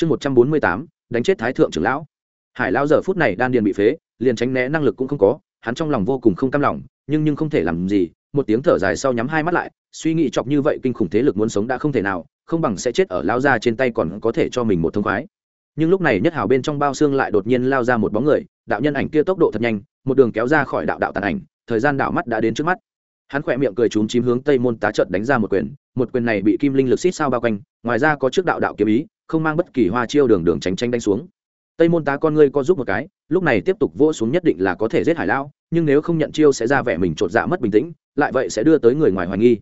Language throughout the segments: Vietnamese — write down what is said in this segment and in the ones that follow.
chương một trăm bốn mươi tám, đánh chết thái thượng trưởng lão. Hải lão giờ phút này đan điền bị phế, liền tránh né năng lực cũng không có, hắn trong lòng vô cùng không cam lòng, nhưng nhưng không thể làm gì, một tiếng thở dài sau nhắm hai mắt lại, suy nghĩ chọc như vậy kinh khủng thế lực muốn sống đã không thể nào, không bằng sẽ chết ở lao ra trên tay còn có thể cho mình một thông khoái. Nhưng lúc này nhất hào bên trong bao xương lại đột nhiên lao ra một bóng người, đạo nhân ảnh kia tốc độ thật nhanh, một đường kéo ra khỏi đạo đạo tàn ảnh, thời gian đạo mắt đã đến trước mắt. Hắn khỏe miệng cười trúng chím hướng tây môn tá trận đánh ra một quyền một quyền này bị kim linh lực xít sao bao quanh, ngoài ra có trước đạo đạo kiếm ý không mang bất kỳ hoa chiêu đường đường tránh tranh đánh xuống. Tây môn tá con ngươi co giúp một cái, lúc này tiếp tục vỗ xuống nhất định là có thể giết hải lão, nhưng nếu không nhận chiêu sẽ ra vẻ mình chột dạ mất bình tĩnh, lại vậy sẽ đưa tới người ngoài hoài nghi.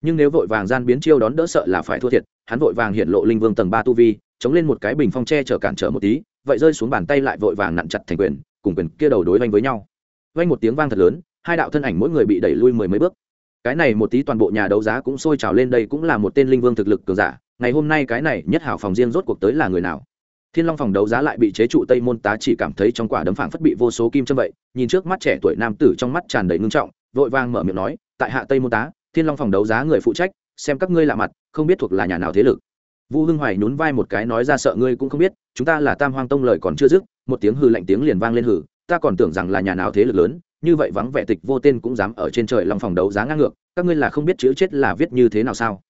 Nhưng nếu vội vàng gian biến chiêu đón đỡ sợ là phải thua thiệt, hắn vội vàng hiện lộ linh vương tầng ba tu vi, chống lên một cái bình phong tre chở cản trở một tí, vậy rơi xuống bàn tay lại vội vàng nặn chặt thành quyền, cùng quyền kia đầu đối vanh với nhau. Vanh một tiếng vang thật lớn, hai đạo thân ảnh mỗi người bị đẩy lui mười mấy bước. Cái này một tí toàn bộ nhà đấu giá cũng sôi trào lên đây cũng là một tên linh vương thực lực cường giả ngày hôm nay cái này nhất hảo phòng riêng rốt cuộc tới là người nào? Thiên long phòng đấu giá lại bị chế trụ tây môn tá chỉ cảm thấy trong quả đấm phảng phất bị vô số kim châm vậy, nhìn trước mắt trẻ tuổi nam tử trong mắt tràn đầy ngưng trọng, vội vang mở miệng nói, tại hạ tây môn tá, thiên long phòng đấu giá người phụ trách, xem các ngươi lạ mặt, không biết thuộc là nhà nào thế lực. Vu hưng hoài nhún vai một cái nói ra sợ ngươi cũng không biết, chúng ta là tam hoang tông lời còn chưa dứt, một tiếng hư lạnh tiếng liền vang lên hử ta còn tưởng rằng là nhà nào thế lực lớn, như vậy vắng vẻ tịch vô tên cũng dám ở trên trời long phòng đấu giá ngang ngược, các ngươi là không biết chữ chết là viết như thế nào sao?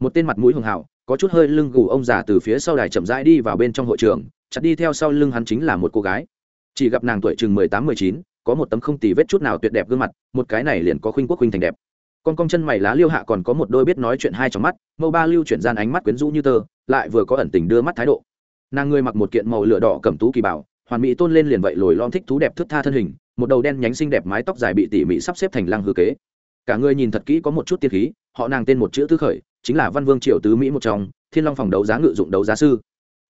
Một tên mặt mũi hường hảo có chút hơi lưng gù ông già từ phía sau đài chậm rãi đi vào bên trong hội trường, chặt đi theo sau lưng hắn chính là một cô gái. Chỉ gặp nàng tuổi chừng mười tám, mười chín, có một tấm không tì vết chút nào tuyệt đẹp gương mặt, một cái này liền có khuynh quốc khuynh thành đẹp. Con cong chân mày lá liêu hạ còn có một đôi biết nói chuyện hai trong mắt mâu ba lưu chuyển gian ánh mắt quyến rũ như tơ, lại vừa có ẩn tình đưa mắt thái độ. Nàng người mặc một kiện màu lửa đỏ cầm tú kỳ bảo, hoàn mỹ tôn lên liền vậy lồi lom thích thú đẹp thức tha thân hình, một đầu đen nhánh xinh đẹp mái tóc dài bị tỉ mỉ sắp xếp thành lăng hư kế. Cả người nhìn thật kỹ có một chút tiên khí, họ nàng tên một chữ tư khởi chính là văn vương triều tứ mỹ một trong, thiên long phòng đấu giá ngự dụng đấu giá sư.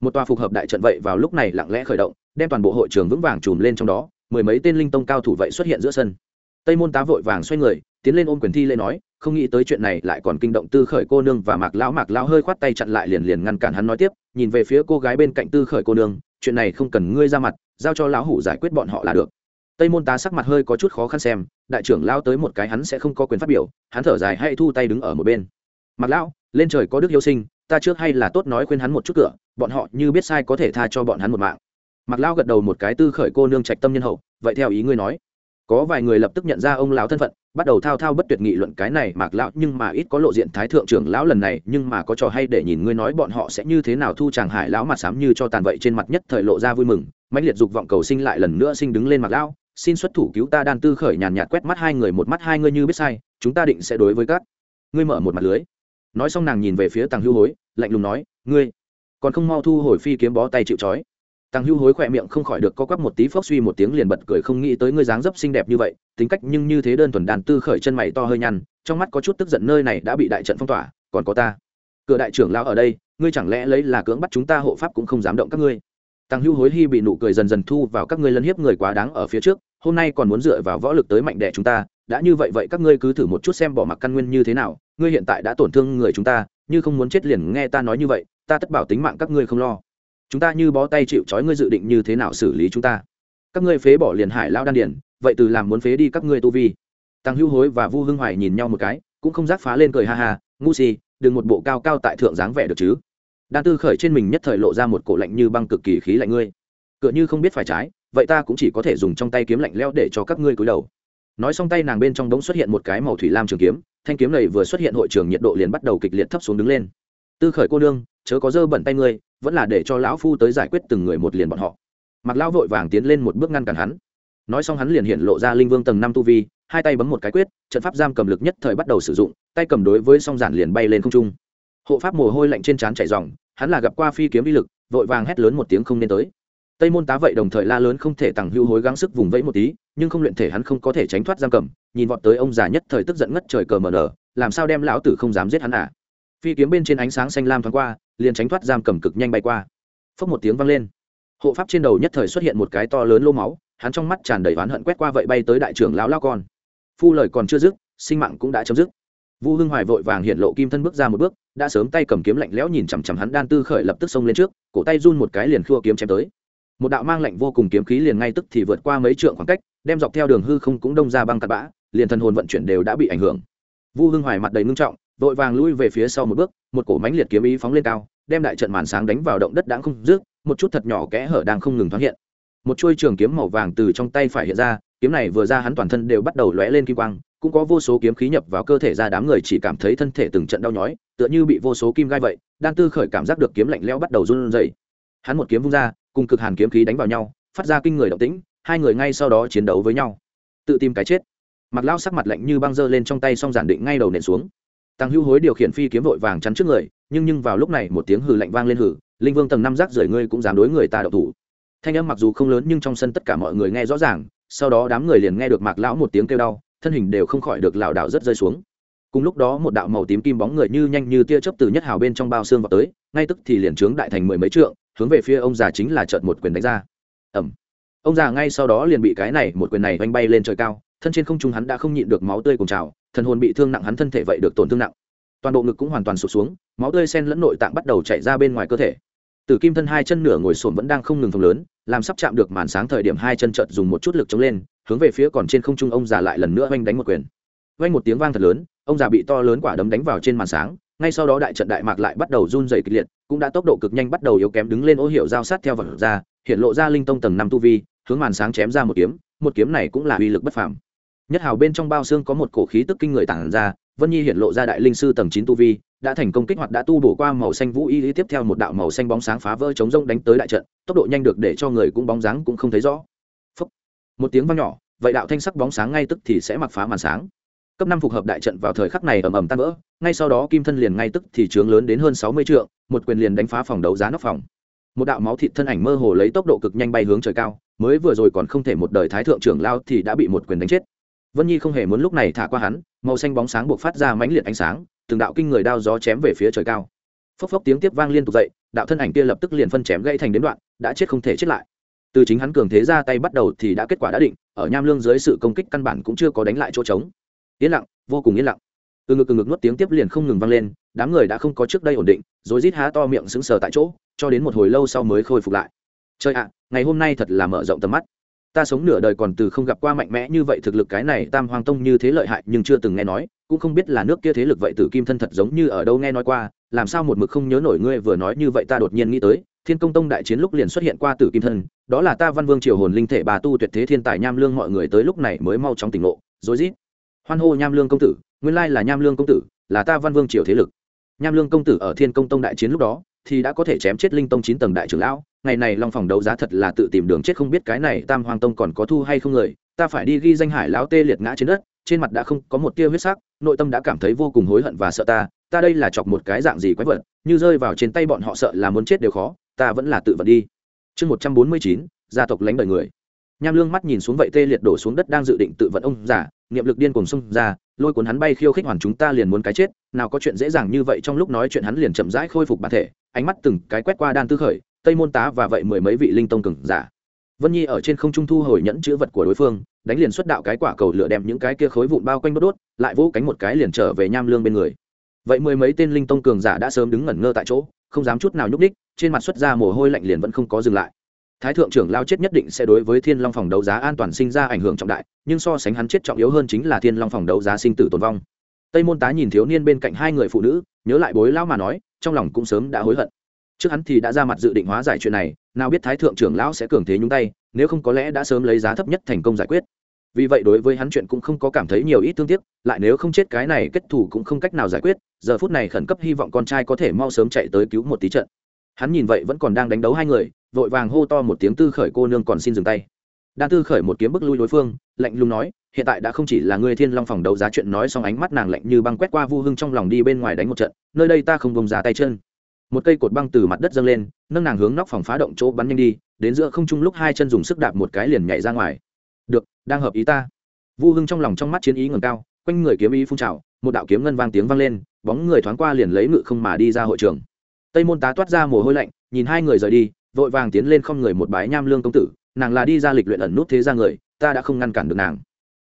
Một tòa phục hợp đại trận vậy vào lúc này lặng lẽ khởi động, đem toàn bộ hội trường vững vàng chùm lên trong đó, mười mấy tên linh tông cao thủ vậy xuất hiện giữa sân. Tây môn tá vội vàng xoay người, tiến lên ôm quyền thi lê nói, không nghĩ tới chuyện này lại còn kinh động tư khởi cô nương và mạc lão mạc lão hơi khoát tay chặn lại liền liền ngăn cản hắn nói tiếp, nhìn về phía cô gái bên cạnh tư khởi cô nương, chuyện này không cần ngươi ra mặt, giao cho lão hủ giải quyết bọn họ là được. Tây môn tá sắc mặt hơi có chút khó khăn xem, đại trưởng lao tới một cái hắn sẽ không có quyền phát biểu, hắn thở dài hay thu tay đứng ở một bên mặc lão, lên trời có đức yêu sinh, ta trước hay là tốt nói khuyên hắn một chút cửa, bọn họ như biết sai có thể tha cho bọn hắn một mạng. Mặc lão gật đầu một cái tư khởi cô nương trạch tâm nhân hậu, vậy theo ý ngươi nói. Có vài người lập tức nhận ra ông lão thân phận, bắt đầu thao thao bất tuyệt nghị luận cái này, mạc lão, nhưng mà ít có lộ diện thái thượng trưởng lão lần này, nhưng mà có trò hay để nhìn ngươi nói bọn họ sẽ như thế nào thu chàng hải lão mặt sám như cho tàn vậy trên mặt nhất thời lộ ra vui mừng, mãnh liệt dục vọng cầu sinh lại lần nữa sinh đứng lên mạc lão, xin xuất thủ cứu ta đan tư khởi nhàn nhạt quét mắt hai người, một mắt hai ngươi như biết sai, chúng ta định sẽ đối với các ngươi mở một mặt lưới nói xong nàng nhìn về phía tàng hưu hối, lạnh lùng nói, ngươi, còn không mau thu hồi phi kiếm bó tay chịu trói. Tàng hưu hối khỏe miệng không khỏi được co quắp một tí phốc suy một tiếng liền bật cười không nghĩ tới ngươi dáng dấp xinh đẹp như vậy, tính cách nhưng như thế đơn thuần đàn tư khởi chân mày to hơi nhăn, trong mắt có chút tức giận nơi này đã bị đại trận phong tỏa, còn có ta. Cửa đại trưởng lao ở đây, ngươi chẳng lẽ lấy là cưỡng bắt chúng ta hộ pháp cũng không dám động các ngươi? Tàng hưu hối hy bị nụ cười dần dần thu vào các ngươi lân hiếp người quá đáng ở phía trước, hôm nay còn muốn dựa vào võ lực tới mạnh đẻ chúng ta đã như vậy vậy các ngươi cứ thử một chút xem bỏ mặc căn nguyên như thế nào, ngươi hiện tại đã tổn thương người chúng ta, như không muốn chết liền nghe ta nói như vậy, ta tất bảo tính mạng các ngươi không lo. Chúng ta như bó tay chịu trói ngươi dự định như thế nào xử lý chúng ta. Các ngươi phế bỏ liền hải lao đan điển vậy từ làm muốn phế đi các ngươi tu vi. Tăng hữu hối và vu hưng hoài nhìn nhau một cái, cũng không giác phá lên cười ha ha, ngu si, đừng một bộ cao cao tại thượng dáng vẻ được chứ. Đan tư khởi trên mình nhất thời lộ ra một cổ lạnh như băng cực kỳ khí lạnh ngươi. Cựa như không biết phải trái, vậy ta cũng chỉ có thể dùng trong tay kiếm lạnh leo để cho các ngươi cúi đầu nói xong tay nàng bên trong bỗng xuất hiện một cái màu thủy lam trường kiếm, thanh kiếm này vừa xuất hiện hội trường nhiệt độ liền bắt đầu kịch liệt thấp xuống đứng lên. Tư khởi cô nương, chớ có dơ bẩn tay ngươi, vẫn là để cho lão phu tới giải quyết từng người một liền bọn họ. Mặc lão vội vàng tiến lên một bước ngăn cản hắn. Nói xong hắn liền hiện lộ ra linh vương tầng năm tu vi, hai tay bấm một cái quyết, trận pháp giam cầm lực nhất thời bắt đầu sử dụng, tay cầm đối với song giản liền bay lên không trung. Hộ pháp mồ hôi lạnh trên trán chảy dòng hắn là gặp qua phi kiếm vi lực, vội vàng hét lớn một tiếng không nên tới tây môn tá vậy đồng thời la lớn không thể tằng hưu hối gắng sức vùng vẫy một tí, nhưng không luyện thể hắn không có thể tránh thoát giam cầm, nhìn vọt tới ông già nhất thời tức giận ngất trời cờ mờ nở, làm sao đem lão tử không dám giết hắn à? Phi kiếm bên trên ánh sáng xanh lam thoáng qua, liền tránh thoát giam cầm cực nhanh bay qua. Phốc một tiếng vang lên. Hộ pháp trên đầu nhất thời xuất hiện một cái to lớn lô máu, hắn trong mắt tràn đầy oán hận quét qua vậy bay tới đại trưởng lão lao con. Phu lời còn chưa dứt, sinh mạng cũng đã chấm dứt. Vu hưng hoài vội vàng hiện lộ kim thân bước ra một bước, đã sớm tay cầm kiếm lạnh lẽo nhìn chằm chằm hắn đan tư khởi lập tức xông lên trước, cổ tay run một cái liền khua kiếm chém tới một đạo mang lạnh vô cùng kiếm khí liền ngay tức thì vượt qua mấy trượng khoảng cách, đem dọc theo đường hư không cũng đông ra băng tạt bã, liền thần hồn vận chuyển đều đã bị ảnh hưởng. Vu hưng hoài mặt đầy ngưng trọng, vội vàng lui về phía sau một bước, một cổ mánh liệt kiếm ý phóng lên cao, đem đại trận màn sáng đánh vào động đất đáng không rước một chút thật nhỏ kẽ hở đang không ngừng thoáng hiện. Một chuôi trường kiếm màu vàng từ trong tay phải hiện ra, kiếm này vừa ra hắn toàn thân đều bắt đầu lóe lên kim quang, cũng có vô số kiếm khí nhập vào cơ thể ra đám người chỉ cảm thấy thân thể từng trận đau nhói, tựa như bị vô số kim gai vậy đan tư khởi cảm giác được kiếm lạnh lẽo bắt đầu run rẩy hắn một kiếm vung ra, cùng cực hàn kiếm khí đánh vào nhau, phát ra kinh người động tĩnh, hai người ngay sau đó chiến đấu với nhau. Tự tìm cái chết. Mặc lao sắc mặt lạnh như băng dơ lên trong tay xong giản định ngay đầu nện xuống. Tăng hữu hối điều khiển phi kiếm vội vàng chắn trước người, nhưng nhưng vào lúc này một tiếng hừ lạnh vang lên hử linh vương tầng năm rác rưởi ngươi cũng dám đối người ta đậu thủ. Thanh âm mặc dù không lớn nhưng trong sân tất cả mọi người nghe rõ ràng, sau đó đám người liền nghe được mạc lão một tiếng kêu đau, thân hình đều không khỏi được lảo đảo rất rơi xuống. Cùng lúc đó một đạo màu tím kim bóng người như nhanh như tia chớp từ nhất hào bên trong bao xương vào tới, ngay tức thì liền trướng đại thành mười mấy trượng hướng về phía ông già chính là trợn một quyền đánh ra. Ẩm ông già ngay sau đó liền bị cái này, một quyền này oanh bay lên trời cao, thân trên không trung hắn đã không nhịn được máu tươi cùng trào, thần hồn bị thương nặng hắn thân thể vậy được tổn thương nặng. Toàn bộ ngực cũng hoàn toàn sụp xuống, máu tươi sen lẫn nội tạng bắt đầu chảy ra bên ngoài cơ thể. Từ kim thân hai chân nửa ngồi xổm vẫn đang không ngừng phồng lớn, làm sắp chạm được màn sáng thời điểm hai chân chợt dùng một chút lực chống lên, hướng về phía còn trên không trung ông già lại lần nữa oanh đánh một quyền. Oanh một tiếng vang thật lớn, ông già bị to lớn quả đấm đánh vào trên màn sáng ngay sau đó đại trận đại mạc lại bắt đầu run dày kịch liệt, cũng đã tốc độ cực nhanh bắt đầu yếu kém đứng lên ô hiệu giao sát theo vật ra, hiện lộ ra linh tông tầng năm tu vi, hướng màn sáng chém ra một kiếm một kiếm này cũng là uy lực bất phàm. Nhất hào bên trong bao xương có một cổ khí tức kinh người tản ra, vân nhi hiện lộ ra đại linh sư tầng chín tu vi, đã thành công kích hoạt đã tu bổ qua màu xanh vũ y lý tiếp theo một đạo màu xanh bóng sáng phá vỡ chống rông đánh tới đại trận, tốc độ nhanh được để cho người cũng bóng dáng cũng không thấy rõ. Phúc. một tiếng vang nhỏ, vậy đạo thanh sắc bóng sáng ngay tức thì sẽ mặc phá màn sáng. Cấp năm phục hợp đại trận vào thời khắc này ầm ầm tan vỡ ngay sau đó kim thân liền ngay tức thì trướng lớn đến hơn sáu mươi trượng, một quyền liền đánh phá phòng đấu giá nóc phòng. Một đạo máu thịt thân ảnh mơ hồ lấy tốc độ cực nhanh bay hướng trời cao, mới vừa rồi còn không thể một đời thái thượng trưởng lao thì đã bị một quyền đánh chết. Vân nhi không hề muốn lúc này thả qua hắn, màu xanh bóng sáng buộc phát ra mãnh liệt ánh sáng, từng đạo kinh người đao gió chém về phía trời cao. Phốc phốc tiếng tiếp vang liên tục dậy, đạo thân ảnh kia lập tức liền phân chém gãy thành đến đoạn, đã chết không thể chết lại. Từ chính hắn cường thế ra tay bắt đầu thì đã kết quả đã định, ở nham lương dưới sự công kích căn bản cũng chưa có đánh lại chỗ trống. Yên lặng, vô cùng yên lặng từ ngực từ ngực nuốt tiếng tiếp liền không ngừng vang lên, đám người đã không có trước đây ổn định, rồi rít há to miệng sững sờ tại chỗ, cho đến một hồi lâu sau mới khôi phục lại. Trời ạ, ngày hôm nay thật là mở rộng tầm mắt. Ta sống nửa đời còn từ không gặp qua mạnh mẽ như vậy thực lực cái này tam hoàng tông như thế lợi hại nhưng chưa từng nghe nói, cũng không biết là nước kia thế lực vậy tử kim thân thật giống như ở đâu nghe nói qua, làm sao một mực không nhớ nổi ngươi vừa nói như vậy ta đột nhiên nghĩ tới, thiên công tông đại chiến lúc liền xuất hiện qua tử kim thân, đó là ta văn vương triều hồn linh thể bà tu tuyệt thế thiên tài nham lương mọi người tới lúc này mới mau chóng tỉnh ngộ rối rít. Hoan hô nham lương công tử nguyên lai là nham lương công tử, là ta văn vương triều thế lực. Nham lương công tử ở thiên công tông đại chiến lúc đó, thì đã có thể chém chết linh tông chín tầng đại trưởng lão. Ngày này long phòng đấu giá thật là tự tìm đường chết không biết cái này tam hoàng tông còn có thu hay không người. Ta phải đi ghi danh hải lão tê liệt ngã trên đất, trên mặt đã không có một tia huyết sắc, nội tâm đã cảm thấy vô cùng hối hận và sợ ta. Ta đây là chọc một cái dạng gì quái vật, như rơi vào trên tay bọn họ sợ là muốn chết đều khó, ta vẫn là tự vận đi. Chương một trăm bốn mươi chín, gia tộc lánh đời người. Nham lương mắt nhìn xuống vậy tê liệt đổ xuống đất đang dự định tự vận ông giả niệm lực điên cùng xông ra lôi cuốn hắn bay khiêu khích hoàn chúng ta liền muốn cái chết, nào có chuyện dễ dàng như vậy trong lúc nói chuyện hắn liền chậm rãi khôi phục bản thể, ánh mắt từng cái quét qua đan tư khởi, tây môn tá và vậy mười mấy vị linh tông cường giả. Vân nhi ở trên không trung thu hồi nhẫn chữ vật của đối phương, đánh liền xuất đạo cái quả cầu lửa đem những cái kia khối vụn bao quanh đốt đốt, lại vỗ cánh một cái liền trở về nham lương bên người. Vậy mười mấy tên linh tông cường giả đã sớm đứng ngẩn ngơ tại chỗ, không dám chút nào nhúc ních trên mặt xuất ra mồ hôi lạnh liền vẫn không có dừng lại thái thượng trưởng lao chết nhất định sẽ đối với thiên long phòng đấu giá an toàn sinh ra ảnh hưởng trọng đại, nhưng so sánh hắn chết trọng yếu hơn chính là thiên long phòng đấu giá sinh tử tồn vong. Tây môn tá nhìn thiếu niên bên cạnh hai người phụ nữ, nhớ lại bối lão mà nói, trong lòng cũng sớm đã hối hận. Trước hắn thì đã ra mặt dự định hóa giải chuyện này, nào biết thái thượng trưởng lão sẽ cường thế nhúng tay, nếu không có lẽ đã sớm lấy giá thấp nhất thành công giải quyết. Vì vậy đối với hắn chuyện cũng không có cảm thấy nhiều ít thương tiếc, lại nếu không chết cái này kết thủ cũng không cách nào giải quyết, giờ phút này khẩn cấp hy vọng con trai có thể mau sớm chạy tới cứu một tí trận hắn nhìn vậy vẫn còn đang đánh đấu hai người, vội vàng hô to một tiếng tư khởi cô nương còn xin dừng tay. Đan tư khởi một kiếm bức lui đối phương, lạnh lùng nói, hiện tại đã không chỉ là người thiên long phòng đấu giá chuyện nói xong ánh mắt nàng lạnh như băng quét qua vu hưng trong lòng đi bên ngoài đánh một trận, nơi đây ta không bông giá tay chân. Một cây cột băng từ mặt đất dâng lên, nâng nàng hướng nóc phòng phá động chỗ bắn nhanh đi, đến giữa không trung lúc hai chân dùng sức đạp một cái liền nhảy ra ngoài. Được, đang hợp ý ta. Vu hưng trong lòng trong mắt chiến ý ngầm cao, quanh người kiếm ý phun trào, một đạo kiếm ngân vang tiếng vang lên, bóng người thoáng qua liền lấy ngự không mà đi ra hội trường tây môn tá toát ra mồ hôi lạnh, nhìn hai người rời đi, vội vàng tiến lên không người một bái nham lương công tử, nàng là đi ra lịch luyện ẩn nút thế ra người, ta đã không ngăn cản được nàng.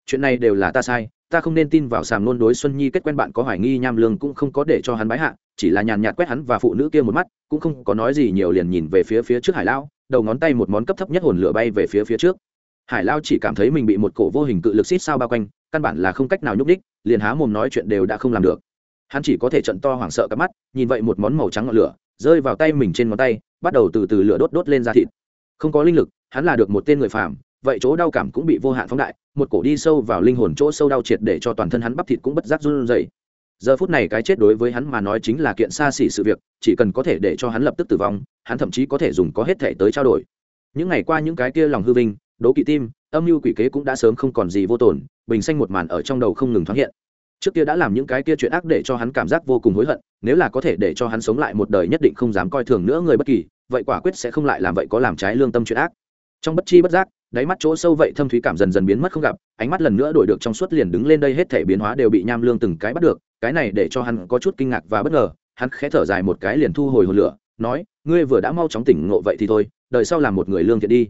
Chuyện này đều là ta sai, ta không nên tin vào sàm nôn đối xuân nhi kết quen bạn có hoài nghi nham lương cũng không có để cho hắn bái hạ, chỉ là nhàn nhạt quét hắn và phụ nữ kia một mắt, cũng không có nói gì nhiều liền nhìn về phía phía trước hải lao đầu ngón tay một món cấp thấp nhất hồn lửa bay về phía phía trước. Hải lao chỉ cảm thấy mình bị một cổ vô hình cự lực xít sao bao quanh, căn bản là không cách nào nhúc đích liền há mồm nói chuyện đều đã không làm được. Hắn chỉ có thể trận to hoảng sợ cắp mắt, nhìn vậy một món màu trắng ngọn lửa rơi vào tay mình trên ngón tay, bắt đầu từ từ lửa đốt đốt lên da thịt. Không có linh lực, hắn là được một tên người phàm, vậy chỗ đau cảm cũng bị vô hạn phóng đại, một cổ đi sâu vào linh hồn chỗ sâu đau triệt để cho toàn thân hắn bắp thịt cũng bất giác run rẩy. Giờ phút này cái chết đối với hắn mà nói chính là kiện xa xỉ sự việc, chỉ cần có thể để cho hắn lập tức tử vong, hắn thậm chí có thể dùng có hết thể tới trao đổi. Những ngày qua những cái kia lòng hư vinh, đố kỵ tim, âm mưu quỷ kế cũng đã sớm không còn gì vô tổn bình xanh một màn ở trong đầu không ngừng thoáng hiện trước kia đã làm những cái kia chuyện ác để cho hắn cảm giác vô cùng hối hận, nếu là có thể để cho hắn sống lại một đời nhất định không dám coi thường nữa người bất kỳ, vậy quả quyết sẽ không lại làm vậy có làm trái lương tâm chuyện ác. Trong bất chi bất giác, đáy mắt chỗ sâu vậy thâm thúy cảm dần dần biến mất không gặp, ánh mắt lần nữa đổi được trong suốt liền đứng lên đây hết thể biến hóa đều bị nham lương từng cái bắt được, cái này để cho hắn có chút kinh ngạc và bất ngờ, hắn khẽ thở dài một cái liền thu hồi hồn lửa, nói, ngươi vừa đã mau chóng tỉnh ngộ vậy thì thôi đợi sau làm một người lương thiện đi.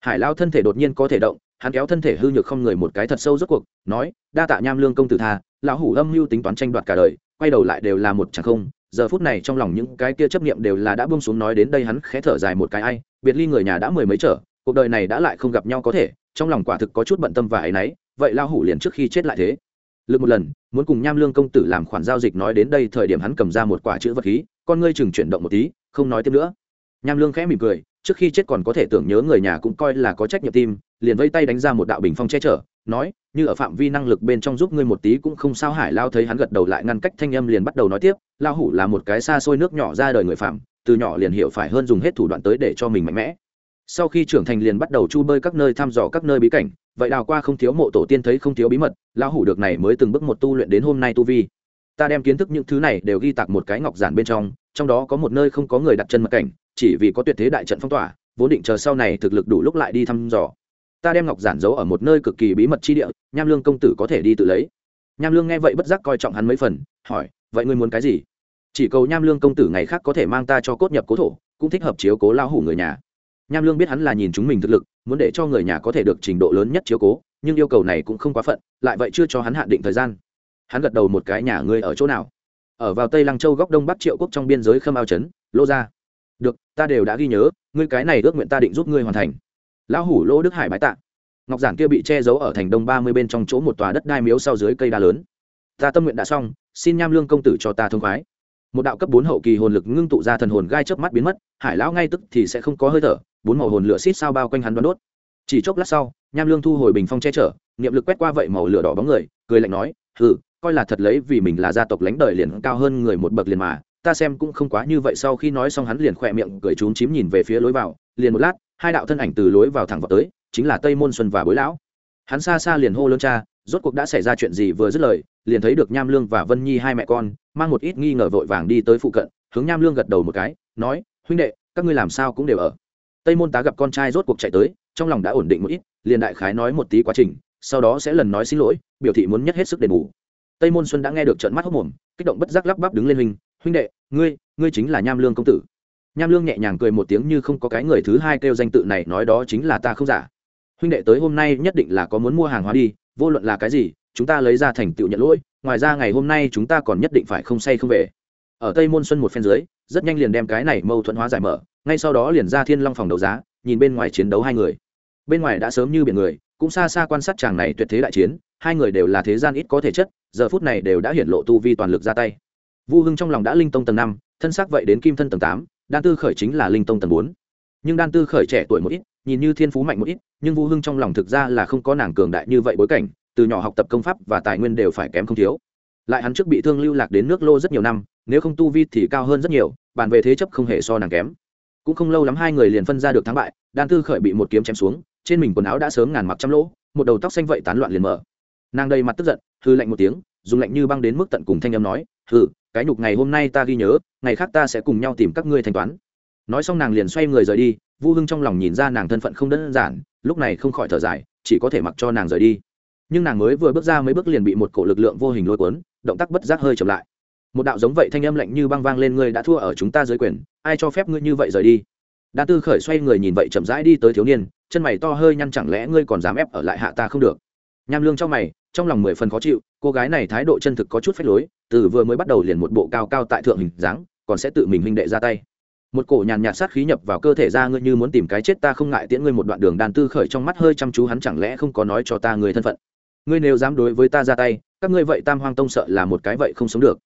Hải lao thân thể đột nhiên có thể động, hắn kéo thân thể hư nhược không người một cái thật sâu rốt cuộc, nói, đa tạ nham lương công tử tha lão hủ âm mưu tính toán tranh đoạt cả đời, quay đầu lại đều là một chẳng không giờ phút này trong lòng những cái kia chấp niệm đều là đã buông xuống nói đến đây hắn khẽ thở dài một cái ai, biệt ly người nhà đã mười mấy trở, cuộc đời này đã lại không gặp nhau có thể, trong lòng quả thực có chút bận tâm và áy nấy. vậy lao hủ liền trước khi chết lại thế lực một lần, muốn cùng nham lương công tử làm khoản giao dịch nói đến đây thời điểm hắn cầm ra một quả chữ vật khí, con ngươi chừng chuyển động một tí, không nói tiếp nữa nham lương khẽ mỉm cười, trước khi chết còn có thể tưởng nhớ người nhà cũng coi là có trách nhiệm tim, liền vây tay đánh ra một đạo bình phong che chở nói, như ở phạm vi năng lực bên trong giúp ngươi một tí cũng không sao. Hải lao thấy hắn gật đầu lại ngăn cách thanh âm liền bắt đầu nói tiếp, lao hủ là một cái xa xôi nước nhỏ ra đời người phạm, từ nhỏ liền hiểu phải hơn dùng hết thủ đoạn tới để cho mình mạnh mẽ. Sau khi trưởng thành liền bắt đầu chu bơi các nơi thăm dò các nơi bí cảnh, vậy đào qua không thiếu mộ tổ tiên thấy không thiếu bí mật, lão hủ được này mới từng bước một tu luyện đến hôm nay tu vi. Ta đem kiến thức những thứ này đều ghi tạc một cái ngọc giản bên trong trong đó có một nơi không có người đặt chân mật cảnh, chỉ vì có tuyệt thế đại trận phong tỏa, vốn định chờ sau này thực lực đủ lúc lại đi thăm dò ta đem ngọc giản giấu ở một nơi cực kỳ bí mật chi địa, nham lương công tử có thể đi tự lấy. Nham lương nghe vậy bất giác coi trọng hắn mấy phần, hỏi, vậy ngươi muốn cái gì? Chỉ cầu nham lương công tử ngày khác có thể mang ta cho cốt nhập cố thổ, cũng thích hợp chiếu cố lao hủ người nhà. Nham lương biết hắn là nhìn chúng mình thực lực, muốn để cho người nhà có thể được trình độ lớn nhất chiếu cố, nhưng yêu cầu này cũng không quá phận, lại vậy chưa cho hắn hạn định thời gian. Hắn gật đầu một cái, nhà ngươi ở chỗ nào? Ở vào tây lăng châu góc đông bắc triệu quốc trong biên giới khâm ao trấn, lô gia. Được, ta đều đã ghi nhớ, ngươi cái này ước nguyện ta định giúp ngươi hoàn thành lão hủ lỗ đức hải bái tạ. Ngọc giản kia bị che giấu ở thành đông ba mươi bên trong chỗ một tòa đất đai miếu sau dưới cây đa lớn. Ta tâm nguyện đã xong, xin nham lương công tử cho ta thông khoái. Một đạo cấp bốn hậu kỳ hồn lực ngưng tụ ra thần hồn gai chớp mắt biến mất, hải lão ngay tức thì sẽ không có hơi thở, bốn màu hồn lửa xít sao bao quanh hắn đoán đốt. Chỉ chốc lát sau, nham lương thu hồi bình phong che chở, niệm lực quét qua vậy màu lửa đỏ bóng người, cười lạnh nói ừ coi là thật lấy vì mình là gia tộc lãnh đời liền cao hơn người một bậc liền mà, ta xem cũng không quá như vậy. Sau khi nói xong hắn liền khỏe miệng cười trúng chím nhìn về phía lối vào, liền một lát hai đạo thân ảnh từ lối vào thẳng vào tới, chính là tây môn xuân và bối lão. Hắn xa xa liền hô lớn cha, rốt cuộc đã xảy ra chuyện gì vừa dứt lời, liền thấy được nham lương và vân nhi hai mẹ con, mang một ít nghi ngờ vội vàng đi tới phụ cận, hướng nham lương gật đầu một cái, nói, huynh đệ, các ngươi làm sao cũng đều ở. Tây môn tá gặp con trai rốt cuộc chạy tới, trong lòng đã ổn định một ít, liền đại khái nói một tí quá trình, sau đó sẽ lần nói xin lỗi, biểu thị muốn nhất hết sức đền bù. Tây môn xuân đã nghe được trận mắt hốc mồm, kích động bất giác lắp bắp đứng lên huynh huynh đệ, ngươi ngươi chính là nham lương công tử nham lương nhẹ nhàng cười một tiếng như không có cái người thứ hai kêu danh tự này, nói đó chính là ta không giả. Huynh đệ tới hôm nay nhất định là có muốn mua hàng hóa đi, vô luận là cái gì, chúng ta lấy ra thành tựu nhận lỗi, ngoài ra ngày hôm nay chúng ta còn nhất định phải không say không về. Ở tây môn xuân một phen dưới, rất nhanh liền đem cái này mâu thuẫn hóa giải mở, ngay sau đó liền ra thiên long phòng đấu giá, nhìn bên ngoài chiến đấu hai người. Bên ngoài đã sớm như biển người, cũng xa xa quan sát chàng này tuyệt thế đại chiến, hai người đều là thế gian ít có thể chất, giờ phút này đều đã hiển lộ tu vi toàn lực ra tay. Vu hưng trong lòng đã linh tông tầng năm, thân xác vậy đến kim thân tầng tám đan tư khởi chính là linh tông tầng bốn. Nhưng đan tư khởi trẻ tuổi một ít, nhìn như thiên phú mạnh một ít, nhưng vu hưng trong lòng thực ra là không có nàng cường đại như vậy bối cảnh, từ nhỏ học tập công pháp và tài nguyên đều phải kém không thiếu. Lại hắn trước bị thương lưu lạc đến nước lô rất nhiều năm, nếu không tu vi thì cao hơn rất nhiều, bàn về thế chấp không hề so nàng kém. Cũng không lâu lắm hai người liền phân ra được thắng bại, đan tư khởi bị một kiếm chém xuống, trên mình quần áo đã sớm ngàn mặc trăm lỗ, một đầu tóc xanh vậy tán loạn liền mở. Nàng đầy mặt tức giận hư lạnh một tiếng, dùng lạnh như băng đến mức tận cùng thanh âm nói, hừ cái nhục ngày hôm nay ta ghi nhớ, ngày khác ta sẽ cùng nhau tìm các ngươi thanh toán. Nói xong nàng liền xoay người rời đi, vu hưng trong lòng nhìn ra nàng thân phận không đơn giản, lúc này không khỏi thở dài, chỉ có thể mặc cho nàng rời đi. Nhưng nàng mới vừa bước ra mấy bước liền bị một cổ lực lượng vô hình lôi cuốn, động tác bất giác hơi chậm lại. Một đạo giống vậy thanh âm lạnh như băng vang lên, ngươi đã thua ở chúng ta dưới quyền, ai cho phép ngươi như vậy rời đi? Đa tư khởi xoay người nhìn vậy chậm rãi đi tới thiếu niên, chân mày to hơi nhăn, chẳng lẽ ngươi còn dám ép ở lại hạ ta không được? Nham lương trong mày trong lòng mười phần khó chịu, cô gái này thái độ chân thực có chút phách lối, từ vừa mới bắt đầu liền một bộ cao cao tại thượng hình dáng, còn sẽ tự mình huynh đệ ra tay. Một cổ nhàn nhạt sát khí nhập vào cơ thể ra ngươi như muốn tìm cái chết ta không ngại tiễn ngươi một đoạn đường đàn tư khởi trong mắt hơi chăm chú, hắn chẳng lẽ không có nói cho ta người thân phận? Ngươi nếu dám đối với ta ra tay, các ngươi vậy tam hoang tông sợ là một cái vậy không sống được.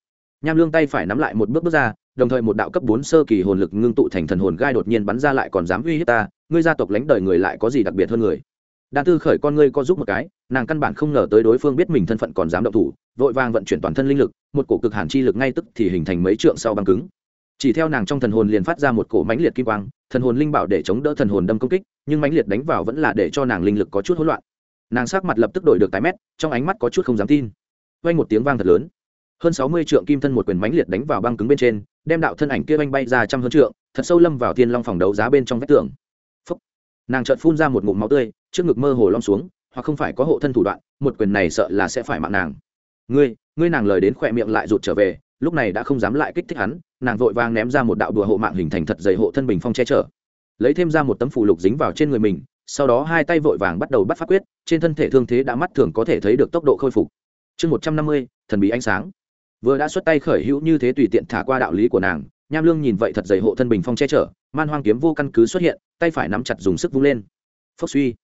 Nham lương tay phải nắm lại một bước bước ra, đồng thời một đạo cấp bốn sơ kỳ hồn lực ngưng tụ thành thần hồn gai đột nhiên bắn ra lại còn dám uy hiếp ta, ngươi gia tộc lãnh đời người lại có gì đặc biệt hơn người? Đan tư khởi con ngươi co giúp một cái, nàng căn bản không ngờ tới đối phương biết mình thân phận còn dám động thủ, vội vàng vận chuyển toàn thân linh lực, một cổ cực hàn chi lực ngay tức thì hình thành mấy trượng sau băng cứng. Chỉ theo nàng trong thần hồn liền phát ra một cổ mãnh liệt kim quang, thần hồn linh bảo để chống đỡ thần hồn đâm công kích, nhưng mãnh liệt đánh vào vẫn là để cho nàng linh lực có chút hỗn loạn. Nàng sắc mặt lập tức đổi được tái mét, trong ánh mắt có chút không dám tin. Vang một tiếng vang thật lớn. Hơn sáu mươi trượng kim thân một quyền mãnh liệt đánh vào băng cứng bên trên, đem đạo thân ảnh kia oanh bay ra trăm hơn trượng, thật sâu lâm vào thiên long phòng đấu giá bên trong vách tường. Phúc. nàng chợt phun ra một ngụm máu tươi trước ngực mơ hồ lom xuống, hoặc không phải có hộ thân thủ đoạn, một quyền này sợ là sẽ phải mạng nàng. Ngươi ngươi nàng lời đến khỏe miệng lại rụt trở về, lúc này đã không dám lại kích thích hắn, nàng vội vàng ném ra một đạo đùa hộ mạng hình thành thật dày hộ thân bình phong che chở. Lấy thêm ra một tấm phủ lục dính vào trên người mình, sau đó hai tay vội vàng bắt đầu bắt phát quyết, trên thân thể thương thế đã mắt thường có thể thấy được tốc độ khôi phục. Chương một trăm năm mươi, thần bí ánh sáng. Vừa đã xuất tay khởi hữu như thế tùy tiện thả qua đạo lý của nàng, nham lương nhìn vậy thật dày hộ thân bình phong che chở, man hoang kiếm vô căn cứ xuất hiện, tay phải nắm chặt dùng sức vung lên. Phốc suy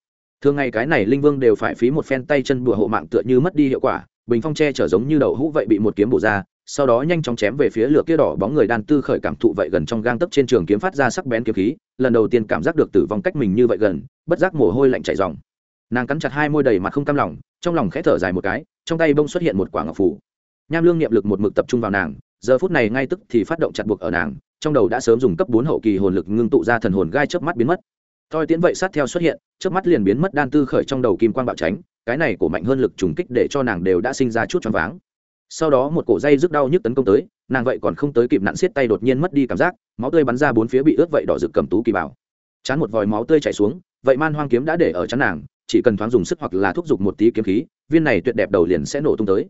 thường ngày cái này linh vương đều phải phí một phen tay chân bùa hộ mạng tựa như mất đi hiệu quả, bình phong che trở giống như đậu hũ vậy bị một kiếm bổ ra, sau đó nhanh chóng chém về phía lửa kia đỏ bóng người đan tư khởi cảm thụ vậy gần trong gang tấc trên trường kiếm phát ra sắc bén kiếm khí, lần đầu tiên cảm giác được tử vong cách mình như vậy gần, bất giác mồ hôi lạnh chảy ròng. Nàng cắn chặt hai môi đầy mặt không cam lòng, trong lòng khẽ thở dài một cái, trong tay bông xuất hiện một quả ngọc phủ nham lương niệm lực một mực tập trung vào nàng, giờ phút này ngay tức thì phát động chặt buộc ở nàng, trong đầu đã sớm dùng cấp bốn hậu kỳ hồn lực ngưng tụ ra thần hồn gai chớp mắt biến mất toi tiến vậy sát theo xuất hiện trước mắt liền biến mất đan tư khởi trong đầu kim quang bạo tránh, cái này của mạnh hơn lực trùng kích để cho nàng đều đã sinh ra chút choáng váng. Sau đó một cổ dây rước đau nhức tấn công tới, nàng vậy còn không tới kịp nặn xiết tay đột nhiên mất đi cảm giác, máu tươi bắn ra bốn phía bị ướt vậy đỏ rực cầm tú kỳ bảo. Chán một vòi máu tươi chảy xuống, vậy man hoang kiếm đã để ở chắn nàng, chỉ cần thoáng dùng sức hoặc là thúc giục một tí kiếm khí, viên này tuyệt đẹp đầu liền sẽ nổ tung tới.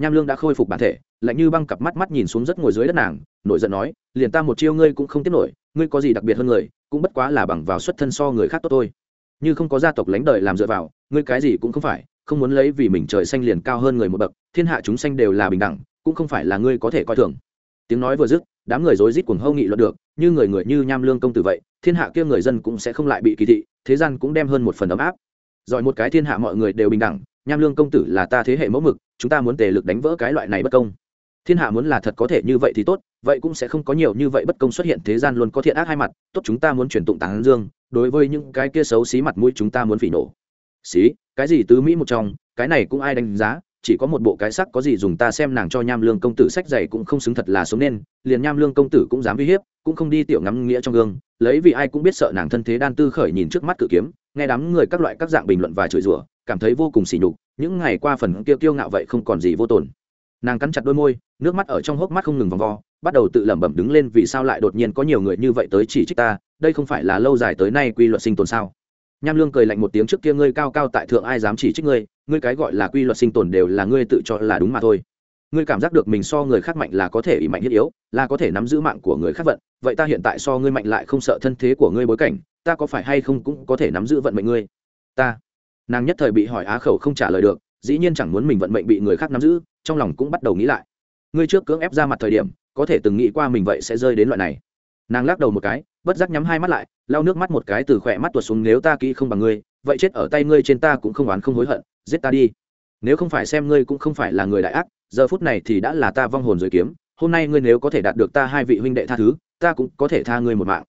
Nham lương đã khôi phục bản thể, lạnh như băng cặp mắt mắt nhìn xuống rất ngồi dưới đất nàng, nổi giận nói, liền ta một chiêu ngươi cũng không tiếp nổi, ngươi có gì đặc biệt hơn người cũng bất quá là bằng vào xuất thân so người khác tốt thôi. Như không có gia tộc lãnh đời làm dựa vào, ngươi cái gì cũng không phải, không muốn lấy vì mình trời xanh liền cao hơn người một bậc, thiên hạ chúng sanh đều là bình đẳng, cũng không phải là ngươi có thể coi thường. Tiếng nói vừa dứt, đám người rối rít cuồng hâu nghị luận được, như người người như nham lương công tử vậy, thiên hạ kia người dân cũng sẽ không lại bị kỳ thị, thế gian cũng đem hơn một phần ấm áp. Giỏi một cái thiên hạ mọi người đều bình đẳng, nham lương công tử là ta thế hệ mẫu mực, chúng ta muốn tề lực đánh vỡ cái loại này bất công thiên hạ muốn là thật có thể như vậy thì tốt, vậy cũng sẽ không có nhiều như vậy bất công xuất hiện, thế gian luôn có thiện ác hai mặt, tốt chúng ta muốn truyền tụng tán dương, đối với những cái kia xấu xí mặt mũi chúng ta muốn phỉ nổ xí, cái gì tứ mỹ một trong, cái này cũng ai đánh giá, chỉ có một bộ cái sắc có gì dùng ta xem nàng cho nham lương công tử sách dày cũng không xứng thật là sống nên, liền nham lương công tử cũng dám uy hiếp, cũng không đi tiểu ngắm nghĩa trong gương, lấy vì ai cũng biết sợ nàng thân thế đan tư khởi nhìn trước mắt cự kiếm, nghe đám người các loại các dạng bình luận và chửi rủa, cảm thấy vô cùng sỉ nhục, những ngày qua phần kia kiêu ngạo vậy không còn gì vô tồn nàng cắn chặt đôi môi, nước mắt ở trong hốc mắt không ngừng vòng vo, bắt đầu tự lẩm bẩm đứng lên vì sao lại đột nhiên có nhiều người như vậy tới chỉ trích ta, đây không phải là lâu dài tới nay quy luật sinh tồn sao? Nham lương cười lạnh một tiếng trước kia ngươi cao cao tại thượng ai dám chỉ trích ngươi ngươi cái gọi là quy luật sinh tồn đều là ngươi tự cho là đúng mà thôi. Ngươi cảm giác được mình so người khác mạnh là có thể ỷ mạnh thiết yếu, là có thể nắm giữ mạng của người khác vận, vậy ta hiện tại so ngươi mạnh lại không sợ thân thế của ngươi bối cảnh, ta có phải hay không cũng có thể nắm giữ vận mệnh ngươi? Ta. Nàng nhất thời bị hỏi á khẩu không trả lời được dĩ nhiên chẳng muốn mình vận mệnh bị người khác nắm giữ, trong lòng cũng bắt đầu nghĩ lại. Ngươi trước cưỡng ép ra mặt thời điểm, có thể từng nghĩ qua mình vậy sẽ rơi đến loại này. Nàng lắc đầu một cái, bất giác nhắm hai mắt lại, lau nước mắt một cái từ khỏe mắt tuột xuống, nếu ta kỹ không bằng ngươi, vậy chết ở tay ngươi trên ta cũng không oán không hối hận, giết ta đi. Nếu không phải xem ngươi cũng không phải là người đại ác, giờ phút này thì đã là ta vong hồn rồi kiếm. Hôm nay ngươi nếu có thể đạt được ta hai vị huynh đệ tha thứ, ta cũng có thể tha ngươi một mạng.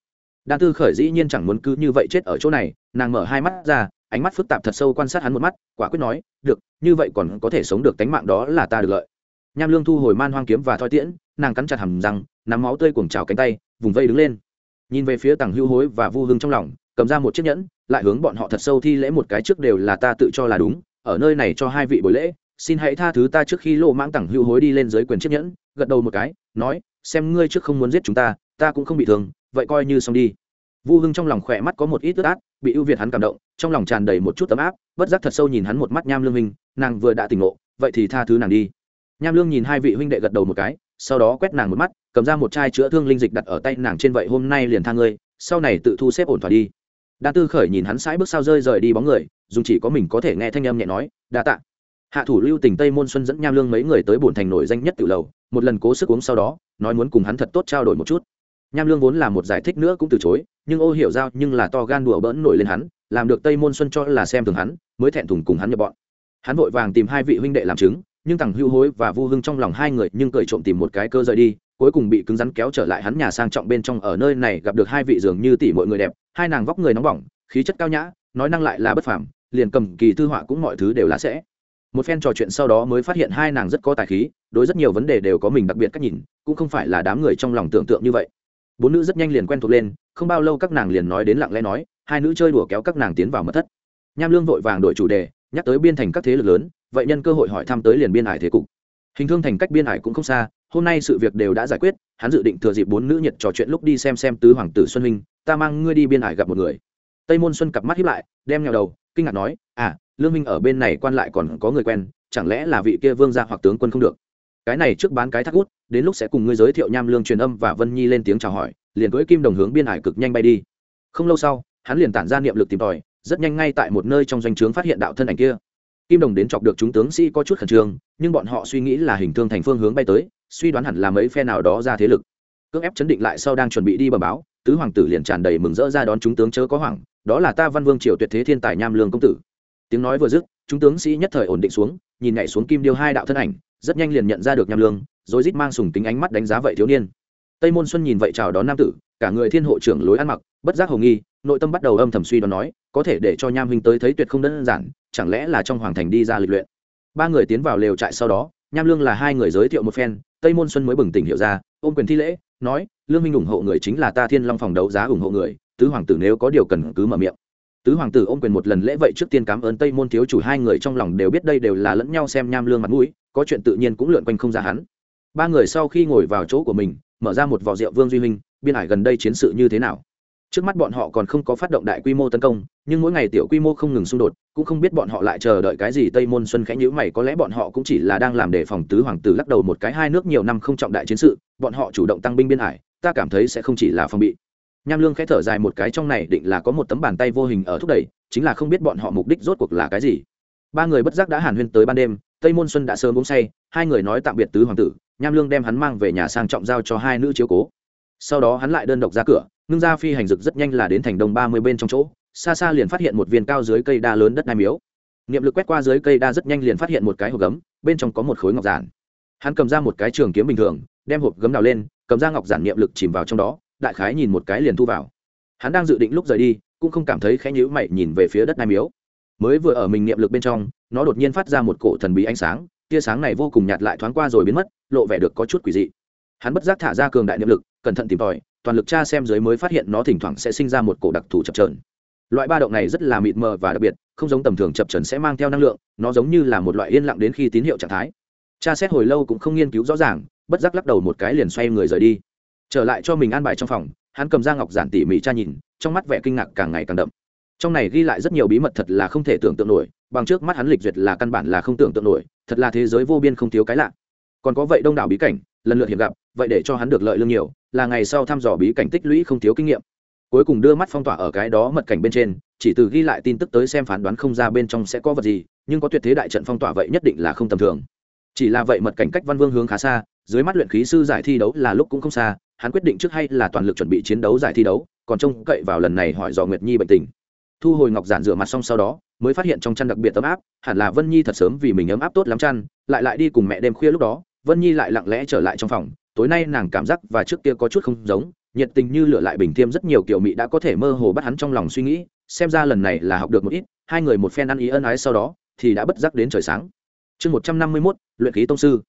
Đan tư khởi dĩ nhiên chẳng muốn cứ như vậy chết ở chỗ này nàng mở hai mắt ra, ánh mắt phức tạp thật sâu quan sát hắn một mắt, quả quyết nói, được, như vậy còn có thể sống được tánh mạng đó là ta được lợi. Nham lương thu hồi man hoang kiếm và thoi tiễn, nàng cắn chặt hầm răng, nắm máu tươi cuồng trào cánh tay, vùng vây đứng lên. Nhìn về phía tàng hưu hối và vu hưng trong lòng, cầm ra một chiếc nhẫn, lại hướng bọn họ thật sâu thi lễ một cái trước đều là ta tự cho là đúng, ở nơi này cho hai vị buổi lễ, xin hãy tha thứ ta trước khi lô mãng tặng hưu hối đi lên dưới quyền chiếc nhẫn, gật đầu một cái, nói, xem ngươi trước không muốn giết chúng ta ta cũng không bị thương, vậy coi như xong đi. Vu hưng trong lòng khỏe mắt có một ít ướt át bị ưu việt hắn cảm động, trong lòng tràn đầy một chút tấm áp, bất giác thật sâu nhìn hắn một mắt nham lương minh, nàng vừa đã tỉnh ngộ, vậy thì tha thứ nàng đi. Nham lương nhìn hai vị huynh đệ gật đầu một cái, sau đó quét nàng một mắt, cầm ra một chai chữa thương linh dịch đặt ở tay nàng trên vậy, hôm nay liền tha ngươi, sau này tự thu xếp ổn thỏa đi. Đa tư khởi nhìn hắn sãi bước sao rơi rời đi bóng người, dùng chỉ có mình có thể nghe thanh âm nhẹ nói, đa tạ. Hạ thủ lưu tình tây môn xuân dẫn nham lương mấy người tới bổn thành nổi danh nhất từ lầu, một lần cố sức uống sau đó, nói muốn cùng hắn thật tốt trao đổi một chút nham lương vốn là một giải thích nữa cũng từ chối, nhưng ô hiểu giao nhưng là to gan đùa bỡn nổi lên hắn, làm được tây môn xuân cho là xem thường hắn, mới thẹn thùng cùng hắn nhập bọn. Hắn vội vàng tìm hai vị huynh đệ làm chứng, nhưng thằng hưu hối và vu hưng trong lòng hai người nhưng cởi trộm tìm một cái cơ rời đi, cuối cùng bị cứng rắn kéo trở lại hắn nhà sang trọng bên trong ở nơi này gặp được hai vị dường như tỷ mọi người đẹp, hai nàng vóc người nóng bỏng, khí chất cao nhã, nói năng lại là bất phàm, liền cầm kỳ thư họa cũng mọi thứ đều là sẽ. Một phen trò chuyện sau đó mới phát hiện hai nàng rất có tài khí, đối rất nhiều vấn đề đều có mình đặc biệt cách nhìn, cũng không phải là đám người trong lòng tưởng tượng như vậy bốn nữ rất nhanh liền quen thuộc lên, không bao lâu các nàng liền nói đến lặng lẽ nói, hai nữ chơi đùa kéo các nàng tiến vào mật thất. Nham lương vội vàng đổi chủ đề, nhắc tới biên thành các thế lực lớn, vậy nhân cơ hội hỏi thăm tới liền biên hải thế cục. Hình thương thành cách biên hải cũng không xa, hôm nay sự việc đều đã giải quyết, hắn dự định thừa dịp bốn nữ nhiệt trò chuyện lúc đi xem xem tứ hoàng tử xuân huynh, ta mang ngươi đi biên hải gặp một người. Tây môn xuân cặp mắt hiếp lại, đem nhào đầu, kinh ngạc nói à lương minh ở bên này quan lại còn có người quen, chẳng lẽ là vị kia vương gia hoặc tướng quân không được? Cái này trước bán cái thắt út đến lúc sẽ cùng ngươi giới thiệu nham lương truyền âm và vân nhi lên tiếng chào hỏi, liền cưỡi kim đồng hướng biên hải cực nhanh bay đi. Không lâu sau, hắn liền tản ra niệm lực tìm tòi, rất nhanh ngay tại một nơi trong doanh trướng phát hiện đạo thân ảnh kia. Kim đồng đến chọc được chúng tướng sĩ có chút khẩn trương, nhưng bọn họ suy nghĩ là hình thương thành phương hướng bay tới, suy đoán hẳn là mấy phe nào đó ra thế lực. Cưỡng ép chấn định lại sau đang chuẩn bị đi bờ báo, tứ hoàng tử liền tràn đầy mừng rỡ ra đón chúng tướng chớ có hoảng, đó là ta văn vương triều tuyệt thế thiên tài nham lương công tử. Tiếng nói vừa dứt, chúng tướng sĩ nhất thời ổn định xuống, nhìn nhảy xuống kim điêu hai đạo thân ảnh rất nhanh liền nhận ra được nham lương, rồi rít mang sùng tính ánh mắt đánh giá vậy thiếu niên. Tây môn xuân nhìn vậy chào đón nam tử, cả người thiên hộ trưởng lối ăn mặc, bất giác hầu nghi, nội tâm bắt đầu âm thầm suy đoán nói, có thể để cho nham huynh tới thấy tuyệt không đơn giản, chẳng lẽ là trong hoàng thành đi ra lịch luyện. Ba người tiến vào lều trại sau đó, nham lương là hai người giới thiệu một phen, tây môn xuân mới bừng tỉnh hiểu ra, ôm quyền thi lễ, nói, lương minh ủng hộ người chính là ta thiên long phòng đấu giá ủng hộ người, tứ hoàng tử nếu có điều cần cứ mở miệng tứ hoàng tử ôm quyền một lần lễ vậy trước tiên cảm ơn tây môn thiếu chủ hai người trong lòng đều biết đây đều là lẫn nhau xem nham lương mặt mũi có chuyện tự nhiên cũng lượn quanh không ra hắn. Ba người sau khi ngồi vào chỗ của mình mở ra một vò rượu vương duy minh, biên hải gần đây chiến sự như thế nào? Trước mắt bọn họ còn không có phát động đại quy mô tấn công nhưng mỗi ngày tiểu quy mô không ngừng xung đột cũng không biết bọn họ lại chờ đợi cái gì. Tây môn xuân khẽ nhữ mày có lẽ bọn họ cũng chỉ là đang làm để phòng tứ hoàng tử lắc đầu một cái hai nước nhiều năm không trọng đại chiến sự bọn họ chủ động tăng binh biên hải ta cảm thấy sẽ không chỉ là phòng bị nham lương khẽ thở dài một cái trong này định là có một tấm bàn tay vô hình ở thúc đẩy, chính là không biết bọn họ mục đích rốt cuộc là cái gì. Ba người bất giác đã hàn huyên tới ban đêm, tây môn xuân đã sớm uống say, hai người nói tạm biệt tứ hoàng tử, nham lương đem hắn mang về nhà sang trọng giao cho hai nữ chiếu cố. Sau đó hắn lại đơn độc ra cửa, ngưng ra phi hành rực rất nhanh là đến thành đông ba mươi bên trong chỗ, xa xa liền phát hiện một viên cao dưới cây đa lớn đất nai miếu. Niệm lực quét qua dưới cây đa rất nhanh liền phát hiện một cái hộp gấm, bên trong có một khối ngọc giản. Hắn cầm ra một cái trường kiếm bình thường, đem hộp gấm đào lên, cầm ra ngọc giản niệm lực chìm vào trong đó đại khái nhìn một cái liền thu vào. Hắn đang dự định lúc rời đi, cũng không cảm thấy khẽ nhữ mày nhìn về phía đất nai miếu. Mới vừa ở mình niệm lực bên trong, nó đột nhiên phát ra một cổ thần bí ánh sáng, tia sáng này vô cùng nhạt lại thoáng qua rồi biến mất, lộ vẻ được có chút quỷ dị. Hắn bất giác thả ra cường đại niệm lực, cẩn thận tìm tòi, toàn lực tra xem dưới mới phát hiện nó thỉnh thoảng sẽ sinh ra một cổ đặc thù chập trờn loại ba động này rất là mịt mờ và đặc biệt, không giống tầm thường chập trần sẽ mang theo năng lượng, nó giống như là một loại yên lặng đến khi tín hiệu trạng thái. Tra xét hồi lâu cũng không nghiên cứu rõ ràng, bất giác lắc đầu một cái liền xoay người rời đi trở lại cho mình an bài trong phòng, hắn cầm ra ngọc giản tỉ mỉ tra nhìn, trong mắt vẻ kinh ngạc càng ngày càng đậm. Trong này ghi lại rất nhiều bí mật thật là không thể tưởng tượng nổi, bằng trước mắt hắn lịch duyệt là căn bản là không tưởng tượng nổi, thật là thế giới vô biên không thiếu cái lạ. Còn có vậy đông đảo bí cảnh, lần lượt hiện gặp, vậy để cho hắn được lợi lương nhiều, là ngày sau thăm dò bí cảnh tích lũy không thiếu kinh nghiệm. Cuối cùng đưa mắt phong tỏa ở cái đó mật cảnh bên trên, chỉ từ ghi lại tin tức tới xem phán đoán không ra bên trong sẽ có vật gì, nhưng có tuyệt thế đại trận phong tỏa vậy nhất định là không tầm thường. Chỉ là vậy mật cảnh cách văn vương hướng khá xa, dưới mắt luyện khí sư giải thi đấu là lúc cũng không xa hắn quyết định trước hay là toàn lực chuẩn bị chiến đấu giải thi đấu, còn trông cậy vào lần này hỏi dò nguyệt nhi bệnh tình. Thu hồi ngọc giản rửa mặt xong sau đó, mới phát hiện trong chăn đặc biệt ấm áp, hẳn là vân nhi thật sớm vì mình ấm áp tốt lắm chăn, lại lại đi cùng mẹ đêm khuya lúc đó, vân nhi lại lặng lẽ trở lại trong phòng, tối nay nàng cảm giác và trước kia có chút không giống, nhiệt tình như lửa lại bình thiêm rất nhiều kiểu mị đã có thể mơ hồ bắt hắn trong lòng suy nghĩ, xem ra lần này là học được một ít, hai người một phen ăn ý ân ái sau đó, thì đã bất giác đến trời sáng. Chương một trăm năm mươi mốt, luyện khí tông sư.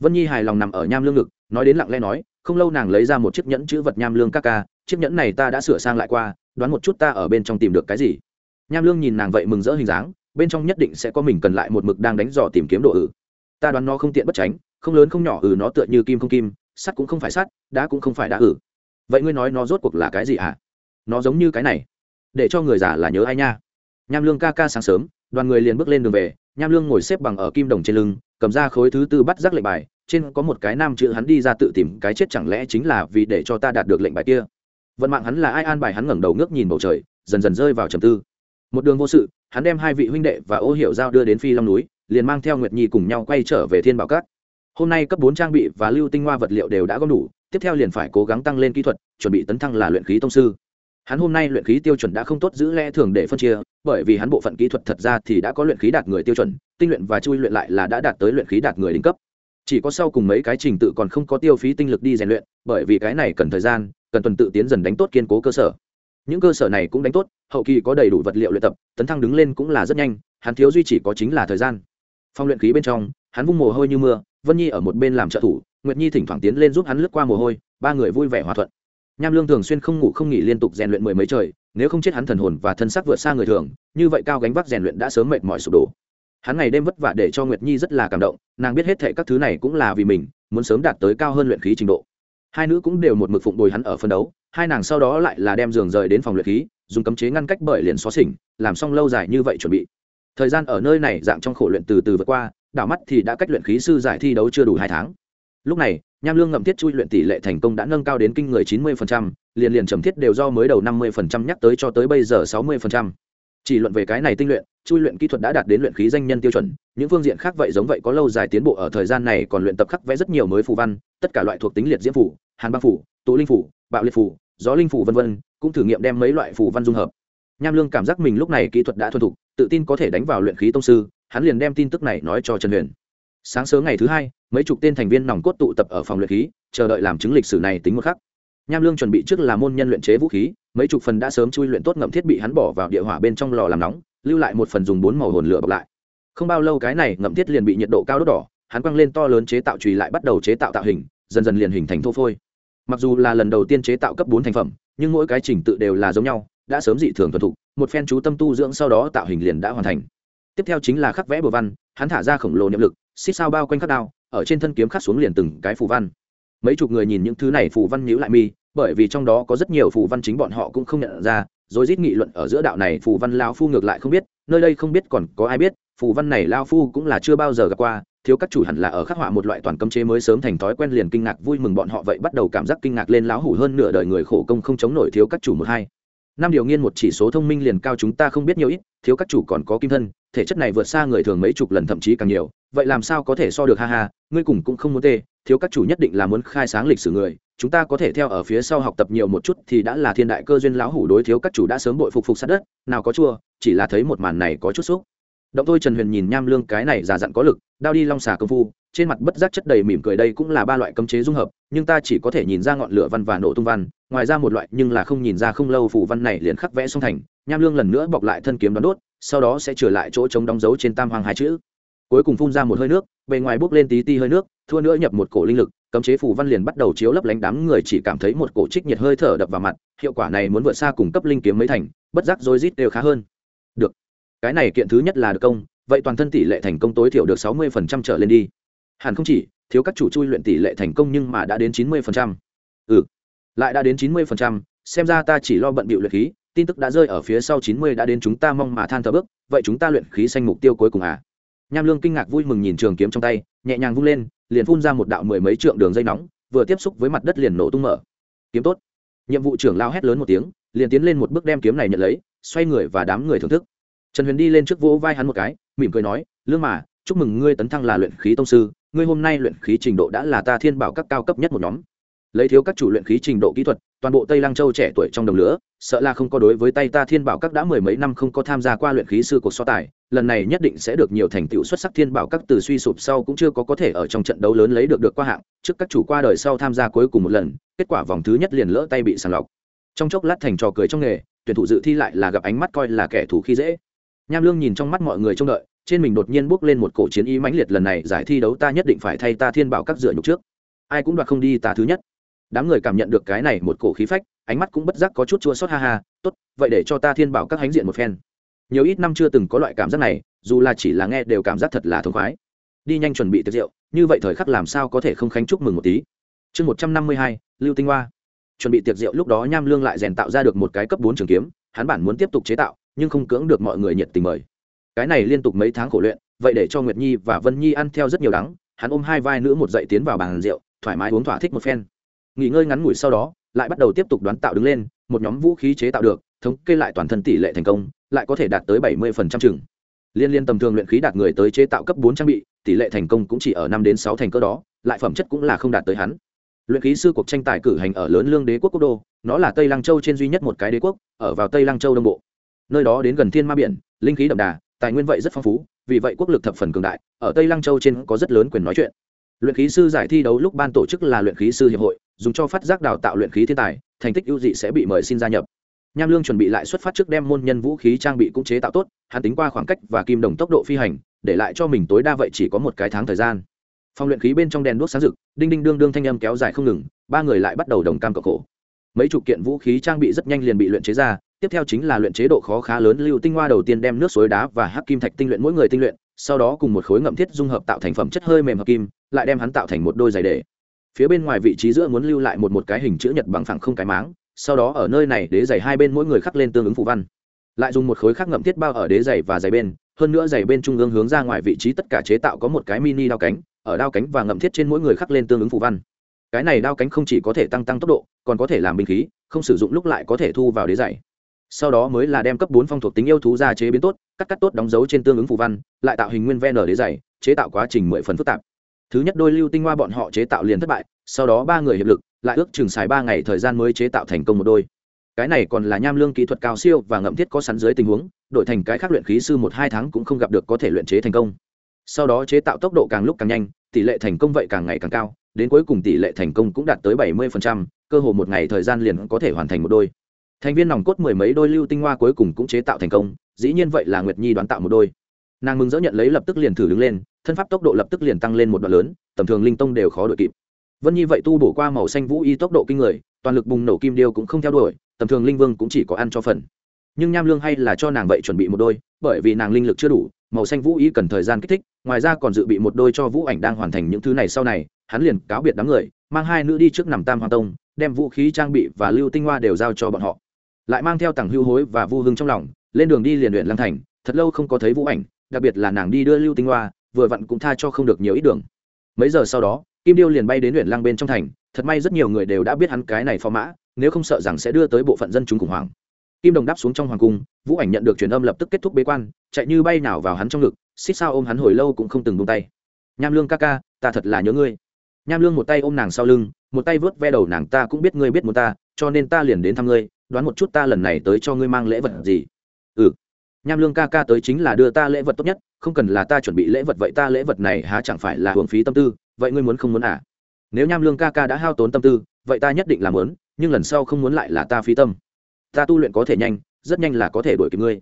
Vân nhi hài lòng nằm ở nham lương ngực, nói đến lặng lẽ nói không lâu nàng lấy ra một chiếc nhẫn chữ vật nham lương các ca, chiếc nhẫn này ta đã sửa sang lại qua, đoán một chút ta ở bên trong tìm được cái gì. Nham lương nhìn nàng vậy mừng rỡ hình dáng, bên trong nhất định sẽ có mình cần lại một mực đang đánh dò tìm kiếm độ ử. Ta đoán nó không tiện bất tránh, không lớn không nhỏ ừ nó tựa như kim không kim, sắt cũng không phải sắt, đá cũng không phải đá ử. Vậy ngươi nói nó rốt cuộc là cái gì ạ à? nó giống như cái này. Để cho người già là nhớ ai nha. Nham lương ca ca sáng sớm đoàn người liền bước lên đường về, nham lương ngồi xếp bằng ở kim đồng trên lưng, cầm ra khối thứ tư bắt rắc lệnh bài, trên có một cái nam chữ hắn đi ra tự tìm, cái chết chẳng lẽ chính là vì để cho ta đạt được lệnh bài kia? Vận mạng hắn là ai an bài hắn ngẩng đầu ngước nhìn bầu trời, dần dần rơi vào trầm tư. Một đường vô sự, hắn đem hai vị huynh đệ và ô hiệu giao đưa đến phi long núi, liền mang theo nguyệt nhi cùng nhau quay trở về thiên bảo cát. Hôm nay cấp bốn trang bị và lưu tinh hoa vật liệu đều đã gom đủ, tiếp theo liền phải cố gắng tăng lên kỹ thuật, chuẩn bị tấn thăng là luyện khí tông sư hắn hôm nay luyện khí tiêu chuẩn đã không tốt giữ lẽ thường để phân chia, bởi vì hắn bộ phận kỹ thuật thật ra thì đã có luyện khí đạt người tiêu chuẩn, tinh luyện và chui luyện lại là đã đạt tới luyện khí đạt người đỉnh cấp. Chỉ có sau cùng mấy cái trình tự còn không có tiêu phí tinh lực đi rèn luyện, bởi vì cái này cần thời gian, cần tuần tự tiến dần đánh tốt kiên cố cơ sở. Những cơ sở này cũng đánh tốt, hậu kỳ có đầy đủ vật liệu luyện tập, tấn thăng đứng lên cũng là rất nhanh, hắn thiếu duy chỉ có chính là thời gian. Phong luyện khí bên trong, hắn vung mồ hôi như mưa, vân nhi ở một bên làm trợ thủ, nguyệt nhi thỉnh thoảng tiến lên giúp hắn lướt qua mồ hôi, ba người vui vẻ hòa thuận nham lương thường xuyên không ngủ không nghỉ liên tục rèn luyện mười mấy trời, nếu không chết hắn thần hồn và thân sắc vượt xa người thường, như vậy cao gánh vác rèn luyện đã sớm mệt mỏi sụp đổ. Hắn ngày đêm vất vả để cho nguyệt nhi rất là cảm động, nàng biết hết thệ các thứ này cũng là vì mình, muốn sớm đạt tới cao hơn luyện khí trình độ. Hai nữ cũng đều một mực phụng bồi hắn ở phân đấu, hai nàng sau đó lại là đem giường rời đến phòng luyện khí, dùng cấm chế ngăn cách bởi liền xóa xỉnh, làm xong lâu dài như vậy chuẩn bị. Thời gian ở nơi này dạng trong khổ luyện từ từ vượt qua, đảo mắt thì đã cách luyện khí sư giải thi đấu chưa đủ hai tháng. Lúc này nham lương ngậm thiết chui luyện tỷ lệ thành công đã nâng cao đến kinh người chín mươi liền liền trầm thiết đều do mới đầu năm mươi nhắc tới cho tới bây giờ sáu mươi chỉ luận về cái này tinh luyện chui luyện kỹ thuật đã đạt đến luyện khí danh nhân tiêu chuẩn những phương diện khác vậy giống vậy có lâu dài tiến bộ ở thời gian này còn luyện tập khắc vẽ rất nhiều mới phù văn tất cả loại thuộc tính liệt diễm phù, hàn băng phù, tụ linh phù, bạo liệt phù, gió linh phù vân vân, cũng thử nghiệm đem mấy loại phù văn dung hợp. Nham lương cảm giác mình lúc này kỹ thuật đã thuần thục tự tin có thể đánh vào luyện khí tông sư hắn liền đem tin tức này nói cho trần huyền. Sáng sớm ngày thứ hai mấy chục tên thành viên nòng cốt tụ tập ở phòng luyện khí, chờ đợi làm chứng lịch sử này tính một khắc. Nham lương chuẩn bị trước là môn nhân luyện chế vũ khí, mấy chục phần đã sớm chui luyện tốt ngậm thiết bị hắn bỏ vào địa hỏa bên trong lò làm nóng, lưu lại một phần dùng bốn màu hồn lửa bọc lại. Không bao lâu cái này ngậm thiết liền bị nhiệt độ cao đốt đỏ, hắn quăng lên to lớn chế tạo trùy lại bắt đầu chế tạo tạo hình, dần dần liền hình thành thô phôi. Mặc dù là lần đầu tiên chế tạo cấp bốn thành phẩm, nhưng mỗi cái trình tự đều là giống nhau, đã sớm dị thường thuần thục, một phen chú tâm tu dưỡng sau đó tạo hình liền đã hoàn thành. Tiếp theo chính là khắc vẽ bừa văn, hắn thả ra khổng lồ niệm lực, xích sao bao quanh khắc đao ở trên thân kiếm khắc xuống liền từng cái phù văn. Mấy chục người nhìn những thứ này phù văn nhíu lại mi, bởi vì trong đó có rất nhiều phù văn chính bọn họ cũng không nhận ra, rồi rít nghị luận ở giữa đạo này phù văn lao phu ngược lại không biết, nơi đây không biết còn có ai biết, phù văn này lao phu cũng là chưa bao giờ gặp qua, thiếu các chủ hẳn là ở khắc họa một loại toàn cấm chế mới sớm thành thói quen liền kinh ngạc vui mừng bọn họ vậy bắt đầu cảm giác kinh ngạc lên lão hủ hơn nửa đời người khổ công không chống nổi thiếu các chủ một hai năm điều nghiên một chỉ số thông minh liền cao chúng ta không biết nhiều ít, thiếu các chủ còn có kim thân, thể chất này vượt xa người thường mấy chục lần thậm chí càng nhiều, vậy làm sao có thể so được, ha ha, ngươi cùng cũng không muốn tê, thiếu các chủ nhất định là muốn khai sáng lịch sử người, chúng ta có thể theo ở phía sau học tập nhiều một chút thì đã là thiên đại cơ duyên lão hủ đối thiếu các chủ đã sớm bội phục phục sát đất, nào có chua, chỉ là thấy một màn này có chút xúc. Động thôi trần huyền nhìn nham lương cái này già dặn có lực, đao đi long xà công phu trên mặt bất giác chất đầy mỉm cười đây cũng là ba loại cấm chế dung hợp, nhưng ta chỉ có thể nhìn ra ngọn lửa văn và nổ tung văn, ngoài ra một loại nhưng là không nhìn ra không lâu phủ văn này liền khắc vẽ xong thành, nham lương lần nữa bọc lại thân kiếm đón đốt, sau đó sẽ trở lại chỗ trống đóng dấu trên tam hoàng hai chữ. Cuối cùng phun ra một hơi nước, bề ngoài bốc lên tí ti hơi nước, thua nữa nhập một cổ linh lực, cấm chế phủ văn liền bắt đầu chiếu lấp lánh đám người chỉ cảm thấy một cổ trích nhiệt hơi thở đập vào mặt, hiệu quả này muốn vượt xa cùng cấp linh kiếm mấy thành, bất giác rồi rít đều khá hơn. Được, cái này kiện thứ nhất là được công, vậy toàn thân tỷ lệ thành công tối thiểu được sáu mươi phần trăm trở lên đi hẳn không chỉ, thiếu các chủ chui luyện tỷ lệ thành công nhưng mà đã đến chín mươi phần trăm. Ừ lại đã đến chín mươi phần trăm, xem ra ta chỉ lo bận bịu luyện khí, tin tức đã rơi ở phía sau chín mươi đã đến chúng ta mong mà than thở bước, vậy chúng ta luyện khí xanh mục tiêu cuối cùng à? Nham lương kinh ngạc vui mừng nhìn trường kiếm trong tay, nhẹ nhàng vung lên, liền phun ra một đạo mười mấy trượng đường dây nóng, vừa tiếp xúc với mặt đất liền nổ tung mở. Kiếm tốt. Nhiệm vụ trưởng lao hét lớn một tiếng, liền tiến lên một bước đem kiếm này nhận lấy, xoay người và đám người thưởng thức. Trần huyền đi lên trước vỗ vai hắn một cái, mỉm cười nói, lương mà, chúc mừng ngươi tấn thăng là luyện khí tông sư ngươi hôm nay luyện khí trình độ đã là ta thiên bảo các cao cấp nhất một nhóm. Lấy thiếu các chủ luyện khí trình độ kỹ thuật, toàn bộ tây lăng châu trẻ tuổi trong đồng lửa, sợ là không có đối với tay ta thiên bảo các đã mười mấy năm không có tham gia qua luyện khí sư cuộc so tài, lần này nhất định sẽ được nhiều thành tựu xuất sắc thiên bảo các từ suy sụp sau cũng chưa có có thể ở trong trận đấu lớn lấy được được qua hạng, trước các chủ qua đời sau tham gia cuối cùng một lần, kết quả vòng thứ nhất liền lỡ tay bị sàng lọc. Trong chốc lát thành trò cười trong nghề, tuyển thủ dự thi lại là gặp ánh mắt coi là kẻ thù khi dễ nham lương nhìn trong mắt mọi người trông đợi, trên mình đột nhiên bước lên một cổ chiến ý mãnh liệt lần này, giải thi đấu ta nhất định phải thay ta thiên bảo các dựa nhục trước. Ai cũng đoạt không đi ta thứ nhất. Đám người cảm nhận được cái này một cổ khí phách, ánh mắt cũng bất giác có chút chua xót, ha ha, tốt, vậy để cho ta thiên bảo các hánh diện một phen. Nhiều ít năm chưa từng có loại cảm giác này, dù là chỉ là nghe đều cảm giác thật là thống khoái. Đi nhanh chuẩn bị tiệc rượu, như vậy thời khắc làm sao có thể không khánh chúc mừng một tí? Chương một trăm năm mươi hai, lưu tinh hoa. Chuẩn bị tiệc rượu lúc đó nham lương lại rèn tạo ra được một cái cấp bốn trường kiếm, hắn bản muốn tiếp tục chế tạo nhưng không cưỡng được mọi người nhiệt tình mời. Cái này liên tục mấy tháng khổ luyện, vậy để cho nguyệt nhi và vân nhi ăn theo rất nhiều đắng, hắn ôm hai vai nữ một dậy tiến vào bàn rượu, thoải mái uống thỏa thích một phen. Nghỉ ngơi ngắn ngủi sau đó, lại bắt đầu tiếp tục đoán tạo đứng lên, một nhóm vũ khí chế tạo được, thống kê lại toàn thân tỷ lệ thành công, lại có thể đạt tới bảy mươi phần trăm chừng. Liên liên tầm thường luyện khí đạt người tới chế tạo cấp bốn trang bị, tỷ lệ thành công cũng chỉ ở năm đến sáu thành cơ đó, lại phẩm chất cũng là không đạt tới hắn. Luyện khí sư cuộc tranh tài cử hành ở lớn lương đế quốc quốc đô, nó là tây lăng châu trên duy nhất một cái đế quốc, ở vào tây lăng châu đông bộ nơi đó đến gần thiên ma biển, linh khí đậm đà, tài nguyên vậy rất phong phú, vì vậy quốc lực thập phần cường đại, ở tây lăng châu trên có rất lớn quyền nói chuyện. Luyện khí sư giải thi đấu lúc ban tổ chức là luyện khí sư hiệp hội, dùng cho phát giác đào tạo luyện khí thiên tài, thành tích ưu dị sẽ bị mời xin gia nhập. Nham lương chuẩn bị lại xuất phát trước đem môn nhân vũ khí trang bị cũng chế tạo tốt, hắn tính qua khoảng cách và kim đồng tốc độ phi hành, để lại cho mình tối đa vậy chỉ có một cái tháng thời gian. Phòng luyện khí bên trong đèn đuốc sáng rực, đinh đinh đương đương thanh âm kéo dài không ngừng, ba người lại bắt đầu đồng cam cộng khổ. Mấy chục kiện vũ khí trang bị rất nhanh liền bị luyện chế ra tiếp theo chính là luyện chế độ khó khá lớn, lưu tinh hoa đầu tiên đem nước suối đá và hắc kim thạch tinh luyện, mỗi người tinh luyện, sau đó cùng một khối ngậm thiết dung hợp tạo thành phẩm chất hơi mềm hợp kim, lại đem hắn tạo thành một đôi giày để. Phía bên ngoài vị trí giữa muốn lưu lại một một cái hình chữ nhật bằng phẳng không cái máng, sau đó ở nơi này, đế giày hai bên mỗi người khắc lên tương ứng phù văn. Lại dùng một khối khắc ngậm thiết bao ở đế giày và giày bên, hơn nữa giày bên trung ương hướng ra ngoài vị trí tất cả chế tạo có một cái mini đao cánh, ở đao cánh và ngậm thiết trên mỗi người khắc lên tương ứng phù văn. Cái này đao cánh không chỉ có thể tăng tăng tốc độ, còn có thể làm binh khí, không sử dụng lúc lại có thể thu vào đế giày sau đó mới là đem cấp bốn phong thuộc tính yêu thú ra chế biến tốt cắt cắt tốt đóng dấu trên tương ứng phù văn lại tạo hình nguyên ven ở đế dày, chế tạo quá trình mười phần phức tạp. Thứ nhất đôi lưu tinh hoa bọn họ chế tạo liền thất bại sau đó ba người hiệp lực lại ước chừng xài ba ngày thời gian mới chế tạo thành công một đôi. Cái này còn là nham lương kỹ thuật cao siêu và ngậm thiết có sẵn dưới tình huống đổi thành cái khác luyện khí sư một hai tháng cũng không gặp được có thể luyện chế thành công. Sau đó chế tạo tốc độ càng lúc càng nhanh tỷ lệ thành công vậy càng ngày càng cao đến cuối cùng tỷ lệ thành công cũng đạt tới bảy mươi cơ hồ một ngày thời gian liền có thể hoàn thành một đôi thành viên nòng cốt mười mấy đôi lưu tinh hoa cuối cùng cũng chế tạo thành công, dĩ nhiên vậy là nguyệt nhi đoán tạo một đôi. Nàng mừng dỡ nhận lấy lập tức liền thử đứng lên, thân pháp tốc độ lập tức liền tăng lên một đoạn lớn, tầm thường linh tông đều khó đội kịp. Vân nhi vậy tu bổ qua màu xanh vũ y tốc độ kinh người, toàn lực bùng nổ kim điêu cũng không theo đuổi, tầm thường linh vương cũng chỉ có ăn cho phần. Nhưng nham lương hay là cho nàng vậy chuẩn bị một đôi, bởi vì nàng linh lực chưa đủ, màu xanh vũ y cần thời gian kích thích, ngoài ra còn dự bị một đôi cho vũ ảnh đang hoàn thành những thứ này sau này, hắn liền cáo biệt đám người, mang hai nữ đi trước nằm tam hoa tông, đem vũ khí trang bị và lưu tinh hoa đều giao cho bọn họ lại mang theo tặng hưu hối và vu hưng trong lòng, lên đường đi liền luyện lăng thành, thật lâu không có thấy vũ ảnh, đặc biệt là nàng đi đưa lưu tinh hoa, vừa vặn cũng tha cho không được nhiều ít đường. Mấy giờ sau đó, kim điêu liền bay đến luyện lăng bên trong thành, thật may rất nhiều người đều đã biết hắn cái này phò mã, nếu không sợ rằng sẽ đưa tới bộ phận dân chúng khủng hoảng. Kim đồng đáp xuống trong hoàng cung, vũ ảnh nhận được truyền âm lập tức kết thúc bế quan, chạy như bay nào vào hắn trong ngực, xích sao ôm hắn hồi lâu cũng không từng buông tay. Nham lương ca ca, ta thật là nhớ ngươi. Nham lương một tay ôm nàng sau lưng, một tay vớt ve đầu nàng, ta cũng biết ngươi biết muốn ta, cho nên ta liền đến thăm ngươi đoán một chút ta lần này tới cho ngươi mang lễ vật gì? Ừ. Nham lương ca ca tới chính là đưa ta lễ vật tốt nhất, không cần là ta chuẩn bị lễ vật vậy ta lễ vật này há chẳng phải là hưởng phí tâm tư, vậy ngươi muốn không muốn à? Nếu nham lương ca ca đã hao tốn tâm tư, vậy ta nhất định làm muốn, nhưng lần sau không muốn lại là ta phí tâm. Ta tu luyện có thể nhanh, rất nhanh là có thể đuổi kịp ngươi.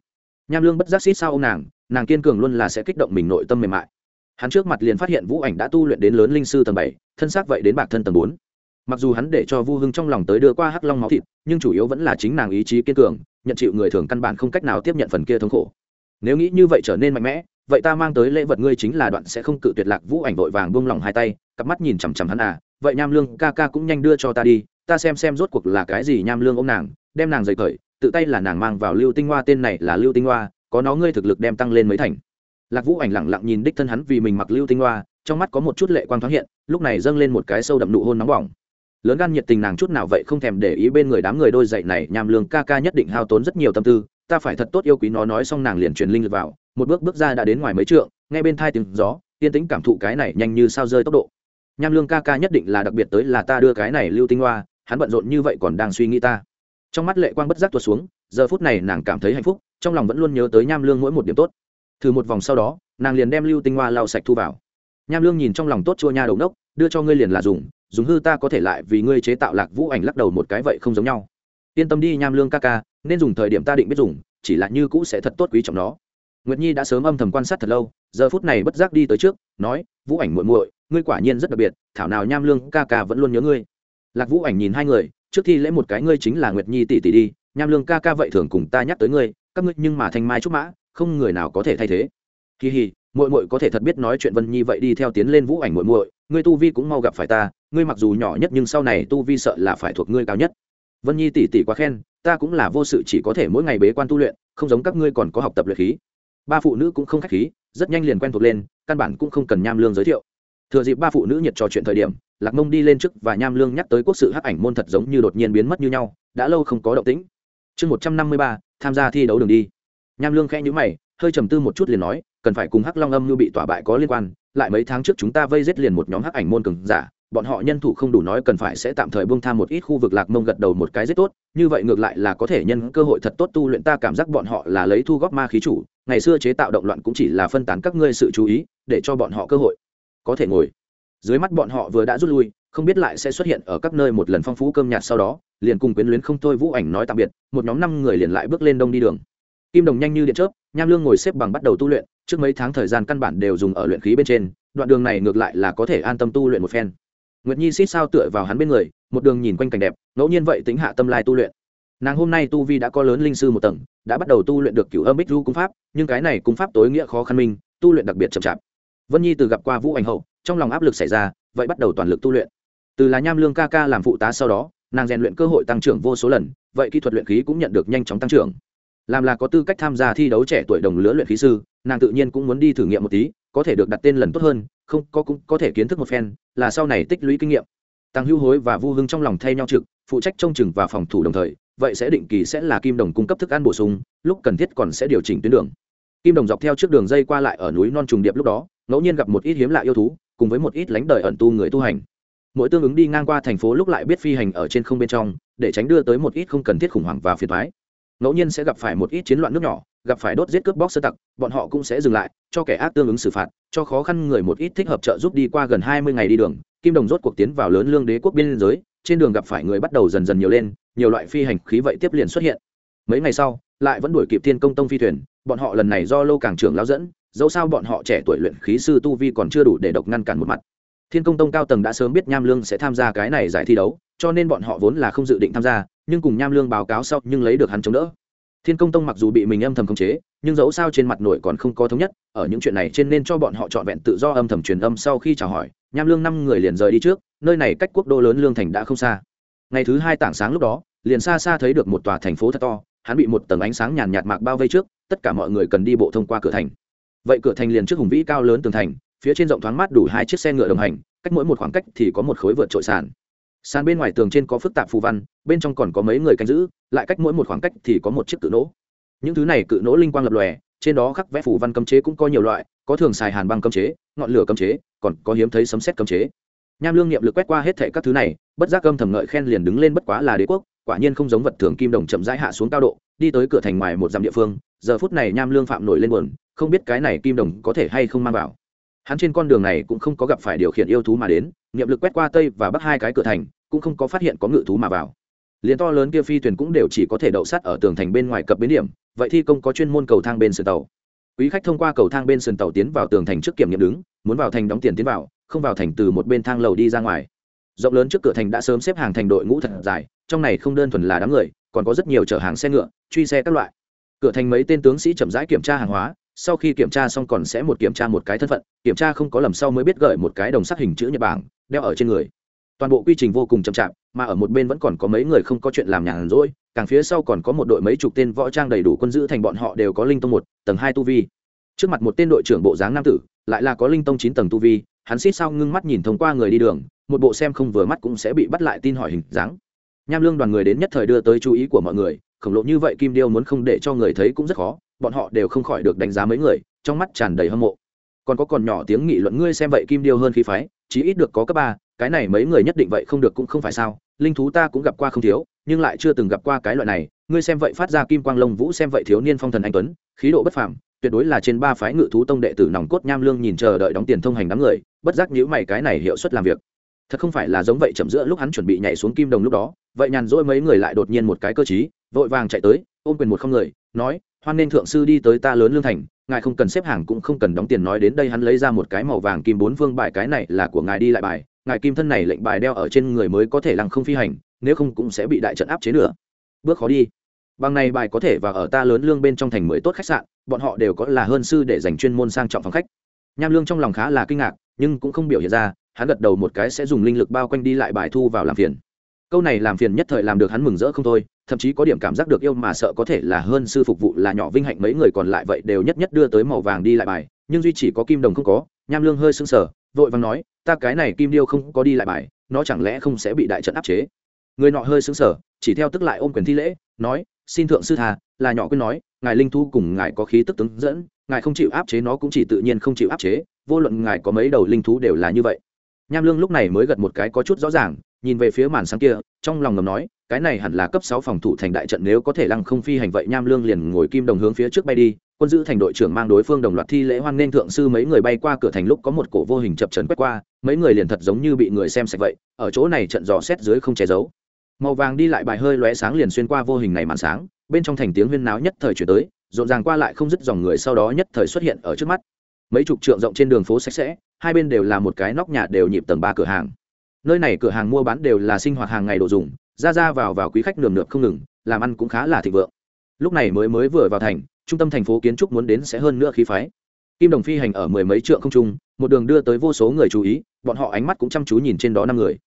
Nham lương bất giác xít sao ông nàng nàng kiên cường luôn là sẽ kích động mình nội tâm mềm mại. Hắn trước mặt liền phát hiện vũ ảnh đã tu luyện đến lớn linh sư tầng bảy, thân xác vậy đến bạc thân tầng bốn mặc dù hắn để cho vu hưng trong lòng tới đưa qua hắc long máu thịt, nhưng chủ yếu vẫn là chính nàng ý chí kiên cường, nhận chịu người thường căn bản không cách nào tiếp nhận phần kia thống khổ. Nếu nghĩ như vậy trở nên mạnh mẽ, vậy ta mang tới lễ vật ngươi chính là đoạn sẽ không cự tuyệt lạc vũ ảnh vội vàng buông lỏng hai tay, cặp mắt nhìn chằm chằm hắn à vậy nham lương ca ca cũng nhanh đưa cho ta đi, ta xem xem rốt cuộc là cái gì nham lương ô m nàng, đem nàng dày cởi tự tay là nàng mang vào lưu tinh hoa, tên này là lưu tinh hoa, có nó ngươi thực lực đem tăng lên mấy thành. Lạc vũ ảnh lẳng lặng nhìn đích thân hắn vì mình mặc lưu tinh hoa, trong mắt có một chút lệ quang thoáng hiện, lúc này dâng lên một cái sâu đậm nụ hôn nóng bỏng lớn gan nhiệt tình nàng chút nào vậy không thèm để ý bên người đám người đôi dậy này nham lương ca ca nhất định hao tốn rất nhiều tâm tư, ta phải thật tốt yêu quý nó, nói xong nàng liền truyền linh lực vào, một bước bước ra đã đến ngoài mấy trượng ngay bên thai tiếng gió, yên tĩnh cảm thụ cái này nhanh như sao rơi tốc độ. Nham lương ca ca nhất định là đặc biệt tới là ta đưa cái này lưu tinh hoa, hắn bận rộn như vậy còn đang suy nghĩ ta. Trong mắt lệ quang bất giác tuột xuống, giờ phút này nàng cảm thấy hạnh phúc, trong lòng vẫn luôn nhớ tới nham lương mỗi một điểm tốt. Thử một vòng sau đó, nàng liền đem lưu tinh hoa lau sạch thu vào. Nham lương nhìn trong lòng tốt chua nha đầu nốc, đưa cho ngươi liền là dùng dùng hư ta có thể lại vì ngươi chế tạo lạc vũ ảnh lắc đầu một cái vậy không giống nhau. Yên tâm đi, nham lương ca ca, nên dùng thời điểm ta định biết dùng, chỉ là như cũ sẽ thật tốt quý trọng nó. Nguyệt nhi đã sớm âm thầm quan sát thật lâu, giờ phút này bất giác đi tới trước, nói, vũ ảnh muội muội, ngươi quả nhiên rất đặc biệt, thảo nào nham lương ca ca vẫn luôn nhớ ngươi. Lạc vũ ảnh nhìn hai người, trước khi lễ một cái ngươi chính là nguyệt nhi tỷ tỷ đi, nham lương ca ca vậy thường cùng ta nhắc tới ngươi, các ngươi nhưng mà thanh mai trúc mã, không người nào có thể thay thế. Kỳ hì, muội muội có thể thật biết nói chuyện vân nhi vậy đi theo tiến lên vũ ảnh muội muội, ngươi tu vi cũng mau gặp phải ta ngươi mặc dù nhỏ nhất nhưng sau này tu vi sợ là phải thuộc ngươi cao nhất. Vân nhi tỷ tỷ quá khen, ta cũng là vô sự chỉ có thể mỗi ngày bế quan tu luyện, không giống các ngươi còn có học tập luyện khí. Ba phụ nữ cũng không khách khí, rất nhanh liền quen thuộc lên, căn bản cũng không cần nham lương giới thiệu. Thừa dịp ba phụ nữ nhiệt trò chuyện thời điểm, lạc mông đi lên trước và nham lương nhắc tới quốc sự hắc ảnh môn thật giống như đột nhiên biến mất như nhau, đã lâu không có động tĩnh. Chương một trăm năm mươi ba, tham gia thi đấu đường đi. Nham lương khẽ nhữ mày, hơi trầm tư một chút liền nói, cần phải cùng hắc long âm như bị tỏa bại có liên quan, lại mấy tháng trước chúng ta vây giết liền một nhóm hắc ảnh môn cường giả bọn họ nhân thủ không đủ nói cần phải sẽ tạm thời buông tham một ít khu vực lạc mông gật đầu một cái rất tốt, như vậy ngược lại là có thể nhân cơ hội thật tốt tu luyện ta cảm giác bọn họ là lấy thu góp ma khí chủ, ngày xưa chế tạo động loạn cũng chỉ là phân tán các ngươi sự chú ý, để cho bọn họ cơ hội. Có thể ngồi. Dưới mắt bọn họ vừa đã rút lui, không biết lại sẽ xuất hiện ở các nơi một lần phong phú cơm nhạt sau đó, liền cùng quyến luyến không thôi vũ ảnh nói tạm biệt, một nhóm năm người liền lại bước lên đông đi đường. Kim đồng nhanh như điện chớp, nham lương ngồi xếp bằng bắt đầu tu luyện, trước mấy tháng thời gian căn bản đều dùng ở luyện khí bên trên, đoạn đường này ngược lại là có thể an tâm tu luyện một phen nguyệt nhi xít sao tựa vào hắn bên người, một đường nhìn quanh cảnh đẹp, ngẫu nhiên vậy tính hạ tâm lai tu luyện. Nàng hôm nay tu vi đã có lớn linh sư một tầng, đã bắt đầu tu luyện được cửu âm bích du cung pháp, nhưng cái này cung pháp tối nghĩa khó khăn minh tu luyện đặc biệt chậm chạp. Vân nhi từ gặp qua vũ ảnh hậu, trong lòng áp lực xảy ra, vậy bắt đầu toàn lực tu luyện. Từ là nham lương ca ca làm phụ tá sau đó, nàng rèn luyện cơ hội tăng trưởng vô số lần, vậy kỹ thuật luyện khí cũng nhận được nhanh chóng tăng trưởng. Làm là có tư cách tham gia thi đấu trẻ tuổi đồng lứa luyện khí sư, nàng tự nhiên cũng muốn đi thử nghiệm một tí, có thể được đặt tên lần tốt hơn không có cũng có thể kiến thức một phen, là sau này tích lũy kinh nghiệm. Tăng hưu hối và vu hưng trong lòng thay nhau trực, phụ trách trông chừng và phòng thủ đồng thời, vậy sẽ định kỳ sẽ là kim đồng cung cấp thức ăn bổ sung, lúc cần thiết còn sẽ điều chỉnh tuyến đường. Kim đồng dọc theo trước đường dây qua lại ở núi non trùng điệp lúc đó, ngẫu nhiên gặp một ít hiếm lạ yêu thú, cùng với một ít lánh đời ẩn tu người tu hành. Mỗi tương ứng đi ngang qua thành phố lúc lại biết phi hành ở trên không bên trong, để tránh đưa tới một ít không cần thiết khủng hoảng và phiền thoái ngẫu nhiên sẽ gặp phải một ít chiến loạn nước nhỏ gặp phải đốt giết cướp bóc sơ tặc, bọn họ cũng sẽ dừng lại, cho kẻ ác tương ứng xử phạt, cho khó khăn người một ít thích hợp trợ giúp đi qua gần hai mươi ngày đi đường. Kim đồng rốt cuộc tiến vào lớn lương đế quốc biên giới, trên đường gặp phải người bắt đầu dần dần nhiều lên, nhiều loại phi hành khí vậy tiếp liền xuất hiện. Mấy ngày sau, lại vẫn đuổi kịp thiên công tông phi thuyền, bọn họ lần này do lâu càng trưởng lao dẫn, dẫu sao bọn họ trẻ tuổi luyện khí sư tu vi còn chưa đủ để độc ngăn cản một mặt. Thiên công tông cao tầng đã sớm biết nham lương sẽ tham gia cái này giải thi đấu, cho nên bọn họ vốn là không dự định tham gia, nhưng cùng nham lương báo cáo sau, nhưng lấy được hắn chống đỡ thiên công tông mặc dù bị mình âm thầm khống chế, nhưng dẫu sao trên mặt nổi còn không có thống nhất, ở những chuyện này trên nên cho bọn họ trọn vẹn tự do âm thầm truyền âm sau khi chào hỏi, nham lương năm người liền rời đi trước, nơi này cách quốc đô lớn lương thành đã không xa. Ngày thứ hai tảng sáng lúc đó, liền xa xa thấy được một tòa thành phố thật to, hắn bị một tầng ánh sáng nhàn nhạt mạc bao vây trước, tất cả mọi người cần đi bộ thông qua cửa thành. Vậy cửa thành liền trước hùng vĩ cao lớn tường thành, phía trên rộng thoáng mát đủ hai chiếc xe ngựa đồng hành, cách mỗi một khoảng cách thì có một khối vượt trội sàn sàn bên ngoài tường trên có phức tạp phù văn, bên trong còn có mấy người canh giữ, lại cách mỗi một khoảng cách thì có một chiếc cự nỗ. Những thứ này cự nỗ linh quang lập lòe, trên đó khắc vẽ phù văn cấm chế cũng có nhiều loại, có thường xài hàn băng cấm chế, ngọn lửa cấm chế, còn có hiếm thấy sấm xét cấm chế. Nham lương nghiệm lực quét qua hết thệ các thứ này, bất giác âm thầm ngợi khen liền đứng lên bất quá là đế quốc, quả nhiên không giống vật thường kim đồng chậm rãi hạ xuống cao độ, đi tới cửa thành ngoài một dặm địa phương, giờ phút này nham lương phạm nổi lên buồn, không biết cái này kim đồng có thể hay không mang vào hắn trên con đường này cũng không có gặp phải điều khiển yêu thú mà đến, niệm lực quét qua tây và bắc hai cái cửa thành, cũng không có phát hiện có ngự thú mà vào. Liền to lớn kia phi thuyền cũng đều chỉ có thể đậu sắt ở tường thành bên ngoài cập bến điểm, vậy thi công có chuyên môn cầu thang bên sườn tàu. Quý khách thông qua cầu thang bên sườn tàu tiến vào tường thành trước kiểm nghiệm đứng, muốn vào thành đóng tiền tiến vào, không vào thành từ một bên thang lầu đi ra ngoài. Rộng lớn trước cửa thành đã sớm xếp hàng thành đội ngũ thật dài, trong này không đơn thuần là đám người, còn có rất nhiều chở hàng xe ngựa, truy xe các loại. Cửa thành mấy tên tướng sĩ chậm rãi kiểm tra hàng hóa sau khi kiểm tra xong còn sẽ một kiểm tra một cái thân phận, kiểm tra không có lầm sau mới biết gửi một cái đồng sắc hình chữ nhật bản, đeo ở trên người. Toàn bộ quy trình vô cùng chậm chạp, mà ở một bên vẫn còn có mấy người không có chuyện làm nhàn rỗi, càng phía sau còn có một đội mấy chục tên võ trang đầy đủ quân giữ thành bọn họ đều có linh tông một, tầng hai tu vi. Trước mặt một tên đội trưởng bộ dáng nam tử, lại là có linh tông chín tầng tu vi, hắn xít sao ngưng mắt nhìn thông qua người đi đường, một bộ xem không vừa mắt cũng sẽ bị bắt lại tin hỏi hình dáng. Nham lương đoàn người đến nhất thời đưa tới chú ý của mọi người khổng lồ như vậy kim điêu muốn không để cho người thấy cũng rất khó, bọn họ đều không khỏi được đánh giá mấy người, trong mắt tràn đầy hâm mộ. Còn có còn nhỏ tiếng nghị luận ngươi xem vậy kim điêu hơn khí phái, chí ít được có cấp ba, cái này mấy người nhất định vậy không được cũng không phải sao, linh thú ta cũng gặp qua không thiếu, nhưng lại chưa từng gặp qua cái loại này, ngươi xem vậy phát ra kim quang lông vũ xem vậy thiếu niên phong thần anh tuấn, khí độ bất phàm, tuyệt đối là trên ba phái ngự thú tông đệ tử nòng cốt nham lương nhìn chờ đợi đóng tiền thông hành đám người, bất giác nhữ mày cái này hiệu suất làm việc thật không phải là giống vậy chậm giữa lúc hắn chuẩn bị nhảy xuống kim đồng lúc đó, vậy nhàn rỗi mấy người lại đột nhiên một cái cơ chí vội vàng chạy tới, ôm quyền một không người, nói, hoan nên thượng sư đi tới ta lớn lương thành, ngài không cần xếp hàng cũng không cần đóng tiền nói đến đây hắn lấy ra một cái màu vàng kim bốn phương bài cái này là của ngài đi lại bài, ngài kim thân này lệnh bài đeo ở trên người mới có thể lăng không phi hành, nếu không cũng sẽ bị đại trận áp chế nữa. Bước khó đi. Bằng này bài có thể và ở ta lớn lương bên trong thành mới tốt khách sạn, bọn họ đều có là hơn sư để dành chuyên môn sang trọng phòng khách. Nham lương trong lòng khá là kinh ngạc, nhưng cũng không biểu hiện ra hắn gật đầu một cái sẽ dùng linh lực bao quanh đi lại bài thu vào làm phiền. Câu này làm phiền nhất thời làm được hắn mừng rỡ không thôi, thậm chí có điểm cảm giác được yêu mà sợ có thể là hơn sư phục vụ là nhỏ vinh hạnh mấy người còn lại vậy đều nhất nhất đưa tới màu vàng đi lại bài, nhưng duy chỉ có kim đồng không có, nham lương hơi sưng sờ, vội vàng nói, ta cái này kim điêu không có đi lại bài, nó chẳng lẽ không sẽ bị đại trận áp chế? Người nọ hơi sưng sờ, chỉ theo tức lại ôm quyền thi lễ, nói, xin thượng sư thà là nhỏ quên nói, ngài linh thu cùng ngài có khí tức tướng dẫn, ngài không chịu áp chế nó cũng chỉ tự nhiên không chịu áp chế, vô luận ngài có mấy đầu linh thú đều là như vậy nham lương lúc này mới gật một cái có chút rõ ràng, nhìn về phía màn sáng kia, trong lòng ngầm nói, cái này hẳn là cấp sáu phòng thủ thành đại trận nếu có thể lăng không phi hành vậy nham lương liền ngồi kim đồng hướng phía trước bay đi, quân giữ thành đội trưởng mang đối phương đồng loạt thi lễ hoan nghênh thượng sư mấy người bay qua cửa thành lúc có một cổ vô hình chập trấn quét qua, mấy người liền thật giống như bị người xem sạch vậy, ở chỗ này trận dò xét dưới không che giấu. Màu vàng đi lại bài hơi lóe sáng liền xuyên qua vô hình này màn sáng, bên trong thành tiếng huyên náo nhất thời chuyển tới, rộn ràng qua lại không dứt dòng người sau đó nhất thời xuất hiện ở trước mắt mấy chục trượng rộng trên đường phố sạch sẽ, hai bên đều là một cái nóc nhà đều nhịp tầng ba cửa hàng. Nơi này cửa hàng mua bán đều là sinh hoạt hàng ngày đồ dùng, ra ra vào vào quý khách nườm nượp không ngừng, làm ăn cũng khá là thịnh vượng. Lúc này mới mới vừa vào thành, trung tâm thành phố kiến trúc muốn đến sẽ hơn nữa khí phái. Kim đồng phi hành ở mười mấy trượng không trung, một đường đưa tới vô số người chú ý, bọn họ ánh mắt cũng chăm chú nhìn trên đó năm người.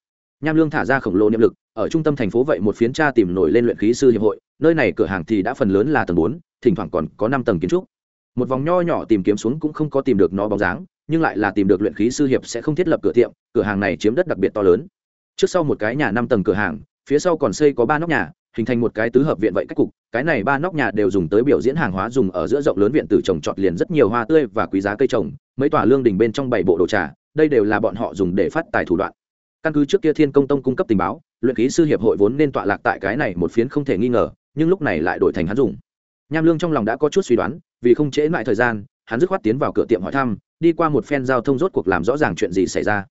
Nham lương thả ra khổng lồ niệm lực, ở trung tâm thành phố vậy một phiến tra tìm nổi lên luyện khí sư hiệp hội, nơi này cửa hàng thì đã phần lớn là tầng bốn, thỉnh thoảng còn có năm tầng kiến trúc một vòng nho nhỏ tìm kiếm xuống cũng không có tìm được nó bóng dáng, nhưng lại là tìm được luyện khí sư hiệp sẽ không thiết lập cửa tiệm, cửa hàng này chiếm đất đặc biệt to lớn. Trước sau một cái nhà năm tầng cửa hàng, phía sau còn xây có ba nóc nhà, hình thành một cái tứ hợp viện vậy cách cục, cái này ba nóc nhà đều dùng tới biểu diễn hàng hóa dùng ở giữa rộng lớn viện từ trồng trọt liền rất nhiều hoa tươi và quý giá cây trồng, mấy tòa lương đình bên trong bảy bộ đồ trà, đây đều là bọn họ dùng để phát tài thủ đoạn. Căn cứ trước kia thiên công tông cung cấp tình báo, luyện khí sư hiệp hội vốn nên tọa lạc tại cái này một phiến không thể nghi ngờ, nhưng lúc này lại đổi thành hắn dùng. Nham lương trong lòng đã có chút suy đoán vì không trễ lại thời gian, hắn dứt khoát tiến vào cửa tiệm hỏi thăm, đi qua một phen giao thông rốt cuộc làm rõ ràng chuyện gì xảy ra.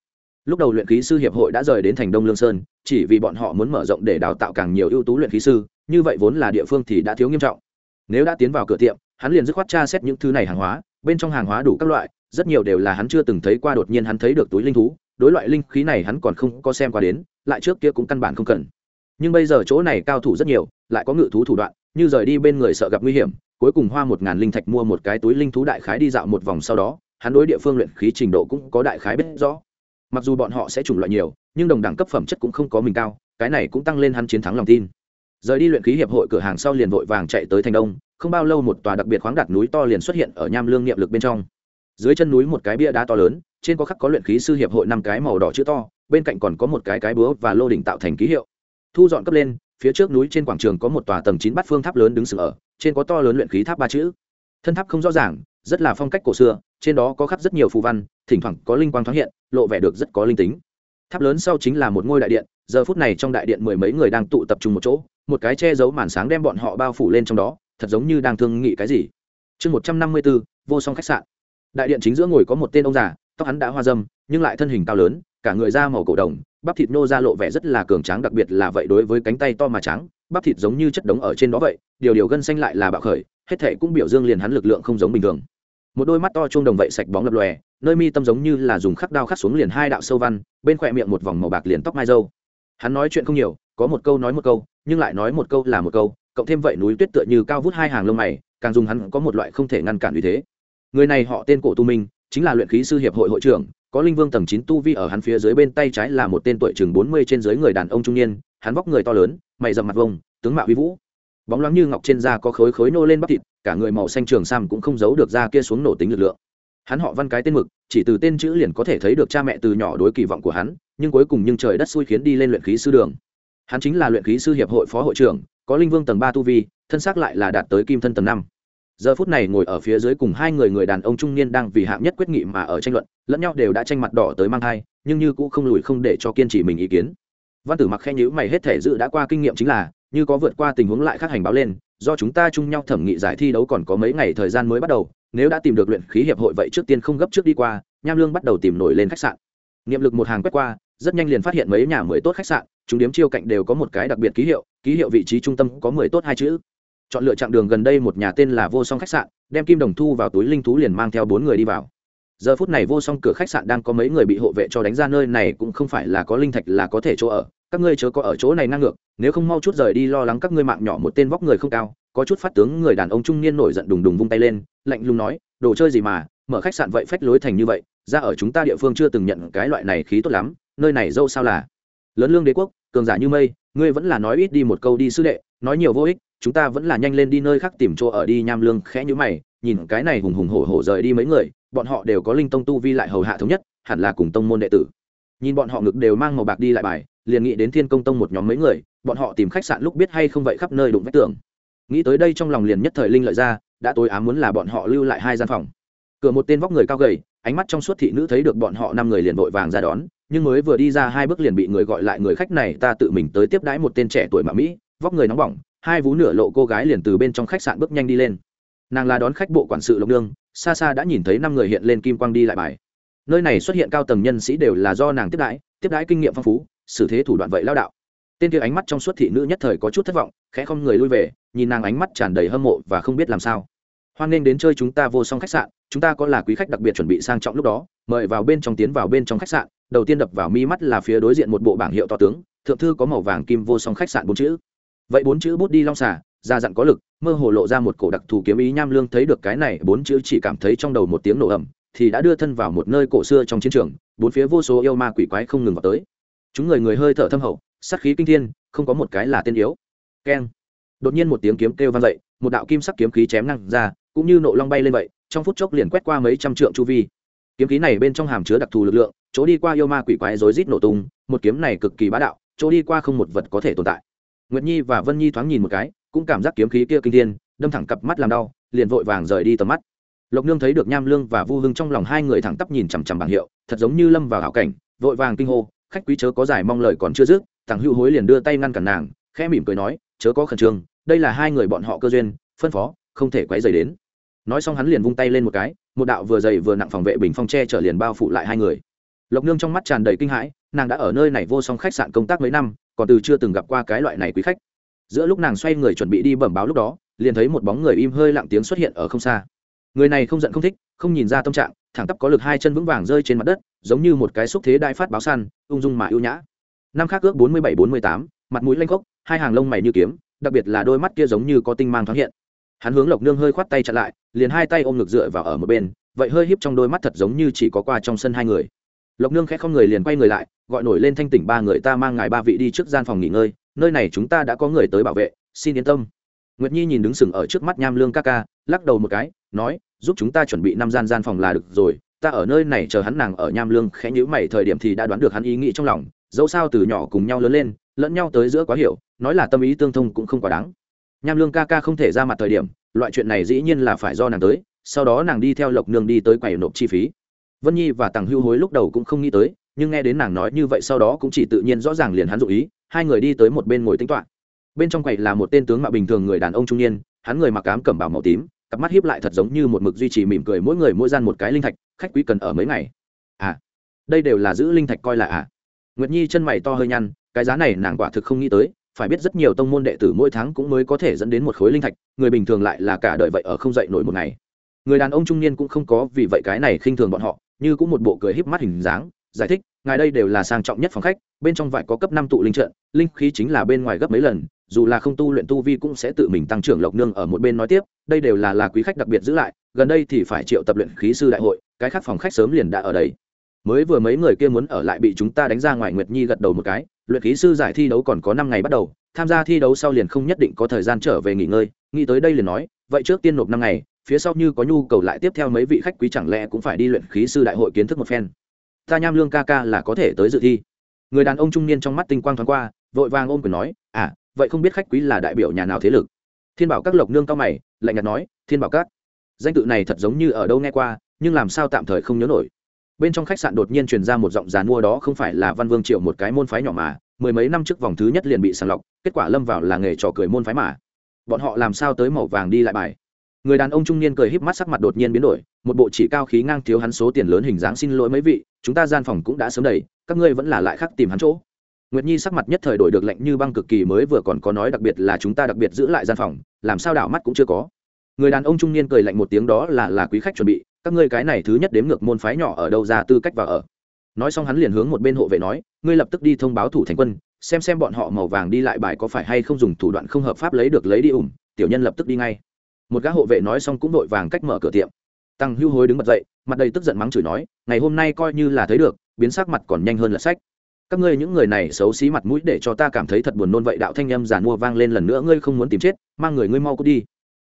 Lúc đầu luyện khí sư hiệp hội đã rời đến thành đông lương sơn, chỉ vì bọn họ muốn mở rộng để đào tạo càng nhiều ưu tú luyện khí sư, như vậy vốn là địa phương thì đã thiếu nghiêm trọng. Nếu đã tiến vào cửa tiệm, hắn liền dứt khoát tra xét những thứ này hàng hóa, bên trong hàng hóa đủ các loại, rất nhiều đều là hắn chưa từng thấy qua, đột nhiên hắn thấy được túi linh thú, đối loại linh khí này hắn còn không có xem qua đến, lại trước kia cũng căn bản không cần. Nhưng bây giờ chỗ này cao thủ rất nhiều, lại có ngự thú thủ đoạn, như rời đi bên người sợ gặp nguy hiểm cuối cùng hoa một ngàn linh thạch mua một cái túi linh thú đại khái đi dạo một vòng sau đó, hắn đối địa phương luyện khí trình độ cũng có đại khái biết rõ. Mặc dù bọn họ sẽ chủng loại nhiều, nhưng đồng đẳng cấp phẩm chất cũng không có mình cao, cái này cũng tăng lên hắn chiến thắng lòng tin. Rời đi luyện khí hiệp hội cửa hàng sau liền vội vàng chạy tới thành đông, không bao lâu một tòa đặc biệt khoáng đặt núi to liền xuất hiện ở nham lương niệm lực bên trong. Dưới chân núi một cái bia đá to lớn, trên có khắc có luyện khí sư hiệp hội năm cái màu đỏ chữ to, bên cạnh còn có một cái cái búa và lô đỉnh tạo thành ký hiệu. Thu dọn cấp lên, phía trước núi trên quảng trường có một tòa tầng chín bát phương tháp lớn đứng sừng ở trên có to lớn luyện khí tháp ba chữ. Thân tháp không rõ ràng, rất là phong cách cổ xưa, trên đó có khắc rất nhiều phù văn, thỉnh thoảng có linh quang thoáng hiện, lộ vẻ được rất có linh tính. Tháp lớn sau chính là một ngôi đại điện, giờ phút này trong đại điện mười mấy người đang tụ tập trung một chỗ, một cái che giấu màn sáng đem bọn họ bao phủ lên trong đó, thật giống như đang thương nghị cái gì. Chương một trăm năm mươi bốn vô song khách sạn. Đại điện chính giữa ngồi có một tên ông già, tóc hắn đã hoa dâm, nhưng lại thân hình cao lớn, cả người da màu cổ đồng, bắp thịt nô ra lộ vẻ rất là cường tráng, đặc biệt là vậy đối với cánh tay to mà trắng bắp thịt giống như chất đống ở trên đó vậy, điều điều gân xanh lại là bạo khởi, hết thể cũng biểu dương liền hắn lực lượng không giống bình thường. Một đôi mắt to chuông đồng vậy sạch bóng lập lòe, nơi mi tâm giống như là dùng khắc đao khắc xuống liền hai đạo sâu văn, bên khỏe miệng một vòng màu bạc liền tóc mai dâu hắn nói chuyện không nhiều, có một câu nói một câu, nhưng lại nói một câu là một câu, cộng thêm vậy núi tuyết tựa như cao vút hai hàng lông mày, càng dùng hắn có một loại không thể ngăn cản như thế. Người này họ tên cổ tu minh, chính là luyện khí sư hiệp hội hội trưởng, có linh vương tầng chín tu vi ở hắn phía dưới bên tay trái là một tên tuổi chừng bốn mươi trên dưới người đàn ông trung niên hắn vóc người to lớn, mày dầm mặt vông, tướng mạo uy vũ. Bóng loáng như ngọc trên da có khối khối nô lên bắp thịt, cả người màu xanh trường sam cũng không giấu được da kia xuống nổ tính lực lượng. Hắn họ văn cái tên mực, chỉ từ tên chữ liền có thể thấy được cha mẹ từ nhỏ đối kỳ vọng của hắn, nhưng cuối cùng nhưng trời đất xui khiến đi lên luyện khí sư đường. Hắn chính là luyện khí sư hiệp hội phó hội trưởng, có linh vương tầng ba tu vi, thân xác lại là đạt tới kim thân tầng năm. Giờ phút này ngồi ở phía dưới cùng hai người người đàn ông trung niên đang vì hạng nhất quyết nghị mà ở tranh luận, lẫn nhau đều đã tranh mặt đỏ tới mang thai, nhưng như cũng không lùi không để cho kiên trì mình ý kiến văn tử mặc khen nhữ mày hết thể dự đã qua kinh nghiệm chính là, như có vượt qua tình huống lại khác hành báo lên, do chúng ta chung nhau thẩm nghị giải thi đấu còn có mấy ngày thời gian mới bắt đầu, nếu đã tìm được luyện khí hiệp hội vậy trước tiên không gấp trước đi qua, nham lương bắt đầu tìm nổi lên khách sạn. Niệm lực một hàng quét qua, rất nhanh liền phát hiện mấy nhà mới tốt khách sạn, chúng điếm chiêu cạnh đều có một cái đặc biệt ký hiệu ký hiệu vị trí trung tâm có mười tốt hai chữ. Chọn lựa chặng đường gần đây một nhà tên là vô song khách sạn, đem kim đồng thu vào túi linh thú liền mang theo bốn người đi vào giờ phút này vô song cửa khách sạn đang có mấy người bị hộ vệ cho đánh ra nơi này cũng không phải là có linh thạch là có thể chỗ ở. Các ngươi chớ có ở chỗ này ngang ngược, nếu không mau chút rời đi lo lắng các ngươi mạng nhỏ một tên vóc người không cao. Có chút phát tướng người đàn ông trung niên nổi giận đùng đùng vung tay lên, lạnh lùng nói, đồ chơi gì mà, mở khách sạn vậy phách lối thành như vậy, ra ở chúng ta địa phương chưa từng nhận cái loại này khí tốt lắm, nơi này dâu sao là? Lớn lương đế quốc, cường giả như mây, ngươi vẫn là nói ít đi một câu đi sư đệ, nói nhiều vô ích, chúng ta vẫn là nhanh lên đi nơi khác tìm chỗ ở đi, nham lương khẽ nhữ mày, nhìn cái này hùng hùng hổ hổ rời đi mấy người bọn họ đều có linh tông tu vi lại hầu hạ thống nhất, hẳn là cùng tông môn đệ tử. Nhìn bọn họ ngực đều mang màu bạc đi lại bài, liền nghĩ đến thiên công tông một nhóm mấy người, bọn họ tìm khách sạn lúc biết hay không vậy khắp nơi đụng vách tường. Nghĩ tới đây trong lòng liền nhất thời linh lợi ra, đã tối ám muốn là bọn họ lưu lại hai gian phòng. Cửa một tên vóc người cao gầy, ánh mắt trong suốt thị nữ thấy được bọn họ năm người liền vội vàng ra đón, nhưng mới vừa đi ra hai bước liền bị người gọi lại người khách này, ta tự mình tới tiếp đãi một tên trẻ tuổi mà mỹ, vóc người nóng bỏng, hai vú nửa lộ cô gái liền từ bên trong khách sạn bước nhanh đi lên. Nàng là đón khách bộ quản sự lộc nương xa xa đã nhìn thấy năm người hiện lên kim quang đi lại bài. Nơi này xuất hiện cao tầng nhân sĩ đều là do nàng tiếp đãi tiếp đãi kinh nghiệm phong phú, xử thế thủ đoạn vậy lao đạo. Tên kia ánh mắt trong suốt thị nữ nhất thời có chút thất vọng, khẽ không người lui về, nhìn nàng ánh mắt tràn đầy hâm mộ và không biết làm sao. Hoan nghênh đến chơi chúng ta vô song khách sạn, chúng ta có là quý khách đặc biệt chuẩn bị sang trọng lúc đó, mời vào bên trong tiến vào bên trong khách sạn, đầu tiên đập vào mi mắt là phía đối diện một bộ bảng hiệu to tướng, thượng thư có màu vàng kim vô song khách sạn bốn chữ. Vậy bốn chữ bút đi, long xả ra dặn có lực, mơ hồ lộ ra một cổ đặc thù kiếm ý nham lương thấy được cái này, bốn chữ chỉ cảm thấy trong đầu một tiếng nổ ẩm thì đã đưa thân vào một nơi cổ xưa trong chiến trường, bốn phía vô số yêu ma quỷ quái không ngừng vào tới. Chúng người người hơi thở thâm hậu, sát khí kinh thiên, không có một cái là tên yếu. Keng. Đột nhiên một tiếng kiếm kêu vang dậy, một đạo kim sắc kiếm khí chém năng ra, cũng như nộ long bay lên vậy, trong phút chốc liền quét qua mấy trăm trượng chu vi. Kiếm khí này bên trong hàm chứa đặc thù lực lượng, chỗ đi qua yêu ma quỷ quái rối rít nổ tung, một kiếm này cực kỳ bá đạo, chỗ đi qua không một vật có thể tồn tại. Nguyệt nhi và vân nhi thoáng nhìn một cái cũng cảm giác kiếm khí kia kinh thiên, đâm thẳng cặp mắt làm đau, liền vội vàng rời đi tầm mắt. Lộc nương thấy được nham lương và vu hưng trong lòng hai người thẳng tắp nhìn chằm chằm bảng hiệu, thật giống như lâm vào hảo cảnh, vội vàng kinh hô, khách quý chớ có giải mong lời còn chưa dứt, thằng hữu hối liền đưa tay ngăn cản nàng, khẽ mỉm cười nói, chớ có khẩn trương, đây là hai người bọn họ cơ duyên, phân phó, không thể quấy dày đến. Nói xong hắn liền vung tay lên một cái, một đạo vừa dày vừa nặng phòng vệ bình phong tre trở liền bao phủ lại hai người. Lộc nương trong mắt tràn đầy kinh hãi, nàng đã ở nơi này vô song khách sạn công tác mấy năm, còn từ chưa từng gặp qua cái loại này quý khách giữa lúc nàng xoay người chuẩn bị đi bẩm báo lúc đó, liền thấy một bóng người im hơi lặng tiếng xuất hiện ở không xa. Người này không giận không thích, không nhìn ra tâm trạng, thẳng tắp có lực hai chân vững vàng rơi trên mặt đất, giống như một cái xúc thế đai phát báo săn, ung dung mà ưu nhã. Năm khác ước bốn mươi bảy bốn mươi tám, mặt mũi lanh khốc, hai hàng lông mày như kiếm, đặc biệt là đôi mắt kia giống như có tinh mang thoáng hiện. Hắn hướng lộc nương hơi khoát tay chặn lại, liền hai tay ôm ngực dựa vào ở một bên, vậy hơi híp trong đôi mắt thật giống như chỉ có qua trong sân hai người. Lộc nương khẽ không người liền quay người lại, gọi nổi lên thanh tỉnh ba người ta mang ngài ba vị đi trước gian phòng nghỉ ngơi nơi này chúng ta đã có người tới bảo vệ, xin yên tâm. Nguyệt nhi nhìn đứng sừng ở trước mắt nham lương ca ca, lắc đầu một cái, nói, giúp chúng ta chuẩn bị năm gian gian phòng là được rồi, ta ở nơi này chờ hắn nàng ở nham lương khẽ nhữ mày thời điểm thì đã đoán được hắn ý nghĩ trong lòng, dẫu sao từ nhỏ cùng nhau lớn lên, lẫn nhau tới giữa quá hiểu, nói là tâm ý tương thông cũng không quá đáng. Nham lương ca ca không thể ra mặt thời điểm, loại chuyện này dĩ nhiên là phải do nàng tới, sau đó nàng đi theo lộc nương đi tới quầy nộp chi phí. Vân nhi và tàng hưu hối lúc đầu cũng không nghĩ tới nhưng nghe đến nàng nói như vậy sau đó cũng chỉ tự nhiên rõ ràng liền hắn dụ ý, hai người đi tới một bên ngồi tính toán bên trong quầy là một tên tướng mạo bình thường người đàn ông trung niên, hắn người mặc cám cẩm bào màu tím, cặp mắt hiếp lại thật giống như một mực duy trì mỉm cười mỗi người mỗi gian một cái linh thạch, khách quý cần ở mấy ngày. À đây đều là giữ linh thạch coi là à. Nguyệt nhi chân mày to hơi nhăn, cái giá này nàng quả thực không nghĩ tới, phải biết rất nhiều tông môn đệ tử mỗi tháng cũng mới có thể dẫn đến một khối linh thạch, người bình thường lại là cả đời vậy ở không dậy nổi một ngày. Người đàn ông trung niên cũng không có vì vậy cái này khinh thường bọn họ, như cũng một bộ cười híp mắt hình dáng giải thích, ngài đây đều là sang trọng nhất phòng khách, bên trong vải có cấp năm tụ linh trận, linh khí chính là bên ngoài gấp mấy lần, dù là không tu luyện tu vi cũng sẽ tự mình tăng trưởng lộc nương ở một bên nói tiếp, đây đều là là quý khách đặc biệt giữ lại, gần đây thì phải triệu tập luyện khí sư đại hội, cái khác phòng khách sớm liền đã ở đây. Mới vừa mấy người kia muốn ở lại bị chúng ta đánh ra ngoài nguyệt nhi gật đầu một cái, luyện khí sư giải thi đấu còn có năm ngày bắt đầu, tham gia thi đấu sau liền không nhất định có thời gian trở về nghỉ ngơi, nghĩ tới đây liền nói, vậy trước tiên nộp năm ngày, phía sau như có nhu cầu lại tiếp theo mấy vị khách quý chẳng lẽ cũng phải đi luyện khí sư đại hội kiến thức một phen ta nham lương ca ca là có thể tới dự thi. Người đàn ông trung niên trong mắt tinh quang thoáng qua, vội vàng ôm quyền nói à vậy không biết khách quý là đại biểu nhà nào thế lực? Thiên bảo các lộc nương cao mày, lạnh nhạt nói, thiên bảo các, danh tự này thật giống như ở đâu nghe qua, nhưng làm sao tạm thời không nhớ nổi. Bên trong khách sạn đột nhiên truyền ra một giọng giàn mua đó không phải là văn vương triệu một cái môn phái nhỏ mà, mười mấy năm trước vòng thứ nhất liền bị sàng lọc, kết quả lâm vào là nghề trò cười môn phái mà. Bọn họ làm sao tới màu vàng đi lại bài? Người đàn ông trung niên cười híp mắt sắc mặt đột nhiên biến đổi, một bộ chỉ cao khí ngang thiếu hắn số tiền lớn hình dáng xin lỗi mấy vị, chúng ta gian phòng cũng đã sớm đầy, các ngươi vẫn là lại khác tìm hắn chỗ. Nguyệt nhi sắc mặt nhất thời đổi được lạnh như băng cực kỳ mới vừa còn có nói đặc biệt là chúng ta đặc biệt giữ lại gian phòng, làm sao đảo mắt cũng chưa có. Người đàn ông trung niên cười lạnh một tiếng đó là là quý khách chuẩn bị, các ngươi cái này thứ nhất đếm ngược môn phái nhỏ ở đâu ra tư cách và ở. Nói xong hắn liền hướng một bên hộ vệ nói, ngươi lập tức đi thông báo thủ thành quân, xem xem bọn họ màu vàng đi lại bài có phải hay không dùng thủ đoạn không hợp pháp lấy được lấy đi ủng, tiểu nhân lập tức đi ngay một gã hộ vệ nói xong cũng vội vàng cách mở cửa tiệm. Tăng hưu hối đứng bật dậy, mặt đầy tức giận mắng chửi nói, ngày hôm nay coi như là thấy được, biến sắc mặt còn nhanh hơn là sách. Các ngươi những người này xấu xí mặt mũi để cho ta cảm thấy thật buồn nôn vậy đạo thanh âm giàn mua vang lên lần nữa, ngươi không muốn tìm chết, mang người ngươi mau cút đi.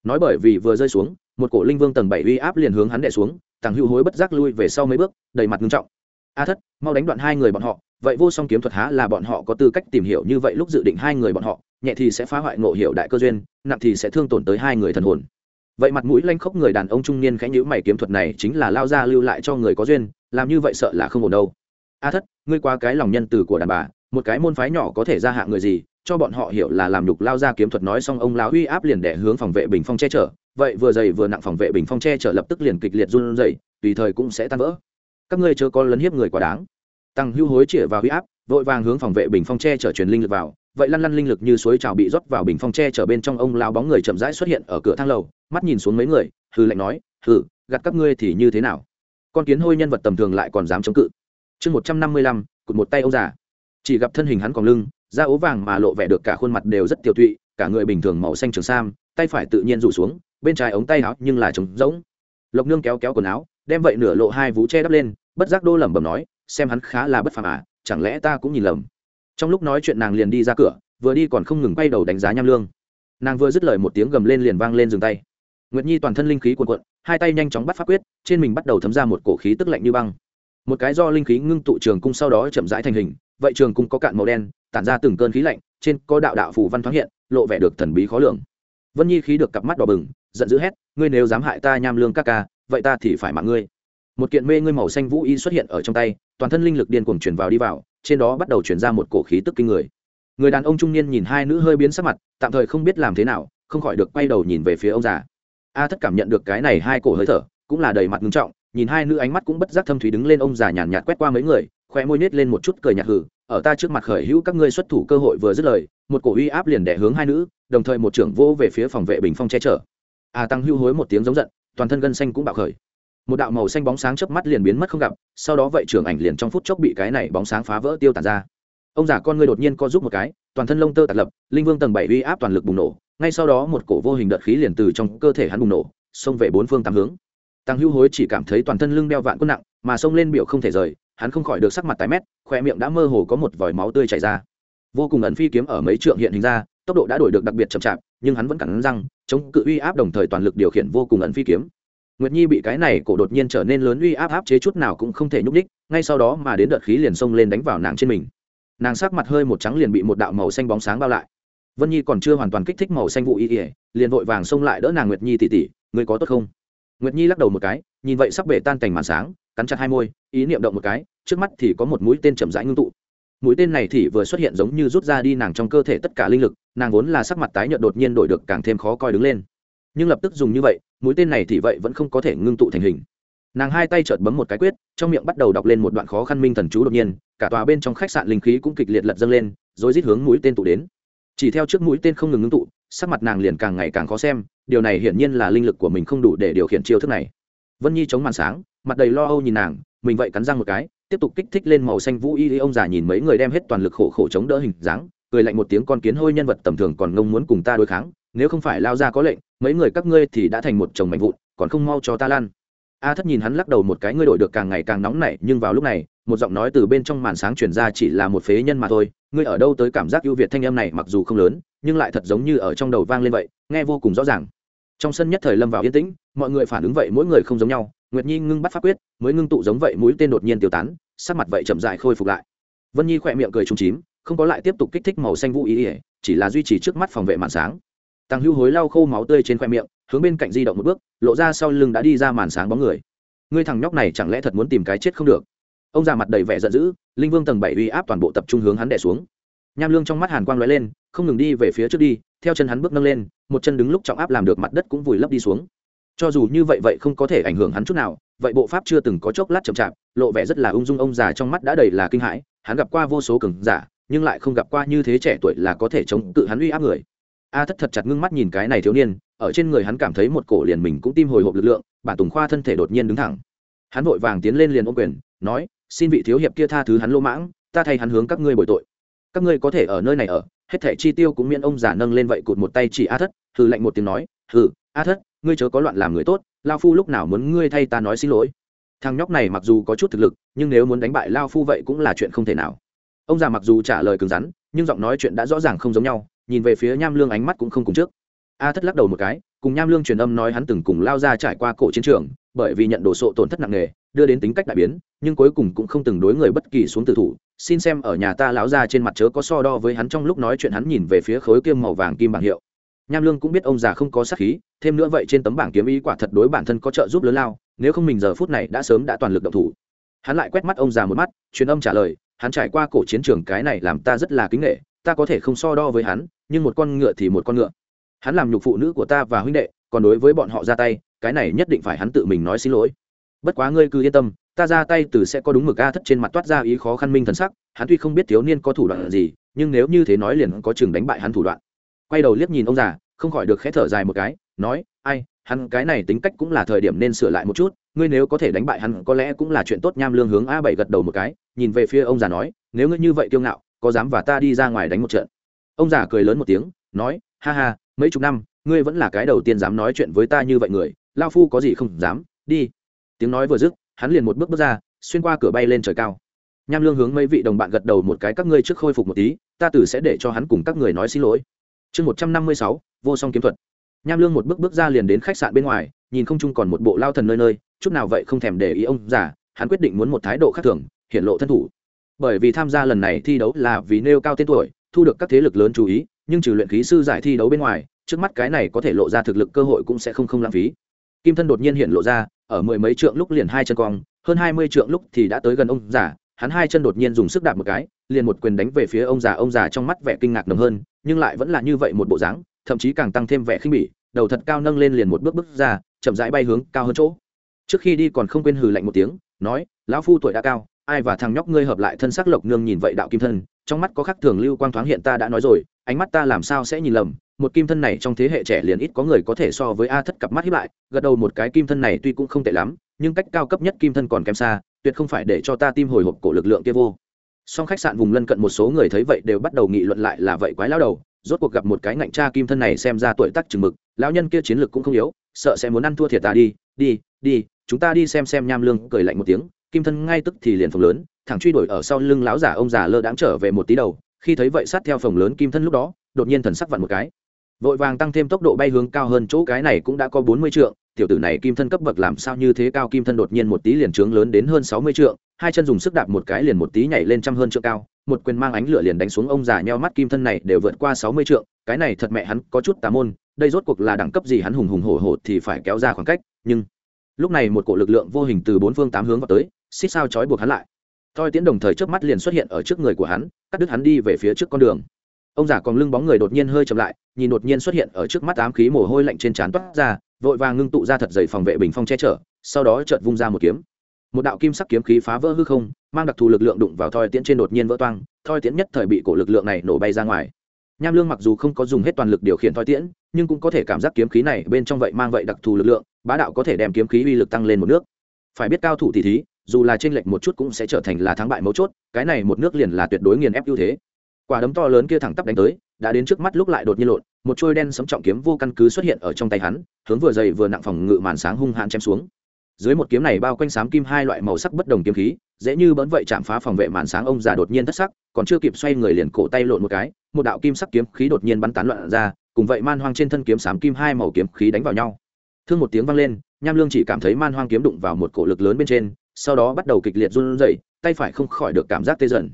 Nói bởi vì vừa rơi xuống, một cổ linh vương tầng bảy uy áp liền hướng hắn đệ xuống, tăng hưu hối bất giác lui về sau mấy bước, đầy mặt nghiêm trọng a thất, mau đánh đoạn hai người bọn họ, vậy vô song kiếm thuật há là bọn họ có tư cách tìm hiểu như vậy lúc dự định hai người bọn họ, nhẹ thì sẽ phá hoại ngộ hiệu đại cơ duyên, nặng thì sẽ thương tổn tới hai người thần hồn. Vậy mặt mũi lanh khốc người đàn ông trung niên khẽ nhữ mày kiếm thuật này chính là lao ra lưu lại cho người có duyên, làm như vậy sợ là không ổn đâu. A thất, ngươi qua cái lòng nhân từ của đàn bà, một cái môn phái nhỏ có thể ra hạ người gì, cho bọn họ hiểu là làm đục lao ra kiếm thuật nói xong ông lão uy áp liền đẻ hướng phòng vệ bình phong che chở, vậy vừa dày vừa nặng phòng vệ bình phong che chở lập tức liền kịch liệt run rẩy, tùy thời cũng sẽ tan vỡ các ngươi chớ có lấn hiếp người quá đáng. Tăng hưu hối chĩa vào huy áp, vội vàng hướng phòng vệ bình phong tre chở truyền linh lực vào. Vậy lăn lăn linh lực như suối trào bị rót vào bình phong tre trở bên trong ông lao bóng người chậm rãi xuất hiện ở cửa thang lầu, mắt nhìn xuống mấy người hư lạnh nói, hừ gặt các ngươi thì như thế nào? Con kiến hôi nhân vật tầm thường lại còn dám chống cự. Chương một trăm năm mươi lăm, cụt một tay ông già. Chỉ gặp thân hình hắn còn lưng, da ố vàng mà lộ vẻ được cả khuôn mặt đều rất tiêu tụy, cả người bình thường màu xanh trường sam, tay phải tự nhiên rủ xuống, bên trái ống tay áo nhưng là trống rỗng. Lộc nương kéo kéo quần áo đem vậy nửa lộ hai vú che đắp lên, bất giác đô lẩm bẩm nói, xem hắn khá là bất phàm à chẳng lẽ ta cũng nhìn lầm. Trong lúc nói chuyện nàng liền đi ra cửa, vừa đi còn không ngừng quay đầu đánh giá nham lương. Nàng vừa dứt lời một tiếng gầm lên liền vang lên dừng tay. Nguyệt nhi toàn thân linh khí cuồn cuộn, hai tay nhanh chóng bắt pháp quyết, trên mình bắt đầu thấm ra một cổ khí tức lạnh như băng. Một cái do linh khí ngưng tụ trường cung sau đó chậm rãi thành hình, vậy trường cung có cạn màu đen, tản ra từng cơn khí lạnh, trên có đạo đạo phủ văn thoáng hiện, lộ vẻ được thần bí khó lường. Vân nhi khí được cặp mắt đỏ bừng, giận dữ hét, ngươi nếu dám hại ta nham lương ca ca vậy ta thì phải mạng ngươi. Một kiện mê ngươi màu xanh vũ y xuất hiện ở trong tay, toàn thân linh lực điên cuồng chuyển vào đi vào, trên đó bắt đầu chuyển ra một cổ khí tức kinh người. Người đàn ông trung niên nhìn hai nữ hơi biến sắc mặt, tạm thời không biết làm thế nào, không khỏi được quay đầu nhìn về phía ông già. A thất cảm nhận được cái này hai cổ hơi thở, cũng là đầy mặt ngưng trọng, nhìn hai nữ ánh mắt cũng bất giác thâm thúy đứng lên ông già nhàn nhạt quét qua mấy người khoe môi nết lên một chút cười nhạt hử ở ta trước mặt khởi hữu các ngươi xuất thủ cơ hội vừa dứt lời, một cổ uy áp liền đẻ hướng hai nữ, đồng thời một trưởng vô về phía phòng vệ bình phong che chở. A tăng hưu hối một tiếng giống giận toàn thân gân xanh cũng bạo khởi. Một đạo màu xanh bóng sáng chớp mắt liền biến mất không gặp, sau đó vậy trưởng ảnh liền trong phút chốc bị cái này bóng sáng phá vỡ tiêu tàn ra. Ông già con ngươi đột nhiên co giúp một cái, toàn thân lông tơ tạt lập, linh vương tầng bảy uy áp toàn lực bùng nổ, ngay sau đó một cổ vô hình đợt khí liền từ trong cơ thể hắn bùng nổ, xông về bốn phương tám hướng. Tăng hữu hối chỉ cảm thấy toàn thân lưng đeo vạn quân nặng, mà xông lên biểu không thể rời, hắn không khỏi được sắc mặt tái mét khoe miệng đã mơ hồ có một vòi máu tươi chảy ra. Vô cùng ẩn phi kiếm ở mấy trượng hiện hình ra, tốc độ đã đổi được đặc biệt chậm chạp nhưng hắn vẫn cắn răng, chống cự uy áp đồng thời toàn lực điều khiển vô cùng ẩn phi kiếm. Nguyệt nhi bị cái này cổ đột nhiên trở nên lớn uy áp áp chế chút nào cũng không thể nhúc ních ngay sau đó mà đến đợt khí liền xông lên đánh vào nàng trên mình. Nàng sắc mặt hơi một trắng liền bị một đạo màu xanh bóng sáng bao lại. Vân nhi còn chưa hoàn toàn kích thích màu xanh vụ y ỉa liền vội vàng xông lại đỡ nàng nguyệt nhi tỉ tỉ người có tốt không? Nguyệt nhi lắc đầu một cái, nhìn vậy sắp bể tan cành màn sáng, cắn chặt hai môi, ý niệm động một cái, trước mắt thì có một mũi tên chậm rãi ngưng tụ mũi tên này thì vừa xuất hiện giống như rút ra đi nàng trong cơ thể tất cả linh lực, nàng vốn là sắc mặt tái nhợt đột nhiên đổi được càng thêm khó coi đứng lên. Nhưng lập tức dùng như vậy, mũi tên này thì vậy vẫn không có thể ngưng tụ thành hình. Nàng hai tay chợt bấm một cái quyết, trong miệng bắt đầu đọc lên một đoạn khó khăn minh thần chú đột nhiên, cả tòa bên trong khách sạn linh khí cũng kịch liệt lật dâng lên, rồi rít hướng mũi tên tụ đến. Chỉ theo trước mũi tên không ngừng ngưng tụ, sắc mặt nàng liền càng ngày càng khó xem, điều này hiển nhiên là linh lực của mình không đủ để điều khiển chiêu thức này. Vân nhi chống màn sáng, mặt đầy lo âu nhìn nàng, mình vậy cắn răng một cái tiếp tục kích thích lên màu xanh vũ y ông già nhìn mấy người đem hết toàn lực khổ khổ chống đỡ hình dáng, cười lạnh một tiếng, con kiến hôi nhân vật tầm thường còn ngông muốn cùng ta đối kháng, nếu không phải lao ra có lệnh, mấy người các ngươi thì đã thành một chồng mạnh vụn, còn không mau cho ta lan. A thất nhìn hắn lắc đầu một cái, ngươi đổi được càng ngày càng nóng nảy, nhưng vào lúc này, một giọng nói từ bên trong màn sáng truyền ra chỉ là một phế nhân mà thôi. Ngươi ở đâu tới cảm giác ưu việt thanh âm này mặc dù không lớn, nhưng lại thật giống như ở trong đầu vang lên vậy, nghe vô cùng rõ ràng. Trong sân nhất thời lâm vào yên tĩnh, mọi người phản ứng vậy mỗi người không giống nhau nguyệt nhi ngưng bắt pháp quyết, mới ngưng tụ giống vậy mũi tên đột nhiên tiêu tán, sắc mặt vậy chậm dại khôi phục lại. Vân nhi khỏe miệng cười trúng chím, không có lại tiếp tục kích thích màu xanh vũ ý ỉa chỉ là duy trì trước mắt phòng vệ màn sáng. Tăng hưu hối lau khô máu tươi trên khoe miệng, hướng bên cạnh di động một bước, lộ ra sau lưng đã đi ra màn sáng bóng người. Ngươi thằng nhóc này chẳng lẽ thật muốn tìm cái chết không được? Ông già mặt đầy vẻ giận dữ, linh vương tầng bảy uy áp toàn bộ tập trung hướng hắn đẻ xuống. Nham lương trong mắt hàn quang l ó e lên, không ngừng đi về phía trước đi, theo chân hắn bước nâng lên, một chân đứng lúc trọng áp làm được mặt đất cũng vùi lấp đi xuống cho dù như vậy vậy không có thể ảnh hưởng hắn chút nào, vậy bộ pháp chưa từng có chốc lát chậm chạp, lộ vẻ rất là ung dung, ông già trong mắt đã đầy là kinh hãi, hắn gặp qua vô số cường giả, nhưng lại không gặp qua như thế trẻ tuổi là có thể chống cự hắn uy áp người. A thất thật chặt ngưng mắt nhìn cái này thiếu niên, ở trên người hắn cảm thấy một cổ liền mình cũng tim hồi hộp lực lượng, bản tùng khoa thân thể đột nhiên đứng thẳng. Hắn vội vàng tiến lên liền ôm quyền, nói, xin vị thiếu hiệp kia tha thứ hắn lô mãng, ta thay hắn hướng các ngươi bồi tội. Các ngươi có thể ở nơi này ở, hết thẻ chi tiêu cũng miễn ông già nâng lên vậy cụt một tay chỉ a thất. Hừ lạnh một tiếng nói, hừ, a thất ngươi chớ có loạn làm người tốt, lao phu lúc nào muốn ngươi thay ta nói xin lỗi. Thằng nhóc này mặc dù có chút thực lực, nhưng nếu muốn đánh bại lao phu vậy cũng là chuyện không thể nào. Ông già mặc dù trả lời cứng rắn, nhưng giọng nói chuyện đã rõ ràng không giống nhau, nhìn về phía nham lương ánh mắt cũng không cùng trước. A thất lắc đầu một cái, cùng nham lương truyền âm nói hắn từng cùng lao ra trải qua cổ chiến trường, bởi vì nhận đồ sộ tổn thất nặng nề, đưa đến tính cách đại biến, nhưng cuối cùng cũng không từng đối người bất kỳ xuống tử thủ. Xin xem ở nhà ta lão ra trên mặt chớ có so đo với hắn trong lúc nói chuyện hắn nhìn về phía khối kim màu vàng kim bảng hiệu nham lương cũng biết ông già không có sát khí, thêm nữa vậy trên tấm bảng kiếm ý quả thật đối bản thân có trợ giúp lớn lao, nếu không mình giờ phút này đã sớm đã toàn lực động thủ. Hắn lại quét mắt ông già một mắt, truyền âm trả lời, hắn trải qua cổ chiến trường cái này làm ta rất là kính nghệ ta có thể không so đo với hắn, nhưng một con ngựa thì một con ngựa. Hắn làm nhục phụ nữ của ta và huynh đệ, còn đối với bọn họ ra tay, cái này nhất định phải hắn tự mình nói xin lỗi. Bất quá ngươi cứ yên tâm, ta ra tay từ sẽ có đúng mực a thất trên mặt toát ra ý khó khăn minh thần sắc, hắn tuy không biết thiếu niên có thủ đoạn gì, nhưng nếu như thế nói liền có chừng đánh bại hắn thủ đoạn quay đầu liếc nhìn ông già, không khỏi được khẽ thở dài một cái, nói, ai, hắn cái này tính cách cũng là thời điểm nên sửa lại một chút, ngươi nếu có thể đánh bại hắn có lẽ cũng là chuyện tốt nham lương hướng a bảy gật đầu một cái, nhìn về phía ông già nói, nếu ngươi như vậy kiêu ngạo, có dám và ta đi ra ngoài đánh một trận? Ông già cười lớn một tiếng, nói, ha ha, mấy chục năm, ngươi vẫn là cái đầu tiên dám nói chuyện với ta như vậy người, lao phu có gì không dám, đi. Tiếng nói vừa dứt, hắn liền một bước bước ra, xuyên qua cửa bay lên trời cao. Nham lương hướng mấy vị đồng bạn gật đầu một cái, các ngươi trước khôi phục một tí, ta tử sẽ để cho hắn cùng các người nói xin lỗi chương một trăm năm mươi sáu, vô song kiếm thuật. Nham lương một bước bước ra liền đến khách sạn bên ngoài, nhìn không chung còn một bộ lao thần nơi nơi, chút nào vậy không thèm để ý ông già, hắn quyết định muốn một thái độ khác thường hiện lộ thân thủ. Bởi vì tham gia lần này thi đấu là vì nêu cao tên tuổi, thu được các thế lực lớn chú ý, nhưng trừ luyện khí sư giải thi đấu bên ngoài, trước mắt cái này có thể lộ ra thực lực cơ hội cũng sẽ không không lãng phí. Kim thân đột nhiên hiện lộ ra, ở mười mấy trượng lúc liền hai chân cong, hơn hai mươi trượng lúc thì đã tới gần ông già hắn hai chân đột nhiên dùng sức đạp một cái, liền một quyền đánh về phía ông già ông già trong mắt vẻ kinh ngạc nồng hơn, nhưng lại vẫn là như vậy một bộ dáng, thậm chí càng tăng thêm vẻ khinh bỉ, đầu thật cao nâng lên liền một bước bước ra, chậm rãi bay hướng cao hơn chỗ. Trước khi đi còn không quên hừ lạnh một tiếng, nói, lão phu tuổi đã cao, ai và thằng nhóc ngươi hợp lại thân sắc lộc nương nhìn vậy đạo kim thân, trong mắt có khắc thường lưu quang thoáng hiện ta đã nói rồi, ánh mắt ta làm sao sẽ nhìn lầm, một kim thân này trong thế hệ trẻ liền ít có người có thể so với a thất cặp mắt hiếp lại, gật đầu một cái kim thân này tuy cũng không tệ lắm, nhưng cách cao cấp nhất kim thân còn kém xa tuyệt không phải để cho ta tim hồi hộp cổ lực lượng kia vô. Song khách sạn vùng lân cận một số người thấy vậy đều bắt đầu nghị luận lại là vậy quái lao đầu, rốt cuộc gặp một cái ngạnh cha kim thân này xem ra tuổi tác chừng mực, lão nhân kia chiến lược cũng không yếu, sợ sẽ muốn ăn thua thiệt ta đi đi đi, chúng ta đi xem xem nham lương, cười lạnh một tiếng, kim thân ngay tức thì liền phòng lớn, thẳng truy đuổi ở sau lưng lão giả ông già lơ đãng trở về một tí đầu, khi thấy vậy sát theo phòng lớn kim thân lúc đó, đột nhiên thần sắc vặn một cái vội vàng tăng thêm tốc độ bay hướng cao hơn chỗ cái này cũng đã có bốn mươi trượng, tiểu tử này kim thân cấp bậc làm sao như thế cao kim thân đột nhiên một tí liền trướng lớn đến hơn sáu mươi trượng, hai chân dùng sức đạp một cái liền một tí nhảy lên trăm hơn trượng cao, một quyền mang ánh lửa liền đánh xuống ông già nheo mắt kim thân này đều vượt qua sáu mươi trượng, cái này thật mẹ hắn có chút tà môn, đây rốt cuộc là đẳng cấp gì hắn hùng hùng hổ hổ thì phải kéo ra khoảng cách, nhưng lúc này một cổ lực lượng vô hình từ bốn phương tám hướng vào tới, xích sao trói buộc hắn lại. Toi tiến đồng thời trước mắt liền xuất hiện ở trước người của hắn, cắt đứt hắn đi về phía trước con đường ông già còn lưng bóng người đột nhiên hơi chậm lại, nhìn đột nhiên xuất hiện ở trước mắt ám khí mồ hôi lạnh trên trán toát ra, vội vàng ngưng tụ ra thật dày phòng vệ bình phong che chở, sau đó chợt vung ra một kiếm. Một đạo kim sắc kiếm khí phá vỡ hư không, mang đặc thù lực lượng đụng vào thoi tiễn trên đột nhiên vỡ toang, thoi tiễn nhất thời bị cổ lực lượng này nổ bay ra ngoài. Nham lương mặc dù không có dùng hết toàn lực điều khiển thoi tiễn, nhưng cũng có thể cảm giác kiếm khí này bên trong vậy mang vậy đặc thù lực lượng, bá đạo có thể đem kiếm khí uy lực tăng lên một nước. Phải biết cao thủ thì thí, dù là trên lệch một chút cũng sẽ trở thành là thắng bại mấu chốt, cái này một nước liền là tuyệt đối nghiền ép ưu thế quả đấm to lớn kia thẳng tắp đánh tới, đã đến trước mắt lúc lại đột nhiên lộn, một trôi đen sấm trọng kiếm vô căn cứ xuất hiện ở trong tay hắn, hướng vừa dày vừa nặng phòng ngự màn sáng hung hãn chém xuống. Dưới một kiếm này bao quanh sám kim hai loại màu sắc bất đồng kiếm khí, dễ như bỡn vậy chạm phá phòng vệ màn sáng ông già đột nhiên thất sắc, còn chưa kịp xoay người liền cổ tay lộn một cái, một đạo kim sắc kiếm khí đột nhiên bắn tán loạn ra, cùng vậy man hoang trên thân kiếm sám kim hai màu kiếm khí đánh vào nhau. Thương một tiếng vang lên, nham lương chỉ cảm thấy man hoang kiếm đụng vào một cổ lực lớn bên trên, sau đó bắt đầu kịch liệt run rẩy, tay phải không khỏi được cảm giác tê dần.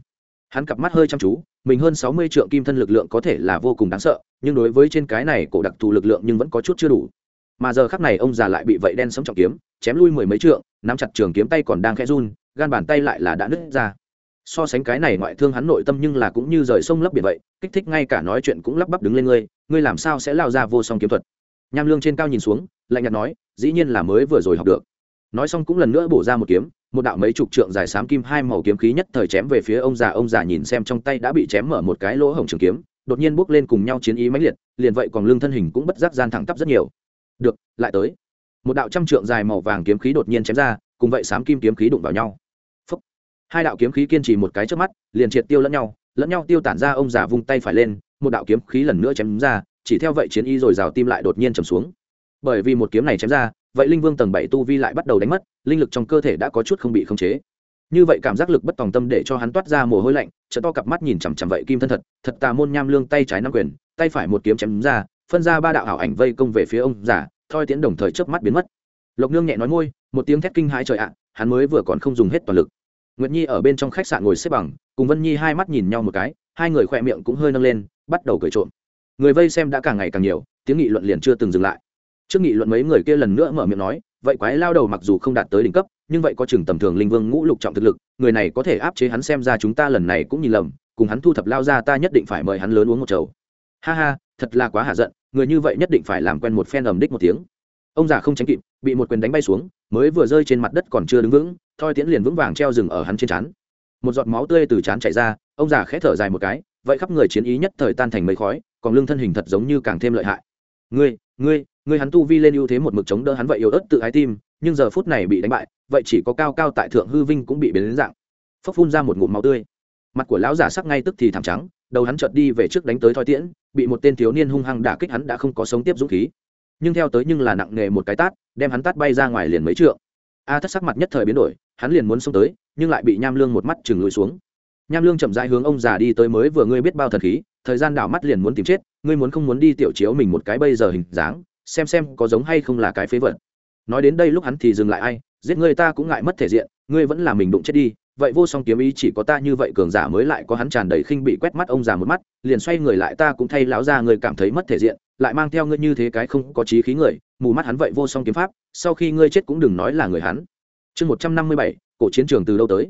Hắn cặp mắt hơi chăm chú mình hơn sáu mươi trượng kim thân lực lượng có thể là vô cùng đáng sợ, nhưng đối với trên cái này cổ đặc thù lực lượng nhưng vẫn có chút chưa đủ. Mà giờ khắc này ông già lại bị vậy đen sống trọng kiếm, chém lui mười mấy trượng, nắm chặt trường kiếm tay còn đang khẽ run, gan bàn tay lại là đã nứt ra. So sánh cái này ngoại thương hắn nội tâm nhưng là cũng như rời sông lấp biển vậy, kích thích ngay cả nói chuyện cũng lắp bắp đứng lên ngươi ngươi làm sao sẽ lao ra vô song kiếm thuật? Nham lương trên cao nhìn xuống, lạnh nhạt nói, dĩ nhiên là mới vừa rồi học được nói xong cũng lần nữa bổ ra một kiếm, một đạo mấy chục trượng dài xám kim hai màu kiếm khí nhất thời chém về phía ông già. Ông già nhìn xem trong tay đã bị chém mở một cái lỗ hổng trường kiếm, đột nhiên bước lên cùng nhau chiến ý mãnh liệt, liền vậy còn lương thân hình cũng bất giác gian thẳng tắp rất nhiều. Được, lại tới. Một đạo trăm trượng dài màu vàng kiếm khí đột nhiên chém ra, cùng vậy xám kim kiếm khí đụng vào nhau. Phúc. hai đạo kiếm khí kiên trì một cái trước mắt, liền triệt tiêu lẫn nhau lẫn nhau tiêu tản ra ông già vung tay phải lên, một đạo kiếm khí lần nữa chém ra, chỉ theo vậy chiến y rồi rào tim lại đột nhiên trầm xuống. Bởi vì một kiếm này chém ra vậy linh vương tầng bảy tu vi lại bắt đầu đánh mất, linh lực trong cơ thể đã có chút không bị khống chế. Như vậy cảm giác lực bất tòng tâm để cho hắn toát ra mồ hôi lạnh chợ to cặp mắt nhìn chằm chằm vậy kim thân thật thật tà môn nham lương tay trái nắm quyền, tay phải một kiếm chém ra, phân ra ba đạo ảo ảnh vây công về phía ông giả thoi tiến đồng thời chớp mắt biến mất. Lộc nương nhẹ nói môi, một tiếng thét kinh hãi trời ạ, hắn mới vừa còn không dùng hết toàn lực. Nguyệt nhi ở bên trong khách sạn ngồi xếp bằng, cùng vân nhi hai mắt nhìn nhau một cái, hai người khỏe miệng cũng hơi nâng lên, bắt đầu cười trộm. Người vây xem đã càng ngày càng nhiều, tiếng nghị luận liền chưa từng dừng lại trước nghị luận mấy người kia lần nữa mở miệng nói, vậy quái lao đầu mặc dù không đạt tới đỉnh cấp, nhưng vậy có chừng tầm thường linh vương ngũ lục trọng thực lực, người này có thể áp chế hắn xem ra chúng ta lần này cũng nhìn lầm, cùng hắn thu thập lao ra ta nhất định phải mời hắn lớn uống một chầu. Ha ha, thật là quá hạ giận, người như vậy nhất định phải làm quen một phen ầm đích một tiếng. Ông già không tránh kịp, bị một quyền đánh bay xuống, mới vừa rơi trên mặt đất còn chưa đứng vững, thoi tiễn liền vững vàng treo rừng ở hắn trên chán một giọt máu tươi từ chán chảy ra, ông già khẽ thở dài một cái, vậy khắp người chiến ý nhất thời tan thành mấy khói, còn lương thân hình thật giống như càng thêm lợi hại. Ngươi ngươi ngươi hắn tu vi lên ưu thế một mực chống đỡ hắn vậy yếu ớt tự ái tim, nhưng giờ phút này bị đánh bại, vậy chỉ có cao cao tại thượng hư vinh cũng bị biến đến dạng. Phốc phun ra một ngụm máu tươi. Mặt của lão giả sắc ngay tức thì thảm trắng, đầu hắn chợt đi về trước đánh tới thoi tiễn, bị một tên thiếu niên hung hăng đả kích hắn đã không có sống tiếp dũng khí. Nhưng theo tới nhưng là nặng nghề một cái tát, đem hắn tát bay ra ngoài liền mấy trượng. A thất sắc mặt nhất thời biến đổi, hắn liền muốn xông tới, nhưng lại bị nham lương một mắt chừng lùi xuống. Nham lương chậm rãi hướng ông già đi tới mới vừa ngươi biết bao thần khí, thời gian đảo mắt liền muốn tìm chết, ngươi muốn không muốn đi tiểu chiếu mình một cái bây giờ hình dáng xem xem có giống hay không là cái phế vật. Nói đến đây lúc hắn thì dừng lại ai, giết ngươi ta cũng ngại mất thể diện ngươi vẫn là mình đụng chết đi. Vậy vô song kiếm ý chỉ có ta như vậy cường giả mới lại có hắn tràn đầy khinh bị quét mắt ông già một mắt, liền xoay người lại ta cũng thay lão ra người cảm thấy mất thể diện, lại mang theo ngươi như thế cái không có trí khí người, mù mắt hắn vậy vô song kiếm pháp, sau khi ngươi chết cũng đừng nói là người hắn. Chương một trăm năm mươi bảy, cổ chiến trường từ đâu tới?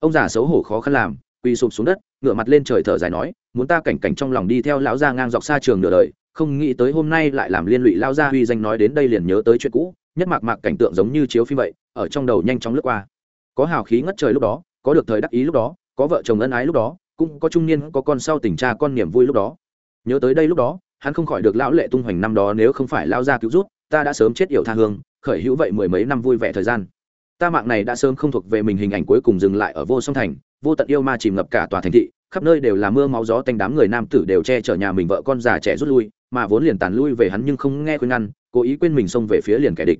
Ông già xấu hổ khó khăn làm, quỳ sụp xuống đất, ngửa mặt lên trời thở dài nói, muốn ta cảnh cảnh trong lòng đi theo lão già ngang dọc xa trường nửa đời không nghĩ tới hôm nay lại làm liên lụy lão gia huy danh nói đến đây liền nhớ tới chuyện cũ, nhất mạc mạc cảnh tượng giống như chiếu phim vậy, ở trong đầu nhanh chóng lướt qua. Có hào khí ngất trời lúc đó, có được thời đắc ý lúc đó, có vợ chồng ân ái lúc đó, cũng có trung niên, có con sau tình cha con niềm vui lúc đó. Nhớ tới đây lúc đó, hắn không khỏi được lão lệ tung hoành năm đó nếu không phải lao ra cứu rút ta đã sớm chết yểu tha hương, khởi hữu vậy mười mấy năm vui vẻ thời gian. Ta mạng này đã sớm không thuộc về mình hình ảnh cuối cùng dừng lại ở vô song thành, vô tận yêu ma chìm ngập cả tòa thành thị khắp nơi đều là mưa máu gió tanh đám người nam tử đều che chở nhà mình vợ con già trẻ rút lui, mà vốn liền tàn lui về hắn nhưng không nghe khuyên ngăn, cố ý quên mình xông về phía liền kẻ địch.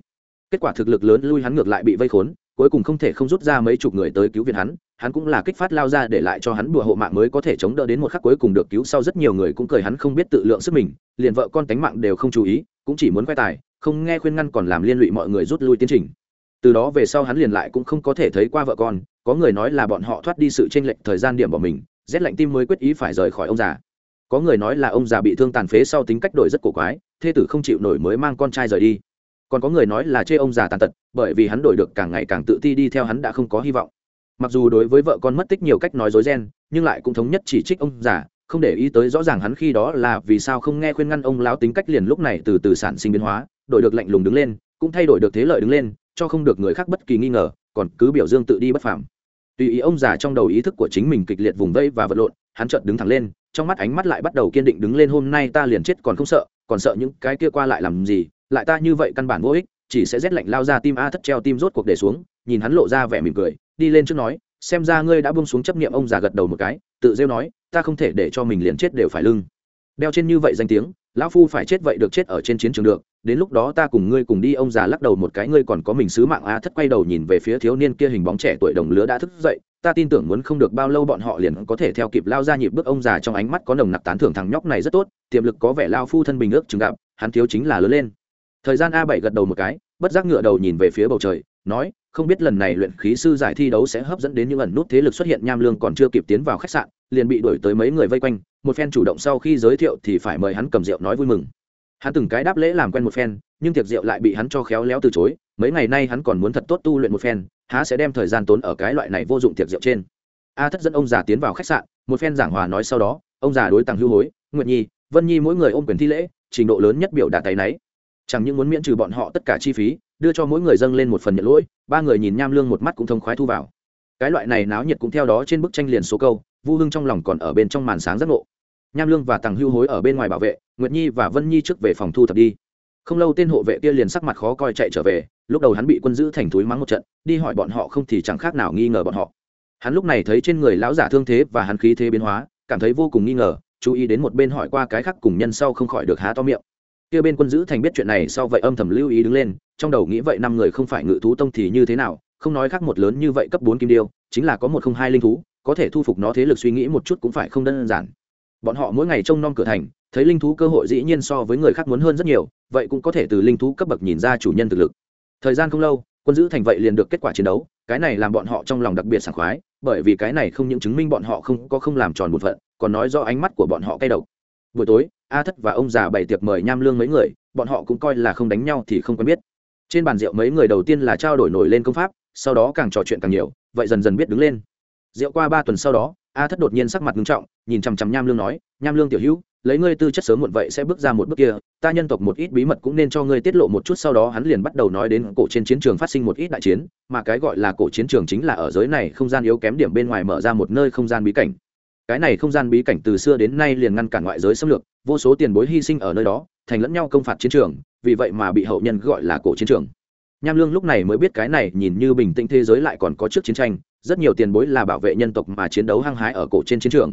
Kết quả thực lực lớn lui hắn ngược lại bị vây khốn, cuối cùng không thể không rút ra mấy chục người tới cứu viện hắn hắn cũng là kích phát lao ra để lại cho hắn bùa hộ mạng mới có thể chống đỡ đến một khắc cuối cùng được cứu sau rất nhiều người cũng cười hắn không biết tự lượng sức mình, liền vợ con tánh mạng đều không chú ý, cũng chỉ muốn quay tài, không nghe khuyên ngăn còn làm liên lụy mọi người rút lui tiến trình. Từ đó về sau hắn liền lại cũng không có thể thấy qua vợ con, có người nói là bọn họ thoát đi sự tranh lệch thời gian điểm bỏ mình rét lạnh tim mới quyết ý phải rời khỏi ông già. Có người nói là ông già bị thương tàn phế sau tính cách đổi rất cổ quái, thê tử không chịu nổi mới mang con trai rời đi. Còn có người nói là chê ông già tàn tật, bởi vì hắn đổi được càng ngày càng tự ti đi theo hắn đã không có hy vọng. Mặc dù đối với vợ con mất tích nhiều cách nói dối ghen nhưng lại cũng thống nhất chỉ trích ông già, không để ý tới rõ ràng hắn khi đó là vì sao không nghe khuyên ngăn ông lão tính cách liền lúc này từ từ sản sinh biến hóa, đổi được lạnh lùng đứng lên, cũng thay đổi được thế lợi đứng lên, cho không được người khác bất kỳ nghi ngờ, còn cứ biểu dương tự đi bất phàm tùy ý ông già trong đầu ý thức của chính mình kịch liệt vùng vây và vật lộn, hắn chợt đứng thẳng lên, trong mắt ánh mắt lại bắt đầu kiên định đứng lên, hôm nay ta liền chết còn không sợ, còn sợ những cái kia qua lại làm gì? Lại ta như vậy căn bản vô ích, chỉ sẽ rét lạnh lao ra tim a thất treo tim rốt cuộc để xuống. Nhìn hắn lộ ra vẻ mỉm cười, đi lên trước nói, xem ra ngươi đã buông xuống chấp niệm ông già gật đầu một cái, tự rêu nói, ta không thể để cho mình liền chết đều phải lưng. Đeo trên như vậy danh tiếng, lão phu phải chết vậy được chết ở trên chiến trường được đến lúc đó ta cùng ngươi cùng đi, ông già lắc đầu một cái, ngươi còn có mình sứ mạng a thất quay đầu nhìn về phía thiếu niên kia hình bóng trẻ tuổi đồng lứa đã thức dậy. Ta tin tưởng muốn không được bao lâu bọn họ liền có thể theo kịp lao ra nhịp bước, ông già trong ánh mắt có nồng nặc tán thưởng thằng nhóc này rất tốt, tiềm lực có vẻ lao phu thân bình ước chừng gặp, hắn thiếu chính là lớn lên. Thời gian a bảy gật đầu một cái, bất giác ngựa đầu nhìn về phía bầu trời, nói, không biết lần này luyện khí sư giải thi đấu sẽ hấp dẫn đến những ẩn nút thế lực xuất hiện, nham lương còn chưa kịp tiến vào khách sạn, liền bị đuổi tới mấy người vây quanh. Một phen chủ động sau khi giới thiệu thì phải mời hắn cầm rượu nói vui mừng hắn từng cái đáp lễ làm quen một phen, nhưng tiệc rượu lại bị hắn cho khéo léo từ chối. Mấy ngày nay hắn còn muốn thật tốt tu luyện một phen, há sẽ đem thời gian tốn ở cái loại này vô dụng tiệc rượu trên. A thất dẫn ông già tiến vào khách sạn, một phen giảng hòa nói sau đó, ông già đối tàng hưu hối nguyện nhi, vân nhi mỗi người ôm quyền thi lễ, trình độ lớn nhất biểu đạt tay náy. Chẳng những muốn miễn trừ bọn họ tất cả chi phí, đưa cho mỗi người dâng lên một phần nhận lỗi, ba người nhìn nham lương một mắt cũng thông khoái thu vào. Cái loại này náo nhiệt cũng theo đó trên bức tranh liền số câu, vu hưng trong lòng còn ở bên trong màn sáng giác ngộ nham lương và tàng hưu hối ở bên ngoài bảo vệ, nguyệt nhi và vân nhi trước về phòng thu thập đi. Không lâu tên hộ vệ kia liền sắc mặt khó coi chạy trở về, lúc đầu hắn bị quân giữ thành túi mắng một trận, đi hỏi bọn họ không thì chẳng khác nào nghi ngờ bọn họ. Hắn lúc này thấy trên người lão giả thương thế và hắn khí thế biến hóa, cảm thấy vô cùng nghi ngờ, chú ý đến một bên hỏi qua cái khác cùng nhân sau không khỏi được há to miệng. Kia bên quân giữ thành biết chuyện này sau vậy âm thầm lưu ý đứng lên, trong đầu nghĩ vậy năm người không phải ngự thú tông thì như thế nào, không nói khác một lớn như vậy cấp bốn kim điêu, chính là có một không hai linh thú, có thể thu phục nó thế lực suy nghĩ một chút cũng phải không đơn giản bọn họ mỗi ngày trông nom cửa thành, thấy linh thú cơ hội dĩ nhiên so với người khác muốn hơn rất nhiều, vậy cũng có thể từ linh thú cấp bậc nhìn ra chủ nhân thực lực. Thời gian không lâu, quân giữ thành vậy liền được kết quả chiến đấu, cái này làm bọn họ trong lòng đặc biệt sảng khoái, bởi vì cái này không những chứng minh bọn họ không có không làm tròn một phận, còn nói do ánh mắt của bọn họ cay độc. Buổi tối, a thất và ông già bày tiệc mời nham lương mấy người, bọn họ cũng coi là không đánh nhau thì không quen biết. Trên bàn rượu mấy người đầu tiên là trao đổi nổi lên công pháp, sau đó càng trò chuyện càng nhiều, vậy dần dần biết đứng lên. Rượu qua ba tuần sau đó a thất đột nhiên sắc mặt nghiêm trọng, nhìn chằm chằm nham lương nói, nham lương tiểu hữu, lấy ngươi tư chất sớm muộn vậy sẽ bước ra một bước kia, ta nhân tộc một ít bí mật cũng nên cho ngươi tiết lộ một chút, sau đó hắn liền bắt đầu nói đến cổ trên chiến trường phát sinh một ít đại chiến, mà cái gọi là cổ chiến trường chính là ở giới này không gian yếu kém điểm bên ngoài mở ra một nơi không gian bí cảnh. Cái này không gian bí cảnh từ xưa đến nay liền ngăn cản ngoại giới xâm lược, vô số tiền bối hy sinh ở nơi đó, thành lẫn nhau công phạt chiến trường, vì vậy mà bị hậu nhân gọi là cổ chiến trường. Nham lương lúc này mới biết cái này, nhìn như bình tĩnh thế giới lại còn có trước chiến tranh rất nhiều tiền bối là bảo vệ nhân tộc mà chiến đấu hăng hái ở cổ trên chiến trường.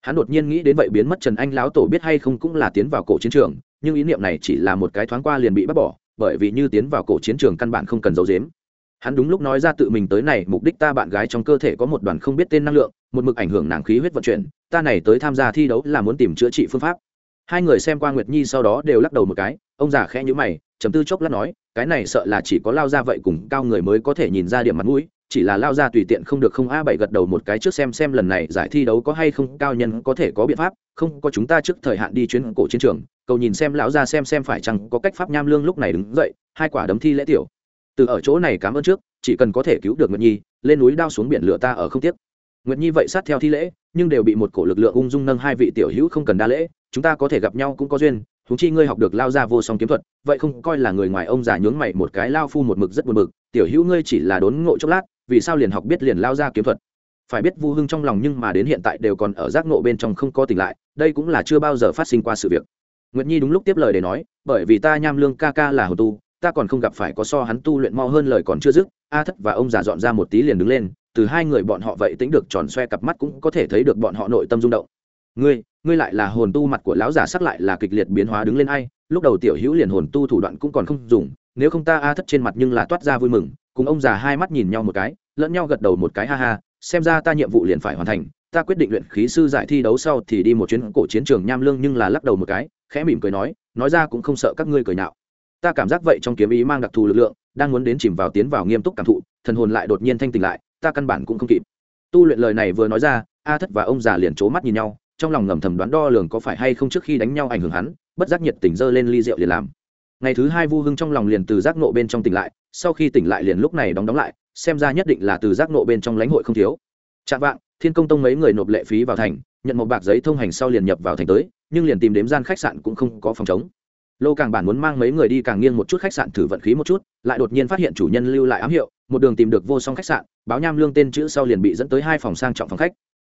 Hắn đột nhiên nghĩ đến vậy biến mất trần anh lão tổ biết hay không cũng là tiến vào cổ chiến trường, nhưng ý niệm này chỉ là một cái thoáng qua liền bị bắt bỏ, bởi vì như tiến vào cổ chiến trường căn bản không cần giấu giếm. Hắn đúng lúc nói ra tự mình tới này, mục đích ta bạn gái trong cơ thể có một đoàn không biết tên năng lượng, một mực ảnh hưởng nàng khí huyết vận chuyển, ta này tới tham gia thi đấu là muốn tìm chữa trị phương pháp. Hai người xem qua nguyệt nhi sau đó đều lắc đầu một cái, ông già khẽ nhữ mày chấm tư chốc lát nói, cái này sợ là chỉ có lao ra vậy cùng cao người mới có thể nhìn ra điểm mặt mũi chỉ là lao ra tùy tiện không được không a bảy gật đầu một cái trước xem xem lần này giải thi đấu có hay không, cao nhân có thể có biện pháp, không có chúng ta trước thời hạn đi chuyến cổ chiến trường, cầu nhìn xem lão ra xem xem phải chăng có cách pháp nham lương lúc này đứng dậy, hai quả đấm thi lễ tiểu. Từ ở chỗ này cảm ơn trước, chỉ cần có thể cứu được nguyệt nhi, lên núi đao xuống biển lửa ta ở không tiếc. Nguyệt nhi vậy sát theo thi lễ, nhưng đều bị một cổ lực lượng ung dung nâng hai vị tiểu hữu không cần đa lễ, chúng ta có thể gặp nhau cũng có duyên thú chi ngươi học được lao ra vô song kiếm thuật, vậy không coi là người ngoài ông già nhướng mày một cái lao phu một mực rất buồn mực tiểu hữu ngươi chỉ là đốn ngộ chốc lát vì sao liền học biết liền lao ra kiếm thuật? Phải biết vu hưng trong lòng nhưng mà đến hiện tại đều còn ở giác ngộ bên trong không có tỉnh lại, đây cũng là chưa bao giờ phát sinh qua sự việc. Nguyệt nhi đúng lúc tiếp lời để nói, bởi vì ta nham lương ca ca là hồ tu, ta còn không gặp phải có so hắn tu luyện mau hơn lời còn chưa dứt, a thất và ông già dọn ra một tí liền đứng lên, từ hai người bọn họ vậy tính được tròn xoe cặp mắt cũng có thể thấy được bọn họ nội tâm rung động. Ngươi ngươi lại là hồn tu mặt của lão giả sắc lại là kịch liệt biến hóa đứng lên ai, lúc đầu tiểu hữu liền hồn tu thủ đoạn cũng còn không dùng, nếu không ta a thất trên mặt nhưng là toát ra vui mừng cùng ông già hai mắt nhìn nhau một cái, lẫn nhau gật đầu một cái, ha ha, xem ra ta nhiệm vụ liền phải hoàn thành, ta quyết định luyện khí sư giải thi đấu sau thì đi một chuyến cổ chiến trường nham lương nhưng là lắc đầu một cái, khẽ mỉm cười nói nói ra cũng không sợ các ngươi cười nạo ta cảm giác vậy trong kiếm ý mang đặc thù lực lượng, đang muốn đến chìm vào tiến vào nghiêm túc cảm thụ, thần hồn lại đột nhiên thanh tỉnh lại, ta căn bản cũng không kịp. Tu luyện lời này vừa nói ra, a thất và ông già liền c mắt nhìn nhau, trong lòng ngầm thầm đoán đo lường có phải hay không trước khi đánh nhau ảnh hưởng hắn, bất giác nhiệt tình dơ lên ly rượu liền làm ngày thứ hai vu hưng trong lòng liền từ giác nộ bên trong tỉnh lại, sau khi tỉnh lại liền lúc này đóng đóng lại, xem ra nhất định là từ giác nộ bên trong lãnh hội không thiếu. Chạm vạng, thiên công tông mấy người nộp lệ phí vào thành, nhận một bạc giấy thông hành sau liền nhập vào thành tới, nhưng liền tìm đếm gian khách sạn cũng không có phòng chống lô càng bản muốn mang mấy người đi càng nghiêng một chút khách sạn thử vận khí một chút, lại đột nhiên phát hiện chủ nhân lưu lại ám hiệu, một đường tìm được vô song khách sạn, báo nham lương tên chữ sau liền bị dẫn tới hai phòng sang trọng phòng khách.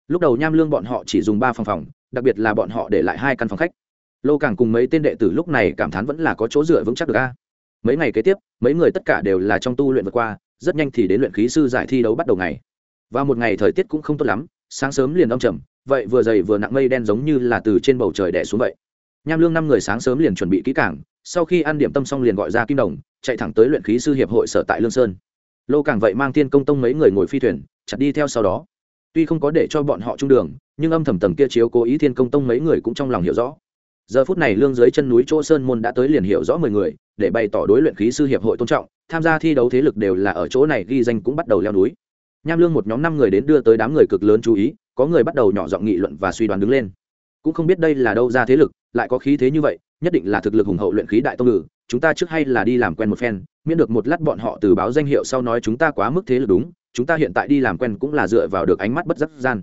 Lúc đầu nham lương bọn họ chỉ dùng ba phòng phòng, đặc biệt là bọn họ để lại hai căn phòng khách lô càng cùng mấy tên đệ tử lúc này cảm thán vẫn là có chỗ dựa vững chắc được a. Mấy ngày kế tiếp, mấy người tất cả đều là trong tu luyện vượt qua, rất nhanh thì đến luyện khí sư giải thi đấu bắt đầu ngày. Và một ngày thời tiết cũng không tốt lắm, sáng sớm liền đông trầm, vậy vừa dày vừa nặng mây đen giống như là từ trên bầu trời đẻ xuống vậy. Nham lương năm người sáng sớm liền chuẩn bị kỹ cảng sau khi ăn điểm tâm xong liền gọi ra kim đồng, chạy thẳng tới luyện khí sư hiệp hội sở tại lương sơn. Lô càng vậy mang thiên công tông mấy người ngồi phi thuyền, chặt đi theo sau đó. Tuy không có để cho bọn họ trung đường, nhưng âm thầm tầng kia chiếu cố ý thiên công tông mấy người cũng trong lòng hiểu rõ giờ phút này lương dưới chân núi chỗ sơn môn đã tới liền hiểu rõ mười người, để bày tỏ đối luyện khí sư hiệp hội tôn trọng, tham gia thi đấu thế lực đều là ở chỗ này ghi danh cũng bắt đầu leo núi. Nham lương một nhóm năm người đến đưa tới đám người cực lớn chú ý, có người bắt đầu nhỏ giọng nghị luận và suy đoán đứng lên. Cũng không biết đây là đâu ra thế lực, lại có khí thế như vậy, nhất định là thực lực hùng hậu luyện khí đại tông ngự, chúng ta trước hay là đi làm quen một phen, miễn được một lát bọn họ từ báo danh hiệu sau nói chúng ta quá mức thế lực đúng, chúng ta hiện tại đi làm quen cũng là dựa vào được ánh mắt bất giác gian.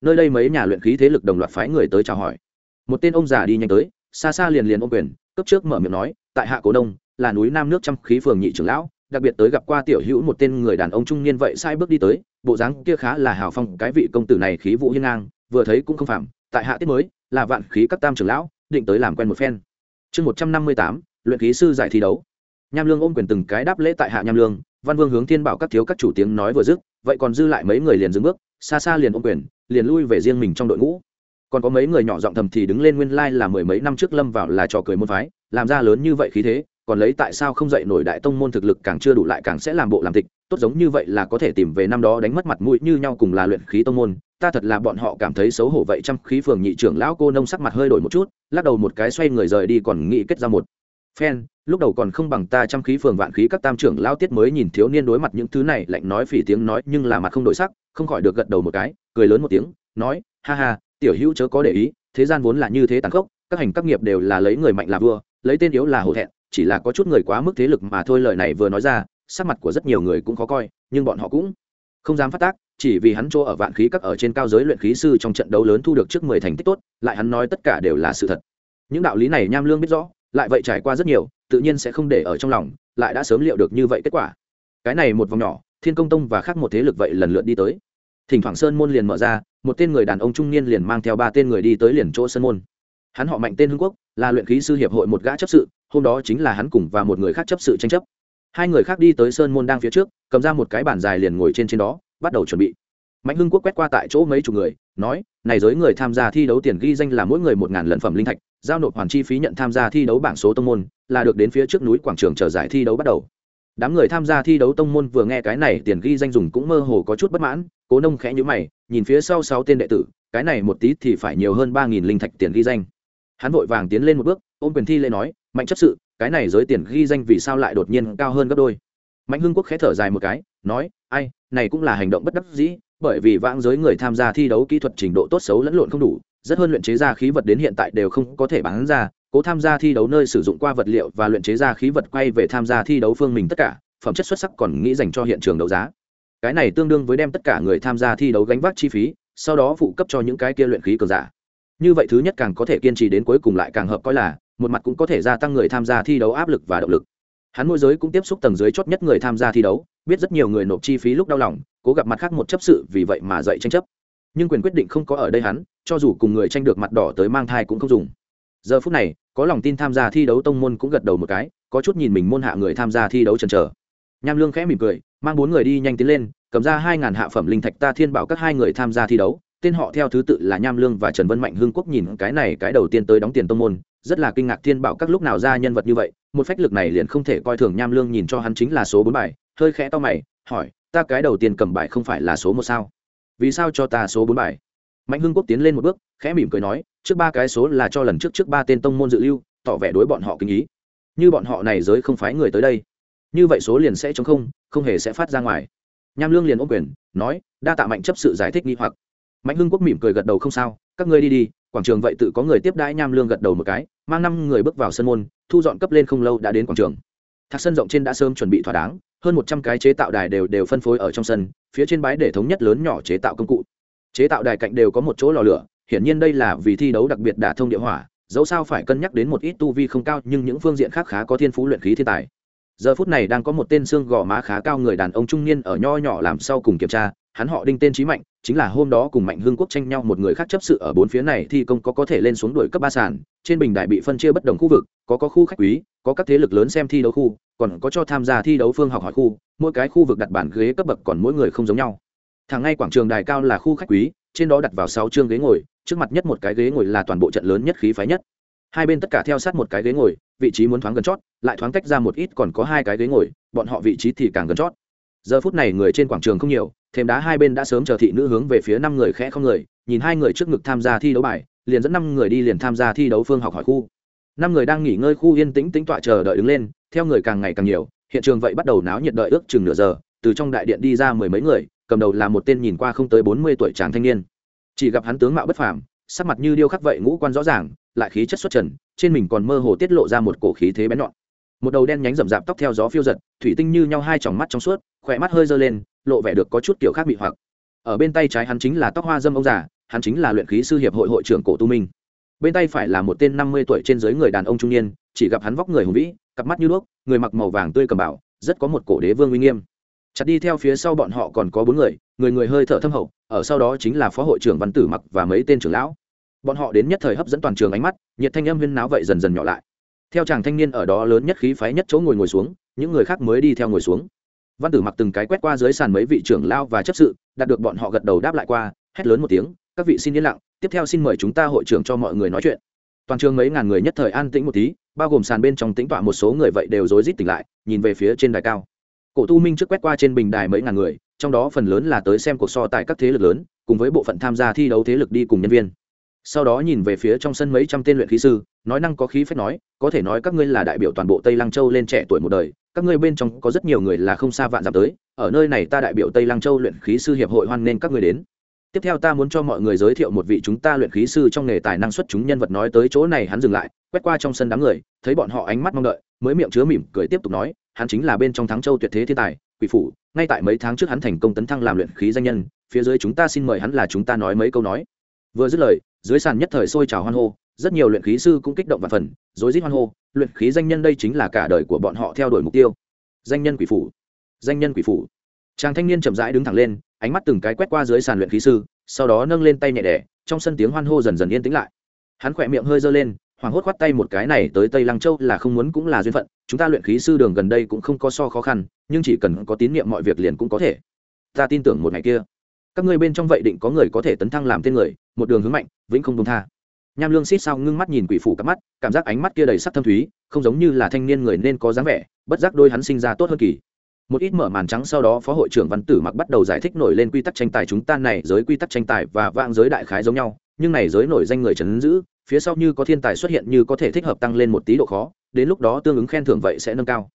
Nơi đây mấy nhà luyện khí thế lực đồng loạt phái người tới chào hỏi một tên ông già đi nhanh tới, xa xa liền liền ôm quyền, cấp trước mở miệng nói, tại hạ cố đông là núi nam nước trăm khí phường nhị trưởng lão, đặc biệt tới gặp qua tiểu hữu một tên người đàn ông trung niên vậy sai bước đi tới, bộ dáng kia khá là hào phong, cái vị công tử này khí vũ hiên ngang, vừa thấy cũng không phạm, tại hạ tiết mới, là vạn khí các tam trưởng lão, định tới làm quen một phen. Chương một trăm năm mươi tám, luyện khí sư giải thi đấu. Nham lương ôm quyền từng cái đáp lễ tại hạ nham lương, văn vương hướng thiên bảo các thiếu các chủ tiếng nói vừa dứt, vậy còn dư lại mấy người liền dừng bước, xa xa liền ôm quyền, liền lui về riêng mình trong đội ngũ còn có mấy người nhỏ giọng thầm thì đứng lên nguyên lai là mười mấy năm trước lâm vào là trò cười môn phái, làm ra lớn như vậy khí thế, còn lấy tại sao không dạy nổi đại tông môn thực lực càng chưa đủ lại càng sẽ làm bộ làm tịch, tốt giống như vậy là có thể tìm về năm đó đánh mất mặt mũi như nhau cùng là luyện khí tông môn. Ta thật là bọn họ cảm thấy xấu hổ vậy, trăm khí phường nhị trưởng lão cô nông sắc mặt hơi đổi một chút, lắc đầu một cái xoay người rời đi còn nghĩ kết ra một. Phen, lúc đầu còn không bằng ta trăm khí phường vạn khí các tam trưởng lão tiết mới nhìn thiếu niên đối mặt những thứ này, lạnh nói phỉ tiếng nói nhưng là mặt không đổi sắc, không khỏi được gật đầu một cái, cười lớn một tiếng, nói, ha ha tiểu hữu chớ có để ý, thế gian vốn là như thế tàn khốc, các hành các nghiệp đều là lấy người mạnh là vua, lấy tên yếu là hổ thẹn, chỉ là có chút người quá mức thế lực mà thôi lời này vừa nói ra, sắc mặt của rất nhiều người cũng khó coi, nhưng bọn họ cũng không dám phát tác, chỉ vì hắn chỗ ở vạn khí các ở trên cao giới luyện khí sư trong trận đấu lớn thu được trước mười thành tích tốt, lại hắn nói tất cả đều là sự thật. Những đạo lý này nham lương biết rõ, lại vậy trải qua rất nhiều, tự nhiên sẽ không để ở trong lòng, lại đã sớm liệu được như vậy kết quả. Cái này một vòng nhỏ, thiên công tông và khác một thế lực vậy lần lượt đi tới thỉnh thoảng sơn môn liền mở ra, một tên người đàn ông trung niên liền mang theo ba tên người đi tới liền chỗ sơn môn. Hắn họ mạnh tên hưng quốc, là luyện khí sư hiệp hội một gã chấp sự, hôm đó chính là hắn cùng và một người khác chấp sự tranh chấp. Hai người khác đi tới sơn môn đang phía trước, cầm ra một cái bàn dài liền ngồi trên trên đó, bắt đầu chuẩn bị. Mạnh hưng quốc quét qua tại chỗ mấy chục người, nói, này giới người tham gia thi đấu tiền ghi danh là mỗi người một ngàn lần phẩm linh thạch, giao nộp hoàn chi phí nhận tham gia thi đấu bảng số tông môn, là được đến phía trước núi quảng trường chờ giải thi đấu bắt đầu đám người tham gia thi đấu tông môn vừa nghe cái này tiền ghi danh dùng cũng mơ hồ có chút bất mãn, cố nông khẽ nhữ mày, nhìn phía sau sáu tên đệ tử, cái này một tí thì phải nhiều hơn ba nghìn linh thạch tiền ghi danh. Hắn vội vàng tiến lên một bước, ôm quyền thi lễ nói, mạnh chấp sự, cái này giới tiền ghi danh vì sao lại đột nhiên cao hơn gấp đôi? Mạnh hưng quốc khẽ thở dài một cái, nói, ai, này cũng là hành động bất đắc dĩ, bởi vì vãng giới người tham gia thi đấu kỹ thuật trình độ tốt xấu lẫn lộn không đủ, rất hơn luyện chế ra khí vật đến hiện tại đều không có thể bán ra cố tham gia thi đấu nơi sử dụng qua vật liệu và luyện chế ra khí vật quay về tham gia thi đấu phương mình tất cả, phẩm chất xuất sắc còn nghĩ dành cho hiện trường đấu giá. Cái này tương đương với đem tất cả người tham gia thi đấu gánh vác chi phí, sau đó phụ cấp cho những cái kia luyện khí cường giả. Như vậy thứ nhất càng có thể kiên trì đến cuối cùng lại càng hợp coi là, một mặt cũng có thể gia tăng người tham gia thi đấu áp lực và động lực. Hắn môi giới cũng tiếp xúc tầng dưới chót nhất người tham gia thi đấu, biết rất nhiều người nộp chi phí lúc đau lòng, cố gặp mặt khác một chấp sự vì vậy mà dạy tranh chấp. Nhưng quyền quyết định không có ở đây hắn, cho dù cùng người tranh được mặt đỏ tới mang thai cũng không dùng. Giờ phút này có lòng tin tham gia thi đấu tông môn cũng gật đầu một cái, có chút nhìn mình môn hạ người tham gia thi đấu chần chờ. Nham lương khẽ mỉm cười, mang bốn người đi nhanh tiến lên, cầm ra hai ngàn hạ phẩm linh thạch ta thiên bảo các hai người tham gia thi đấu, tên họ theo thứ tự là nham lương và trần vân mạnh hưng quốc nhìn cái này cái đầu tiên tới đóng tiền tông môn, rất là kinh ngạc thiên bảo các lúc nào ra nhân vật như vậy, một phách lực này liền không thể coi thường nham lương nhìn cho hắn chính là số bốn bài, hơi khẽ to mày, hỏi, ta cái đầu tiên cầm bài không phải là số một sao? Vì sao cho ta số bốn bài? Mạnh hưng quốc tiến lên một bước, khẽ mỉm cười nói, trước ba cái số là cho lần trước trước ba tên tông môn dự lưu, tỏ vẻ đối bọn họ kinh ý. Như bọn họ này giới không phái người tới đây, như vậy số liền sẽ chống không không hề sẽ phát ra ngoài. Nham lương liền ôm quyền, nói, đa tạ mạnh chấp sự giải thích nghi hoặc. Mạnh hưng quốc mỉm cười gật đầu không sao, các ngươi đi đi, quảng trường vậy tự có người tiếp đãi nham lương gật đầu một cái, mang năm người bước vào sân môn, thu dọn cấp lên không lâu đã đến quảng trường. Thạc sân rộng trên đã sớm chuẩn bị thỏa đáng, hơn một trăm cái chế tạo đài đều đều phân phối ở trong sân, phía trên bãi để thống nhất lớn nhỏ chế tạo công cụ chế tạo đài cạnh đều có một chỗ lò lửa, hiển nhiên đây là vì thi đấu đặc biệt đả thông địa hỏa, dẫu sao phải cân nhắc đến một ít tu vi không cao, nhưng những phương diện khác khá có thiên phú luyện khí thiên tài. Giờ phút này đang có một tên xương gò má khá cao người đàn ông trung niên ở nho nhỏ làm sau cùng kiểm tra, hắn họ đinh tên trí mạnh, chính là hôm đó cùng mạnh hương quốc tranh nhau một người khác chấp sự ở bốn phía này thi công có có thể lên xuống đuổi cấp ba sàn, trên bình đại bị phân chia bất đồng khu vực, có có khu khách quý, có các thế lực lớn xem thi đấu khu, còn có cho tham gia thi đấu phương học hỏi khu, mỗi cái khu vực đặt bản ghế cấp bậc còn mỗi người không giống nhau thẳng ngay quảng trường đài cao là khu khách quý, trên đó đặt vào sáu chương ghế ngồi, trước mặt nhất một cái ghế ngồi là toàn bộ trận lớn nhất khí phái nhất. Hai bên tất cả theo sát một cái ghế ngồi, vị trí muốn thoáng gần chót, lại thoáng tách ra một ít còn có hai cái ghế ngồi, bọn họ vị trí thì càng gần chót. Giờ phút này người trên quảng trường không nhiều, thêm đá hai bên đã sớm chờ thị nữ hướng về phía năm người khẽ không người, nhìn hai người trước ngực tham gia thi đấu bài, liền dẫn năm người đi liền tham gia thi đấu phương học hỏi khu. Năm người đang nghỉ ngơi khu yên tĩnh tĩnh tọa chờ đợi đứng lên, theo người càng ngày càng nhiều, hiện trường vậy bắt đầu náo nhiệt đợi ước chừng nửa giờ, từ trong đại điện đi ra mười mấy người cầm đầu là một tên nhìn qua không tới bốn mươi tuổi chàng thanh niên. Chỉ gặp hắn tướng mạo bất phàm, sắc mặt như điêu khắc vậy ngũ quan rõ ràng, lại khí chất xuất trần, trên mình còn mơ hồ tiết lộ ra một cổ khí thế bén nhọn. Một đầu đen nhánh rậm rạp tóc theo gió phiêu giật, thủy tinh như nhau hai tròng mắt trong suốt, khỏe mắt hơi dơ lên, lộ vẻ được có chút kiểu khác bị hoặc. Ở bên tay trái hắn chính là tóc hoa dâm ông già, hắn chính là luyện khí sư hiệp hội hội trưởng cổ tu minh. Bên tay phải là một tên năm mươi tuổi trên dưới người đàn ông trung niên, chỉ gặp hắn vóc người hùng vĩ, cặp mắt như đuốc, người mặc màu vàng tươi cầm bảo rất có một cổ đế vương uy nghiêm chặt đi theo phía sau bọn họ còn có bốn người người người hơi thở thâm hậu, ở sau đó chính là phó hội trưởng văn tử mặc và mấy tên trưởng lão. Bọn họ đến nhất thời hấp dẫn toàn trường ánh mắt, nhiệt thanh âm huyên náo vậy dần dần nhỏ lại. Theo chàng thanh niên ở đó lớn nhất khí phái nhất chỗ ngồi ngồi xuống, những người khác mới đi theo ngồi xuống. Văn tử mặc từng cái quét qua dưới sàn mấy vị trưởng lao và chấp sự, đạt được bọn họ gật đầu đáp lại qua, hét lớn một tiếng, các vị xin yên lặng, tiếp theo xin mời chúng ta hội trưởng cho mọi người nói chuyện. Toàn trường mấy ngàn người nhất thời an tĩnh một tí, bao gồm sàn bên trong tĩnh tọa một số người vậy đều rối rít tỉnh lại, nhìn về phía trên đài cao cổ tu minh trước quét qua trên bình đài mấy ngàn người, trong đó phần lớn là tới xem cuộc so tại các thế lực lớn, cùng với bộ phận tham gia thi đấu thế lực đi cùng nhân viên. Sau đó nhìn về phía trong sân mấy trăm tên luyện khí sư, nói năng có khí phép nói, có thể nói các ngươi là đại biểu toàn bộ tây lăng châu lên trẻ tuổi một đời, các ngươi bên trong có rất nhiều người là không xa vạn dặm tới, ở nơi này ta đại biểu tây lăng châu luyện khí sư hiệp hội hoan nên các ngươi đến. Tiếp theo ta muốn cho mọi người giới thiệu một vị chúng ta luyện khí sư trong nghề tài năng xuất chúng nhân vật nói tới chỗ này hắn dừng lại, quét qua trong sân đám người, thấy bọn họ ánh mắt mong đợi, mới miệng chứa mỉm cười tiếp tục nói hắn chính là bên trong thắng châu tuyệt thế thiên tài, quỷ phủ, ngay tại mấy tháng trước hắn thành công tấn thăng làm luyện khí danh nhân, phía dưới chúng ta xin mời hắn là chúng ta nói mấy câu nói. Vừa dứt lời, dưới sàn nhất thời sôi trào hoan hô, rất nhiều luyện khí sư cũng kích động và phần, rối rít hoan hô, luyện khí danh nhân đây chính là cả đời của bọn họ theo đuổi mục tiêu. Danh nhân quỷ phủ, danh nhân quỷ phủ. Chàng thanh niên chậm rãi đứng thẳng lên, ánh mắt từng cái quét qua dưới sàn luyện khí sư, sau đó nâng lên tay nhẹ đẻ, trong sân tiếng hoan hô dần dần yên tĩnh lại. Hắn khỏe miệng hơi giơ lên hoàng hốt khoát tay một cái này tới tây lăng châu là không muốn cũng là duyên phận, chúng ta luyện khí sư đường gần đây cũng không có so khó khăn, nhưng chỉ cần có tín nhiệm mọi việc liền cũng có thể. Ta tin tưởng một ngày kia, các ngươi bên trong vậy định có người có thể tấn thăng làm tên người, một đường hướng mạnh, vĩnh không công tha. Nham lương xít sao ngưng mắt nhìn quỷ phủ cắp mắt, cảm giác ánh mắt kia đầy sắc thâm thúy, không giống như là thanh niên người nên có dáng vẻ, bất giác đôi hắn sinh ra tốt hơn kỳ. Một ít mở màn trắng sau đó phó hội trưởng văn tử mặc bắt đầu giải thích nổi lên quy tắc tranh tài chúng ta này, giới quy tắc tranh tài và vạn giới đại khái giống nhau, nhưng này giới nổi danh người trấn giữ phía sau như có thiên tài xuất hiện như có thể thích hợp tăng lên một tí độ khó, đến lúc đó tương ứng khen thưởng vậy sẽ nâng cao.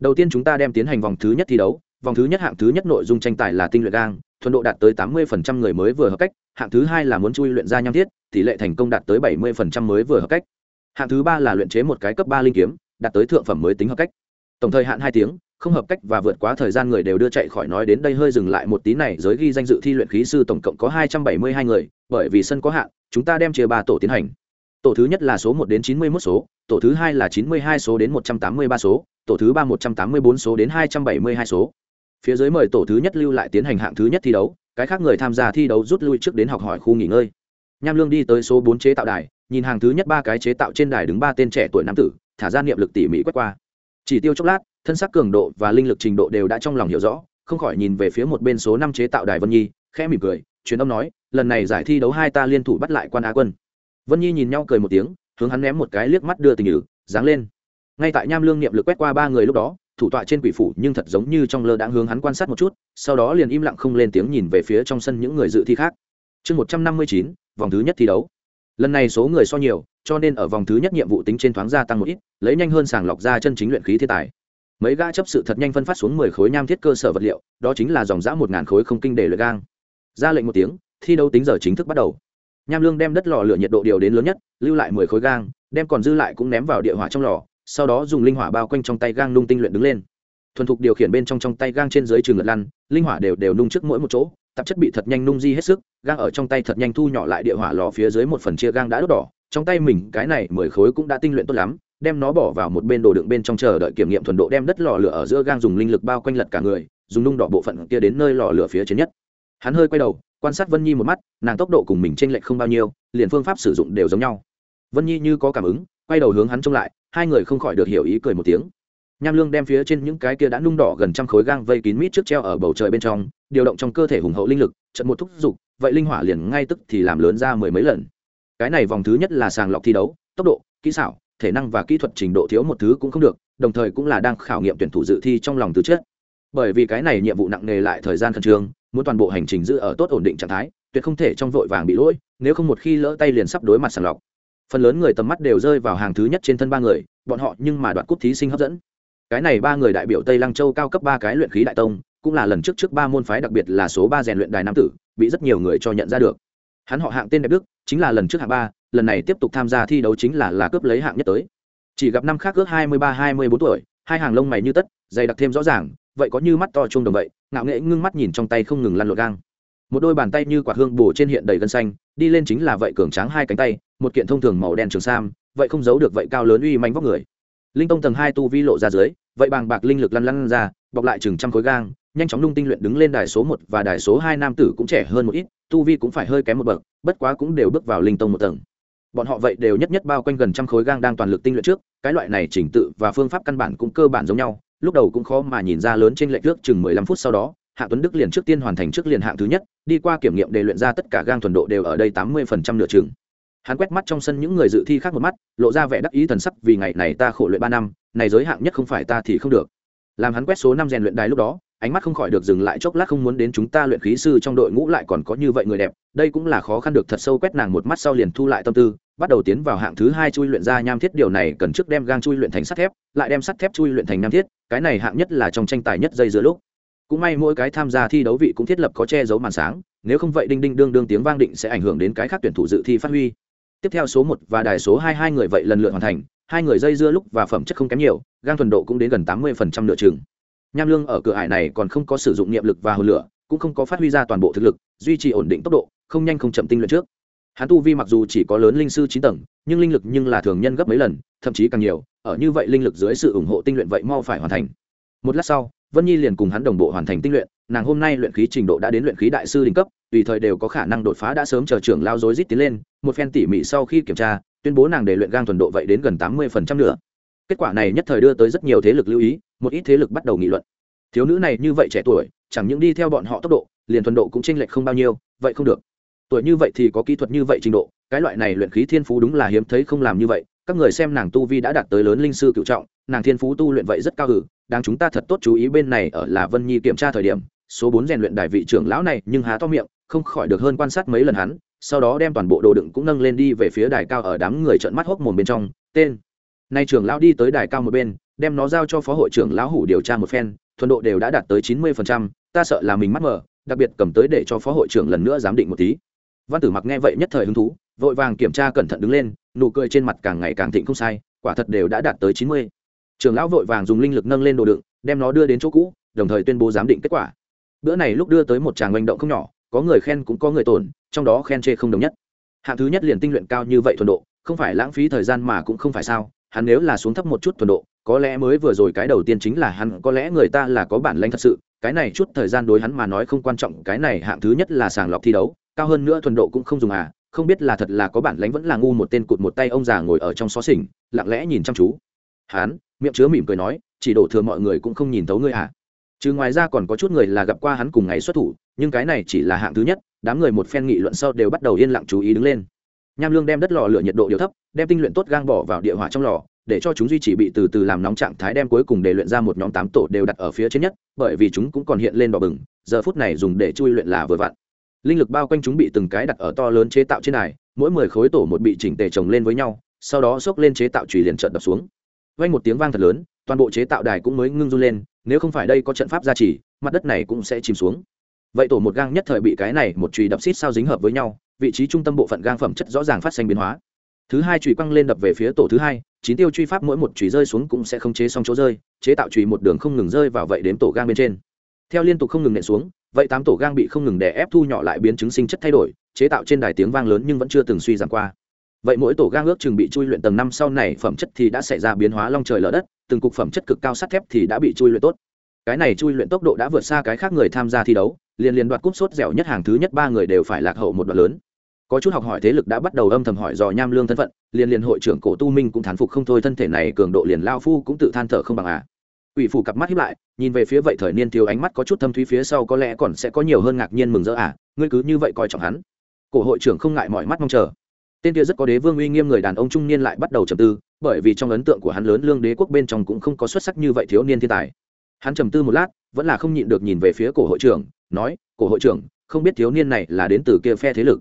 Đầu tiên chúng ta đem tiến hành vòng thứ nhất thi đấu, vòng thứ nhất hạng thứ nhất nội dung tranh tài là tinh luyện gang, thuần độ đạt tới tám mươi người mới vừa hợp cách, hạng thứ hai là muốn chui luyện ra nham thiết, tỷ lệ thành công đạt tới bảy mươi mới vừa hợp cách. Hạng thứ ba là luyện chế một cái cấp ba linh kiếm, đạt tới thượng phẩm mới tính hợp cách. Tổng thời hạn hai tiếng, không hợp cách và vượt quá thời gian người đều đưa chạy khỏi nói đến đây hơi dừng lại một tí này, giới ghi danh dự thi luyện khí sư tổng cộng có hai trăm bảy mươi hai người, bởi vì sân có hạn, chúng ta đem chia ba tổ tiến hành tổ thứ nhất là số một đến chín mươi 91 số, tổ thứ hai là chín mươi hai số đến một trăm tám mươi ba số, tổ thứ ba một trăm tám mươi bốn số đến hai trăm bảy mươi hai số. Phía dưới mời tổ thứ nhất lưu lại tiến hành hạng thứ nhất thi đấu, cái khác người tham gia thi đấu rút lui trước đến học hỏi khu nghỉ ngơi. Nham lương đi tới số bốn chế tạo đài, nhìn hàng thứ nhất ba cái chế tạo trên đài đứng ba tên trẻ tuổi nam tử, thả ra niệm lực tỉ mỉ quét qua. Chỉ tiêu chốc lát, thân xác cường độ và linh lực trình độ đều đã trong lòng hiểu rõ, không khỏi nhìn về phía một bên số năm chế tạo đài vân nhi, khẽ mỉm cười, truyền âm nói, lần này giải thi đấu hai ta liên thủ bắt lại quan á quân vân nhi nhìn nhau cười một tiếng, hướng hắn ném một cái liếc mắt đưa tình nhử dáng lên. Ngay tại nham lương niệm lực quét qua ba người lúc đó, thủ tọa trên quỷ phủ nhưng thật giống như trong lơ đãng hướng hắn quan sát một chút, sau đó liền im lặng không lên tiếng nhìn về phía trong sân những người dự thi khác. Chương một trăm năm mươi chín, vòng thứ nhất thi đấu. Lần này số người so nhiều, cho nên ở vòng thứ nhất nhiệm vụ tính trên thoáng gia tăng một ít, lấy nhanh hơn sàng lọc ra chân chính luyện khí thiên tài. Mấy gã chấp sự thật nhanh phân phát xuống mười khối nham thiết cơ sở vật liệu, đó chính là dòng giã một ngàn khối không kinh để luyện gang. Ra lệnh một tiếng, thi đấu tính giờ chính thức bắt đầu nham lương đem đất lò lửa nhiệt độ điều đến lớn nhất, lưu lại mười khối gang, đem còn dư lại cũng ném vào địa hỏa trong lò, sau đó dùng linh hỏa bao quanh trong tay gang nung tinh luyện đứng lên. Thuần thục điều khiển bên trong trong tay gang trên dưới trường lật lăn, linh hỏa đều đều nung trước mỗi một chỗ, tạp chất bị thật nhanh nung di hết sức, gang ở trong tay thật nhanh thu nhỏ lại địa hỏa lò phía dưới một phần chia gang đã đốt đỏ, trong tay mình cái này mười khối cũng đã tinh luyện tốt lắm, đem nó bỏ vào một bên đồ đựng bên trong chờ đợi kiểm nghiệm thuần độ đem đất lò lửa ở giữa gang dùng linh lực bao quanh lật cả người, dùng nung đỏ bộ phận kia đến nơi lò lửa phía trên nhất. Hắn hơi quay đầu quan sát vân nhi một mắt nàng tốc độ cùng mình t r ê n lệch không bao nhiêu liền phương pháp sử dụng đều giống nhau vân nhi như có cảm ứng quay đầu hướng hắn trông lại hai người không khỏi được hiểu ý cười một tiếng nham lương đem phía trên những cái kia đã nung đỏ gần trăm khối gang vây kín mít trước treo ở bầu trời bên trong điều động trong cơ thể hùng hậu linh lực trận một thúc giục vậy linh hỏa liền ngay tức thì làm lớn ra mười mấy lần cái này vòng thứ nhất là sàng lọc thi đấu tốc độ kỹ xảo thể năng và kỹ thuật trình độ thiếu một thứ cũng không được đồng thời cũng là đang khảo nghiệm tuyển thủ dự thi trong lòng từ chết bởi vì cái này nhiệm vụ nặng nề lại thời gian khẩn trương muốn toàn bộ hành trình giữ ở tốt ổn định trạng thái, tuyệt không thể trong vội vàng bị lỗi, nếu không một khi lỡ tay liền sắp đối mặt sàng lọc. Phần lớn người tầm mắt đều rơi vào hàng thứ nhất trên thân ba người, bọn họ nhưng mà đoạt cúp thí sinh hấp dẫn. Cái này ba người đại biểu tây lăng châu cao cấp ba cái luyện khí đại tông, cũng là lần trước trước ba môn phái đặc biệt là số ba rèn luyện đài nam tử, bị rất nhiều người cho nhận ra được. Hắn họ hạng tên đẹp đức, chính là lần trước hạng ba, lần này tiếp tục tham gia thi đấu chính là là cướp lấy hạng nhất tới. Chỉ gặp năm khác ước hai mươi ba, hai mươi bốn tuổi, hai hàng lông mày như tất, dày đặc thêm rõ ràng vậy có như mắt to chung đồng vậy, ngạo nghễ ngưng mắt nhìn trong tay không ngừng lăn lộn gang. Một đôi bàn tay như quả hương bổ trên hiện đầy gân xanh, đi lên chính là vậy cường tráng hai cánh tay, một kiện thông thường màu đen trường sam, vậy không giấu được vậy cao lớn uy manh vóc người. Linh tông tầng hai tu vi lộ ra dưới, vậy bàng bạc linh lực lăn lăn ra, bọc lại chừng trăm khối gang, nhanh chóng lung tinh luyện đứng lên đài số một và đài số hai nam tử cũng trẻ hơn một ít, tu vi cũng phải hơi kém một bậc, bất quá cũng đều bước vào linh tông một tầng. Bọn họ vậy đều nhất nhất bao quanh gần trăm khối gang đang toàn lực tinh luyện trước, cái loại này chỉnh tự và phương pháp căn bản cũng cơ bản giống nhau lúc đầu cũng khó mà nhìn ra lớn trên lệch trước chừng mười lăm phút sau đó, hạ tuấn đức liền trước tiên hoàn thành trước liền hạng thứ nhất, đi qua kiểm nghiệm để luyện ra tất cả gang thuần độ đều ở đây tám mươi phần trăm nửa chừng. Hắn quét mắt trong sân những người dự thi khác một mắt, lộ ra vẻ đắc ý thần sắc vì ngày này ta khổ luyện ba năm, này giới hạng nhất không phải ta thì không được. Làm hắn quét số năm rèn luyện đài lúc đó ánh mắt không khỏi được dừng lại chốc lát không muốn đến chúng ta luyện khí sư trong đội ngũ lại còn có như vậy người đẹp, đây cũng là khó khăn được thật sâu quét nàng một mắt sau liền thu lại tâm tư, bắt đầu tiến vào hạng thứ hai chui luyện ra nham thiết, điều này cần trước đem gang chui luyện thành sắt thép, lại đem sắt thép chui luyện thành nham thiết, cái này hạng nhất là trong tranh tài nhất dây giữa lúc. Cũng may mỗi cái tham gia thi đấu vị cũng thiết lập có che giấu màn sáng, nếu không vậy đinh đinh đương đương tiếng vang định sẽ ảnh hưởng đến cái khác tuyển thủ dự thi phát huy. Tiếp theo số một và đài số hai hai người vậy lần lượt hoàn thành, hai người dây dưa lúc và phẩm chất không kém nhiều, gang thuần độ cũng đến gần tám mươi phần trăm nửa chừng nham lương ở cửa ải này còn không có sử dụng niệm lực và hồ lửa, cũng không có phát huy ra toàn bộ thực lực, duy trì ổn định tốc độ, không nhanh không chậm tinh luyện trước. Hắn tu vi mặc dù chỉ có lớn linh sư chín tầng, nhưng linh lực nhưng là thường nhân gấp mấy lần, thậm chí càng nhiều, ở như vậy linh lực dưới sự ủng hộ tinh luyện vậy mau phải hoàn thành. Một lát sau, vân nhi liền cùng hắn đồng bộ hoàn thành tinh luyện, nàng hôm nay luyện khí trình độ đã đến luyện khí đại sư đỉnh cấp, tùy thời đều có khả năng đột phá đã sớm chờ trưởng lao dối rít tiến lên, một phen tỉ mỉ sau khi kiểm tra, tuyên bố nàng để luyện gang thuần độ vậy đến gần tám mươi phần trăm nữa kết quả này nhất thời đưa tới rất nhiều thế lực lưu ý, một ít thế lực bắt đầu nghị luận. Thiếu nữ này như vậy trẻ tuổi, chẳng những đi theo bọn họ tốc độ, liền thuần độ cũng chênh lệch không bao nhiêu, vậy không được. Tuổi như vậy thì có kỹ thuật như vậy trình độ, cái loại này luyện khí thiên phú đúng là hiếm thấy không làm như vậy, các người xem nàng tu vi đã đạt tới lớn linh sư cựu trọng, nàng thiên phú tu luyện vậy rất cao hử đang chúng ta thật tốt chú ý bên này ở là vân nhi kiểm tra thời điểm, số bốn rèn luyện đại vị trưởng lão này nhưng há to miệng, không khỏi được hơn quan sát mấy lần hắn, sau đó đem toàn bộ đồ đựng cũng nâng lên đi về phía đài cao ở đám người trợn mắt hốc mồm bên trong, tên nay trưởng lão đi tới đài cao một bên, đem nó giao cho phó hội trưởng lão hủ điều tra một phen, thuần độ đều đã đạt tới chín mươi phần trăm, ta sợ là mình mắt mờ, đặc biệt cầm tới để cho phó hội trưởng lần nữa giám định một tí. Văn tử mặc nghe vậy nhất thời hứng thú, vội vàng kiểm tra cẩn thận đứng lên, nụ cười trên mặt càng ngày càng thịnh không sai, quả thật đều đã đạt tới chín mươi. Trưởng lão vội vàng dùng linh lực nâng lên đồ đựng, đem nó đưa đến chỗ cũ, đồng thời tuyên bố giám định kết quả. Bữa này lúc đưa tới một tràng manh động không nhỏ, có người khen cũng có người tổn, trong đó khen chê không đồng nhất. Hạng thứ nhất liền tinh luyện cao như vậy thuần độ, không phải lãng phí thời gian mà cũng không phải sao hắn nếu là xuống thấp một chút thuần độ, có lẽ mới vừa rồi cái đầu tiên chính là hắn, có lẽ người ta là có bản lãnh thật sự, cái này chút thời gian đối hắn mà nói không quan trọng, cái này hạng thứ nhất là sàng lọc thi đấu, cao hơn nữa thuần độ cũng không dùng à không biết là thật là có bản lãnh vẫn là ngu một tên cụt một tay ông già ngồi ở trong xó xỉnh, lặng lẽ nhìn chăm chú. Hắn, miệng chứa mỉm cười nói, chỉ đổ thừa mọi người cũng không nhìn thấu ngươi à. Chứ ngoài ra còn có chút người là gặp qua hắn cùng ngày xuất thủ, nhưng cái này chỉ là hạng thứ nhất, đám người một phen nghị luận sau đều bắt đầu yên lặng chú ý đứng lên nham lương đem đất lò lửa nhiệt độ điều thấp, đem tinh luyện tốt gang bỏ vào địa hỏa trong lò, để cho chúng duy trì bị từ từ làm nóng trạng thái đem cuối cùng để luyện ra một nhóm tám tổ đều đặt ở phía trên nhất, bởi vì chúng cũng còn hiện lên đỏ bừng, giờ phút này dùng để chui luyện là vừa vặn. Linh lực bao quanh chúng bị từng cái đặt ở to lớn chế tạo trên này mỗi mười khối tổ một bị chỉnh tề chồng lên với nhau, sau đó xốc lên chế tạo chùy liền trận đập xuống. Vang một tiếng vang thật lớn, toàn bộ chế tạo đài cũng mới ngưng run lên, nếu không phải đây có trận pháp gia trì, mặt đất này cũng sẽ chìm xuống. Vậy tổ một gang nhất thời bị cái này một chùy đập xít sao dính hợp với nhau vị trí trung tâm bộ phận gang phẩm chất rõ ràng phát sinh biến hóa. Thứ hai chùy quăng lên đập về phía tổ thứ hai, chín tiêu truy pháp mỗi một chùy rơi xuống cũng sẽ không chế xong chỗ rơi, chế tạo chùy một đường không ngừng rơi vào vậy đến tổ gang bên trên. Theo liên tục không ngừng nện xuống, vậy tám tổ gang bị không ngừng đè ép thu nhỏ lại biến chứng sinh chất thay đổi, chế tạo trên đài tiếng vang lớn nhưng vẫn chưa từng suy giảm qua. Vậy mỗi tổ gang ước chừng bị chui luyện tầng năm sau này phẩm chất thì đã xảy ra biến hóa long trời lở đất, từng cục phẩm chất cực cao sắt thép thì đã bị chui luyện tốt. Cái này chui luyện tốc độ đã vượt xa cái khác người tham gia thi đấu liền liền đoạt cúp sốt dẻo nhất hàng thứ nhất ba người đều phải lạc hậu một đoạn lớn có chút học hỏi thế lực đã bắt đầu âm thầm hỏi dò nham lương thân phận liền liền hội trưởng cổ tu minh cũng thán phục không thôi thân thể này cường độ liền lao phu cũng tự than thở không bằng à Quỷ phủ cặp mắt hiếp lại, nhìn về phía vậy thời niên thiếu ánh mắt có chút thâm thúy phía sau có lẽ còn sẽ có nhiều hơn ngạc nhiên mừng rỡ à, ngươi cứ như vậy coi trọng hắn. Cổ hội trưởng không ngại mọi mắt mong chờ. Tên kia rất có đế vương uy nghiêm người đàn ông trung niên lại bắt đầu trầm tư, bởi vì trong ấn tượng của hắn lớn lương đế quốc bên trong cũng không có xuất sắc như vậy thiếu niên thiên tài. Hắn trầm tư một lát, vẫn là không nhịn được nhìn về phía cổ hội trưởng, nói: "Cổ hội trưởng, không biết thiếu niên này là đến từ kia phe thế lực."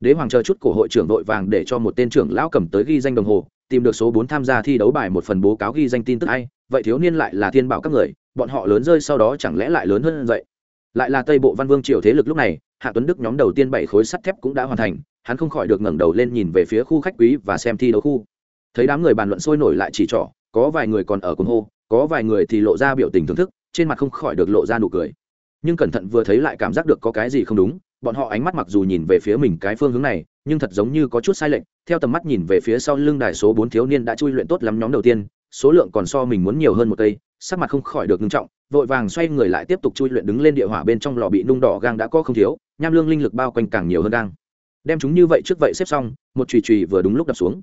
Đế hoàng chờ chút cổ hội trưởng đội vàng để cho một tên trưởng lão cầm tới ghi danh đồng hồ, tìm được số bốn tham gia thi đấu bài một phần bố cáo ghi danh tin tức hay, vậy thiếu niên lại là thiên bảo các người bọn họ lớn rơi sau đó chẳng lẽ lại lớn hơn vậy? Lại là tây bộ văn vương triều thế lực lúc này hạ tuấn đức nhóm đầu tiên bảy khối sắt thép cũng đã hoàn thành hắn không khỏi được ngẩng đầu lên nhìn về phía khu khách quý và xem thi đấu khu. Thấy đám người bàn luận sôi nổi lại chỉ trỏ có vài người còn ở cùng hô có vài người thì lộ ra biểu tình thưởng thức trên mặt không khỏi được lộ ra nụ cười nhưng cẩn thận vừa thấy lại cảm giác được có cái gì không đúng, bọn họ ánh mắt mặc dù nhìn về phía mình cái phương hướng này, nhưng thật giống như có chút sai lệch, theo tầm mắt nhìn về phía sau lưng đài số bốn thiếu niên đã chui luyện tốt lắm nhóm đầu tiên, số lượng còn so mình muốn nhiều hơn một cây, sắc mặt không khỏi được ngưng trọng, vội vàng xoay người lại tiếp tục chui luyện đứng lên địa hỏa bên trong lò bị nung đỏ gang đã có không thiếu, nham lương linh lực bao quanh càng nhiều hơn gang. Đem chúng như vậy trước vậy xếp xong, một chùy chùy vừa đúng lúc đập xuống.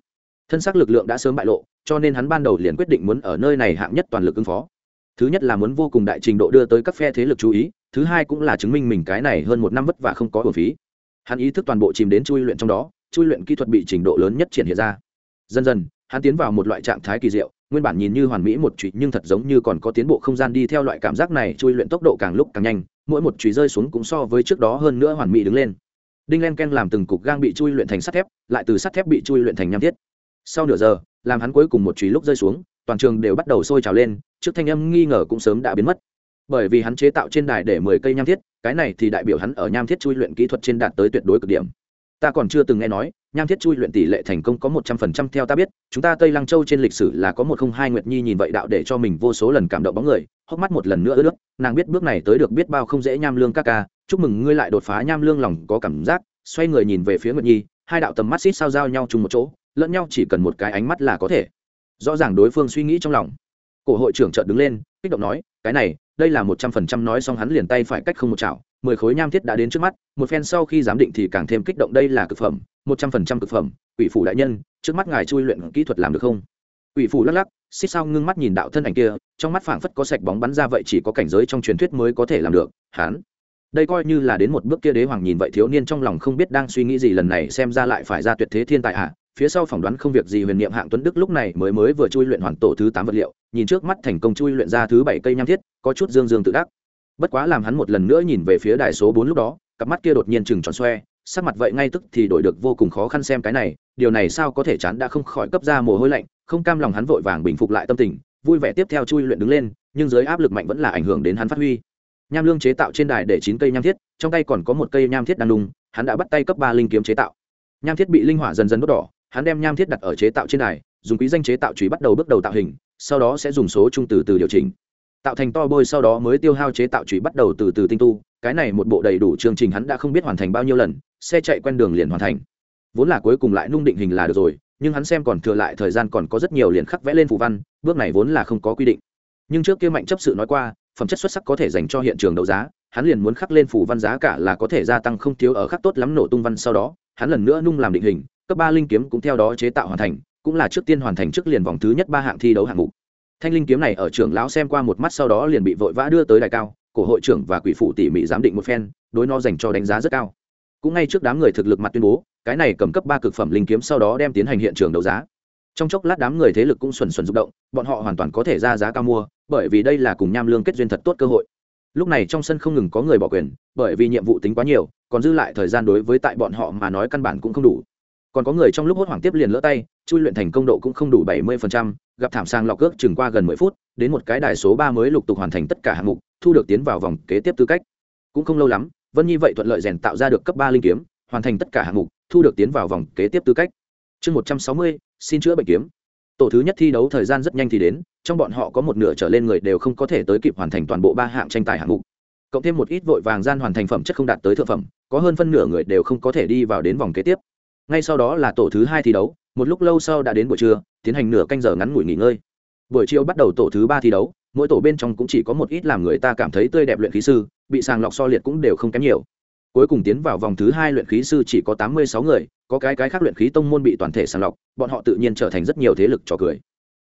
Thân xác lực lượng đã sớm bại lộ, cho nên hắn ban đầu liền quyết định muốn ở nơi này hạng nhất toàn lực ứng phó thứ nhất là muốn vô cùng đại trình độ đưa tới các phe thế lực chú ý, thứ hai cũng là chứng minh mình cái này hơn một năm vất vả không có bổn phí. Hắn ý thức toàn bộ chìm đến chui luyện trong đó, chui luyện kỹ thuật bị trình độ lớn nhất triển hiện ra. Dần dần, hắn tiến vào một loại trạng thái kỳ diệu, nguyên bản nhìn như hoàn mỹ một chùy nhưng thật giống như còn có tiến bộ không gian đi theo loại cảm giác này chui luyện tốc độ càng lúc càng nhanh, mỗi một chùy rơi xuống cũng so với trước đó hơn nữa hoàn mỹ đứng lên. Đinh len ken làm từng cục gang bị chui luyện thành sắt thép, lại từ sắt thép bị chui luyện thành nham thiết. Sau nửa giờ, làm hắn cuối cùng một chùy lúc rơi xuống toàn trường đều bắt đầu sôi trào lên, trước thanh âm nghi ngờ cũng sớm đã biến mất. Bởi vì hắn chế tạo trên đài để mười cây nham thiết, cái này thì đại biểu hắn ở nham thiết chui luyện kỹ thuật trên đạt tới tuyệt đối cực điểm. Ta còn chưa từng nghe nói, nham thiết chui luyện tỷ lệ thành công có một trăm phần trăm theo ta biết, chúng ta tây lăng châu trên lịch sử là có một không hai nguyệt nhi nhìn vậy đạo để cho mình vô số lần cảm động bóng người, hốc mắt một lần nữa ướt nước, nàng biết bước này tới được biết bao không dễ nham lương ca ca, chúc mừng ngươi lại đột phá nham lương lòng có cảm giác, xoay người nhìn về phía nguyệt nhi, hai đạo tầm mắt xít sao giao nhau chung một chỗ, lẫn nhau chỉ cần một cái ánh mắt là có thể rõ ràng đối phương suy nghĩ trong lòng. Cổ hội trưởng chợt đứng lên, kích động nói, cái này, đây là một trăm phần trăm nói xong hắn liền tay phải cách không một chảo, mười khối nham thiết đã đến trước mắt, một phen sau khi giám định thì càng thêm kích động đây là cực phẩm, một trăm phần trăm cực phẩm, quỷ phủ đại nhân, trước mắt ngài chui luyện kỹ thuật làm được không? Quỷ phủ lắc lắc, xích sao ngưng mắt nhìn đạo thân ảnh kia, trong mắt phảng phất có sạch bóng bắn ra vậy chỉ có cảnh giới trong truyền thuyết mới có thể làm được, hắn. Đây coi như là đến một bước kia đế hoàng nhìn vậy thiếu niên trong lòng không biết đang suy nghĩ gì lần này xem ra lại phải ra tuyệt thế thiên tài hạ phía sau phỏng đoán không việc gì huyền niệm hạng tuấn đức lúc này mới mới vừa chui luyện hoàn tổ thứ tám vật liệu, nhìn trước mắt thành công chui luyện ra thứ bảy cây nham thiết, có chút dương dương tự đắc. Bất quá làm hắn một lần nữa nhìn về phía đài số bốn lúc đó, cặp mắt kia đột nhiên chừng tròn xoe, sắc mặt vậy ngay tức thì đổi được vô cùng khó khăn xem cái này, điều này sao có thể chán đã không khỏi cấp ra mồ hôi lạnh, không cam lòng hắn vội vàng bình phục lại tâm tình, vui vẻ tiếp theo chui luyện đứng lên, nhưng dưới áp lực mạnh vẫn là ảnh hưởng đến hắn phát huy. Nham lương chế tạo trên đài để chín cây nham thiết, trong tay còn có một cây nham thiết đàn đùng hắn đã bắt tay cấp ba linh kiếm chế tạo. Nham thiết bị linh hỏa dần dần đốt đỏ hắn đem nham thiết đặt ở chế tạo trên đài dùng quý danh chế tạo chùy bắt đầu bước đầu tạo hình, sau đó sẽ dùng số trung từ từ điều chỉnh. Tạo thành to bôi sau đó mới tiêu hao chế tạo chùy bắt đầu từ từ tinh tu, cái này một bộ đầy đủ chương trình hắn đã không biết hoàn thành bao nhiêu lần, xe chạy quen đường liền hoàn thành. Vốn là cuối cùng lại nung định hình là được rồi, nhưng hắn xem còn thừa lại thời gian còn có rất nhiều liền khắc vẽ lên phù văn, bước này vốn là không có quy định. Nhưng trước kia mạnh chấp sự nói qua, phẩm chất xuất sắc có thể dành cho hiện trường đấu giá, hắn liền muốn khắc lên phù văn giá cả là có thể gia tăng không thiếu ở khắc tốt lắm nổ tung văn sau đó, hắn lần nữa nung làm định hình cấp ba linh kiếm cũng theo đó chế tạo hoàn thành, cũng là trước tiên hoàn thành trước liền vòng thứ nhất ba hạng thi đấu hạng mục. Thanh linh kiếm này ở trưởng lão xem qua một mắt sau đó liền bị vội vã đưa tới đài cao, cổ hội trưởng và quỷ phụ tỉ mỉ giám định một phen, đối nó dành cho đánh giá rất cao. Cũng ngay trước đám người thực lực mặt tuyên bố, cái này cầm cấp ba cực phẩm linh kiếm sau đó đem tiến hành hiện trường đấu giá. Trong chốc lát đám người thế lực cũng xuẩn xuẩn rụng động, bọn họ hoàn toàn có thể ra giá cao mua, bởi vì đây là cùng nham lương kết duyên thật tốt cơ hội. Lúc này trong sân không ngừng có người bỏ quyền, bởi vì nhiệm vụ tính quá nhiều, còn dư lại thời gian đối với tại bọn họ mà nói căn bản cũng không đủ còn có người trong lúc hốt hoảng tiếp liền lỡ tay, chui luyện thành công độ cũng không đủ bảy mươi gặp thảm sang lọc cước chừng qua gần mười phút, đến một cái đài số ba mới lục tục hoàn thành tất cả hạng mục, thu được tiến vào vòng kế tiếp tư cách. Cũng không lâu lắm, vân nhi vậy thuận lợi rèn tạo ra được cấp ba linh kiếm, hoàn thành tất cả hạng mục, thu được tiến vào vòng kế tiếp tư cách. Chương một trăm sáu mươi, xin chữa bệnh kiếm. Tổ thứ nhất thi đấu thời gian rất nhanh thì đến, trong bọn họ có một nửa trở lên người đều không có thể tới kịp hoàn thành toàn bộ ba hạng tranh tài hạng mục. Cộng thêm một ít vội vàng gian hoàn thành phẩm chất không đạt tới thượng phẩm, có hơn phân nửa người đều không có thể đi vào đến vòng kế tiếp ngay sau đó là tổ thứ hai thi đấu, một lúc lâu sau đã đến buổi trưa, tiến hành nửa canh giờ ngắn ngủi nghỉ ngơi. Buổi chiều bắt đầu tổ thứ ba thi đấu, mỗi tổ bên trong cũng chỉ có một ít làm người ta cảm thấy tươi đẹp luyện khí sư, bị sàng lọc so liệt cũng đều không kém nhiều. Cuối cùng tiến vào vòng thứ hai luyện khí sư chỉ có tám mươi sáu người, có cái cái khác luyện khí tông môn bị toàn thể sàng lọc, bọn họ tự nhiên trở thành rất nhiều thế lực trò cười.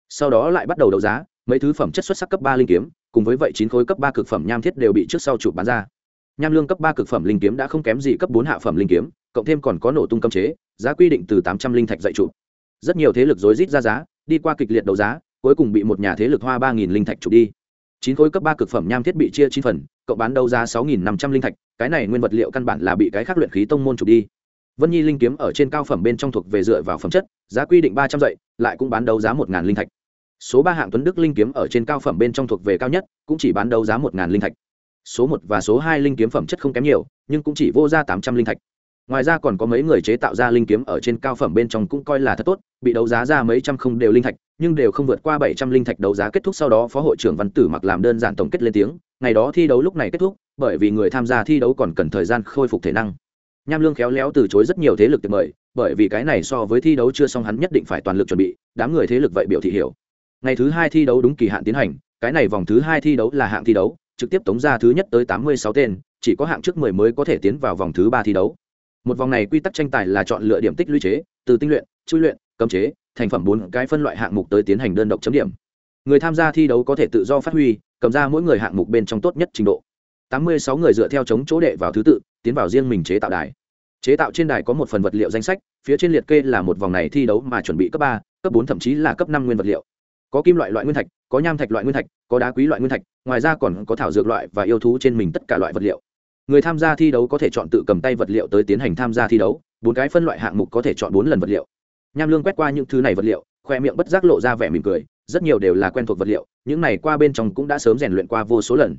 Sau đó lại bắt đầu đấu giá, mấy thứ phẩm chất xuất sắc cấp ba linh kiếm, cùng với vậy chín khối cấp ba cực phẩm nham thiết đều bị trước sau chụp bán ra. Nham lương cấp ba cực phẩm linh kiếm đã không kém gì cấp bốn hạ phẩm linh kiếm cộng thêm còn có nổ tung cấm chế, giá quy định từ tám trăm linh thạch dạy chụp. Rất nhiều thế lực rối rít ra giá, đi qua kịch liệt đấu giá, cuối cùng bị một nhà thế lực hoa ba nghìn linh thạch chụp đi. Chín khối cấp ba cực phẩm nham thiết bị chia chín phần cộng bán đấu giá sáu nghìn năm trăm linh thạch, cái này nguyên vật liệu căn bản là bị cái khác luyện khí tông môn chụp đi. Vân nhi linh kiếm ở trên cao phẩm bên trong thuộc về dựa vào phẩm chất, giá quy định ba trăm dậy lại cũng bán đấu giá một ngàn linh thạch. Số ba hạng tuấn đức linh kiếm ở trên cao phẩm bên trong thuộc về cao nhất, cũng chỉ bán đấu giá một ngàn linh thạch. Số một và số hai linh kiếm phẩm chất không kém nhiều, nhưng cũng chỉ vô ra tám trăm linh thạch ngoài ra còn có mấy người chế tạo ra linh kiếm ở trên cao phẩm bên trong cũng coi là thật tốt, bị đấu giá ra mấy trăm không đều linh thạch, nhưng đều không vượt qua bảy trăm linh thạch đấu giá kết thúc sau đó phó hội trưởng văn tử mặc làm đơn giản tổng kết lên tiếng, ngày đó thi đấu lúc này kết thúc, bởi vì người tham gia thi đấu còn cần thời gian khôi phục thể năng. Nham lương khéo léo từ chối rất nhiều thế lực tiệc mời, bởi vì cái này so với thi đấu chưa xong hắn nhất định phải toàn lực chuẩn bị, đám người thế lực vậy biểu thị hiểu. Ngày thứ hai thi đấu đúng kỳ hạn tiến hành, cái này vòng thứ hai thi đấu là hạng thi đấu, trực tiếp tống ra thứ nhất tới tám mươi sáu tên, chỉ có hạng trước mười mới có thể tiến vào vòng thứ ba thi đấu một vòng này quy tắc tranh tài là chọn lựa điểm tích lũy chế, từ tinh luyện, chui luyện, cấm chế, thành phẩm bốn cái phân loại hạng mục tới tiến hành đơn độc chấm điểm. Người tham gia thi đấu có thể tự do phát huy, cầm ra mỗi người hạng mục bên trong tốt nhất trình độ. Tám mươi sáu người dựa theo chống chỗ đệ vào thứ tự, tiến vào riêng mình chế tạo đài. Chế tạo trên đài có một phần vật liệu danh sách, phía trên liệt kê là một vòng này thi đấu mà chuẩn bị cấp ba, cấp bốn thậm chí là cấp năm nguyên vật liệu. Có kim loại loại nguyên thạch, có nham thạch loại nguyên thạch, có đá quý loại nguyên thạch, ngoài ra còn có thảo dược loại và yêu thú trên mình tất cả loại vật liệu người tham gia thi đấu có thể chọn tự cầm tay vật liệu tới tiến hành tham gia thi đấu, bốn cái phân loại hạng mục có thể chọn bốn lần vật liệu. Nham lương quét qua những thứ này vật liệu, khoe miệng bất giác lộ ra vẻ mỉm cười, rất nhiều đều là quen thuộc vật liệu, những này qua bên trong cũng đã sớm rèn luyện qua vô số lần.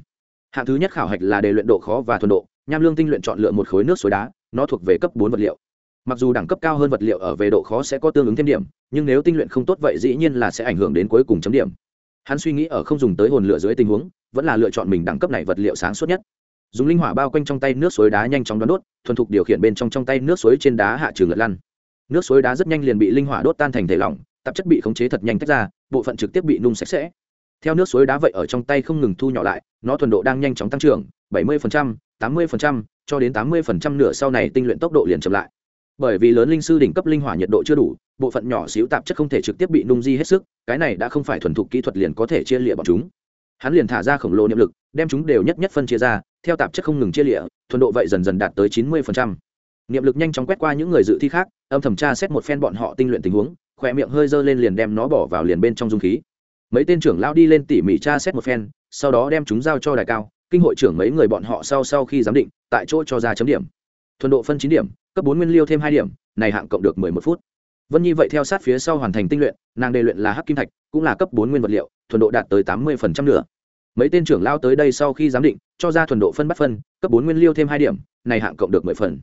Hạng thứ nhất khảo hạch là đề luyện độ khó và thuần độ, nham lương tinh luyện chọn lựa một khối nước suối đá, nó thuộc về cấp bốn vật liệu. Mặc dù đẳng cấp cao hơn vật liệu ở về độ khó sẽ có tương ứng thêm điểm, nhưng nếu tinh luyện không tốt vậy dĩ nhiên là sẽ ảnh hưởng đến cuối cùng chấm điểm. Hắn suy nghĩ ở không dùng tới hồn lửa dưới tình huống, vẫn là lựa chọn mình đẳng cấp này vật liệu sáng suốt nhất dùng linh hỏa bao quanh trong tay nước suối đá nhanh chóng đón đốt thuần thục điều khiển bên trong trong tay nước suối trên đá hạ trường lật lăn. Nước suối đá rất nhanh liền bị linh hỏa đốt tan thành thể lỏng tạp chất bị khống chế thật nhanh tách ra bộ phận trực tiếp bị nung sạch sẽ. Theo nước suối đá vậy ở trong tay không ngừng thu nhỏ lại nó thuần độ đang nhanh chóng tăng trưởng 70%, 80%, cho đến 80% nửa sau này tinh luyện tốc độ liền chậm lại. Bởi vì lớn linh sư đỉnh cấp linh hỏa nhiệt độ chưa đủ bộ phận nhỏ xíu tạp chất không thể trực tiếp bị nung di hết sức cái này đã không phải thuần thục kỹ thuật liền có thể chia lịa bọn chúng. Hắn liền thả ra khổng lồ niệm lực đem chúng đều nhất nhất phân chia ra theo tạp chất không ngừng chia lịa, thuần độ vậy dần dần đạt tới 90%. niệm lực nhanh chóng quét qua những người dự thi khác, âm thầm tra xét một phen bọn họ tinh luyện tình huống, khỏe miệng hơi dơ lên liền đem nó bỏ vào liền bên trong dung khí. Mấy tên trưởng lao đi lên tỉ mỉ tra xét một phen, sau đó đem chúng giao cho đài cao, kinh hội trưởng mấy người bọn họ sau sau khi giám định, tại chỗ cho ra chấm điểm. Thuần độ phân chín điểm, cấp bốn nguyên liêu thêm hai điểm, này hạng cộng được mười một phút. Vân nhi vậy theo sát phía sau hoàn thành tinh luyện, nàng đề luyện là hắc kim thạch, cũng là cấp bốn nguyên vật liệu, thuần độ đạt tới tám mươi phần trăm nữa mấy tên trưởng lao tới đây sau khi giám định, cho ra thuần độ phân bắt phân, cấp bốn nguyên liêu thêm hai điểm, này hạng cộng được mười phần.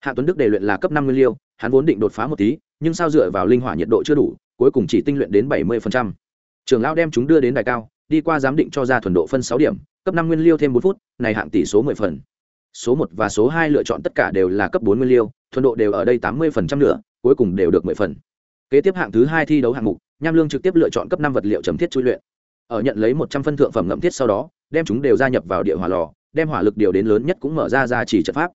Hạ tuấn đức đề luyện là cấp năm nguyên liêu, hắn vốn định đột phá một tí, nhưng sao dựa vào linh hỏa nhiệt độ chưa đủ, cuối cùng chỉ tinh luyện đến bảy mươi phần trăm. Trưởng lao đem chúng đưa đến đài cao, đi qua giám định cho ra thuần độ phân sáu điểm, cấp năm nguyên liêu thêm bốn phút, này hạng tỷ số mười phần. Số một và số hai lựa chọn tất cả đều là cấp bốn nguyên liêu, thuần độ đều ở đây tám mươi phần trăm nữa, cuối cùng đều được mười phần. Kế tiếp hạng thứ hai thi đấu hạng mục, nham lương trực tiếp lựa chọn cấp năm vật liệu chấm thiết chui luyện ở nhận lấy một trăm phân thượng phẩm ngậm thiết sau đó, đem chúng đều gia nhập vào địa hỏa lò, đem hỏa lực điều đến lớn nhất cũng mở ra ra chỉ trận pháp.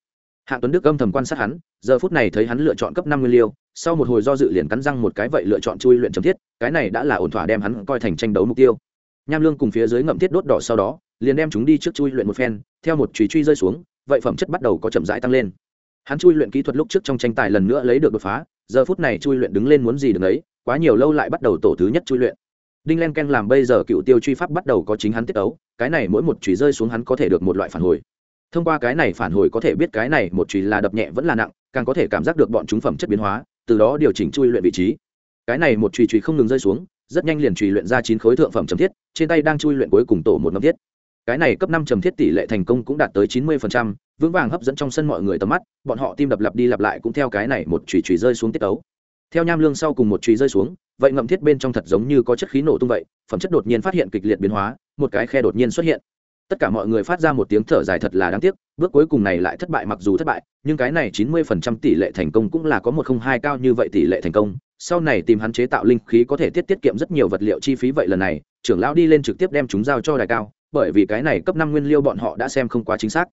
Hạng tuấn đức âm thầm quan sát hắn, giờ phút này thấy hắn lựa chọn cấp năm nguyên liêu, sau một hồi do dự liền cắn răng một cái vậy lựa chọn chui luyện trầm thiết, cái này đã là ổn thỏa đem hắn coi thành tranh đấu mục tiêu. Nham lương cùng phía dưới ngậm thiết đốt đỏ sau đó, liền đem chúng đi trước chui luyện một phen, theo một chùy truy rơi xuống, vậy phẩm chất bắt đầu có chậm rãi tăng lên. Hắn chui luyện kỹ thuật lúc trước trong tranh tài lần nữa lấy được đột phá, giờ phút này chui luyện đứng lên muốn gì được ấy, quá nhiều lâu lại bắt đầu tổ thứ nhất chui luyện đinh len ken làm bây giờ cựu tiêu truy pháp bắt đầu có chính hắn tiết ấu, cái này mỗi một chùy rơi xuống hắn có thể được một loại phản hồi. Thông qua cái này phản hồi có thể biết cái này một chùy là đập nhẹ vẫn là nặng, càng có thể cảm giác được bọn chúng phẩm chất biến hóa, từ đó điều chỉnh chui luyện vị trí. Cái này một chùy chùy không ngừng rơi xuống, rất nhanh liền chùy luyện ra chín khối thượng phẩm trầm thiết, trên tay đang chui luyện cuối cùng tổ một năm thiết. Cái này cấp năm trầm thiết tỷ lệ thành công cũng đạt tới chín mươi vững vàng hấp dẫn trong sân mọi người tầm mắt, bọn họ tim đập lặp đi lặp lại cũng theo cái này một chùy chùy rơi xuống tiết ấu theo nham lương sau cùng một chùy rơi xuống, vậy ngậm thiết bên trong thật giống như có chất khí nổ tung vậy, phẩm chất đột nhiên phát hiện kịch liệt biến hóa, một cái khe đột nhiên xuất hiện. Tất cả mọi người phát ra một tiếng thở dài thật là đáng tiếc, bước cuối cùng này lại thất bại mặc dù thất bại, nhưng cái này chín mươi phần trăm tỷ lệ thành công cũng là có một không hai cao như vậy tỷ lệ thành công. Sau này tìm hắn chế tạo linh khí có thể tiết tiết kiệm rất nhiều vật liệu chi phí vậy lần này, trưởng lão đi lên trực tiếp đem chúng giao cho đài cao, bởi vì cái này cấp năm nguyên liêu bọn họ đã xem không quá chính xác.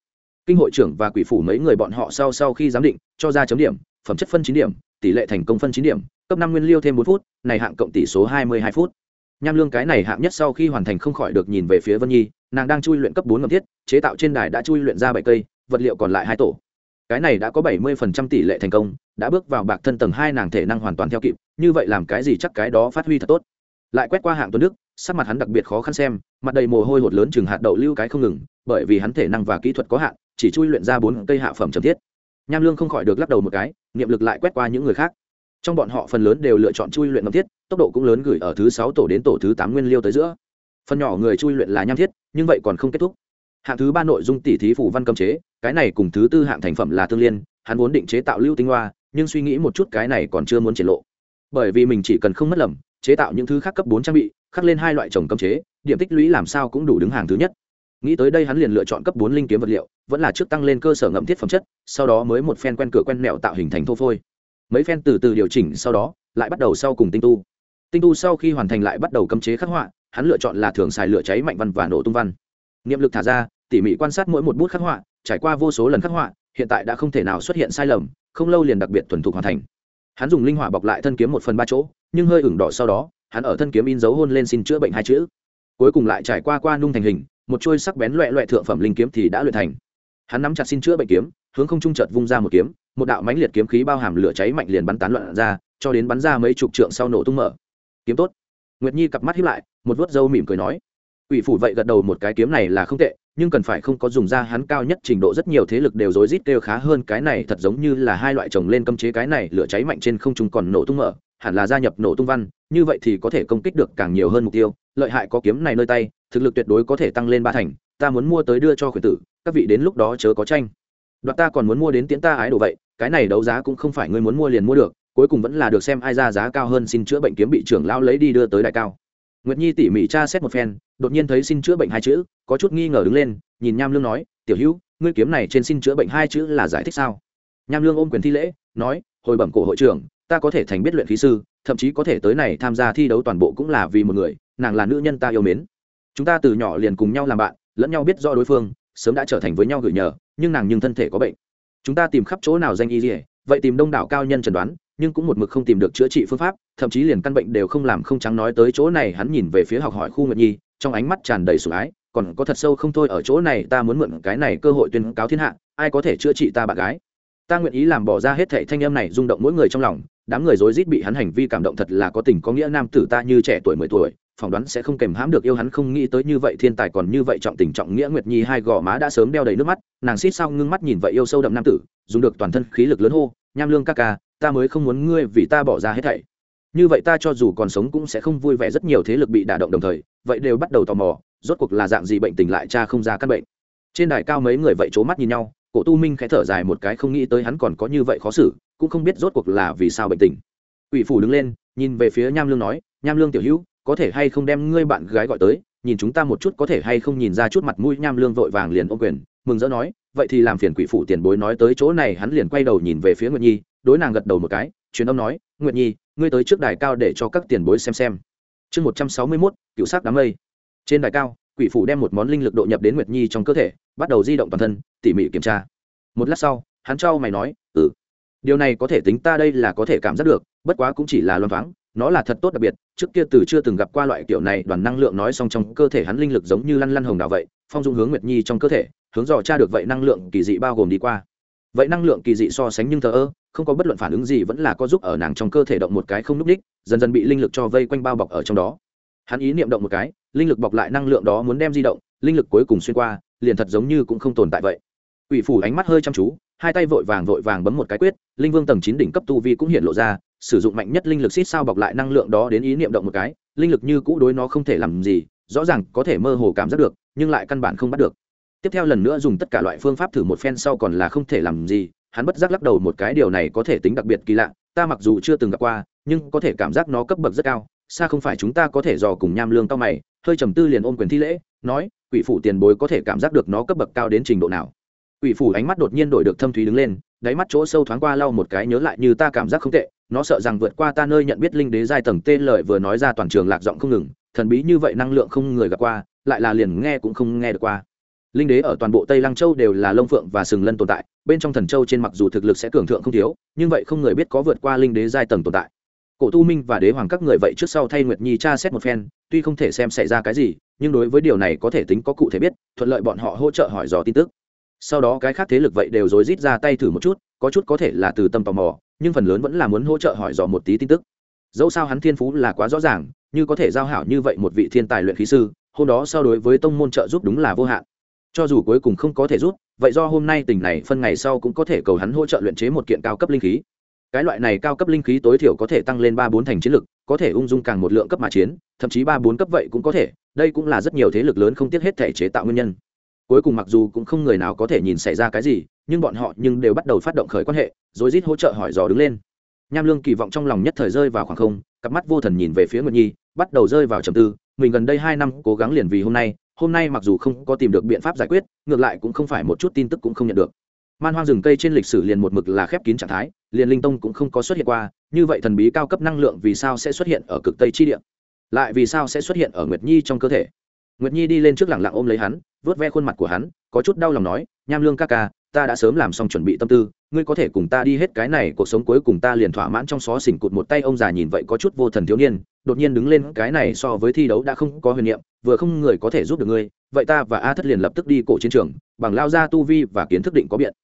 Kinh hội trưởng và quỷ phủ mấy người bọn họ sau sau khi giám định, cho ra chấm điểm, phẩm chất phân chín điểm tỷ lệ thành công phân chín điểm, cấp năm nguyên liêu thêm bốn phút, này hạng cộng tỷ số hai mươi hai phút. Nham lương cái này hạng nhất sau khi hoàn thành không khỏi được nhìn về phía vân nhi, nàng đang chui luyện cấp bốn ngầm thiết, chế tạo trên đài đã chui luyện ra bảy cây, vật liệu còn lại hai tổ. Cái này đã có bảy mươi phần trăm tỷ lệ thành công, đã bước vào bạc thân tầng hai nàng thể năng hoàn toàn theo kịp, như vậy làm cái gì chắc cái đó phát huy thật tốt. Lại quét qua hạng tuấn đức, sắc mặt hắn đặc biệt khó khăn xem, mặt đầy mồ hôi hột lớn chừng hạt đậu lưu cái không ngừng, bởi vì hắn thể năng và kỹ thuật có hạn, chỉ chui luyện ra bốn cây hạ phẩm trầm thiết nham lương không khỏi được lắc đầu một cái, niệm lực lại quét qua những người khác. Trong bọn họ phần lớn đều lựa chọn chui luyện ngâm thiết, tốc độ cũng lớn gửi ở thứ sáu tổ đến tổ thứ tám nguyên liêu tới giữa. Phần nhỏ người chui luyện là nham thiết, nhưng vậy còn không kết thúc. Hạng thứ ba nội dung tỷ thí phủ văn cấm chế, cái này cùng thứ tư hạng thành phẩm là tương liên, hắn vốn định chế tạo lưu tinh hoa, nhưng suy nghĩ một chút cái này còn chưa muốn triển lộ. Bởi vì mình chỉ cần không mất lầm, chế tạo những thứ khác cấp bốn trang bị, khắc lên hai loại trồng cấm chế, điểm tích lũy làm sao cũng đủ đứng hàng thứ nhất nghĩ tới đây hắn liền lựa chọn cấp bốn linh kiếm vật liệu, vẫn là trước tăng lên cơ sở ngậm thiết phẩm chất, sau đó mới một phen quen cửa quen mẹo tạo hình thành thô phôi. Mấy phen từ từ điều chỉnh sau đó, lại bắt đầu sau cùng tinh tu. Tinh tu sau khi hoàn thành lại bắt đầu cấm chế khắc họa, hắn lựa chọn là thường xài lửa cháy mạnh văn và nổ tung văn. Niệm lực thả ra, tỉ mỉ quan sát mỗi một bút khắc họa, trải qua vô số lần khắc họa, hiện tại đã không thể nào xuất hiện sai lầm, không lâu liền đặc biệt thuần thục hoàn thành. Hắn dùng linh hỏa bọc lại thân kiếm một phần ba chỗ, nhưng hơi ửng đỏ sau đó, hắn ở thân kiếm in dấu hôn lên xin chữa bệnh hai chữ. Cuối cùng lại trải qua qua nung thành hình một chuôi sắc bén loẹ loẹ thượng phẩm linh kiếm thì đã luyện thành. Hắn nắm chặt xin chữa bệnh kiếm, hướng không trung chợt vung ra một kiếm, một đạo mãnh liệt kiếm khí bao hàm lửa cháy mạnh liền bắn tán loạn ra, cho đến bắn ra mấy chục trượng sau nổ tung mở. Kiếm tốt. Nguyệt nhi cặp mắt hiếp lại, một vớt râu mỉm cười nói ủy phủ vậy gật đầu một cái kiếm này là không tệ, nhưng cần phải không có dùng ra hắn cao nhất trình độ rất nhiều thế lực đều rối rít kêu khá hơn cái này thật giống như là hai loại chồng lên cấm chế cái này, lửa cháy mạnh trên không trung còn nổ tung mở, hẳn là gia nhập nổ tung văn, như vậy thì có thể công kích được càng nhiều hơn mục tiêu lợi hại có kiếm này nơi tay, thực lực tuyệt đối có thể tăng lên ba thành, ta muốn mua tới đưa cho khuyển tử, các vị đến lúc đó chớ có tranh. Đoạn ta còn muốn mua đến tiễn ta ái đồ vậy, cái này đấu giá cũng không phải ngươi muốn mua liền mua được, cuối cùng vẫn là được xem ai ra giá cao hơn xin chữa bệnh kiếm bị trưởng lão lấy đi đưa tới đại cao. Nguyệt nhi tỉ mỉ tra xét một phen, đột nhiên thấy xin chữa bệnh hai chữ, có chút nghi ngờ đứng lên, nhìn nham lương nói, tiểu hữu, ngươi kiếm này trên xin chữa bệnh hai chữ là giải thích sao? Nham lương ôm quyền thi lễ, nói, hồi bẩm cổ hội trưởng, ta có thể thành biết luyện khí sư, thậm chí có thể tới này tham gia thi đấu toàn bộ cũng là vì một người nàng là nữ nhân ta yêu mến. Chúng ta từ nhỏ liền cùng nhau làm bạn, lẫn nhau biết rõ đối phương, sớm đã trở thành với nhau gửi nhờ, nhưng nàng nhưng thân thể có bệnh. Chúng ta tìm khắp chỗ nào danh y dỉa vậy tìm đông đảo cao nhân chẩn đoán, nhưng cũng một mực không tìm được chữa trị phương pháp, thậm chí liền căn bệnh đều không làm không trắng nói tới chỗ này, hắn nhìn về phía học hỏi khu nguyệt nhi, trong ánh mắt tràn đầy sủng ái, còn có thật sâu không thôi ở chỗ này, ta muốn mượn cái này cơ hội tuyên cáo thiên hạ, ai có thể chữa trị ta bạn gái? Ta nguyện ý làm bỏ ra hết thệ thanh âm này rung động mỗi người trong lòng, đám người rối rít bị hắn hành vi cảm động thật là có tình có nghĩa nam tử ta như trẻ tuổi mười tuổi phỏng đoán sẽ không kèm hãm được yêu hắn, không nghĩ tới như vậy thiên tài còn như vậy trọng tình trọng nghĩa nguyệt nhi hai gò má đã sớm đeo đầy nước mắt, nàng xít sao ngưng mắt nhìn vậy yêu sâu đậm nam tử, dùng được toàn thân khí lực lớn hô, nham lương ca ca, ta mới không muốn ngươi vì ta bỏ ra hết thảy. Như vậy ta cho dù còn sống cũng sẽ không vui vẻ, rất nhiều thế lực bị đả động đồng thời, vậy đều bắt đầu tò mò, rốt cuộc là dạng gì bệnh tình lại cha không ra căn bệnh. Trên đài cao mấy người vậy c mắt nhìn nhau, cổ tu minh khẽ thở dài một cái, không nghĩ tới hắn còn có như vậy khó xử, cũng không biết rốt cuộc là vì sao bệnh tình. Ủy phủ đứng lên, nhìn về phía nham lương nói, nham lương tiểu hữu có thể hay không đem ngươi bạn gái gọi tới, nhìn chúng ta một chút có thể hay không nhìn ra chút mặt mũi nham lương vội vàng liền ô quyền, mừng rỡ nói, vậy thì làm phiền quỷ phụ tiền bối nói tới chỗ này, hắn liền quay đầu nhìn về phía nguyệt nhi, đối nàng gật đầu một cái, truyền âm nói, nguyệt nhi, ngươi tới trước đài cao để cho các tiền bối xem xem. Chương một trăm sáu mươi mốt, cựu sắc đám mây. Trên đài cao, quỷ phủ đem một món linh lực độ nhập đến nguyệt nhi trong cơ thể, bắt đầu di động toàn thân, tỉ mỉ kiểm tra. Một lát sau, hắn trao mày nói ừ điều này có thể tính ta đây là có thể cảm giác được, bất quá cũng chỉ là loan thoáng nó là thật tốt đặc biệt, trước kia từ chưa từng gặp qua loại kiểu này, đoàn năng lượng nói xong trong cơ thể hắn linh lực giống như lăn lăn hồng đào vậy, phong dung hướng nguyệt nhi trong cơ thể, hướng dò tra được vậy năng lượng kỳ dị bao gồm đi qua. Vậy năng lượng kỳ dị so sánh nhưng thờ ơ, không có bất luận phản ứng gì vẫn là có giúp ở nàng trong cơ thể động một cái không n ú c đích, dần dần bị linh lực cho vây quanh bao bọc ở trong đó. Hắn ý niệm động một cái, linh lực bọc lại năng lượng đó muốn đem di động, linh lực cuối cùng xuyên qua, liền thật giống như cũng không tồn tại vậy. Ủy phủ ánh mắt hơi chăm chú, hai tay vội vàng vội vàng bấm một cái quyết, linh vương tầng chín đỉnh cấp tu vi cũng hiện lộ ra sử dụng mạnh nhất linh lực xít sao bọc lại năng lượng đó đến ý niệm động một cái, linh lực như cũ đối nó không thể làm gì, rõ ràng có thể mơ hồ cảm giác được, nhưng lại căn bản không bắt được. Tiếp theo lần nữa dùng tất cả loại phương pháp thử một phen sau còn là không thể làm gì, hắn bất giác lắc đầu một cái điều này có thể tính đặc biệt kỳ lạ, ta mặc dù chưa từng gặp qua, nhưng có thể cảm giác nó cấp bậc rất cao, xa không phải chúng ta có thể dò cùng nham lương cao mày, hơi trầm tư liền ôm quyền thi lễ, nói, quỷ phủ tiền bối có thể cảm giác được nó cấp bậc cao đến trình độ nào? Quỷ phủ ánh mắt đột nhiên đổi được thâm thúy đứng lên, đáy mắt chỗ sâu thoáng qua lau một cái nhớ lại như ta cảm giác không tệ nó sợ rằng vượt qua ta nơi nhận biết linh đế giai tầng tê lợi vừa nói ra toàn trường lạc giọng không ngừng, thần bí như vậy năng lượng không người gặp qua, lại là liền nghe cũng không nghe được qua. Linh đế ở toàn bộ tây lăng châu đều là lông phượng và sừng lân tồn tại, bên trong thần châu trên mặc dù thực lực sẽ cường thượng không thiếu, nhưng vậy không người biết có vượt qua linh đế giai tầng tồn tại. Cổ tu minh và đế hoàng các người vậy trước sau thay nguyệt nhi tra xét một phen, tuy không thể xem xảy ra cái gì, nhưng đối với điều này có thể tính có cụ thể biết, thuận lợi bọn họ hỗ trợ hỏi dò tin tức. Sau đó cái khác thế lực vậy đều rối rít ra tay thử một chút, có chút có thể là từ tâm tò mò nhưng phần lớn vẫn là muốn hỗ trợ hỏi dò một tí tin tức. Dẫu sao hắn thiên phú là quá rõ ràng, như có thể giao hảo như vậy một vị thiên tài luyện khí sư, hôm đó so đối với tông môn trợ giúp đúng là vô hạn. Cho dù cuối cùng không có thể giúp, vậy do hôm nay tình này phân ngày sau cũng có thể cầu hắn hỗ trợ luyện chế một kiện cao cấp linh khí. Cái loại này cao cấp linh khí tối thiểu có thể tăng lên ba bốn thành chiến lực, có thể ung dung càng một lượng cấp mà chiến, thậm chí ba bốn cấp vậy cũng có thể, đây cũng là rất nhiều thế lực lớn không tiếc hết thể chế tạo nguyên nhân. Cuối cùng mặc dù cũng không người nào có thể nhìn xảy ra cái gì nhưng bọn họ nhưng đều bắt đầu phát động khởi quan hệ, rồi rít hỗ trợ hỏi dò đứng lên. Nham lương kỳ vọng trong lòng nhất thời rơi vào khoảng không, cặp mắt vô thần nhìn về phía nguyệt nhi, bắt đầu rơi vào trầm tư, mình gần đây hai năm cố gắng liền vì hôm nay hôm nay mặc dù không có tìm được biện pháp giải quyết, ngược lại cũng không phải một chút tin tức cũng không nhận được. Man hoang rừng cây trên lịch sử liền một mực là khép kín trạng thái, liền linh tông cũng không có xuất hiện qua, như vậy thần bí cao cấp năng lượng vì sao sẽ xuất hiện ở cực tây chi địa? Lại vì sao sẽ xuất hiện ở nguyệt nhi trong cơ thể? Nguyệt nhi đi lên trước lẳng lặng ôm lấy hắn vớt ve khuôn mặt của hắn, có chút đau lòng nói, nham lương ca ca ta đã sớm làm xong chuẩn bị tâm tư, ngươi có thể cùng ta đi hết cái này, cuộc sống cuối cùng ta liền thỏa mãn trong xó xỉnh cụt một tay ông già nhìn vậy có chút vô thần thiếu niên, đột nhiên đứng lên, cái này so với thi đấu đã không có huyền niệm, vừa không người có thể giúp được ngươi, vậy ta và a thất liền lập tức đi cổ chiến trường, bằng lao ra tu vi và kiến thức định có biện.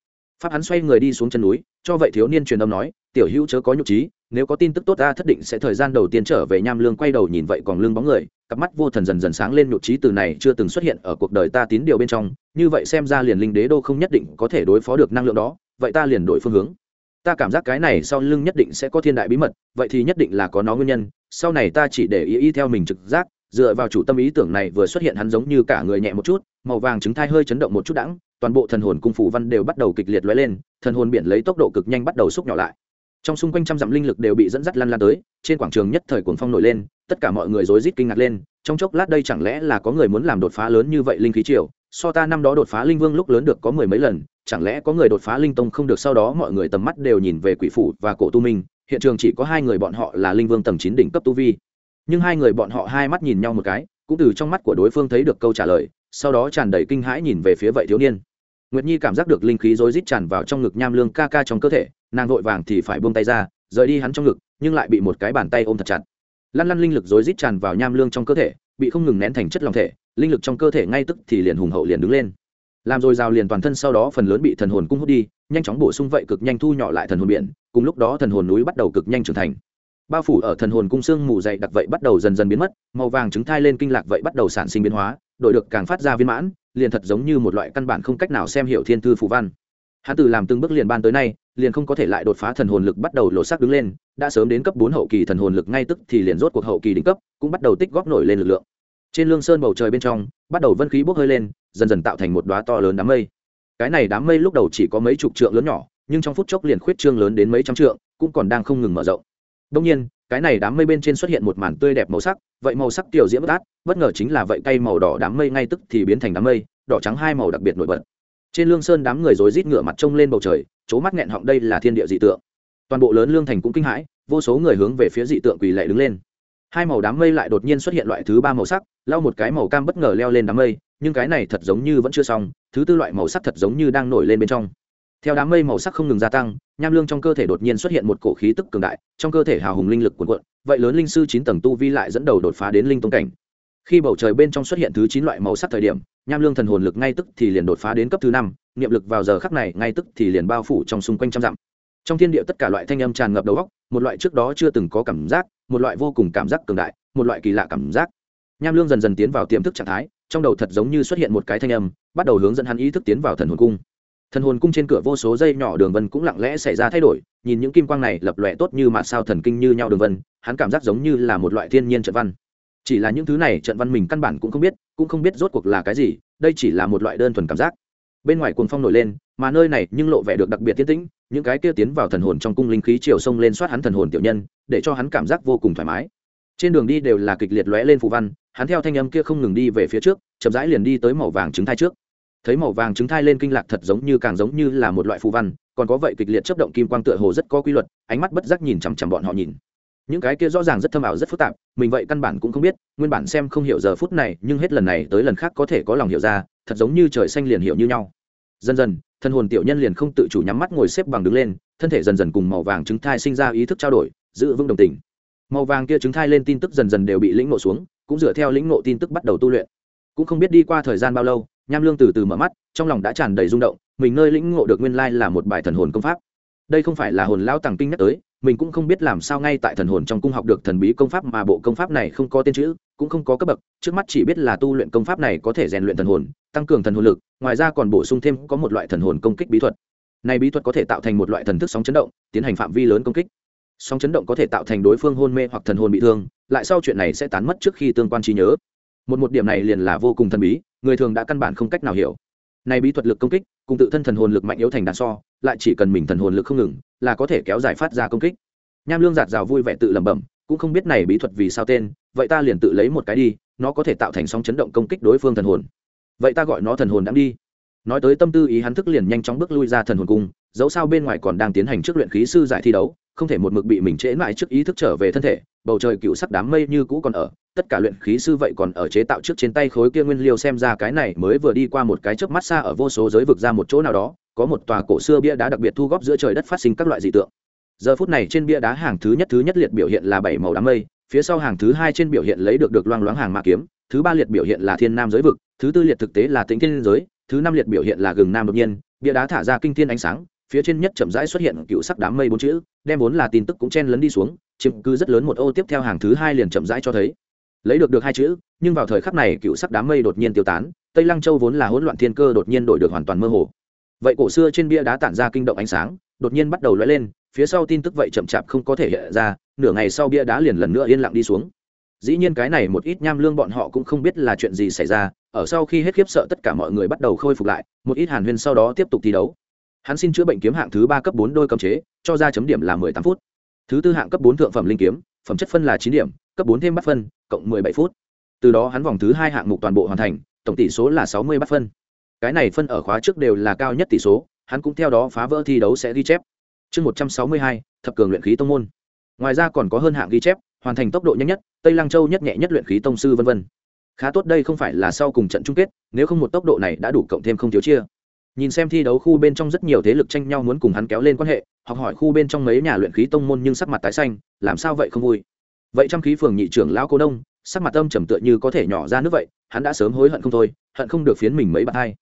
Pháp hắn xoay người đi xuống chân núi, cho vậy thiếu niên truyền âm nói, tiểu hữu chớ có nhục trí nếu có tin tức tốt ta thất định sẽ thời gian đầu tiên trở về nham lương quay đầu nhìn vậy còn lương bóng người, cặp mắt vô thần dần dần sáng lên nhục trí từ này chưa từng xuất hiện ở cuộc đời ta tín điều bên trong, như vậy xem ra liền linh đế đô không nhất định có thể đối phó được năng lượng đó, vậy ta liền đổi phương hướng. Ta cảm giác cái này sau lưng nhất định sẽ có thiên đại bí mật, vậy thì nhất định là có nó nguyên nhân, sau này ta chỉ để ý ý theo mình trực giác, dựa vào chủ tâm ý tưởng này vừa xuất hiện hắn giống như cả người nhẹ một chút, màu vàng trứng thai hơi chấn động một chút đãng, toàn bộ thần hồn cung phủ văn đều bắt đầu kịch liệt lóe lên, thần hồn biển lấy tốc độ cực nhanh bắt đầu xúc nhỏ lại trong xung quanh trăm dặm linh lực đều bị dẫn dắt lăn lan tới, trên quảng trường nhất thời cuồng phong nổi lên, tất cả mọi người rối rít kinh ngạc lên, trong chốc lát đây chẳng lẽ là có người muốn làm đột phá lớn như vậy linh khí triều? So ta năm đó đột phá linh vương lúc lớn được có mười mấy lần, chẳng lẽ có người đột phá linh tông không được sau đó mọi người tầm mắt đều nhìn về quỷ phủ và cổ tu minh, hiện trường chỉ có hai người bọn họ là linh vương tầng chín đỉnh cấp tu vi. Nhưng hai người bọn họ hai mắt nhìn nhau một cái, cũng từ trong mắt của đối phương thấy được câu trả lời, sau đó tràn đầy kinh hãi nhìn về phía vậy thiếu niên nguyệt nhi cảm giác được linh khí rối rít tràn vào trong ngực nham lương ca ca trong cơ thể, nàng vội vàng thì phải buông tay ra, rời đi hắn trong ngực, nhưng lại bị một cái bàn tay ôm thật chặt. Lăn lăn linh lực rối rít tràn vào nham lương trong cơ thể, bị không ngừng nén thành chất lòng thể, linh lực trong cơ thể ngay tức thì liền hùng hậu liền đứng lên. Làm rồi rào liền toàn thân sau đó phần lớn bị thần hồn cung hút đi, nhanh chóng bổ sung vậy cực nhanh thu nhỏ lại thần hồn biển, cùng lúc đó thần hồn núi bắt đầu cực nhanh trưởng thành. Bao phủ ở thần hồn cung xương mù dày đặc vậy bắt đầu dần dần biến mất, màu vàng trứng thai lên kinh lạc vậy bắt đầu sản sinh biến hóa đội được càng phát ra viên mãn liền thật giống như một loại căn bản không cách nào xem hiểu thiên thư phù văn. Hắn từ làm từng bước liền ban tới nay, liền không có thể lại đột phá thần hồn lực bắt đầu lộ sắc đứng lên, đã sớm đến cấp bốn hậu kỳ thần hồn lực ngay tức thì liền rốt cuộc hậu kỳ đỉnh cấp, cũng bắt đầu tích góp nổi lên lực lượng. Trên lương sơn bầu trời bên trong, bắt đầu vân khí bốc hơi lên, dần dần tạo thành một đoá to lớn đám mây. Cái này đám mây lúc đầu chỉ có mấy chục trượng lớn nhỏ, nhưng trong phút chốc liền khuyết trương lớn đến mấy trăm trượng, cũng còn đang không ngừng mở rộng. Đông nhiên cái này đám mây bên trên xuất hiện một màn tươi đẹp màu sắc, vậy màu sắc tiểu diễm bất át, bất ngờ chính là vậy cây màu đỏ đám mây ngay tức thì biến thành đám mây, đỏ trắng hai màu đặc biệt nổi bật. Trên lương sơn đám người rối rít ngựa mặt trông lên bầu trời c mắt nghẹn họng đây là thiên địa dị tượng. Toàn bộ lớn lương thành cũng kinh hãi, vô số người hướng về phía dị tượng quỳ lệ đứng lên. Hai màu đám mây lại đột nhiên xuất hiện loại thứ ba màu sắc, lau một cái màu cam bất ngờ leo lên đám mây, nhưng cái này thật giống như vẫn chưa xong, thứ tư loại màu sắc thật giống như đang nổi lên bên trong theo đám mây màu sắc không ngừng gia tăng, nham lương trong cơ thể đột nhiên xuất hiện một cổ khí tức cường đại, trong cơ thể hào hùng linh lực cuồn cuộn, vậy lớn linh sư chín tầng tu vi lại dẫn đầu đột phá đến linh tông cảnh. Khi bầu trời bên trong xuất hiện thứ chín loại màu sắc thời điểm, nham lương thần hồn lực ngay tức thì liền đột phá đến cấp thứ năm, niệm lực vào giờ khắc này ngay tức thì liền bao phủ trong xung quanh trăm dặm. Trong thiên địa tất cả loại thanh âm tràn ngập đầu góc một loại trước đó chưa từng có cảm giác, một loại vô cùng cảm giác cường đại, một loại kỳ lạ cảm giác. Nham lương dần dần tiến vào tiềm thức trạng thái, trong đầu thật giống như xuất hiện một cái thanh âm, bắt đầu hướng dẫn hắn ý thức tiến vào thần hồn cung thần hồn cung trên cửa vô số dây nhỏ đường vân cũng lặng lẽ xảy ra thay đổi, nhìn những kim quang này lập lòe tốt như mạ sao thần kinh như nhau đường vân, hắn cảm giác giống như là một loại thiên nhiên trận văn. Chỉ là những thứ này trận văn mình căn bản cũng không biết, cũng không biết rốt cuộc là cái gì, đây chỉ là một loại đơn thuần cảm giác. Bên ngoài cuồng phong nổi lên, mà nơi này nhưng lộ vẻ được đặc biệt tiến tĩnh, những cái kia tiến vào thần hồn trong cung linh khí chiều sông lên soát hắn thần hồn tiểu nhân, để cho hắn cảm giác vô cùng thoải mái. Trên đường đi đều là kịch liệt lóe lên phù văn, hắn theo thanh âm kia không ngừng đi về phía trước, chậm rãi liền đi tới màu vàng trứng thai trước thấy màu vàng trứng thai lên kinh lạc thật giống như càng giống như là một loại phù văn, còn có vậy kịch liệt chấp động kim quang tựa hồ rất có quy luật, ánh mắt bất giác nhìn chằm chằm bọn họ nhìn. Những cái kia rõ ràng rất thâm ảo rất phức tạp, mình vậy căn bản cũng không biết, nguyên bản xem không hiểu giờ phút này, nhưng hết lần này tới lần khác có thể có lòng hiểu ra, thật giống như trời xanh liền hiểu như nhau. Dần dần, thân hồn tiểu nhân liền không tự chủ nhắm mắt ngồi xếp bằng đứng lên, thân thể dần dần cùng màu vàng trứng thai sinh ra ý thức trao đổi, giữ vững đồng tình. Màu vàng kia trứng thai lên tin tức dần dần đều bị lĩnh ngộ xuống, cũng dựa theo lĩnh ngộ tin tức bắt đầu tu luyện. Cũng không biết đi qua thời gian bao lâu nham lương từ từ mở mắt, trong lòng đã tràn đầy rung động, mình nơi lĩnh ngộ được nguyên lai là một bài thần hồn công pháp. Đây không phải là hồn lao tàng kinh nhắc tới, mình cũng không biết làm sao ngay tại thần hồn trong cung học được thần bí công pháp mà bộ công pháp này không có tên chữ, cũng không có cấp bậc, trước mắt chỉ biết là tu luyện công pháp này có thể rèn luyện thần hồn, tăng cường thần hồn lực, ngoài ra còn bổ sung thêm có một loại thần hồn công kích bí thuật. Này bí thuật có thể tạo thành một loại thần thức sóng chấn động, tiến hành phạm vi lớn công kích. Sóng chấn động có thể tạo thành đối phương hôn mê hoặc thần hồn bị thương, lại sau chuyện này sẽ tán mất trước khi tương quan trí nhớ một một điểm này liền là vô cùng thần bí, người thường đã căn bản không cách nào hiểu. Này bí thuật lực công kích, cùng tự thân thần hồn lực mạnh yếu thành đàn so, lại chỉ cần mình thần hồn lực không ngừng, là có thể kéo dài phát ra công kích. Nham lương giạt rào vui vẻ tự lẩm bẩm, cũng không biết này bí thuật vì sao tên, vậy ta liền tự lấy một cái đi, nó có thể tạo thành sóng chấn động công kích đối phương thần hồn. Vậy ta gọi nó thần hồn đang đi. Nói tới tâm tư ý hắn thức liền nhanh chóng bước lui ra thần hồn cung, dẫu sao bên ngoài còn đang tiến hành trước luyện khí sư giải thi đấu, không thể một mực bị mình trễ mãi trước ý thức trở về thân thể, bầu trời cựu sắc đám mây như cũ còn ở tất cả luyện khí sư vậy còn ở chế tạo trước trên tay khối kia nguyên liêu xem ra cái này mới vừa đi qua một cái chớp mắt xa ở vô số giới vực ra một chỗ nào đó, có một tòa cổ xưa bia đá đặc biệt thu góp giữa trời đất phát sinh các loại dị tượng. Giờ phút này trên bia đá hàng thứ nhất thứ nhất liệt biểu hiện là bảy màu đám mây, phía sau hàng thứ hai trên biểu hiện lấy được được loang loáng hàng ma kiếm, thứ ba liệt biểu hiện là thiên nam giới vực, thứ tư liệt thực tế là tính thiên giới, thứ năm liệt biểu hiện là gừng nam đột nhiên, bia đá thả ra kinh thiên ánh sáng, phía trên nhất chậm rãi xuất hiện cựu sắc đám mây bốn chữ, đem vốn là tin tức cũng chen lấn đi xuống, chiếm cứ rất lớn một ô tiếp theo hàng thứ hai liền chậm rãi cho thấy lấy được được hai chữ, nhưng vào thời khắc này cựu sắc đám mây đột nhiên tiêu tán, tây lăng châu vốn là hỗn loạn thiên cơ đột nhiên đổi được hoàn toàn mơ hồ. Vậy cổ xưa trên bia đá tản ra kinh động ánh sáng, đột nhiên bắt đầu lóe lên, phía sau tin tức vậy chậm chạp không có thể hiện ra, nửa ngày sau bia đá liền lần nữa yên lặng đi xuống. Dĩ nhiên cái này một ít nham lương bọn họ cũng không biết là chuyện gì xảy ra, ở sau khi hết khiếp sợ tất cả mọi người bắt đầu khôi phục lại, một ít hàn huyên sau đó tiếp tục thi đấu. Hắn xin chữa bệnh kiếm hạng thứ ba cấp bốn đôi cầm chế, cho ra chấm điểm là mười tám phút. Thứ tư hạng cấp bốn thượng phẩm linh kiếm, phẩm chất phân là chín điểm, cấp bốn thêm bắt phân cộng mười bảy phút. Từ đó hắn vòng thứ hai hạng mục toàn bộ hoàn thành, tổng tỷ số là sáu mươi bắt phân. Cái này phân ở khóa trước đều là cao nhất tỷ số, hắn cũng theo đó phá vỡ thi đấu sẽ ghi chép. Chương một trăm sáu mươi hai, thập cường luyện khí tông môn. Ngoài ra còn có hơn hạng ghi chép, hoàn thành tốc độ nhanh nhất, tây lăng châu nhất nhẹ nhất luyện khí tông sư vân vân. khá tốt đây không phải là sau cùng trận chung kết, nếu không một tốc độ này đã đủ cộng thêm không thiếu chia. Nhìn xem thi đấu khu bên trong rất nhiều thế lực tranh nhau muốn cùng hắn kéo lên quan hệ, học hỏi khu bên trong mấy nhà luyện khí tông môn nhưng sắc mặt tái xanh, làm sao vậy không vui? Vậy trăm khí phường nhị trưởng lão cô đông sắc mặt âm trầm tựa như có thể nhỏ ra nước vậy, hắn đã sớm hối hận không thôi, hận không được phiến mình mấy bạn hai.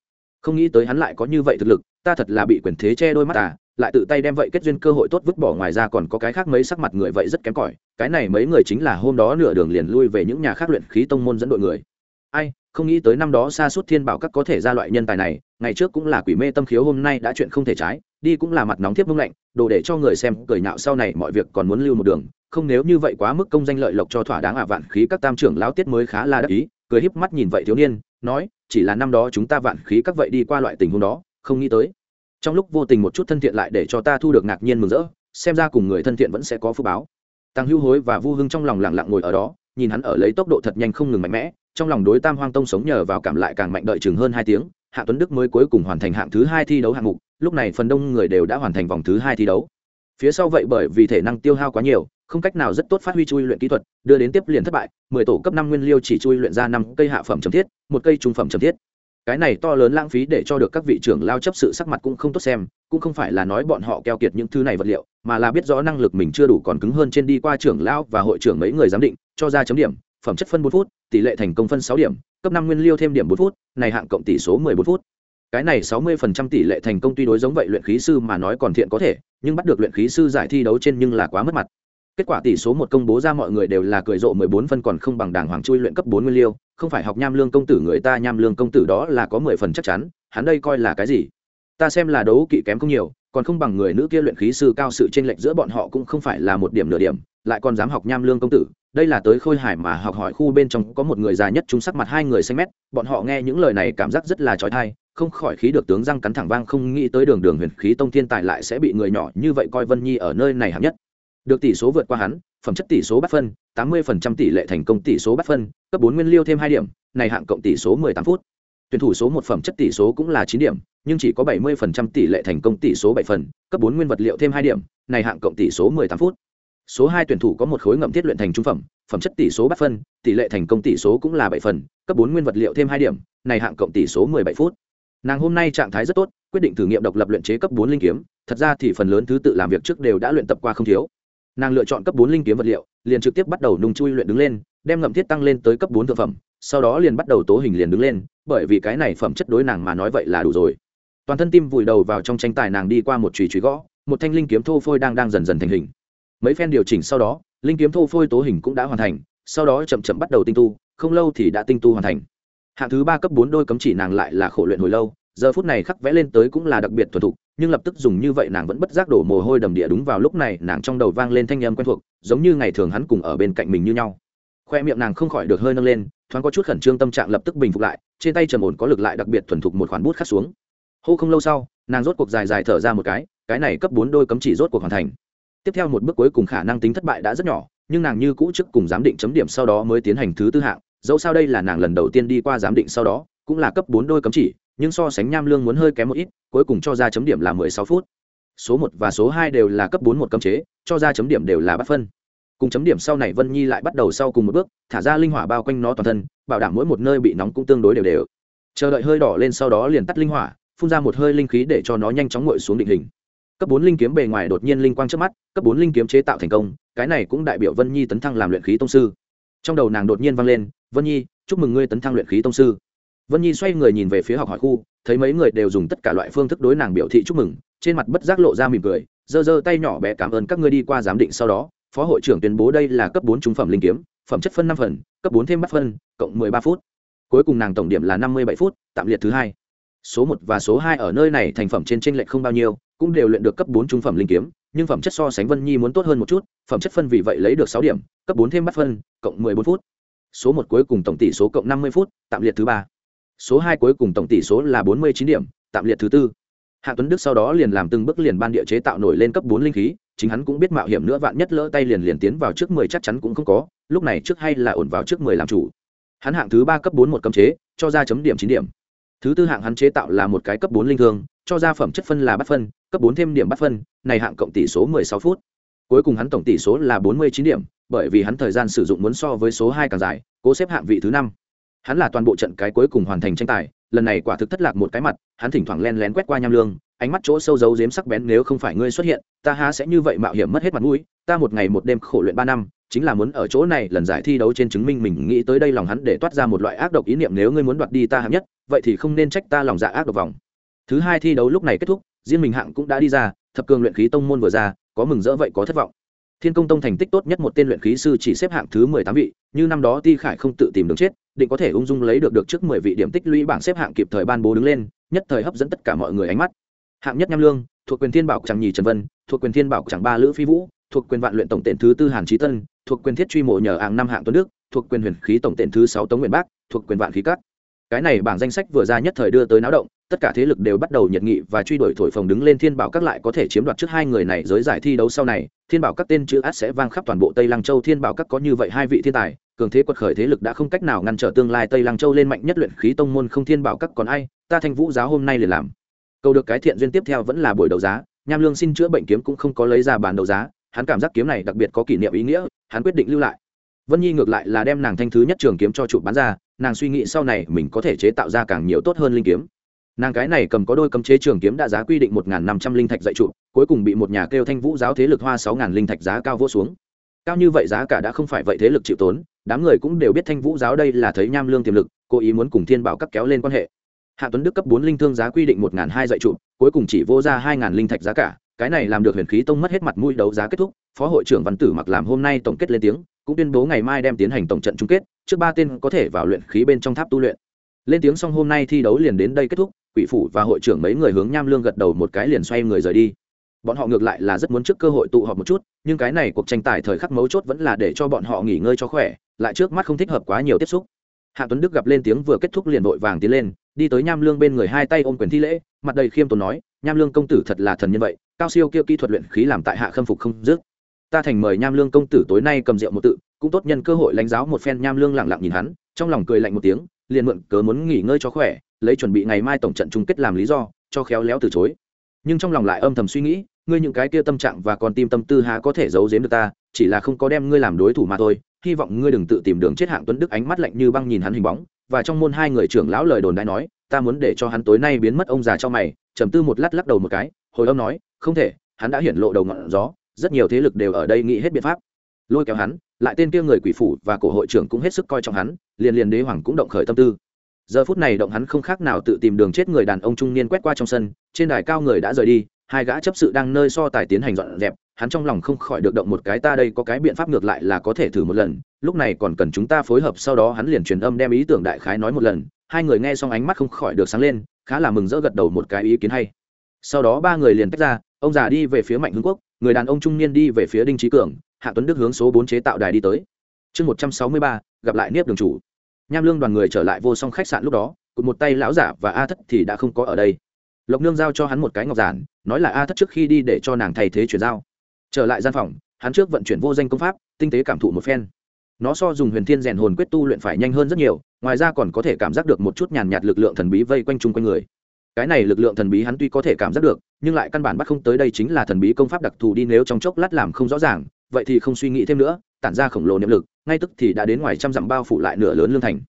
Không nghĩ tới hắn lại có như vậy thực lực, ta thật là bị quyền thế che đôi mắt à lại tự tay đem vậy kết duyên cơ hội tốt vứt bỏ ngoài ra còn có cái khác mấy sắc mặt người vậy rất kém cỏi. Cái này mấy người chính là hôm đó nửa đường liền lui về những nhà khác luyện khí tông môn dẫn đội người. Ai, không nghĩ tới năm đó xa suốt thiên bảo các có thể ra loại nhân tài này, ngày trước cũng là quỷ mê tâm khiếu, hôm nay đã chuyện không thể trái, đi cũng là mặt nóng thiếp mông lạnh, đồ để cho người xem, cười nhạo sau này mọi việc còn muốn lưu một đường không nếu như vậy quá mức công danh lợi lộc cho thỏa đáng à vạn khí các tam trưởng lão tiết mới khá là đắc ý, cười híp mắt nhìn vậy thiếu niên, nói, chỉ là năm đó chúng ta vạn khí các vậy đi qua loại tình huống đó, không nghĩ tới. Trong lúc vô tình một chút thân thiện lại để cho ta thu được ngạc nhiên mừng rỡ, xem ra cùng người thân thiện vẫn sẽ có phước báo. Tăng hưu hối và vu hưng trong lòng lặng lặng ngồi ở đó, nhìn hắn ở lấy tốc độ thật nhanh không ngừng mạnh mẽ, trong lòng đối tam hoang tông sống nhờ vào cảm lại càng mạnh đợi chừng hơn hai tiếng, hạ tuấn đức mới cuối cùng hoàn thành hạng thứ hai thi đấu hạng mục, lúc này phần đông người đều đã hoàn thành vòng thứ hai thi đấu. Phía sau vậy bởi vì thể năng tiêu hao quá nhiều không cách nào rất tốt phát huy chui luyện kỹ thuật, đưa đến tiếp liền thất bại, mười tổ cấp năm nguyên liêu chỉ chui luyện ra năm cây hạ phẩm trầm thiết, một cây trung phẩm trầm thiết. Cái này to lớn lãng phí để cho được các vị trưởng lao chấp sự sắc mặt cũng không tốt xem, cũng không phải là nói bọn họ keo kiệt những thứ này vật liệu, mà là biết rõ năng lực mình chưa đủ còn cứng hơn trên đi qua trưởng lao và hội trưởng mấy người giám định, cho ra chấm điểm, phẩm chất phân bốn phút, tỷ lệ thành công phân sáu điểm, cấp năm nguyên liêu thêm điểm bốn phút, này hạng cộng tỷ số mười bốn phút. Cái này sáu mươi phần trăm tỷ lệ thành công tuy đối giống vậy luyện khí sư mà nói còn thiện có thể, nhưng bắt được luyện khí sư giải thi đấu trên nhưng là quá mất mặt kết quả tỷ số một công bố ra mọi người đều là cười rộ mười bốn phân còn không bằng đàng hoàng chui luyện cấp bốn nguyên liêu. Không phải học nham lương công tử người ta nham lương công tử đó là có mười phần chắc chắn, hắn đây coi là cái gì? Ta xem là đấu kỵ kém không nhiều, còn không bằng người nữ kia luyện khí sư cao sự chênh lệch giữa bọn họ cũng không phải là một điểm nửa điểm, lại còn dám học nham lương công tử. Đây là tới khôi hải mà học hỏi khu bên trong có một người già nhất chúng sắc mặt hai người xanh mét, bọn họ nghe những lời này cảm giác rất là trói thai không khỏi khí được tướng răng cắn thẳng vang, không nghĩ tới đường đường huyền khí tông thiên tài lại sẽ bị người nhỏ như vậy coi vân nhi ở nơi này hạng nhất được tỷ số vượt qua hắn phẩm chất tỷ số bắt phân tám mươi phần trăm tỷ lệ thành công tỷ số bắt phân cấp bốn nguyên liêu thêm hai điểm này hạng cộng tỷ số mười tám phút tuyển thủ số một phẩm chất tỷ số cũng là chín điểm nhưng chỉ có bảy mươi phần trăm tỷ lệ thành công tỷ số bảy phần cấp bốn nguyên vật liệu thêm hai điểm này hạng cộng tỷ số mười tám phút số hai tuyển thủ có một khối ngậm thiết luyện thành trung phẩm phẩm chất tỷ số bắt phân tỷ lệ thành công tỷ số cũng là bảy phần cấp bốn nguyên vật liệu thêm hai điểm này hạng cộng tỷ số mười bảy phút nàng hôm nay trạng thái rất tốt quyết định thử nghiệm độc lập luyện chế cấp bốn linh kiếm thật ra thì phần lớn thứ tự làm việc trước đều đã luyện tập qua không thiếu nàng lựa chọn cấp bốn linh kiếm vật liệu, liền trực tiếp bắt đầu nung chui luyện đứng lên, đem ngậm thiết tăng lên tới cấp bốn thực phẩm, sau đó liền bắt đầu tố hình liền đứng lên, bởi vì cái này phẩm chất đối nàng mà nói vậy là đủ rồi. Toàn thân tim vùi đầu vào trong tranh tài nàng đi qua một chùy chùy gõ, một thanh linh kiếm thô phôi đang đang dần dần thành hình. Mấy phen điều chỉnh sau đó, linh kiếm thô phôi tố hình cũng đã hoàn thành, sau đó chậm chậm bắt đầu tinh tu, không lâu thì đã tinh tu hoàn thành. Hạng thứ ba cấp bốn đôi cấm chỉ nàng lại là khổ luyện hồi lâu giờ phút này khắc vẽ lên tới cũng là đặc biệt thuần thục, nhưng lập tức dùng như vậy nàng vẫn bất giác đổ mồ hôi đầm địa đúng vào lúc này, nàng trong đầu vang lên thanh âm quen thuộc, giống như ngày thường hắn cùng ở bên cạnh mình như nhau. Khoe miệng nàng không khỏi được hơi nâng lên, thoáng có chút khẩn trương tâm trạng lập tức bình phục lại, trên tay trầm ổn có lực lại đặc biệt thuần thục một khoản bút khắc xuống. Hô không lâu sau, nàng rốt cuộc dài dài thở ra một cái cái này cấp bốn đôi cấm chỉ rốt cuộc hoàn thành. Tiếp theo một bước cuối cùng khả năng tính thất bại đã rất nhỏ, nhưng nàng như cũ trước cùng giám định chấm điểm sau đó mới tiến hành thứ tư hạng, dẫu sao đây là nàng lần đầu tiên đi qua giám định sau đó, cũng là cấp bốn đôi cấm chỉ nhưng so sánh nham lương muốn hơi kém một ít, cuối cùng cho ra chấm điểm là mười sáu phút. Số một và số hai đều là cấp bốn một cấm chế, cho ra chấm điểm đều là bắt phân. Cùng chấm điểm sau này vân nhi lại bắt đầu sau cùng một bước, thả ra linh hỏa bao quanh nó toàn thân, bảo đảm mỗi một nơi bị nóng cũng tương đối đều đều. Chờ đợi hơi đỏ lên sau đó liền tắt linh hỏa, phun ra một hơi linh khí để cho nó nhanh chóng ngội xuống định hình. Cấp bốn linh kiếm bề ngoài đột nhiên linh quang trước mắt, cấp bốn linh kiếm chế tạo thành công, cái này cũng đại biểu vân nhi tấn thăng làm luyện khí tông sư. Trong đầu nàng đột nhiên vang lên, vân nhi, chúc mừng ngươi tấn thăng luyện khí tông sư vân nhi xoay người nhìn về phía học hỏi khu, thấy mấy người đều dùng tất cả loại phương thức đối nàng biểu thị chúc mừng, trên mặt bất giác lộ ra mỉm cười, giơ giơ tay nhỏ bé cảm ơn các ngươi đi qua giám định sau đó, phó hội trưởng tuyên bố đây là cấp bốn trung phẩm linh kiếm, phẩm chất phân năm phần, cấp bốn thêm bắt phân, cộng mười ba phút. Cuối cùng nàng tổng điểm là năm mươi bảy phút, tạm liệt thứ hai. Số một và số hai ở nơi này thành phẩm trên chênh lệch không bao nhiêu, cũng đều luyện được cấp bốn trung phẩm linh kiếm, nhưng phẩm chất so sánh vân nhi muốn tốt hơn một chút, phẩm chất phân vì vậy lấy được sáu điểm, cấp bốn thêm bắt phân, cộng mười bốn phút. Số một cuối cùng tổng tỷ số cộng năm mươi phút, tạm liệt thứ ba số hai cuối cùng tổng tỷ số là bốn mươi chín điểm, tạm liệt thứ tư. Hạ tuấn đức sau đó liền làm từng bước liền ban địa chế tạo nổi lên cấp bốn linh khí, chính hắn cũng biết mạo hiểm nữa, vạn nhất lỡ tay liền liền tiến vào trước mười chắc chắn cũng không có, lúc này trước hay là ổn vào trước mười làm chủ. Hắn hạng thứ ba cấp bốn một cấm chế, cho ra chấm điểm chín điểm. Thứ tư hạng hắn chế tạo là một cái cấp bốn linh thương, cho ra phẩm chất phân là bắt phân, cấp bốn thêm điểm bắt phân, này hạng cộng tỷ số mười sáu phút. Cuối cùng hắn tổng tỷ số là bốn mươi chín điểm, bởi vì hắn thời gian sử dụng muốn so với số hai càng dài, cố xếp hạng vị thứ năm hắn là toàn bộ trận cái cuối cùng hoàn thành tranh tài, lần này quả thực thất lạc một cái mặt, hắn thỉnh thoảng len lén quét qua nham lương, ánh mắt chỗ sâu giấu dếm sắc bén nếu không phải ngươi xuất hiện, ta há sẽ như vậy mạo hiểm mất hết mặt mũi, ta một ngày một đêm khổ luyện ba năm, chính là muốn ở chỗ này lần giải thi đấu trên chứng minh mình nghĩ tới đây lòng hắn để toát ra một loại ác độc ý niệm nếu ngươi muốn đoạt đi ta hạng nhất, vậy thì không nên trách ta lòng dạ ác độc vòng. Thứ hai thi đấu lúc này kết thúc, riêng mình hạng cũng đã đi ra, thập cường luyện khí tông môn vừa ra, có mừng rỡ vậy có thất vọng thiên công tông thành tích tốt nhất một tên luyện khí sư chỉ xếp hạng thứ mười tám vị, như năm đó ti khải không tự tìm đường chết, định có thể ung dung lấy được được trước mười vị điểm tích lũy bảng xếp hạng kịp thời ban bố đứng lên, nhất thời hấp dẫn tất cả mọi người ánh mắt. Hạng nhất nham lương, thuộc quyền thiên bảo chẳng nhì trần vân, thuộc quyền thiên bảo chẳng ba lữ phi vũ, thuộc quyền vạn luyện tổng tện thứ tư hàn trí tân, thuộc quyền thiết truy mộ nhờ hạng năm hạng tuấn đức, thuộc quyền huyền khí tổng tện thứ sáu tống nguyện bác, thuộc quyền vạn khí cát. Cái này bảng danh sách vừa ra nhất thời đưa tới náo động tất cả thế lực đều bắt đầu nhiệt nghị và truy đuổi thổi phồng đứng lên thiên bảo các lại có thể chiếm đoạt trước hai người này giới giải thi đấu sau này. Thiên bảo các tên chữ át sẽ vang khắp toàn bộ tây lăng châu. Thiên bảo các có như vậy hai vị thiên tài, cường thế quật khởi thế lực đã không cách nào ngăn trở tương lai tây lăng châu lên mạnh nhất luyện khí tông môn không. Thiên bảo các còn ai? Ta thanh vũ giáo hôm nay liền làm. Cầu được cái thiện duyên tiếp theo vẫn là buổi đấu giá. Nham lương xin chữa bệnh kiếm cũng không có lấy ra bàn đấu giá. Hắn cảm giác kiếm này đặc biệt có kỷ niệm ý nghĩa, hắn quyết định lưu lại. Vân nhi ngược lại là đem nàng thanh thứ nhất trường kiếm cho chủ bán ra. Nàng suy nghĩ sau này mình có thể chế tạo ra càng nhiều tốt hơn linh kiếm nàng cái này cầm có đôi cấm chế trường kiếm đã giá quy định một năm trăm linh thạch dạy trụ, cuối cùng bị một nhà kêu thanh vũ giáo thế lực hoa sáu linh thạch giá cao vô xuống. Cao như vậy giá cả đã không phải vậy thế lực chịu tốn, đám người cũng đều biết thanh vũ giáo đây là thấy nham lương tiềm lực, cố ý muốn cùng thiên bảo các kéo lên quan hệ. Hạ tuấn đức cấp bốn linh thương giá quy định một hai dạy trụ, cuối cùng chỉ vô ra hai linh thạch giá cả, cái này làm được huyền khí tông mất hết mặt mũi đấu giá kết thúc, phó hội trưởng văn tử mặc làm hôm nay tổng kết lên tiếng, cũng tuyên bố ngày mai đem tiến hành tổng trận chung kết, trước ba tên có thể vào luyện khí bên trong tháp tu luyện. Lên tiếng xong hôm nay thi đấu liền đến đây kết thúc quỷ phủ và hội trưởng mấy người hướng nham lương gật đầu một cái liền xoay người rời đi. Bọn họ ngược lại là rất muốn trước cơ hội tụ họp một chút, nhưng cái này cuộc tranh tài thời khắc mấu chốt vẫn là để cho bọn họ nghỉ ngơi cho khỏe, lại trước mắt không thích hợp quá nhiều tiếp xúc. Hạ tuấn đức gặp lên tiếng vừa kết thúc liền vội vàng tiến lên, đi tới nham lương bên người hai tay ôm quyền thi lễ, mặt đầy khiêm tốn nói, nham lương công tử thật là thần nhân vậy, cao siêu kia kỹ thuật luyện khí làm tại hạ khâm phục không dứt. Ta thành mời nham lương công tử tối nay cầm rượu một tự, cũng tốt nhân cơ hội lãnh giáo một phen. Nham lương lẳng lặng nhìn hắn, trong lòng cười lạnh một tiếng liền mượn cớ muốn nghỉ ngơi cho khỏe, lấy chuẩn bị ngày mai tổng trận chung kết làm lý do, cho khéo léo từ chối. Nhưng trong lòng lại âm thầm suy nghĩ, ngươi những cái kia tâm trạng và còn tim tâm tư há có thể giấu giếm được ta, chỉ là không có đem ngươi làm đối thủ mà thôi, hy vọng ngươi đừng tự tìm đường chết hạng tuấn đức ánh mắt lạnh như băng nhìn hắn hình bóng, và trong môn hai người trưởng lão lời đồn đã nói, ta muốn để cho hắn tối nay biến mất ông già cho mày, trầm tư một lát lắc đầu một cái, hồi âm nói, không thể, hắn đã hiển lộ đầu ngọn gió, rất nhiều thế lực đều ở đây nghĩ hết biện pháp lôi kéo hắn, lại tên kia người quỷ phủ và cổ hội trưởng cũng hết sức coi trọng hắn, liền liền đế hoàng cũng động khởi tâm tư. Giờ phút này động hắn không khác nào tự tìm đường chết người đàn ông trung niên quét qua trong sân, trên đài cao người đã rời đi, hai gã chấp sự đang nơi so tài tiến hành dọn dẹp, hắn trong lòng không khỏi được động một cái ta đây có cái biện pháp ngược lại là có thể thử một lần, lúc này còn cần chúng ta phối hợp sau đó hắn liền truyền âm đem ý tưởng đại khái nói một lần, hai người nghe xong ánh mắt không khỏi được sáng lên, khá là mừng rỡ gật đầu một cái ý kiến hay. Sau đó ba người liền tách ra, ông già đi về phía mạnh hưng quốc, người đàn ông trung niên đi về phía đinh trí cường hạ tuấn đức hướng số bốn chế tạo đài đi tới. Chương một trăm sáu mươi ba, gặp lại niếp đường chủ. Nham lương đoàn người trở lại vô song khách sạn lúc đó, cụt một tay lão giả và a thất thì đã không có ở đây. Lộc nương giao cho hắn một cái ngọc giản, nói là a thất trước khi đi để cho nàng thay thế chuyển giao. Trở lại gian phòng, hắn trước vận chuyển vô danh công pháp, tinh tế cảm thụ một phen. Nó so dùng huyền thiên rèn hồn quyết tu luyện phải nhanh hơn rất nhiều, ngoài ra còn có thể cảm giác được một chút nhàn nhạt lực lượng thần bí vây quanh chung quanh người. Cái này lực lượng thần bí hắn tuy có thể cảm giác được, nhưng lại căn bản bắt không tới đây chính là thần bí công pháp đặc thù đi nếu trong chốc lát làm không rõ ràng vậy thì không suy nghĩ thêm nữa, tản ra khổng lồ niệm lực, ngay tức thì đã đến ngoài trăm dặm bao phủ lại nửa lớn lương thành.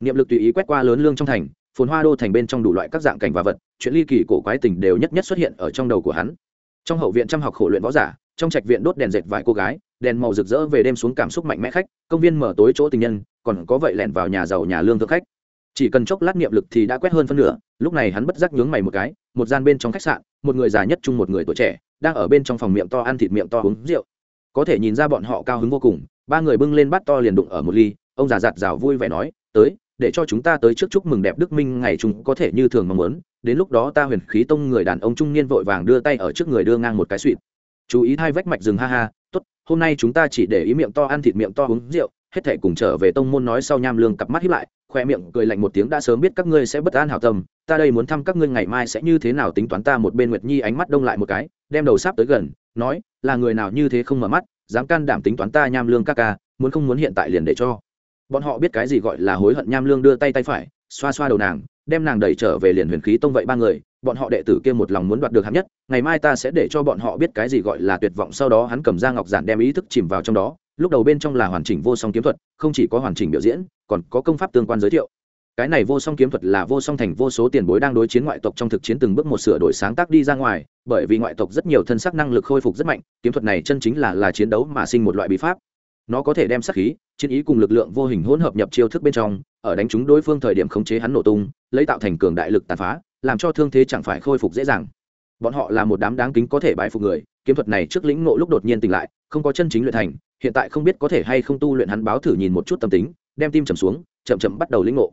Niệm lực tùy ý quét qua lớn lương trong thành, phồn hoa đô thành bên trong đủ loại các dạng cảnh và vật, chuyện ly kỳ cổ quái tình đều nhất nhất xuất hiện ở trong đầu của hắn. Trong hậu viện trăm học khổ luyện võ giả, trong trạch viện đốt đèn dệt vài cô gái, đèn màu rực rỡ về đêm xuống cảm xúc mạnh mẽ khách, công viên mở tối chỗ tình nhân, còn có vậy lẻn vào nhà giàu nhà lương thượng khách. Chỉ cần chốc lát niệm lực thì đã quét hơn phân nửa, lúc này hắn bất giác nhướng mày một cái, một gian bên trong khách sạn, một người già nhất chung một người tuổi trẻ, đang ở bên trong phòng miệng to ăn thịt miệng to uống rượu có thể nhìn ra bọn họ cao hứng vô cùng. Ba người bưng lên bát to liền đụng ở một ly. Ông già giặt rào vui vẻ nói, tới, để cho chúng ta tới trước chúc mừng đẹp đức minh ngày chúng có thể như thường mong muốn. Đến lúc đó ta huyền khí tông người đàn ông trung niên vội vàng đưa tay ở trước người đưa ngang một cái suỵt chú ý hai vách mạch rừng, ha ha, tốt, hôm nay chúng ta chỉ để ý miệng to ăn thịt miệng to uống rượu, hết thể cùng trở về tông môn nói sau nham lương cặp mắt hiếp lại, khoe miệng cười lạnh một tiếng, đã sớm biết các ngươi sẽ bất an hảo tâm, ta đây muốn thăm các ngươi ngày mai sẽ như thế nào tính toán ta. Một bên nguyệt nhi ánh mắt đông lại một cái, đem đầu sáp tới gần nói, là người nào như thế không mở mắt, dám can đảm tính toán ta nham lương ca ca, muốn không muốn hiện tại liền để cho. Bọn họ biết cái gì gọi là hối hận nham lương đưa tay tay phải, xoa xoa đầu nàng, đem nàng đẩy trở về liền huyền khí tông vậy ba người, bọn họ đệ tử kia một lòng muốn đoạt được hạng nhất, ngày mai ta sẽ để cho bọn họ biết cái gì gọi là tuyệt vọng, sau đó hắn cầm ra ngọc giản đem ý thức chìm vào trong đó, lúc đầu bên trong là hoàn chỉnh vô song kiếm thuật, không chỉ có hoàn chỉnh biểu diễn, còn có công pháp tương quan giới thiệu cái này vô song kiếm thuật là vô song thành vô số tiền bối đang đối chiến ngoại tộc trong thực chiến từng bước một sửa đổi sáng tác đi ra ngoài, bởi vì ngoại tộc rất nhiều thân sắc năng lực khôi phục rất mạnh, kiếm thuật này chân chính là là chiến đấu mà sinh một loại bí pháp. Nó có thể đem sắc khí, chiến ý cùng lực lượng vô hình hỗn hợp nhập chiêu thức bên trong, ở đánh trúng đối phương thời điểm khống chế hắn nổ tung, lấy tạo thành cường đại lực tàn phá, làm cho thương thế chẳng phải khôi phục dễ dàng. Bọn họ là một đám đáng kính có thể bại phục người, kiếm thuật này trước lĩnh ngộ lúc đột nhiên tỉnh lại, không có chân chính luyện thành, hiện tại không biết có thể hay không tu luyện hắn báo thử nhìn một chút tâm tính, đem tim trầm xuống, chậm chậm bắt đầu lĩnh ngộ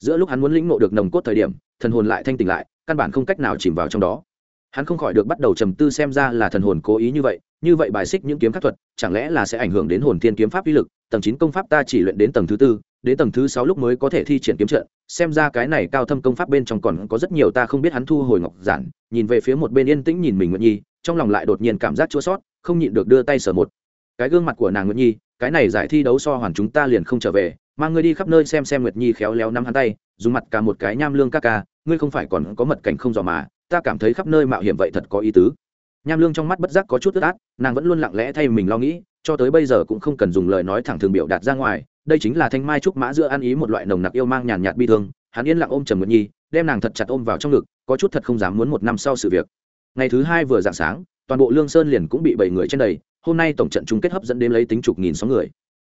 giữa lúc hắn muốn lĩnh ngộ được nồng cốt thời điểm, thần hồn lại thanh tỉnh lại, căn bản không cách nào chìm vào trong đó. Hắn không khỏi được bắt đầu trầm tư xem ra là thần hồn cố ý như vậy như vậy bài xích những kiếm pháp thuật, chẳng lẽ là sẽ ảnh hưởng đến hồn thiên kiếm pháp uy lực? Tầng chín công pháp ta chỉ luyện đến tầng thứ tư, đến tầng thứ sáu lúc mới có thể thi triển kiếm trận. Xem ra cái này cao thâm công pháp bên trong còn có rất nhiều ta không biết hắn thu hồi ngọc giản. Nhìn về phía một bên yên tĩnh nhìn mình nguyện nhi, trong lòng lại đột nhiên cảm giác chua sót không nhịn được đưa tay sờ một. Cái gương mặt của nàng nguyện nhi, cái này giải thi đấu so hoàn chúng ta liền không trở về mang ngươi đi khắp nơi xem xem nguyệt nhi khéo léo nắm hắn tay, dùng mặt cả một cái nham lương ca ca, ngươi không phải còn có mật cảnh không dò mà, ta cảm thấy khắp nơi mạo hiểm vậy thật có ý tứ. Nham lương trong mắt bất giác có chút tức át, nàng vẫn luôn lặng lẽ thay mình lo nghĩ, cho tới bây giờ cũng không cần dùng lời nói thẳng thường biểu đạt ra ngoài, đây chính là thanh mai trúc mã giữa ăn ý một loại nồng nặc yêu mang nhàn nhạt bi thương, hắn yên lặng ôm trầm nguyệt nhi, đem nàng thật chặt ôm vào trong ngực, có chút thật không dám muốn một năm sau sự việc. Ngày thứ hai vừa dạng sáng, toàn bộ lương sơn liền cũng bị bảy người trên đầy, hôm nay tổng trận chung kết hấp dẫn đến lấy tính chục nghìn sáu người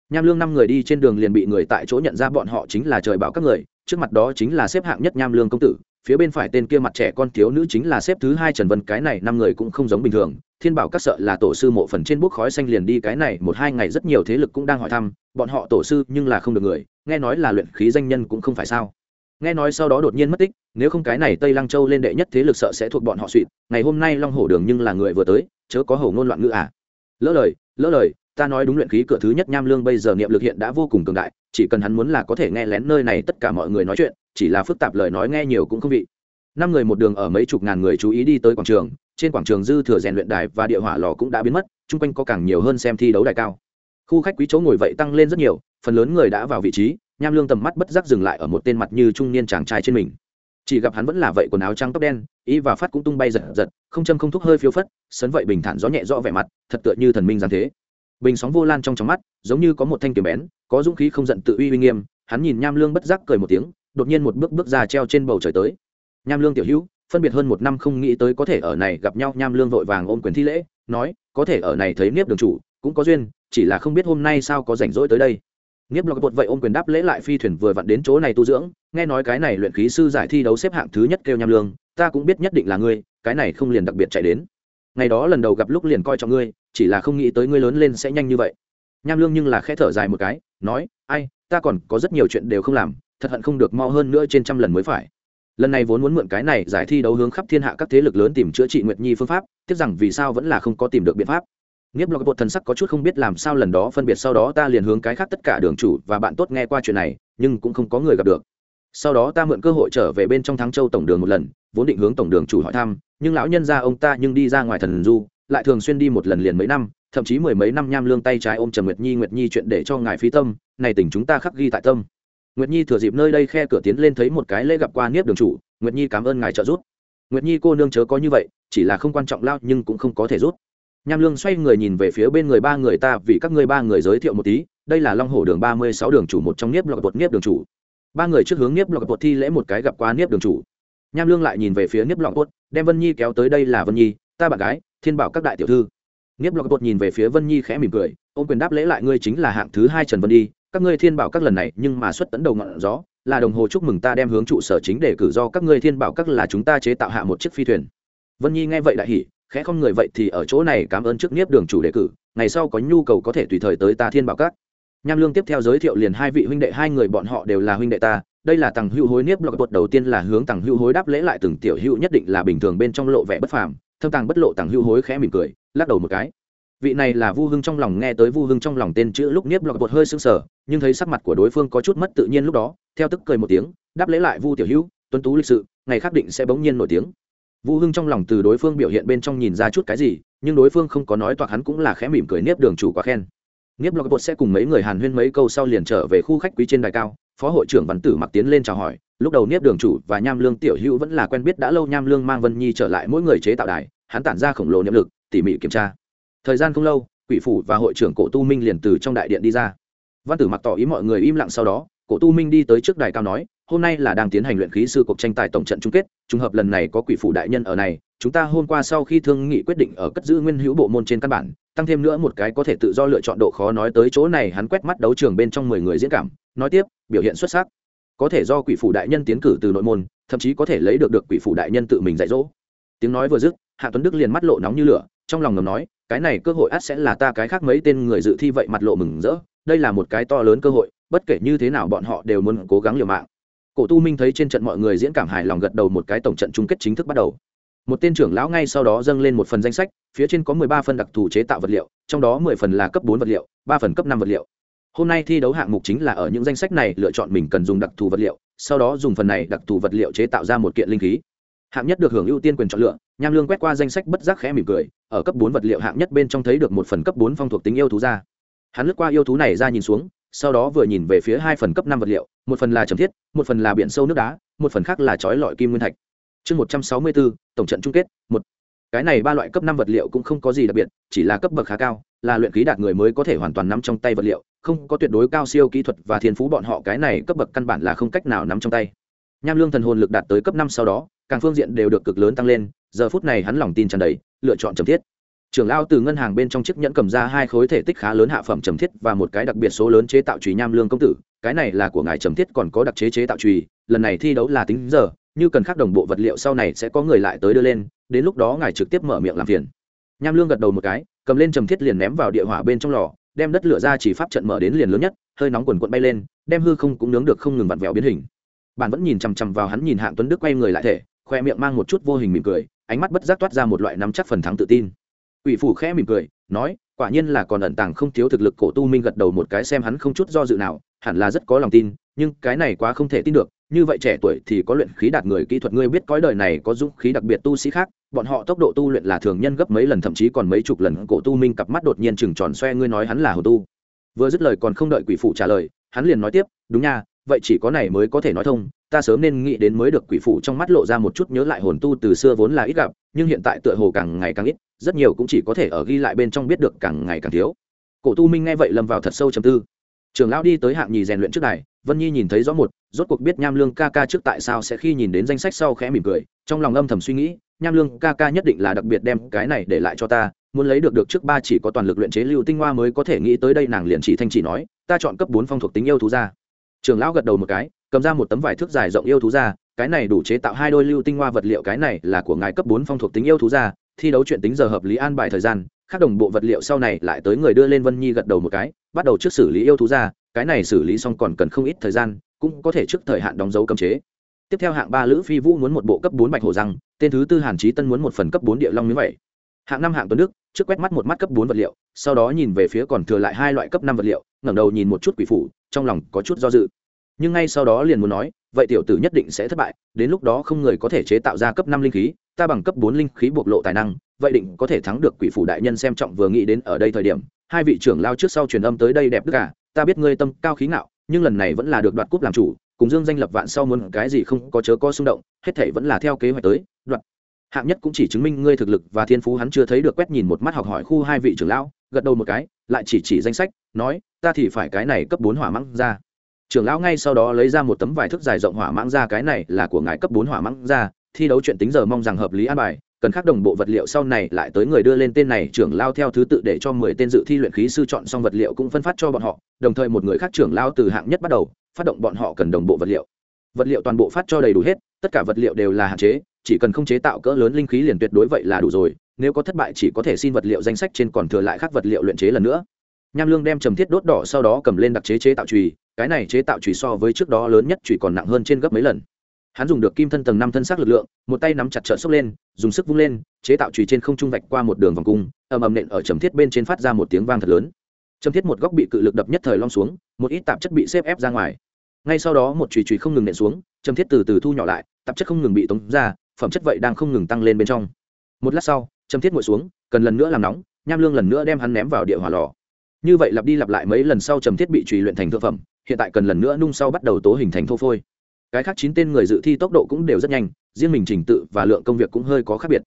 nham lương năm người đi trên đường liền bị người tại chỗ nhận ra bọn họ chính là trời bảo các người, trước mặt đó chính là xếp hạng nhất nham lương công tử, phía bên phải tên kia mặt trẻ con thiếu nữ chính là xếp thứ hai trần vân, cái này năm người cũng không giống bình thường. Thiên bảo các sợ là tổ sư mộ phần trên bốc khói xanh liền đi, cái này một hai ngày rất nhiều thế lực cũng đang hỏi thăm, bọn họ tổ sư nhưng là không được người, nghe nói là luyện khí danh nhân cũng không phải sao. Nghe nói sau đó đột nhiên mất tích, nếu không cái này tây lăng châu lên đệ nhất thế lực sợ sẽ thuộc bọn họ suỵt, ngày hôm nay long hổ đường nhưng là người vừa tới, chớ có hầu ngôn loạn ngữ à. Lỡ lời lỡ lời ta nói đúng luyện khí cửa thứ nhất nham lương bây giờ niệm lực hiện đã vô cùng cường đại, chỉ cần hắn muốn là có thể nghe lén nơi này tất cả mọi người nói chuyện, chỉ là phức tạp lời nói nghe nhiều cũng không vị. Năm người một đường ở mấy chục ngàn người chú ý đi tới quảng trường, trên quảng trường dư thừa rèn luyện đài và địa hỏa lò cũng đã biến mất, chung quanh có càng nhiều hơn xem thi đấu đài cao. Khu khách quý chỗ ngồi vậy tăng lên rất nhiều, phần lớn người đã vào vị trí, nham lương tầm mắt bất giác dừng lại ở một tên mặt như trung niên chàng trai trên mình. Chỉ gặp hắn vẫn là vậy quần áo trắng tóc đen ý và phát cũng tung bay giật giật, không châm không thúc hơi phiêu phất, sấn vậy bình thản gió nhẹ rõ vẻ mặt, thật tựa như thần minh giáng thế bình sóng vô lan trong trong mắt, giống như có một thanh kiếm bén, có dũng khí không giận tự uy uy nghiêm, hắn nhìn nham lương bất giác cười một tiếng, đột nhiên một bước bước ra treo trên bầu trời tới. Nham lương tiểu hữu, phân biệt hơn một năm không nghĩ tới có thể ở này gặp nhau, nham lương vội vàng ôm quyền thi lễ, nói, có thể ở này thấy nếp đường chủ, cũng có duyên, chỉ là không biết hôm nay sao có rảnh rỗi tới đây. Niếp lọc bột vậy ôm quyền đáp lễ lại phi thuyền vừa vặn đến chỗ này tu dưỡng, nghe nói cái này luyện khí sư giải thi đấu xếp hạng thứ nhất kêu nham lương, ta cũng biết nhất định là ngươi, cái này không liền đặc biệt chạy đến ngày đó lần đầu gặp lúc liền coi trọng ngươi, chỉ là không nghĩ tới ngươi lớn lên sẽ nhanh như vậy. Nham lương nhưng là khẽ thở dài một cái, nói, ai, ta còn có rất nhiều chuyện đều không làm, thật hận không được mau hơn nữa trên trăm lần mới phải. Lần này vốn muốn mượn cái này giải thi đấu hướng khắp thiên hạ các thế lực lớn tìm chữa trị nguyệt nhi phương pháp, tiếc rằng vì sao vẫn là không có tìm được biện pháp. Nghiếp lọc bột thần sắc có chút không biết làm sao lần đó phân biệt sau đó ta liền hướng cái khác tất cả đường chủ và bạn tốt nghe qua chuyện này, nhưng cũng không có người gặp được sau đó ta mượn cơ hội trở về bên trong thắng châu tổng đường một lần, vốn định hướng tổng đường chủ hỏi thăm, nhưng lão nhân ra ông ta nhưng đi ra ngoài thần du, lại thường xuyên đi một lần liền mấy năm, thậm chí mười mấy năm nham lương tay trái ôm trần nguyệt nhi nguyệt nhi chuyện để cho ngài phí tâm, này tình chúng ta khắc ghi tại tâm. Nguyệt nhi thừa dịp nơi đây khe cửa tiến lên thấy một cái lễ gặp qua niếp đường chủ, nguyệt nhi cảm ơn ngài trợ giúp. Nguyệt nhi cô nương chớ có như vậy, chỉ là không quan trọng lao nhưng cũng không có thể rút nham lương xoay người nhìn về phía bên người ba người ta, vì các ngươi ba người giới thiệu một tí, đây là long hổ đường ba mươi sáu đường chủ một trong niếp lọc bột niếp đường chủ ba người trước hướng niếp lọc bột thi lễ một cái gặp qua niếp đường chủ. Nham lương lại nhìn về phía niếp lọc bột đem vân nhi kéo tới đây là vân nhi, ta bạn gái, thiên bảo các đại tiểu thư. Niếp lọc bột nhìn về phía vân nhi khẽ mỉm cười, ôm quyền đáp lễ lại ngươi chính là hạng thứ hai trần vân đi các ngươi thiên bảo các lần này nhưng mà xuất tấn đầu ngọn gió, là đồng hồ chúc mừng ta đem hướng trụ sở chính để cử do các ngươi thiên bảo các là chúng ta chế tạo hạ một chiếc phi thuyền. Vân nhi nghe vậy đại hỉ, khẽ không người vậy thì ở chỗ này cảm ơn trước niếp đường chủ đề cử, ngày sau có nhu cầu có thể tùy thời tới ta thiên bảo các nham lương tiếp theo giới thiệu liền hai vị huynh đệ, hai người bọn họ đều là huynh đệ ta. Đây là tằng hữu hối niếp blog bột đầu tiên là hướng tằng hữu hối đáp lễ lại từng tiểu hữu nhất định là bình thường bên trong lộ vẻ bất phàm. Thâm tàng bất lộ tằng hữu hối khẽ mỉm cười, lắc đầu một cái. Vị này là vu hưng trong lòng, nghe tới vu hưng trong lòng tên chữ lúc niếp blog bột hơi sưng sờ, nhưng thấy sắc mặt của đối phương có chút mất tự nhiên lúc đó, theo tức cười một tiếng, đáp lễ lại vu tiểu hữu, tuấn tú lịch sự, ngày khắc định sẽ bỗng nhiên nổi tiếng. Vu hưng trong lòng từ đối phương biểu hiện bên trong nhìn ra chút cái gì, nhưng đối phương không có nói toạc hắn cũng là khẽ mỉm cười niếp đường chủ quá khen nghiếp blog bột sẽ cùng mấy người hàn huyên mấy câu sau liền trở về khu khách quý trên đài cao, phó hội trưởng văn tử mặc tiến lên chào hỏi, lúc đầu niếp đường chủ và nham lương tiểu hữu vẫn là quen biết đã lâu, nham lương mang vân nhi trở lại mỗi người chế tạo đài, hắn tản ra khổng lồ niệm lực, tỉ mỉ kiểm tra. Thời gian không lâu, quỷ phủ và hội trưởng cổ tu minh liền từ trong đại điện đi ra. Văn tử mặc tỏ ý mọi người im lặng sau đó, cổ tu minh đi tới trước đài cao nói, hôm nay là đang tiến hành luyện khí sư cuộc tranh tài tổng trận chung kết, trùng hợp lần này có quỷ phủ đại nhân ở này, chúng ta hôm qua sau khi thương nghị quyết định ở cất giữ nguyên hữu bộ môn trên căn bản tăng thêm nữa một cái có thể tự do lựa chọn độ khó nói tới chỗ này, hắn quét mắt đấu trường bên trong mười người diễn cảm, nói tiếp, biểu hiện xuất sắc. Có thể do quỷ phủ đại nhân tiến cử từ nội môn, thậm chí có thể lấy được được quỷ phủ đại nhân tự mình dạy dỗ. Tiếng nói vừa dứt, hạ tuấn đức liền mắt lộ nóng như lửa, trong lòng ngầm nói, cái này cơ hội ắt sẽ là ta cái khác mấy tên người dự thi vậy mặt lộ mừng rỡ, đây là một cái to lớn cơ hội, bất kể như thế nào bọn họ đều muốn cố gắng liều mạng. Cổ tu minh thấy trên trận mọi người diễn cảm hài lòng gật đầu một cái tổng trận chung kết chính thức bắt đầu một tên trưởng lão ngay sau đó dâng lên một phần danh sách, phía trên có mười ba phần đặc thù chế tạo vật liệu, trong đó mười phần là cấp bốn vật liệu, ba phần cấp năm vật liệu. Hôm nay thi đấu hạng mục chính là ở những danh sách này lựa chọn mình cần dùng đặc thù vật liệu, sau đó dùng phần này đặc thù vật liệu chế tạo ra một kiện linh khí. Hạng nhất được hưởng ưu tiên quyền chọn lựa, nham lương quét qua danh sách bất giác khẽ mỉm cười, ở cấp bốn vật liệu hạng nhất bên trong thấy được một phần cấp bốn phong thuộc tính yêu thú ra. Hắn lướt qua yêu thú này ra nhìn xuống, sau đó vừa nhìn về phía hai phần cấp năm vật liệu, một phần là trầm thiết, một phần là biển sâu nước đá, một phần khác là chói lọi kim nguyên thạch chương một trăm sáu mươi bốn, tổng trận chung kết, một. Cái này ba loại cấp năm vật liệu cũng không có gì đặc biệt, chỉ là cấp bậc khá cao, là luyện khí đạt người mới có thể hoàn toàn nắm trong tay vật liệu, không có tuyệt đối cao siêu kỹ thuật và thiên phú bọn họ cái này cấp bậc căn bản là không cách nào nắm trong tay. Nham lương thần hồn lực đạt tới cấp năm sau đó, càng phương diện đều được cực lớn tăng lên, giờ phút này hắn lòng tin tràn đầy, lựa chọn trầm thiết. Trưởng lao từ ngân hàng bên trong chiếc nhẫn cầm ra hai khối thể tích khá lớn hạ phẩm trầm thiết và một cái đặc biệt số lớn chế tạo trùy nham lương công tử, cái này là của ngài trầm thiết còn có đặc chế chế tạo trùy lần này thi đấu là tính giờ như cần khác đồng bộ vật liệu sau này sẽ có người lại tới đưa lên, đến lúc đó ngài trực tiếp mở miệng làm phiền. Nham lương gật đầu một cái, cầm lên trầm thiết liền ném vào địa hỏa bên trong lò, đem đất lửa ra chỉ pháp trận mở đến liền lớn nhất, hơi nóng quần quận bay lên, đem hư không cũng nướng được không ngừng vặn vẹo biến hình. Bạn vẫn nhìn chằm chằm vào hắn nhìn hạng tuấn đức quay người lại thể, khoe miệng mang một chút vô hình mỉm cười, ánh mắt bất giác toát ra một loại nắm chắc phần thắng tự tin. Ủy phủ khẽ mỉm cười, nói, quả nhiên là còn ẩn tàng không thiếu thực lực cổ tu minh gật đầu một cái xem hắn không chút do dự nào, hẳn là rất có lòng tin, nhưng cái này quá không thể tin được như vậy trẻ tuổi thì có luyện khí đạt người, kỹ thuật ngươi biết cõi đời này có dũng khí đặc biệt tu sĩ khác. Bọn họ tốc độ tu luyện là thường nhân gấp mấy lần, thậm chí còn mấy chục lần. Cổ tu minh cặp mắt đột nhiên chừng tròn xoe, ngươi nói hắn là hồ tu. Vừa dứt lời còn không đợi quỷ phụ trả lời, hắn liền nói tiếp, đúng nha, vậy chỉ có này mới có thể nói thông. Ta sớm nên nghĩ đến mới được. Quỷ phụ trong mắt lộ ra một chút nhớ lại hồn tu từ xưa vốn là ít gặp, nhưng hiện tại tựa hồ càng ngày càng ít, rất nhiều cũng chỉ có thể ở ghi lại bên trong biết được càng ngày càng thiếu. Cổ tu minh nghe vậy lâm vào thật sâu trầm tư trường lão đi tới hạng nhì rèn luyện trước này vân nhi nhìn thấy rõ một, rốt cuộc biết nham lương ca ca trước tại sao sẽ khi nhìn đến danh sách sau khẽ mỉm cười, trong lòng âm thầm suy nghĩ, nham lương ca ca nhất định là đặc biệt đem cái này để lại cho ta, muốn lấy được được trước ba chỉ có toàn lực luyện chế lưu tinh hoa mới có thể nghĩ tới đây nàng liền chỉ thanh chỉ nói, ta chọn cấp bốn phong thuộc tính yêu thú ra trường lão gật đầu một cái, cầm ra một tấm vải thước dài rộng yêu thú ra cái này đủ chế tạo hai đôi lưu tinh hoa vật liệu, cái này là của ngài cấp bốn phong thuộc tính yêu thú ra thi đấu chuyện tính giờ hợp lý an bài thời gian khác đồng bộ vật liệu sau này lại tới người đưa lên vân nhi gật đầu một cái, bắt đầu trước xử lý yêu thú ra, cái này xử lý xong còn cần không ít thời gian, cũng có thể trước thời hạn đóng dấu cấm chế. Tiếp theo hạng ba lữ phi vũ muốn một bộ cấp bốn bạch hổ răng, tên thứ tư hàn trí tân muốn một phần cấp bốn địa long miếng vậy hạng năm hạng tuấn đức, trước quét mắt một mắt cấp bốn vật liệu, sau đó nhìn về phía còn thừa lại hai loại cấp năm vật liệu, ngẩng đầu nhìn một chút quỷ phủ, trong lòng có chút do dự nhưng ngay sau đó liền muốn nói, vậy tiểu tử nhất định sẽ thất bại, đến lúc đó không người có thể chế tạo ra cấp năm linh khí, ta bằng cấp bốn linh khí bộc lộ tài năng, vậy định có thể thắng được quỷ phủ đại nhân xem trọng vừa nghĩ đến ở đây thời điểm, hai vị trưởng lao trước sau truyền âm tới đây đẹp đức cả ta biết ngươi tâm cao khí ngạo, nhưng lần này vẫn là được đoạt cúp làm chủ, cùng dương danh lập vạn sau muốn cái gì không có chớ có xung động, hết thể vẫn là theo kế hoạch tới, đoạt. Hạng nhất cũng chỉ chứng minh ngươi thực lực và thiên phú hắn chưa thấy được quét nhìn một mắt học hỏi khu hai vị trưởng lão, gật đầu một cái, lại chỉ chỉ danh sách, nói, ta thì phải cái này cấp bốn hỏa măng ra trưởng lão ngay sau đó lấy ra một tấm vải thước dài rộng hỏa mãng ra, cái này là của ngài cấp bốn hỏa mãng ra, thi đấu chuyện tính giờ mong rằng hợp lý an bài, cần khắc đồng bộ vật liệu sau này lại tới người đưa lên tên này, trưởng lao theo thứ tự để cho mười tên dự thi luyện khí sư chọn xong vật liệu cũng phân phát cho bọn họ, đồng thời một người khác trưởng lao từ hạng nhất bắt đầu, phát động bọn họ cần đồng bộ vật liệu. Vật liệu toàn bộ phát cho đầy đủ hết, tất cả vật liệu đều là hạn chế, chỉ cần không chế tạo cỡ lớn linh khí liền tuyệt đối vậy là đủ rồi, nếu có thất bại chỉ có thể xin vật liệu danh sách trên còn thừa lại khác vật liệu luyện chế lần nữa nham lương đem trầm thiết đốt đỏ sau đó cầm lên đặc chế chế tạo trùy cái này chế tạo trùy so với trước đó lớn nhất trùy còn nặng hơn trên gấp mấy lần. Hắn dùng được kim thân tầng năm thân xác lực lượng, một tay nắm chặt trợ sốc lên, dùng sức vung lên, chế tạo trùy trên không trung vạch qua một đường vòng cung, ầm ầm nện ở trầm thiết bên trên phát ra một tiếng vang thật lớn. Trầm thiết một góc bị cự lực đập nhất thời lom xuống, một ít tạp chất bị xếp ép ra ngoài. Ngay sau đó một chùy chùy không ngừng nện xuống, trầm thiết từ từ thu nhỏ lại, tạp chất không ngừng bị tống ra, phẩm chất vậy đang không ngừng tăng lên bên trong. Một lát sau, trầm thiết ngồi xuống, cần lần nữa làm nóng, nham lương lần nữa đem hắn ném vào địa hỏa lò như vậy lặp đi lặp lại mấy lần sau trầm thiết bị trùy luyện thành thực phẩm, hiện tại cần lần nữa nung sau bắt đầu tố hình thành thô phôi. Cái khác chín tên người dự thi tốc độ cũng đều rất nhanh, riêng mình trình tự và lượng công việc cũng hơi có khác biệt.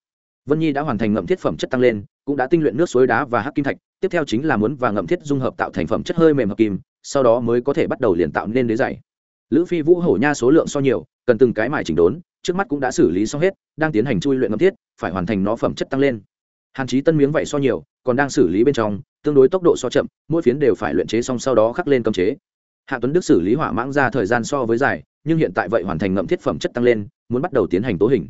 Vân nhi đã hoàn thành ngậm thiết phẩm chất tăng lên, cũng đã tinh luyện nước suối đá và hắc kim thạch, tiếp theo chính là muốn và ngậm thiết dung hợp tạo thành phẩm chất hơi mềm hợp kim, sau đó mới có thể bắt đầu liền tạo nên đế dày lữ phi vũ hổ nha số lượng so nhiều, cần từng cái mài chỉnh đốn, trước mắt cũng đã xử lý xong hết, đang tiến hành chui luyện ngậm thiết, phải hoàn thành nó phẩm chất tăng lên. Hàn chí tân miếng vậy so nhiều, còn đang xử lý bên trong tương đối tốc độ so chậm mỗi phiến đều phải luyện chế xong sau đó khắc lên cấm chế. Hạ tuấn đức xử lý hỏa mãng ra thời gian so với dài nhưng hiện tại vậy hoàn thành ngậm thiết phẩm chất tăng lên muốn bắt đầu tiến hành tố hình.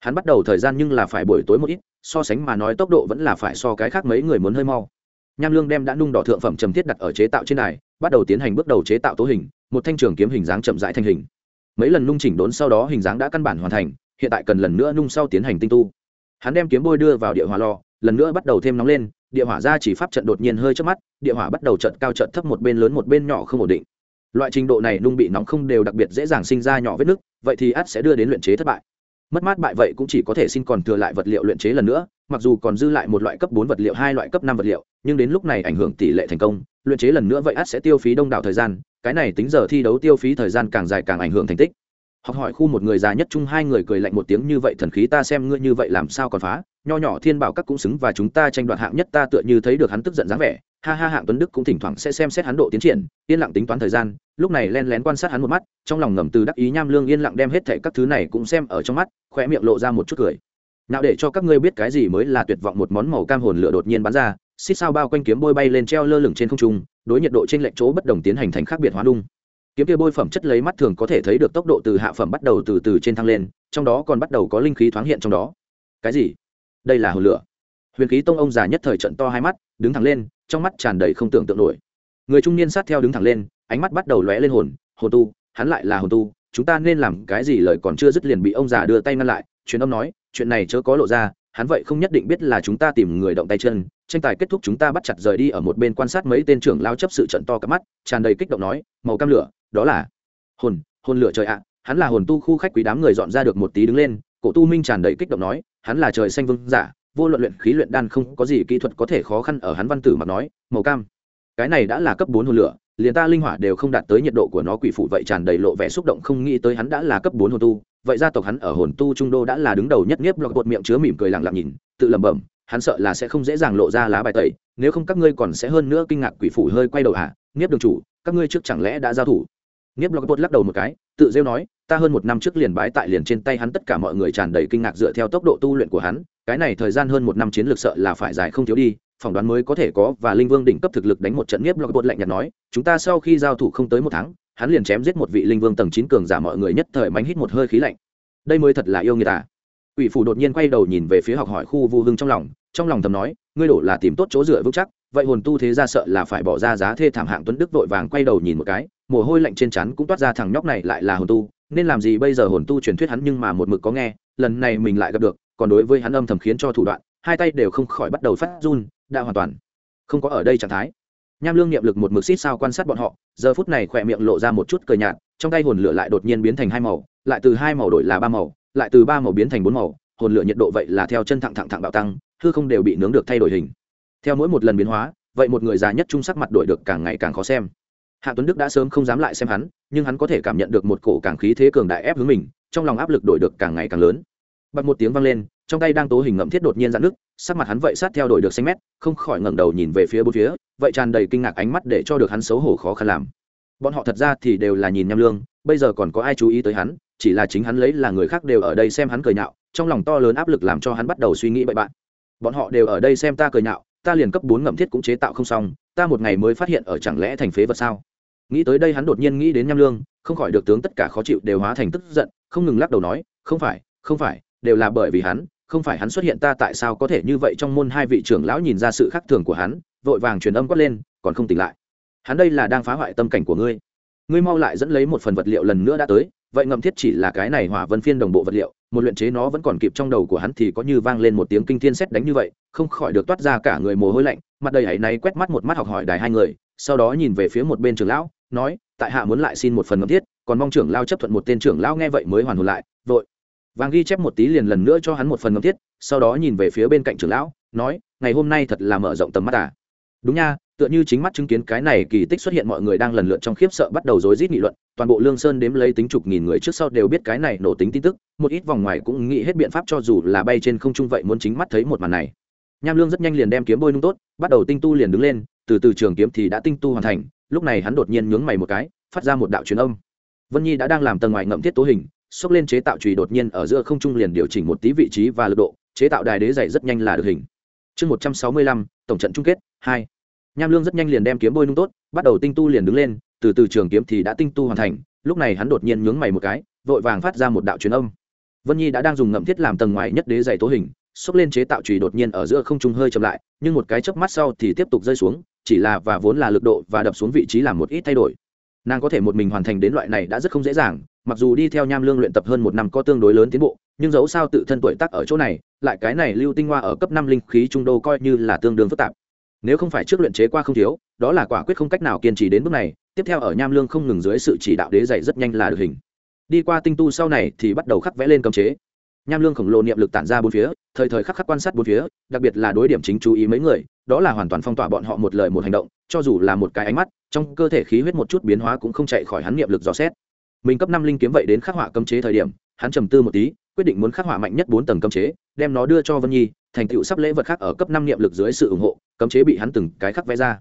Hắn bắt đầu thời gian nhưng là phải buổi tối một ít so sánh mà nói tốc độ vẫn là phải so cái khác mấy người muốn hơi mau. Nham lương đem đã nung đỏ thượng phẩm trầm thiết đặt ở chế tạo trên này, bắt đầu tiến hành bước đầu chế tạo tố hình một thanh trường kiếm hình dáng chậm rãi thành hình. Mấy lần nung chỉnh đốn sau đó hình dáng đã căn bản hoàn thành hiện tại cần lần nữa nung sau tiến hành tinh tu. Hắn đem kiếm bôi đưa vào địa hỏa lò lần nữa bắt đầu thêm nóng lên, địa hỏa ra chỉ pháp trận đột nhiên hơi trước mắt, địa hỏa bắt đầu trận cao trận thấp một bên lớn một bên nhỏ không ổn định. Loại trình độ này nung bị nóng không đều đặc biệt dễ dàng sinh ra nhỏ vết nứt, vậy thì ắt sẽ đưa đến luyện chế thất bại. Mất mát bại vậy cũng chỉ có thể xin còn thừa lại vật liệu luyện chế lần nữa, mặc dù còn dư lại một loại cấp bốn vật liệu, hai loại cấp năm vật liệu, nhưng đến lúc này ảnh hưởng tỷ lệ thành công, luyện chế lần nữa vậy ắt sẽ tiêu phí đông đảo thời gian, cái này tính giờ thi đấu tiêu phí thời gian càng dài càng ảnh hưởng thành tích. Học hỏi khu một người già nhất chung hai người cười lạnh một tiếng như vậy, thần khí ta xem ngươi như vậy làm sao còn phá? Nho nhỏ thiên bảo các cũng xứng và chúng ta tranh đoạt hạng nhất ta tựa như thấy được hắn tức giận dáng vẻ. Ha ha, hạng tuấn đức cũng thỉnh thoảng sẽ xem xét hắn độ tiến triển, yên lặng tính toán thời gian, lúc này len lén quan sát hắn một mắt, trong lòng ngầm từ đắc ý nham lương yên lặng đem hết thệ các thứ này cũng xem ở trong mắt khoe miệng lộ ra một chút cười. Nào để cho các ngươi biết cái gì mới là tuyệt vọng một món màu cam hồn lửa đột nhiên bắn ra xích sao bao quanh kiếm bôi bay lên treo lơ lửng trên không trung, đối nhiệt độ trên lệnh chỗ bất đồng tiến hành thành khác biệt hóa đung. Kiếm kia bôi phẩm chất lấy mắt thường có thể thấy được tốc độ từ hạ phẩm bắt đầu từ từ trên thăng lên, trong đó còn bắt đầu có linh khí thoáng hiện trong đó. Cái gì? Đây là hồn lửa. Huyền khí tông ông già nhất thời trận to hai mắt, đứng thẳng lên, trong mắt tràn đầy không tưởng tượng nổi. Người trung niên sát theo đứng thẳng lên, ánh mắt bắt đầu lóe lên hồn hồn tu, hắn lại là hồn tu, chúng ta nên làm cái gì lời còn chưa dứt liền bị ông già đưa tay ngăn lại, truyền âm nói, chuyện này chớ có lộ ra, hắn vậy không nhất định biết là chúng ta tìm người động tay chân, tranh tài kết thúc chúng ta bắt chặt rời đi ở một bên quan sát mấy tên trưởng lao chấp sự trận to cả mắt, tràn đầy kích động nói, màu cam lửa, đó là hồn hồn lửa trời ạ, hắn là hồn tu khu khách quý đám người dọn ra được một tí đứng lên, cổ tu minh tràn đầy kích động nói hắn là trời xanh vương giả, vô luận luyện khí luyện đan không có gì kỹ thuật có thể khó khăn ở hắn văn tử mà nói, màu cam. Cái này đã là cấp bốn hồn lửa, liền ta linh hỏa đều không đạt tới nhiệt độ của nó quỷ phụ vậy tràn đầy lộ vẻ xúc động không nghĩ tới hắn đã là cấp bốn hồn tu. Vậy gia tộc hắn ở hồn tu trung đô đã là đứng đầu nhất nhiếp lọt bột miệng chứa mỉm cười lặng lặng nhìn, tự lẩm bẩm, hắn sợ là sẽ không dễ dàng lộ ra lá bài tẩy, nếu không các ngươi còn sẽ hơn nữa kinh ngạc quỷ phủ hơi quay đầu hạ nghiếp đường chủ, các ngươi trước chẳng lẽ đã giao thủ? Nghiếp lọt bột lắc đầu một cái, tự rêu nói ta hơn một năm trước liền bái tại liền trên tay hắn, tất cả mọi người tràn đầy kinh ngạc dựa theo tốc độ tu luyện của hắn. Cái này thời gian hơn một năm chiến lược sợ là phải dài không thiếu đi, phỏng đoán mới có thể có, và linh vương đỉnh cấp thực lực đánh một trận nghiếp lọc bột lạnh nhạt nói, chúng ta sau khi giao thủ không tới một tháng, hắn liền chém giết một vị linh vương tầng chín cường giả mọi người nhất thời mánh hít một hơi khí lạnh. Đây mới thật là yêu người ta ủy phủ đột nhiên quay đầu nhìn về phía học hỏi khu vu hưng trong lòng trong lòng thầm nói, ngươi đổ là tìm tốt chỗ dựa vững chắc, vậy hồn tu thế ra sợ là phải bỏ ra giá thê thảm hạng tuấn đức vội vàng quay đầu nhìn một cái, mồ hôi lạnh trên chắn cũng toát ra thằng nhóc này lại là hồn tu nên làm gì bây giờ hồn tu truyền thuyết hắn nhưng mà một mực có nghe, lần này mình lại gặp được, còn đối với hắn âm thầm khiến cho thủ đoạn, hai tay đều không khỏi bắt đầu phát run, đã hoàn toàn không có ở đây trạng thái. Nham lương niệm lực một mực xít sao quan sát bọn họ, giờ phút này khỏe miệng lộ ra một chút cờ nhạt, trong tay hồn lửa lại đột nhiên biến thành hai màu, lại từ hai màu đổi là ba màu, lại từ ba màu biến thành bốn màu, hồn lửa nhiệt độ vậy là theo chân thẳng thẳng thẳng bạo tăng, hư không đều bị nướng được thay đổi hình. Theo mỗi một lần biến hóa, vậy một người già nhất trung sắc mặt đổi được càng ngày càng khó xem hạ tuấn đức đã sớm không dám lại xem hắn, nhưng hắn có thể cảm nhận được một cổ càng khí thế cường đại ép hướng mình, trong lòng áp lực đổi được càng ngày càng lớn. Bật một tiếng vang lên, trong tay đang tố hình ngậm thiết đột nhiên dạn nước sắc mặt hắn vậy sát theo đổi được xanh mét, không khỏi ngẩng đầu nhìn về phía bốn phía, vậy tràn đầy kinh ngạc ánh mắt để cho được hắn xấu hổ khó khăn làm. Bọn họ thật ra thì đều là nhìn nham lương, bây giờ còn có ai chú ý tới hắn, chỉ là chính hắn lấy là người khác đều ở đây xem hắn cười nhạo, trong lòng to lớn áp lực làm cho hắn bắt đầu suy nghĩ bậy bạn. Bọn họ đều ở đây xem ta cười nhạo, ta liền cấp bốn ngậm thiết cũng chế tạo không xong, ta một ngày mới phát hiện ở chẳng lẽ thành phế vật sao? Nghĩ tới đây hắn đột nhiên nghĩ đến nham lương, không khỏi được tướng tất cả khó chịu đều hóa thành tức giận, không ngừng lắc đầu nói, không phải không phải, đều là bởi vì hắn, không phải hắn xuất hiện ta tại sao có thể như vậy trong môn hai vị trưởng lão nhìn ra sự khác thường của hắn, vội vàng truyền âm quát lên, còn không tỉnh lại. Hắn đây là đang phá hoại tâm cảnh của ngươi. Ngươi mau lại dẫn lấy một phần vật liệu lần nữa đã tới, vậy ngầm thiết chỉ là cái này hỏa vân phiên đồng bộ vật liệu, một luyện chế nó vẫn còn kịp trong đầu của hắn thì có như vang lên một tiếng kinh thiên xét đánh như vậy, không khỏi được toát ra cả người mồ hôi lạnh, mặt đầy hãy náy quét mắt một mắt học hỏi đài hai người, sau đó nhìn về phía một bên trưởng lão nói, tại hạ muốn lại xin một phần ngâm thiết, còn mong trưởng lao chấp thuận một tên trưởng lão nghe vậy mới hoàn hồn lại, vội. Vàng ghi chép một tí liền lần nữa cho hắn một phần ngâm thiết, sau đó nhìn về phía bên cạnh trưởng lão, nói, ngày hôm nay thật là mở rộng tầm mắt à? Đúng nha, tựa như chính mắt chứng kiến cái này kỳ tích xuất hiện mọi người đang lần lượt trong khiếp sợ bắt đầu rối rít nghị luận, toàn bộ lương sơn đếm lấy tính chục nghìn người trước sau đều biết cái này nổ tính tin tức, một ít vòng ngoài cũng nghĩ hết biện pháp cho dù là bay trên không trung vậy muốn chính mắt thấy một màn này nham lương rất nhanh liền đem kiếm bôi nung tốt, bắt đầu tinh tu liền đứng lên, từ từ trường kiếm thì đã tinh tu hoàn thành, lúc này hắn đột nhiên nhướng mày một cái, phát ra một đạo truyền âm. Vân nhi đã đang làm tầng ngoài ngậm thiết tố hình, xốc lên chế tạo trùy đột nhiên ở giữa không trung liền điều chỉnh một tí vị trí và lực độ, chế tạo đài đế dày rất nhanh là được hình. Chương một trăm sáu mươi lăm, tổng trận chung kết, hai. Nham lương rất nhanh liền đem kiếm bôi nung tốt, bắt đầu tinh tu liền đứng lên, từ từ trường kiếm thì đã tinh tu hoàn thành, lúc này hắn đột nhiên nhướng mày một cái, vội vàng phát ra một đạo truyền âm. Vân nhi đã đang dùng ngậm thiết làm tầng ngoài nhất đế dày tố hình xốc lên chế tạo chùy đột nhiên ở giữa không trung hơi chậm lại, nhưng một cái chớp mắt sau thì tiếp tục rơi xuống, chỉ là và vốn là lực độ và đập xuống vị trí làm một ít thay đổi. Nàng có thể một mình hoàn thành đến loại này đã rất không dễ dàng, mặc dù đi theo nham lương luyện tập hơn một năm có tương đối lớn tiến bộ, nhưng dẫu sao tự thân tuổi tác ở chỗ này, lại cái này lưu tinh hoa ở cấp năm linh khí trung đô coi như là tương đương phức tạp. Nếu không phải trước luyện chế qua không thiếu, đó là quả quyết không cách nào kiên trì đến bước này, tiếp theo ở nham lương không ngừng dưới sự chỉ đạo đế dạy rất nhanh là được hình. Đi qua tinh tu sau này thì bắt đầu khắc vẽ lên cấm chế nham lương khổng lồ niệm lực tản ra bốn phía, thời thời khắc khắc quan sát bốn phía, đặc biệt là đối điểm chính chú ý mấy người, đó là hoàn toàn phong tỏa bọn họ một lời một hành động, cho dù là một cái ánh mắt, trong cơ thể khí huyết một chút biến hóa cũng không chạy khỏi hắn niệm lực dò xét. Mình cấp năm linh kiếm vậy đến khắc họa cấm chế thời điểm, hắn trầm tư một tí, quyết định muốn khắc họa mạnh nhất bốn tầng cấm chế, đem nó đưa cho vân nhi, thành tựu sắp lễ vật khác ở cấp năm niệm lực dưới sự ủng hộ, cấm chế bị hắn từng cái khắc vẽ ra.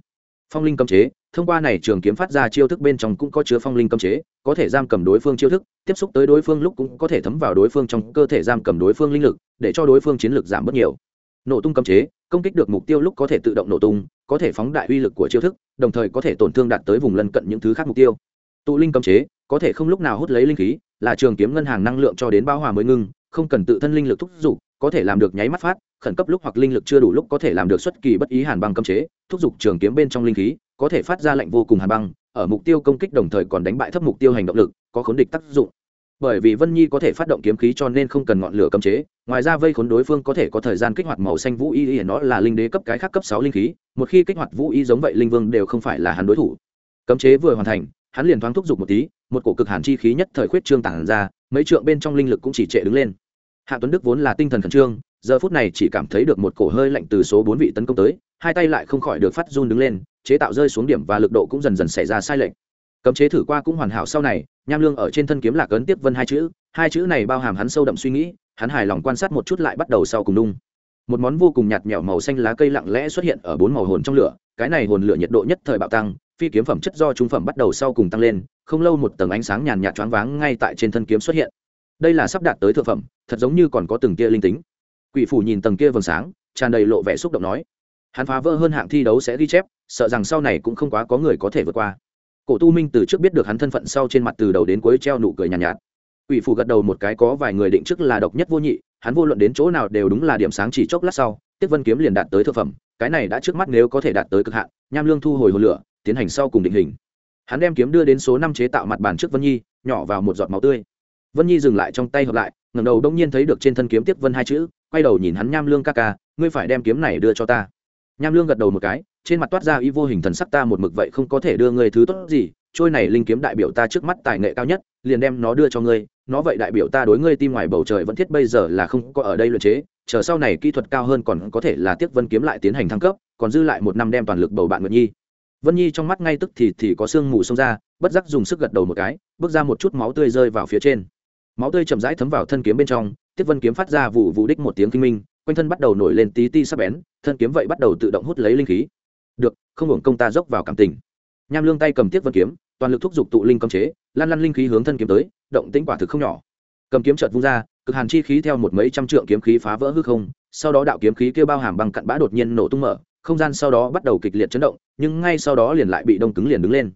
Phong linh cấm chế thông qua này trường kiếm phát ra chiêu thức bên trong cũng có chứa phong linh cấm chế, có thể giam cầm đối phương chiêu thức, tiếp xúc tới đối phương lúc cũng có thể thấm vào đối phương trong cơ thể giam cầm đối phương linh lực, để cho đối phương chiến lực giảm bớt nhiều. Nổ tung cấm chế, công kích được mục tiêu lúc có thể tự động nổ tung, có thể phóng đại uy lực của chiêu thức, đồng thời có thể tổn thương đạt tới vùng lân cận những thứ khác mục tiêu. Tụ linh cấm chế, có thể không lúc nào hút lấy linh khí, là trường kiếm ngân hàng năng lượng cho đến bao hòa mới ngưng, không cần tự thân linh lực thúc giục có thể làm được nháy mắt phát, khẩn cấp lúc hoặc linh lực chưa đủ lúc có thể làm được xuất kỳ bất ý hàn băng cấm chế, thúc giục trường kiếm bên trong linh khí, có thể phát ra lệnh vô cùng hàn băng, ở mục tiêu công kích đồng thời còn đánh bại thấp mục tiêu hành động lực, có khốn địch tác dụng. Bởi vì vân nhi có thể phát động kiếm khí cho nên không cần ngọn lửa cấm chế, ngoài ra vây khốn đối phương có thể có thời gian kích hoạt màu xanh vũ y y, nó là linh đế cấp cái khác cấp sáu linh khí, một khi kích hoạt vũ y giống vậy linh vương đều không phải là hắn đối thủ. Cấm chế vừa hoàn thành, hắn liền thoáng thúc giục một tí, một cổ cực hàn chi khí nhất thời khuyết trương tản ra, mấy trượng bên trong linh lực cũng chỉ trệ đứng lên hạ tuấn đức vốn là tinh thần khẩn trương, giờ phút này chỉ cảm thấy được một cổ hơi lạnh từ số bốn vị tấn công tới, hai tay lại không khỏi được phát run đứng lên, chế tạo rơi xuống điểm và lực độ cũng dần dần xảy ra sai lệch. Cấm chế thử qua cũng hoàn hảo sau này, nham lương ở trên thân kiếm lạc ấn tiếp vân hai chữ hai chữ này bao hàm hắn sâu đậm suy nghĩ, hắn hài lòng quan sát một chút lại bắt đầu sau cùng đung. Một món vô cùng nhạt nhẽo màu xanh lá cây lặng lẽ xuất hiện ở bốn màu hồn trong lửa, cái này hồn lửa nhiệt độ nhất thời bạo tăng, phi kiếm phẩm chất do trung phẩm bắt đầu sau cùng tăng lên, không lâu một tầng ánh sáng nhàn nhạt choáng váng ngay tại trên thân kiếm xuất hiện đây là sắp đạt tới thượng phẩm thật giống như còn có từng kia linh tính. Quỷ phủ nhìn tầng kia vầng sáng tràn đầy lộ vẻ xúc động nói. Hắn phá vỡ hơn hạng thi đấu sẽ ghi chép sợ rằng sau này cũng không quá có người có thể vượt qua. Cổ tu minh từ trước biết được hắn thân phận sau trên mặt từ đầu đến cuối treo nụ cười nhàn nhạt, nhạt. Quỷ phủ gật đầu một cái có vài người định trước là độc nhất vô nhị hắn vô luận đến chỗ nào đều đúng là điểm sáng chỉ chốc lát sau tiếp vân kiếm liền đạt tới thượng phẩm cái này đã trước mắt nếu có thể đạt tới cực hạn nham lương thu hồi hồ lửa tiến hành sau cùng định hình. Hắn đem kiếm đưa đến số năm chế tạo mặt bàn trước vân nhi nhỏ vào một giọt máu tươi vân nhi dừng lại trong tay hợp lại, ngẩng đầu đông nhiên thấy được trên thân kiếm tiếp vân hai chữ, quay đầu nhìn hắn nham lương ca ca, ngươi phải đem kiếm này đưa cho ta. Nham lương gật đầu một cái, trên mặt toát ra y vô hình thần sắc ta một mực vậy không có thể đưa ngươi thứ tốt gì, trôi này linh kiếm đại biểu ta trước mắt tài nghệ cao nhất, liền đem nó đưa cho ngươi, nó vậy đại biểu ta đối ngươi tim ngoài bầu trời vẫn thiết bây giờ là không có ở đây luyện chế, chờ sau này kỹ thuật cao hơn còn có thể là tiếc vân kiếm lại tiến hành thăng cấp, còn dư lại một năm đem toàn lực bầu bạn nguyệt nhi. Vân nhi trong mắt ngay tức thì thì có sương mù xông ra, bất giác dùng sức gật đầu một cái, bước ra một chút máu tươi rơi vào phía trên máu tươi chậm rãi thấm vào thân kiếm bên trong tiếp vân kiếm phát ra vụ vụ đích một tiếng kinh minh, quanh thân bắt đầu nổi lên tí ti sắp bén, thân kiếm vậy bắt đầu tự động hút lấy linh khí. Được, không hưởng công ta dốc vào cảm tình. Nham lương tay cầm tiếp vân kiếm, toàn lực thúc giục tụ linh cấm chế, lan lăn linh khí hướng thân kiếm tới, động tĩnh quả thực không nhỏ. Cầm kiếm chợt vung ra, cực hàn chi khí theo một mấy trăm trượng kiếm khí phá vỡ hư không, sau đó đạo kiếm khí kêu bao hàm bằng cặn bã đột nhiên nổ tung mở, không gian sau đó bắt đầu kịch liệt chấn động, nhưng ngay sau đó liền lại bị đông cứng liền đứng lên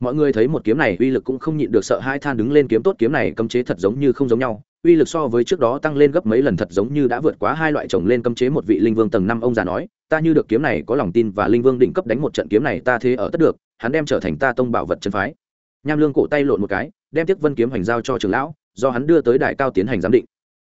mọi người thấy một kiếm này uy lực cũng không nhịn được sợ hai than đứng lên kiếm tốt kiếm này cấm chế thật giống như không giống nhau. Uy lực so với trước đó tăng lên gấp mấy lần thật giống như đã vượt quá hai loại chồng lên cấm chế một vị linh vương tầng năm. Ông già nói, ta như được kiếm này có lòng tin và linh vương đỉnh cấp đánh một trận kiếm này ta thế ở tất được, hắn đem trở thành ta tông bảo vật chân phái. Nham lương cổ tay lộn một cái, đem tiếp vân kiếm hành giao cho trường lão, do hắn đưa tới đại cao tiến hành giám định.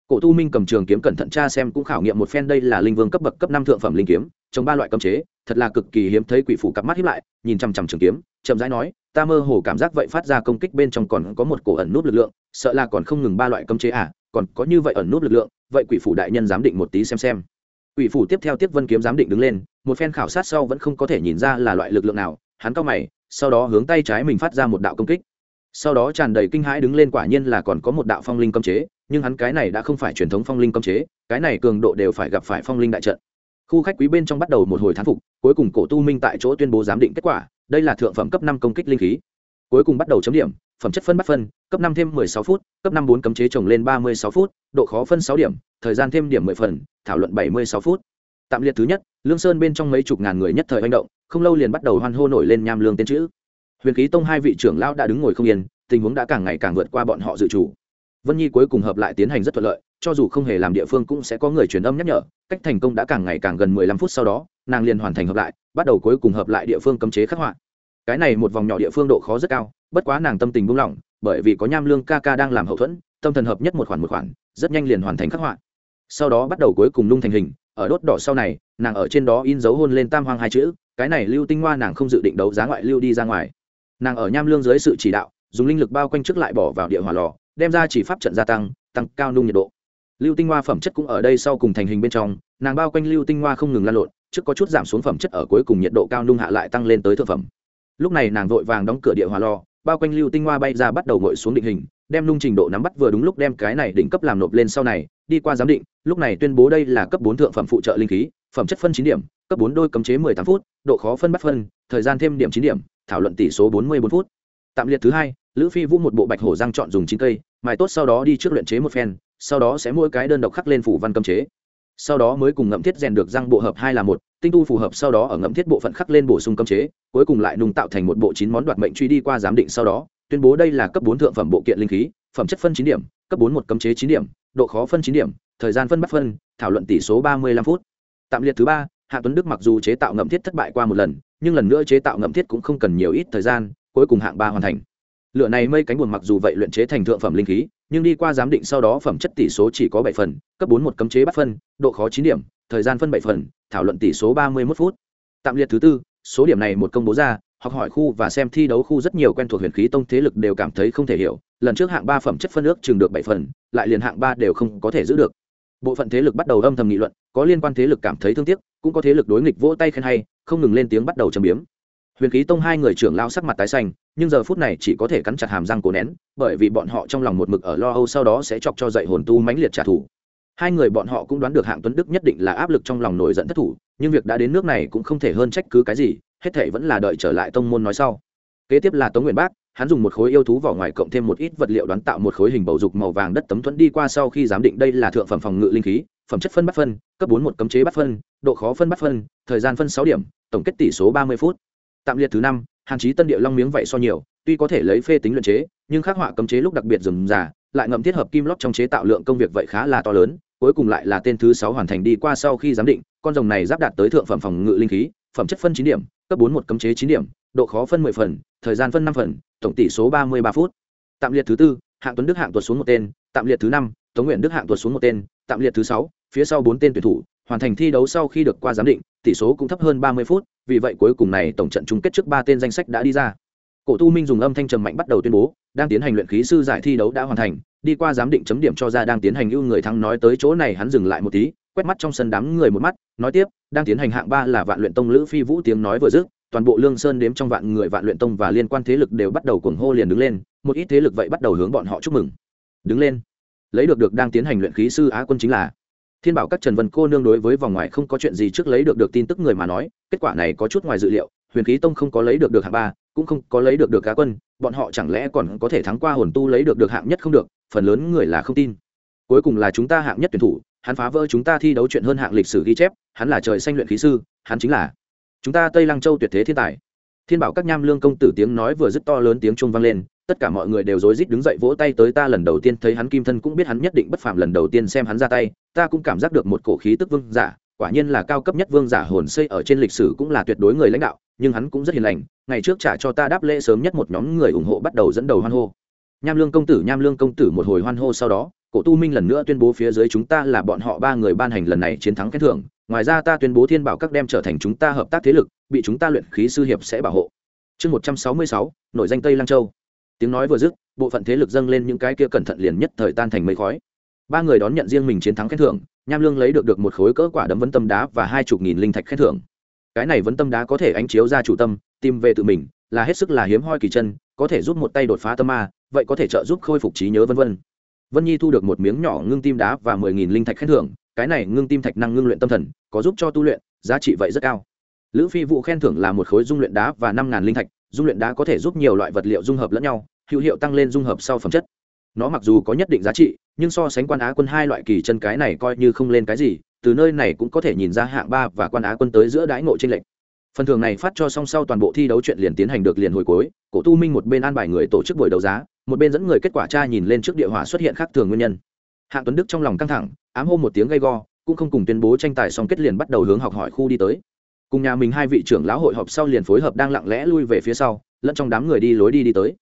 Cổ tu minh cầm trường kiếm cẩn thận tra xem cũng khảo nghiệm một phen đây là linh vương cấp bậc cấp năm thượng phẩm linh kiếm trong ba loại cấm chế, thật là cực kỳ hiếm thấy quỷ phủ cặp mắt hiếp lại, nhìn chằm chằm trường kiếm, chậm rãi nói ta mơ hồ cảm giác vậy phát ra công kích bên trong còn có một cổ ẩn nút lực lượng, sợ là còn không ngừng ba loại cấm chế à còn có như vậy ẩn nút lực lượng, vậy quỷ phủ đại nhân giám định một tí xem xem. Quỷ phủ tiếp theo tiếp vân kiếm giám định đứng lên, một phen khảo sát sau vẫn không có thể nhìn ra là loại lực lượng nào, hắn cao mày, sau đó hướng tay trái mình phát ra một đạo công kích. Sau đó tràn đầy kinh hãi đứng lên quả nhiên là còn có một đạo phong linh cấm chế, nhưng hắn cái này đã không phải truyền thống phong linh cấm chế, cái này cường độ đều phải gặp phải phong linh đại trận. Khu khách quý bên trong bắt đầu một hồi thán phục, cuối cùng cổ tu minh tại chỗ tuyên bố giám định kết quả đây là thượng phẩm cấp năm công kích linh khí. Cuối cùng bắt đầu chấm điểm, phẩm chất phân bắt phân, cấp năm thêm mười sáu phút, cấp năm bốn cấm chế trồng lên ba mươi sáu phút, độ khó phân sáu điểm, thời gian thêm điểm mười phần, thảo luận bảy mươi sáu phút. Tạm liệt thứ nhất, lương sơn bên trong mấy chục ngàn người nhất thời hành động, không lâu liền bắt đầu hoan hô nổi lên nham lương tên chữ. Huyền khí tông hai vị trưởng lão đã đứng ngồi không yên, tình huống đã càng ngày càng vượt qua bọn họ dự chủ vân nhi cuối cùng hợp lại tiến hành rất thuận lợi, cho dù không hề làm địa phương cũng sẽ có người truyền âm nhắc nhở, cách thành công đã càng ngày càng gần mười lăm phút sau đó, nàng liền hoàn thành hợp lại bắt đầu cuối cùng hợp lại địa phương cấm chế khắc họa. Cái này một vòng nhỏ địa phương độ khó rất cao, bất quá nàng tâm tình buông lỏng, bởi vì có nham lương ca ca đang làm hậu thuẫn, tâm thần hợp nhất một khoản một khoản, rất nhanh liền hoàn thành khắc họa. Sau đó bắt đầu cuối cùng nung thành hình, ở đốt đỏ sau này, nàng ở trên đó in dấu hôn lên tam hoang hai chữ, cái này lưu tinh hoa nàng không dự định đấu giá ngoại lưu đi ra ngoài. Nàng ở nham lương dưới sự chỉ đạo, dùng linh lực bao quanh trước lại bỏ vào địa hỏa lò, đem ra chỉ pháp trận gia tăng tăng cao nung nhiệt độ. Lưu tinh hoa phẩm chất cũng ở đây sau cùng thành hình bên trong nàng bao quanh lưu tinh hoa không ngừng lan lộn, trước có chút giảm xuống phẩm chất ở cuối cùng nhiệt độ cao nung hạ lại tăng lên tới thượng phẩm. Lúc này nàng vội vàng đóng cửa địa hỏa lò bao quanh lưu tinh hoa bay ra bắt đầu ngồi xuống định hình, đem nung trình độ nắm bắt vừa đúng lúc đem cái này đỉnh cấp làm nộp lên sau này, đi qua giám định, lúc này tuyên bố đây là cấp bốn thượng phẩm phụ trợ linh khí, phẩm chất phân chín điểm, cấp bốn đôi cấm chế mười tám phút, độ khó phân bắt phân, thời gian thêm điểm chín điểm, thảo luận tỷ số bốn mươi bốn phút. Tạm liệt thứ hai, lữ phi vũ một bộ bạch hổ răng chọn dùng chín cây mài tốt sau đó đi trước luyện chế một phen, sau đó sẽ mỗi cái đơn độc khắc lên phủ văn cấm chế sau đó mới cùng ngậm thiết rèn được răng bộ hợp hai là một, tinh tu phù hợp sau đó ở ngậm thiết bộ phận khắc lên bổ sung cấm chế, cuối cùng lại nung tạo thành một bộ chín món đoạt mệnh truy đi qua giám định sau đó, tuyên bố đây là cấp bốn thượng phẩm bộ kiện linh khí, phẩm chất phân chín điểm, cấp bốn một cấm chế chín điểm, độ khó phân chín điểm, thời gian phân bắt phân, thảo luận tỷ số ba mươi lăm phút. Tạm liệt thứ ba, hạ tuấn đức mặc dù chế tạo ngậm thiết thất bại qua một lần, nhưng lần nữa chế tạo ngậm thiết cũng không cần nhiều ít thời gian, cuối cùng hạng ba hoàn thành. Lựa này mây cánh buồn mặc dù vậy luyện chế thành thượng phẩm linh khí nhưng đi qua giám định sau đó phẩm chất tỷ số chỉ có bảy phần, cấp bốn một cấm chế bắt phân, độ khó chín điểm, thời gian phân bảy phần, thảo luận tỷ số ba mươi một phút. Tạm liệt thứ tư, số điểm này một công bố ra, học hỏi khu và xem thi đấu khu rất nhiều quen thuộc huyền khí tông thế lực đều cảm thấy không thể hiểu, lần trước hạng ba phẩm chất phân ước chừng được bảy phần, lại liền hạng ba đều không có thể giữ được. Bộ phận thế lực bắt đầu âm thầm nghị luận, có liên quan thế lực cảm thấy thương tiếc, cũng có thế lực đối nghịch vỗ tay khen hay, không ngừng lên tiếng bắt đầu châm biếm huyền khí tông hai người trưởng lao sắc mặt tái xanh, nhưng giờ phút này chỉ có thể cắn chặt hàm răng cổ nén, bởi vì bọn họ trong lòng một mực ở lo âu sau đó sẽ chọc cho dậy hồn tu mãnh liệt trả thù. Hai người bọn họ cũng đoán được hạng tuấn đức nhất định là áp lực trong lòng nổi giận thất thủ, nhưng việc đã đến nước này cũng không thể hơn trách cứ cái gì, hết thể vẫn là đợi trở lại tông môn nói sau. Kế tiếp là tống nguyện bác, hắn dùng một khối yêu thú vỏ ngoài cộng thêm một ít vật liệu đoán tạo một khối hình bầu dục màu vàng đất tấm thuẫn đi qua sau khi giám định đây là thượng phẩm phòng ngự linh khí, phẩm chất phân bắt phân, cấp bốn một cấm chế bắt phân, độ khó phân bắt phân, thời gian phân sáu điểm, tổng kết tỷ số ba mươi phút tạm liệt thứ năm, hàn chí tân địa long miếng vậy so nhiều, tuy có thể lấy phê tính luyện chế, nhưng khắc họa cấm chế lúc đặc biệt dườm già lại ngậm thiết hợp kim lót trong chế tạo lượng công việc vậy khá là to lớn, cuối cùng lại là tên thứ sáu hoàn thành đi qua sau khi giám định, con rồng này giáp đạt tới thượng phẩm phòng ngự linh khí, phẩm chất phân chín điểm, cấp bốn một cấm chế chín điểm, độ khó phân mười phần, thời gian phân năm phần, tổng tỷ số ba mươi ba phút. Tạm liệt thứ tư, hạng tuấn đức hạng tuột xuống một tên, tạm liệt thứ năm, tống nguyện đức hạng tuột xuống một tên, tạm liệt thứ sáu, phía sau bốn tên tuyển thủ, hoàn thành thi đấu sau khi được qua giám định tỷ số cũng thấp hơn ba mươi phút, vì vậy cuối cùng này tổng trận chung kết trước ba tên danh sách đã đi ra. Cổ tu minh dùng âm thanh trầm mạnh bắt đầu tuyên bố, đang tiến hành luyện khí sư giải thi đấu đã hoàn thành, đi qua giám định chấm điểm cho ra đang tiến hành ưu người thắng nói tới chỗ này hắn dừng lại một tí, quét mắt trong sân đám người một mắt, nói tiếp, đang tiến hành hạng ba là vạn luyện tông lữ phi vũ tiếng nói vừa dứt, toàn bộ lương sơn đếm trong vạn người vạn luyện tông và liên quan thế lực đều bắt đầu cuồng hô liền đứng lên, một ít thế lực vậy bắt đầu hướng bọn họ chúc mừng. Đứng lên. Lấy được được đang tiến hành luyện khí sư á quân chính là thiên bảo các trần vân cô nương đối với vòng ngoài không có chuyện gì trước lấy được được tin tức người mà nói, kết quả này có chút ngoài dự liệu, huyền khí tông không có lấy được được hạng ba, cũng không có lấy được được cá quân, bọn họ chẳng lẽ còn có thể thắng qua hồn tu lấy được được hạng nhất không được, phần lớn người là không tin. Cuối cùng là chúng ta hạng nhất tuyển thủ, hắn phá vỡ chúng ta thi đấu chuyện hơn hạng lịch sử ghi chép, hắn là trời xanh luyện khí sư, hắn chính là chúng ta tây lăng châu tuyệt thế thiên tài. Thiên bảo các nham lương công tử tiếng nói vừa dứt to lớn tiếng trung vang lên tất cả mọi người đều rối rít đứng dậy vỗ tay tới ta lần đầu tiên thấy hắn kim thân cũng biết hắn nhất định bất phàm lần đầu tiên xem hắn ra tay, ta cũng cảm giác được một cổ khí tức vương giả, quả nhiên là cao cấp nhất vương giả hồn xây ở trên lịch sử cũng là tuyệt đối người lãnh đạo, nhưng hắn cũng rất hiền lành, ngày trước trả cho ta đáp lễ sớm nhất một nhóm người ủng hộ bắt đầu dẫn đầu hoan hô. Nham lương công tử, nham lương công tử một hồi hoan hô sau đó, cổ tu minh lần nữa tuyên bố phía dưới chúng ta là bọn họ ba người ban hành lần này chiến thắng khen thưởng, ngoài ra ta tuyên bố thiên bảo các đem trở thành chúng ta hợp tác thế lực, bị chúng ta luyện khí sư hiệp sẽ bảo hộ. Chương một trăm sáu mươi sáu nội danh tây lang châu tiếng nói vừa dứt, bộ phận thế lực dâng lên những cái kia cẩn thận liền nhất thời tan thành mây khói. Ba người đón nhận riêng mình chiến thắng khen thưởng, nham lương lấy được được một khối cỡ quả đấm vấn tâm đá và hai chục nghìn linh thạch khen thưởng. Cái này vấn tâm đá có thể ánh chiếu ra chủ tâm, tìm về tự mình, là hết sức là hiếm hoi kỳ chân, có thể giúp một tay đột phá tâm ma, vậy có thể trợ giúp khôi phục trí nhớ vân vân. Vân nhi thu được một miếng nhỏ ngưng tim đá và mười nghìn linh thạch khen thưởng, cái này ngưng tim thạch năng ngưng luyện tâm thần, có giúp cho tu luyện, giá trị vậy rất cao. Lữ phi vụ khen thưởng là một khối dung luyện đá và năm ngàn linh thạch dung luyện đá có thể giúp nhiều loại vật liệu dung hợp lẫn nhau, hữu hiệu tăng lên dung hợp sau phẩm chất. Nó mặc dù có nhất định giá trị, nhưng so sánh quan á quân hai loại kỳ chân cái này coi như không lên cái gì, từ nơi này cũng có thể nhìn ra hạng ba và quan á quân tới giữa đãi ngộ tranh lệch. Phần thưởng này phát cho song sau toàn bộ thi đấu chuyện liền tiến hành được liền hồi cuối, cổ tu minh một bên an bài người tổ chức buổi đấu giá, một bên dẫn người kết quả tra nhìn lên trước địa hỏa xuất hiện khác thường nguyên nhân. Hạng tuấn đức trong lòng căng thẳng, ám hô một tiếng gay go, cũng không cùng tuyên bố tranh tài xong kết liền bắt đầu hướng học hỏi khu đi tới cùng nhà mình hai vị trưởng lão hội họp sau liền phối hợp đang lặng lẽ lui về phía sau, lẫn trong đám người đi lối đi đi tới.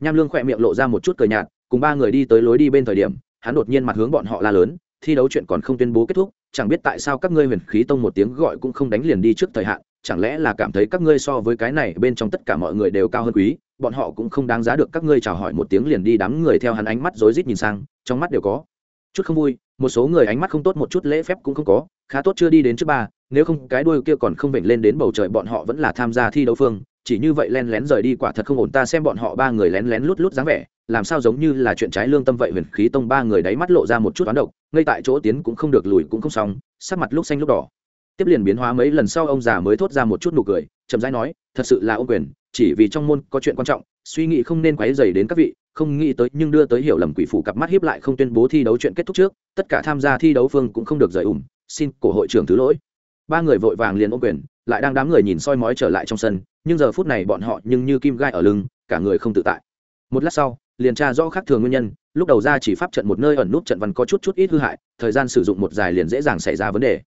Nham lương khỏe miệng lộ ra một chút cờ nhạt, cùng ba người đi tới lối đi bên thời điểm, hắn đột nhiên mặt hướng bọn họ la lớn, thi đấu chuyện còn không tuyên bố kết thúc, chẳng biết tại sao các ngươi huyền khí tông một tiếng gọi cũng không đánh liền đi trước thời hạn, chẳng lẽ là cảm thấy các ngươi so với cái này bên trong tất cả mọi người đều cao hơn quý, bọn họ cũng không đáng giá được các ngươi chào hỏi một tiếng liền đi đám người theo hắn ánh mắt rối rít nhìn sang, trong mắt đều có chút không vui, một số người ánh mắt không tốt một chút lễ phép cũng không có, khá tốt chưa đi đến trước ba, nếu không cái đuôi kia còn không vểnh lên đến bầu trời bọn họ vẫn là tham gia thi đấu phương, chỉ như vậy len lén rời đi quả thật không ổn, ta xem bọn họ ba người lén lén lút lút dáng vẻ, làm sao giống như là chuyện trái lương tâm vậy, huyền khí tông ba người đáy mắt lộ ra một chút toán độc, ngay tại chỗ tiến cũng không được, lùi cũng không xong, sắc mặt lúc xanh lúc đỏ. Tiếp liền biến hóa mấy lần sau ông già mới thốt ra một chút nụ cười, chậm rãi nói, thật sự là ô quyền, chỉ vì trong môn có chuyện quan trọng, suy nghĩ không nên quấy dày đến các vị không nghĩ tới, nhưng đưa tới hiểu lầm quỷ phủ cặp mắt hiếp lại không tuyên bố thi đấu chuyện kết thúc trước, tất cả tham gia thi đấu phương cũng không được rời ủng xin cổ hội trưởng thứ lỗi. Ba người vội vàng liền ôm quyền, lại đang đám người nhìn soi mói trở lại trong sân, nhưng giờ phút này bọn họ nhưng như kim gai ở lưng, cả người không tự tại. Một lát sau, liền tra rõ khác thường nguyên nhân, lúc đầu ra chỉ pháp trận một nơi ẩn nút trận văn có chút chút ít hư hại, thời gian sử dụng một dài liền dễ dàng xảy ra vấn đề.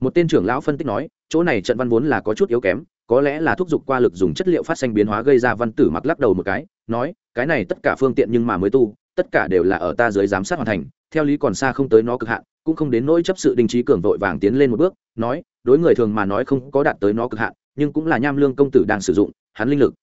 Một tên trưởng lão phân tích nói, chỗ này trận văn vốn là có chút yếu kém, có lẽ là thúc giục qua lực dùng chất liệu phát sinh biến hóa gây ra văn tử mặc lắc đầu một cái nói, cái này tất cả phương tiện nhưng mà mới tu, tất cả đều là ở ta dưới giám sát hoàn thành, theo lý còn xa không tới nó cực hạn, cũng không đến nỗi chấp sự đình trí cường vội vàng tiến lên một bước, nói, đối người thường mà nói không có đạt tới nó cực hạn, nhưng cũng là nham lương công tử đang sử dụng, hắn linh lực.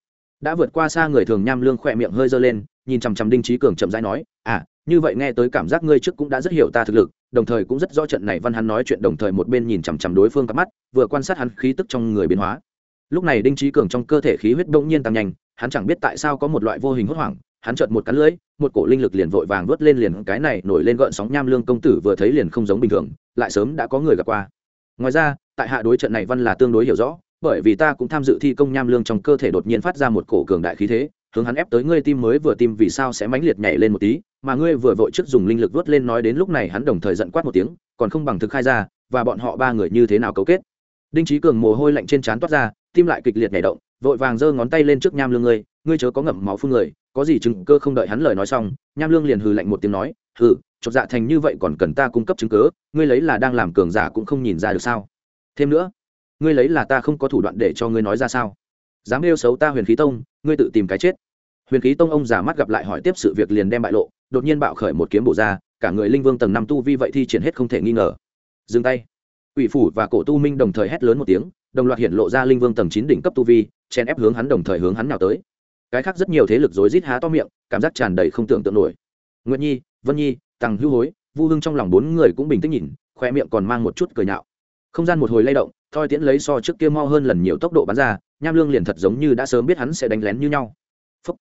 Đã vượt qua xa người thường nham lương khỏe miệng hơi dơ lên, nhìn chằm chằm đinh trí cường chậm rãi nói à như vậy nghe tới cảm giác ngươi trước cũng đã rất hiểu ta thực lực, đồng thời cũng rất rõ trận này văn hắn nói chuyện đồng thời một bên nhìn chằm chằm đối phương cặp mắt, vừa quan sát hắn khí tức trong người biến hóa. Lúc này đinh trí cường trong cơ thể khí huyết bỗng nhiên tăng nhanh hắn chẳng biết tại sao có một loại vô hình hốt hoảng, hắn chợt một cắn lưỡi, một cổ linh lực liền vội vàng vớt lên liền cái này nổi lên gợn sóng nham lương công tử vừa thấy liền không giống bình thường, lại sớm đã có người gặp qua. Ngoài ra, tại hạ đối trận này văn là tương đối hiểu rõ, bởi vì ta cũng tham dự thi công nham lương trong cơ thể đột nhiên phát ra một cổ cường đại khí thế, hướng hắn ép tới ngươi tim mới vừa tim vì sao sẽ mãnh liệt nhảy lên một tí, mà ngươi vừa vội trước dùng linh lực vớt lên nói đến lúc này hắn đồng thời giận quát một tiếng, còn không bằng thực khai ra, và bọn họ ba người như thế nào cấu kết. Đinh trí cường mồ hôi lạnh trên trán toát ra tim lại kịch liệt nhảy động, vội vàng giơ ngón tay lên trước nham lương ngươi ngươi chớ có ngậm máu phun người, có gì chứng cơ không đợi hắn lời nói xong, nham lương liền hừ lạnh một tiếng nói, hừ, chột dạ thành như vậy còn cần ta cung cấp chứng cớ ngươi lấy là đang làm cường giả cũng không nhìn ra được sao. Thêm nữa, ngươi lấy là ta không có thủ đoạn để cho ngươi nói ra sao. Dám yêu xấu ta huyền khí tông, ngươi tự tìm cái chết. Huyền khí tông ông già mắt gặp lại hỏi tiếp sự việc liền đem bại lộ, đột nhiên bạo khởi một kiếm bổ ra, cả người linh vương tầng năm tu vi vậy thi triển hết không thể nghi ngờ. Dừng tay. Quỷ phủ và cổ tu minh đồng thời hét lớn một tiếng đồng loạt hiện lộ ra linh vương tầng chín đỉnh cấp tu vi chen ép hướng hắn đồng thời hướng hắn nào tới. Cái khác rất nhiều thế lực rối rít há to miệng, cảm giác tràn đầy không tưởng tượng nổi. Nguyệt nhi, vân nhi, tằng Hưu hối, vu hưng trong lòng bốn người cũng bình tĩnh nhìn khoe miệng còn mang một chút cười nhạo. Không gian một hồi lay động, thoi tiễn lấy so trước kia mo hơn lần nhiều tốc độ bắn ra, nham lương liền thật giống như đã sớm biết hắn sẽ đánh lén như nhau. Phúc.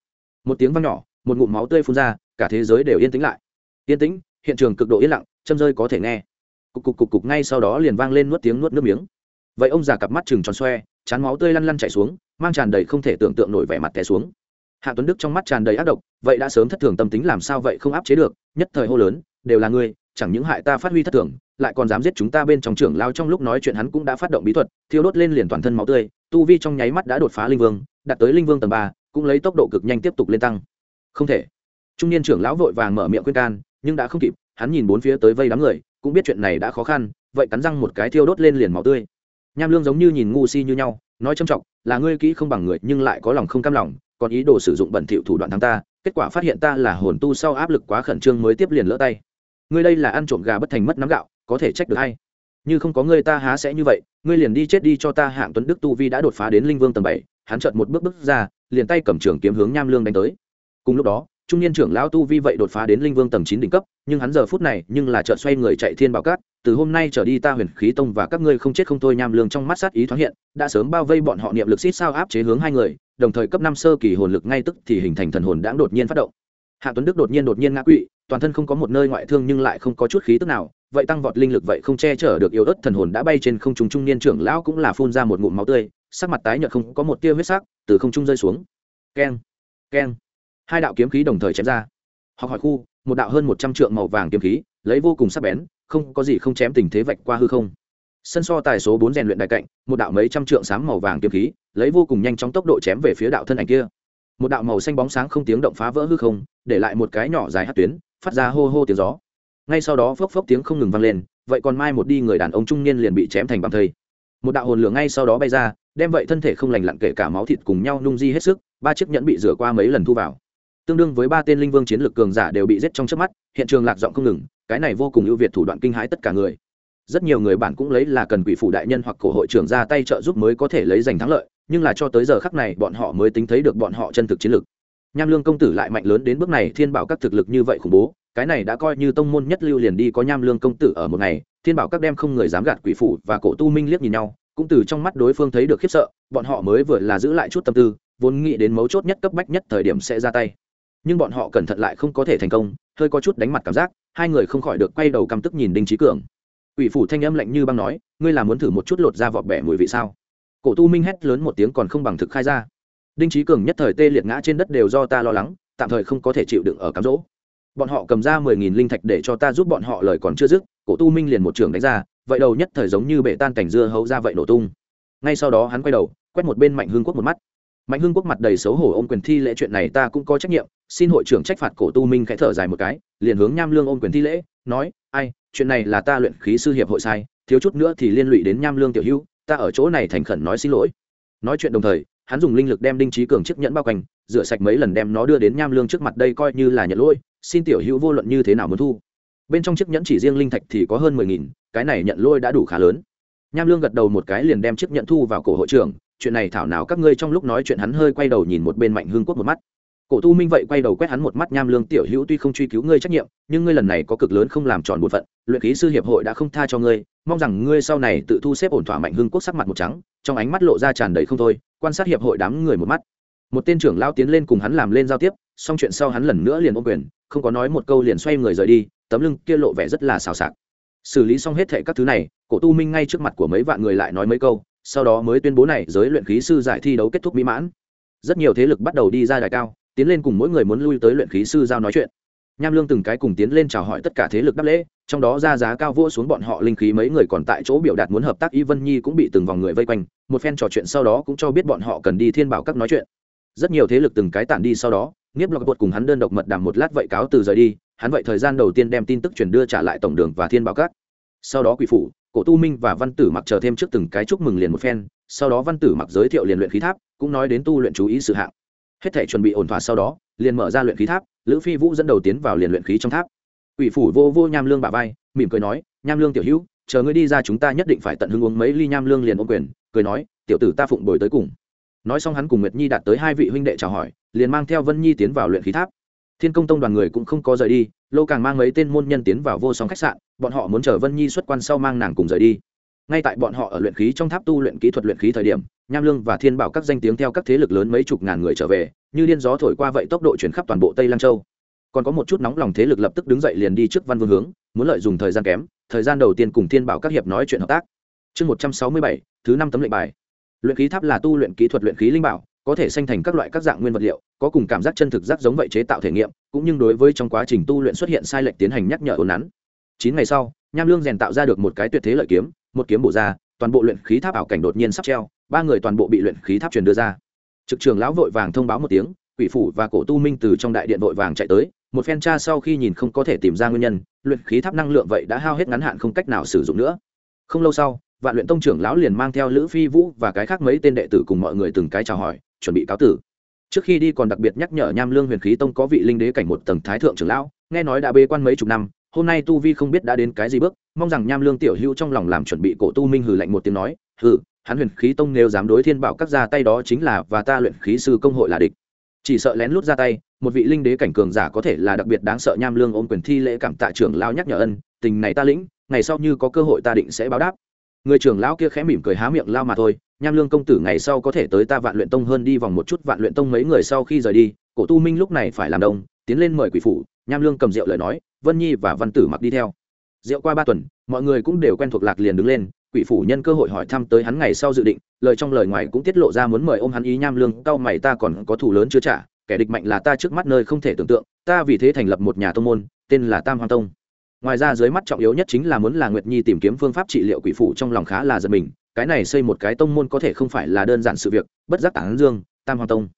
một tiếng vang nhỏ, một ngụm máu tươi phun ra, cả thế giới đều yên tĩnh lại. Yên tĩnh, hiện trường cực độ yên lặng, châm rơi có thể nghe. Cục cục cục cục ngay sau đó liền vang lên nuốt tiếng nuốt nước miếng vậy ông già cặp mắt chừng tròn xoe, chán máu tươi lăn lăn chảy xuống, mang tràn đầy không thể tưởng tượng nổi vẻ mặt té xuống. Hạ tuấn đức trong mắt tràn đầy ác độc, vậy đã sớm thất thường tâm tính làm sao vậy không áp chế được, nhất thời hô lớn, đều là ngươi, chẳng những hại ta phát huy thất thường, lại còn dám giết chúng ta bên trong trưởng lao. Trong lúc nói chuyện hắn cũng đã phát động bí thuật, thiêu đốt lên liền toàn thân máu tươi, tu vi trong nháy mắt đã đột phá linh vương, đạt tới linh vương tầng ba, cũng lấy tốc độ cực nhanh tiếp tục lên tăng. Không thể. Trung niên trưởng lão vội vàng mở miệng khuyên can, nhưng đã không kịp, hắn nhìn bốn phía tới vây đám người, cũng biết chuyện này đã khó khăn, vậy cắn răng một cái thiêu đốt lên liền máu tươi nham lương giống như nhìn ngu si như nhau, nói trầm trọng, là ngươi kỹ không bằng người, nhưng lại có lòng không cam lòng, còn ý đồ sử dụng bẩn thỉu thủ đoạn thắng ta, kết quả phát hiện ta là hồn tu sau áp lực quá khẩn trương mới tiếp liền lỡ tay. Ngươi đây là ăn trộm gà bất thành mất nắm gạo, có thể trách được hay như không có ngươi ta há sẽ như vậy, ngươi liền đi chết đi cho ta hạng tuấn đức tu vi đã đột phá đến linh vương tầng bảy. Hắn chợt một bước bước ra, liền tay cầm trường kiếm hướng nham lương đánh tới. Cùng lúc đó, trung niên trưởng lão tu vi vậy đột phá đến linh vương tầng chín đỉnh cấp, nhưng hắn giờ phút này nhưng là chợt xoay người chạy thiên bảo cát từ hôm nay trở đi ta huyền khí tông và các ngươi không chết không thôi nham lương trong mắt sát ý thoáng hiện, đã sớm bao vây bọn họ niệm lực xít sao áp chế hướng hai người, đồng thời cấp năm sơ kỳ hồn lực ngay tức thì hình thành thần hồn đã đột nhiên phát động. Hạ tuấn đức đột nhiên đột nhiên ngã quỵ, toàn thân không có một nơi ngoại thương nhưng lại không có chút khí tức nào, vậy tăng vọt linh lực vậy không che chở được yếu ớt thần hồn đã bay trên không trung trung niên trưởng lão cũng là phun ra một ngụm máu tươi, sắc mặt tái nhợt không có một tia huyết sắc, từ không trung rơi xuống. Keng keng. Hai đạo kiếm khí đồng thời chém ra. Học hỏi khu, một đạo hơn một trăm trượng màu vàng kiếm khí, lấy vô cùng sắc bén không có gì không chém tình thế vạch qua hư không. Sân so tài số bốn rèn luyện đại cạnh, một đạo mấy trăm trượng sáng màu vàng kiếm khí, lấy vô cùng nhanh chóng tốc độ chém về phía đạo thân ảnh kia. Một đạo màu xanh bóng sáng không tiếng động phá vỡ hư không, để lại một cái nhỏ dài hát tuyến, phát ra hô hô tiếng gió. Ngay sau đó phốc phốc tiếng không ngừng vang lên, vậy còn mai một đi người đàn ông trung niên liền bị chém thành bằng thây. Một đạo hồn lửa ngay sau đó bay ra, đem vậy thân thể không lành lặn kể cả máu thịt cùng nhau nung di hết sức, ba chiếc nhẫn bị rửa qua mấy lần thu vào tương đương với ba tên linh vương chiến lược cường giả đều bị giết trong trước mắt, hiện trường lạc giọng không ngừng, cái này vô cùng ưu việt thủ đoạn kinh hãi tất cả người. Rất nhiều người bản cũng lấy là cần quỷ phủ đại nhân hoặc cổ hội trưởng ra tay trợ giúp mới có thể lấy giành thắng lợi, nhưng là cho tới giờ khắc này bọn họ mới tính thấy được bọn họ chân thực chiến lược. Nham lương công tử lại mạnh lớn đến bước này, thiên bảo các thực lực như vậy khủng bố, cái này đã coi như tông môn nhất lưu liền đi có nham lương công tử ở một ngày, thiên bảo các đem không người dám gạt quỷ phủ và cổ tu minh liếc nhìn nhau, cũng từ trong mắt đối phương thấy được khiếp sợ, bọn họ mới vừa là giữ lại chút tâm tư, vốn nghĩ đến mấu chốt nhất cấp bách nhất thời điểm sẽ ra tay nhưng bọn họ cẩn thận lại không có thể thành công, hơi có chút đánh mặt cảm giác, hai người không khỏi được quay đầu căm tức nhìn đinh trí cường. Ủy phủ thanh âm lạnh như băng nói, ngươi là muốn thử một chút lột ra vọt bẻ mùi vị sao? Cổ tu minh hét lớn một tiếng còn không bằng thực khai ra. Đinh trí cường nhất thời tê liệt ngã trên đất đều do ta lo lắng, tạm thời không có thể chịu đựng ở cám rỗ bọn họ cầm ra mười nghìn linh thạch để cho ta giúp bọn họ lời còn chưa dứt, cổ tu minh liền một trường đánh ra, vậy đầu nhất thời giống như bể tan cảnh dưa hấu ra vậy nổ tung. Ngay sau đó hắn quay đầu, quét một bên mạnh hương quốc một mắt. Mạnh hương quốc mặt đầy xấu hổ ôm quyền thi lễ chuyện này ta cũng có trách nhiệm xin hội trưởng trách phạt cổ tu minh khẽ thở dài một cái, liền hướng nham lương ôm quyền thi lễ, nói, ai, chuyện này là ta luyện khí sư hiệp hội sai, thiếu chút nữa thì liên lụy đến nham lương tiểu hữu, ta ở chỗ này thành khẩn nói xin lỗi. Nói chuyện đồng thời, hắn dùng linh lực đem đinh trí cường chiếc nhẫn bao quanh, rửa sạch mấy lần đem nó đưa đến nham lương trước mặt, đây coi như là nhận lỗi, xin tiểu hữu vô luận như thế nào muốn thu. Bên trong chiếc nhẫn chỉ riêng linh thạch thì có hơn mười nghìn, cái này nhận lỗi đã đủ khá lớn. Nham lương gật đầu một cái liền đem chiếc nhẫn thu vào cổ hội trưởng, chuyện này thảo nào các ngươi trong lúc nói chuyện hắn hơi quay đầu nhìn một bên mạnh hương quốc một mắt cổ tu minh vậy quay đầu quét hắn một mắt, nham lương tiểu hữu tuy không truy cứu ngươi trách nhiệm, nhưng ngươi lần này có cực lớn không làm tròn bổn phận, luyện khí sư hiệp hội đã không tha cho ngươi, mong rằng ngươi sau này tự thu xếp ổn thỏa mạnh hưng quốc sắc mặt một trắng, trong ánh mắt lộ ra tràn đầy không thôi, quan sát hiệp hội đám người một mắt. Một tên trưởng lao tiến lên cùng hắn làm lên giao tiếp, xong chuyện sau hắn lần nữa liền ôm quyền, không có nói một câu liền xoay người rời đi, tấm lưng kia lộ vẻ rất là xào xạc. Xử lý xong hết thệ các thứ này, cổ tu minh ngay trước mặt của mấy vạn người lại nói mấy câu, sau đó mới tuyên bố này, giới luyện khí sư giải thi đấu kết thúc mỹ mãn. Rất nhiều thế lực bắt đầu đi ra đài cao tiến lên cùng mỗi người muốn lui tới luyện khí sư giao nói chuyện. Nham lương từng cái cùng tiến lên chào hỏi tất cả thế lực đáp lễ, trong đó ra giá cao vua xuống bọn họ linh khí mấy người còn tại chỗ biểu đạt muốn hợp tác, y vân nhi cũng bị từng vòng người vây quanh, một phen trò chuyện sau đó cũng cho biết bọn họ cần đi thiên bảo các nói chuyện. Rất nhiều thế lực từng cái tản đi sau đó nghiếp lọc bột cùng hắn đơn độc mật đàm một lát vậy cáo từ rời đi, hắn vậy thời gian đầu tiên đem tin tức truyền đưa trả lại tổng đường và thiên bảo các. Sau đó quỷ phủ, cổ tu minh và văn tử mặc chờ thêm trước từng cái chúc mừng liền một phen, sau đó văn tử mặc giới thiệu liền luyện khí tháp, cũng nói đến tu luyện chú ý sự hạng hết thể chuẩn bị ổn thỏa sau đó, liền mở ra luyện khí tháp, lữ phi vũ dẫn đầu tiến vào liền luyện khí trong tháp. Ủy phủ vô vô nham lương bà vai, mỉm cười nói, nham lương tiểu hữu, chờ ngươi đi ra chúng ta nhất định phải tận hưng uống mấy ly nham lương liền ôm quyền, cười nói, tiểu tử ta phụng bồi tới cùng. Nói xong hắn cùng nguyệt nhi đạt tới hai vị huynh đệ chào hỏi, liền mang theo vân nhi tiến vào luyện khí tháp. Thiên công tông đoàn người cũng không có rời đi, lô càng mang mấy tên môn nhân tiến vào vô song khách sạn, bọn họ muốn chờ vân nhi xuất quan sau mang nàng cùng rời đi ngay tại bọn họ ở luyện khí trong tháp tu luyện kỹ thuật luyện khí thời điểm, nham lương và thiên bảo các danh tiếng theo các thế lực lớn mấy chục ngàn người trở về, như điên gió thổi qua vậy tốc độ chuyển khắp toàn bộ tây lang châu. Còn có một chút nóng lòng thế lực lập tức đứng dậy liền đi trước văn vương hướng, muốn lợi dùng thời gian kém, thời gian đầu tiên cùng thiên bảo các hiệp nói chuyện hợp tác. Chương một trăm sáu mươi bảy, thứ năm tấm lệnh bài. Luyện khí tháp là tu luyện kỹ thuật luyện khí linh bảo, có thể sanh thành các loại các dạng nguyên vật liệu, có cùng cảm giác chân thực giác giống vậy chế tạo thể nghiệm, cũng nhưng đối với trong quá trình tu luyện xuất hiện sai lệch tiến hành nhắc nhở ồn nắn. Chín ngày sau, nham lương rèn tạo ra được một cái tuyệt thế lợi kiếm một kiếm bổ ra, toàn bộ luyện khí tháp ảo cảnh đột nhiên sắp treo, ba người toàn bộ bị luyện khí tháp truyền đưa ra. Trực trường lão vội vàng thông báo một tiếng, quỷ phủ và cổ tu minh từ trong đại điện vội vàng chạy tới, một phen tra sau khi nhìn không có thể tìm ra nguyên nhân, luyện khí tháp năng lượng vậy đã hao hết ngắn hạn không cách nào sử dụng nữa. Không lâu sau, vạn luyện tông trưởng lão liền mang theo lữ phi vũ và cái khác mấy tên đệ tử cùng mọi người từng cái chào hỏi, chuẩn bị cáo tử. Trước khi đi còn đặc biệt nhắc nhở nham lương huyền khí tông có vị linh đế cảnh một tầng thái thượng trưởng lão, nghe nói đã bê quan mấy chục năm hôm nay tu vi không biết đã đến cái gì bước, mong rằng nham lương tiểu hữu trong lòng làm chuẩn bị cổ tu minh hừ lạnh một tiếng nói, hừ, hắn huyền khí tông nếu dám đối thiên bảo các ra tay đó chính là và ta luyện khí sư công hội là địch. Chỉ sợ lén lút ra tay, một vị linh đế cảnh cường giả có thể là đặc biệt đáng sợ nham lương ôm quyền thi lễ cảm tạ trưởng lao nhắc nhở ân, tình này ta lĩnh, ngày sau như có cơ hội ta định sẽ báo đáp. Người trưởng lão kia khẽ mỉm cười há miệng lao mà thôi, nham lương công tử ngày sau có thể tới ta vạn luyện tông hơn đi vòng một chút, vạn luyện tông mấy người sau khi rời đi, cổ tu minh lúc này phải làm đông tiến lên mời quỷ phủ. Nham lương cầm rượu lời nói vân nhi và văn tử mặc đi theo rượu qua ba tuần mọi người cũng đều quen thuộc lạc liền đứng lên quỷ phủ nhân cơ hội hỏi thăm tới hắn ngày sau dự định lời trong lời ngoài cũng tiết lộ ra muốn mời ôm hắn ý nham lương cau mày ta còn có thủ lớn chưa trả kẻ địch mạnh là ta trước mắt nơi không thể tưởng tượng ta vì thế thành lập một nhà tông môn tên là tam hoàng tông ngoài ra dưới mắt trọng yếu nhất chính là muốn là nguyệt nhi tìm kiếm phương pháp trị liệu quỷ phủ trong lòng khá là giật mình cái này xây một cái tông môn có thể không phải là đơn giản sự việc bất giác tản dương tam hoàng tông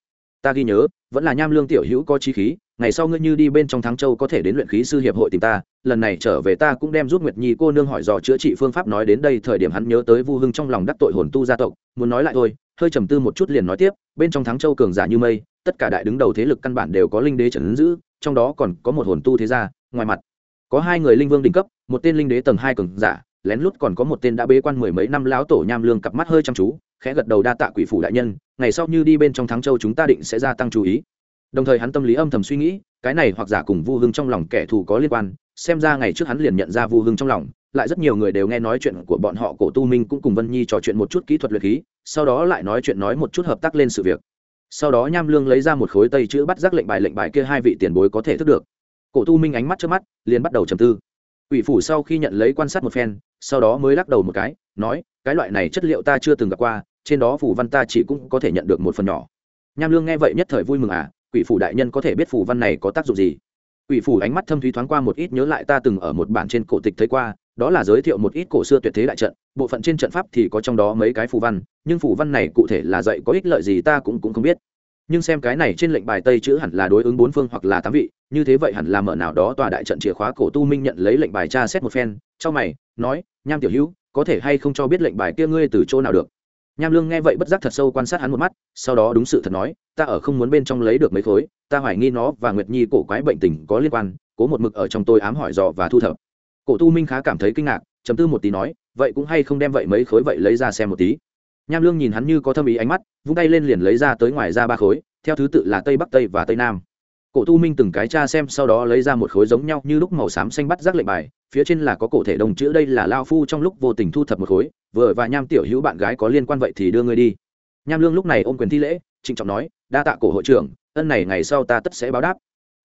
ta ghi nhớ vẫn là nham lương tiểu hữu có trí khí ngày sau ngươi như đi bên trong thắng châu có thể đến luyện khí sư hiệp hội tìm ta, lần này trở về ta cũng đem giúp nguyệt nhi cô nương hỏi dò chữa trị phương pháp nói đến đây, thời điểm hắn nhớ tới vu hưng trong lòng đắc tội hồn tu gia tộc, muốn nói lại thôi, hơi trầm tư một chút liền nói tiếp, bên trong thắng châu cường giả như mây, tất cả đại đứng đầu thế lực căn bản đều có linh đế trần giữ, trong đó còn có một hồn tu thế gia, ngoài mặt, có hai người linh vương đỉnh cấp, một tên linh đế tầng hai cường giả, lén lút còn có một tên đã bế quan mười mấy năm lão tổ nham lương cặp mắt hơi chăm chú, khẽ gật đầu đa tạ quỷ phủ đại nhân, ngày sau như đi bên trong thắng châu chúng ta định sẽ gia tăng chú ý đồng thời hắn tâm lý âm thầm suy nghĩ, cái này hoặc giả cùng vu hưng trong lòng kẻ thù có liên quan, xem ra ngày trước hắn liền nhận ra vu hưng trong lòng, lại rất nhiều người đều nghe nói chuyện của bọn họ, cổ tu minh cũng cùng vân nhi trò chuyện một chút kỹ thuật luyện khí, sau đó lại nói chuyện nói một chút hợp tác lên sự việc. Sau đó nham lương lấy ra một khối tây chữ bắt giác lệnh bài lệnh bài kia hai vị tiền bối có thể thức được. Cổ tu minh ánh mắt trước mắt, liền bắt đầu trầm tư. Ủy phủ sau khi nhận lấy quan sát một phen, sau đó mới lắc đầu một cái, nói, cái loại này chất liệu ta chưa từng gặp qua, trên đó phủ văn ta chỉ cũng có thể nhận được một phần nhỏ. Nham lương nghe vậy nhất thời vui mừng à quỷ phủ đại nhân có thể biết phủ văn này có tác dụng gì? Quỷ phủ ánh mắt thâm thúy thoáng qua một ít nhớ lại ta từng ở một bản trên cổ tịch thấy qua, đó là giới thiệu một ít cổ xưa tuyệt thế đại trận, bộ phận trên trận pháp thì có trong đó mấy cái phù văn, nhưng phù văn này cụ thể là dạy có ích lợi gì ta cũng cũng không biết. Nhưng xem cái này trên lệnh bài tây chữ hẳn là đối ứng bốn phương hoặc là tám vị, như thế vậy hẳn là mở nào đó tòa đại trận chìa khóa cổ tu minh nhận lấy lệnh bài tra xét một phen trong mày, nói, nham tiểu hữu, có thể hay không cho biết lệnh bài kia ngươi từ chỗ nào được? Nham lương nghe vậy bất giác thật sâu quan sát hắn một mắt, sau đó đúng sự thật nói, ta ở không muốn bên trong lấy được mấy khối, ta hoài nghi nó và nguyệt nhi cổ quái bệnh tình có liên quan, cố một mực ở trong tôi ám hỏi dò và thu thập. Cổ tu minh khá cảm thấy kinh ngạc chấm tư một tí nói, vậy cũng hay không đem vậy mấy khối vậy lấy ra xem một tí. Nham lương nhìn hắn như có thâm ý ánh mắt, vung tay lên liền lấy ra tới ngoài ra ba khối, theo thứ tự là tây bắc, tây và tây nam. Cổ tu minh từng cái tra xem sau đó lấy ra một khối giống nhau như lúc màu xám xanh bắt giác lệnh bài phía trên là có cổ thể đồng chữ, đây là lao phu trong lúc vô tình thu thập một khối, vừa và nham tiểu hữu bạn gái có liên quan vậy thì đưa ngươi đi. Nham lương lúc này ôm quyền thi lễ, trịnh trọng nói, đa tạ cổ hội trưởng, ân này ngày sau ta tất sẽ báo đáp.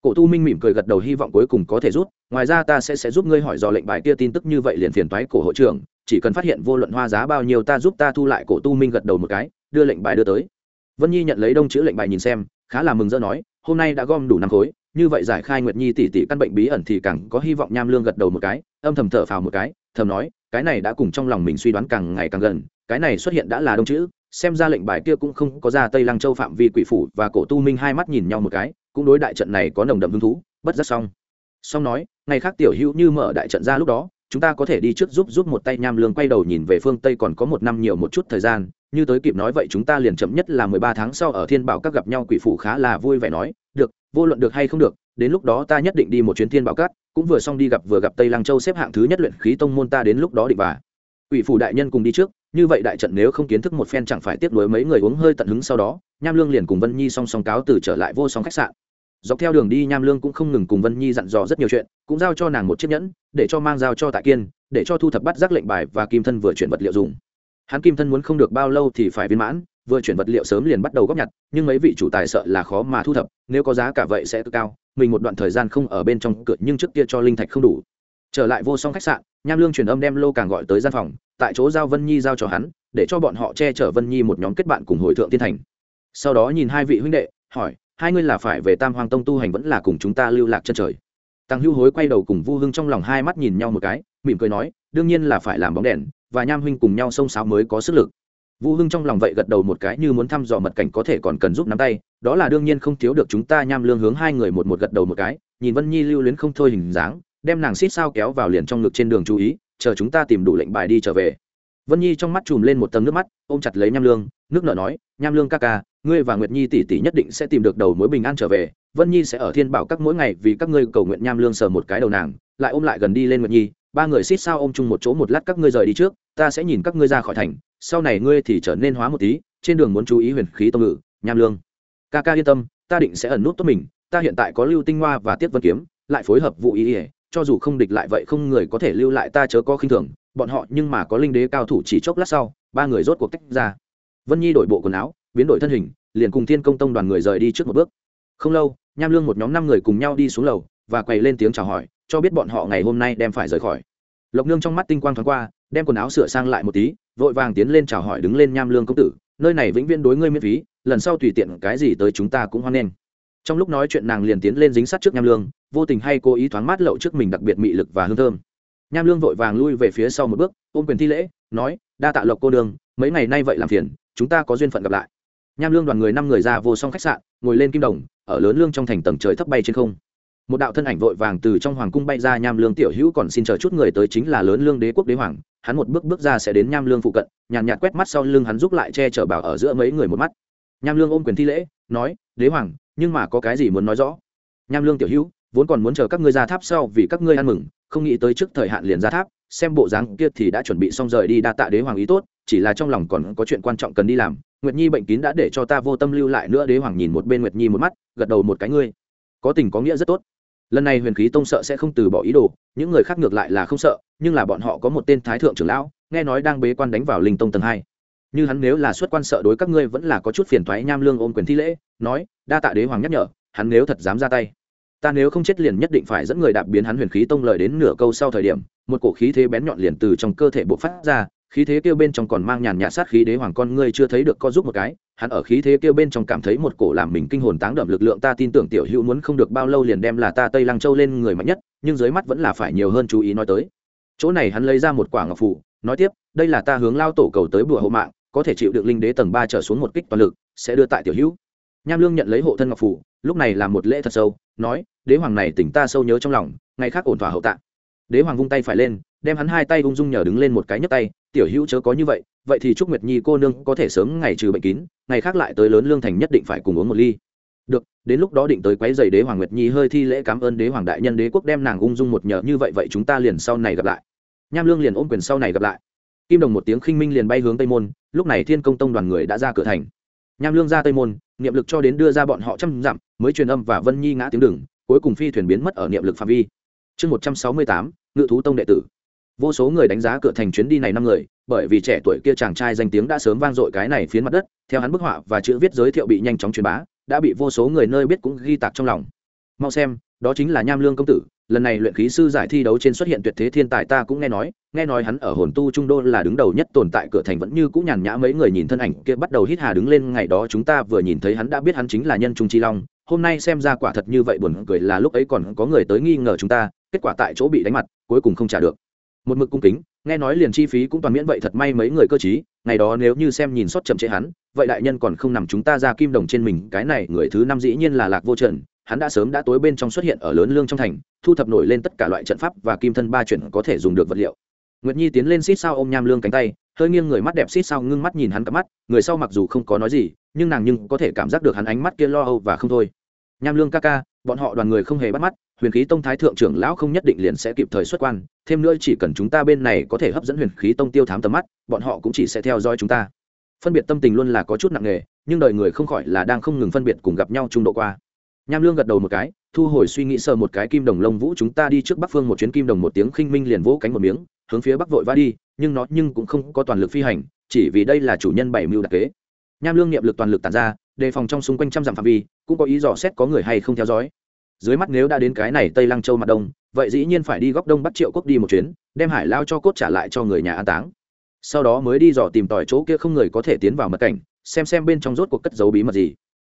Cổ tu minh mỉm cười gật đầu hy vọng cuối cùng có thể rút, ngoài ra ta sẽ sẽ giúp ngươi hỏi dò lệnh bài kia tin tức như vậy liền phiền toái cổ hội trưởng, chỉ cần phát hiện vô luận hoa giá bao nhiêu ta giúp ta thu lại cổ tu minh gật đầu một cái, đưa lệnh bài đưa tới. Vân nhi nhận lấy đông chữ lệnh bài nhìn xem, khá là mừng rỡ nói, hôm nay đã gom đủ năm khối như vậy giải khai nguyệt nhi tỷ tỷ căn bệnh bí ẩn thì càng có hy vọng nham lương gật đầu một cái, âm thầm thở phào một cái, thầm nói, cái này đã cùng trong lòng mình suy đoán càng ngày càng gần, cái này xuất hiện đã là đông chữ, xem ra lệnh bài kia cũng không có ra tây lăng châu phạm vi quỷ phủ và cổ tu minh hai mắt nhìn nhau một cái, cũng đối đại trận này có nồng đậm hứng thú, bất giác xong. Xong nói, ngày khác tiểu hữu như mở đại trận ra lúc đó, chúng ta có thể đi trước giúp giúp một tay nham lương quay đầu nhìn về phương tây còn có một năm nhiều một chút thời gian như tới kịp nói vậy chúng ta liền chậm nhất là mười ba tháng sau ở thiên bảo các gặp nhau quỷ phủ khá là vui vẻ nói, được, vô luận được hay không được, đến lúc đó ta nhất định đi một chuyến thiên bảo các, cũng vừa xong đi gặp vừa gặp tây lăng châu xếp hạng thứ nhất luyện khí tông môn ta đến lúc đó định bà quỷ phủ đại nhân cùng đi trước, như vậy đại trận nếu không kiến thức một phen chẳng phải tiếp nối mấy người uống hơi tận hứng sau đó, nham lương liền cùng vân nhi song song cáo từ trở lại vô song khách sạn. Dọc theo đường đi nham lương cũng không ngừng cùng vân nhi dặn dò rất nhiều chuyện, cũng giao cho nàng một chiếc nhẫn, để cho mang giao cho tại kiên, để cho thu thập bắt giác lệnh bài và kim thân vừa chuyển vật liệu dùng hắn kim thân muốn không được bao lâu thì phải viên mãn, vừa chuyển vật liệu sớm liền bắt đầu góp nhặt, nhưng mấy vị chủ tài sợ là khó mà thu thập, nếu có giá cả vậy sẽ cực cao, mình một đoạn thời gian không ở bên trong cửa nhưng trước kia cho linh thạch không đủ. Trở lại vô song khách sạn, nham lương truyền âm đem lô càng gọi tới gian phòng, tại chỗ giao vân nhi giao cho hắn, để cho bọn họ che chở vân nhi một nhóm kết bạn cùng hội thượng tiên thành. Sau đó nhìn hai vị huynh đệ, hỏi, hai ngươi là phải về tam hoàng tông tu hành vẫn là cùng chúng ta lưu lạc chân trời? Tăng hưu hối quay đầu cùng vu hưng trong lòng hai mắt nhìn nhau một cái, mỉm cười nói, đương nhiên là phải làm bóng đèn và nham huynh cùng nhau xông xáo mới có sức lực. Vũ hưng trong lòng vậy gật đầu một cái như muốn thăm dò mật cảnh có thể còn cần giúp nắm tay, đó là đương nhiên không thiếu được chúng ta nham lương hướng hai người một một gật đầu một cái, nhìn vân nhi lưu luyến không thôi hình dáng, đem nàng xít sao kéo vào liền trong ngực trên đường chú ý, chờ chúng ta tìm đủ lệnh bài đi trở về. Vân nhi trong mắt chùm lên một tầng nước mắt, ôm chặt lấy nham lương, nước nợ nói, nham lương ca ca, ngươi và nguyệt nhi tỷ tỷ nhất định sẽ tìm được đầu mối bình an trở về, vân nhi sẽ ở thiên bảo các mỗi ngày vì các ngươi cầu nguyện nham lương sờ một cái đầu nàng, lại ôm lại gần đi lên nguyệt nhi, ba người xít sao ôm chung một chỗ một lát các ngươi rời đi trước ta sẽ nhìn các ngươi ra khỏi thành, sau này ngươi thì trở nên hóa một tí, trên đường muốn chú ý huyền khí tông ngự, nham lương. Ca ca yên tâm, ta định sẽ ẩn nút tốt mình, ta hiện tại có lưu tinh hoa và tiết vân kiếm, lại phối hợp vụ ý ỉa cho dù không địch lại vậy không người có thể lưu lại ta chớ có khinh thường, bọn họ nhưng mà có linh đế cao thủ chỉ chốc lát sau, ba người rốt cuộc tách ra. Vân nhi đổi bộ quần áo, biến đổi thân hình, liền cùng thiên công tông đoàn người rời đi trước một bước. Không lâu, nham lương một nhóm năm người cùng nhau đi xuống lầu và quay lên tiếng chào hỏi, cho biết bọn họ ngày hôm nay đem phải rời khỏi. Lộc nương trong mắt tinh quang thoáng qua đem quần áo sửa sang lại một tí, vội vàng tiến lên chào hỏi đứng lên nham lương công tử, nơi này vĩnh viễn đối ngươi miễn phí, lần sau tùy tiện cái gì tới chúng ta cũng hoan nghênh. Trong lúc nói chuyện nàng liền tiến lên dính sát trước nham lương, vô tình hay cố ý thoáng mát lậu trước mình đặc biệt mị lực và hương thơm. Nham lương vội vàng lui về phía sau một bước, ôm quyền thi lễ, nói, đa tạ lộc cô đường mấy ngày nay vậy làm phiền, chúng ta có duyên phận gặp lại. Nham lương đoàn người năm người ra vô song khách sạn, ngồi lên kim đồng, ở lớn lương trong thành tầng trời thấp bay trên không một đạo thân ảnh vội vàng từ trong hoàng cung bay ra nham lương tiểu hữu còn xin chờ chút người tới chính là lớn lương đế quốc đế hoàng. Hắn một bước bước ra sẽ đến nham lương phụ cận, nhàn nhạt quét mắt sau lưng hắn giúp lại che chở bảo ở giữa mấy người một mắt. Nham lương ôm quyền thi lễ, nói, đế hoàng, nhưng mà có cái gì muốn nói rõ? Nham lương tiểu hữu, vốn còn muốn chờ các ngươi ra tháp sau vì các ngươi ăn mừng, không nghĩ tới trước thời hạn liền ra tháp, xem bộ dáng kia thì đã chuẩn bị xong rời đi đa tạ đế hoàng ý tốt, chỉ là trong lòng còn có chuyện quan trọng cần đi làm. Nguyệt nhi bệnh kín đã để cho ta vô tâm lưu lại nữa. Đế hoàng nhìn một bên nguyệt nhi một mắt, gật đầu một cái, ngươi có tình có nghĩa rất tốt lần này huyền khí tông sợ sẽ không từ bỏ ý đồ, những người khác ngược lại là không sợ, nhưng là bọn họ có một tên thái thượng trưởng lão, nghe nói đang bế quan đánh vào linh tông tầng hai. Như hắn nếu là xuất quan sợ đối các ngươi vẫn là có chút phiền thoái nham lương ôm quyền thi lễ, nói, đa tạ đế hoàng nhắc nhở, hắn nếu thật dám ra tay, ta nếu không chết liền nhất định phải dẫn người đạp biến hắn huyền khí tông lời đến nửa câu sau thời điểm, một cổ khí thế bén nhọn liền từ trong cơ thể bộ phát ra khí thế kêu bên trong còn mang nhàn nhạt sát khí đế hoàng con ngươi chưa thấy được co giúp một cái, hắn ở khí thế kêu bên trong cảm thấy một cổ làm mình kinh hồn táng đậm lực lượng ta tin tưởng tiểu hữu muốn không được bao lâu liền đem là ta tây lăng châu lên người mạnh nhất, nhưng dưới mắt vẫn là phải nhiều hơn chú ý nói tới. Chỗ này hắn lấy ra một quả ngọc phủ, nói tiếp, đây là ta hướng lao tổ cầu tới bùa hộ mạng, có thể chịu được linh đế tầng ba trở xuống một kích toàn lực, sẽ đưa tại tiểu hữu. Nham lương nhận lấy hộ thân ngọc phủ, lúc này làm một lễ thật sâu, nói, đế hoàng này tỉnh ta sâu nhớ trong lòng, ngày khác ổn thỏa hậu tạ. Đế hoàng vung tay phải lên, đem hắn hai tay ung dung nhờ đứng lên một cái nhấc tay tiểu hữu chớ có như vậy vậy thì chúc nguyệt nhi cô nương có thể sớm ngày trừ bệnh kín, ngày khác lại tới lớn lương thành nhất định phải cùng uống một ly. Được, đến lúc đó định tới quấy giày đế hoàng nguyệt nhi hơi thi lễ cảm ơn đế hoàng đại nhân đế quốc đem nàng ung dung một nhờ, như vậy vậy chúng ta liền sau này gặp lại. Nham lương liền ôm quyền sau này gặp lại. Kim đồng một tiếng khinh minh liền bay hướng tây môn, lúc này thiên công tông đoàn người đã ra cửa thành. Nham lương ra tây môn, niệm lực cho đến đưa ra bọn họ trăm dặm, mới truyền âm và vân nhi ngã tiếng đừng, cuối cùng phi thuyền biến mất ở niệm lực phạm vi. Chương một trăm sáu mươi tám, ngự thú tông đệ tử vô số người đánh giá cửa thành chuyến đi này năm người, bởi vì trẻ tuổi kia chàng trai danh tiếng đã sớm vang dội cái này phiến mặt đất, theo hắn bức họa và chữ viết giới thiệu bị nhanh chóng truyền bá, đã bị vô số người nơi biết cũng ghi tạc trong lòng. Mau xem, đó chính là nham lương công tử, lần này luyện khí sư giải thi đấu trên xuất hiện tuyệt thế thiên tài ta cũng nghe nói nghe nói hắn ở hồn tu trung đô là đứng đầu nhất tồn tại cửa thành vẫn như cũng nhàn nhã mấy người nhìn thân ảnh kia bắt đầu hít hà đứng lên, ngày đó chúng ta vừa nhìn thấy hắn đã biết hắn chính là nhân trung chi long, hôm nay xem ra quả thật như vậy buồn cười là lúc ấy còn có người tới nghi ngờ chúng ta, kết quả tại chỗ bị đánh mặt, cuối cùng không trả được một mực cung kính, nghe nói liền chi phí cũng toàn miễn vậy thật may mấy người cơ chí ngày đó nếu như xem nhìn sót chậm chế hắn, vậy đại nhân còn không nằm chúng ta ra kim đồng trên mình, cái này người thứ năm dĩ nhiên là lạc vô trần, hắn đã sớm đã tối bên trong xuất hiện ở lớn lương trong thành, thu thập nổi lên tất cả loại trận pháp và kim thân ba chuyển có thể dùng được vật liệu. Nguyệt nhi tiến lên xít sao ôm nham lương cánh tay, hơi nghiêng người mắt đẹp xít sao ngưng mắt nhìn hắn cặp mắt, người sau mặc dù không có nói gì, nhưng nàng nhưng có thể cảm giác được hắn ánh mắt kia lo âu và không thôi. Nham lương ca ca, bọn họ đoàn người không hề bắt mắt huyền khí tông thái thượng trưởng lão không nhất định liền sẽ kịp thời xuất quan, thêm nữa chỉ cần chúng ta bên này có thể hấp dẫn huyền khí tông tiêu thám tầm mắt, bọn họ cũng chỉ sẽ theo dõi chúng ta. Phân biệt tâm tình luôn là có chút nặng nề, nhưng đời người không khỏi là đang không ngừng phân biệt cùng gặp nhau trung độ qua. Nham lương gật đầu một cái, thu hồi suy nghĩ sờ một cái kim đồng lông vũ chúng ta đi trước bắc phương một chuyến kim đồng một tiếng khinh minh liền vỗ cánh một miếng, hướng phía bắc vội va đi, nhưng nó nhưng cũng không có toàn lực phi hành, chỉ vì đây là chủ nhân bảy mưu đặc kế. Nham lương niệm lực toàn lực tàn ra, đề phòng trong xung quanh trăm dặm phạm vi, cũng có ý dò xét có người hay không theo dõi dưới mắt nếu đã đến cái này tây lăng châu mặt đông, vậy dĩ nhiên phải đi góc đông bắt triệu quốc đi một chuyến, đem hải lao cho cốt trả lại cho người nhà an táng. Sau đó mới đi dò tìm tỏi chỗ kia không người có thể tiến vào mật cảnh, xem xem bên trong rốt cuộc cất dấu bí mật gì.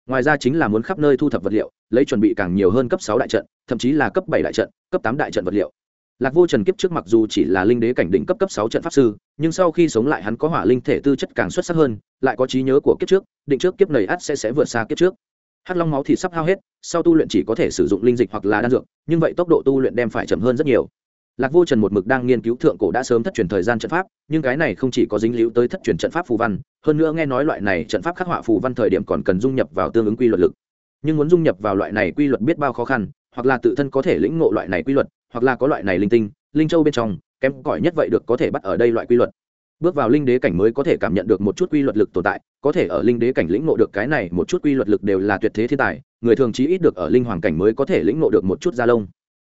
Ngoài ra chính là muốn khắp nơi thu thập vật liệu, lấy chuẩn bị càng nhiều hơn cấp sáu đại trận, thậm chí là cấp bảy đại trận, cấp tám đại trận vật liệu. Lạc vô trần kiếp trước mặc dù chỉ là linh đế cảnh đỉnh cấp cấp sáu trận pháp sư, nhưng sau khi sống lại hắn có hỏa linh thể tư chất càng xuất sắc hơn, lại có trí nhớ của kiếp trước, định trước kiếp nầy ắt sẽ sẽ vượt xa kiếp trước hắc long máu thì sắp hao hết, sau tu luyện chỉ có thể sử dụng linh dịch hoặc là đan dược, nhưng vậy tốc độ tu luyện đem phải chậm hơn rất nhiều. Lạc vô trần một mực đang nghiên cứu thượng cổ đã sớm thất truyền thời gian trận pháp, nhưng cái này không chỉ có dính líu tới thất truyền trận pháp phù văn, hơn nữa nghe nói loại này trận pháp khắc họa phù văn thời điểm còn cần dung nhập vào tương ứng quy luật lực. Nhưng muốn dung nhập vào loại này quy luật biết bao khó khăn, hoặc là tự thân có thể lĩnh ngộ loại này quy luật, hoặc là có loại này linh tinh, linh châu bên trong, kém cỏi nhất vậy được có thể bắt ở đây loại quy luật bước vào linh đế cảnh mới có thể cảm nhận được một chút quy luật lực tồn tại, có thể ở linh đế cảnh lĩnh ngộ được cái này một chút quy luật lực đều là tuyệt thế thiên tài, người thường chí ít được ở linh hoàng cảnh mới có thể lĩnh ngộ được một chút gia lông.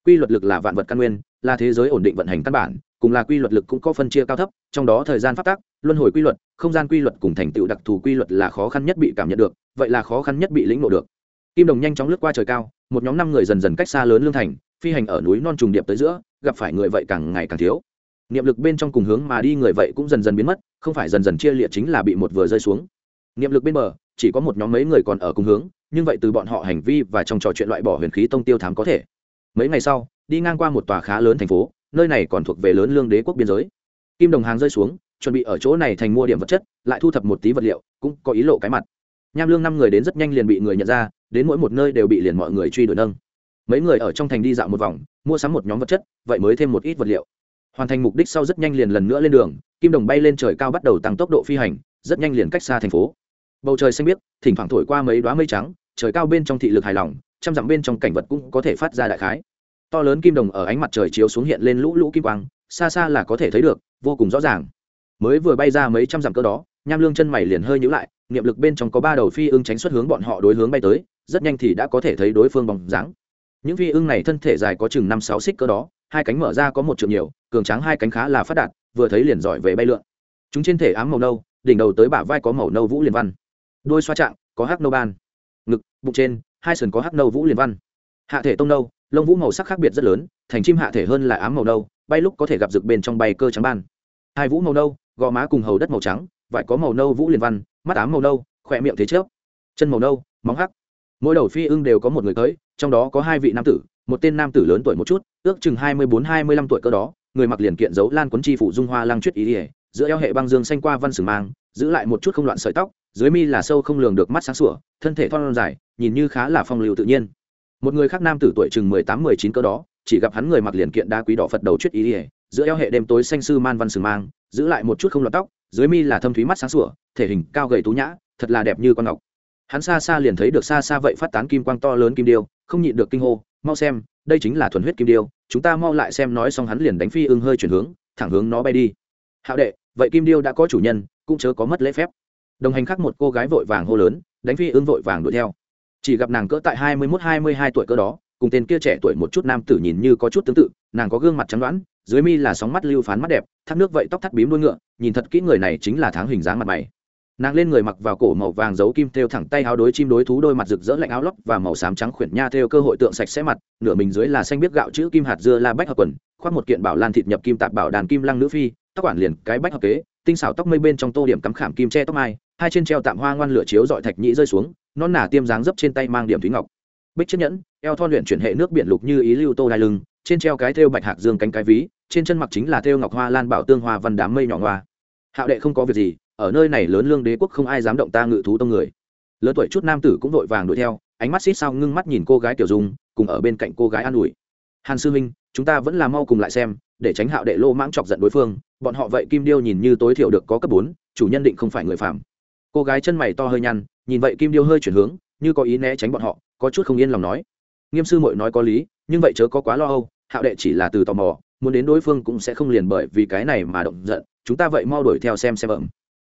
Quy luật lực là vạn vật căn nguyên, là thế giới ổn định vận hành căn bản, cùng là quy luật lực cũng có phân chia cao thấp, trong đó thời gian phát tác, luân hồi quy luật, không gian quy luật cùng thành tựu đặc thù quy luật là khó khăn nhất bị cảm nhận được, vậy là khó khăn nhất bị lĩnh ngộ được. Kim đồng nhanh chóng lướt qua trời cao, một nhóm năm người dần dần cách xa lớn lương thành, phi hành ở núi non trùng điệp tới giữa, gặp phải người vậy càng ngày càng thiếu niệm lực bên trong cùng hướng mà đi người vậy cũng dần dần biến mất, không phải dần dần chia liệt chính là bị một vừa rơi xuống. Niệm lực bên bờ, chỉ có một nhóm mấy người còn ở cùng hướng, nhưng vậy từ bọn họ hành vi và trong trò chuyện loại bỏ huyền khí tông tiêu thám có thể. Mấy ngày sau, đi ngang qua một tòa khá lớn thành phố, nơi này còn thuộc về lớn lương đế quốc biên giới. Kim đồng hàng rơi xuống, chuẩn bị ở chỗ này thành mua điểm vật chất, lại thu thập một tí vật liệu, cũng có ý lộ cái mặt. Nham lương năm người đến rất nhanh liền bị người nhận ra, đến mỗi một nơi đều bị liền mọi người truy đuổi nâng. Mấy người ở trong thành đi dạo một vòng, mua sắm một nhóm vật chất, vậy mới thêm một ít vật liệu hoàn thành mục đích sau rất nhanh liền lần nữa lên đường, kim đồng bay lên trời cao bắt đầu tăng tốc độ phi hành, rất nhanh liền cách xa thành phố. Bầu trời xanh biếc, thỉnh thoảng thổi qua mấy đoá mây trắng, trời cao bên trong thị lực hài lòng, trăm dặm bên trong cảnh vật cũng có thể phát ra đại khái. To lớn kim đồng ở ánh mặt trời chiếu xuống hiện lên lũ lũ kim quang, xa xa là có thể thấy được, vô cùng rõ ràng. Mới vừa bay ra mấy trăm dặm cỡ đó, nham lương chân mày liền hơi nhữ lại, niệm lực bên trong có ba đầu phi ưng tránh xuất hướng bọn họ đối hướng bay tới, rất nhanh thì đã có thể thấy đối phương bóng dáng những phi ưng này thân thể dài có chừng năm sáu xích cơ đó, hai cánh mở ra có một trượng nhiều, cường tráng hai cánh khá là phát đạt, vừa thấy liền giỏi về bay lượn. Chúng trên thể ám màu nâu, đỉnh đầu tới bả vai có màu nâu vũ liền văn. Đôi xoa trạng có hắc nâu ban. Ngực, bụng trên, hai sườn có hắc nâu vũ liền văn. Hạ thể tông nâu, lông vũ màu sắc khác biệt rất lớn, thành chim hạ thể hơn là ám màu nâu, bay lúc có thể gặp rực bên trong bay cơ trắng ban. Hai vũ màu nâu, gò má cùng hầu đất màu trắng, vải có màu nâu vũ liền văn, mắt ám màu nâu, khỏe miệng thế trước chân màu nâu, móng hắc. Mỗi đầu phi ưng đều có một người tới trong đó có hai vị nam tử, một tên nam tử lớn tuổi một chút, ước chừng hai mươi bốn, hai mươi lăm tuổi cơ đó, người mặc liền kiện dấu lan quấn chi phủ dung hoa lăng chuyết ý ỉa giữa eo hệ băng dương xanh qua văn sử mang, giữ lại một chút không loạn sợi tóc, dưới mi là sâu không lường được mắt sáng sủa, thân thể thon dài, nhìn như khá là phong lưu tự nhiên. Một người khác nam tử tuổi chừng mười tám, mười chín cơ đó, chỉ gặp hắn người mặc liền kiện đá quý đỏ phật đầu chuyết ý ỉa giữa eo hệ đêm tối xanh sư man văn sử mang, giữ lại một chút không loạn tóc, dưới mi là thâm thúy mắt sáng sủa, thể hình cao gầy tú nhã, thật là đẹp như con ngọc. Hắn xa xa liền thấy được xa xa vậy phát tán kim quang to lớn kim điêu không nhịn được kinh hô, mau xem, đây chính là thuần huyết kim điêu, chúng ta mau lại xem nói xong hắn liền đánh phi ưng hơi chuyển hướng, thẳng hướng nó bay đi. Hạo đệ, vậy kim điêu đã có chủ nhân, cũng chớ có mất lễ phép. Đồng hành khác một cô gái vội vàng hô lớn, đánh phi ưng vội vàng đuổi theo. Chỉ gặp nàng cỡ tại hai mươi mốt, hai mươi hai tuổi cỡ đó, cùng tên kia trẻ tuổi một chút nam tử nhìn như có chút tương tự, nàng có gương mặt trắng đoán, dưới mi là sóng mắt lưu phán mắt đẹp thác nước vậy tóc thắt bím đuôi ngựa, nhìn thật kỹ người này chính là tháng hình dáng mặt mày nàng lên người mặc vào cổ màu vàng giấu kim thêu thẳng tay áo đối chim đối thú đôi mặt rực rỡ lạnh áo lóc và màu xám trắng khuyển nha thêu cơ hội tượng sạch sẽ mặt, nửa mình dưới là xanh biết gạo chữ kim hạt dưa la bách hợp quần, khoác một kiện bảo lan thịt nhập kim tạp bảo đàn kim lăng nữ phi, tóc quản liền cái bách hợp kế, tinh xảo tóc mây bên trong tô điểm cắm khảm kim che tóc mai, hai trên treo tạm hoa ngoan lửa chiếu dọi thạch nhĩ rơi xuống, non nả tiêm dáng dấp trên tay mang điểm thúy ngọc. Bích chiếc nhẫn, eo thon luyện chuyển hệ nước biển lục như ý lưu tô đai lưng, trên treo cái thêu bạch hạc dương cánh cái ví, trên chân mặc chính là thêu ngọc hoa lan bảo tương hoa văn đám mây nhỏ hoa hạo đệ không có việc gì ở nơi này lớn lương đế quốc không ai dám động ta ngự thú tông người. Lớn tuổi chút nam tử cũng vội vàng đuổi theo, ánh mắt xít sao ngưng mắt nhìn cô gái tiểu dung, cùng ở bên cạnh cô gái an ủi. Hàn sư minh chúng ta vẫn là mau cùng lại xem, để tránh hạo đệ lô mãng chọc giận đối phương, bọn họ vậy kim điêu nhìn như tối thiểu được có cấp bốn, chủ nhân định không phải người phạm cô gái chân mày to hơi nhăn, nhìn vậy kim điêu hơi chuyển hướng, như có ý né tránh bọn họ, có chút không yên lòng nói. Nghiêm sư mội nói có lý, nhưng vậy chớ có quá lo âu, hạo đệ chỉ là từ tò mò, muốn đến đối phương cũng sẽ không liền bởi vì cái này mà động giận, chúng ta vậy mau đuổi theo xem xem ẩm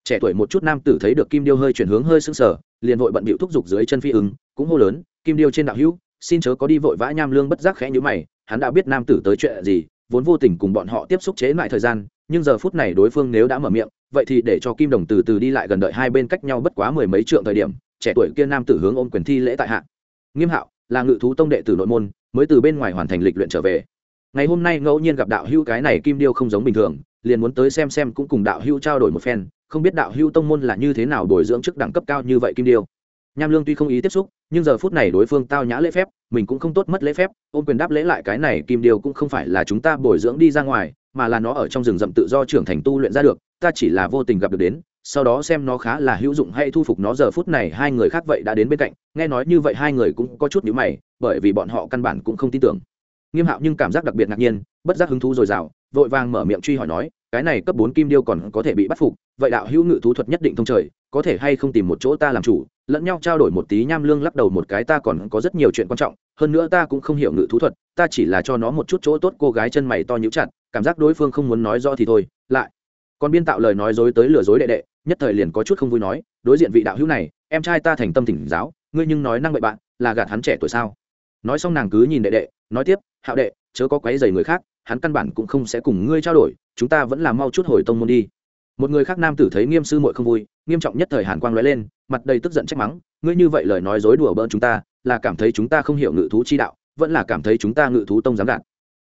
trẻ tuổi một chút nam tử thấy được kim điêu hơi chuyển hướng hơi sưng sờ, liền vội bận bịu thúc giục dưới chân phi ứng, cũng hô lớn, kim điêu trên đạo hữu, xin chớ có đi vội vã nham lương bất giác khẽ nhữ mày, hắn đã biết nam tử tới chuyện gì, vốn vô tình cùng bọn họ tiếp xúc chế lại thời gian, nhưng giờ phút này đối phương nếu đã mở miệng, vậy thì để cho kim đồng từ từ đi lại gần đợi hai bên cách nhau bất quá mười mấy trượng thời điểm, trẻ tuổi kia nam tử hướng ôm quyền thi lễ tại hạ. Nghiêm hạo, là ngự thú tông đệ tử nội môn, mới từ bên ngoài hoàn thành lịch luyện trở về. Ngày hôm nay ngẫu nhiên gặp đạo hữu cái này kim điêu không giống bình thường, liền muốn tới xem xem cũng cùng đạo hữu trao đổi một phen không biết đạo hưu tông môn là như thế nào bồi dưỡng chức đẳng cấp cao như vậy kim điêu. Nham lương tuy không ý tiếp xúc, nhưng giờ phút này đối phương tao nhã lễ phép, mình cũng không tốt mất lễ phép, ôm quyền đáp lễ lại cái này kim điêu cũng không phải là chúng ta bồi dưỡng đi ra ngoài, mà là nó ở trong rừng rậm tự do trưởng thành tu luyện ra được, ta chỉ là vô tình gặp được đến, sau đó xem nó khá là hữu dụng hay thu phục nó, giờ phút này hai người khác vậy đã đến bên cạnh, nghe nói như vậy hai người cũng có chút nhữ mày, bởi vì bọn họ căn bản cũng không tin tưởng. Nghiêm hạo nhưng cảm giác đặc biệt ngạc nhiên, bất giác hứng thú dồi dào vội vàng mở miệng truy hỏi nói cái này cấp bốn kim điêu còn có thể bị bắt phục, vậy đạo hữu ngự thú thuật nhất định thông trời, có thể hay không tìm một chỗ ta làm chủ, lẫn nhau trao đổi một tí nham lương lắc đầu một cái ta còn có rất nhiều chuyện quan trọng, hơn nữa ta cũng không hiểu ngự thú thuật, ta chỉ là cho nó một chút chỗ tốt, cô gái chân mày to nhíu chặt, cảm giác đối phương không muốn nói rõ thì thôi, lại. Còn biên tạo lời nói dối tới lừa dối đệ đệ, nhất thời liền có chút không vui nói, đối diện vị đạo hữu này, em trai ta thành tâm tỉnh giáo, ngươi nhưng nói năng bậy bạn, là gạt hắn trẻ tuổi sao? Nói xong nàng cứ nhìn đệ đệ, nói tiếp, hạo đệ, chớ có quấy dày người khác hắn căn bản cũng không sẽ cùng ngươi trao đổi, chúng ta vẫn là mau chút hồi tông môn đi. Một người khác nam tử thấy nghiêm sư muội không vui, nghiêm trọng nhất thời hàn quang lóe lên, mặt đầy tức giận trách mắng, ngươi như vậy lời nói dối đùa bỡn chúng ta, là cảm thấy chúng ta không hiểu ngự thú chi đạo, vẫn là cảm thấy chúng ta ngự thú tông dám đạt.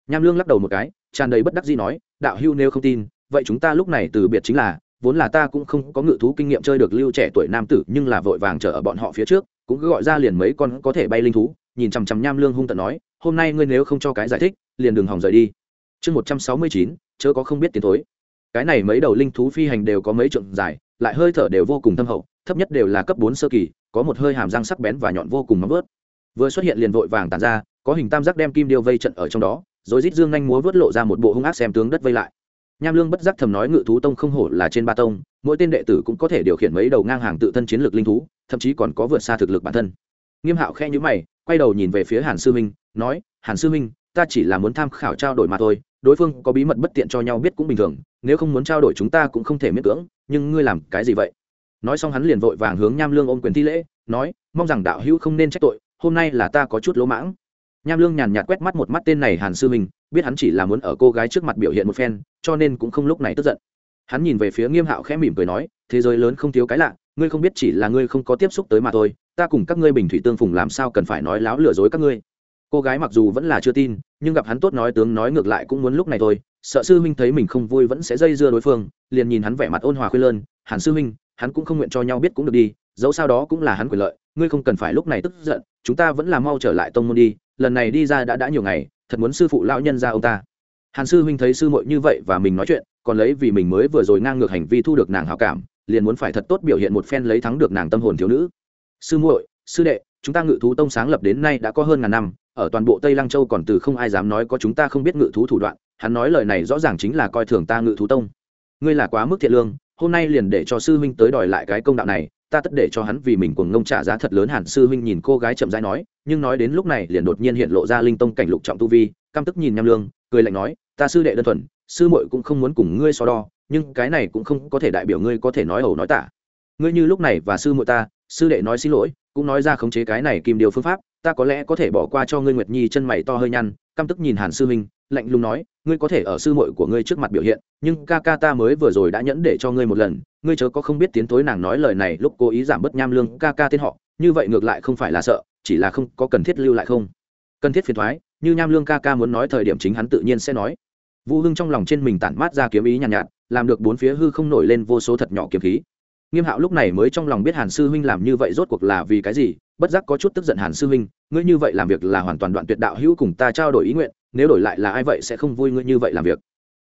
nham lương lắc đầu một cái, tràn đầy bất đắc dĩ nói, đạo hưu nếu không tin, vậy chúng ta lúc này từ biệt chính là, vốn là ta cũng không có ngự thú kinh nghiệm chơi được lưu trẻ tuổi nam tử, nhưng là vội vàng chờ ở bọn họ phía trước, cũng cứ gọi ra liền mấy con có thể bay linh thú. Nhìn chằm chằm nham lương hung tận nói, hôm nay ngươi nếu không cho cái giải thích, liền đừng hòng rời đi chương một trăm sáu mươi chín, chớ có không biết tiến thối. Cái này mấy đầu linh thú phi hành đều có mấy trượng dài, lại hơi thở đều vô cùng thâm hậu, thấp nhất đều là cấp bốn sơ kỳ, có một hơi hàm răng sắc bén và nhọn vô cùng nóng vớt vừa xuất hiện liền vội vàng tàn ra, có hình tam giác đem kim điêu vây trận ở trong đó, rồi rít dương nhanh múa vớt lộ ra một bộ hung ác xem tướng đất vây lại. Nham lương bất giác thầm nói ngự thú tông không hổ là trên ba tông, mỗi tên đệ tử cũng có thể điều khiển mấy đầu ngang hàng tự thân chiến lược linh thú, thậm chí còn có vượt xa thực lực bản thân. Nghiêm hạo khe nhữ mày, quay đầu nhìn về phía hàn sư minh, nói, hàn sư minh, ta chỉ là muốn tham khảo trao đổi mà thôi đối phương có bí mật bất tiện cho nhau biết cũng bình thường, nếu không muốn trao đổi chúng ta cũng không thể miễn cưỡng, nhưng ngươi làm cái gì vậy? Nói xong hắn liền vội vàng hướng nham lương ôm quyền thi lễ, nói, mong rằng đạo hữu không nên trách tội, hôm nay là ta có chút lỗ mãng. Nham lương nhàn nhạt quét mắt một mắt tên này hàn sư minh, biết hắn chỉ là muốn ở cô gái trước mặt biểu hiện một phen, cho nên cũng không lúc này tức giận. Hắn nhìn về phía nghiêm hạo khẽ mỉm cười nói, thế giới lớn không thiếu cái lạ, ngươi không biết chỉ là ngươi không có tiếp xúc tới mà thôi, ta cùng các ngươi bình thủy tương phùng làm sao cần phải nói láo lừa dối các ngươi? Cô gái mặc dù vẫn là chưa tin, nhưng gặp hắn tốt nói tướng nói ngược lại cũng muốn lúc này thôi. Sợ sư huynh thấy mình không vui vẫn sẽ dây dưa đối phương, liền nhìn hắn vẻ mặt ôn hòa khuyên lơn. Hàn sư huynh, hắn cũng không nguyện cho nhau biết cũng được đi, dẫu sao đó cũng là hắn quyền lợi, ngươi không cần phải lúc này tức giận, chúng ta vẫn là mau trở lại tông môn đi, lần này đi ra đã đã nhiều ngày, thật muốn sư phụ lão nhân ra ông ta. Hàn sư huynh thấy sư muội như vậy và mình nói chuyện, còn lấy vì mình mới vừa rồi ngang ngược hành vi thu được nàng hào cảm, liền muốn phải thật tốt biểu hiện một phen lấy thắng được nàng tâm hồn thiếu nữ. Sư muội, sư đệ, chúng ta ngự thú tông sáng lập đến nay đã có hơn ngàn năm ở toàn bộ tây lăng châu còn từ không ai dám nói có chúng ta không biết ngự thú thủ đoạn, hắn nói lời này rõ ràng chính là coi thường ta ngự thú tông. Ngươi là quá mức thiện lương, hôm nay liền để cho sư huynh tới đòi lại cái công đạo này, ta tất để cho hắn vì mình cuồng ngông trả giá thật lớn hẳn sư huynh nhìn cô gái chậm rãi nói, nhưng nói đến lúc này liền đột nhiên hiện lộ ra linh tông cảnh lục trọng tu vi, căm tức nhìn nham lương, cười lạnh nói, ta sư đệ đơn thuần, sư muội cũng không muốn cùng ngươi so đo, nhưng cái này cũng không có thể đại biểu ngươi có thể nói ẩu nói tả. Ngươi như lúc này và sư muội ta, sư đệ nói xin lỗi, cũng nói ra khống chế cái này kìm điều phương pháp ta có lẽ có thể bỏ qua cho ngươi nguyệt nhi chân mày to hơi nhăn căm tức nhìn hàn sư minh lạnh lùng nói ngươi có thể ở sư muội của ngươi trước mặt biểu hiện nhưng ca ca ta mới vừa rồi đã nhẫn để cho ngươi một lần ngươi chớ có không biết tiến tối nàng nói lời này lúc cố ý giảm bớt nham lương ca ca tên họ như vậy ngược lại không phải là sợ chỉ là không có cần thiết lưu lại không? Cần thiết phiền thoái như nham lương ca ca muốn nói thời điểm chính hắn tự nhiên sẽ nói. Vũ hưng trong lòng trên mình tản mát ra kiếm ý nhàn nhạt, nhạt làm được bốn phía hư không nổi lên vô số thật nhỏ kiếm khí nghiêm hạo lúc này mới trong lòng biết hàn sư huynh làm như vậy rốt cuộc là vì cái gì, bất giác có chút tức giận hàn sư huynh, ngươi như vậy làm việc là hoàn toàn đoạn tuyệt đạo hữu cùng ta trao đổi ý nguyện, nếu đổi lại là ai vậy sẽ không vui ngươi như vậy làm việc.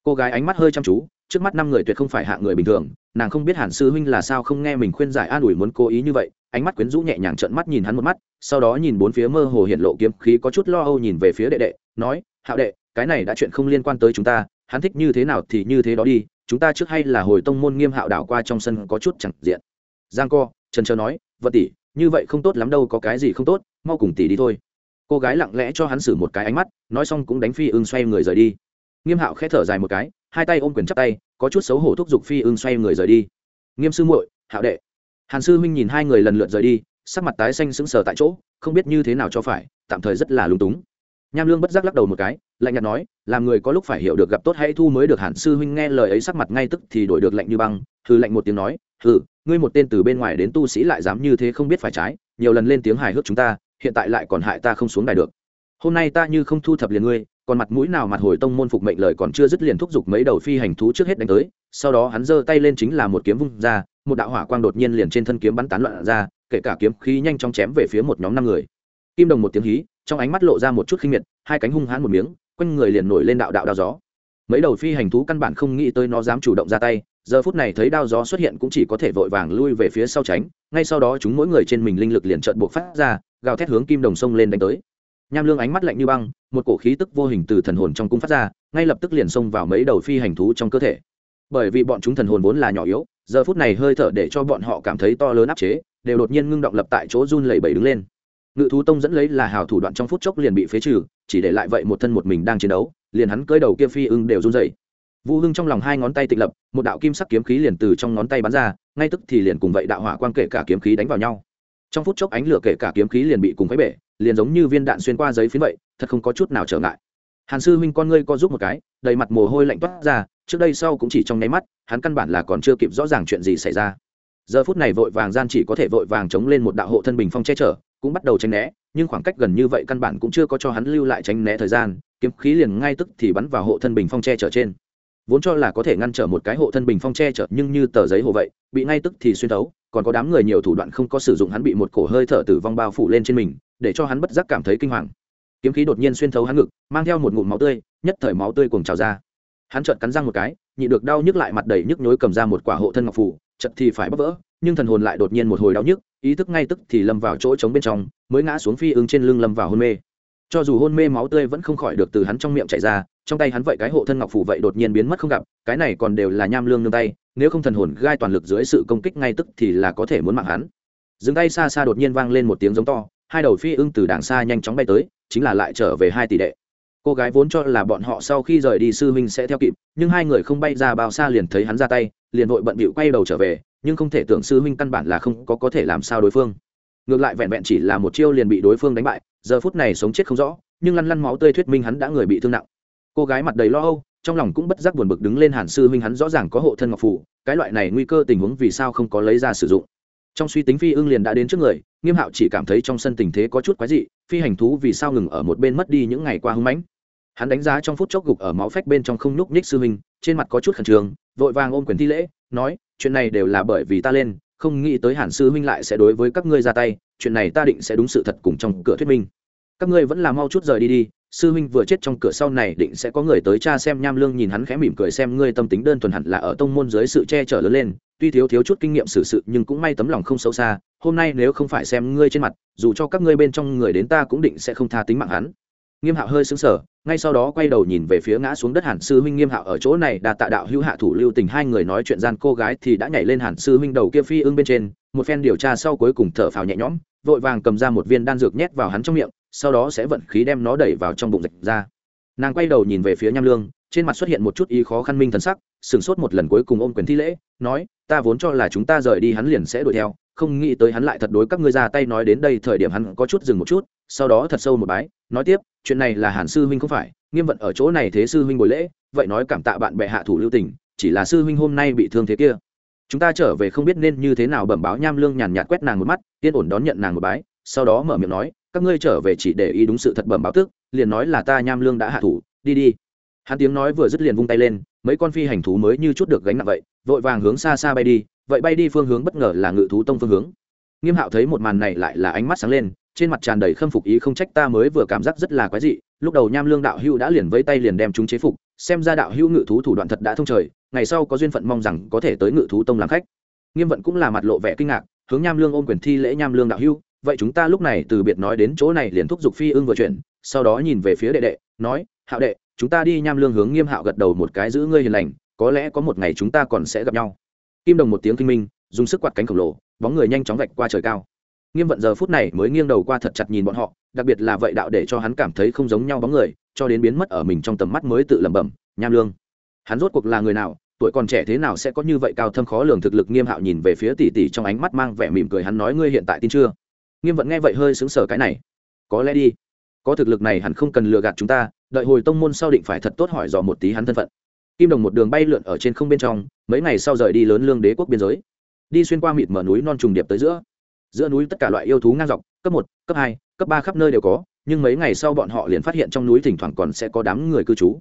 Cô gái ánh mắt hơi chăm chú, trước mắt năm người tuyệt không phải hạ người bình thường, nàng không biết hàn sư huynh là sao không nghe mình khuyên giải an ủi muốn cố ý như vậy, ánh mắt quyến rũ nhẹ nhàng trợn mắt nhìn hắn một mắt, sau đó nhìn bốn phía mơ hồ hiện lộ kiếm khí có chút lo âu nhìn về phía đệ đệ, nói, hạo đệ, cái này đã chuyện không liên quan tới chúng ta, hắn thích như thế nào thì như thế đó đi chúng ta trước hay là hồi tông môn nghiêm hạo đảo qua trong sân có chút chẳng diện. Giang co, trần trờ nói vật tỷ, như vậy không tốt lắm đâu, có cái gì không tốt, mau cùng tỷ đi thôi. Cô gái lặng lẽ cho hắn xử một cái ánh mắt, nói xong cũng đánh phi ưng xoay người rời đi. Nghiêm hạo khẽ thở dài một cái, hai tay ôm quyền chắp tay, có chút xấu hổ thúc giục phi ưng xoay người rời đi. Nghiêm sư muội, hạo đệ. Hàn sư huynh nhìn hai người lần lượt rời đi, sắc mặt tái xanh sững sờ tại chỗ, không biết như thế nào cho phải, tạm thời rất là lúng túng nham lương bất giác lắc đầu một cái, lạnh nhạt nói, làm người có lúc phải hiểu được gặp tốt hay thu mới được hàn sư huynh nghe lời ấy sắc mặt ngay tức thì đổi được lạnh như băng. Hư lạnh một tiếng nói, hừ, ngươi một tên từ bên ngoài đến tu sĩ lại dám như thế không biết phải trái, nhiều lần lên tiếng hài hước chúng ta, hiện tại lại còn hại ta không xuống đài được. Hôm nay ta như không thu thập liền ngươi, còn mặt mũi nào mặt hồi tông môn phục mệnh lời còn chưa dứt liền thúc giục mấy đầu phi hành thú trước hết đánh tới, sau đó hắn giơ tay lên chính là một kiếm vung ra, một đạo hỏa quang đột nhiên liền trên thân kiếm bắn tán loạn ra, kể cả kiếm khí nhanh chóng chém về phía một nhóm năm người. Kim đồng một tiếng hí trong ánh mắt lộ ra một chút khinh miệt, hai cánh hung hãn một miếng, quanh người liền nổi lên đạo đạo đao gió. Mấy đầu phi hành thú căn bản không nghĩ tới nó dám chủ động ra tay, giờ phút này thấy đao gió xuất hiện cũng chỉ có thể vội vàng lui về phía sau tránh, ngay sau đó chúng mỗi người trên mình linh lực liền trợn buộc phát ra, gào thét hướng kim đồng sông lên đánh tới. Nham lương ánh mắt lạnh như băng, một cổ khí tức vô hình từ thần hồn trong cung phát ra, ngay lập tức liền xông vào mấy đầu phi hành thú trong cơ thể. Bởi vì bọn chúng thần hồn vốn là nhỏ yếu, giờ phút này hơi thở để cho bọn họ cảm thấy to lớn áp chế, đều đột nhiên ngưng động lập tại chỗ run lẩy bẩy đứng lên ngự thú tông dẫn lấy là hào thủ đoạn trong phút chốc liền bị phế trừ, chỉ để lại vậy một thân một mình đang chiến đấu, liền hắn cơi đầu kia phi ưng đều run dậy vũ hưng trong lòng hai ngón tay tịch lập, một đạo kim sắc kiếm khí liền từ trong ngón tay bắn ra, ngay tức thì liền cùng vậy đạo hỏa quang kể cả kiếm khí đánh vào nhau. Trong phút chốc ánh lửa kể cả kiếm khí liền bị cùng với bể, liền giống như viên đạn xuyên qua giấy phiến vậy, thật không có chút nào trở ngại. Hàn sư huynh con ngươi co giúp một cái, đầy mặt mồ hôi lạnh toát ra, trước đây sau cũng chỉ trong nháy mắt, hắn căn bản là còn chưa kịp rõ ràng chuyện gì xảy ra. Giờ phút này vội vàng gian chỉ có thể vội vàng chống lên một đạo hộ thân bình phong che chở cũng bắt đầu tránh né, nhưng khoảng cách gần như vậy căn bản cũng chưa có cho hắn lưu lại tránh né thời gian, kiếm khí liền ngay tức thì bắn vào hộ thân bình phong che chở trên. Vốn cho là có thể ngăn trở một cái hộ thân bình phong che chở, nhưng như tờ giấy hồ vậy, bị ngay tức thì xuyên thấu, còn có đám người nhiều thủ đoạn không có sử dụng hắn bị một cổ hơi thở tử vong bao phủ lên trên mình, để cho hắn bất giác cảm thấy kinh hoàng. Kiếm khí đột nhiên xuyên thấu hắn ngực, mang theo một ngụm máu tươi, nhất thời máu tươi cùng trào ra. Hắn chợt cắn răng một cái nhị được đau nhức lại mặt đầy nhức nhối cầm ra một quả hộ thân ngọc phủ chật thì phải bắp vỡ nhưng thần hồn lại đột nhiên một hồi đau nhức, ý thức ngay tức thì lâm vào chỗ trống bên trong, mới ngã xuống phi ứng trên lưng lâm vào hôn mê. Cho dù hôn mê máu tươi vẫn không khỏi được từ hắn trong miệng chảy ra, trong tay hắn vậy cái hộ thân ngọc phủ vậy đột nhiên biến mất không gặp, cái này còn đều là nham lương nương tay, nếu không thần hồn gai toàn lực dưới sự công kích ngay tức thì là có thể muốn mạng hắn. Dừng tay xa xa đột nhiên vang lên một tiếng giống to, hai đầu phi ưng từ đàng xa nhanh chóng bay tới, chính là lại trở về hai tỷ đệ. Cô gái vốn cho là bọn họ sau khi rời đi sư huynh sẽ theo kịp, nhưng hai người không bay ra bao xa liền thấy hắn ra tay, liền vội bận bịu quay đầu trở về nhưng không thể tưởng sư huynh căn bản là không có có thể làm sao đối phương. Ngược lại vẹn vẹn chỉ là một chiêu liền bị đối phương đánh bại, giờ phút này sống chết không rõ, nhưng lăn lăn máu tươi thuyết minh hắn đã người bị thương nặng. Cô gái mặt đầy lo âu, trong lòng cũng bất giác buồn bực đứng lên hàn sư huynh hắn rõ ràng có hộ thân ngọc phủ, cái loại này nguy cơ tình huống vì sao không có lấy ra sử dụng. Trong suy tính phi ưng liền đã đến trước người, nghiêm hạo chỉ cảm thấy trong sân tình thế có chút quái dị, phi hành thú vì sao ngừng ở một bên mất đi những ngày qua hưng mãnh hắn đánh giá trong phút chốc gục ở máu phách bên trong không nhúc nhích sư huynh, trên mặt có chút khẩn trương, vội vàng ôm quyền thi lễ, nói, chuyện này đều là bởi vì ta lên, không nghĩ tới hàn sư huynh lại sẽ đối với các ngươi ra tay, chuyện này ta định sẽ đúng sự thật cùng trong cửa thuyết minh. Các ngươi vẫn là mau chút rời đi đi, sư huynh vừa chết trong cửa sau này định sẽ có người tới cha xem nham lương nhìn hắn khẽ mỉm cười xem ngươi tâm tính đơn thuần hẳn là ở tông môn dưới sự che chở lớn lên, tuy thiếu thiếu chút kinh nghiệm xử sự nhưng cũng may tấm lòng không xấu xa, hôm nay nếu không phải xem ngươi trên mặt, dù cho các ngươi bên trong người đến ta cũng định sẽ không tha tính mạng hắn nghiêm hạo hơi xứng sở ngay sau đó quay đầu nhìn về phía ngã xuống đất hàn sư huynh nghiêm hạo ở chỗ này đà tạ đạo hữu hạ thủ lưu tình, hai người nói chuyện gian cô gái thì đã nhảy lên hàn sư huynh đầu kia phi ưng bên trên, một phen điều tra sau cuối cùng thở phào nhẹ nhõm, vội vàng cầm ra một viên đan dược nhét vào hắn trong miệng, sau đó sẽ vận khí đem nó đẩy vào trong bụng rạch ra. Nàng quay đầu nhìn về phía nham lương, trên mặt xuất hiện một chút ý khó khăn minh thần sắc, sửng sốt một lần cuối cùng ôm quyền thi lễ, nói, ta vốn cho là chúng ta rời đi hắn liền sẽ đuổi theo, không nghĩ tới hắn lại thật đối các ngươi ra tay, nói đến đây thời điểm hắn có chút dừng một chút, sau đó thật sâu một bái, nói tiếp chuyện này là hàn sư huynh không phải, nghiêm vận ở chỗ này thế sư huynh buổi lễ, vậy nói cảm tạ bạn bè hạ thủ lưu tình, chỉ là sư huynh hôm nay bị thương thế kia. Chúng ta trở về không biết nên như thế nào bẩm báo nham lương nhàn nhạt quét nàng một mắt, yên ổn đón nhận nàng một bái, sau đó mở miệng nói, các ngươi trở về chỉ để ý đúng sự thật bẩm báo tức liền nói là ta nham lương đã hạ thủ, đi đi. Hắn tiếng nói vừa dứt liền vung tay lên, mấy con phi hành thú mới như chút được gánh nặng vậy, vội vàng hướng xa xa bay đi, vậy bay đi phương hướng bất ngờ là ngự thú tông phương hướng nghiêm hạo thấy một màn này lại là ánh mắt sáng lên, trên mặt tràn đầy khâm phục ý không trách ta mới vừa cảm giác rất là quái dị, lúc đầu nham lương đạo hữu đã liền vây tay liền đem chúng chế phục, xem ra đạo hữu ngự thú thủ đoạn thật đã thông trời, ngày sau có duyên phận mong rằng có thể tới ngự thú tông làm khách. Nghiêm vận cũng là mặt lộ vẻ kinh ngạc, hướng nham lương ôm quyền thi lễ nham lương đạo hữu, vậy chúng ta lúc này từ biệt nói đến chỗ này liền thúc giục phi ưng vừa chuyển, sau đó nhìn về phía đệ đệ, nói, hạo đệ, chúng ta đi. Nham lương hướng nghiêm hạo gật đầu một cái, giữ ngươi hiền lành, có lẽ có một ngày chúng ta còn sẽ gặp nhau. Kim đồng một tiếng kinh minh, dùng sức quạt cánh khổng lồ bóng người nhanh chóng vạch qua trời cao. Nghiêm vận giờ phút này mới nghiêng đầu qua thật chặt nhìn bọn họ, đặc biệt là vậy đạo để cho hắn cảm thấy không giống nhau bóng người, cho đến biến mất ở mình trong tầm mắt mới tự lẩm bẩm, nham lương, hắn rốt cuộc là người nào, tuổi còn trẻ thế nào sẽ có như vậy cao thâm khó lường thực lực? Nghiêm hạo nhìn về phía tỷ tỷ trong ánh mắt mang vẻ mỉm cười, hắn nói, ngươi hiện tại tin chưa? Nghiêm vận nghe vậy hơi xứng sở cái này, có lẽ đi, có thực lực này hắn không cần lừa gạt chúng ta, đợi hồi tông môn sau định phải thật tốt hỏi dò một tí hắn thân phận. Kim đồng một đường bay lượn ở trên không bên trong, mấy ngày sau rời đi lớn lương đế quốc biên giới đi xuyên qua mịt mở núi non trùng điệp tới giữa. Giữa núi tất cả loại yêu thú ngang dọc, cấp một, cấp hai, cấp ba khắp nơi đều có, nhưng mấy ngày sau bọn họ liền phát hiện trong núi thỉnh thoảng còn sẽ có đám người cư trú.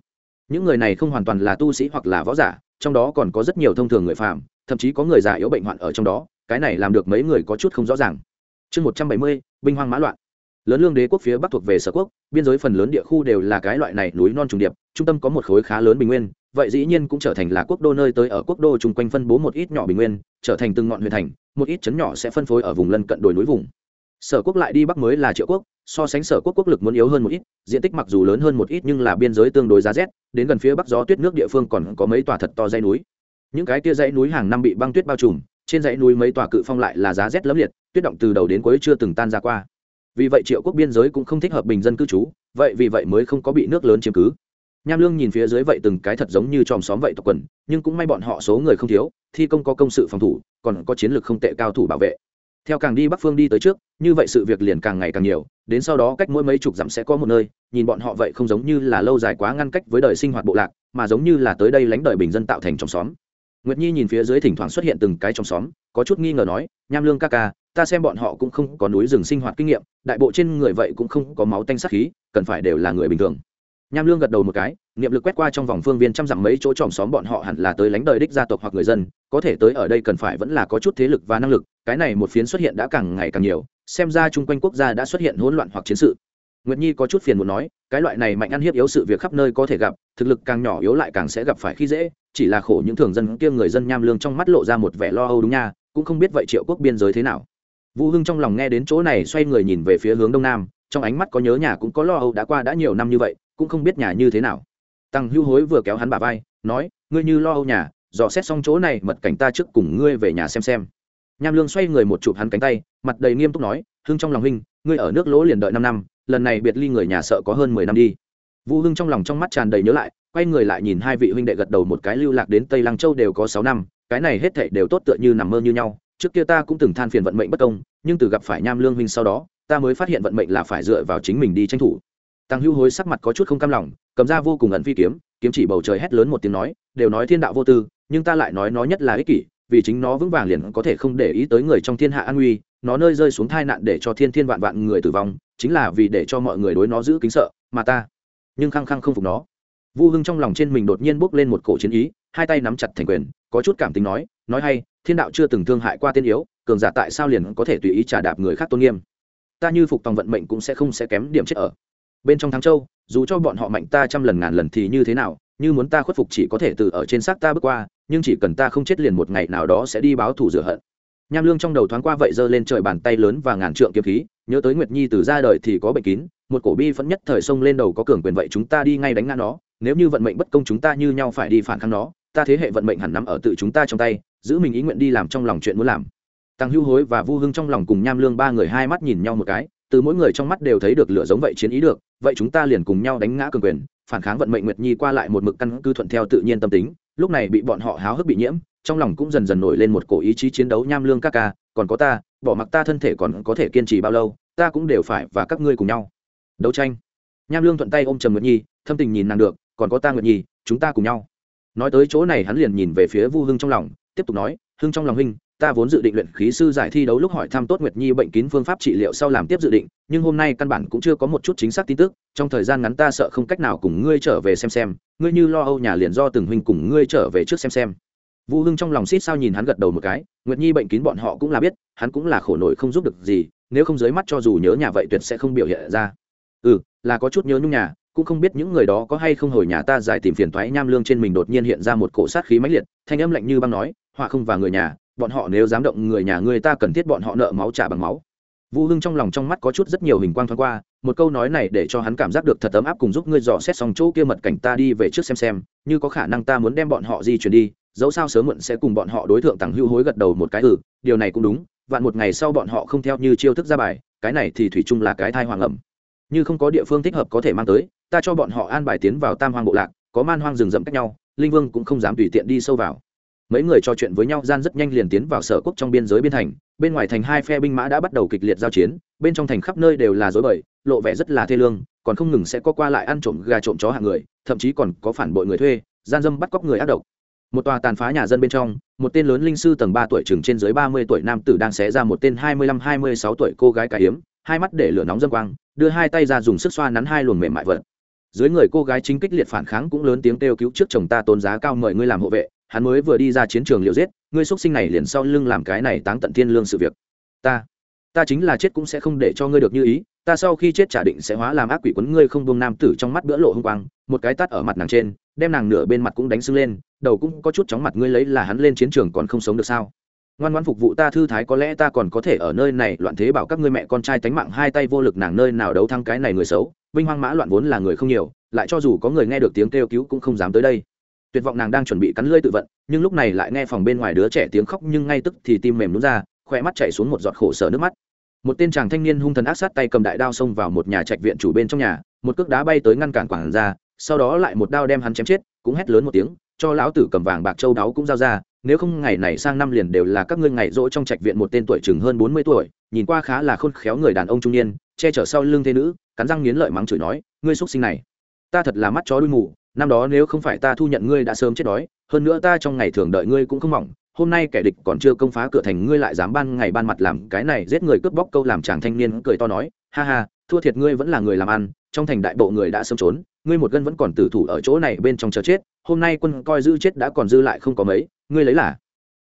Những người này không hoàn toàn là tu sĩ hoặc là võ giả, trong đó còn có rất nhiều thông thường người phạm thậm chí có người già yếu bệnh hoạn ở trong đó, cái này làm được mấy người có chút không rõ ràng. Chương một trăm bảy mươi, binh hoang mã loạn. Lớn lương đế quốc phía bắc thuộc về sở quốc, biên giới phần lớn địa khu đều là cái loại này núi non trùng điệp, trung tâm có một khối khá lớn bình nguyên vậy dĩ nhiên cũng trở thành là quốc đô nơi tới ở quốc đô chung quanh phân bố một ít nhỏ bình nguyên, trở thành từng ngọn huyện thành, một ít chấn nhỏ sẽ phân phối ở vùng lân cận đồi núi vùng. Sở quốc lại đi bắc mới là triệu quốc, so sánh sở quốc quốc lực muốn yếu hơn một ít, diện tích mặc dù lớn hơn một ít nhưng là biên giới tương đối giá rét, đến gần phía bắc gió tuyết nước địa phương còn có mấy tòa thật to dãy núi. Những cái kia dãy núi hàng năm bị băng tuyết bao trùm, trên dãy núi mấy tòa cự phong lại là giá rét lấm liệt, tuyết động từ đầu đến cuối chưa từng tan ra qua. Vì vậy triệu quốc biên giới cũng không thích hợp bình dân cư trú, vậy vì vậy mới không có bị nước lớn chiếm cứ nham lương nhìn phía dưới vậy từng cái thật giống như tròm xóm vậy tộc quần, nhưng cũng may bọn họ số người không thiếu, thi công có công sự phòng thủ, còn có chiến lược không tệ cao thủ bảo vệ. Theo càng đi bắc phương đi tới trước, như vậy sự việc liền càng ngày càng nhiều, đến sau đó cách mỗi mấy chục dặm sẽ có một nơi, nhìn bọn họ vậy không giống như là lâu dài quá ngăn cách với đời sinh hoạt bộ lạc, mà giống như là tới đây lánh đời bình dân tạo thành trong xóm. Nguyệt nhi nhìn phía dưới thỉnh thoảng xuất hiện từng cái trong xóm, có chút nghi ngờ nói, nham lương ca ca, ta xem bọn họ cũng không có núi rừng sinh hoạt kinh nghiệm, đại bộ trên người vậy cũng không có máu tanh sắc khí, cần phải đều là người bình thường nham lương gật đầu một cái, niệm lực quét qua trong vòng phương viên trăm dặm mấy chỗ tròm xóm bọn họ hẳn là tới lánh đời đích gia tộc hoặc người dân, có thể tới ở đây cần phải vẫn là có chút thế lực và năng lực, cái này một phiến xuất hiện đã càng ngày càng nhiều, xem ra chung quanh quốc gia đã xuất hiện hỗn loạn hoặc chiến sự. Nguyệt nhi có chút phiền muốn nói, cái loại này mạnh ăn hiếp yếu sự việc khắp nơi có thể gặp, thực lực càng nhỏ yếu lại càng sẽ gặp phải khi dễ, chỉ là khổ những thường dân kia người dân nham lương trong mắt lộ ra một vẻ lo âu đúng nha, cũng không biết vậy triệu quốc biên giới thế nào. Vũ hưng trong lòng nghe đến chỗ này xoay người nhìn về phía hướng đông nam, trong ánh mắt có nhớ nhà cũng có lo âu đã qua đã nhiều năm như vậy cũng không biết nhà như thế nào. Tăng hưu hối vừa kéo hắn bà vai, nói, ngươi như lo âu nhà, dò xét xong chỗ này, mật cảnh ta trước cùng ngươi về nhà xem xem. Nham lương xoay người một chụp hắn cánh tay, mặt đầy nghiêm túc nói, hưng trong lòng huynh, ngươi ở nước lỗ liền đợi năm năm, lần này biệt ly người nhà sợ có hơn mười năm đi. Vũ hưng trong lòng trong mắt tràn đầy nhớ lại, quay người lại nhìn hai vị huynh đệ gật đầu một cái, lưu lạc đến tây lăng châu đều có sáu năm, cái này hết thệ đều tốt tựa như nằm mơ như nhau. Trước kia ta cũng từng than phiền vận mệnh bất công, nhưng từ gặp phải nham lương huynh sau đó, ta mới phát hiện vận mệnh là phải dựa vào chính mình đi tranh thủ tăng hưu hối sắc mặt có chút không cam lòng, cầm ra vô cùng ẩn phi kiếm kiếm chỉ bầu trời hét lớn một tiếng nói, đều nói thiên đạo vô tư, nhưng ta lại nói nó nhất là ích kỷ, vì chính nó vững vàng liền có thể không để ý tới người trong thiên hạ an nguy, nó nơi rơi xuống thai nạn để cho thiên thiên vạn vạn người tử vong, chính là vì để cho mọi người đối nó giữ kính sợ, mà ta nhưng khăng khăng không phục nó. Vu hưng trong lòng trên mình đột nhiên bốc lên một cổ chiến ý, hai tay nắm chặt thành quyền, có chút cảm tính nói nói hay, thiên đạo chưa từng thương hại qua tiên yếu, cường giả tại sao liền có thể tùy ý trả đạp người khác tôn nghiêm? Ta như phục tòng vận mệnh cũng sẽ không sẽ kém điểm chết ở bên trong thắng châu, dù cho bọn họ mạnh ta trăm lần ngàn lần thì như thế nào, như muốn ta khuất phục chỉ có thể từ ở trên xác ta bước qua, nhưng chỉ cần ta không chết liền một ngày nào đó sẽ đi báo thù rửa hận. Nham lương trong đầu thoáng qua vậy giơ lên trời bàn tay lớn và ngàn trượng kiếm khí, nhớ tới nguyệt nhi từ ra đời thì có bệnh kín, một cổ bi phẫn nhất thời sông lên đầu có cường quyền vậy chúng ta đi ngay đánh ngã nó, nếu như vận mệnh bất công chúng ta như nhau phải đi phản kháng nó, ta thế hệ vận mệnh hẳn nắm ở tự chúng ta trong tay, giữ mình ý nguyện đi làm trong lòng chuyện muốn làm. Tăng hưu hối và vu hưng trong lòng cùng nham lương ba người hai mắt nhìn nhau một cái từ mỗi người trong mắt đều thấy được lửa giống vậy chiến ý được, vậy chúng ta liền cùng nhau đánh ngã cường quyền, phản kháng vận mệnh nguyệt nhi qua lại một mực căn cứ thuận theo tự nhiên tâm tính, lúc này bị bọn họ háo hức bị nhiễm, trong lòng cũng dần dần nổi lên một cổ ý chí chiến đấu nham lương các ca, còn có ta, bỏ mặc ta thân thể còn có thể kiên trì bao lâu, ta cũng đều phải và các ngươi cùng nhau. Đấu tranh. Nham lương thuận tay ôm trầm nguyệt nhi, thâm tình nhìn nàng được, còn có ta nguyệt nhi, chúng ta cùng nhau. Nói tới chỗ này hắn liền nhìn về phía vu hưng trong lòng, tiếp tục nói, hưng trong lòng huynh ta vốn dự định luyện khí sư giải thi đấu lúc hỏi thăm tốt nguyệt nhi bệnh kín phương pháp trị liệu sau làm tiếp dự định, nhưng hôm nay căn bản cũng chưa có một chút chính xác tin tức, trong thời gian ngắn ta sợ không cách nào cùng ngươi trở về xem xem, ngươi như lo âu nhà liền do từng huynh cùng ngươi trở về trước xem xem. Vũ hưng trong lòng xít sao nhìn hắn gật đầu một cái, nguyệt nhi bệnh kín bọn họ cũng là biết, hắn cũng là khổ nổi không giúp được gì, nếu không dưới mắt cho dù nhớ nhà vậy tuyệt sẽ không biểu hiện ra. Ừ là có chút nhớ nhung nhà, cũng không biết những người đó có hay không hồi nhà ta giải tìm phiền toái nham lương trên mình đột nhiên hiện ra một cổ sát khí mãnh liệt, thanh âm lạnh như băng nói, họa không và người nhà bọn họ nếu dám động người nhà người ta cần thiết bọn họ nợ máu trả bằng máu. Vũ hưng trong lòng trong mắt có chút rất nhiều hình quang thoáng qua, một câu nói này để cho hắn cảm giác được thật ấm áp cùng giúp ngươi dò xét xong chỗ kia mật cảnh ta đi về trước xem xem, như có khả năng ta muốn đem bọn họ di chuyển đi, dẫu sao sớm muộn sẽ cùng bọn họ đối tượng tặng hưu hối gật đầu một cái ừ điều này cũng đúng, vạn một ngày sau bọn họ không theo như chiêu thức ra bài, cái này thì thủy chung là cái thai hoàng ẩm. Như không có địa phương thích hợp có thể mang tới, ta cho bọn họ an bài tiến vào tam hoang bộ lạc, có man hoang rừng rậm cách nhau, linh vương cũng không dám tùy tiện đi sâu vào mấy người trò chuyện với nhau gian rất nhanh liền tiến vào sở quốc trong biên giới biên thành, bên ngoài thành hai phe binh mã đã bắt đầu kịch liệt giao chiến, bên trong thành khắp nơi đều là dối bời, lộ vẻ rất là thê lương, còn không ngừng sẽ có qua lại ăn trộm gà trộm chó hạng người, thậm chí còn có phản bội người thuê, gian dâm bắt cóc người ác độc. Một tòa tàn phá nhà dân bên trong, một tên lớn linh sư tầng ba tuổi chừng trên dưới ba mươi tuổi nam tử đang xé ra một tên hai mươi lăm, hai mươi sáu tuổi cô gái cải hiếm, hai mắt để lửa nóng dâm quang, đưa hai tay ra dùng sức xoa nắn hai luồng mềm mại vật. Dưới người cô gái chính kích liệt phản kháng cũng lớn tiếng kêu cứu trước chồng ta tôn giá cao mời ngươi làm hộ vệ hắn mới vừa đi ra chiến trường liệu giết, ngươi xuất sinh này liền sau lưng làm cái này táng tận thiên lương sự việc. Ta ta chính là chết cũng sẽ không để cho ngươi được như ý, ta sau khi chết trả định sẽ hóa làm ác quỷ quấn ngươi không buông nam tử trong mắt bữa lộ hung quang, một cái tắt ở mặt nàng trên, đem nàng nửa bên mặt cũng đánh sưng lên, đầu cũng có chút chóng mặt ngươi lấy là hắn lên chiến trường còn không sống được sao? Ngoan ngoan phục vụ ta thư thái có lẽ ta còn có thể ở nơi này loạn thế bảo các ngươi mẹ con trai tánh mạng hai tay vô lực nàng nơi nào đấu thắng cái này người xấu, vinh hoang mã loạn vốn là người không nhiều, lại cho dù có người nghe được tiếng kêu cứu cũng không dám tới đây tuyệt vọng nàng đang chuẩn bị cắn lưỡi tự vận, nhưng lúc này lại nghe phòng bên ngoài đứa trẻ tiếng khóc nhưng ngay tức thì tim mềm nhún ra khỏe mắt chảy xuống một giọt khổ sở nước mắt. Một tên chàng thanh niên hung thần ác sát tay cầm đại đao xông vào một nhà trạch viện chủ bên trong nhà, một cước đá bay tới ngăn cản quản ra sau đó lại một đao đem hắn chém chết, cũng hét lớn một tiếng, cho lão tử cầm vàng bạc châu đáo cũng giao ra, nếu không ngày này sang năm liền đều là các ngươi ngày rỗ trong trạch viện một tên tuổi chừng hơn bốn mươi tuổi, nhìn qua khá là khôn khéo người đàn ông trung niên, che chở sau lưng thế nữ, cắn răng nghiến lợi mắng chửi nói, ngươi xuất sinh này, ta thật là mắt chó đuôi mù năm đó nếu không phải ta thu nhận ngươi đã sớm chết đói, hơn nữa ta trong ngày thường đợi ngươi cũng không mỏng, hôm nay kẻ địch còn chưa công phá cửa thành ngươi lại dám ban ngày ban mặt làm cái này giết người cướp bóc câu làm chàng thanh niên cười to nói, ha ha, thua thiệt ngươi vẫn là người làm ăn, trong thành đại bộ người đã sớm trốn, ngươi một gân vẫn còn tử thủ ở chỗ này bên trong chờ chết, hôm nay quân coi giữ chết đã còn dư lại không có mấy, ngươi lấy là,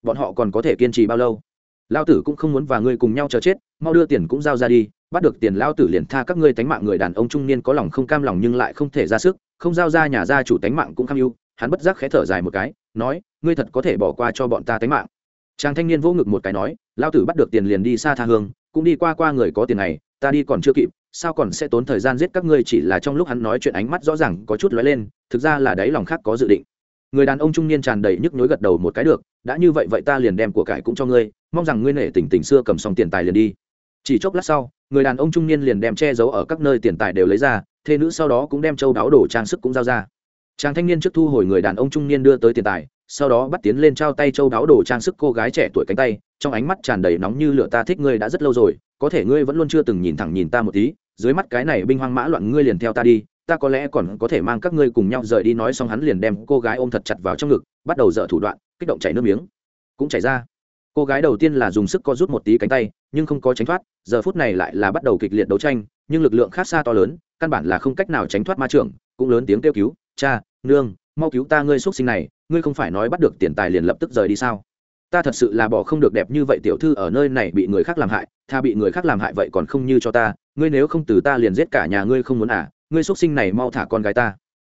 bọn họ còn có thể kiên trì bao lâu? Lao tử cũng không muốn và ngươi cùng nhau chờ chết, mau đưa tiền cũng giao ra đi bắt được tiền lao tử liền tha các ngươi tánh mạng người đàn ông trung niên có lòng không cam lòng nhưng lại không thể ra sức, không giao ra nhà gia chủ tánh mạng cũng kham ưu hắn bất giác khẽ thở dài một cái, nói, ngươi thật có thể bỏ qua cho bọn ta tánh mạng. Chàng thanh niên vỗ ngực một cái nói, lao tử bắt được tiền liền đi xa tha hương, cũng đi qua qua người có tiền này, ta đi còn chưa kịp, sao còn sẽ tốn thời gian giết các ngươi chỉ là trong lúc hắn nói chuyện ánh mắt rõ ràng có chút lóe lên, thực ra là đáy lòng khác có dự định. Người đàn ông trung niên tràn đầy nhức nhối gật đầu một cái được, đã như vậy vậy ta liền đem của cải cũng cho ngươi, mong rằng ngươi nể tình tình xưa cầm xong tiền tài liền đi chỉ chốc lát sau, người đàn ông trung niên liền đem che giấu ở các nơi tiền tài đều lấy ra, thê nữ sau đó cũng đem châu đáo đồ trang sức cũng giao ra. Chàng thanh niên trước thu hồi người đàn ông trung niên đưa tới tiền tài, sau đó bắt tiến lên trao tay châu đáo đồ trang sức cô gái trẻ tuổi cánh tay, trong ánh mắt tràn đầy nóng như lửa ta thích ngươi đã rất lâu rồi, có thể ngươi vẫn luôn chưa từng nhìn thẳng nhìn ta một tí, dưới mắt cái này binh hoang mã loạn ngươi liền theo ta đi, ta có lẽ còn có thể mang các ngươi cùng nhau rời đi, nói xong hắn liền đem cô gái ôm thật chặt vào trong ngực, bắt đầu dở thủ đoạn, kích động chảy nước miếng. Cũng chảy ra cô gái đầu tiên là dùng sức co rút một tí cánh tay, nhưng không có tránh thoát, giờ phút này lại là bắt đầu kịch liệt đấu tranh, nhưng lực lượng khác xa to lớn, căn bản là không cách nào tránh thoát ma trưởng, cũng lớn tiếng kêu cứu, cha, nương, mau cứu ta ngươi xuất sinh này, ngươi không phải nói bắt được tiền tài liền lập tức rời đi sao? Ta thật sự là bỏ không được đẹp như vậy tiểu thư ở nơi này bị người khác làm hại, tha bị người khác làm hại vậy còn không như cho ta, ngươi nếu không từ ta liền giết cả nhà ngươi không muốn à ngươi xuất sinh này mau thả con gái ta.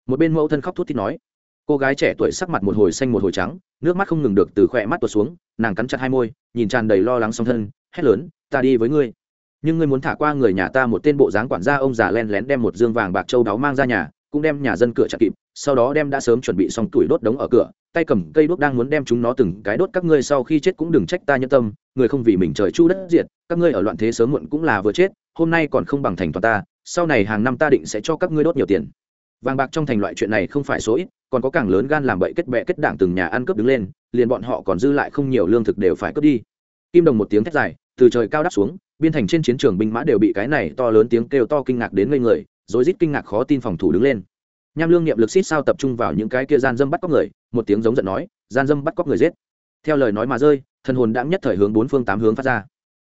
Một bên mẫu thân khóc thút thít nói cô gái trẻ tuổi sắc mặt một hồi xanh một hồi trắng, nước mắt không ngừng được từ khỏe mắt tuột xuống, nàng cắn chặt hai môi, nhìn tràn đầy lo lắng song thân, hét lớn, ta đi với ngươi. Nhưng ngươi muốn thả qua người nhà ta một tên bộ dáng quản gia ông già len lén đem một dương vàng bạc châu đáo mang ra nhà, cũng đem nhà dân cửa chặt kịp, sau đó đem đã sớm chuẩn bị xong tuổi đốt đống ở cửa, tay cầm cây đốt đang muốn đem chúng nó từng cái đốt các ngươi sau khi chết cũng đừng trách ta nhân tâm, người không vì mình trời chu đất diệt, các ngươi ở loạn thế sớm muộn cũng là vừa chết, hôm nay còn không bằng thành toàn ta, sau này hàng năm ta định sẽ cho các ngươi đốt nhiều tiền vàng bạc trong thành loại chuyện này không phải số ít, còn có càng lớn gan làm bậy kết bệ kết đảng từng nhà ăn cướp đứng lên, liền bọn họ còn dư lại không nhiều lương thực đều phải cướp đi. Kim đồng một tiếng thét dài, từ trời cao đáp xuống, biên thành trên chiến trường binh mã đều bị cái này to lớn tiếng kêu to kinh ngạc đến ngây người rồi rít kinh ngạc khó tin phòng thủ đứng lên. Nham lương nghiệm lực xít sao tập trung vào những cái kia gian dâm bắt cóc người, một tiếng giống giận nói, gian dâm bắt cóc người giết. Theo lời nói mà rơi, thần hồn đã nhất thời hướng bốn phương tám hướng phát ra.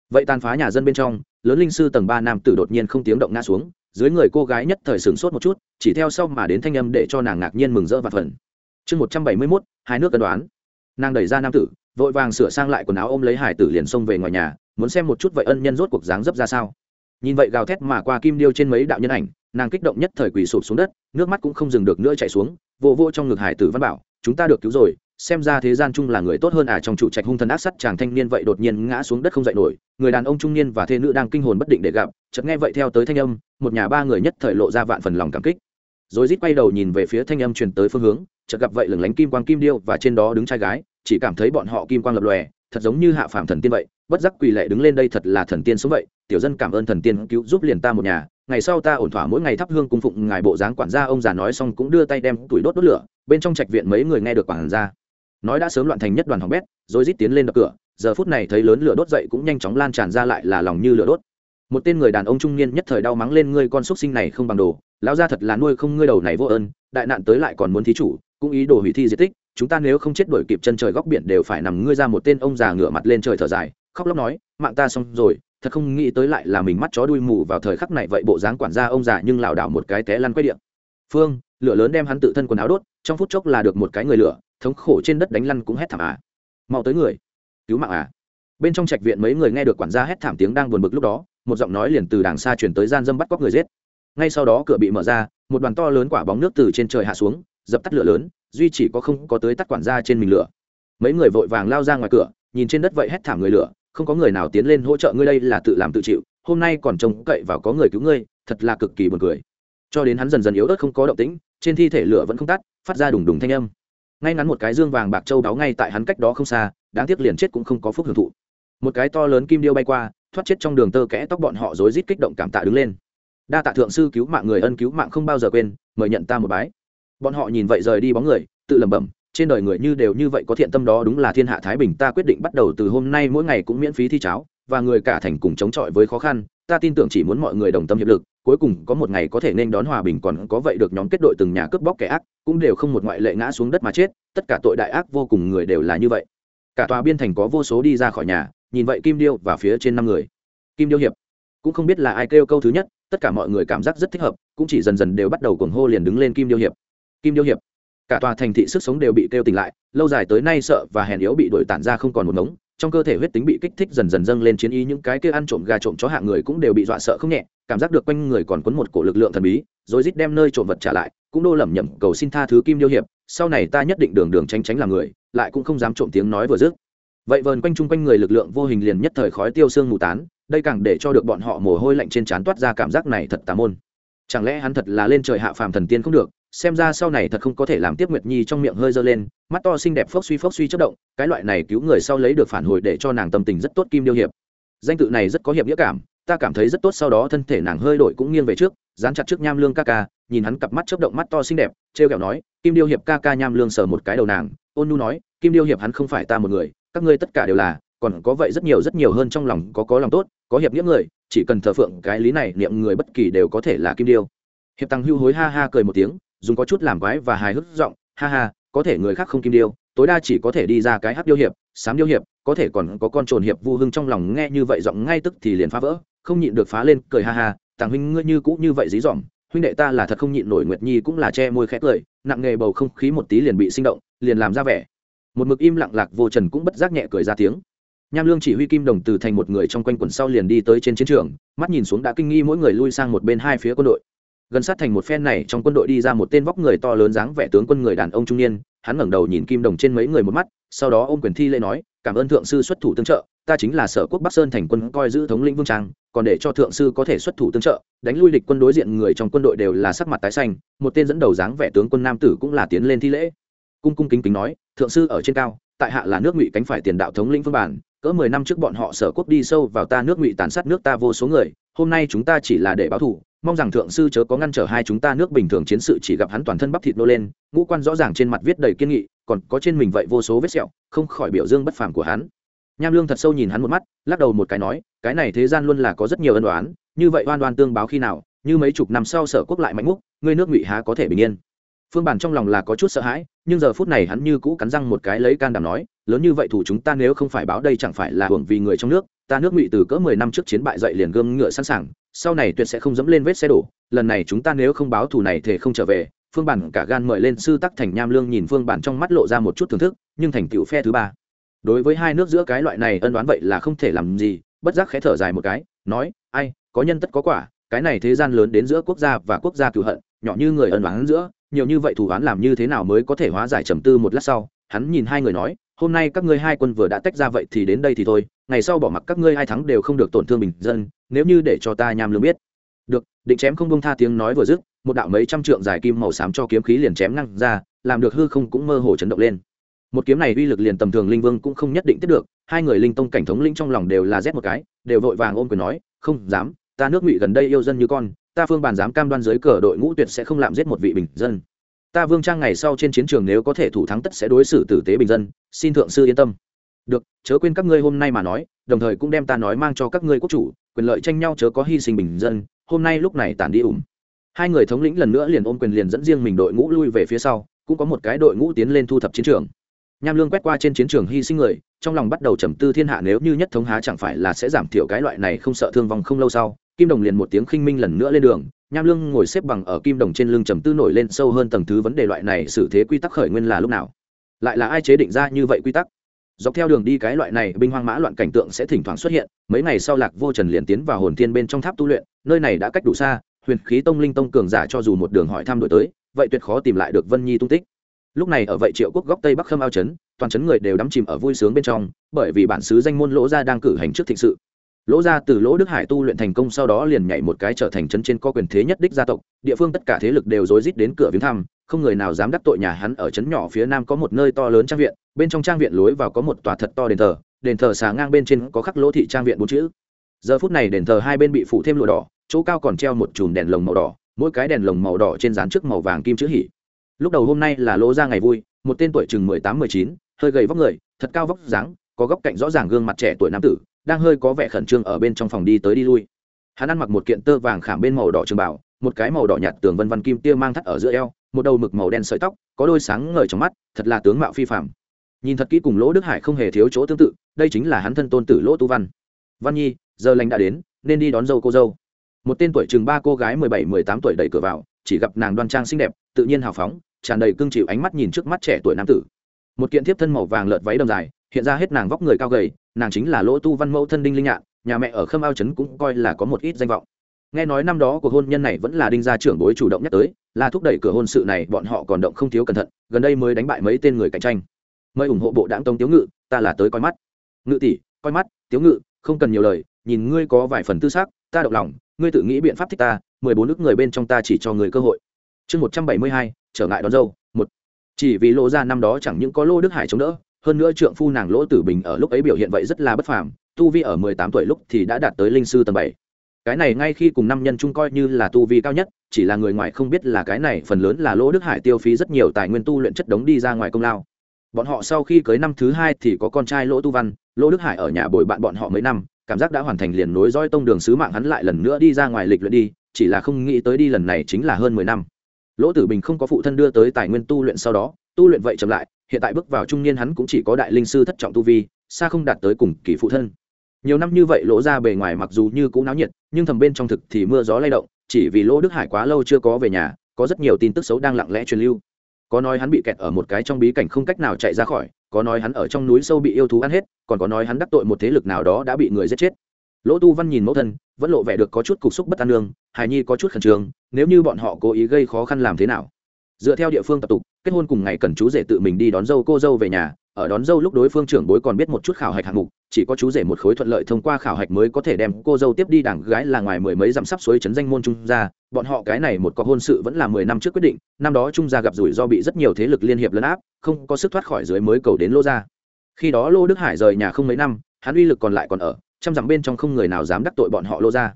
Vậy tàn phá nhà dân bên trong, lớn linh sư tầng ba nam tử đột nhiên không tiếng động ngã xuống dưới người cô gái nhất thời sửng sốt một chút, chỉ theo sau mà đến thanh âm để cho nàng ngạc nhiên mừng rỡ và phần chương một trăm bảy mươi mốt, hai nước cân đoán. Nàng đẩy ra nam tử, vội vàng sửa sang lại quần áo ôm lấy hải tử liền xông về ngoài nhà, muốn xem một chút vậy ân nhân rốt cuộc dáng dấp ra sao. Nhìn vậy gào thét mà qua kim điêu trên mấy đạo nhân ảnh, nàng kích động nhất thời quỳ sụp xuống đất, nước mắt cũng không dừng được nữa chảy xuống vô vô trong ngực hải tử văn bảo, chúng ta được cứu rồi xem ra thế gian chung là người tốt hơn à trong chủ trạch hung thần ác sắt chàng thanh niên vậy đột nhiên ngã xuống đất không dậy nổi, người đàn ông trung niên và thê nữ đang kinh hồn bất định để gặp, chợt nghe vậy theo tới thanh âm, một nhà ba người nhất thời lộ ra vạn phần lòng cảm kích. Rồi rít quay đầu nhìn về phía thanh âm truyền tới phương hướng, chợt gặp vậy lửng lánh kim quang kim điêu và trên đó đứng trai gái, chỉ cảm thấy bọn họ kim quang lập lòe, thật giống như hạ phàm thần tiên vậy, bất giác quỳ lệ đứng lên đây thật là thần tiên sống vậy, tiểu dân cảm ơn thần tiên cứu giúp liền ta một nhà, ngày sau ta ổn thỏa mỗi ngày thắp hương cung phụng ngài bộ dáng quản gia ông già nói xong cũng đưa tay đem tuổi đốt đốt lửa, bên trong trạch viện mấy người nghe được quản gia nói đã sớm loạn thành nhất đoàn hỏng bét, rồi rít tiến lên đập cửa, giờ phút này thấy lớn lửa đốt dậy cũng nhanh chóng lan tràn ra lại là lòng như lửa đốt. Một tên người đàn ông trung niên nhất thời đau mắng lên, ngươi con xúc sinh này không bằng đồ, lão gia thật là nuôi không, ngươi đầu này vô ơn, đại nạn tới lại còn muốn thí chủ, cũng ý đồ hủy thi di tích, chúng ta nếu không chết đổi kịp chân trời góc biển đều phải nằm ngươi ra một tên ông già ngửa mặt lên trời thở dài, khóc lóc nói, mạng ta xong rồi, thật không nghĩ tới lại là mình mắt chó đuôi mù vào thời khắc này vậy bộ dáng quản gia ông già nhưng lảo đảo một cái té lăn quay điện. Phương, lửa lớn đem hắn tự thân quần áo đốt, trong phút chốc là được một cái người lửa thống khổ trên đất đánh lăn cũng hét thảm à. Mau tới người. Cứu mạng à. Bên trong trạch viện mấy người nghe được quản gia hét thảm tiếng đang buồn bực lúc đó, một giọng nói liền từ đàng xa chuyển tới gian dâm bắt cóc người giết. Ngay sau đó cửa bị mở ra, một đoàn to lớn quả bóng nước từ trên trời hạ xuống, dập tắt lửa lớn, duy chỉ có không có tới tắt quản gia trên mình lửa. Mấy người vội vàng lao ra ngoài cửa, nhìn trên đất vậy hét thảm người lửa, không có người nào tiến lên hỗ trợ ngươi đây là tự làm tự chịu, hôm nay còn trông cậy vào có người cứu ngươi, thật là cực kỳ buồn cười. Cho đến hắn dần dần yếu ớt không có động tĩnh, trên thi thể lửa vẫn không tắt, phát ra đùng đùng thanh âm ngay ngắn một cái dương vàng bạc châu đáo ngay tại hắn cách đó không xa, đáng tiếc liền chết cũng không có phúc hưởng thụ. Một cái to lớn kim điêu bay qua, thoát chết trong đường tơ kẽ tóc bọn họ rối rít kích động cảm tạ đứng lên. Đa tạ thượng sư cứu mạng người ân cứu mạng không bao giờ quên, mời nhận ta một bái. Bọn họ nhìn vậy rời đi bóng người, tự lẩm bẩm, trên đời người như đều như vậy có thiện tâm đó đúng là thiên hạ thái bình, ta quyết định bắt đầu từ hôm nay mỗi ngày cũng miễn phí thi cháo và người cả thành cùng chống chọi với khó khăn, ta tin tưởng chỉ muốn mọi người đồng tâm hiệp lực, cuối cùng có một ngày có thể nên đón hòa bình còn có vậy được nhóm kết đội từng nhà cướp bóc kẻ ác, cũng đều không một ngoại lệ ngã xuống đất mà chết, tất cả tội đại ác vô cùng người đều là như vậy. Cả tòa biên thành có vô số đi ra khỏi nhà, nhìn vậy kim điêu và phía trên năm người. Kim điêu hiệp, cũng không biết là ai kêu câu thứ nhất, tất cả mọi người cảm giác rất thích hợp, cũng chỉ dần dần đều bắt đầu cuồng hô liền đứng lên kim điêu hiệp. Kim điêu hiệp, cả tòa thành thị sức sống đều bị kêu tỉnh lại, lâu dài tới nay sợ và hèn yếu bị đổi tản ra không còn một ngống trong cơ thể huyết tính bị kích thích dần dần dâng lên chiến ý, những cái kia ăn trộm gà trộm chó hạng người cũng đều bị dọa sợ không nhẹ, cảm giác được quanh người còn quấn một cổ lực lượng thần bí, rồi rít đem nơi trộm vật trả lại, cũng đô lẩm nhẩm cầu xin tha thứ kim điêu hiệp, sau này ta nhất định đường đường tránh tránh làm người, lại cũng không dám trộm tiếng nói vừa dứt. Vậy vờn quanh chung quanh người lực lượng vô hình liền nhất thời khói tiêu xương mù tán, đây càng để cho được bọn họ mồ hôi lạnh trên trán toát ra cảm giác này thật tà môn. Chẳng lẽ hắn thật là lên trời hạ phàm thần tiên không được? Xem ra sau này thật không có thể làm tiếp nguyệt nhi trong miệng hơi dơ lên, mắt to xinh đẹp phốc suy phốc suy chất động, cái loại này cứu người sau lấy được phản hồi để cho nàng tâm tình rất tốt kim điêu hiệp. Danh tự này rất có hiệp nghĩa cảm, ta cảm thấy rất tốt sau đó thân thể nàng hơi đổi cũng nghiêng về trước, dán chặt trước nham lương ca ca, nhìn hắn cặp mắt chớp động mắt to xinh đẹp, trêu kẹo nói, kim điêu hiệp ca ca nham lương sờ một cái đầu nàng. Ôn nu nói, kim điêu hiệp hắn không phải ta một người, các ngươi tất cả đều là, còn có vậy rất nhiều rất nhiều hơn trong lòng có có lòng tốt, có hiệp nghĩa người, chỉ cần thờ phượng cái lý này niệm người bất kỳ đều có thể là kim điêu. Hiệp tăng hưu hối ha ha cười một tiếng dùng có chút làm quái và hài hước giọng, ha ha, có thể người khác không kim điêu, tối đa chỉ có thể đi ra cái hắc điêu hiệp, sám điêu hiệp, có thể còn có con trồn hiệp vu hưng trong lòng nghe như vậy giọng ngay tức thì liền phá vỡ, không nhịn được phá lên, cười ha ha, tàng huynh ngươi như cũ như vậy dí dỏm huynh đệ ta là thật không nhịn nổi nguyệt nhi cũng là che môi khẽ cười, nặng nghề bầu không khí một tí liền bị sinh động, liền làm ra vẻ. Một mực im lặng lạc vô trần cũng bất giác nhẹ cười ra tiếng. Nham lương chỉ huy kim đồng từ thành một người trong quanh quần sau liền đi tới trên chiến trường, mắt nhìn xuống đã kinh nghi mỗi người lui sang một bên hai phía quân đội gần sát thành một phen này trong quân đội đi ra một tên vóc người to lớn dáng vẻ tướng quân người đàn ông trung niên, hắn ngẩng đầu nhìn kim đồng trên mấy người một mắt, sau đó ôm quyền thi lễ nói, cảm ơn thượng sư xuất thủ tương trợ, ta chính là sở quốc bắc sơn thành quân coi giữ thống lĩnh vương trang, còn để cho thượng sư có thể xuất thủ tương trợ, đánh lui địch quân đối diện người trong quân đội đều là sắc mặt tái xanh, một tên dẫn đầu dáng vẻ tướng quân nam tử cũng là tiến lên thi lễ. Cung cung kính kính nói, thượng sư ở trên cao, tại hạ là nước ngụy cánh phải tiền đạo thống lĩnh phương bản, cỡ mười năm trước bọn họ sở quốc đi sâu vào ta nước ngụy tàn sát nước ta vô số người, hôm nay chúng ta chỉ là để báo thù mong rằng thượng sư chớ có ngăn trở hai chúng ta nước bình thường chiến sự, chỉ gặp hắn toàn thân bắp thịt nô lên, ngũ quan rõ ràng trên mặt viết đầy kiên nghị, còn có trên mình vậy vô số vết sẹo, không khỏi biểu dương bất phàm của hắn. Nham lương thật sâu nhìn hắn một mắt, lắc đầu một cái nói, cái này thế gian luôn là có rất nhiều ân đoán như vậy oan oan tương báo khi nào, như mấy chục năm sau sở quốc lại mạnh múc, ngươi nước ngụy há có thể bình yên. Phương bản trong lòng là có chút sợ hãi, nhưng giờ phút này hắn như cũ cắn răng một cái lấy can đảm nói, lớn như vậy thủ chúng ta nếu không phải báo đây chẳng phải là hưởng vì người trong nước ta nước ngụy từ cỡ mười năm trước chiến bại dậy liền gươm ngựa sẵn sàng, sau này tuyệt sẽ không dẫm lên vết xe đổ, lần này chúng ta nếu không báo thù này thì không trở về, phương bản cả gan mời lên sư tắc thành nham lương nhìn phương bản trong mắt lộ ra một chút thưởng thức, nhưng thành tựu phe thứ ba. Đối với hai nước giữa cái loại này ân đoán vậy là không thể làm gì, bất giác khẽ thở dài một cái, nói, ai, có nhân tất có quả, cái này thế gian lớn đến giữa quốc gia và quốc gia cựu hận, nhỏ như người ân đoán giữa, nhiều như vậy thủ án làm như thế nào mới có thể hóa giải trầm tư một lát sau? Hắn nhìn hai người nói hôm nay các ngươi hai quân vừa đã tách ra vậy thì đến đây thì thôi, ngày sau bỏ mặc các ngươi hai thắng đều không được tổn thương bình dân, nếu như để cho ta nham lương biết. Được, định chém không bông tha tiếng nói vừa dứt, một đạo mấy trăm trượng dài kim màu xám cho kiếm khí liền chém ngăn ra, làm được hư không cũng mơ hồ chấn động lên. Một kiếm này uy lực liền tầm thường linh vương cũng không nhất định tiếp được, hai người linh tông cảnh thống linh trong lòng đều là rét một cái, đều vội vàng ôm quyền nói, không dám, ta nước ngụy gần đây yêu dân như con, ta phương bàn dám cam đoan dưới cờ đội ngũ tuyệt sẽ không làm giết một vị bình dân ta vương trang ngày sau trên chiến trường nếu có thể thủ thắng tất sẽ đối xử tử tế bình dân, xin thượng sư yên tâm. Được, chớ quên các ngươi hôm nay mà nói, đồng thời cũng đem ta nói mang cho các ngươi quốc chủ, quyền lợi tranh nhau chớ có hy sinh bình dân, hôm nay lúc này tản đi ủng hai người thống lĩnh lần nữa liền ôm quyền liền dẫn riêng mình đội ngũ lui về phía sau, cũng có một cái đội ngũ tiến lên thu thập chiến trường. Nham lương quét qua trên chiến trường hy sinh người, trong lòng bắt đầu trầm tư thiên hạ nếu như nhất thống há chẳng phải là sẽ giảm thiểu cái loại này không sợ thương vong không lâu sau, kim đồng liền một tiếng khinh minh lần nữa lên đường nham lương ngồi xếp bằng ở kim đồng trên lưng trầm tư nổi lên sâu hơn tầng thứ vấn đề loại này xử thế quy tắc khởi nguyên là lúc nào? Lại là ai chế định ra như vậy quy tắc? Dọc theo đường đi cái loại này binh hoang mã loạn cảnh tượng sẽ thỉnh thoảng xuất hiện, mấy ngày sau lạc vô trần liền tiến vào hồn thiên bên trong tháp tu luyện, nơi này đã cách đủ xa, huyền khí tông linh tông cường giả cho dù một đường hỏi thăm đổi tới, vậy tuyệt khó tìm lại được vân nhi tung tích. Lúc này ở vậy triệu quốc góc tây bắc khâm ao trấn, toàn trấn người đều đắm chìm ở vui sướng bên trong, bởi vì bản xứ danh môn lỗ gia đang cử hành trước thịnh sự lỗ gia từ lỗ đức hải tu luyện thành công sau đó liền nhảy một cái trở thành chân trên có quyền thế nhất đích gia tộc, địa phương tất cả thế lực đều rối rít đến cửa viếng thăm, không người nào dám đắc tội nhà hắn ở trấn nhỏ phía nam có một nơi to lớn trang viện, bên trong trang viện lối vào có một tòa thật to đền thờ đền thờ xà ngang bên trên có khắc lỗ thị trang viện bốn chữ. Giờ phút này đền thờ hai bên bị phủ thêm lụa đỏ, chỗ cao còn treo một chùm đèn lồng màu đỏ, mỗi cái đèn lồng màu đỏ trên dán trước màu vàng kim chữ hỉ lúc đầu hôm nay là lỗ ra ngày vui, một tên tuổi chừng mười tám mười chín, hơi gầy vóc người, thật cao vóc dáng, có góc cạnh rõ ràng gương mặt trẻ tuổi nam tử đang hơi có vẻ khẩn trương ở bên trong phòng đi tới đi lui. Hắn ăn mặc một kiện tơ vàng khảm bên màu đỏ trường bảo một cái màu đỏ nhạt tường vân văn kim tia mang thắt ở giữa eo, một đầu mực màu đen sợi tóc, có đôi sáng ngời trong mắt, thật là tướng mạo phi phạm nhìn thật kỹ cùng lỗ đức hải không hề thiếu chỗ tương tự, đây chính là hắn thân tôn tử lỗ tu văn. Văn nhi, giờ lành đã đến, nên đi đón dâu cô dâu. Một tên tuổi chừng ba cô gái mười bảy, mười tám tuổi đẩy cửa vào, chỉ gặp nàng đoan trang xinh đẹp, tự nhiên hào phóng, tràn đầy cương chịu ánh mắt nhìn trước mắt trẻ tuổi nam tử. Một kiện thiếp thân màu vàng lợt váy đầm dài hiện ra hết nàng vóc người cao gầy, nàng chính là lỗ tu văn mẫu thân đinh linh nhạn nhà mẹ ở khâm ao trấn cũng coi là có một ít danh vọng. Nghe nói năm đó cuộc hôn nhân này vẫn là đinh gia trưởng bối chủ động nhắc tới, là thúc đẩy cửa hôn sự này, bọn họ còn động không thiếu cẩn thận, gần đây mới đánh bại mấy tên người cạnh tranh. Mời ủng hộ bộ đảng tông tiếu ngự, ta là tới coi mắt. Ngự tỷ, coi mắt, tiếu ngự, không cần nhiều lời, nhìn ngươi có vài phần tư xác ta động lòng, ngươi tự nghĩ biện pháp thích ta, mười bốn nước người bên trong ta chỉ cho người cơ hội. Chương một trăm bảy mươi hai, trở ngại đón dâu, một. Chỉ vì Lô ra năm đó chẳng những có lô đức hải chống đỡ hơn nữa trượng phu nàng lỗ tử bình ở lúc ấy biểu hiện vậy rất là bất phàm, tu vi ở mười tám tuổi lúc thì đã đạt tới linh sư tầng bảy. Cái này ngay khi cùng năm nhân chung coi như là tu vi cao nhất, chỉ là người ngoài không biết là cái này phần lớn là lỗ đức hải tiêu phí rất nhiều tài nguyên tu luyện chất đống đi ra ngoài công lao. Bọn họ sau khi cưới năm thứ hai thì có con trai lỗ tu văn, lỗ đức hải ở nhà bồi bạn bọn họ mấy năm, cảm giác đã hoàn thành liền nối dõi tông đường sứ mạng hắn lại lần nữa đi ra ngoài lịch luyện đi, chỉ là không nghĩ tới đi lần này chính là hơn mười năm. Lỗ tử bình không có phụ thân đưa tới tài nguyên tu luyện sau đó, tu luyện vậy chậm lại hiện tại bước vào trung niên hắn cũng chỉ có đại linh sư thất trọng tu vi, xa không đạt tới cùng kỳ phụ thân. Nhiều năm như vậy lỗ ra bề ngoài mặc dù như cũng náo nhiệt, nhưng thầm bên trong thực thì mưa gió lay động, chỉ vì lỗ đức hải quá lâu chưa có về nhà, có rất nhiều tin tức xấu đang lặng lẽ truyền lưu. Có nói hắn bị kẹt ở một cái trong bí cảnh không cách nào chạy ra khỏi, có nói hắn ở trong núi sâu bị yêu thú ăn hết, còn có nói hắn đắc tội một thế lực nào đó đã bị người giết chết. Lỗ tu văn nhìn mẫu thân, vẫn lộ vẻ được có chút cục xúc bất an lương hài nhi có chút khẩn trương, nếu như bọn họ cố ý gây khó khăn làm thế nào? Dựa theo địa phương tập tục kết hôn cùng ngày cần chú rể tự mình đi đón dâu cô dâu về nhà, ở đón dâu lúc đối phương trưởng bối còn biết một chút khảo hạch hạng mục, chỉ có chú rể một khối thuận lợi thông qua khảo hạch mới có thể đem cô dâu tiếp đi, đảng gái là ngoài mười mấy dặm sắp suối trấn danh môn trung gia, bọn họ cái này một có hôn sự vẫn là mười năm trước quyết định, năm đó trung gia gặp rủi do bị rất nhiều thế lực liên hiệp lấn áp, không có sức thoát khỏi dưới mới cầu đến lô gia. Khi đó lô đức hải rời nhà không mấy năm, hắn uy lực còn lại còn ở, trăm dặm bên trong không người nào dám đắc tội bọn họ lô gia.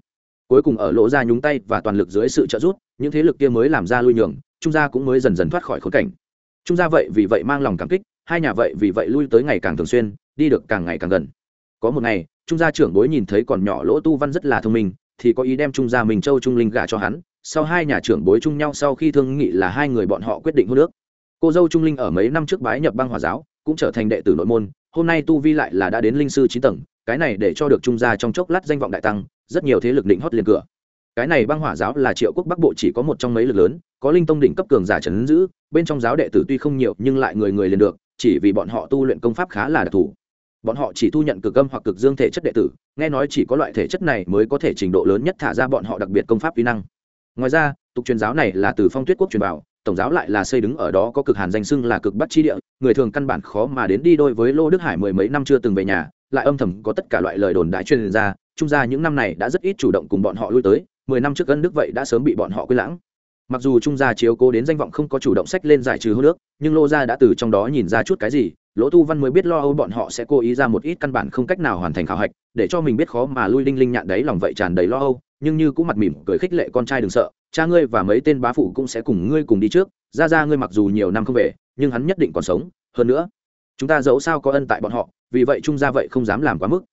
Cuối cùng ở lỗ gia nhúng tay và toàn lực dưới sự trợ giúp, những thế lực kia mới làm ra lui nhường, trung gia cũng mới dần dần thoát khỏi khốn cảnh trung gia vậy vì vậy mang lòng cảm kích, hai nhà vậy vì vậy lui tới ngày càng thường xuyên, đi được càng ngày càng gần. Có một ngày, trung gia trưởng bối nhìn thấy còn nhỏ lỗ tu văn rất là thông minh, thì có ý đem trung gia mình châu trung linh gả cho hắn, sau hai nhà trưởng bối chung nhau sau khi thương nghị là hai người bọn họ quyết định hôn nước cô dâu trung linh ở mấy năm trước bái nhập băng hòa giáo, cũng trở thành đệ tử nội môn, hôm nay tu vi lại là đã đến linh sư chín tầng, cái này để cho được trung gia trong chốc lát danh vọng đại tăng, rất nhiều thế lực định hót liền cửa cái này băng hỏa giáo là triệu quốc bắc bộ chỉ có một trong mấy lực lớn, có linh tông đỉnh cấp cường giả trấn giữ, bên trong giáo đệ tử tuy không nhiều nhưng lại người người liền được, chỉ vì bọn họ tu luyện công pháp khá là đặc thù. Bọn họ chỉ thu nhận cực âm hoặc cực dương thể chất đệ tử, nghe nói chỉ có loại thể chất này mới có thể trình độ lớn nhất thả ra bọn họ đặc biệt công pháp vi năng. Ngoài ra, tục truyền giáo này là từ phong tuyết quốc truyền vào, tổng giáo lại là xây đứng ở đó có cực hàn danh xưng là cực bắc chi địa, người thường căn bản khó mà đến đi đôi với lô đức hải mười mấy năm chưa từng về nhà, lại âm thầm có tất cả loại lời đồn đại truyền ra, trung gia những năm này đã rất ít chủ động cùng bọn họ lui tới mười năm trước ân đức vậy đã sớm bị bọn họ quên lãng. Mặc dù trung gia chiếu cố đến danh vọng không có chủ động sách lên giải trừ hô nước nhưng lô gia đã từ trong đó nhìn ra chút cái gì, lỗ tu văn mới biết lo âu bọn họ sẽ cố ý ra một ít căn bản không cách nào hoàn thành khảo hạch, để cho mình biết khó mà lui đinh linh nhạn đấy, lòng vậy tràn đầy lo âu, nhưng như cũng mặt mỉm cười khích lệ con trai đừng sợ, cha ngươi và mấy tên bá phụ cũng sẽ cùng ngươi cùng đi trước, ra ra ngươi mặc dù nhiều năm không về, nhưng hắn nhất định còn sống, hơn nữa, chúng ta dẫu sao có ân tại bọn họ, vì vậy trung gia vậy không dám làm quá mức.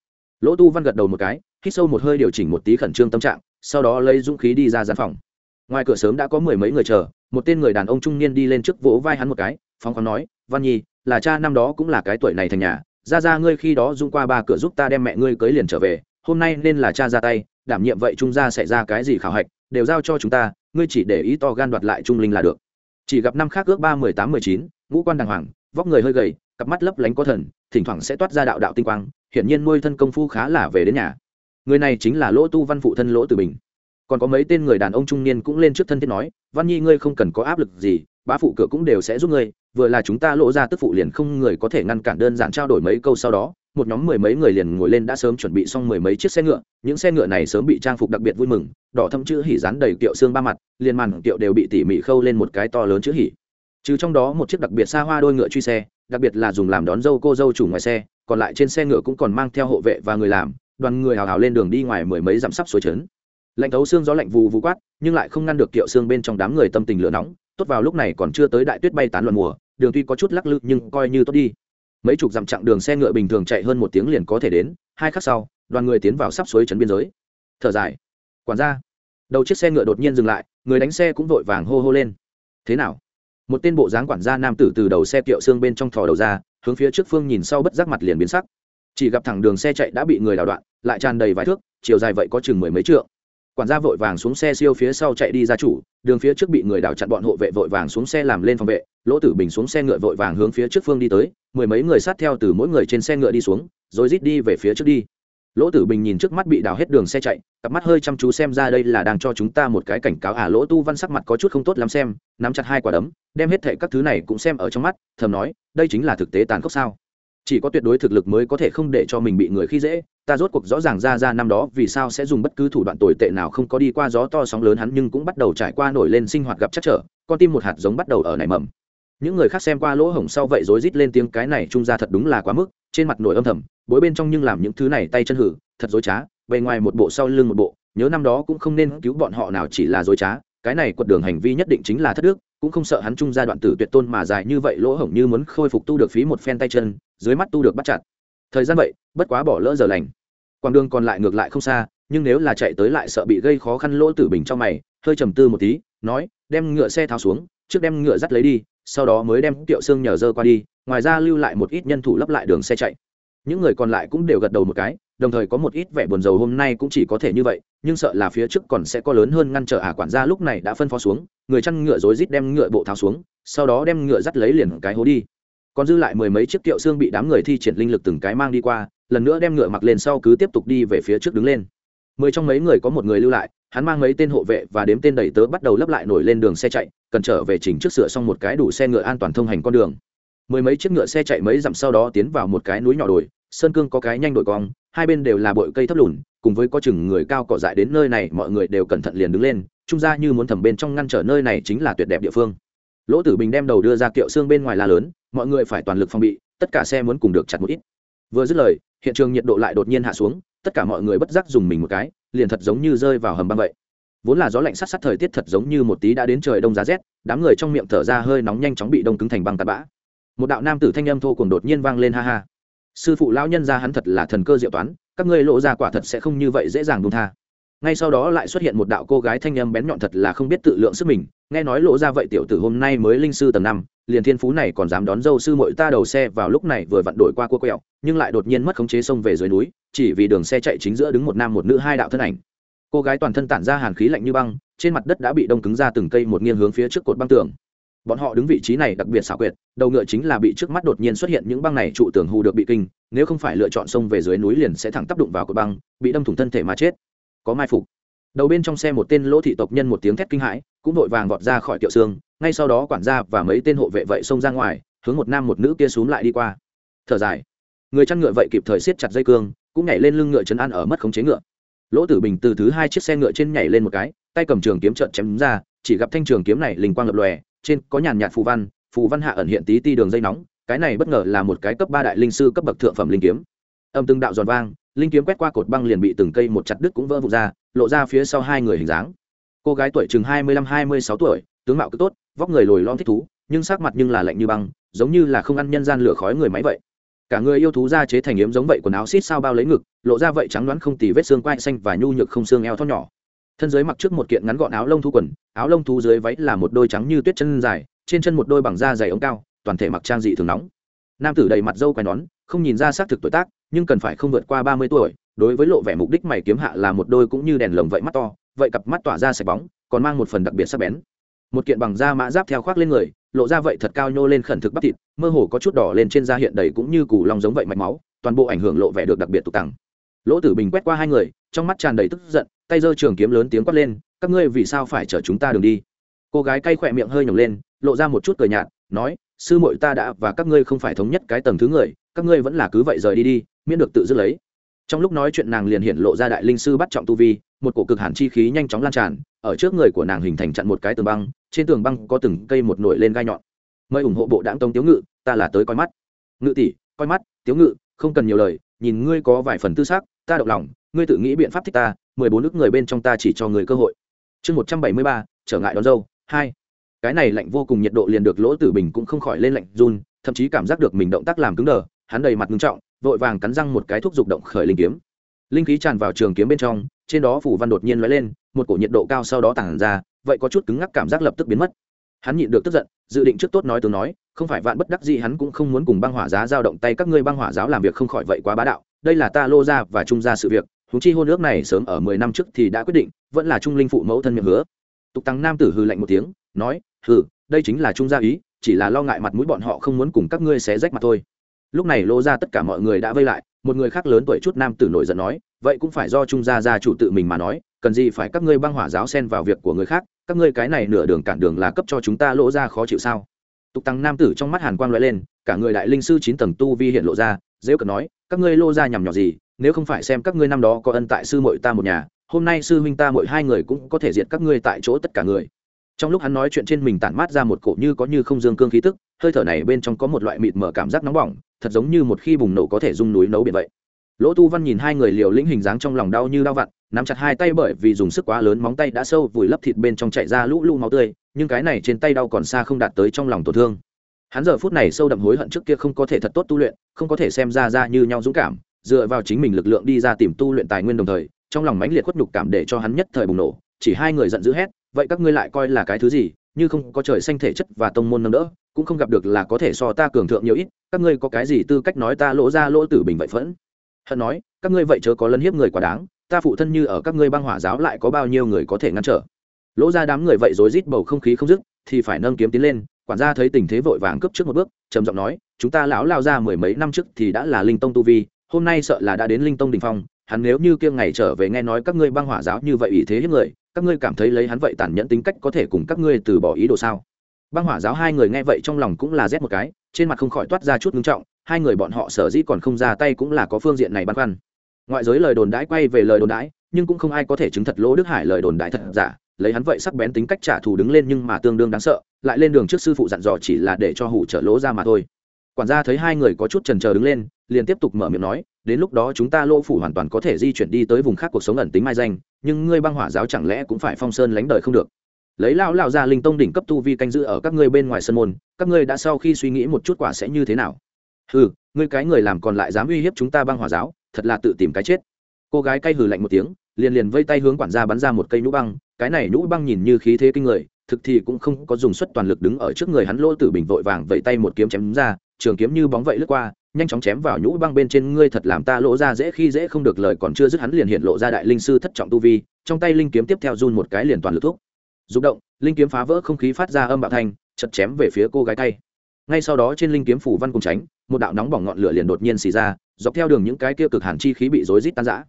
Lỗ tu văn gật đầu một cái hít sâu một hơi điều chỉnh một tí khẩn trương tâm trạng, sau đó lấy dũng khí đi ra gian phòng. Ngoài cửa sớm đã có mười mấy người chờ, một tên người đàn ông trung niên đi lên trước vỗ vai hắn một cái, phóng khoáng nói, văn nhi, là cha năm đó cũng là cái tuổi này thành nhà, ra ra ngươi khi đó dung qua ba cửa giúp ta đem mẹ ngươi cưới liền trở về, hôm nay nên là cha ra tay, đảm nhiệm vậy trung gia sẽ ra cái gì khảo hạch, đều giao cho chúng ta, ngươi chỉ để ý to gan đoạt lại trung linh là được. Chỉ gặp năm khác ước ba mười tám mười chín, ngũ quan đàng hoàng, vóc người hơi gầy, cặp mắt lấp lánh có thần, thỉnh thoảng sẽ toát ra đạo đạo tinh quang, hiển nhiên nuôi thân công phu khá là về đến nhà người này chính là lỗ tu văn phụ thân lỗ từ bình còn có mấy tên người đàn ông trung niên cũng lên trước thân thiết nói văn nhi ngươi không cần có áp lực gì bá phụ cửa cũng đều sẽ giúp ngươi vừa là chúng ta lỗ ra tức phụ liền không người có thể ngăn cản đơn giản trao đổi mấy câu sau đó một nhóm mười mấy người liền ngồi lên đã sớm chuẩn bị xong mười mấy chiếc xe ngựa những xe ngựa này sớm bị trang phục đặc biệt vui mừng đỏ thâm chữ hỉ rán đầy kiệu xương ba mặt liền màn kiệu đều bị tỉ mỉ khâu lên một cái to lớn chữ hỉ trừ trong đó một chiếc đặc biệt xa hoa đôi ngựa truy xe đặc biệt là dùng làm đón dâu cô dâu chủ ngoài xe còn lại trên xe ngựa cũng còn mang theo hộ vệ và người làm đoàn người hào hào lên đường đi ngoài mười mấy dặm sắp suối trấn. Lạnh thấu xương gió lạnh vù vù quát, nhưng lại không ngăn được kiệu xương bên trong đám người tâm tình lửa nóng, tốt vào lúc này còn chưa tới đại tuyết bay tán loạn mùa, đường tuy có chút lắc lư nhưng coi như tốt đi. Mấy chục dặm chặng đường xe ngựa bình thường chạy hơn một tiếng liền có thể đến, hai khắc sau, đoàn người tiến vào sắp suối trấn biên giới. Thở dài. Quản gia. Đầu chiếc xe ngựa đột nhiên dừng lại, người đánh xe cũng vội vàng hô hô lên. Thế nào? Một tên bộ dáng quản gia nam tử từ đầu xe kiệu xương bên trong thò đầu ra, hướng phía trước phương nhìn sau bất giác mặt liền biến sắc chỉ gặp thẳng đường xe chạy đã bị người đào đoạn, lại tràn đầy vài thước, chiều dài vậy có chừng mười mấy trượng. Quản gia vội vàng xuống xe siêu phía sau chạy đi ra chủ, đường phía trước bị người đào chặn bọn hộ vệ vội vàng xuống xe làm lên phòng vệ, lỗ tử bình xuống xe ngựa vội vàng hướng phía trước phương đi tới, mười mấy người sát theo từ mỗi người trên xe ngựa đi xuống, rồi rít đi về phía trước đi. Lỗ tử bình nhìn trước mắt bị đào hết đường xe chạy, cặp mắt hơi chăm chú xem ra đây là đang cho chúng ta một cái cảnh cáo. À lỗ tu văn sắc mặt có chút không tốt lắm xem, nắm chặt hai quả đấm, đem hết thệ các thứ này cũng xem ở trong mắt, thầm nói, đây chính là thực tế tàn khốc sao? Chỉ có tuyệt đối thực lực mới có thể không để cho mình bị người khi dễ, ta rốt cuộc rõ ràng ra ra năm đó vì sao sẽ dùng bất cứ thủ đoạn tồi tệ nào không có đi qua gió to sóng lớn hắn nhưng cũng bắt đầu trải qua nổi lên sinh hoạt gặp chắc trở, con tim một hạt giống bắt đầu ở nảy mầm. Những người khác xem qua lỗ hổng sau vậy rối rít lên tiếng cái này trung ra thật đúng là quá mức, trên mặt nổi âm thầm, bối bên trong nhưng làm những thứ này tay chân hử, thật dối trá, bề ngoài một bộ sau lưng một bộ, nhớ năm đó cũng không nên cứu bọn họ nào chỉ là dối trá, cái này quật đường hành vi nhất định chính là thất đức cũng không sợ hắn trung gia đoạn tử tuyệt tôn mà dài như vậy lỗ hổng như muốn khôi phục tu được phí một phen tay chân, dưới mắt tu được bắt chặt. Thời gian vậy, bất quá bỏ lỡ giờ lành. Quãng đường còn lại ngược lại không xa, nhưng nếu là chạy tới lại sợ bị gây khó khăn lỗ tử bình trong mày, hơi trầm tư một tí, nói, đem ngựa xe tháo xuống, trước đem ngựa dắt lấy đi, sau đó mới đem tiệu xương nhờ dơ qua đi, ngoài ra lưu lại một ít nhân thủ lấp lại đường xe chạy. Những người còn lại cũng đều gật đầu một cái đồng thời có một ít vẻ buồn rầu hôm nay cũng chỉ có thể như vậy, nhưng sợ là phía trước còn sẽ có lớn hơn ngăn trở ả à quản gia lúc này đã phân phó xuống, người chăn ngựa rối rít đem ngựa bộ tháo xuống, sau đó đem ngựa dắt lấy liền cái hố đi. Còn dư lại mười mấy chiếc kiệu xương bị đám người thi triển linh lực từng cái mang đi qua, lần nữa đem ngựa mặc lên sau cứ tiếp tục đi về phía trước đứng lên. Mười trong mấy người có một người lưu lại, hắn mang mấy tên hộ vệ và đếm tên đầy tớ bắt đầu lấp lại nổi lên đường xe chạy, cần trở về chỉnh trước sửa xong một cái đủ xe ngựa an toàn thông hành con đường. Mười mấy chiếc ngựa xe chạy mấy dặm sau đó tiến vào một cái núi nhỏ đồi sơn cương có cái nhanh đổi cong, hai bên đều là bụi cây thấp lùn, cùng với có chừng người cao cỏ dại đến nơi này, mọi người đều cẩn thận liền đứng lên, trung ra như muốn thầm bên trong ngăn trở nơi này chính là tuyệt đẹp địa phương. Lỗ tử bình đem đầu đưa ra kiệu xương bên ngoài la lớn, mọi người phải toàn lực phòng bị, tất cả xe muốn cùng được chặt một ít. Vừa dứt lời, hiện trường nhiệt độ lại đột nhiên hạ xuống, tất cả mọi người bất giác dùng mình một cái, liền thật giống như rơi vào hầm băng vậy. Vốn là gió lạnh sát sát thời tiết thật giống như một tí đã đến trời đông giá rét, đám người trong miệng thở ra hơi nóng nhanh chóng bị đông cứng thành băng tạt bã. Một đạo nam tử thanh âm thô cùng đột nhiên vang lên ha ha sư phụ lão nhân ra hắn thật là thần cơ diệu toán, các ngươi lộ ra quả thật sẽ không như vậy dễ dàng buông tha. Ngay sau đó lại xuất hiện một đạo cô gái thanh âm bén nhọn thật là không biết tự lượng sức mình, nghe nói lộ ra vậy tiểu tử hôm nay mới linh sư tầng năm, liền thiên phú này còn dám đón dâu sư mội ta đầu xe vào lúc này vừa vặn đổi qua cua quẹo, nhưng lại đột nhiên mất khống chế sông về dưới núi, chỉ vì đường xe chạy chính giữa đứng một nam một nữ hai đạo thân ảnh. Cô gái toàn thân tản ra hàn khí lạnh như băng, trên mặt đất đã bị đông cứng ra từng cây một nghiêng hướng phía trước cột băng tường bọn họ đứng vị trí này đặc biệt xảo quyệt, đầu ngựa chính là bị trước mắt đột nhiên xuất hiện những băng này trụ tường hù được bị kinh, nếu không phải lựa chọn sông về dưới núi liền sẽ thẳng tác đụng vào cột băng, bị đâm thủng thân thể mà chết. Có mai phục. Đầu bên trong xe một tên lỗ thị tộc nhân một tiếng thét kinh hãi, cũng vội vàng vọt ra khỏi kiệu xương, ngay sau đó quản gia và mấy tên hộ vệ vậy xông ra ngoài, hướng một nam một nữ kia xuống lại đi qua. Thở dài. Người chăn ngựa vậy kịp thời siết chặt dây cương, cũng nhảy lên lưng ngựa chấn an ở mất khống chế ngựa. Lỗ tử bình từ thứ hai chiếc xe ngựa trên nhảy lên một cái, tay cầm trường kiếm trợn chém ra, chỉ gặp thanh trường kiếm này linh quang lập lòe trên có nhàn nhạt phù văn phù văn hạ ẩn hiện tí ti đường dây nóng, cái này bất ngờ là một cái cấp ba đại linh sư cấp bậc thượng phẩm linh kiếm. Âm từng đạo giòn vang, linh kiếm quét qua cột băng liền bị từng cây một chặt đứt cũng vỡ vụt ra, lộ ra phía sau hai người hình dáng. Cô gái tuổi chừng hai mươi lăm, hai mươi sáu tuổi, tướng mạo cứ tốt, vóc người lồi lon thích thú, nhưng sắc mặt nhưng là lạnh như băng, giống như là không ăn nhân gian lửa khói người máy vậy. Cả người yêu thú ra chế thành yếm giống vậy, quần áo xít sao bao lấy ngực, lộ ra vậy trắng đoán không tì vết xương quai xanh và nhu nhược không xương eo thon nhỏ thân dưới mặc trước một kiện ngắn gọn áo lông thu quần, áo lông thú dưới váy là một đôi trắng như tuyết chân dài, trên chân một đôi bằng da dày ống cao, toàn thể mặc trang dị thường nóng. Nam tử đầy mặt dâu quai nón, không nhìn ra xác thực tuổi tác, nhưng cần phải không vượt qua ba mươi tuổi, đối với lộ vẻ mục đích mày kiếm hạ là một đôi cũng như đèn lồng vậy mắt to, vậy cặp mắt tỏa ra sạch bóng, còn mang một phần đặc biệt sắc bén. Một kiện bằng da mã giáp theo khoác lên người, lộ ra vậy thật cao nhô lên khẩn thực bắp thịt, mơ hồ có chút đỏ lên trên da hiện đầy cũng như củ lòng giống vậy mạch máu, toàn bộ ảnh hưởng lộ vẻ được đặc biệt tục tặng lỗ tử bình quét qua hai người, trong mắt tràn đầy tức giận tay giơ trường kiếm lớn tiếng quát lên, các ngươi vì sao phải chở chúng ta đường đi? Cô gái cay khỏe miệng hơi nhổng lên, lộ ra một chút cười nhạt, nói, sư muội ta đã và các ngươi không phải thống nhất cái tầng thứ người, các ngươi vẫn là cứ vậy rời đi đi, miễn được tự dứt lấy. Trong lúc nói chuyện nàng liền hiện lộ ra đại linh sư bắt trọng tu vi, một cổ cực hàn chi khí nhanh chóng lan tràn, ở trước người của nàng hình thành chặn một cái tường băng, trên tường băng có từng cây một nổi lên gai nhọn. Mời ủng hộ bộ đảng tông tiếu ngự, ta là tới coi mắt. Ngự tỷ, coi mắt, tiếu ngự, không cần nhiều lời, nhìn ngươi có vài phần tư xác ta động lòng, ngươi tự nghĩ biện pháp thích ta mười bốn nước người bên trong ta chỉ cho người cơ hội. Chương một trăm bảy mươi ba, trở ngại đón dâu, hai. Cái này lạnh vô cùng nhiệt độ liền được lỗ tử bình cũng không khỏi lên lạnh run, thậm chí cảm giác được mình động tác làm cứng đờ, hắn đầy mặt ngưng trọng, vội vàng cắn răng một cái thuốc dục động khởi linh kiếm. Linh khí tràn vào trường kiếm bên trong, trên đó phủ văn đột nhiên lóe lên, một cổ nhiệt độ cao sau đó tản ra, vậy có chút cứng ngắc cảm giác lập tức biến mất. Hắn nhịn được tức giận, dự định trước tốt nói từ nói, không phải vạn bất đắc gì hắn cũng không muốn cùng băng hỏa giá giao động tay các ngươi băng hỏa giáo làm việc không khỏi vậy quá bá đạo, đây là ta lô ra và trung ra sự việc huống chi hôn ước này sớm ở mười năm trước thì đã quyết định, vẫn là trung linh phụ mẫu thân miệng hứa. Tục tăng nam tử hư lạnh một tiếng, nói, hừ, đây chính là trung gia ý, chỉ là lo ngại mặt mũi bọn họ không muốn cùng các ngươi xé rách mặt thôi. Lúc này lô ra tất cả mọi người đã vây lại, một người khác lớn tuổi chút nam tử nổi giận nói, vậy cũng phải do trung gia gia chủ tự mình mà nói, cần gì phải các ngươi băng hỏa giáo xen vào việc của người khác, các ngươi cái này nửa đường cản đường là cấp cho chúng ta lỗ ra khó chịu sao? Tục tăng nam tử trong mắt hàn quang lóe lên, cả người đại linh sư chín tầng tu vi hiện lộ ra, dễ cận nói, các ngươi lô ra nhằm nhỏ gì nếu không phải xem các ngươi năm đó có ân tại sư mội ta một nhà, hôm nay sư huynh ta mỗi hai người cũng có thể diệt các ngươi tại chỗ tất cả người. Trong lúc hắn nói chuyện trên mình tản mát ra một cổ như có như không dương cương khí tức, hơi thở này bên trong có một loại mịt mở cảm giác nóng bỏng, thật giống như một khi bùng nổ có thể rung núi nấu biển vậy. Lỗ tu văn nhìn hai người liều lĩnh hình dáng trong lòng đau như đau vặn, nắm chặt hai tay bởi vì dùng sức quá lớn móng tay đã sâu vùi lấp thịt bên trong chạy ra lũ lũ máu tươi, nhưng cái này trên tay đau còn xa không đạt tới trong lòng tổn thương. Hắn giờ phút này sâu đậm hối hận trước kia không có thể thật tốt tu luyện, không có thể xem ra ra như nhau dũng cảm dựa vào chính mình lực lượng đi ra tìm tu luyện tài nguyên đồng thời, trong lòng mãnh liệt khuất nhục cảm để cho hắn nhất thời bùng nổ, chỉ hai người giận dữ hét, vậy các ngươi lại coi là cái thứ gì? Như không có trời xanh thể chất và tông môn nâng đỡ, cũng không gặp được là có thể so ta cường thượng nhiều ít, các ngươi có cái gì tư cách nói ta lỗ ra lỗ tử bình vậy phẫn? Hận nói, các ngươi vậy chớ có lấn hiếp người quá đáng, ta phụ thân như ở các ngươi băng hỏa giáo lại có bao nhiêu người có thể ngăn trở? Lỗ ra đám người vậy rối rít bầu không khí không dứt, thì phải nâng kiếm tiến lên, quản gia thấy tình thế vội vàng cướp trước một bước, trầm giọng nói, chúng ta lão lao ra mười mấy năm trước thì đã là linh tông tu vi hôm nay sợ là đã đến linh tông đình phong, hắn nếu như kiêng ngày trở về nghe nói các ngươi băng hỏa giáo như vậy ủy thế hiếp người, các ngươi cảm thấy lấy hắn vậy tàn nhẫn tính cách có thể cùng các ngươi từ bỏ ý đồ sao? Băng hỏa giáo hai người nghe vậy trong lòng cũng là rét một cái, trên mặt không khỏi toát ra chút ngưng trọng, hai người bọn họ sở dĩ còn không ra tay cũng là có phương diện này băn khoăn. Ngoại giới lời đồn đãi quay về lời đồn đãi, nhưng cũng không ai có thể chứng thật lỗ đức hải lời đồn đãi thật giả, lấy hắn vậy sắc bén tính cách trả thù đứng lên nhưng mà tương đương đáng sợ, lại lên đường trước sư phụ dặn dò chỉ là để cho hủ trở lỗ ra mà thôi quản gia thấy hai người có chút trần trờ đứng lên, liền tiếp tục mở miệng nói, đến lúc đó chúng ta lỗ phủ hoàn toàn có thể di chuyển đi tới vùng khác cuộc sống ẩn tính mai danh, nhưng ngươi băng hỏa giáo chẳng lẽ cũng phải phong sơn lánh đời không được? Lấy lao lao ra linh tông đỉnh cấp tu vi canh giữ ở các ngươi bên ngoài sân môn, các ngươi đã sau khi suy nghĩ một chút quả sẽ như thế nào? Ừ ngươi cái người làm còn lại dám uy hiếp chúng ta băng hỏa giáo, thật là tự tìm cái chết. Cô gái cay hừ lạnh một tiếng, liền liền vây tay hướng quản gia bắn ra một cây nhũ băng, cái này nhũ băng nhìn như khí thế kinh người, thực thì cũng không có dùng suất toàn lực đứng ở trước người hắn lỗ tử bình vội vàng vẫy tay một kiếm chém ra trường kiếm như bóng vậy lướt qua, nhanh chóng chém vào nhũ băng bên trên. Ngươi thật làm ta lỗ ra dễ khi dễ không được lời, còn chưa dứt hắn liền hiện lộ ra đại linh sư thất trọng tu vi, trong tay linh kiếm tiếp theo run một cái liền toàn lực thuốc rụng động, linh kiếm phá vỡ không khí phát ra âm bạo thanh chật chém về phía cô gái tay. Ngay sau đó trên linh kiếm phủ văn cùng tránh, một đạo nóng bỏng ngọn lửa liền đột nhiên xì ra, dọc theo đường những cái kia cực hàn chi khí bị rối rít tan rã.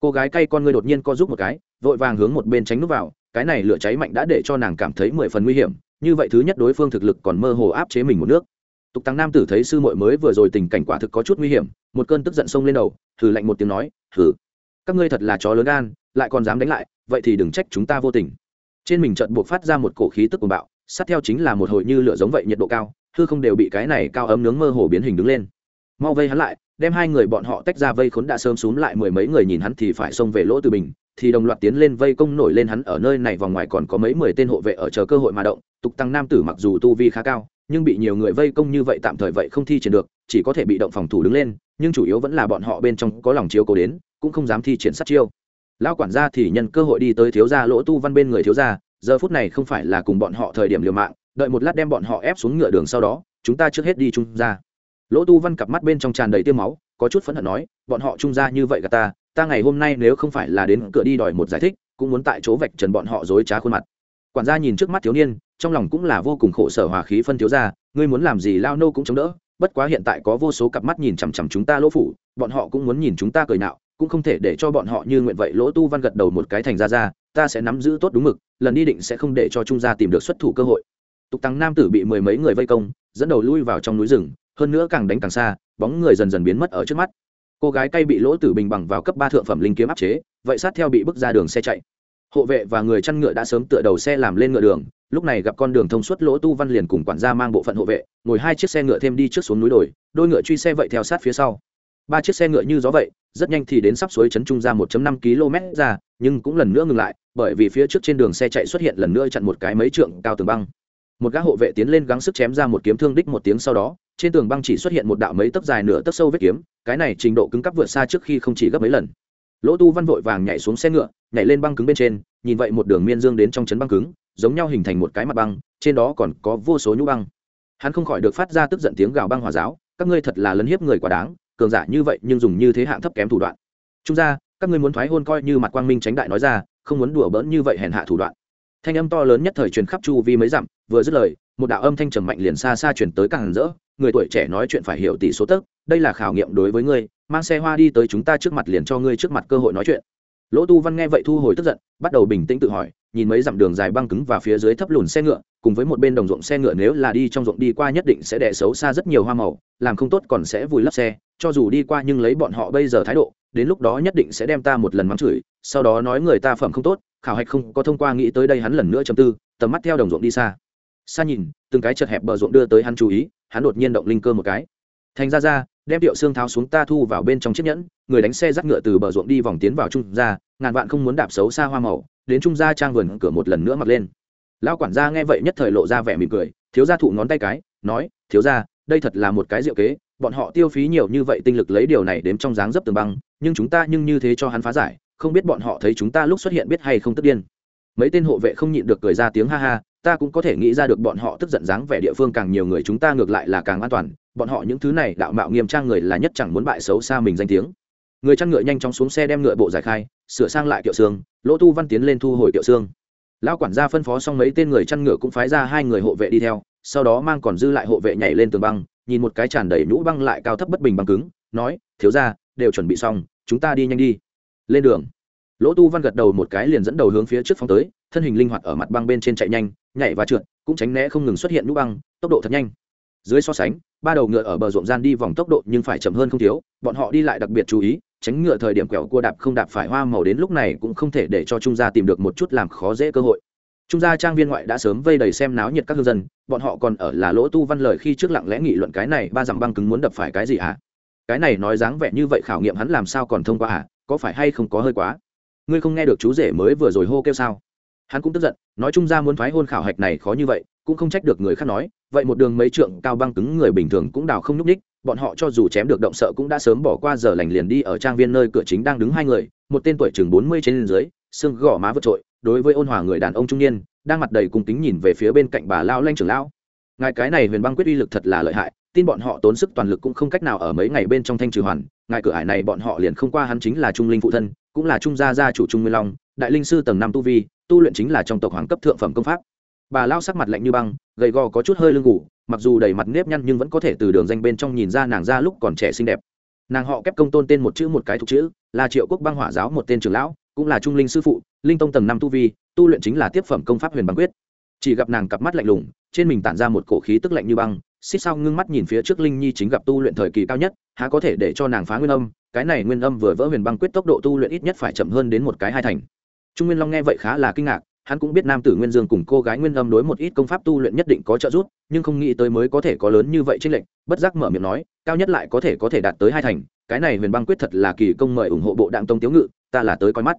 Cô gái cay con ngươi đột nhiên co giúp một cái, vội vàng hướng một bên tránh núp vào, cái này lửa cháy mạnh đã để cho nàng cảm thấy mười phần nguy hiểm, như vậy thứ nhất đối phương thực lực còn mơ hồ áp chế mình một nước tục tăng nam tử thấy sư muội mới vừa rồi tình cảnh quả thực có chút nguy hiểm, một cơn tức giận xông lên đầu thử lạnh một tiếng nói thử các ngươi thật là chó lớn gan, lại còn dám đánh lại, vậy thì đừng trách chúng ta vô tình. Trên mình trận buộc phát ra một cổ khí tức cuồng bạo, sát theo chính là một hồi như lửa giống vậy nhiệt độ cao, hư không đều bị cái này cao ấm nướng mơ hồ biến hình đứng lên. Mau vây hắn lại, đem hai người bọn họ tách ra vây khốn đã sớm xuống lại mười mấy người nhìn hắn thì phải xông về lỗ từ bình, thì đồng loạt tiến lên vây công nổi lên hắn ở nơi này vòng ngoài còn có mấy mười tên hộ vệ ở chờ cơ hội mà động. Tục tăng nam tử mặc dù tu vi khá cao nhưng bị nhiều người vây công như vậy tạm thời vậy không thi triển được, chỉ có thể bị động phòng thủ đứng lên, nhưng chủ yếu vẫn là bọn họ bên trong có lòng chiếu cố đến, cũng không dám thi triển sát chiêu. Lão quản gia thì nhân cơ hội đi tới thiếu gia lỗ tu văn bên người thiếu gia, giờ phút này không phải là cùng bọn họ thời điểm liều mạng, đợi một lát đem bọn họ ép xuống ngựa đường sau đó, chúng ta trước hết đi trung ra lỗ tu văn cặp mắt bên trong tràn đầy tiêu máu, có chút phẫn hận nói, bọn họ trung ra như vậy gà ta ta ngày hôm nay nếu không phải là đến cửa đi đòi một giải thích, cũng muốn tại chỗ vạch trần bọn họ dối trá khuôn mặt. Quản gia nhìn trước mắt thiếu niên trong lòng cũng là vô cùng khổ sở hòa khí phân thiếu ra ngươi muốn làm gì lao nô cũng chống đỡ, bất quá hiện tại có vô số cặp mắt nhìn chằm chằm chúng ta lỗ phủ, bọn họ cũng muốn nhìn chúng ta cười nạo, cũng không thể để cho bọn họ như nguyện vậy lỗ tu văn gật đầu một cái thành ra ra, ta sẽ nắm giữ tốt đúng mực, lần đi định sẽ không để cho trung gia tìm được xuất thủ cơ hội. Tục tăng nam tử bị mười mấy người vây công, dẫn đầu lui vào trong núi rừng, hơn nữa càng đánh càng xa, bóng người dần dần biến mất ở trước mắt. Cô gái cay bị lỗ tử bình bằng vào cấp ba thượng phẩm linh kiếm áp chế, vậy sát theo bị bước ra đường xe chạy. Hộ vệ và người chăn ngựa đã sớm tựa đầu xe làm lên ngựa đường lúc này gặp con đường thông suốt lỗ tu văn liền cùng quản gia mang bộ phận hộ vệ, ngồi hai chiếc xe ngựa thêm đi trước xuống núi đồi, đôi ngựa truy xe vậy theo sát phía sau. Ba chiếc xe ngựa như gió vậy, rất nhanh thì đến sắp suối trấn trung ra 1 năm km ra, nhưng cũng lần nữa ngừng lại, bởi vì phía trước trên đường xe chạy xuất hiện lần nữa chặn một cái mấy trượng cao tường băng. Một gã hộ vệ tiến lên gắng sức chém ra một kiếm thương đích một tiếng sau đó, trên tường băng chỉ xuất hiện một đạo mấy tấc dài nửa tấc sâu vết kiếm, cái này trình độ cứng cắp vượt xa trước khi không chỉ gấp mấy lần. Lỗ tu văn vội vàng nhảy xuống xe ngựa, nhảy lên băng cứng bên trên, nhìn vậy một đường miên dương đến trong trấn băng cứng giống nhau hình thành một cái mặt băng, trên đó còn có vô số nhũ băng. Hắn không khỏi được phát ra tức giận tiếng gào băng hòa giáo, các ngươi thật là lấn hiếp người quá đáng, cường giả như vậy nhưng dùng như thế hạng thấp kém thủ đoạn. Trung ra các ngươi muốn thoái hôn coi như mặt quang minh tránh đại nói ra, không muốn đùa bỡn như vậy hèn hạ thủ đoạn. Thanh âm to lớn nhất thời truyền khắp chu vi mấy dặm, vừa dứt lời, một đạo âm thanh trầm mạnh liền xa xa chuyển tới càng rỡ, người tuổi trẻ nói chuyện phải hiểu tỷ số tấc đây là khảo nghiệm đối với ngươi, mang xe hoa đi tới chúng ta trước mặt liền cho ngươi trước mặt cơ hội nói chuyện lỗ tu văn nghe vậy thu hồi tức giận, bắt đầu bình tĩnh tự hỏi, nhìn mấy dặm đường dài băng cứng và phía dưới thấp lùn xe ngựa, cùng với một bên đồng ruộng xe ngựa nếu là đi trong ruộng đi qua nhất định sẽ đẻ xấu xa rất nhiều hoa màu, làm không tốt còn sẽ vùi lấp xe, cho dù đi qua nhưng lấy bọn họ bây giờ thái độ, đến lúc đó nhất định sẽ đem ta một lần mắng chửi, sau đó nói người ta phẩm không tốt, khảo hạch không có thông qua nghĩ tới đây hắn lần nữa chấm tư, tầm mắt theo đồng ruộng đi xa. Xa nhìn, từng cái chật hẹp bờ ruộng đưa tới hắn chú ý, hắn đột nhiên động linh cơ một cái. Thành ra ra đem tiệu xương tháo xuống ta thu vào bên trong chiếc nhẫn, người đánh xe dắt ngựa từ bờ ruộng đi vòng tiến vào trung gia, ngàn vạn không muốn đạp xấu xa hoa màu, đến trung gia trang vườn cửa một lần nữa mặc lên. Lão quản gia nghe vậy nhất thời lộ ra vẻ mỉm cười, thiếu gia thụ ngón tay cái, nói, thiếu gia, đây thật là một cái diệu kế, bọn họ tiêu phí nhiều như vậy tinh lực lấy điều này đếm trong dáng dấp tường băng, nhưng chúng ta nhưng như thế cho hắn phá giải, không biết bọn họ thấy chúng ta lúc xuất hiện biết hay không tức điên. Mấy tên hộ vệ không nhịn được cười ra tiếng ha ha, ta cũng có thể nghĩ ra được bọn họ tức giận dáng vẻ địa phương càng nhiều người chúng ta ngược lại là càng an toàn bọn họ những thứ này đạo mạo nghiêm trang người là nhất chẳng muốn bại xấu xa mình danh tiếng. Người chăn ngựa nhanh chóng xuống xe đem ngựa bộ giải khai, sửa sang lại kiệu xương, lỗ tu văn tiến lên thu hồi kiệu xương. Lão quản gia phân phó xong mấy tên người chăn ngựa cũng phái ra hai người hộ vệ đi theo, sau đó mang còn dư lại hộ vệ nhảy lên tường băng, nhìn một cái tràn đầy nhũ băng lại cao thấp bất bình băng cứng, nói, thiếu ra đều chuẩn bị xong, chúng ta đi nhanh đi. Lên đường, lỗ tu văn gật đầu một cái liền dẫn đầu hướng phía trước phóng tới, thân hình linh hoạt ở mặt băng bên trên chạy nhanh, nhảy và trượt, cũng tránh né không ngừng xuất hiện nhũ băng, tốc độ thật nhanh dưới so sánh, ba đầu ngựa ở bờ ruộng gian đi vòng tốc độ nhưng phải chậm hơn không thiếu, bọn họ đi lại đặc biệt chú ý, tránh ngựa thời điểm quẹo cua đạp không đạp phải hoa màu đến lúc này cũng không thể để cho trung gia tìm được một chút làm khó dễ cơ hội. Trung gia trang viên ngoại đã sớm vây đầy xem náo nhiệt các hương dân, bọn họ còn ở là lỗ tu văn lời khi trước lặng lẽ nghị luận cái này ba dặm băng cứng muốn đập phải cái gì hả? Cái này nói dáng vẻ như vậy khảo nghiệm hắn làm sao còn thông qua hả? Có phải hay không có hơi quá? Ngươi không nghe được chú rể mới vừa rồi hô kêu sao? Hắn cũng tức giận, nói trung gia muốn phái hôn khảo hạch này khó như vậy cũng không trách được người khác nói, vậy một đường mấy trượng cao băng cứng người bình thường cũng đào không nhúc ních bọn họ cho dù chém được động sợ cũng đã sớm bỏ qua giờ lành liền đi ở trang viên nơi cửa chính đang đứng hai người, một tên tuổi chừng bốn mươi trên dưới, xương gò má vượt trội, đối với ôn hòa người đàn ông trung niên, đang mặt đầy cùng kính nhìn về phía bên cạnh bà lao lanh trưởng lão. Ngài cái này huyền băng quyết uy lực thật là lợi hại, tin bọn họ tốn sức toàn lực cũng không cách nào ở mấy ngày bên trong thanh trừ hoàn, ngài cửa ải này bọn họ liền không qua hắn chính là trung linh phụ thân, cũng là trung gia gia chủ trung nguyên long, đại linh sư tầng năm tu vi, tu luyện chính là trong tộc hoàng cấp thượng phẩm công pháp bà lao sắc mặt lạnh như băng, gầy gò có chút hơi lưng ngủ mặc dù đầy mặt nếp nhăn nhưng vẫn có thể từ đường danh bên trong nhìn ra nàng ra lúc còn trẻ xinh đẹp. Nàng họ kép công tôn tên một chữ một cái thuộc chữ, là triệu quốc băng hỏa giáo một tên trưởng lão, cũng là trung linh sư phụ, linh tông tầng năm tu vi, tu luyện chính là tiếp phẩm công pháp huyền băng quyết. Chỉ gặp nàng cặp mắt lạnh lùng, trên mình tản ra một cổ khí tức lạnh như băng, xích sao ngưng mắt nhìn phía trước linh nhi chính gặp tu luyện thời kỳ cao nhất, há có thể để cho nàng phá nguyên âm, cái này nguyên âm vừa vỡ huyền băng quyết tốc độ tu luyện ít nhất phải chậm hơn đến một cái hai thành. Trung nguyên long nghe vậy khá là kinh ngạc hắn cũng biết nam tử nguyên dương cùng cô gái nguyên âm đối một ít công pháp tu luyện nhất định có trợ giúp, nhưng không nghĩ tới mới có thể có lớn như vậy trên lệnh bất giác mở miệng nói, cao nhất lại có thể có thể đạt tới hai thành, cái này huyền băng quyết thật là kỳ công mời ủng hộ bộ đặng tông tiếu ngự, ta là tới coi mắt.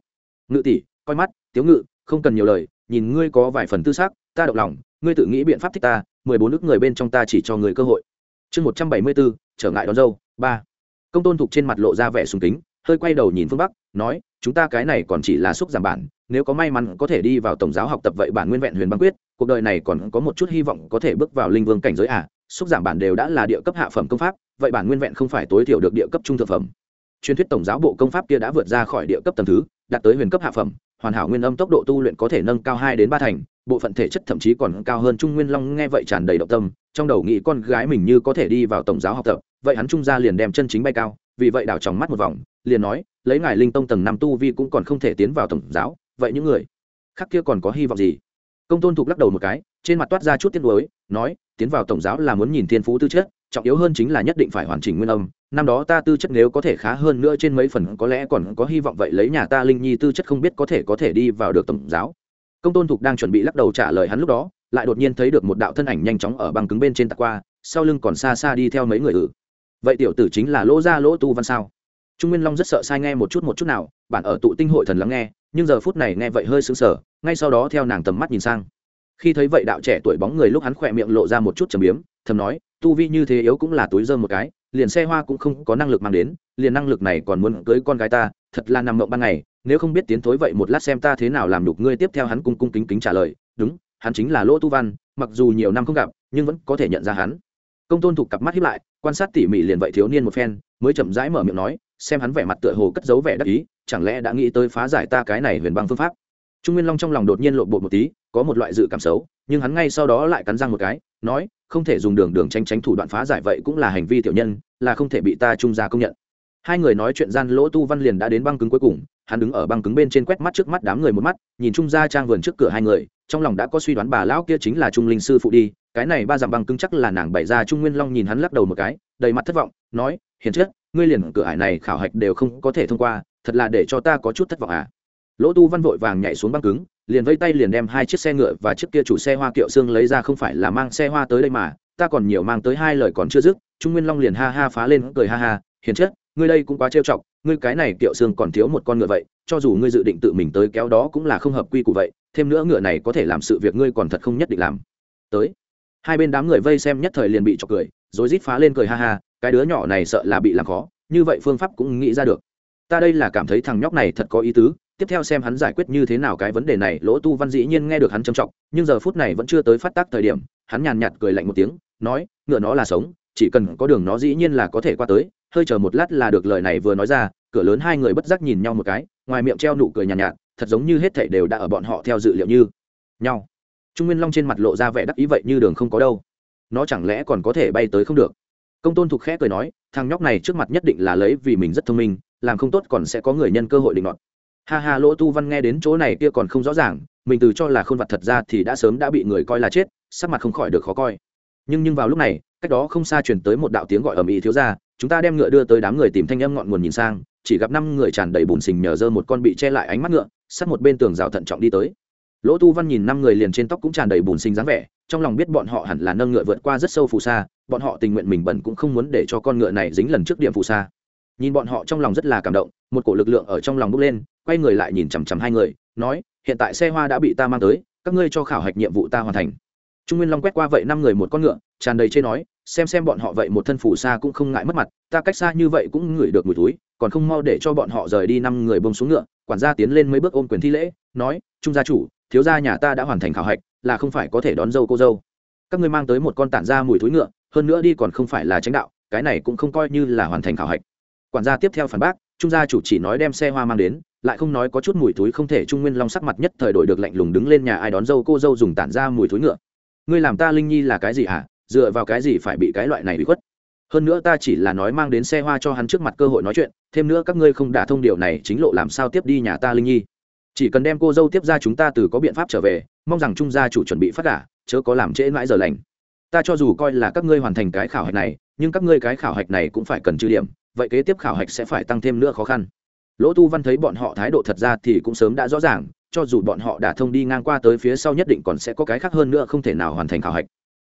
Ngự tỷ, coi mắt, tiếu ngự, không cần nhiều lời, nhìn ngươi có vài phần tư xác ta động lòng, ngươi tự nghĩ biện pháp thích ta, mười bốn nước người bên trong ta chỉ cho người cơ hội. Chương một trăm bảy mươi bốn, trở ngại đón dâu, ba. Công tôn thục trên mặt lộ ra vẻ sùng kính, hơi quay đầu nhìn phương bắc, nói, chúng ta cái này còn chỉ là xúc giảm bản nếu có may mắn có thể đi vào tổng giáo học tập vậy bản nguyên vẹn huyền băng quyết, cuộc đời này còn có một chút hy vọng có thể bước vào linh vương cảnh giới à xúc giảm bản đều đã là địa cấp hạ phẩm công pháp, vậy bản nguyên vẹn không phải tối thiểu được địa cấp trung thượng phẩm. Truyền thuyết tổng giáo bộ công pháp kia đã vượt ra khỏi địa cấp tầng thứ, đạt tới huyền cấp hạ phẩm, hoàn hảo nguyên âm tốc độ tu luyện có thể nâng cao hai đến ba thành, bộ phận thể chất thậm chí còn cao hơn trung nguyên long nghe vậy tràn đầy động tâm, trong đầu nghĩ con gái mình như có thể đi vào tổng giáo học tập, vậy hắn trung gia liền đem chân chính bay cao, vì vậy đảo tròng mắt một vòng, liền nói, lấy ngài linh tông tầng năm tu vi cũng còn không thể tiến vào tổng giáo vậy những người khác kia còn có hy vọng gì? Công tôn thục lắc đầu một cái, trên mặt toát ra chút tiếc nuối, nói, tiến vào tổng giáo là muốn nhìn thiên phú tư chất, trọng yếu hơn chính là nhất định phải hoàn chỉnh nguyên âm. Năm đó ta tư chất nếu có thể khá hơn nữa trên mấy phần, có lẽ còn có hy vọng vậy lấy nhà ta linh nhi tư chất không biết có thể có thể đi vào được tổng giáo. Công tôn thục đang chuẩn bị lắc đầu trả lời hắn lúc đó, lại đột nhiên thấy được một đạo thân ảnh nhanh chóng ở băng cứng bên trên tạc qua, sau lưng còn xa xa đi theo mấy người ử vậy tiểu tử chính là lỗ gia lỗ tu văn sao? Trung nguyên long rất sợ sai nghe một chút một chút nào bạn ở tụ tinh hội thần lắng nghe nhưng giờ phút này nghe vậy hơi sững sờ, ngay sau đó theo nàng tầm mắt nhìn sang. Khi thấy vậy đạo trẻ tuổi bóng người lúc hắn khỏe miệng lộ ra một chút trầm biếm, thầm nói, tu vi như thế yếu cũng là túi dơm một cái, liền xe hoa cũng không có năng lực mang đến, liền năng lực này còn muốn cưới con gái ta, thật là nằm mộng ban ngày, nếu không biết tiến thối vậy một lát xem ta thế nào làm đục ngươi. Tiếp theo hắn cung cung kính kính trả lời, đúng, hắn chính là lỗ tu văn, mặc dù nhiều năm không gặp, nhưng vẫn có thể nhận ra hắn. Công tôn thục cặp mắt hiếp lại, quan sát tỉ mỉ liền vậy thiếu niên một phen, mới chậm rãi mở miệng nói, xem hắn vẻ mặt tựa hồ cất giấu vẻ đắc ý chẳng lẽ đã nghĩ tới phá giải ta cái này huyền băng phương pháp? Trung nguyên long trong lòng đột nhiên lộn bột một tí, có một loại dự cảm xấu, nhưng hắn ngay sau đó lại cắn răng một cái, nói, không thể dùng đường đường tranh tránh thủ đoạn phá giải vậy cũng là hành vi tiểu nhân, là không thể bị ta trung gia công nhận. Hai người nói chuyện gian lỗ tu văn liền đã đến băng cứng cuối cùng, hắn đứng ở băng cứng bên trên quét mắt trước mắt đám người một mắt, nhìn trung gia trang vườn trước cửa hai người, trong lòng đã có suy đoán bà lão kia chính là trung linh sư phụ đi, cái này ba dặm băng cứng chắc là nàng bày ra trung nguyên long nhìn hắn lắc đầu một cái, đầy mặt thất vọng, nói, hiền chết ngươi liền cửa ải này khảo hạch đều không có thể thông qua thật là để cho ta có chút thất vọng à. Lỗ tu văn vội vàng nhảy xuống băng cứng, liền vây tay liền đem hai chiếc xe ngựa và chiếc kia chủ xe hoa kiệu xương lấy ra không phải là mang xe hoa tới đây mà, ta còn nhiều mang tới hai lời còn chưa dứt, trung nguyên long liền ha ha phá lên, cười ha ha, hiền chất ngươi đây cũng quá trêu chọc, ngươi cái này kiệu xương còn thiếu một con ngựa vậy, cho dù ngươi dự định tự mình tới kéo đó cũng là không hợp quy củ vậy, thêm nữa ngựa này có thể làm sự việc ngươi còn thật không nhất định làm. Tới, hai bên đám người vây xem nhất thời liền bị chọc cười rồi rít phá lên cười ha ha, cái đứa nhỏ này sợ là bị làm khó, như vậy phương pháp cũng nghĩ ra được ta đây là cảm thấy thằng nhóc này thật có ý tứ tiếp theo xem hắn giải quyết như thế nào cái vấn đề này lỗ tu văn dĩ nhiên nghe được hắn trầm trọng nhưng giờ phút này vẫn chưa tới phát tác thời điểm hắn nhàn nhạt cười lạnh một tiếng nói ngựa nó là sống chỉ cần có đường nó dĩ nhiên là có thể qua tới hơi chờ một lát là được lời này vừa nói ra cửa lớn hai người bất giác nhìn nhau một cái ngoài miệng treo nụ cười nhàn nhạt, nhạt thật giống như hết thảy đều đã ở bọn họ theo dự liệu như nhau. Trung nguyên long trên mặt lộ ra vẻ đắc ý vậy như đường không có đâu. Nó chẳng lẽ còn có thể bay tới không được? Công tôn thục khẽ cười nói thằng nhóc này trước mặt nhất định là lấy vì mình rất thông minh làm không tốt còn sẽ có người nhân cơ hội định đoạt. Ha ha, lỗ tu văn nghe đến chỗ này kia còn không rõ ràng, mình từ cho là khôn vật thật ra thì đã sớm đã bị người coi là chết, sắc mặt không khỏi được khó coi. Nhưng nhưng vào lúc này, cách đó không xa chuyển tới một đạo tiếng gọi ầm ĩ thiếu ra chúng ta đem ngựa đưa tới đám người tìm thanh âm ngọn nguồn nhìn sang, chỉ gặp năm người tràn đầy bùn xình nhờ dơ một con bị che lại ánh mắt ngựa sát một bên tường rào thận trọng đi tới. Lỗ tu văn nhìn năm người liền trên tóc cũng tràn đầy bùn xình dáng vẻ, trong lòng biết bọn họ hẳn là nâng ngựa vượt qua rất sâu phù sa, bọn họ tình nguyện mình bẩn cũng không muốn để cho con ngựa này dính lần trước điểm phù sa nhìn bọn họ trong lòng rất là cảm động, một cổ lực lượng ở trong lòng bốc lên, quay người lại nhìn chằm chằm hai người, nói, hiện tại xe hoa đã bị ta mang tới, các ngươi cho khảo hạch nhiệm vụ ta hoàn thành. Trung nguyên long quét qua vậy năm người một con ngựa, tràn đầy chê nói, xem xem bọn họ vậy một thân phủ xa cũng không ngại mất mặt, ta cách xa như vậy cũng ngửi được mùi túi còn không mau để cho bọn họ rời đi năm người bông xuống ngựa. Quản gia tiến lên mấy bước ôm quyền thi lễ, nói, trung gia chủ, thiếu gia nhà ta đã hoàn thành khảo hạch, là không phải có thể đón dâu cô dâu. Các ngươi mang tới một con tản ra mùi túi ngựa, hơn nữa đi còn không phải là tránh đạo, cái này cũng không coi như là hoàn thành khảo hạch quản gia tiếp theo phản bác, trung gia chủ chỉ nói đem xe hoa mang đến, lại không nói có chút mùi túi không thể trung nguyên long sắc mặt nhất thời đổi được lạnh lùng đứng lên nhà ai đón dâu cô dâu dùng tản ra mùi túi ngựa. Ngươi làm ta linh nhi là cái gì hả? Dựa vào cái gì phải bị cái loại này bị khuất? Hơn nữa ta chỉ là nói mang đến xe hoa cho hắn trước mặt cơ hội nói chuyện, thêm nữa các ngươi không đả thông điều này chính lộ làm sao tiếp đi nhà ta linh nhi. Chỉ cần đem cô dâu tiếp ra chúng ta từ có biện pháp trở về, mong rằng trung gia chủ chuẩn bị phát cả chớ có làm trễ mãi giờ lành. Ta cho dù coi là các ngươi hoàn thành cái khảo hạch này, nhưng các ngươi cái khảo hạch này cũng phải cần trừ điểm vậy kế tiếp khảo hạch sẽ phải tăng thêm nữa khó khăn. Lỗ tu văn thấy bọn họ thái độ thật ra thì cũng sớm đã rõ ràng, cho dù bọn họ đã thông đi ngang qua tới phía sau nhất định còn sẽ có cái khác hơn nữa không thể nào hoàn thành khảo hạch.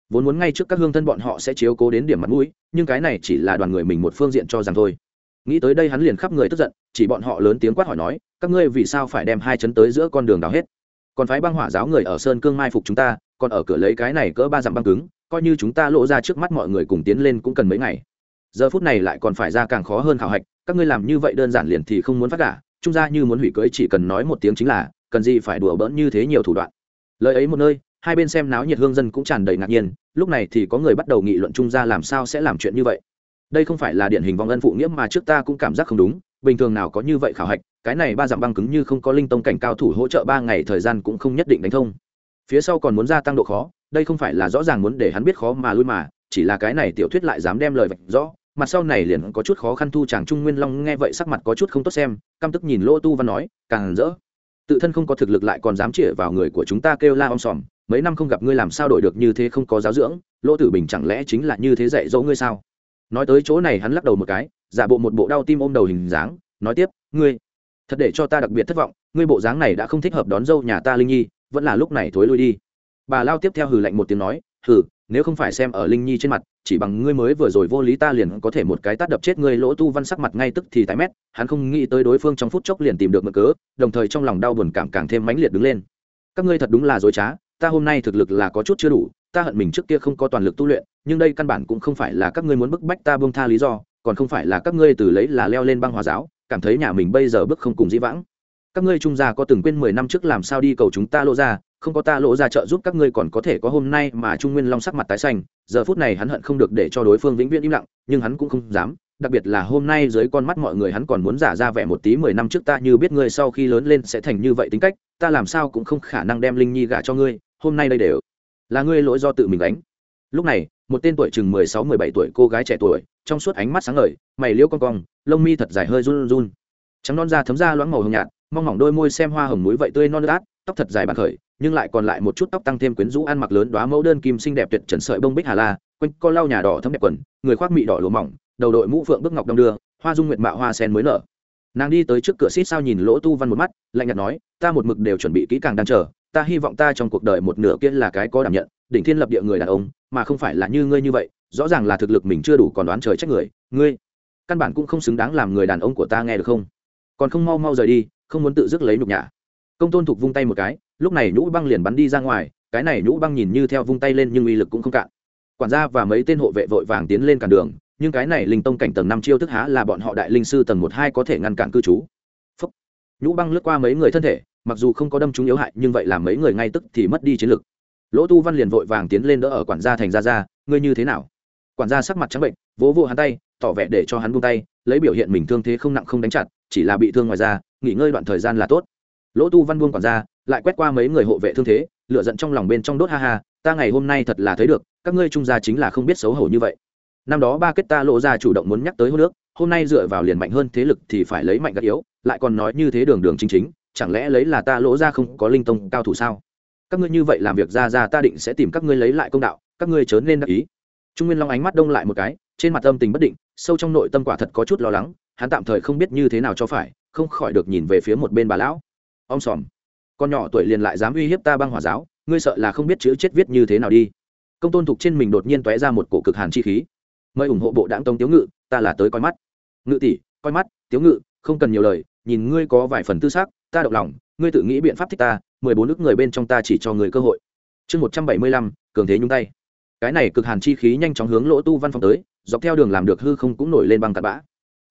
Vốn muốn ngay trước các hương thân bọn họ sẽ chiếu cố đến điểm mặt mũi, nhưng cái này chỉ là đoàn người mình một phương diện cho rằng thôi. Nghĩ tới đây hắn liền khắp người tức giận, chỉ bọn họ lớn tiếng quát hỏi nói, các ngươi vì sao phải đem hai chấn tới giữa con đường đào hết? Còn phái băng hỏa giáo người ở sơn cương mai phục chúng ta, còn ở cửa lấy cái này cỡ ba dặm băng cứng, coi như chúng ta lộ ra trước mắt mọi người cùng tiến lên cũng cần mấy ngày giờ phút này lại còn phải ra càng khó hơn khảo hạch, các ngươi làm như vậy đơn giản liền thì không muốn phát cả trung gia như muốn hủy cưới chỉ cần nói một tiếng chính là, cần gì phải đùa bỡn như thế nhiều thủ đoạn. Lời ấy một nơi, hai bên xem náo nhiệt hương dân cũng tràn đầy ngạc nhiên, lúc này thì có người bắt đầu nghị luận trung gia làm sao sẽ làm chuyện như vậy. Đây không phải là điển hình vong ân phụ nghĩa mà trước ta cũng cảm giác không đúng, bình thường nào có như vậy khảo hạch, cái này ba dặm băng cứng như không có linh tông cảnh cao thủ hỗ trợ ba ngày thời gian cũng không nhất định đánh thông. Phía sau còn muốn gia tăng độ khó, đây không phải là rõ ràng muốn để hắn biết khó mà lui mà, chỉ là cái này tiểu thuyết lại dám đem lời vạch rõ mặt sau này liền có chút khó khăn, thu chàng trung nguyên long nghe vậy sắc mặt có chút không tốt xem, căm tức nhìn lỗ tu văn nói, càng rỡ, tự thân không có thực lực lại còn dám chĩa vào người của chúng ta kêu la om sòm, mấy năm không gặp ngươi làm sao đổi được như thế không có giáo dưỡng lỗ tử bình chẳng lẽ chính là như thế dạy dỗ ngươi sao? Nói tới chỗ này hắn lắc đầu một cái, giả bộ một bộ đau tim ôm đầu hình dáng, nói tiếp, ngươi, thật để cho ta đặc biệt thất vọng, ngươi bộ dáng này đã không thích hợp đón dâu nhà ta linh nhi, vẫn là lúc này thối lui đi. Bà lao tiếp theo hừ lạnh một tiếng nói, hừ nếu không phải xem ở linh nhi trên mặt, chỉ bằng ngươi mới vừa rồi vô lý ta liền có thể một cái tát đập chết ngươi lỗ tu văn sắc mặt ngay tức thì tái mét, hắn không nghĩ tới đối phương trong phút chốc liền tìm được mực cớ, đồng thời trong lòng đau buồn cảm càng thêm mãnh liệt đứng lên. Các ngươi thật đúng là dối trá, ta hôm nay thực lực là có chút chưa đủ, ta hận mình trước kia không có toàn lực tu luyện, nhưng đây căn bản cũng không phải là các ngươi muốn bức bách ta buông tha lý do, còn không phải là các ngươi từ lấy là leo lên băng hòa giáo, cảm thấy nhà mình bây giờ bước không cùng dĩ vãng. Các ngươi trung gia có từng quên mười năm trước làm sao đi cầu chúng ta lộ ra không có ta lỗ ra trợ giúp các ngươi còn có thể có hôm nay mà trung nguyên long sắc mặt tái xanh, giờ phút này hắn hận không được để cho đối phương vĩnh viễn im lặng, nhưng hắn cũng không dám, đặc biệt là hôm nay dưới con mắt mọi người hắn còn muốn giả ra vẻ một tí mười năm trước ta như biết ngươi sau khi lớn lên sẽ thành như vậy tính cách, ta làm sao cũng không khả năng đem linh nhi gả cho ngươi, hôm nay đây đều là ngươi lỗi do tự mình đánh lúc này, một tên tuổi chừng mười sáu, mười bảy tuổi cô gái trẻ tuổi, trong suốt ánh mắt sáng ngời, mày liễu cong cong, lông mi thật dài hơi run run. Trắng non da thấm da loãng màu hồng nhạt, mong mỏng đôi môi xem hoa hồng núi vậy tươi non át tóc thật dài bạc khởi nhưng lại còn lại một chút tóc tăng thêm quyến rũ ăn mặc lớn đoá mẫu đơn kim xinh đẹp tuyệt trần sợi bông bích hà la, quanh co lau nhà đỏ thấm đẹp quần, người khoác mị đỏ lúa mỏng, đầu đội mũ phượng bức ngọc đông đưa, hoa dung nguyện mạo hoa sen mới nở. Nàng đi tới trước cửa xít sao nhìn lỗ tu văn một mắt, lạnh nhạt nói, ta một mực đều chuẩn bị kỹ càng đang chờ, ta hy vọng ta trong cuộc đời một nửa kia là cái có đảm nhận, đỉnh thiên lập địa người đàn ông, mà không phải là như ngươi như vậy, rõ ràng là thực lực mình chưa đủ còn đoán trời trách người, ngươi căn bản cũng không xứng đáng làm người đàn ông của ta nghe được không? Còn không mau mau rời đi, không muốn tự dứt lấy nhục nhã. Công tôn thục vung tay một cái lúc này nhũ băng liền bắn đi ra ngoài, cái này nhũ băng nhìn như theo vung tay lên nhưng uy lực cũng không cạn. Quản gia và mấy tên hộ vệ vội vàng tiến lên cản đường, nhưng cái này linh tông cảnh tầng năm chiêu thức há là bọn họ đại linh sư tầng một hai có thể ngăn cản cư trú. Phúc. nhũ băng lướt qua mấy người thân thể, mặc dù không có đâm trúng yếu hại, nhưng vậy làm mấy người ngay tức thì mất đi chiến lực. Lỗ tu văn liền vội vàng tiến lên đỡ ở quản gia thành gia gia ngươi như thế nào? Quản gia sắc mặt trắng bệnh, vỗ vỗ hắn tay, tỏ vẻ để cho hắn buông tay, lấy biểu hiện mình thương thế không nặng không đánh chặt, chỉ là bị thương ngoài ra nghỉ ngơi đoạn thời gian là tốt. Lỗ tu văn buông quản gia lại quét qua mấy người hộ vệ thương thế lựa giận trong lòng bên trong đốt ha ha, ta ngày hôm nay thật là thấy được, các ngươi trung gia chính là không biết xấu hổ như vậy. Năm đó ba kết ta lộ ra chủ động muốn nhắc tới hô nước hôm nay dựa vào liền mạnh hơn thế lực thì phải lấy mạnh gắt yếu, lại còn nói như thế đường đường chính chính, chẳng lẽ lấy là ta lỗ ra không có linh tông cao thủ sao? Các ngươi như vậy làm việc ra ra ta định sẽ tìm các ngươi lấy lại công đạo, các ngươi chớ nên đắc ý. Trung nguyên long ánh mắt đông lại một cái, trên mặt âm tình bất định, sâu trong nội tâm quả thật có chút lo lắng, hắn tạm thời không biết như thế nào cho phải, không khỏi được nhìn về phía một bên bà lão. Ông xòm con nhỏ tuổi liền lại dám uy hiếp ta băng hỏa giáo, ngươi sợ là không biết chữ chết viết như thế nào đi. Công tôn thục trên mình đột nhiên tóe ra một cổ cực hàn chi khí. Mời ủng hộ bộ đảng tông tiếu ngự, ta là tới coi mắt. Ngự tỷ, coi mắt, tiếu ngự, không cần nhiều lời, nhìn ngươi có vài phần tư xác ta động lòng, ngươi tự nghĩ biện pháp thích ta, mười bốn nước người bên trong ta chỉ cho người cơ hội. Chương một trăm bảy mươi lăm, cường thế nhung tay. Cái này cực hàn chi khí nhanh chóng hướng lỗ tu văn phòng tới, dọc theo đường làm được hư không cũng nổi lên bằng tạt bã.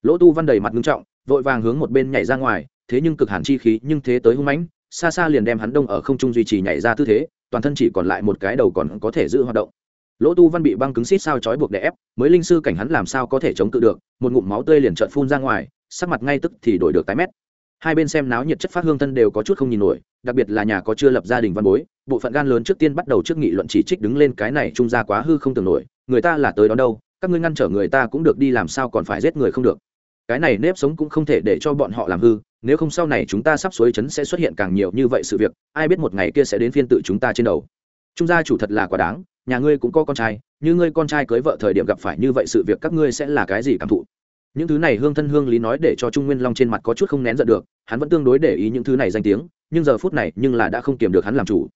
Lỗ tu văn đầy mặt ngưng trọng, vội vàng hướng một bên nhảy ra ngoài, thế nhưng cực hàn chi khí nhưng thế tới hung mãnh xa xa liền đem hắn đông ở không trung duy trì nhảy ra tư thế, toàn thân chỉ còn lại một cái đầu còn có thể giữ hoạt động. Lỗ tu văn bị băng cứng xít sao trói buộc đè ép, mới linh sư cảnh hắn làm sao có thể chống cự được, một ngụm máu tươi liền trợn phun ra ngoài, sắc mặt ngay tức thì đổi được tái mét. Hai bên xem náo nhiệt chất phát hương thân đều có chút không nhìn nổi, đặc biệt là nhà có chưa lập gia đình văn bối, bộ phận gan lớn trước tiên bắt đầu trước nghị luận chỉ trích đứng lên cái này trung ra quá hư không tưởng nổi, người ta là tới đó đâu, các ngươi ngăn trở người ta cũng được đi làm sao còn phải giết người không được. Cái này nếp sống cũng không thể để cho bọn họ làm hư nếu không sau này chúng ta sắp suối chấn sẽ xuất hiện càng nhiều như vậy sự việc, ai biết một ngày kia sẽ đến phiên tự chúng ta trên đầu. Trung gia chủ thật là quá đáng, nhà ngươi cũng có con trai, như ngươi con trai cưới vợ thời điểm gặp phải như vậy sự việc các ngươi sẽ là cái gì cảm thụ? Những thứ này hương thân hương lý nói để cho trung nguyên long trên mặt có chút không nén giận được, hắn vẫn tương đối để ý những thứ này danh tiếng, nhưng giờ phút này nhưng là đã không kiềm được hắn làm chủ.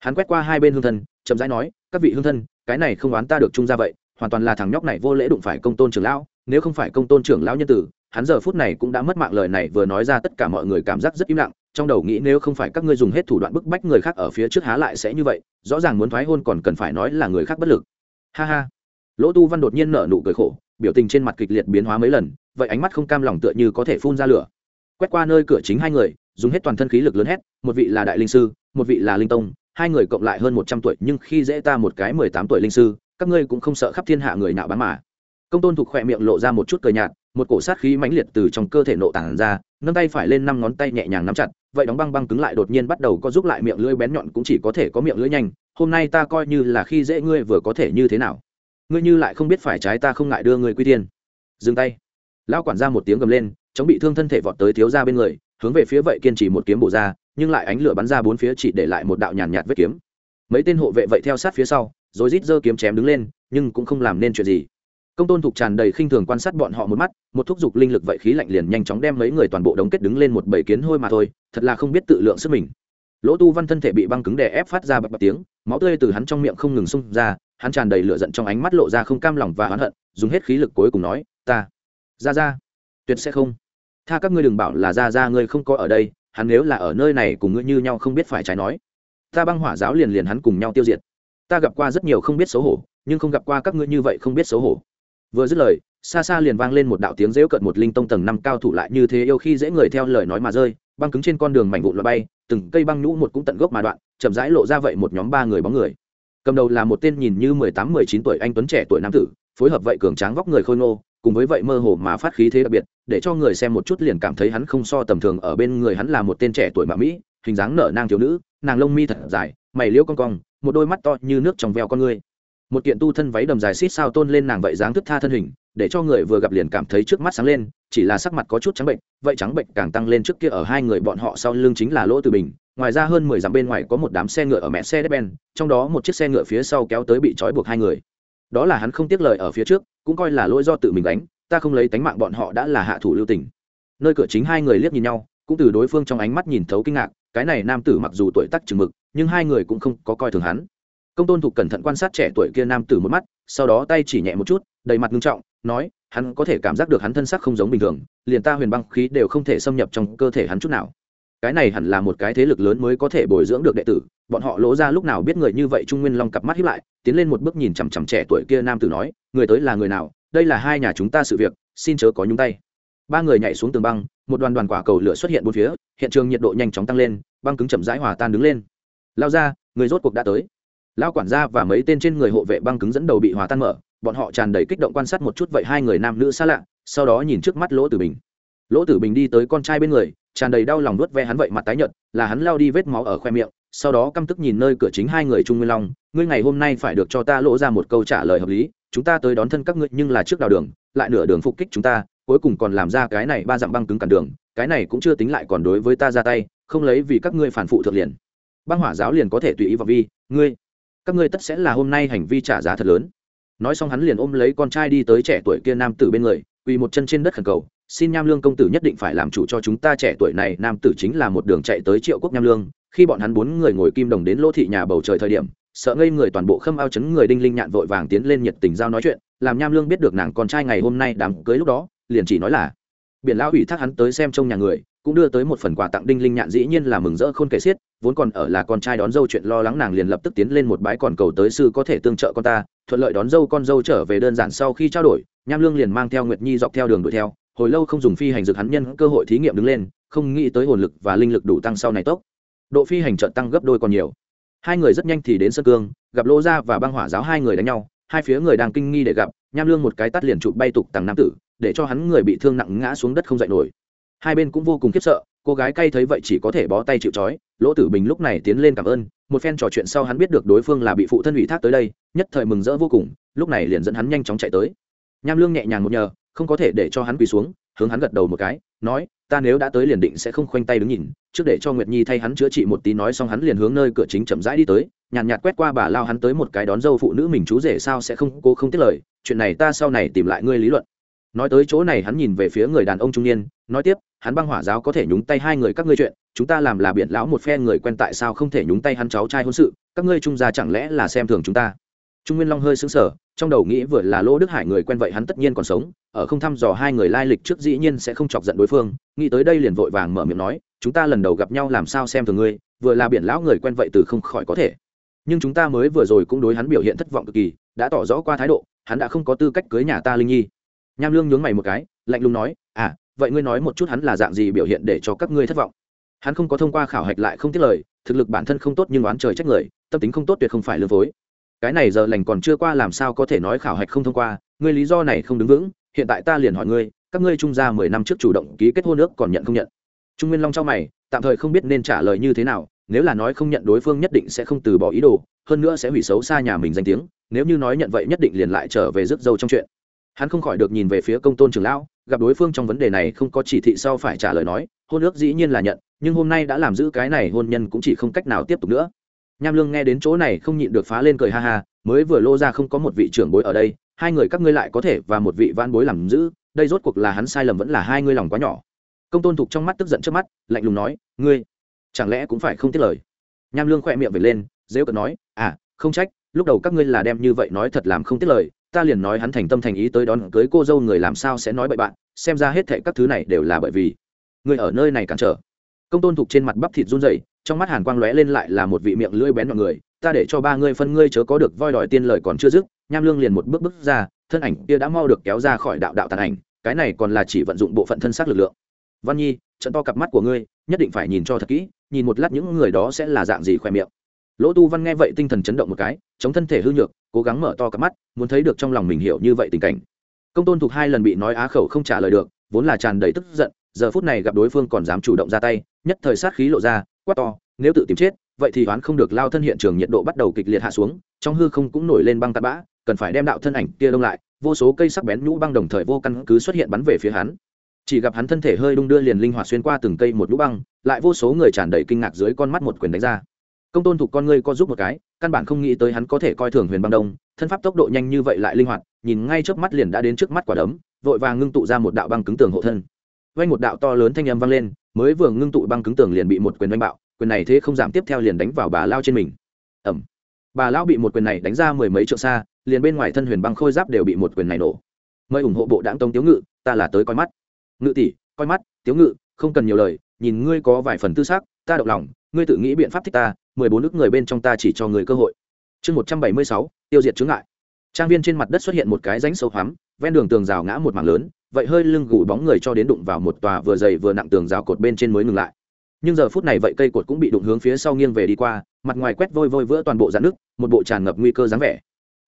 Hắn quét qua hai bên hương thân, chậm rãi nói, các vị hương thân, cái này không oán ta được trung ra vậy, hoàn toàn là thằng nhóc này vô lễ đụng phải công tôn trưởng lão, nếu không phải công tôn trưởng lão nhân tử hắn giờ phút này cũng đã mất mạng lời này vừa nói ra tất cả mọi người cảm giác rất im lặng, trong đầu nghĩ nếu không phải các ngươi dùng hết thủ đoạn bức bách người khác ở phía trước há lại sẽ như vậy, rõ ràng muốn thoái hôn còn cần phải nói là người khác bất lực. Ha ha. Lỗ tu văn đột nhiên nở nụ cười khổ, biểu tình trên mặt kịch liệt biến hóa mấy lần, vậy ánh mắt không cam lòng tựa như có thể phun ra lửa. Quét qua nơi cửa chính hai người, dùng hết toàn thân khí lực lớn hết một vị là đại linh sư, một vị là linh tông, hai người cộng lại hơn một trăm tuổi, nhưng khi dễ ta một cái mười tám tuổi linh sư, các ngươi cũng không sợ khắp thiên hạ người nào bán mà. Công tôn thục khỏe miệng lộ ra một chút cười nhạt một cổ sát khí mãnh liệt từ trong cơ thể nộ tàng ra nâng tay phải lên năm ngón tay nhẹ nhàng nắm chặt vậy đóng băng băng cứng lại đột nhiên bắt đầu có giúp lại miệng lưỡi bén nhọn cũng chỉ có thể có miệng lưỡi nhanh hôm nay ta coi như là khi dễ ngươi vừa có thể như thế nào. Ngươi như lại không biết phải trái ta không ngại đưa ngươi quy tiên dừng tay. Lão quản ra một tiếng gầm lên chống bị thương thân thể vọt tới thiếu ra bên người hướng về phía vậy kiên trì một kiếm bổ ra nhưng lại ánh lửa bắn ra bốn phía chỉ để lại một đạo nhàn nhạt, vết kiếm. Mấy tên hộ vệ vậy theo sát phía sau rồi rít giơ kiếm chém đứng lên nhưng cũng không làm nên chuyện gì công tôn thục tràn đầy khinh thường quan sát bọn họ một mắt, một thúc giục linh lực vậy khí lạnh liền nhanh chóng đem mấy người toàn bộ đống kết đứng lên một bầy kiến hôi mà thôi, thật là không biết tự lượng sức mình. Lỗ tu văn thân thể bị băng cứng đè ép phát ra bập bập tiếng, máu tươi từ hắn trong miệng không ngừng xung ra, hắn tràn đầy lửa giận trong ánh mắt lộ ra không cam lòng và oán hận, dùng hết khí lực cuối cùng nói, ta ra ra tuyệt sẽ không. Tha các ngươi đừng bảo là ra ra ngươi không có ở đây, hắn nếu là ở nơi này cùng ngươi như nhau không biết phải trái nói. Ta băng hỏa giáo liền liền hắn cùng nhau tiêu diệt. Ta gặp qua rất nhiều không biết xấu hổ, nhưng không gặp qua các ngươi như vậy không biết xấu hổ vừa dứt lời, xa xa liền vang lên một đạo tiếng rêu cận một linh tông tầng năm cao thủ lại như thế yêu khi dễ người theo lời nói mà rơi, băng cứng trên con đường mảnh vụn loại bay, từng cây băng nhũ một cũng tận gốc mà đoạn, chậm rãi lộ ra vậy một nhóm ba người bóng người. Cầm đầu là một tên nhìn như mười tám, mười chín tuổi anh tuấn trẻ tuổi nam tử, phối hợp vậy cường tráng vóc người khôi ngô, cùng với vậy mơ hồ mà phát khí thế đặc biệt, để cho người xem một chút liền cảm thấy hắn không so tầm thường ở bên người hắn là một tên trẻ tuổi mà mỹ, hình dáng nở nang thiếu nữ, nàng lông mi thật dài, mày liễu cong cong, một đôi mắt to như nước trong veo con người một kiện tu thân váy đầm dài xít sao tôn lên nàng vậy dáng thức tha thân hình, để cho người vừa gặp liền cảm thấy trước mắt sáng lên, chỉ là sắc mặt có chút trắng bệnh, vậy trắng bệnh càng tăng lên trước kia ở hai người bọn họ sau lưng chính là lỗ từ bình, ngoài ra hơn mười dặm bên ngoài có một đám xe ngựa ở mẹ xe đép ben trong đó một chiếc xe ngựa phía sau kéo tới bị trói buộc hai người. Đó là hắn không tiếc lời ở phía trước, cũng coi là lỗi do tự mình đánh ta không lấy tánh mạng bọn họ đã là hạ thủ lưu tình. Nơi cửa chính hai người liếc nhìn nhau, cũng từ đối phương trong ánh mắt nhìn thấu kinh ngạc, cái này nam tử mặc dù tuổi tác chừng mực, nhưng hai người cũng không có coi thường hắn công tôn thục cẩn thận quan sát trẻ tuổi kia nam tử một mắt, sau đó tay chỉ nhẹ một chút, đầy mặt nghiêm trọng, nói, hắn có thể cảm giác được hắn thân sắc không giống bình thường, liền ta huyền băng khí đều không thể xâm nhập trong cơ thể hắn chút nào. Cái này hẳn là một cái thế lực lớn mới có thể bồi dưỡng được đệ tử, bọn họ lỗ ra lúc nào biết người như vậy trung nguyên long cặp mắt hiếp lại, tiến lên một bước nhìn chằm chằm trẻ tuổi kia nam tử nói, người tới là người nào, đây là hai nhà chúng ta sự việc, xin chớ có nhúng tay. Ba người nhảy xuống tường băng, một đoàn đoàn quả cầu lửa xuất hiện bốn phía, hiện trường nhiệt độ nhanh chóng tăng lên, băng cứng chậm rãi hòa tan đứng lên. Lao ra, người rốt cuộc đã tới lao quản gia và mấy tên trên người hộ vệ băng cứng dẫn đầu bị hòa tan mở, bọn họ tràn đầy kích động quan sát một chút vậy hai người nam nữ xa lạ, sau đó nhìn trước mắt lỗ tử bình. Lỗ tử bình đi tới con trai bên người, tràn đầy đau lòng nuốt ve hắn vậy mặt tái nhợt, là hắn lao đi vết máu ở khoe miệng, sau đó căm tức nhìn nơi cửa chính hai người trung nguyên long, ngươi ngày hôm nay phải được cho ta lỗ ra một câu trả lời hợp lý, chúng ta tới đón thân các ngươi nhưng là trước đào đường, lại nửa đường phục kích chúng ta, cuối cùng còn làm ra cái này ba dặm băng cứng cản đường, cái này cũng chưa tính lại còn đối với ta ra tay, không lấy vì các ngươi phản phụ thượng liền. Băng hỏa giáo liền có thể tùy ý vào vi, ngươi các ngươi tất sẽ là hôm nay hành vi trả giá thật lớn. Nói xong hắn liền ôm lấy con trai đi tới trẻ tuổi kia nam tử bên người, quỳ một chân trên đất khẩn cầu, xin nham lương công tử nhất định phải làm chủ cho chúng ta trẻ tuổi này, nam tử chính là một đường chạy tới triệu quốc nham lương. Khi bọn hắn bốn người ngồi kim đồng đến lỗ thị nhà bầu trời thời điểm, sợ ngây người toàn bộ khâm ao chấn người đinh linh nhạn vội vàng tiến lên nhiệt tình giao nói chuyện, làm nham lương biết được nàng con trai ngày hôm nay đám cưới lúc đó, liền chỉ nói là, biển lão ủy thác hắn tới xem trông nhà người cũng đưa tới một phần quà tặng đinh linh nhạn dĩ nhiên là mừng rỡ khôn kể xiết, vốn còn ở là con trai đón dâu chuyện lo lắng nàng liền lập tức tiến lên một bái còn cầu tới sư có thể tương trợ con ta, thuận lợi đón dâu con dâu trở về đơn giản sau khi trao đổi, nham lương liền mang theo nguyệt nhi dọc theo đường đuổi theo, hồi lâu không dùng phi hành dược hắn nhân cơ hội thí nghiệm đứng lên, không nghĩ tới hồn lực và linh lực đủ tăng sau này tốc. Độ phi hành trận tăng gấp đôi còn nhiều. Hai người rất nhanh thì đến sân cương, gặp lô gia và băng hỏa giáo hai người đánh nhau, hai phía người đang kinh nghi để gặp, nham lương một cái tắt liền chụp bay tục tàng nam tử, để cho hắn người bị thương nặng ngã xuống đất không dậy nổi hai bên cũng vô cùng khiếp sợ cô gái cay thấy vậy chỉ có thể bó tay chịu trói. Lỗ tử bình lúc này tiến lên cảm ơn một phen trò chuyện sau hắn biết được đối phương là bị phụ thân ủy thác tới đây nhất thời mừng rỡ vô cùng lúc này liền dẫn hắn nhanh chóng chạy tới. Nham lương nhẹ nhàng một nhờ không có thể để cho hắn quỳ xuống hướng hắn gật đầu một cái nói ta nếu đã tới liền định sẽ không khoanh tay đứng nhìn trước để cho nguyệt nhi thay hắn chữa trị một tí nói xong hắn liền hướng nơi cửa chính chậm rãi đi tới nhàn nhạt, nhạt quét qua bà lao hắn tới một cái đón dâu phụ nữ mình chú rể sao sẽ không cô không tiếc lời chuyện này ta sau này tìm lại ngươi lý luận. Nói tới chỗ này hắn nhìn về phía người đàn ông trung niên nói tiếp hắn băng hỏa giáo có thể nhúng tay hai người các ngươi chuyện, chúng ta làm là biển lão một phe người quen tại sao không thể nhúng tay hắn cháu trai hôn sự, các ngươi trung gia chẳng lẽ là xem thường chúng ta? Trung nguyên long hơi sững sờ, trong đầu nghĩ vừa là lỗ đức hải người quen vậy hắn tất nhiên còn sống, ở không thăm dò hai người lai lịch trước dĩ nhiên sẽ không chọc giận đối phương, nghĩ tới đây liền vội vàng mở miệng nói, chúng ta lần đầu gặp nhau làm sao xem thường ngươi, vừa là biển lão người quen vậy từ không khỏi có thể. Nhưng chúng ta mới vừa rồi cũng đối hắn biểu hiện thất vọng cực kỳ, đã tỏ rõ qua thái độ, hắn đã không có tư cách cưới nhà ta linh nhi. Nham lương nhướng mày một cái, lạnh lùng nói à vậy ngươi nói một chút hắn là dạng gì biểu hiện để cho các ngươi thất vọng? Hắn không có thông qua khảo hạch lại không tiết lời, thực lực bản thân không tốt nhưng oán trời trách người, tâm tính không tốt tuyệt không phải lương phối. Cái này giờ lành còn chưa qua làm sao có thể nói khảo hạch không thông qua, ngươi lý do này không đứng vững, hiện tại ta liền hỏi ngươi, các ngươi trung gia mười năm trước chủ động ký kết hôn ước còn nhận không nhận? Trung nguyên long cho mày, tạm thời không biết nên trả lời như thế nào, nếu là nói không nhận đối phương nhất định sẽ không từ bỏ ý đồ, hơn nữa sẽ hủy xấu xa nhà mình danh tiếng, nếu như nói nhận vậy nhất định liền lại trở về rước dâu trong chuyện. Hắn không khỏi được nhìn về phía công tôn trường lão gặp đối phương trong vấn đề này không có chỉ thị sau phải trả lời nói, hôn ước dĩ nhiên là nhận, nhưng hôm nay đã làm giữ cái này hôn nhân cũng chỉ không cách nào tiếp tục nữa. Nham lương nghe đến chỗ này không nhịn được phá lên cười ha ha, mới vừa lô ra không có một vị trưởng bối ở đây, hai người các ngươi lại có thể và một vị van bối làm giữ, đây rốt cuộc là hắn sai lầm vẫn là hai ngươi lòng quá nhỏ. Công tôn thục trong mắt tức giận trước mắt, lạnh lùng nói, ngươi, chẳng lẽ cũng phải không tiết lời? Nham lương khỏe miệng về lên dễ cợt nói à không trách, lúc đầu các ngươi là đem như vậy nói thật làm không tiết lời ta liền nói hắn thành tâm thành ý tới đón cưới cô dâu người làm sao sẽ nói bậy bạn, xem ra hết thệ các thứ này đều là bởi vì người ở nơi này cản trở. Công tôn thục trên mặt bắp thịt run rẩy, trong mắt hàn quang lóe lên lại là một vị miệng lưỡi bén mọi người, ta để cho ba ngươi phân ngươi chớ có được voi đòi tiên lời còn chưa dứt, nham lương liền một bước bước ra, thân ảnh kia đã mau được kéo ra khỏi đạo đạo tàn ảnh, cái này còn là chỉ vận dụng bộ phận thân xác lực lượng. Văn nhi, trận to cặp mắt của ngươi, nhất định phải nhìn cho thật kỹ, nhìn một lát những người đó sẽ là dạng gì khoe miệng lỗ tu văn nghe vậy tinh thần chấn động một cái, chống thân thể hư nhược, cố gắng mở to cặp mắt, muốn thấy được trong lòng mình hiểu như vậy tình cảnh. Công tôn thuộc hai lần bị nói á khẩu không trả lời được, vốn là tràn đầy tức giận, giờ phút này gặp đối phương còn dám chủ động ra tay, nhất thời sát khí lộ ra, quát to, nếu tự tìm chết, vậy thì đoán không được lao thân hiện trường nhiệt độ bắt đầu kịch liệt hạ xuống, trong hư không cũng nổi lên băng tạt bã, cần phải đem đạo thân ảnh kia đông lại. Vô số cây sắc bén nhũ băng đồng thời vô căn cứ xuất hiện bắn về phía hắn. Chỉ gặp hắn thân thể hơi đung đưa liền linh hoạt xuyên qua từng cây một nhũ băng, lại vô số người tràn đầy kinh ngạc dưới con mắt một quyền đánh ra công tôn thục con ngươi co giúp một cái, căn bản không nghĩ tới hắn có thể coi thường huyền băng đông, thân pháp tốc độ nhanh như vậy lại linh hoạt, nhìn ngay trước mắt liền đã đến trước mắt quả đấm, vội vàng ngưng tụ ra một đạo băng cứng tường hộ thân. Vay một đạo to lớn thanh âm vang lên, mới vừa ngưng tụ băng cứng tường liền bị một quyền đánh bạo, quyền này thế không giảm tiếp theo liền đánh vào bà lao trên mình. Ẩm bà lao bị một quyền này đánh ra mười mấy trượng xa, liền bên ngoài thân huyền băng khôi giáp đều bị một quyền này nổ. Mời ủng hộ bộ đảng tông tiếu ngự, ta là tới coi mắt. Ngự tỷ, coi mắt, tiếu ngự, không cần nhiều lời, nhìn ngươi có vài phần tư xác ta động lòng, ngươi tự nghĩ biện pháp thích ta mười bốn nước người bên trong ta chỉ cho người cơ hội. Chương một trăm bảy mươi sáu, tiêu diệt chướng ngại. Trang viên trên mặt đất xuất hiện một cái rãnh sâu hoắm, ven đường tường rào ngã một mảng lớn, vậy hơi lưng gù bóng người cho đến đụng vào một tòa vừa dày vừa nặng tường rào cột bên trên mới ngừng lại. Nhưng giờ phút này vậy cây cột cũng bị đụng hướng phía sau nghiêng về đi qua, mặt ngoài quét vôi vôi vỡ toàn bộ dạn nước, một bộ tràn ngập nguy cơ dáng vẻ.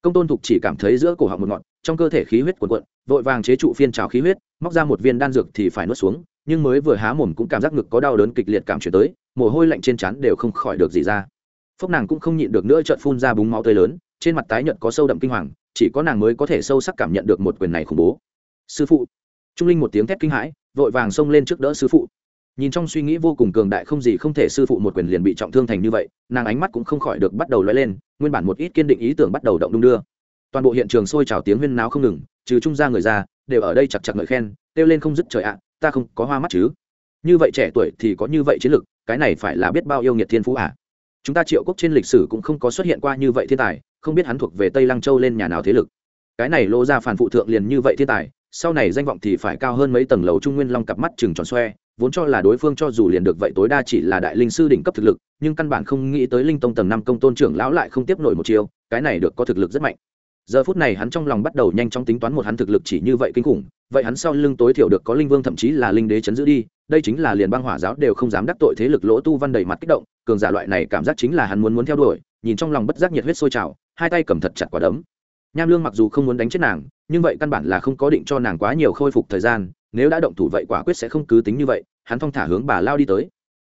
Công tôn thục chỉ cảm thấy giữa cổ họng một ngọn, trong cơ thể khí huyết cuộn cuộn, vội vàng chế trụ phiên trào khí huyết, móc ra một viên đan dược thì phải nuốt xuống nhưng mới vừa há mồm cũng cảm giác ngực có đau đớn kịch liệt cảm chuyển tới, mồ hôi lạnh trên trán đều không khỏi được gì ra. Phốc nàng cũng không nhịn được nữa trợn phun ra búng máu tươi lớn, trên mặt tái nhợt có sâu đậm kinh hoàng, chỉ có nàng mới có thể sâu sắc cảm nhận được một quyền này khủng bố. Sư phụ. Trung linh một tiếng thét kinh hãi, vội vàng xông lên trước đỡ sư phụ. Nhìn trong suy nghĩ vô cùng cường đại không gì không thể sư phụ một quyền liền bị trọng thương thành như vậy, nàng ánh mắt cũng không khỏi được bắt đầu lóe lên, nguyên bản một ít kiên định ý tưởng bắt đầu động đung đưa. Toàn bộ hiện trường sôi trào tiếng huyên náo không ngừng, trừ trung ra người ra, đều ở đây chặt chặt ngợi khen, kêu lên không dứt trời ạ ta không có hoa mắt chứ? Như vậy trẻ tuổi thì có như vậy chiến lực, cái này phải là biết bao yêu nghiệt thiên phú à? Chúng ta triệu quốc trên lịch sử cũng không có xuất hiện qua như vậy thiên tài, không biết hắn thuộc về tây lăng châu lên nhà nào thế lực. Cái này lô ra phản phụ thượng liền như vậy thiên tài, sau này danh vọng thì phải cao hơn mấy tầng lầu trung nguyên long cặp mắt chừng tròn xoe, vốn cho là đối phương cho dù liền được vậy tối đa chỉ là đại linh sư đỉnh cấp thực lực, nhưng căn bản không nghĩ tới linh tông tầng năm công tôn trưởng lão lại không tiếp nổi một chiều cái này được có thực lực rất mạnh giờ phút này hắn trong lòng bắt đầu nhanh chóng tính toán một hắn thực lực chỉ như vậy kinh khủng, vậy hắn sau lưng tối thiểu được có linh vương thậm chí là linh đế chấn giữ đi, đây chính là liền băng hỏa giáo đều không dám đắc tội thế lực lỗ tu văn đầy mặt kích động, cường giả loại này cảm giác chính là hắn muốn muốn theo đuổi, nhìn trong lòng bất giác nhiệt huyết sôi trào, hai tay cầm thật chặt quả đấm. Nham lương mặc dù không muốn đánh chết nàng, nhưng vậy căn bản là không có định cho nàng quá nhiều khôi phục thời gian, nếu đã động thủ vậy quả quyết sẽ không cứ tính như vậy, hắn thong thả hướng bà lao đi tới.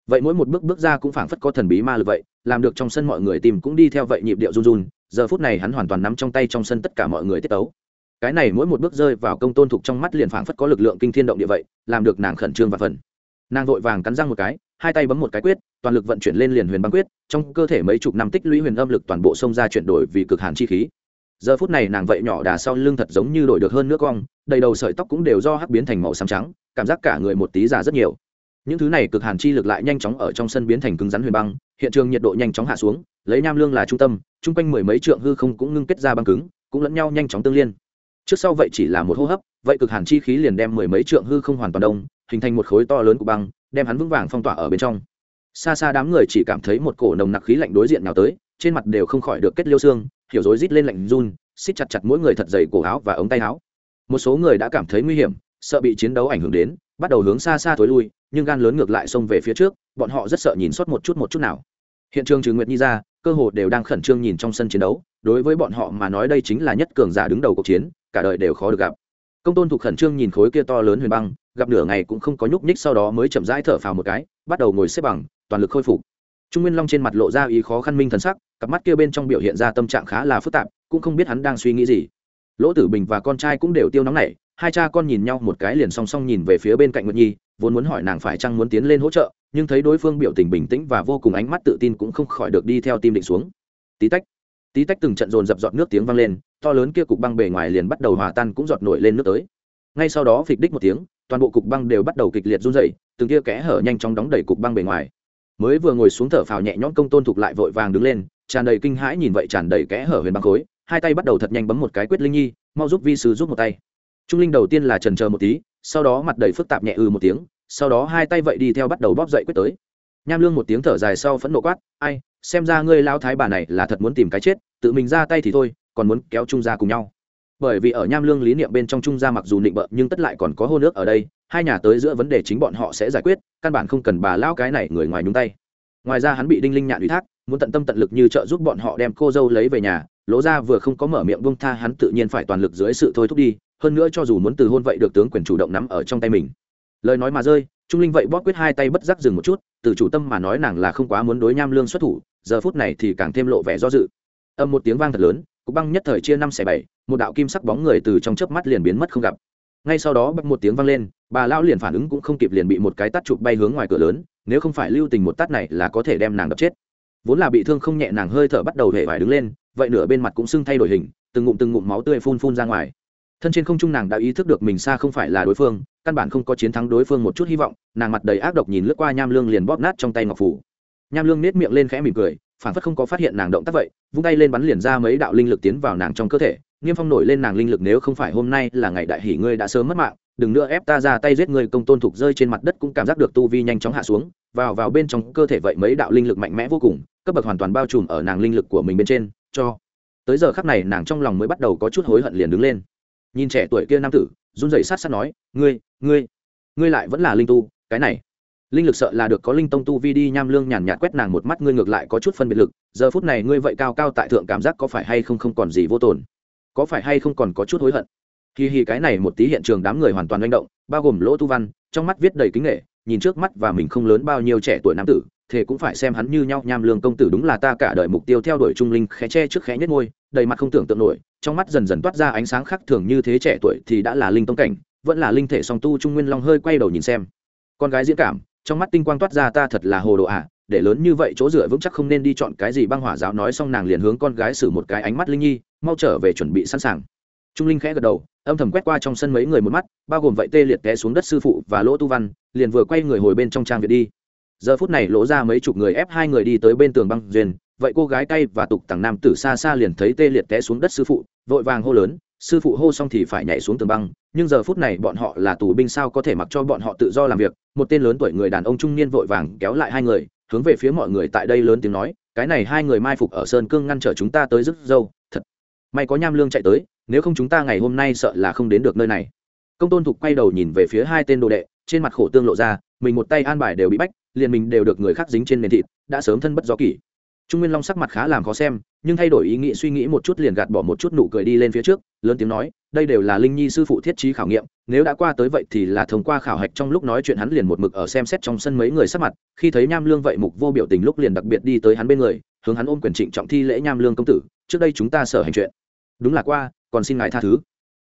Vậy mỗi một bước bước ra cũng phảng phất có thần bí ma lực vậy, làm được trong sân mọi người tìm cũng đi theo vậy nhịp điệu run run giờ phút này hắn hoàn toàn nắm trong tay trong sân tất cả mọi người tiết tấu. Cái này mỗi một bước rơi vào công tôn thục trong mắt liền phảng phất có lực lượng kinh thiên động địa vậy, làm được nàng khẩn trương và phần. Nàng vội vàng cắn răng một cái, hai tay bấm một cái quyết, toàn lực vận chuyển lên liền huyền băng quyết, trong cơ thể mấy chục năm tích lũy huyền âm lực toàn bộ xông ra chuyển đổi vì cực hàn chi khí. Giờ phút này nàng vậy nhỏ đà sau lưng thật giống như đổi được hơn nước cong, đầy đầu sợi tóc cũng đều do hắc biến thành màu xám trắng, cảm giác cả người một tí già rất nhiều. Những thứ này cực hàn chi lực lại nhanh chóng ở trong sân biến thành cứng rắn huyền băng, hiện trường nhiệt độ nhanh chóng hạ xuống, lấy nham lương là trung tâm chung quanh mười mấy trượng hư không cũng ngưng kết ra băng cứng, cũng lẫn nhau nhanh chóng tương liên. Trước sau vậy chỉ là một hô hấp, vậy cực hàn chi khí liền đem mười mấy trượng hư không hoàn toàn đông, hình thành một khối to lớn của băng, đem hắn vững vàng phong tỏa ở bên trong. Xa xa đám người chỉ cảm thấy một cổ nồng nặc khí lạnh đối diện nào tới, trên mặt đều không khỏi được kết liêu xương, hiểu rối rít lên lạnh run xít chặt chặt mỗi người thật dày cổ áo và ống tay áo. Một số người đã cảm thấy nguy hiểm, sợ bị chiến đấu ảnh hưởng đến, bắt đầu hướng xa xa thối lui, nhưng gan lớn ngược lại xông về phía trước, bọn họ rất sợ nhìn sót một chút một chút nào hiện trường trừ nguyệt nhi ra, cơ hồ đều đang khẩn trương nhìn trong sân chiến đấu. Đối với bọn họ mà nói đây chính là nhất cường giả đứng đầu cuộc chiến, cả đời đều khó được gặp. Công tôn thuộc khẩn trương nhìn khối kia to lớn huyền băng, gặp nửa ngày cũng không có nhúc nhích sau đó mới chậm rãi thở phào một cái, bắt đầu ngồi xếp bằng, toàn lực khôi phục. Trung nguyên long trên mặt lộ ra ý khó khăn minh thần sắc, cặp mắt kia bên trong biểu hiện ra tâm trạng khá là phức tạp, cũng không biết hắn đang suy nghĩ gì. Lỗ tử bình và con trai cũng đều tiêu nóng nảy hai cha con nhìn nhau một cái liền song song nhìn về phía bên cạnh nguyệt nhi, vốn muốn hỏi nàng phải chăng muốn tiến lên hỗ trợ, nhưng thấy đối phương biểu tình bình tĩnh và vô cùng ánh mắt tự tin cũng không khỏi được đi theo tim định xuống. Tí tách tí tách từng trận dồn dập giọt nước tiếng vang lên, to lớn kia cục băng bề ngoài liền bắt đầu hòa tan cũng giọt nổi lên nước tới. Ngay sau đó phịch đích một tiếng, toàn bộ cục băng đều bắt đầu kịch liệt run dày từng kia kẽ hở nhanh chóng đóng đầy cục băng bề ngoài. Mới vừa ngồi xuống thở phào nhẹ nhõm công tôn thục lại vội vàng đứng lên, tràn đầy kinh hãi nhìn vậy tràn đầy kẽ hở huyền băng khối, hai tay bắt đầu thật nhanh bấm một cái quyết linh nhi, mau giúp vi sứ giúp một tay trung linh đầu tiên là trần chờ một tí, sau đó mặt đầy phức tạp nhẹ ư một tiếng, sau đó hai tay vậy đi theo bắt đầu bóp dậy quyết tới. Nham lương một tiếng thở dài sau phẫn nộ quát, ai, xem ra ngươi lao thái bà này là thật muốn tìm cái chết, tự mình ra tay thì thôi, còn muốn kéo trung ra cùng nhau. Bởi vì ở nham lương lý niệm bên trong trung gia mặc dù định bợ, nhưng tất lại còn có hô nước ở đây, hai nhà tới giữa vấn đề chính bọn họ sẽ giải quyết, căn bản không cần bà lao cái này người ngoài nhúng tay. Ngoài ra hắn bị đinh linh nhạn ủy thác, muốn tận tâm tận lực như trợ giúp bọn họ đem cô dâu lấy về nhà, lỗ ra vừa không có mở miệng bông tha hắn tự nhiên phải toàn lực dưới sự thôi thúc đi hơn nữa cho dù muốn từ hôn vậy được tướng quyền chủ động nắm ở trong tay mình. Lời nói mà rơi, trung linh vậy bóp quyết hai tay bất giác dừng một chút, từ chủ tâm mà nói nàng là không quá muốn đối nham lương xuất thủ, giờ phút này thì càng thêm lộ vẻ do dự. Âm một tiếng vang thật lớn, cục băng nhất thời chia năm xẻ bảy, một đạo kim sắc bóng người từ trong chớp mắt liền biến mất không gặp. Ngay sau đó bật một tiếng vang lên, bà lão liền phản ứng cũng không kịp liền bị một cái tát chụp bay hướng ngoài cửa lớn, nếu không phải lưu tình một tát này là có thể đem nàng đập chết. Vốn là bị thương không nhẹ nàng hơi thở bắt đầu hề vải đứng lên, vậy nửa bên mặt cũng sưng thay đổi hình, từng ngụm từng ngụm máu tươi phun phun ra ngoài thân trên không trung nàng đã ý thức được mình xa không phải là đối phương, căn bản không có chiến thắng đối phương một chút hy vọng, nàng mặt đầy ác độc nhìn lướt qua nham lương liền bóp nát trong tay ngọc phủ. Nham lương nết miệng lên khẽ mỉm cười, phản phất không có phát hiện nàng động tác vậy, vung tay lên bắn liền ra mấy đạo linh lực tiến vào nàng trong cơ thể, nghiêm phong nổi lên nàng linh lực nếu không phải hôm nay là ngày đại hỷ ngươi đã sớm mất mạng, đừng nữa ép ta ra tay giết ngươi, công tôn thục rơi trên mặt đất cũng cảm giác được tu vi nhanh chóng hạ xuống, vào vào bên trong cơ thể vậy mấy đạo linh lực mạnh mẽ vô cùng, cấp bậc hoàn toàn bao trùm ở nàng linh lực của mình bên trên, cho tới giờ khắc này nàng trong lòng mới bắt đầu có chút hối hận liền đứng lên nhìn trẻ tuổi kia nam tử, run rẩy sát sát nói, ngươi ngươi ngươi lại vẫn là linh tu, cái này. Linh lực sợ là được có linh tông tu vi đi nham lương nhàn nhạt quét nàng một mắt, ngươi ngược lại có chút phân biệt lực, giờ phút này ngươi vậy cao cao tại thượng cảm giác có phải hay không không còn gì vô tồn? Có phải hay không còn có chút hối hận? Kỳ hi cái này một tí hiện trường đám người hoàn toàn manh động, bao gồm lỗ tu văn, trong mắt viết đầy kính nghệ, nhìn trước mắt và mình không lớn bao nhiêu trẻ tuổi nam tử, thế cũng phải xem hắn như nhau, nham lương công tử đúng là ta cả đời mục tiêu theo đuổi trung linh, khẽ che trước khẽ nhất ngôi đầy mặt không tưởng tượng nổi trong mắt dần dần toát ra ánh sáng khác thường như thế trẻ tuổi thì đã là linh tông cảnh vẫn là linh thể song tu trung nguyên long hơi quay đầu nhìn xem. Con gái diễn cảm trong mắt tinh quang toát ra ta thật là hồ đồ ạ à, để lớn như vậy chỗ dựa vững chắc không nên đi chọn cái gì băng hỏa giáo nói xong nàng liền hướng con gái xử một cái ánh mắt linh nhi mau trở về chuẩn bị sẵn sàng. Trung linh khẽ gật đầu âm thầm quét qua trong sân mấy người một mắt bao gồm vậy tê liệt té xuống đất sư phụ và lỗ tu văn liền vừa quay người hồi bên trong trang viện đi. Giờ phút này lỗ ra mấy chục người ép hai người đi tới bên tường băng duyên vậy cô gái cay và tục tằng nam tử xa xa liền thấy tê liệt té xuống đất sư phụ, vội vàng hô lớn, sư phụ hô xong thì phải nhảy xuống tường băng, nhưng giờ phút này bọn họ là tù binh sao có thể mặc cho bọn họ tự do làm việc. Một tên lớn tuổi người đàn ông trung niên vội vàng kéo lại hai người, hướng về phía mọi người tại đây lớn tiếng nói, cái này hai người mai phục ở sơn cương ngăn trở chúng ta tới rước dâu, thật. May có nham lương chạy tới, nếu không chúng ta ngày hôm nay sợ là không đến được nơi này. Công tôn thục quay đầu nhìn về phía hai tên đồ đệ, trên mặt khổ tương lộ ra, mình một tay an bài đều bị bách, liền mình đều được người khác dính trên nền thịt, đã sớm thân bất gió kỷ trung nguyên long sắc mặt khá làm khó xem, nhưng thay đổi ý nghĩ suy nghĩ một chút liền gạt bỏ một chút nụ cười đi lên phía trước, lớn tiếng nói, đây đều là linh nhi sư phụ thiết trí khảo nghiệm, nếu đã qua tới vậy thì là thông qua khảo hạch trong lúc nói chuyện hắn liền một mực ở xem xét trong sân mấy người sắc mặt, khi thấy nham lương vậy mục vô biểu tình lúc liền đặc biệt đi tới hắn bên người, hướng hắn ôm quyền trịnh trọng thi lễ nham lương công tử, trước đây chúng ta sở hành chuyện. Đúng là qua, còn xin ngài tha thứ.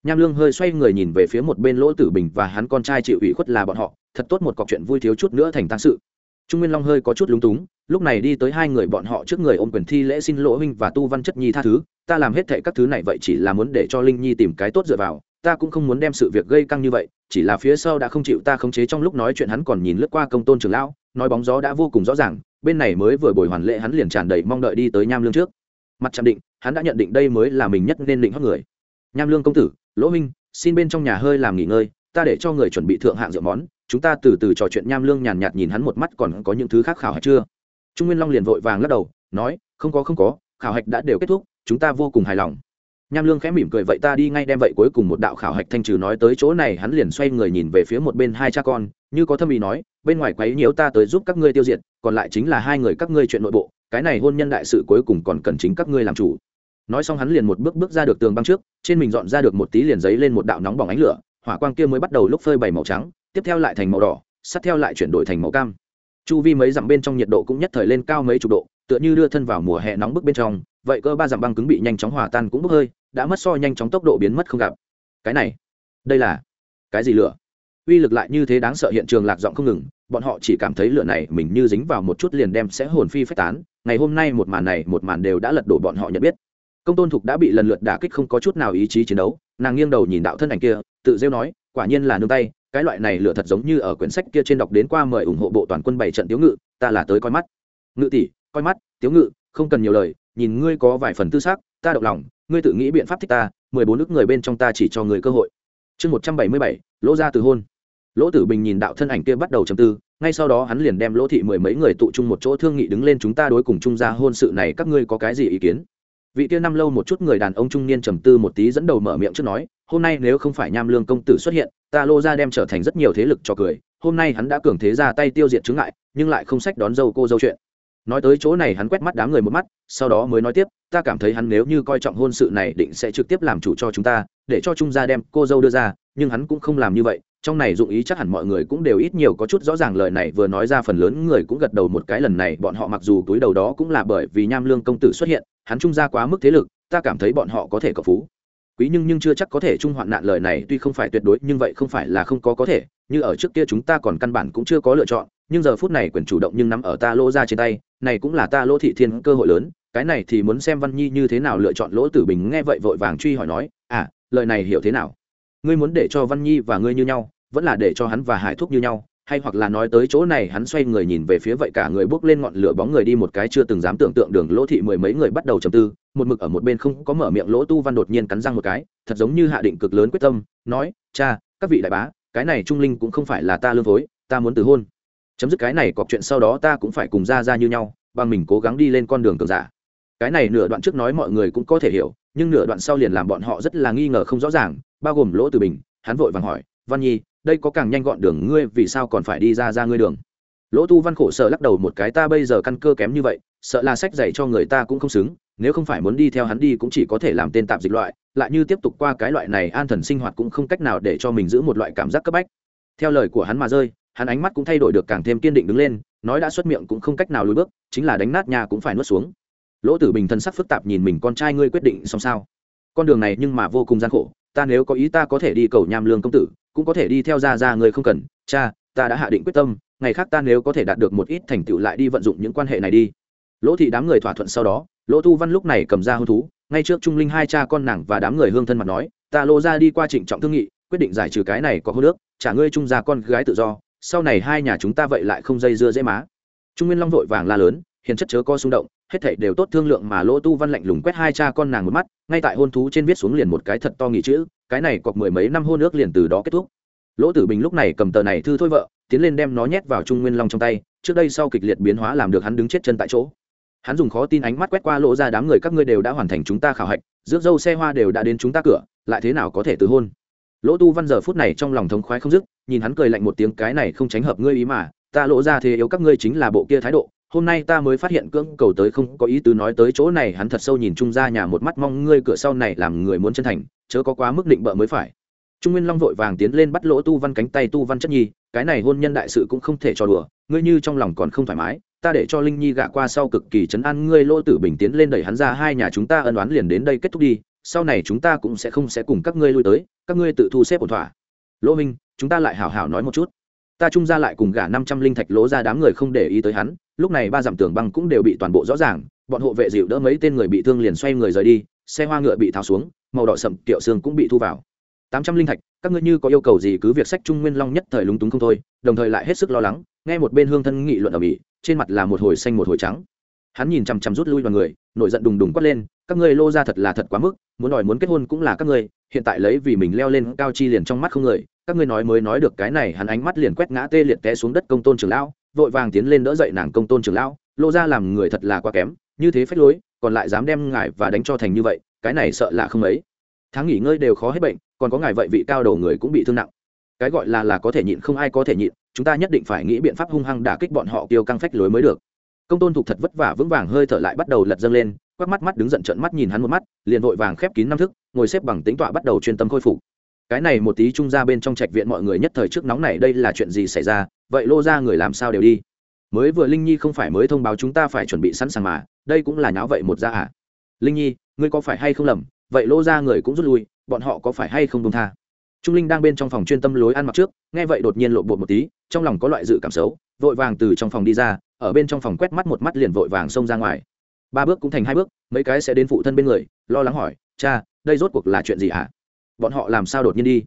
Nham lương hơi xoay người nhìn về phía một bên lỗ tử bình và hắn con trai chịu ủy khuất là bọn họ, thật tốt một cọc chuyện vui thiếu chút nữa thành tăng sự trung nguyên long hơi có chút lúng túng, lúc này đi tới hai người bọn họ trước người ôm quyền thi lễ xin lỗ huynh và tu văn chất nhi tha thứ, ta làm hết thệ các thứ này vậy chỉ là muốn để cho linh nhi tìm cái tốt dựa vào, ta cũng không muốn đem sự việc gây căng như vậy, chỉ là phía sau đã không chịu ta khống chế trong lúc nói chuyện hắn còn nhìn lướt qua công tôn trường lão, nói bóng gió đã vô cùng rõ ràng, bên này mới vừa bồi hoàn lễ hắn liền tràn đầy mong đợi đi tới nham lương trước. Mặt chạm định, hắn đã nhận định đây mới là mình nhất nên định hót người. Nham lương công tử, lỗ minh xin bên trong nhà hơi làm nghỉ ngơi, ta để cho người chuẩn bị thượng hạng rượu món chúng ta từ từ trò chuyện nham lương nhàn nhạt nhìn hắn một mắt còn có những thứ khác khảo hạch chưa? Trung nguyên long liền vội vàng lắc đầu, nói, không có không có, khảo hạch đã đều kết thúc, chúng ta vô cùng hài lòng. Nham lương khẽ mỉm cười, vậy ta đi ngay đem vậy cuối cùng một đạo khảo hạch thanh trừ nói tới chỗ này, hắn liền xoay người nhìn về phía một bên hai cha con, như có thâm ý nói, bên ngoài quấy nhiễu ta tới giúp các ngươi tiêu diệt, còn lại chính là hai người các ngươi chuyện nội bộ, cái này hôn nhân đại sự cuối cùng còn cần chính các ngươi làm chủ. Nói xong hắn liền một bước bước ra được tường băng trước, trên mình dọn ra được một tí liền giấy lên một đạo nóng bỏng ánh lửa, hỏa quang kia mới bắt đầu lúc phơi bày màu trắng tiếp theo lại thành màu đỏ, sát theo lại chuyển đổi thành màu cam. Chu vi mấy dặm bên trong nhiệt độ cũng nhất thời lên cao mấy chục độ, tựa như đưa thân vào mùa hè nóng bức bên trong, vậy cơ ba dặm băng cứng bị nhanh chóng hòa tan cũng bốc hơi, đã mất so nhanh chóng tốc độ biến mất không gặp. Cái này, đây là cái gì lửa? Uy lực lại như thế đáng sợ hiện trường lạc giọng không ngừng, bọn họ chỉ cảm thấy lửa này mình như dính vào một chút liền đem sẽ hồn phi phách tán, ngày hôm nay một màn này một màn đều đã lật đổ bọn họ nhận biết. Công tôn thục đã bị lần lượt đả kích không có chút nào ý chí chiến đấu, nàng nghiêng đầu nhìn đạo thân ảnh kia, tự rêu nói, quả nhiên là nương tay cái loại này lửa thật giống như ở quyển sách kia trên đọc đến qua mời ủng hộ bộ toàn quân bảy trận tiếu ngự, ta là tới coi mắt. Ngự tỷ, coi mắt, tiếu ngự, không cần nhiều lời, nhìn ngươi có vài phần tư xác ta động lòng, ngươi tự nghĩ biện pháp thích ta, mười bốn nước người bên trong ta chỉ cho người cơ hội. Chương một trăm bảy mươi bảy, lỗ ra từ hôn. Lỗ tử bình nhìn đạo thân ảnh kia bắt đầu chầm tư, ngay sau đó hắn liền đem lỗ thị mười mấy người tụ chung một chỗ thương nghị đứng lên chúng ta đối cùng chung ra hôn sự này các ngươi có cái gì ý kiến? Vị kia năm lâu một chút người đàn ông trung niên trầm tư một tí dẫn đầu mở miệng trước nói hôm nay nếu không phải nham lương công tử xuất hiện, ta lô ra đem trở thành rất nhiều thế lực cho cười, hôm nay hắn đã cường thế ra tay tiêu diệt chứng ngại, nhưng lại không sách đón dâu cô dâu chuyện. Nói tới chỗ này hắn quét mắt đám người một mắt, sau đó mới nói tiếp, ta cảm thấy hắn nếu như coi trọng hôn sự này định sẽ trực tiếp làm chủ cho chúng ta, để cho trung gia đem cô dâu đưa ra, nhưng hắn cũng không làm như vậy, trong này dụng ý chắc hẳn mọi người cũng đều ít nhiều có chút rõ ràng lời này vừa nói ra phần lớn người cũng gật đầu một cái lần này, bọn họ mặc dù túi đầu đó cũng là bởi vì nham lương công tử xuất hiện, hắn trung gia quá mức thế lực, ta cảm thấy bọn họ có thể cộng phú quý nhưng nhưng chưa chắc có thể trung hoạn nạn lời này, tuy không phải tuyệt đối, nhưng vậy không phải là không có có thể. Như ở trước kia chúng ta còn căn bản cũng chưa có lựa chọn, nhưng giờ phút này quyền chủ động nhưng nắm ở ta lô ra trên tay, này cũng là ta lô thị thiên cơ hội lớn. Cái này thì muốn xem văn nhi như thế nào lựa chọn lỗ tử bình, nghe vậy vội vàng truy hỏi nói à lời này hiểu thế nào? Ngươi muốn để cho văn nhi và ngươi như nhau, vẫn là để cho hắn và hải thúc như nhau? Hay hoặc là nói tới chỗ này, hắn xoay người nhìn về phía vậy cả người bước lên ngọn lửa bóng người đi một cái chưa từng dám tưởng tượng đường lỗ thị mười mấy người bắt đầu trầm tư một mực ở một bên không có mở miệng lỗ tu văn đột nhiên cắn răng một cái, thật giống như hạ định cực lớn quyết tâm, nói, cha, các vị đại bá, cái này trung linh cũng không phải là ta lương phối, ta muốn từ hôn. Chấm dứt cái này cọc chuyện sau đó ta cũng phải cùng ra ra như nhau, bằng mình cố gắng đi lên con đường cường giả. Cái này nửa đoạn trước nói mọi người cũng có thể hiểu, nhưng nửa đoạn sau liền làm bọn họ rất là nghi ngờ không rõ ràng, bao gồm lỗ từ bình, hắn vội vàng hỏi, văn nhi, đây có càng nhanh gọn đường ngươi, vì sao còn phải đi ra ra ngươi đường? Lỗ tu văn khổ sở lắc đầu một cái, ta bây giờ căn cơ kém như vậy, sợ là sách dạy cho người ta cũng không xứng, nếu không phải muốn đi theo hắn đi cũng chỉ có thể làm tên tạm dịch loại, lại như tiếp tục qua cái loại này an thần sinh hoạt cũng không cách nào để cho mình giữ một loại cảm giác cấp bách. Theo lời của hắn mà rơi, hắn ánh mắt cũng thay đổi được càng thêm kiên định đứng lên, nói đã xuất miệng cũng không cách nào lùi bước, chính là đánh nát nhà cũng phải nuốt xuống. Lỗ tử bình thân sắc phức tạp nhìn mình, con trai ngươi quyết định xong sao? Con đường này nhưng mà vô cùng gian khổ, ta nếu có ý ta có thể đi cầu nham lương công tử, cũng có thể đi theo ra ra người không cần, cha, ta đã hạ định quyết tâm ngày khác ta nếu có thể đạt được một ít thành tựu lại đi vận dụng những quan hệ này đi. Lỗ thị đám người thỏa thuận sau đó, lỗ thu văn lúc này cầm ra hôn thú, ngay trước trung linh hai cha con nàng và đám người hương thân mặt nói, ta lô ra đi qua trịnh trọng thương nghị, quyết định giải trừ cái này có hôn nước trả ngươi trung gia con gái tự do, sau này hai nhà chúng ta vậy lại không dây dưa dễ má. Trung nguyên long vội vàng la lớn, hiền chất chớ co xung động, hết thảy đều tốt thương lượng mà lỗ tu văn lạnh lùng quét hai cha con nàng một mắt, ngay tại hôn thú trên viết xuống liền một cái thật to nghỉ chữ, cái này cọc mười mấy năm hôn ước liền từ đó kết thúc. Lỗ tử bình lúc này cầm tờ này thư thôi vợ tiến lên đem nó nhét vào trung nguyên long trong tay, trước đây sau kịch liệt biến hóa làm được hắn đứng chết chân tại chỗ. Hắn dùng khó tin ánh mắt quét qua lỗ ra đám người, các ngươi đều đã hoàn thành chúng ta khảo hạch, rước dâu xe hoa đều đã đến chúng ta cửa, lại thế nào có thể từ hôn? Lỗ tu văn giờ phút này trong lòng thống khoái không dứt, nhìn hắn cười lạnh một tiếng, cái này không tránh hợp ngươi ý mà, ta lỗ ra thế yếu các ngươi chính là bộ kia thái độ, hôm nay ta mới phát hiện cưỡng cầu tới không có ý tứ nói tới chỗ này, hắn thật sâu nhìn trung ra nhà một mắt mong ngươi cửa sau này làm người muốn chân thành, chớ có quá mức định bợ mới phải trung nguyên long vội vàng tiến lên bắt lỗ tu văn cánh tay tu văn chất nhi, cái này hôn nhân đại sự cũng không thể cho đùa, ngươi như trong lòng còn không thoải mái, ta để cho linh nhi gạ qua sau cực kỳ chấn an, ngươi lỗ tử bình tiến lên đẩy hắn ra, hai nhà chúng ta ân oán liền đến đây kết thúc đi, sau này chúng ta cũng sẽ không sẽ cùng các ngươi lui tới, các ngươi tự thu xếp ổn thỏa. Lỗ minh, chúng ta lại hảo hảo nói một chút. Ta trung ra lại cùng gả năm trăm linh thạch lỗ ra đám người không để ý tới hắn, lúc này ba dặm tường băng cũng đều bị toàn bộ rõ ràng, bọn hộ vệ dịu đỡ mấy tên người bị thương liền xoay người rời đi, xe hoa ngựa bị tháo xuống, màu đỏ sậm kiệu xương cũng bị thu vào tám trăm linh thạch, các ngươi như có yêu cầu gì cứ việc sách trung nguyên long nhất thời lúng túng không thôi, đồng thời lại hết sức lo lắng, nghe một bên hương thân nghị luận ở mỹ, trên mặt là một hồi xanh một hồi trắng. Hắn nhìn chằm chằm rút lui vào người, nổi giận đùng đùng quát lên, các ngươi lô ra thật là thật quá mức, muốn đòi muốn kết hôn cũng là các ngươi, hiện tại lấy vì mình leo lên cao chi liền trong mắt không người, các ngươi nói mới nói được cái này, hắn ánh mắt liền quét ngã tê liệt té xuống đất công tôn trưởng lão, vội vàng tiến lên đỡ dậy nàng công tôn trưởng lão, lô ra làm người thật là quá kém, như thế phách lối, còn lại dám đem ngài và đánh cho thành như vậy, cái này sợ là không ấy tháng nghỉ ngơi đều khó hết bệnh còn có ngài vậy vị cao đầu người cũng bị thương nặng. Cái gọi là là có thể nhịn không ai có thể nhịn, chúng ta nhất định phải nghĩ biện pháp hung hăng đả kích bọn họ tiêu căng phách lối mới được. Công tôn thục thật vất vả vững vàng hơi thở lại bắt đầu lật dâng lên, quắc mắt mắt đứng giận trợn mắt nhìn hắn một mắt, liền vội vàng khép kín năm thức, ngồi xếp bằng tính tọa bắt đầu chuyên tâm khôi phục. Cái này một tí trung ra bên trong trạch viện mọi người nhất thời trước nóng này, đây là chuyện gì xảy ra? Vậy lô ra người làm sao đều đi? Mới vừa linh nhi không phải mới thông báo chúng ta phải chuẩn bị sẵn sàng mà, đây cũng là nháo vậy một ra à? Linh nhi, ngươi có phải hay không lầm? Vậy lô ra người cũng rút lui bọn họ có phải hay không đông tha? Trung linh đang bên trong phòng chuyên tâm lối ăn mặc trước, nghe vậy đột nhiên lộn bột một tí, trong lòng có loại dự cảm xấu, vội vàng từ trong phòng đi ra, ở bên trong phòng quét mắt một mắt liền vội vàng xông ra ngoài. Ba bước cũng thành hai bước, mấy cái sẽ đến phụ thân bên người, lo lắng hỏi, cha, đây rốt cuộc là chuyện gì hả? À? bọn họ làm sao đột nhiên đi?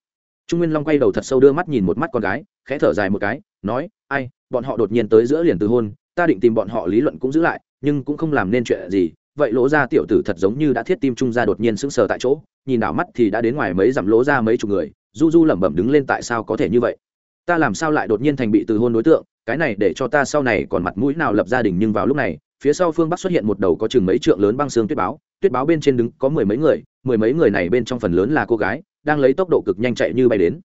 Trung nguyên long quay đầu thật sâu đưa mắt nhìn một mắt con gái, khẽ thở dài một cái, nói, ai, bọn họ đột nhiên tới giữa liền từ hôn, ta định tìm bọn họ lý luận cũng giữ lại, nhưng cũng không làm nên chuyện gì, vậy lỗ ra tiểu tử thật giống như đã thiết tim trung ra đột nhiên sững sờ tại chỗ nhìn đảo mắt thì đã đến ngoài mấy dặm lỗ ra mấy chục người, du du lẩm bẩm đứng lên tại sao có thể như vậy? Ta làm sao lại đột nhiên thành bị từ hôn đối tượng, cái này để cho ta sau này còn mặt mũi nào lập gia đình nhưng vào lúc này, phía sau phương bắc xuất hiện một đầu có chừng mấy trượng lớn băng xương tuyết báo tuyết báo bên trên đứng có mười mấy người, mười mấy người này bên trong phần lớn là cô gái, đang lấy tốc độ cực nhanh chạy như bay đến.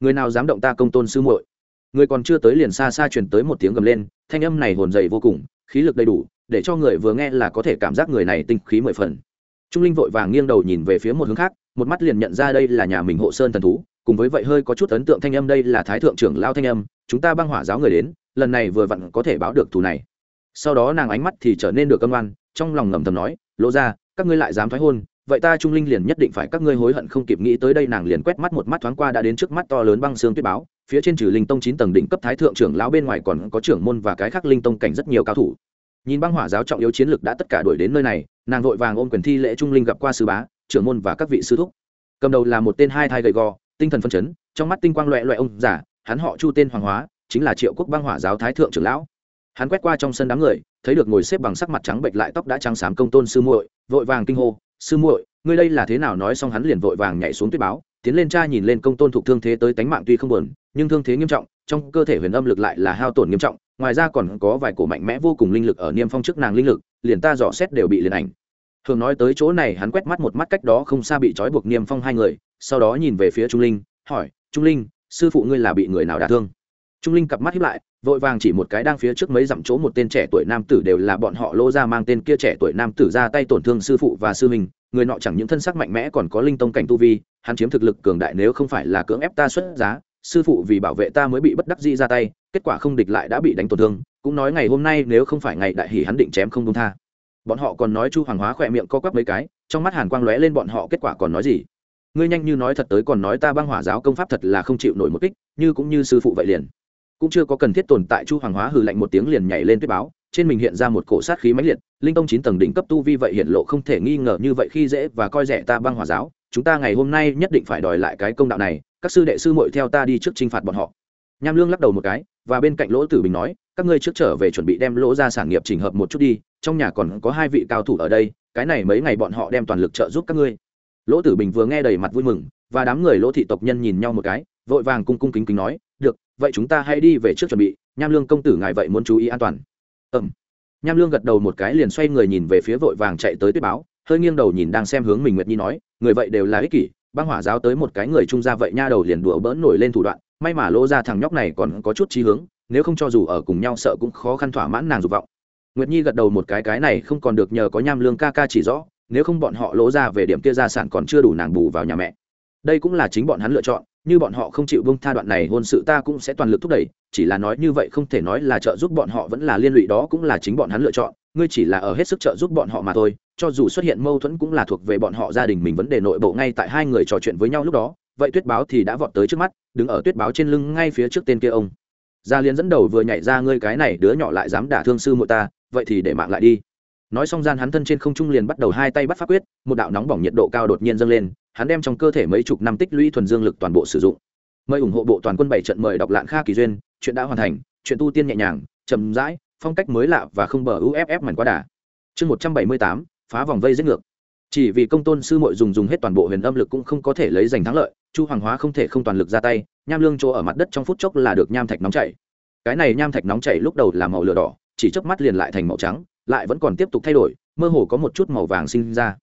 Người nào dám động ta công tôn sư muội? Người còn chưa tới liền xa xa truyền tới một tiếng gầm lên, thanh âm này hồn dày vô cùng, khí lực đầy đủ, để cho người vừa nghe là có thể cảm giác người này tinh khí mười phần trung linh vội vàng nghiêng đầu nhìn về phía một hướng khác, một mắt liền nhận ra đây là nhà mình hộ sơn thần thú, cùng với vậy hơi có chút ấn tượng thanh âm đây là thái thượng trưởng lao thanh âm, chúng ta băng hỏa giáo người đến, lần này vừa vặn có thể báo được thù này. Sau đó nàng ánh mắt thì trở nên được cân ngoan, trong lòng ngầm thầm nói, lỗ ra các ngươi lại dám thoái hôn, vậy ta trung linh liền nhất định phải các ngươi hối hận không kịp nghĩ tới đây. Nàng liền quét mắt một mắt thoáng qua đã đến trước mắt to lớn băng xương tuyết báo, phía trên trừ linh tông chín tầng đỉnh cấp thái thượng trưởng lão bên ngoài còn có trưởng môn và cái khác linh tông cảnh rất nhiều cao thủ nhìn băng hỏa giáo trọng yếu chiến lược đã tất cả đuổi đến nơi này, nàng vội vàng ôm quyền thi lễ trung linh gặp qua sư bá, trưởng môn và các vị sư thúc. Cầm đầu là một tên hai thai gầy gò, tinh thần phân chấn, trong mắt tinh quang loẹ loẹ ông giả hắn họ chu tên hoàng hóa, chính là triệu quốc băng hỏa giáo thái thượng trưởng lão. Hắn quét qua trong sân đám người, thấy được ngồi xếp bằng sắc mặt trắng bệnh lại tóc đã trắng xám công tôn sư muội, vội vàng kinh hô, sư muội, ngươi đây là thế nào? Nói xong hắn liền vội vàng nhảy xuống tuyết báo, tiến lên cha nhìn lên công tôn thuộc thương thế tới tánh mạng tuy không buồn, nhưng thương thế nghiêm trọng trong cơ thể huyền âm lực lại là hao tổn nghiêm trọng, ngoài ra còn có vài cổ mạnh mẽ vô cùng linh lực ở niêm phong trước nàng linh lực, liền ta dò xét đều bị liền ảnh. Thường nói tới chỗ này, hắn quét mắt một mắt cách đó không xa bị trói buộc niêm phong hai người, sau đó nhìn về phía trung linh, hỏi, trung linh, sư phụ ngươi là bị người nào đả thương? Trung linh cặp mắt hiếp lại, vội vàng chỉ một cái đang phía trước mấy dặm chỗ một tên trẻ tuổi nam tử đều là bọn họ lô ra mang tên kia trẻ tuổi nam tử ra tay tổn thương sư phụ và sư mình người nọ chẳng những thân sắc mạnh mẽ còn có linh tông cảnh tu vi, hắn chiếm thực lực cường đại nếu không phải là cưỡng ép ta xuất giá sư phụ vì bảo vệ ta mới bị bất đắc dĩ ra tay, kết quả không địch lại đã bị đánh tổn thương, cũng nói ngày hôm nay nếu không phải ngày đại hỷ hắn định chém không công tha. Bọn họ còn nói chu hoàng hóa khỏe miệng co quắp mấy cái, trong mắt hàn quang lóe lên bọn họ kết quả còn nói gì? Ngươi nhanh như nói thật tới còn nói ta băng hỏa giáo công pháp thật là không chịu nổi một kích, như cũng như sư phụ vậy liền. Cũng chưa có cần thiết tồn tại chu hoàng hóa hừ lạnh một tiếng liền nhảy lên tuyết báo, trên mình hiện ra một cổ sát khí mãnh liệt, linh tông chín tầng đỉnh cấp tu vi vậy hiện lộ không thể nghi ngờ như vậy khi dễ và coi rẻ ta băng hỏa giáo, chúng ta ngày hôm nay nhất định phải đòi lại cái công đạo này các sư đệ sư muội theo ta đi trước chinh phạt bọn họ. Nham lương lắc đầu một cái, và bên cạnh lỗ tử bình nói, các ngươi trước trở về chuẩn bị đem lỗ ra sản nghiệp trình hợp một chút đi, trong nhà còn có hai vị cao thủ ở đây, cái này mấy ngày bọn họ đem toàn lực trợ giúp các ngươi. Lỗ tử bình vừa nghe đầy mặt vui mừng, và đám người lỗ thị tộc nhân nhìn nhau một cái, vội vàng cung cung kính kính nói, được, vậy chúng ta hãy đi về trước chuẩn bị, nham lương công tử ngài vậy muốn chú ý an toàn. Ẩm nham lương gật đầu một cái liền xoay người nhìn về phía vội vàng chạy tới tuyết báo, hơi nghiêng đầu nhìn đang xem hướng mình nguyệt nhi nói, người vậy đều là ích kỷ băng hỏa giáo tới một cái người trung gia vậy nha đầu liền đùa bỡn nổi lên thủ đoạn, may mà lỗ ra thằng nhóc này còn có chút trí hướng, nếu không cho dù ở cùng nhau sợ cũng khó khăn thỏa mãn nàng dục vọng. Nguyệt nhi gật đầu một cái cái này không còn được nhờ có nham lương ca ca chỉ rõ, nếu không bọn họ lỗ ra về điểm kia gia sản còn chưa đủ nàng bù vào nhà mẹ. Đây cũng là chính bọn hắn lựa chọn, như bọn họ không chịu bông tha đoạn này hôn sự ta cũng sẽ toàn lực thúc đẩy, chỉ là nói như vậy không thể nói là trợ giúp bọn họ vẫn là liên lụy đó cũng là chính bọn hắn lựa chọn ngươi chỉ là ở hết sức trợ giúp bọn họ mà thôi, cho dù xuất hiện mâu thuẫn cũng là thuộc về bọn họ gia đình mình vấn đề nội bộ ngay tại hai người trò chuyện với nhau lúc đó, vậy tuyết báo thì đã vọt tới trước mắt, đứng ở tuyết báo trên lưng ngay phía trước tên kia ông. Gia liên dẫn đầu vừa nhảy ra, ngươi cái này đứa nhỏ lại dám đả thương sư muội ta, vậy thì để mạng lại đi. Nói xong gian hắn thân trên không trung liền bắt đầu hai tay bắt pháp quyết, một đạo nóng bỏng nhiệt độ cao đột nhiên dâng lên, hắn đem trong cơ thể mấy chục năm tích lũy thuần dương lực toàn bộ sử dụng. Mời ủng hộ bộ toàn quân bảy trận mời đọc lạng kha kỳ duyên, chuyện đã hoàn thành, chuyện tu tiên nhẹ nhàng, chậm rãi phong cách mới lạ và không bờ uff mảnh quá đà. Chương một trăm bảy mươi tám, phá vòng vây giết ngược. Chỉ vì công tôn sư mội dùng dùng hết toàn bộ huyền âm lực cũng không có thể lấy giành thắng lợi, chu hoàng hóa không thể không toàn lực ra tay, nham lương chỗ ở mặt đất trong phút chốc là được nham thạch nóng chảy. Cái này nham thạch nóng chảy lúc đầu là màu lửa đỏ, chỉ chớp mắt liền lại thành màu trắng, lại vẫn còn tiếp tục thay đổi, mơ hồ có một chút màu vàng sinh ra.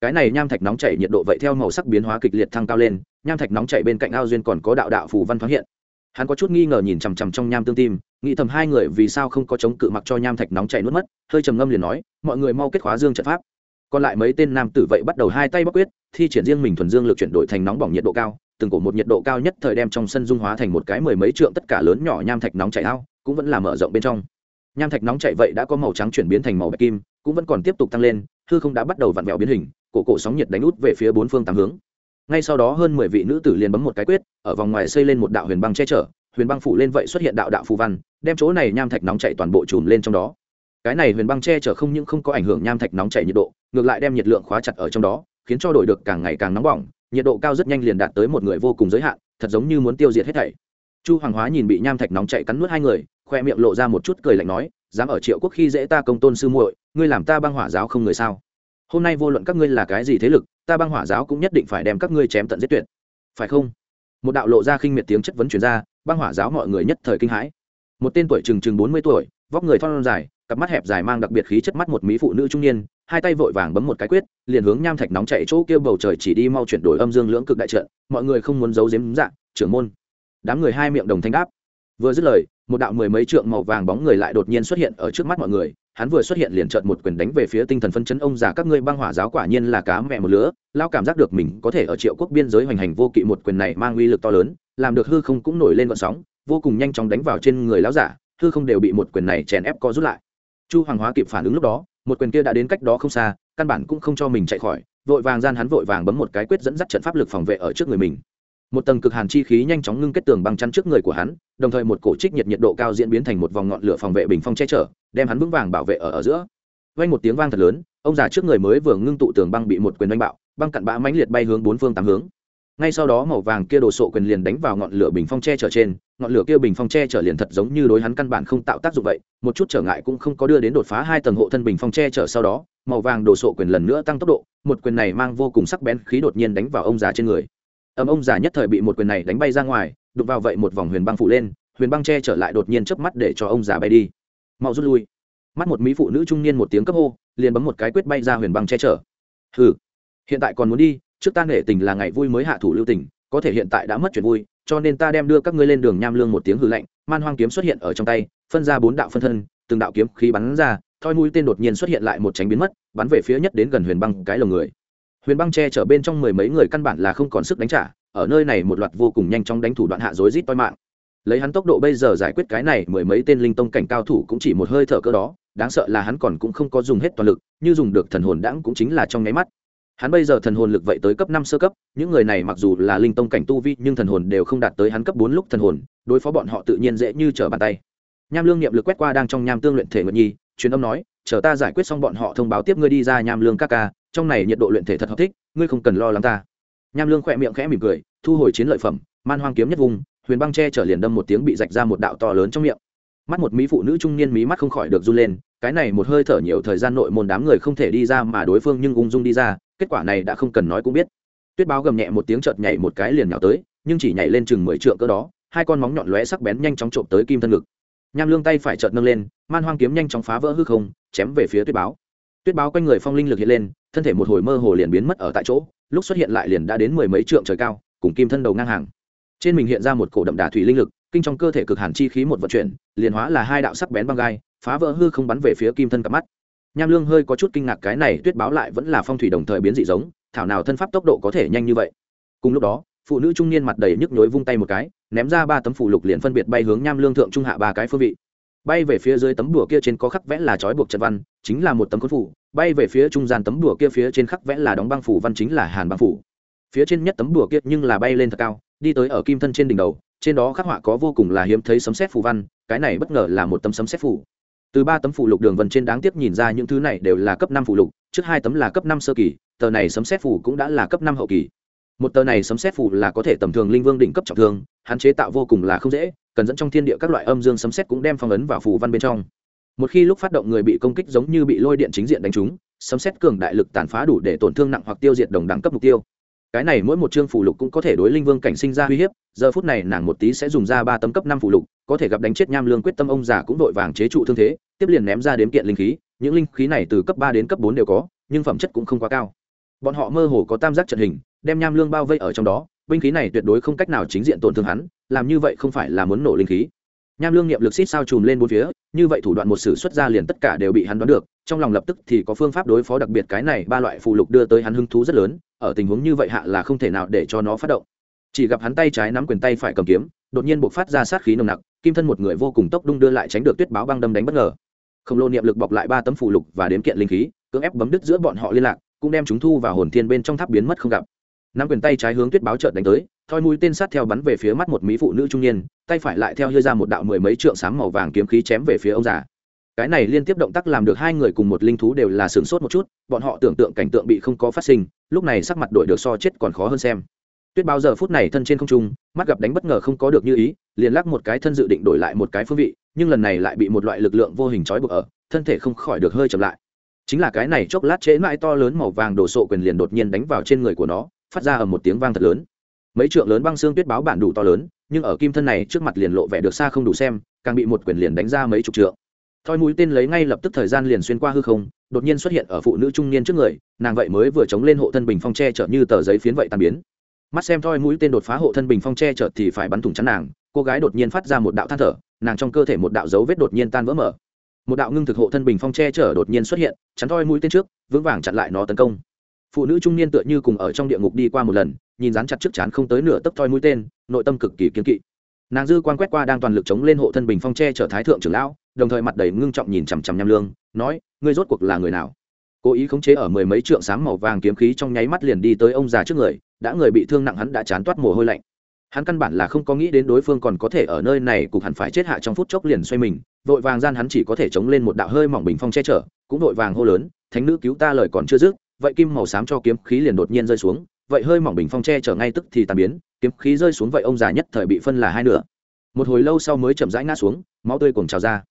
Cái này nham thạch nóng chảy nhiệt độ vậy theo màu sắc biến hóa kịch liệt thăng cao lên, nham thạch nóng chảy bên cạnh ao duyên còn có đạo đạo phù văn thoáng hiện hắn có chút nghi ngờ nhìn chằm chằm trong nham tương tim, nghĩ thầm hai người vì sao không có chống cự mặc cho nham thạch nóng chảy nuốt mất, hơi trầm ngâm liền nói, mọi người mau kết khóa dương trận pháp. Còn lại mấy tên nam tử vậy bắt đầu hai tay bắc quyết, thi triển riêng mình thuần dương lực chuyển đổi thành nóng bỏng nhiệt độ cao, từng cổ một nhiệt độ cao nhất thời đem trong sân dung hóa thành một cái mười mấy trượng tất cả lớn nhỏ nham thạch nóng chảy ao, cũng vẫn là mở rộng bên trong. Nham thạch nóng chảy vậy đã có màu trắng chuyển biến thành màu bạch kim, cũng vẫn còn tiếp tục tăng lên, hư không đã bắt đầu vặn vẹo biến hình, cổ cổ sóng nhiệt đánh út về phía bốn phương tám hướng ngay sau đó hơn mười vị nữ tử liền bấm một cái quyết, ở vòng ngoài xây lên một đạo huyền băng che chở, huyền băng phủ lên vậy xuất hiện đạo đạo phù văn, đem chỗ này nham thạch nóng chảy toàn bộ chùm lên trong đó. Cái này huyền băng che chở không những không có ảnh hưởng nham thạch nóng chảy nhiệt độ, ngược lại đem nhiệt lượng khóa chặt ở trong đó, khiến cho đổi được càng ngày càng nóng bỏng, nhiệt độ cao rất nhanh liền đạt tới một người vô cùng giới hạn, thật giống như muốn tiêu diệt hết thảy. Chu hoàng hóa nhìn bị nham thạch nóng chảy cắn nuốt hai người, khoe miệng lộ ra một chút cười lạnh nói, dám ở triệu quốc khi dễ ta công tôn sư muội, ngươi làm ta băng hỏa giáo không người sao? Hôm nay vô luận các ngươi là cái gì thế lực, ta băng hỏa giáo cũng nhất định phải đem các ngươi chém tận giết tuyệt. Phải không? Một đạo lộ ra khinh miệt tiếng chất vấn chuyển ra, băng hỏa giáo mọi người nhất thời kinh hãi. Một tên tuổi chừng chừng bốn mươi tuổi, vóc người thon dài, cặp mắt hẹp dài mang đặc biệt khí chất mắt một mỹ phụ nữ trung niên, hai tay vội vàng bấm một cái quyết, liền hướng nham thạch nóng chạy chỗ kêu bầu trời chỉ đi mau chuyển đổi âm dương lưỡng cực đại trận, mọi người không muốn giấu giếm dạng trưởng môn. Đám người hai miệng đồng thanh đáp. Vừa dứt lời, một đạo mười mấy trượng màu vàng bóng người lại đột nhiên xuất hiện ở trước mắt mọi người hắn vừa xuất hiện liền trợn một quyền đánh về phía tinh thần phân chấn ông già, các ngươi băng hỏa giáo quả nhiên là cá mẹ một lứa lao cảm giác được mình có thể ở triệu quốc biên giới hoành hành vô kỵ một quyền này mang uy lực to lớn, làm được hư không cũng nổi lên vận sóng, vô cùng nhanh chóng đánh vào trên người lão giả, hư không đều bị một quyền này chèn ép co rút lại. Chu hoàng hóa kịp phản ứng lúc đó, một quyền kia đã đến cách đó không xa, căn bản cũng không cho mình chạy khỏi, vội vàng gian hắn vội vàng bấm một cái quyết dẫn dắt trận pháp lực phòng vệ ở trước người mình một tầng cực hàn chi khí nhanh chóng ngưng kết tường băng chắn trước người của hắn, đồng thời một cổ trích nhiệt nhiệt độ cao diễn biến thành một vòng ngọn lửa phòng vệ bình phong che chở, đem hắn vững vàng bảo vệ ở ở giữa. Vang một tiếng vang thật lớn, ông già trước người mới vừa ngưng tụ tường băng bị một quyền đánh bạo, băng cặn bã mãnh liệt bay hướng bốn phương tám hướng. Ngay sau đó màu vàng kia đồ sộ quyền liền đánh vào ngọn lửa bình phong che chở trên, ngọn lửa kia bình phong che chở liền thật giống như đối hắn căn bản không tạo tác dụng vậy, một chút trở ngại cũng không có đưa đến đột phá hai tầng hộ thân bình phong che chở sau đó, màu vàng đồ sộ quyền lần nữa tăng tốc độ, một quyền này mang vô cùng sắc bén khí đột nhiên đánh vào ông già trên người âm ông già nhất thời bị một quyền này đánh bay ra ngoài, đụng vào vậy một vòng huyền băng phụ lên, huyền băng che trở lại đột nhiên chớp mắt để cho ông già bay đi. Mau rút lui. Mắt một mỹ phụ nữ trung niên một tiếng cấp hô, liền bấm một cái quyết bay ra huyền băng che chở. Hừ. Hiện tại còn muốn đi, trước ta nể tình là ngày vui mới hạ thủ lưu tình, có thể hiện tại đã mất chuyện vui, cho nên ta đem đưa các ngươi lên đường nham lương một tiếng hư lạnh, man hoang kiếm xuất hiện ở trong tay, phân ra bốn đạo phân thân, từng đạo kiếm khí bắn ra, thoi mũi tên đột nhiên xuất hiện lại một tránh biến mất, bắn về phía nhất đến gần huyền băng cái lồng người huyền băng che chở bên trong mười mấy người căn bản là không còn sức đánh trả, ở nơi này một loạt vô cùng nhanh chóng đánh thủ đoạn hạ dối rít toi mạng. Lấy hắn tốc độ bây giờ giải quyết cái này mười mấy tên linh tông cảnh cao thủ cũng chỉ một hơi thở cơ đó, đáng sợ là hắn còn cũng không có dùng hết toàn lực, như dùng được thần hồn đãng cũng chính là trong nháy mắt. Hắn bây giờ thần hồn lực vậy tới cấp năm sơ cấp, những người này mặc dù là linh tông cảnh tu vi, nhưng thần hồn đều không đạt tới hắn cấp bốn lúc thần hồn, đối phó bọn họ tự nhiên dễ như trở bàn tay. Nham lương nghiệm lực quét qua đang trong nham tương luyện thể nguyện nhi, truyền âm nói, chờ ta giải quyết xong bọn họ thông báo tiếp ngươi đi ra nham lương các ca trong này nhiệt độ luyện thể thật hợp thích, ngươi không cần lo lắng ta. Nham lương khỏe miệng khẽ mỉm cười, thu hồi chiến lợi phẩm, man hoang kiếm nhất vùng, huyền băng tre trở liền đâm một tiếng bị rạch ra một đạo to lớn trong miệng. Mắt một mỹ phụ nữ trung niên mí mắt không khỏi được run lên, cái này một hơi thở nhiều thời gian nội môn đám người không thể đi ra mà đối phương nhưng ung dung đi ra, kết quả này đã không cần nói cũng biết. Tuyết báo gầm nhẹ một tiếng chợt nhảy một cái liền nhào tới, nhưng chỉ nhảy lên chừng mười trượng cỡ đó, hai con móng nhọn lóe sắc bén nhanh chóng trộm tới kim thân ngực. Nham lương tay phải chợt nâng lên, man hoang kiếm nhanh chóng phá vỡ hư không, chém về phía tuyết báo tuyết báo quanh người phong linh lực hiện lên, thân thể một hồi mơ hồ liền biến mất ở tại chỗ, lúc xuất hiện lại liền đã đến mười mấy trượng trời cao, cùng kim thân đầu ngang hàng. Trên mình hiện ra một cổ đậm đà thủy linh lực, kinh trong cơ thể cực hàn chi khí một vận chuyển, liền hóa là hai đạo sắc bén băng gai, phá vỡ hư không bắn về phía kim thân cặp mắt. Nham lương hơi có chút kinh ngạc cái này tuyết báo lại vẫn là phong thủy đồng thời biến dị giống, thảo nào thân pháp tốc độ có thể nhanh như vậy. Cùng lúc đó, phụ nữ trung niên mặt đầy nhức nhối vung tay một cái, ném ra ba tấm phủ lục liền phân biệt bay hướng nham lương thượng trung hạ ba cái phương vị bay về phía dưới tấm đùa kia trên có khắc vẽ là trói buộc trận văn, chính là một tấm khốn phủ. Bay về phía trung gian tấm đùa kia phía trên khắc vẽ là đóng băng phủ, văn chính là hàn băng phủ. Phía trên nhất tấm đùa kia nhưng là bay lên thật cao, đi tới ở kim thân trên đỉnh đầu, trên đó khắc họa có vô cùng là hiếm thấy sấm xét phù văn, cái này bất ngờ là một tấm sấm xét phủ. Từ ba tấm phụ lục đường vân trên đáng tiếc nhìn ra những thứ này đều là cấp năm phụ lục, trước hai tấm là cấp năm sơ kỳ, tờ này sấm xét phủ cũng đã là cấp năm hậu kỳ. Một tờ này sấm xét phủ là có thể tầm thường linh vương đỉnh cấp trọng thương, hạn chế tạo vô cùng là không dễ cần dẫn trong thiên địa các loại âm dương sấm xét cũng đem phong ấn vào phù văn bên trong. Một khi lúc phát động người bị công kích giống như bị lôi điện chính diện đánh trúng, sấm xét cường đại lực tàn phá đủ để tổn thương nặng hoặc tiêu diệt đồng đẳng cấp mục tiêu. Cái này mỗi một chương phụ lục cũng có thể đối linh vương cảnh sinh ra uy hiếp, giờ phút này nàng một tí sẽ dùng ra ba tấm cấp năm phụ lục, có thể gặp đánh chết nham lương quyết tâm ông già cũng vội vàng chế trụ thương thế, tiếp liền ném ra đếm kiện linh khí, những linh khí này từ cấp ba đến cấp bốn đều có, nhưng phẩm chất cũng không quá cao. Bọn họ mơ hồ có tam giác trận hình, đem nham lương bao vây ở trong đó, binh khí này tuyệt đối không cách nào chính diện tổn thương hắn làm như vậy không phải là muốn nổ linh khí. Nham lương nghiệm lực xít sao chùm lên bốn phía, như vậy thủ đoạn một sử xuất ra liền tất cả đều bị hắn đoán được, trong lòng lập tức thì có phương pháp đối phó đặc biệt cái này, ba loại phụ lục đưa tới hắn hứng thú rất lớn, ở tình huống như vậy hạ là không thể nào để cho nó phát động. Chỉ gặp hắn tay trái nắm quyền tay phải cầm kiếm, đột nhiên buộc phát ra sát khí nồng nặc, kim thân một người vô cùng tốc đung đưa lại tránh được tuyết báo băng đâm đánh bất ngờ. Khổng lồ niệm lực bọc lại ba tấm phụ lục và đếm kiện linh khí, cưỡng ép bấm đứt giữa bọn họ liên lạc, cũng đem chúng thu vào hồn thiên bên trong tháp biến mất không gặp. Nắm quyền tay trái hướng tuyết báo trợt đánh tới thoi mũi tên sát theo bắn về phía mắt một mỹ phụ nữ trung niên, tay phải lại theo hơi ra một đạo mười mấy trượng sáng màu vàng kiếm khí chém về phía ông già. Cái này liên tiếp động tác làm được hai người cùng một linh thú đều là sửng sốt một chút, bọn họ tưởng tượng cảnh tượng bị không có phát sinh, lúc này sắc mặt đổi được so chết còn khó hơn xem. Tuyết bao giờ phút này thân trên không trung, mắt gặp đánh bất ngờ không có được như ý, liền lắc một cái thân dự định đổi lại một cái phương vị, nhưng lần này lại bị một loại lực lượng vô hình trói buộc ở, thân thể không khỏi được hơi chậm lại. Chính là cái này chốc lát trễ mãi to lớn màu vàng đổ sộ quyền liền đột nhiên đánh vào trên người của nó, phát ra ở một tiếng vang thật lớn mấy trượng lớn băng xương tuyết báo bản đủ to lớn, nhưng ở kim thân này trước mặt liền lộ vẻ được xa không đủ xem, càng bị một quyền liền đánh ra mấy chục trượng. Thoi mũi tên lấy ngay lập tức thời gian liền xuyên qua hư không, đột nhiên xuất hiện ở phụ nữ trung niên trước người, nàng vậy mới vừa chống lên hộ thân bình phong tre chở như tờ giấy phiến vậy tàn biến. Mắt xem thoi mũi tên đột phá hộ thân bình phong tre chở thì phải bắn thủng chắn nàng, cô gái đột nhiên phát ra một đạo than thở, nàng trong cơ thể một đạo dấu vết đột nhiên tan vỡ mở. Một đạo ngưng thực hộ thân bình phong che chở đột nhiên xuất hiện, chắn thoi mũi tên trước, vững vàng chặn lại nó tấn công phụ nữ trung niên tựa như cùng ở trong địa ngục đi qua một lần, nhìn rán chặt trước chán không tới nửa tấc thoi mũi tên, nội tâm cực kỳ kiên kỵ. Nàng dư quan quét qua đang toàn lực chống lên hộ thân bình phong che chở thái thượng trưởng lão, đồng thời mặt đầy ngưng trọng nhìn chằm chằm nham lương, nói, ngươi rốt cuộc là người nào? Cố ý khống chế ở mười mấy trượng sáng màu vàng kiếm khí trong nháy mắt liền đi tới ông già trước người, đã người bị thương nặng hắn đã chán toát mồ hôi lạnh. Hắn căn bản là không có nghĩ đến đối phương còn có thể ở nơi này, cục hẳn phải chết hạ trong phút chốc liền xoay mình, vội vàng gian hắn chỉ có thể chống lên một đạo hơi mỏng bình phong che chở, cũng vội vàng hô lớn, thánh nữ cứu ta lời còn chưa dứt vậy kim màu xám cho kiếm khí liền đột nhiên rơi xuống, vậy hơi mỏng bình phong che chở ngay tức thì tàn biến, kiếm khí rơi xuống vậy ông già nhất thời bị phân là hai nửa. Một hồi lâu sau mới chậm rãi ngã xuống, máu tươi cùng trào ra.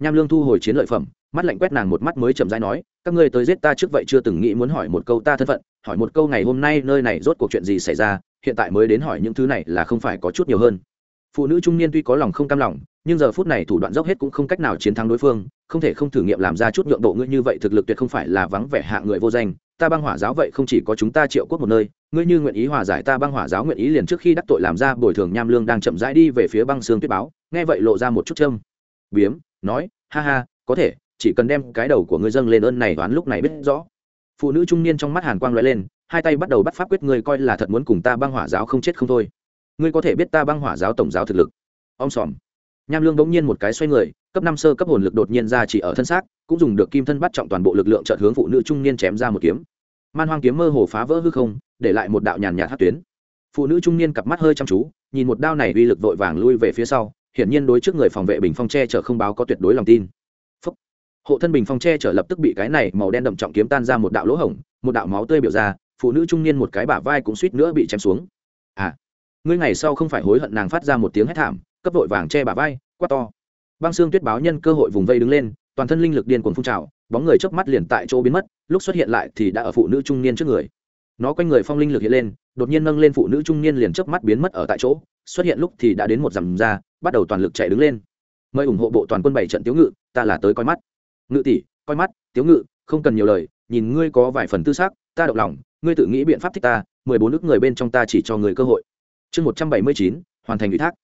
Nham lương thu hồi chiến lợi phẩm, mắt lạnh quét nàng một mắt mới chậm rãi nói, các ngươi tới giết ta trước vậy chưa từng nghĩ muốn hỏi một câu ta thân phận, hỏi một câu ngày hôm nay nơi này rốt cuộc chuyện gì xảy ra, hiện tại mới đến hỏi những thứ này là không phải có chút nhiều hơn. Phụ nữ trung niên tuy có lòng không cam lòng, nhưng giờ phút này thủ đoạn dốc hết cũng không cách nào chiến thắng đối phương, không thể không thử nghiệm làm ra chút nhượng độ ngươi như vậy thực lực tuyệt không phải là vắng vẻ hạ người vô danh ta băng hỏa giáo vậy không chỉ có chúng ta triệu quốc một nơi, ngươi như nguyện ý hòa giải ta băng hỏa giáo nguyện ý liền trước khi đắc tội làm ra bồi thường nham lương đang chậm rãi đi về phía băng xương tuyết báo, nghe vậy lộ ra một chút châm biếm, nói, ha ha, có thể, chỉ cần đem cái đầu của ngươi dâng lên ơn này đoán lúc này biết rõ. Phụ nữ trung niên trong mắt hàn quang lóe lên, hai tay bắt đầu bắt pháp quyết ngươi coi là thật muốn cùng ta băng hỏa giáo không chết không thôi. Ngươi có thể biết ta băng hỏa giáo tổng giáo thực lực. Ông sòm. Nham lương bỗng nhiên một cái xoay người, cấp năm sơ cấp hồn lực đột nhiên ra chỉ ở thân xác, cũng dùng được kim thân bắt trọng toàn bộ lực lượng trợ hướng phụ nữ trung niên chém ra một kiếm man hoang kiếm mơ hồ phá vỡ hư không, để lại một đạo nhàn nhạt hát tuyến. Phụ nữ trung niên cặp mắt hơi chăm chú, nhìn một đao này uy lực vội vàng lui về phía sau, hiển nhiên đối trước người phòng vệ bình phong tre chở không báo có tuyệt đối lòng tin. Phúc. hộ thân bình phong tre chở lập tức bị cái này màu đen đậm trọng kiếm tan ra một đạo lỗ hổng, một đạo máu tươi biểu ra, phụ nữ trung niên một cái bả vai cũng suýt nữa bị chém xuống. À. Ngươi ngày sau không phải hối hận nàng phát ra một tiếng hét thảm, cấp vội vàng che bả vai, quát to. Băng xương tuyết báo nhân cơ hội vùng vây đứng lên toàn thân linh lực điên cuồng phun trào, bóng người chớp mắt liền tại chỗ biến mất, lúc xuất hiện lại thì đã ở phụ nữ trung niên trước người. Nó quanh người phong linh lực hiện lên, đột nhiên nâng lên phụ nữ trung niên liền chớp mắt biến mất ở tại chỗ, xuất hiện lúc thì đã đến một dặm ra, bắt đầu toàn lực chạy đứng lên. Mời ủng hộ bộ toàn quân bảy trận tiếu ngự, ta là tới coi mắt. Ngự tỷ, coi mắt, tiếu ngự, không cần nhiều lời, nhìn ngươi có vài phần tư xác ta động lòng, ngươi tự nghĩ biện pháp thích ta, mười bốn nước người bên trong ta chỉ cho người cơ hội. Chương một trăm bảy mươi chín, hoàn thành ủy thác.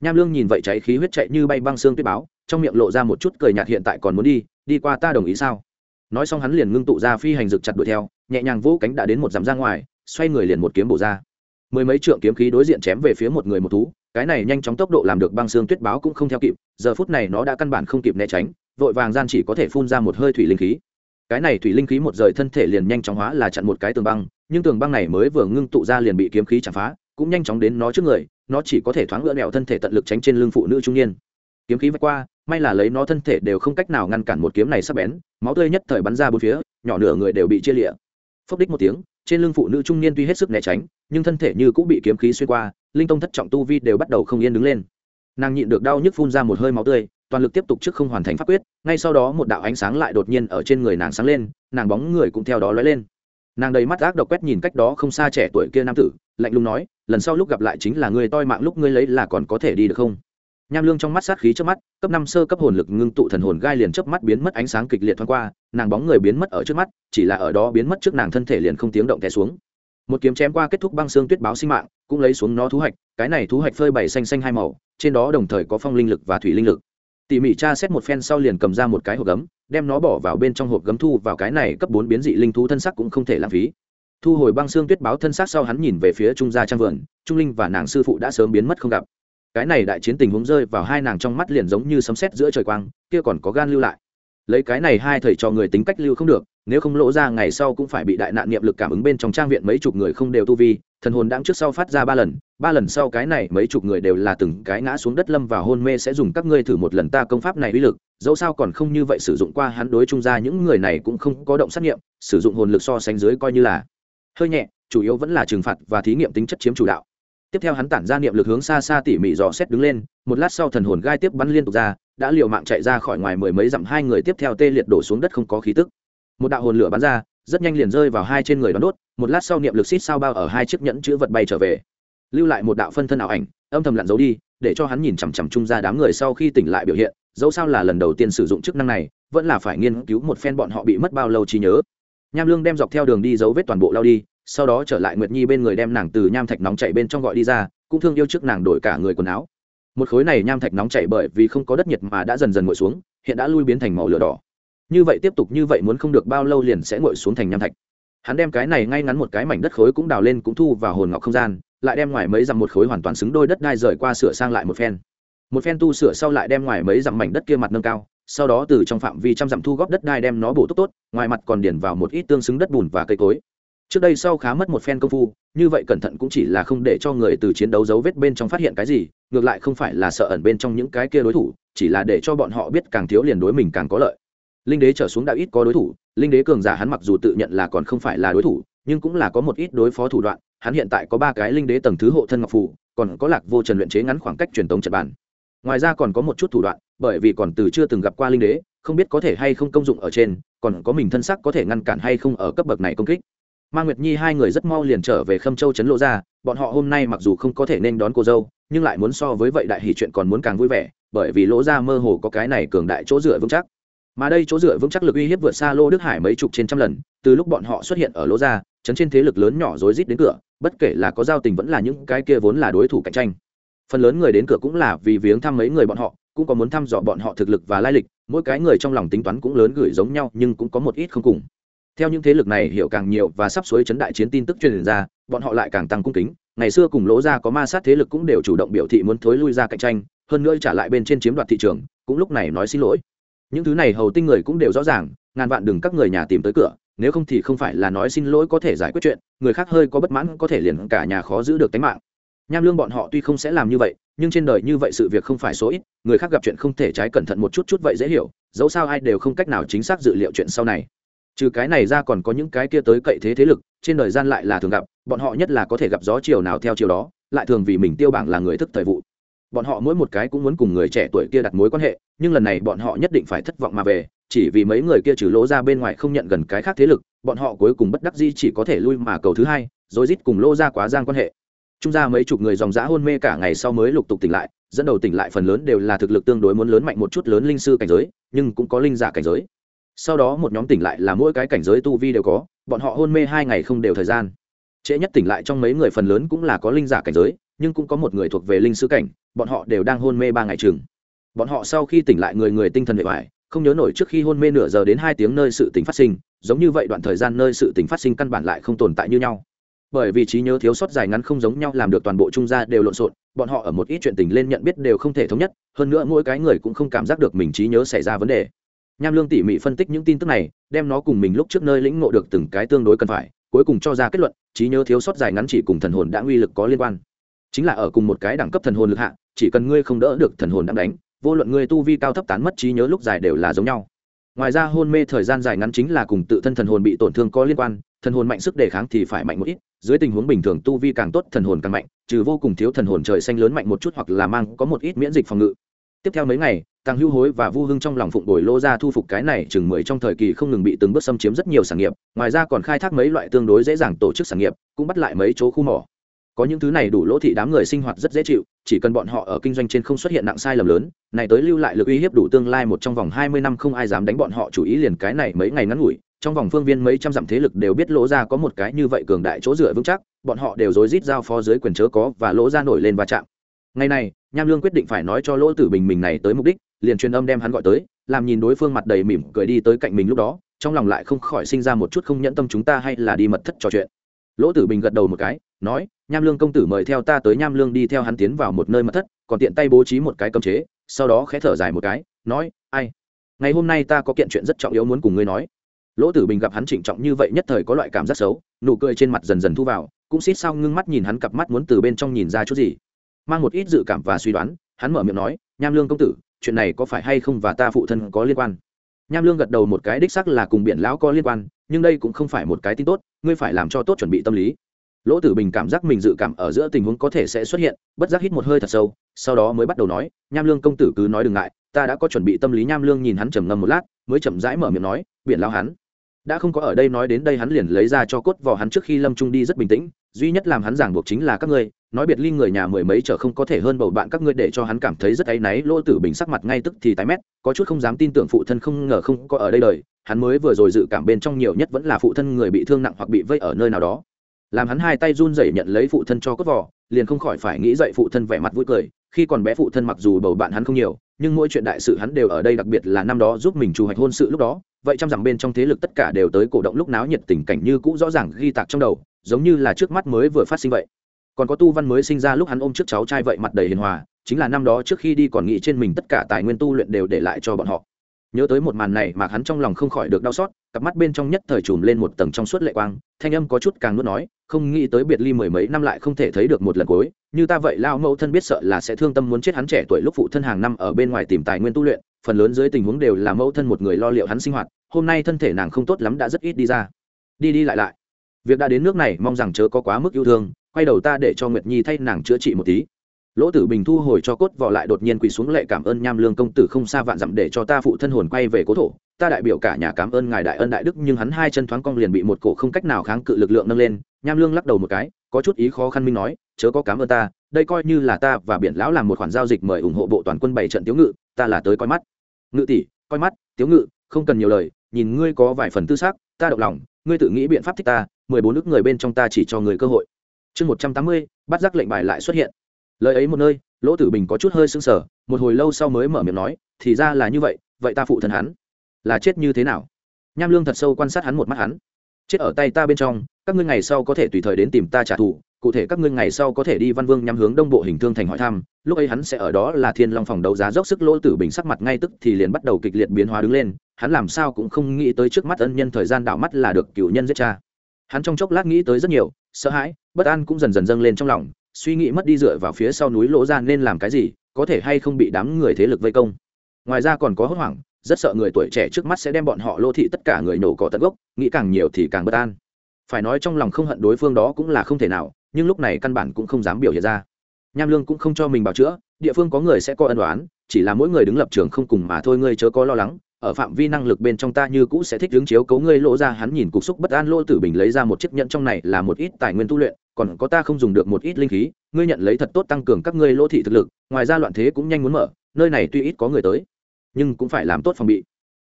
Nham lương nhìn vậy cháy khí huyết chạy như bay băng xương tuyết báo trong miệng lộ ra một chút cười nhạt hiện tại còn muốn đi đi qua ta đồng ý sao? Nói xong hắn liền ngưng tụ ra phi hành rực chặt đuổi theo, nhẹ nhàng vỗ cánh đã đến một dặm ra ngoài, xoay người liền một kiếm bổ ra. Mười mấy trượng kiếm khí đối diện chém về phía một người một thú, cái này nhanh chóng tốc độ làm được băng xương tuyết báo cũng không theo kịp, giờ phút này nó đã căn bản không kịp né tránh, vội vàng gian chỉ có thể phun ra một hơi thủy linh khí. Cái này thủy linh khí một rời thân thể liền nhanh chóng hóa là chặn một cái tường băng, nhưng tường băng này mới vừa ngưng tụ ra liền bị kiếm khí chạm phá, cũng nhanh chóng đến nó trước người, nó chỉ có thể thoáng lỡ mẹo thân thể tận lực tránh trên lưng phụ nữ trung niên kiếm khí vạch qua, may là lấy nó thân thể đều không cách nào ngăn cản một kiếm này sắp bén, máu tươi nhất thời bắn ra bốn phía, nhỏ nửa người đều bị chia lịa. Phốc đích một tiếng, trên lưng phụ nữ trung niên tuy hết sức né tránh, nhưng thân thể như cũng bị kiếm khí xuyên qua, linh tông thất trọng tu vi đều bắt đầu không yên đứng lên. Nàng nhịn được đau nhức phun ra một hơi máu tươi, toàn lực tiếp tục trước không hoàn thành pháp quyết, ngay sau đó một đạo ánh sáng lại đột nhiên ở trên người nàng sáng lên, nàng bóng người cũng theo đó lóe lên. Nàng đầy mắt ác độc quét nhìn cách đó không xa trẻ tuổi kia nam tử, lạnh lùng nói, lần sau lúc gặp lại chính là người toi mạng lúc ngươi lấy là còn có thể đi được không? Nham lương trong mắt sát khí trước mắt, cấp năm sơ cấp hồn lực ngưng tụ thần hồn gai liền chớp mắt biến mất, ánh sáng kịch liệt thoáng qua, nàng bóng người biến mất ở trước mắt, chỉ là ở đó biến mất trước nàng thân thể liền không tiếng động té xuống. Một kiếm chém qua kết thúc băng xương tuyết báo sinh mạng, cũng lấy xuống nó thú hạch, cái này thú hạch phơi bày xanh xanh hai màu, trên đó đồng thời có phong linh lực và thủy linh lực. Tỉ mỉ tra xét một phen sau liền cầm ra một cái hộp gấm, đem nó bỏ vào bên trong hộp gấm thu vào cái này cấp bốn biến dị linh thú thân sắc cũng không thể lãng phí. Thu hồi băng xương tuyết báo thân xác sau hắn nhìn về phía trung gia trang vườn, trung linh và nàng sư phụ đã sớm biến mất không gặp cái này đại chiến tình huống rơi vào hai nàng trong mắt liền giống như sấm sét giữa trời quang, kia còn có gan lưu lại. Lấy cái này hai thầy cho người tính cách lưu không được, nếu không lỗ ra ngày sau cũng phải bị đại nạn niệm lực cảm ứng bên trong trang viện mấy chục người không đều tu vi, thần hồn đang trước sau phát ra ba lần ba lần sau cái này mấy chục người đều là từng cái ngã xuống đất lâm vào hôn mê sẽ dùng các ngươi thử một lần ta công pháp này uy lực, dẫu sao còn không như vậy sử dụng qua hắn đối trung ra những người này cũng không có động sát nghiệm, sử dụng hồn lực so sánh dưới coi như là hơi nhẹ, chủ yếu vẫn là trừng phạt và thí nghiệm tính chất chiếm chủ đạo tiếp theo hắn tản ra niệm lực hướng xa xa tỉ mỉ dò xét đứng lên, một lát sau thần hồn gai tiếp bắn liên tục ra, đã liều mạng chạy ra khỏi ngoài mười mấy dặm, hai người tiếp theo tê liệt đổ xuống đất không có khí tức. Một đạo hồn lửa bắn ra, rất nhanh liền rơi vào hai trên người đón đốt, một lát sau niệm lực xít sao bao ở hai chiếc nhẫn chữ vật bay trở về. Lưu lại một đạo phân thân ảo ảnh, âm thầm lặn giấu đi, để cho hắn nhìn chằm chằm chung ra đám người sau khi tỉnh lại biểu hiện, dẫu sao là lần đầu tiên sử dụng chức năng này, vẫn là phải nghiên cứu một phen bọn họ bị mất bao lâu trí nhớ. Nham lương đem dọc theo đường đi dấu vết toàn bộ lao đi sau đó trở lại nguyệt nhi bên người đem nàng từ nham thạch nóng chạy bên trong gọi đi ra, cũng thương yêu trước nàng đổi cả người quần áo. Một khối này nham thạch nóng chảy bởi vì không có đất nhiệt mà đã dần dần nguội xuống, hiện đã lui biến thành màu lửa đỏ. Như vậy tiếp tục như vậy muốn không được bao lâu liền sẽ nguội xuống thành nham thạch. Hắn đem cái này ngay ngắn một cái mảnh đất khối cũng đào lên cũng thu vào hồn ngọc không gian, lại đem ngoài mấy dặm một khối hoàn toàn xứng đôi đất đai rời qua sửa sang lại một phen. Một phen tu sửa sau lại đem ngoài mấy dặm mảnh đất kia mặt nâng cao, sau đó từ trong phạm vi trăm dặm thu góp đất đai đem nó bổ túc tốt, ngoài mặt còn điển vào một ít tương xứng đất bùn và cây cối trước đây sau khá mất một phen công phu, như vậy cẩn thận cũng chỉ là không để cho người từ chiến đấu dấu vết bên trong phát hiện cái gì, ngược lại không phải là sợ ẩn bên trong những cái kia đối thủ, chỉ là để cho bọn họ biết càng thiếu liền đối mình càng có lợi. Linh đế trở xuống đã ít có đối thủ, linh đế cường giả hắn mặc dù tự nhận là còn không phải là đối thủ, nhưng cũng là có một ít đối phó thủ đoạn, hắn hiện tại có ba cái linh đế tầng thứ hộ thân ngọc phụ còn có lạc vô trần luyện chế ngắn khoảng cách truyền tống trật bàn. Ngoài ra còn có một chút thủ đoạn, bởi vì còn từ chưa từng gặp qua linh đế, không biết có thể hay không công dụng ở trên, còn có mình thân sắc có thể ngăn cản hay không ở cấp bậc này công kích ma nguyệt nhi hai người rất mau liền trở về khâm châu trấn lộ ra bọn họ hôm nay mặc dù không có thể nên đón cô dâu, nhưng lại muốn so với vậy đại hỷ chuyện còn muốn càng vui vẻ, bởi vì lỗ ra mơ hồ có cái này cường đại chỗ dựa vững chắc. Mà đây chỗ dựa vững chắc lực uy hiếp vượt xa lô đức hải mấy chục trên trăm lần, từ lúc bọn họ xuất hiện ở lỗ ra chấn trên thế lực lớn nhỏ rối rít đến cửa, bất kể là có giao tình vẫn là những cái kia vốn là đối thủ cạnh tranh. Phần lớn người đến cửa cũng là vì viếng thăm mấy người bọn họ, cũng có muốn thăm dò bọn họ thực lực và lai lịch, mỗi cái người trong lòng tính toán cũng lớn gửi giống nhau, nhưng cũng có một ít không cùng theo những thế lực này hiểu càng nhiều và sắp suối chấn đại chiến tin tức truyền ra, bọn họ lại càng tăng cung kính. Ngày xưa cùng lỗ ra có ma sát thế lực cũng đều chủ động biểu thị muốn thối lui ra cạnh tranh, hơn nữa trả lại bên trên chiếm đoạt thị trường, cũng lúc này nói xin lỗi. Những thứ này hầu tinh người cũng đều rõ ràng, ngàn vạn đừng các người nhà tìm tới cửa, nếu không thì không phải là nói xin lỗi có thể giải quyết chuyện, người khác hơi có bất mãn có thể liền cả nhà khó giữ được tính mạng. Nham lương bọn họ tuy không sẽ làm như vậy, nhưng trên đời như vậy sự việc không phải số ít, người khác gặp chuyện không thể trái cẩn thận một chút chút vậy dễ hiểu, dẫu sao ai đều không cách nào chính xác dự liệu chuyện sau này trừ cái này ra còn có những cái kia tới cậy thế thế lực, trên đời gian lại là thường gặp, bọn họ nhất là có thể gặp gió chiều nào theo chiều đó, lại thường vì mình tiêu bảng là người thức thời vụ. Bọn họ mỗi một cái cũng muốn cùng người trẻ tuổi kia đặt mối quan hệ, nhưng lần này bọn họ nhất định phải thất vọng mà về, chỉ vì mấy người kia trừ lỗ ra bên ngoài không nhận gần cái khác thế lực, bọn họ cuối cùng bất đắc di chỉ có thể lui mà cầu thứ hai, rồi rít cùng lỗ ra quá giang quan hệ. Trung ra mấy chục người dòng dã hôn mê cả ngày sau mới lục tục tỉnh lại, dẫn đầu tỉnh lại phần lớn đều là thực lực tương đối muốn lớn mạnh một chút lớn linh sư cảnh giới, nhưng cũng có linh giả cảnh giới sau đó một nhóm tỉnh lại là mỗi cái cảnh giới tu vi đều có, bọn họ hôn mê hai ngày không đều thời gian. Trễ nhất tỉnh lại trong mấy người phần lớn cũng là có linh giả cảnh giới, nhưng cũng có một người thuộc về linh sư cảnh, bọn họ đều đang hôn mê ba ngày chừng. Bọn họ sau khi tỉnh lại người người tinh thần hệ hoại không nhớ nổi trước khi hôn mê nửa giờ đến hai tiếng nơi sự tỉnh phát sinh, giống như vậy đoạn thời gian nơi sự tỉnh phát sinh căn bản lại không tồn tại như nhau. Bởi vì trí nhớ thiếu sót dài ngắn không giống nhau làm được toàn bộ trung gia đều lộn xộn, bọn họ ở một ít chuyện tình lên nhận biết đều không thể thống nhất, hơn nữa mỗi cái người cũng không cảm giác được mình trí nhớ xảy ra vấn đề nham lương tỉ mỉ phân tích những tin tức này, đem nó cùng mình lúc trước nơi lĩnh ngộ được từng cái tương đối cần phải, cuối cùng cho ra kết luận, trí nhớ thiếu sót dài ngắn chỉ cùng thần hồn đã uy lực có liên quan. Chính là ở cùng một cái đẳng cấp thần hồn lực hạ, chỉ cần ngươi không đỡ được thần hồn đang đánh, vô luận ngươi tu vi cao thấp tán mất trí nhớ lúc dài đều là giống nhau. Ngoài ra hôn mê thời gian dài ngắn chính là cùng tự thân thần hồn bị tổn thương có liên quan, thần hồn mạnh sức đề kháng thì phải mạnh một ít, dưới tình huống bình thường tu vi càng tốt thần hồn càng mạnh, trừ vô cùng thiếu thần hồn trời xanh lớn mạnh một chút hoặc là mang có một ít miễn dịch phòng ngự. Tiếp theo mấy ngày tăng hưu hối và vu hưng trong lòng phụng bồi lô ra thu phục cái này chừng mười trong thời kỳ không ngừng bị từng bước xâm chiếm rất nhiều sản nghiệp, ngoài ra còn khai thác mấy loại tương đối dễ dàng tổ chức sản nghiệp, cũng bắt lại mấy chỗ khu mỏ. Có những thứ này đủ lỗ thị đám người sinh hoạt rất dễ chịu, chỉ cần bọn họ ở kinh doanh trên không xuất hiện nặng sai lầm lớn, này tới lưu lại lực uy hiếp đủ tương lai một trong vòng hai mươi năm không ai dám đánh bọn họ chủ ý liền cái này mấy ngày ngắn ngủi, trong vòng phương viên mấy trăm dặm thế lực đều biết lỗ ra có một cái như vậy cường đại chỗ dựa vững chắc, bọn họ đều rối rít giao phó dưới quyền chớ có và lỗ ra nổi lên va chạm. Ngày này, nham lương quyết định phải nói cho lỗ tử bình mình này tới mục đích liền truyền âm đem hắn gọi tới, làm nhìn đối phương mặt đầy mỉm cười đi tới cạnh mình lúc đó, trong lòng lại không khỏi sinh ra một chút không nhẫn tâm chúng ta hay là đi mật thất trò chuyện. Lỗ tử bình gật đầu một cái, nói, nham lương công tử mời theo ta tới nham lương đi theo hắn tiến vào một nơi mật thất, còn tiện tay bố trí một cái cấm chế, sau đó khẽ thở dài một cái, nói, ai? Ngày hôm nay ta có kiện chuyện rất trọng yếu muốn cùng ngươi nói. Lỗ tử bình gặp hắn trịnh trọng như vậy nhất thời có loại cảm giác xấu, nụ cười trên mặt dần dần thu vào, cũng xít sao ngưng mắt nhìn hắn cặp mắt muốn từ bên trong nhìn ra chút gì. Mang một ít dự cảm và suy đoán, hắn mở miệng nói, nham lương công tử chuyện này có phải hay không và ta phụ thân có liên quan? Nham lương gật đầu một cái, đích sắc là cùng biển lão có liên quan, nhưng đây cũng không phải một cái tin tốt, ngươi phải làm cho tốt chuẩn bị tâm lý. Lỗ tử bình cảm giác mình dự cảm ở giữa tình huống có thể sẽ xuất hiện, bất giác hít một hơi thật sâu, sau đó mới bắt đầu nói, nham lương công tử cứ nói đừng ngại, ta đã có chuẩn bị tâm lý. Nham lương nhìn hắn trầm ngâm một lát, mới chậm rãi mở miệng nói, biển lao hắn đã không có ở đây nói đến đây hắn liền lấy ra cho cốt vỏ hắn trước khi lâm trung đi rất bình tĩnh, duy nhất làm hắn giảng buộc chính là các ngươi, nói biệt ly người nhà mười mấy trở không có thể hơn bầu bạn các ngươi để cho hắn cảm thấy rất áy náy, lỗ tử bình sắc mặt ngay tức thì tái mét, có chút không dám tin tưởng phụ thân không ngờ không có ở đây đời, hắn mới vừa rồi dự cảm bên trong nhiều nhất vẫn là phụ thân người bị thương nặng hoặc bị vây ở nơi nào đó. Làm hắn hai tay run rẩy nhận lấy phụ thân cho cốt vỏ liền không khỏi phải nghĩ dậy phụ thân vẻ mặt vui cười khi còn bé phụ thân mặc dù bầu bạn hắn không nhiều, nhưng mỗi chuyện đại sự hắn đều ở đây đặc biệt là năm đó giúp mình chủ hoạch hôn sự lúc đó. Vậy chăm rằng bên trong thế lực tất cả đều tới cổ động lúc náo nhiệt tình cảnh như cũ rõ ràng ghi tạc trong đầu, giống như là trước mắt mới vừa phát sinh vậy. Còn có tu văn mới sinh ra lúc hắn ôm trước cháu trai vậy mặt đầy hiền hòa, chính là năm đó trước khi đi còn nghĩ trên mình tất cả tài nguyên tu luyện đều để lại cho bọn họ. Nhớ tới một màn này mà hắn trong lòng không khỏi được đau xót, cặp mắt bên trong nhất thời trùm lên một tầng trong suốt lệ quang, thanh âm có chút càng nuốt nói không nghĩ tới biệt ly mười mấy năm lại không thể thấy được một lần cuối. Như ta vậy lao mẫu thân biết sợ là sẽ thương tâm muốn chết hắn trẻ tuổi lúc phụ thân hàng năm ở bên ngoài tìm tài nguyên tu luyện, phần lớn dưới tình huống đều là mẫu thân một người lo liệu hắn sinh hoạt. Hôm nay thân thể nàng không tốt lắm đã rất ít đi ra. Đi đi lại lại. Việc đã đến nước này, mong rằng chớ có quá mức yêu thương, quay đầu ta để cho nguyệt nhi thay nàng chữa trị một tí. Lỗ tử bình thu hồi cho cốt vỏ lại đột nhiên quỳ xuống lệ cảm ơn nham lương công tử không xa vạn dặm để cho ta phụ thân hồn quay về cố thổ. Ta đại biểu cả nhà cảm ơn ngài đại ân đại đức nhưng hắn hai chân thoáng cong liền bị một cổ không cách nào kháng cự lực lượng nâng lên nham lương lắc đầu một cái, có chút ý khó khăn minh nói, chớ có cảm ơn ta, đây coi như là ta và biển lão làm một khoản giao dịch mời ủng hộ bộ toàn quân bảy trận tiếu ngự, ta là tới coi mắt. Ngự tỷ, coi mắt, tiếu ngự, không cần nhiều lời, nhìn ngươi có vài phần tư xác ta động lòng, ngươi tự nghĩ biện pháp thích ta, mười bốn nước người bên trong ta chỉ cho người cơ hội. Chương một trăm tám mươi, bắt giác lệnh bài lại xuất hiện. Lời ấy một nơi, lỗ tử bình có chút hơi sưng sờ, một hồi lâu sau mới mở miệng nói, thì ra là như vậy vậy ta phụ thân hắn, là chết như thế nào? Nham lương thật sâu quan sát hắn một mắt hắn. Chết ở tay ta bên trong các ngươi ngày sau có thể tùy thời đến tìm ta trả thù, cụ thể các ngươi ngày sau có thể đi văn vương nhắm hướng đông bộ hình thương thành hỏi thăm, lúc ấy hắn sẽ ở đó là thiên long phòng đấu giá dốc sức lỗ tử bình sắc mặt ngay tức thì liền bắt đầu kịch liệt biến hóa đứng lên, hắn làm sao cũng không nghĩ tới trước mắt ân nhân thời gian đảo mắt là được cựu nhân giết cha. Hắn trong chốc lát nghĩ tới rất nhiều, sợ hãi, bất an cũng dần dần dâng lên trong lòng, suy nghĩ mất đi dựa vào phía sau núi lỗ ra nên làm cái gì, có thể hay không bị đám người thế lực vây công. Ngoài ra còn có hốt hoảng, rất sợ người tuổi trẻ trước mắt sẽ đem bọn họ lô thị tất cả người nổ cỏ tận gốc, nghĩ càng nhiều thì càng bất an phải nói trong lòng không hận đối phương đó cũng là không thể nào, nhưng lúc này căn bản cũng không dám biểu hiện ra. Nham lương cũng không cho mình bảo chữa, địa phương có người sẽ có ân đoán chỉ là mỗi người đứng lập trường không cùng mà thôi, ngươi chớ có lo lắng, ở phạm vi năng lực bên trong ta như cũ sẽ thích đứng chiếu cấu ngươi lỗ ra hắn nhìn cục xúc bất an lỗ tử bình lấy ra một chiếc nhẫn trong này là một ít tài nguyên tu luyện, còn có ta không dùng được một ít linh khí, ngươi nhận lấy thật tốt tăng cường các ngươi lỗ thị thực lực, ngoài ra loạn thế cũng nhanh muốn mở, nơi này tuy ít có người tới, nhưng cũng phải làm tốt phòng bị.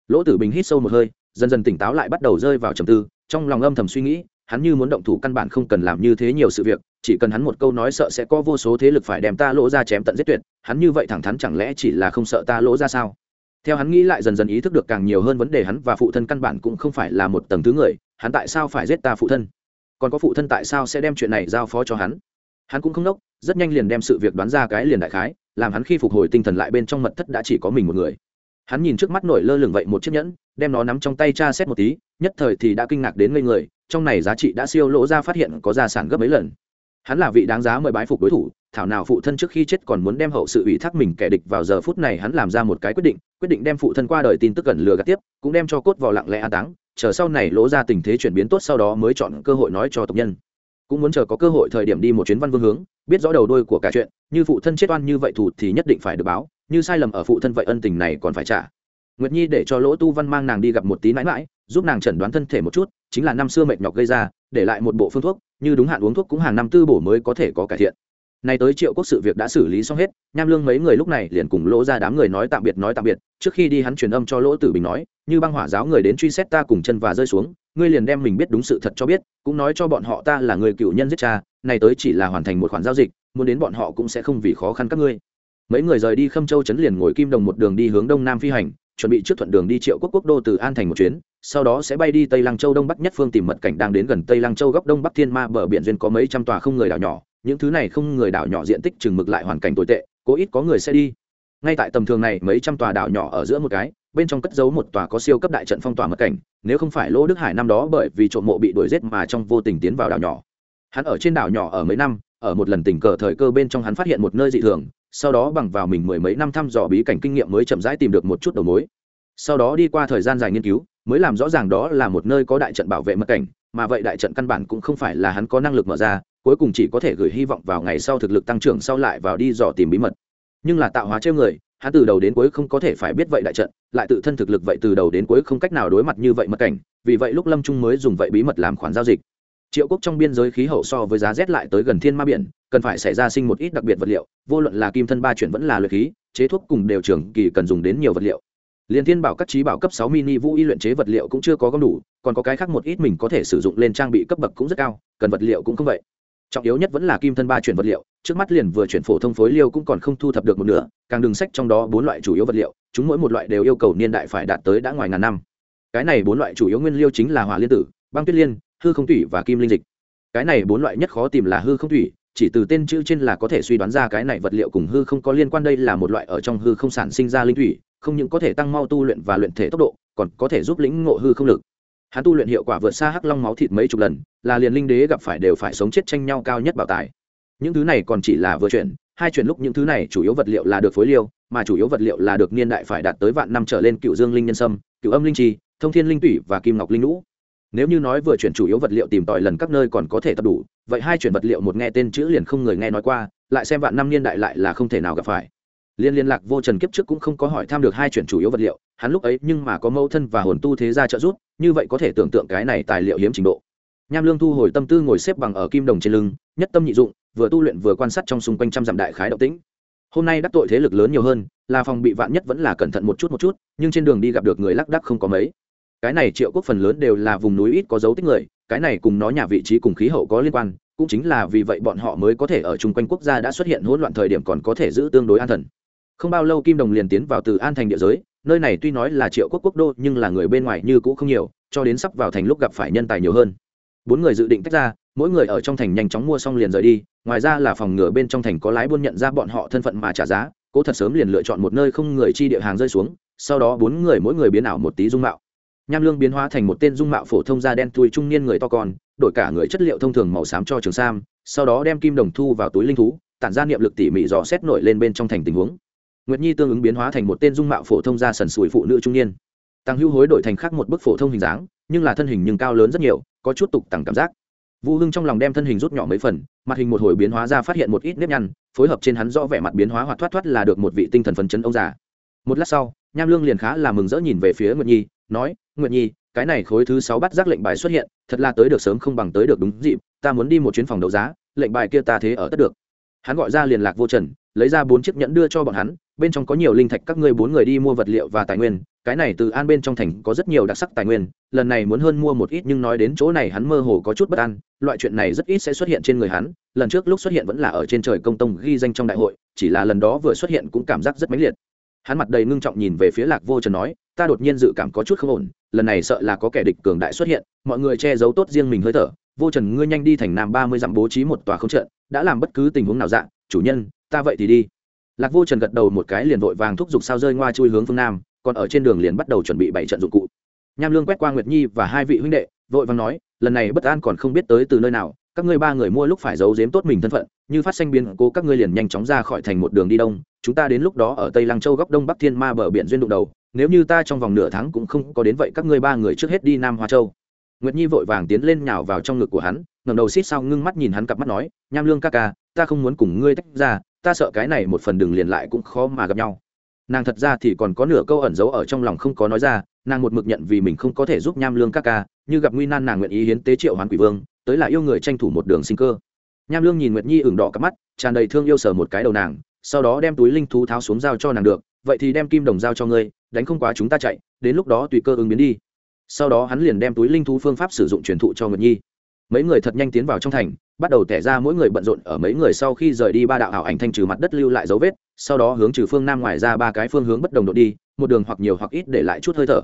Lỗ tử bình hít sâu một hơi, dần dần tỉnh táo lại bắt đầu rơi vào trầm tư, trong lòng âm thầm suy nghĩ hắn như muốn động thủ căn bản không cần làm như thế nhiều sự việc, chỉ cần hắn một câu nói sợ sẽ có vô số thế lực phải đem ta lỗ ra chém tận giết tuyệt, hắn như vậy thẳng thắn chẳng lẽ chỉ là không sợ ta lỗ ra sao? Theo hắn nghĩ lại dần dần ý thức được càng nhiều hơn vấn đề hắn và phụ thân căn bản cũng không phải là một tầng thứ người, hắn tại sao phải giết ta phụ thân? Còn có phụ thân tại sao sẽ đem chuyện này giao phó cho hắn? Hắn cũng không nốc, rất nhanh liền đem sự việc đoán ra cái liền đại khái, làm hắn khi phục hồi tinh thần lại bên trong mật thất đã chỉ có mình một người hắn nhìn trước mắt nổi lơ lửng vậy một chiếc nhẫn, đem nó nắm trong tay cha xét một tí, nhất thời thì đã kinh ngạc đến ngây người, trong này giá trị đã siêu lỗ ra phát hiện có gia sản gấp mấy lần. Hắn là vị đáng giá mời bái phục đối thủ, thảo nào phụ thân trước khi chết còn muốn đem hậu sự ủy thác mình kẻ địch vào giờ phút này hắn làm ra một cái quyết định quyết định đem phụ thân qua đời tin tức gần lừa gạt tiếp, cũng đem cho cốt vào lặng lẽ an táng, chờ sau này lỗ ra tình thế chuyển biến tốt sau đó mới chọn cơ hội nói cho tộc nhân. Cũng muốn chờ có cơ hội thời điểm đi một chuyến văn vương hướng, biết rõ đầu đôi của cả chuyện, như phụ thân chết oan như vậy thủ thì nhất định phải được báo như sai lầm ở phụ thân vậy ân tình này còn phải trả. Nguyệt nhi để cho lỗ tu văn mang nàng đi gặp một tí mãi mãi, giúp nàng chẩn đoán thân thể một chút, chính là năm xưa mệt nhọc gây ra, để lại một bộ phương thuốc, như đúng hạn uống thuốc cũng hàng năm tư bổ mới có thể có cải thiện. Nay tới triệu quốc sự việc đã xử lý xong hết, nham lương mấy người lúc này liền cùng lỗ ra đám người nói tạm biệt, nói tạm biệt, trước khi đi hắn truyền âm cho lỗ tử bình nói, như băng hỏa giáo người đến truy xét ta cùng chân và rơi xuống, ngươi liền đem mình biết đúng sự thật cho biết, cũng nói cho bọn họ ta là người cựu nhân giết cha, này tới chỉ là hoàn thành một khoản giao dịch, muốn đến bọn họ cũng sẽ không vì khó khăn các ngươi mấy người rời đi khâm châu chấn liền ngồi kim đồng một đường đi hướng đông nam phi hành, chuẩn bị trước thuận đường đi triệu quốc quốc đô từ an thành một chuyến, sau đó sẽ bay đi tây lăng châu đông bắc nhất phương tìm mật cảnh đang đến gần tây lăng châu góc đông bắc thiên ma bờ biển duyên có mấy trăm tòa không người đảo nhỏ, những thứ này không người đảo nhỏ diện tích chừng mực lại hoàn cảnh tồi tệ, cố ít có người sẽ đi. Ngay tại tầm thường này, mấy trăm tòa đảo nhỏ ở giữa một cái, bên trong cất giấu một tòa có siêu cấp đại trận phong tỏa mật cảnh, nếu không phải lỗ đức hải năm đó bởi vì trộm mộ bị đuổi giết mà trong vô tình tiến vào đảo nhỏ. Hắn ở trên đảo nhỏ ở mấy năm, ở một lần tình cờ thời cơ bên trong hắn phát hiện một nơi dị thường sau đó bằng vào mình mười mấy năm thăm dò bí cảnh kinh nghiệm mới chậm rãi tìm được một chút đầu mối. Sau đó đi qua thời gian dài nghiên cứu, mới làm rõ ràng đó là một nơi có đại trận bảo vệ mật cảnh, mà vậy đại trận căn bản cũng không phải là hắn có năng lực mở ra, cuối cùng chỉ có thể gửi hy vọng vào ngày sau thực lực tăng trưởng sau lại vào đi dò tìm bí mật. Nhưng là tạo hóa trêu người, hắn từ đầu đến cuối không có thể phải biết vậy đại trận, lại tự thân thực lực vậy từ đầu đến cuối không cách nào đối mặt như vậy mật cảnh, vì vậy lúc lâm trung mới dùng vậy bí mật làm khoản giao dịch triệu quốc trong biên giới khí hậu so với giá rét lại tới gần thiên ma biển, cần phải xảy ra sinh một ít đặc biệt vật liệu, vô luận là kim thân ba chuyển vẫn là luyện khí, chế thuốc cùng đều trường kỳ cần dùng đến nhiều vật liệu. Liên thiên bảo các trí bảo cấp sáu mini vũ y luyện chế vật liệu cũng chưa có gom đủ, còn có cái khác một ít mình có thể sử dụng lên trang bị cấp bậc cũng rất cao, cần vật liệu cũng không vậy. Trọng yếu nhất vẫn là kim thân ba chuyển vật liệu, trước mắt liền vừa chuyển phổ thông phối liêu cũng còn không thu thập được một nửa, càng đường sách trong đó bốn loại chủ yếu vật liệu, chúng mỗi một loại đều yêu cầu niên đại phải đạt tới đã ngoài ngàn năm. Cái này bốn loại chủ yếu nguyên liêu chính là hỏa liên tử, băng tuyết liên hư không thủy và kim linh dịch. Cái này bốn loại nhất khó tìm là hư không thủy, chỉ từ tên chữ trên là có thể suy đoán ra cái này vật liệu cùng hư không có liên quan. Đây là một loại ở trong hư không sản sinh ra linh thủy, không những có thể tăng mau tu luyện và luyện thể tốc độ, còn có thể giúp lĩnh ngộ hư không lực. Hắn tu luyện hiệu quả vượt xa hắc long máu thịt mấy chục lần, là liền linh đế gặp phải đều phải sống chết tranh nhau cao nhất bảo tài. Những thứ này còn chỉ là vừa chuyển, hai chuyển lúc những thứ này chủ yếu vật liệu là được phối liêu, mà chủ yếu vật liệu là được niên đại phải đạt tới vạn năm trở lên cựu dương linh nhân sâm, cựu âm linh trì thông thiên linh tủy và kim ngọc linh lũ nếu như nói vừa chuyển chủ yếu vật liệu tìm tòi lần các nơi còn có thể tập đủ, vậy hai chuyển vật liệu một nghe tên chữ liền không người nghe nói qua, lại xem vạn năm niên đại lại là không thể nào gặp phải. Liên liên lạc vô trần kiếp trước cũng không có hỏi tham được hai chuyển chủ yếu vật liệu, hắn lúc ấy nhưng mà có mâu thân và hồn tu thế gia trợ giúp, như vậy có thể tưởng tượng cái này tài liệu hiếm trình độ. Nham lương thu hồi tâm tư ngồi xếp bằng ở kim đồng trên lưng, nhất tâm nhị dụng, vừa tu luyện vừa quan sát trong xung quanh trăm dặm đại khái động tĩnh. Hôm nay đắc tội thế lực lớn nhiều hơn, là phòng bị vạn nhất vẫn là cẩn thận một chút một chút, nhưng trên đường đi gặp được người lác đắc không có mấy cái này triệu quốc phần lớn đều là vùng núi ít có dấu tích người, cái này cùng nó nhà vị trí cùng khí hậu có liên quan, cũng chính là vì vậy bọn họ mới có thể ở chung quanh quốc gia đã xuất hiện hỗn loạn thời điểm còn có thể giữ tương đối an thần. Không bao lâu kim đồng liền tiến vào từ an thành địa giới, nơi này tuy nói là triệu quốc quốc đô, nhưng là người bên ngoài như cũ không nhiều, cho đến sắp vào thành lúc gặp phải nhân tài nhiều hơn. Bốn người dự định tách ra, mỗi người ở trong thành nhanh chóng mua xong liền rời đi, ngoài ra là phòng ngừa bên trong thành có lái buôn nhận ra bọn họ thân phận mà trả giá, cố thật sớm liền lựa chọn một nơi không người chi địa hàng rơi xuống, sau đó bốn người mỗi người biến ảo một tí dung mạo nham lương biến hóa thành một tên dung mạo phổ thông da đen thui trung niên người to con, đổi cả người chất liệu thông thường màu xám cho trường sam, sau đó đem kim đồng thu vào túi linh thú, tản ra niệm lực tỉ mỉ dò xét nổi lên bên trong thành tình huống. Nguyệt nhi tương ứng biến hóa thành một tên dung mạo phổ thông da sần sùi phụ nữ trung niên. Tăng hưu hối đổi thành khác một bức phổ thông hình dáng, nhưng là thân hình nhưng cao lớn rất nhiều, có chút tục tặng cảm giác. Vũ hưng trong lòng đem thân hình rút nhỏ mấy phần, mặt hình một hồi biến hóa ra phát hiện một ít nếp nhăn, phối hợp trên hắn rõ vẻ mặt biến hóa hoặc thoát thoát là được một vị tinh thần phấn chấn ông già. Một lát sau, nham lương liền khá là mừng rỡ nhìn về phía nguyệt nhi nói, nguyệt nhi, cái này khối thứ sáu bắt giác lệnh bài xuất hiện, thật là tới được sớm không bằng tới được đúng dịp, ta muốn đi một chuyến phòng đấu giá, lệnh bài kia ta thế ở tất được. Hắn gọi ra liền lạc vô trần, lấy ra bốn chiếc nhẫn đưa cho bọn hắn, bên trong có nhiều linh thạch các ngươi bốn người đi mua vật liệu và tài nguyên, cái này từ an bên trong thành có rất nhiều đặc sắc tài nguyên, lần này muốn hơn mua một ít nhưng nói đến chỗ này hắn mơ hồ có chút bất an, loại chuyện này rất ít sẽ xuất hiện trên người hắn, lần trước lúc xuất hiện vẫn là ở trên trời công tông ghi danh trong đại hội, chỉ là lần đó vừa xuất hiện cũng cảm giác rất mãnh liệt. Hắn mặt đầy ngưng trọng nhìn về phía lạc vô trần nói ta đột nhiên dự cảm có chút không ổn, lần này sợ là có kẻ địch cường đại xuất hiện, mọi người che giấu tốt riêng mình hơi thở. Vô trần, ngươi nhanh đi thành nam ba mươi dặm bố trí một tòa không trận, đã làm bất cứ tình huống nào dạng chủ nhân, ta vậy thì đi. Lạc vô trần gật đầu một cái liền vội vàng thúc giục sao rơi ngoa chui hướng phương nam, còn ở trên đường liền bắt đầu chuẩn bị bảy trận dụng cụ. Nham lương quét qua nguyệt nhi và hai vị huynh đệ, vội vàng nói, lần này bất an còn không biết tới từ nơi nào, các ngươi ba người mua lúc phải giấu giếm tốt mình thân phận, như phát sinh biến cố các ngươi liền nhanh chóng ra khỏi thành một đường đi đông, chúng ta đến lúc đó ở tây lăng châu góc đông bắc thiên ma bờ biển duyên đụng đầu nếu như ta trong vòng nửa tháng cũng không có đến vậy các ngươi ba người trước hết đi nam hoa châu. Nguyệt nhi vội vàng tiến lên nhào vào trong ngực của hắn, ngẩng đầu xít sao ngưng mắt nhìn hắn cặp mắt nói, nham lương ca ca, ta không muốn cùng ngươi tách ra, ta sợ cái này một phần đường liền lại cũng khó mà gặp nhau. Nàng thật ra thì còn có nửa câu ẩn giấu ở trong lòng không có nói ra, nàng một mực nhận vì mình không có thể giúp nham lương ca ca, như gặp nguy nan nàng nguyện ý hiến tế triệu hoàn quỷ vương, tới là yêu người tranh thủ một đường sinh cơ. Nham lương nhìn nguyệt nhi ửng đỏ cặp mắt, tràn đầy thương yêu sờ một cái đầu nàng, sau đó đem túi linh thú tháo xuống giao cho nàng được vậy thì đem kim đồng giao cho ngươi, đánh không quá chúng ta chạy, đến lúc đó tùy cơ ứng biến đi. Sau đó hắn liền đem túi linh thú phương pháp sử dụng truyền thụ cho nguyệt nhi. Mấy người thật nhanh tiến vào trong thành, bắt đầu tẻ ra mỗi người bận rộn ở mấy người sau khi rời đi ba đạo ảo ảnh thanh trừ mặt đất lưu lại dấu vết, sau đó hướng trừ phương nam ngoài ra ba cái phương hướng bất đồng đội đi, một đường hoặc nhiều hoặc ít để lại chút hơi thở.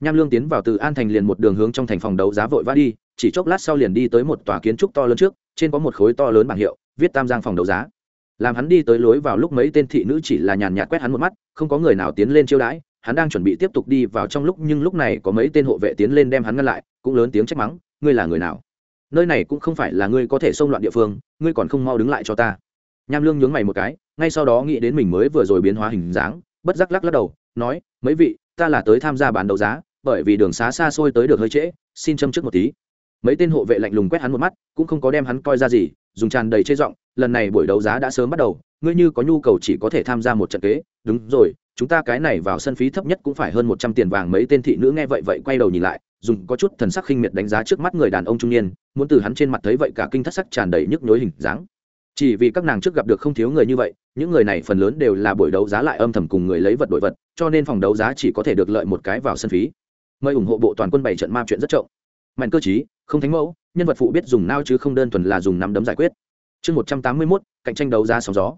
Nham lương tiến vào từ an thành liền một đường hướng trong thành phòng đấu giá vội vã đi, chỉ chốc lát sau liền đi tới một tòa kiến trúc to lớn trước, trên có một khối to lớn bảng hiệu, viết tam giang phòng đấu giá làm hắn đi tới lối vào lúc mấy tên thị nữ chỉ là nhàn nhạt quét hắn một mắt, không có người nào tiến lên chiêu đãi, hắn đang chuẩn bị tiếp tục đi vào trong lúc, nhưng lúc này có mấy tên hộ vệ tiến lên đem hắn ngăn lại, cũng lớn tiếng trách mắng, ngươi là người nào? Nơi này cũng không phải là ngươi có thể xông loạn địa phương, ngươi còn không mau đứng lại cho ta. Nham lương nhướng mày một cái, ngay sau đó nghĩ đến mình mới vừa rồi biến hóa hình dáng, bất giác lắc lắc đầu, nói, mấy vị, ta là tới tham gia bán đấu giá, bởi vì đường xá xa xôi tới được hơi trễ, xin châm trước một tí. Mấy tên hộ vệ lạnh lùng quét hắn một mắt, cũng không có đem hắn coi ra gì dùng tràn đầy chế giọng, lần này buổi đấu giá đã sớm bắt đầu, ngươi như có nhu cầu chỉ có thể tham gia một trận kế. Đúng rồi, chúng ta cái này vào sân phí thấp nhất cũng phải hơn một trăm tiền vàng. Mấy tên thị nữ nghe vậy vậy quay đầu nhìn lại, dùng có chút thần sắc khinh miệt đánh giá trước mắt người đàn ông trung niên, muốn từ hắn trên mặt thấy vậy cả kinh thất sắc tràn đầy nhức nhối hình dáng. Chỉ vì các nàng trước gặp được không thiếu người như vậy, những người này phần lớn đều là buổi đấu giá lại âm thầm cùng người lấy vật đổi vật, cho nên phòng đấu giá chỉ có thể được lợi một cái vào sân phí. Mời ủng hộ bộ toàn quân bảy trận ma chuyện rất trộm mạnh cơ chí, không thánh mẫu nhân vật phụ biết dùng nao chứ không đơn thuần là dùng nắm đấm giải quyết. Chương một trăm tám mươi mốt, cạnh tranh đấu giá sóng gió.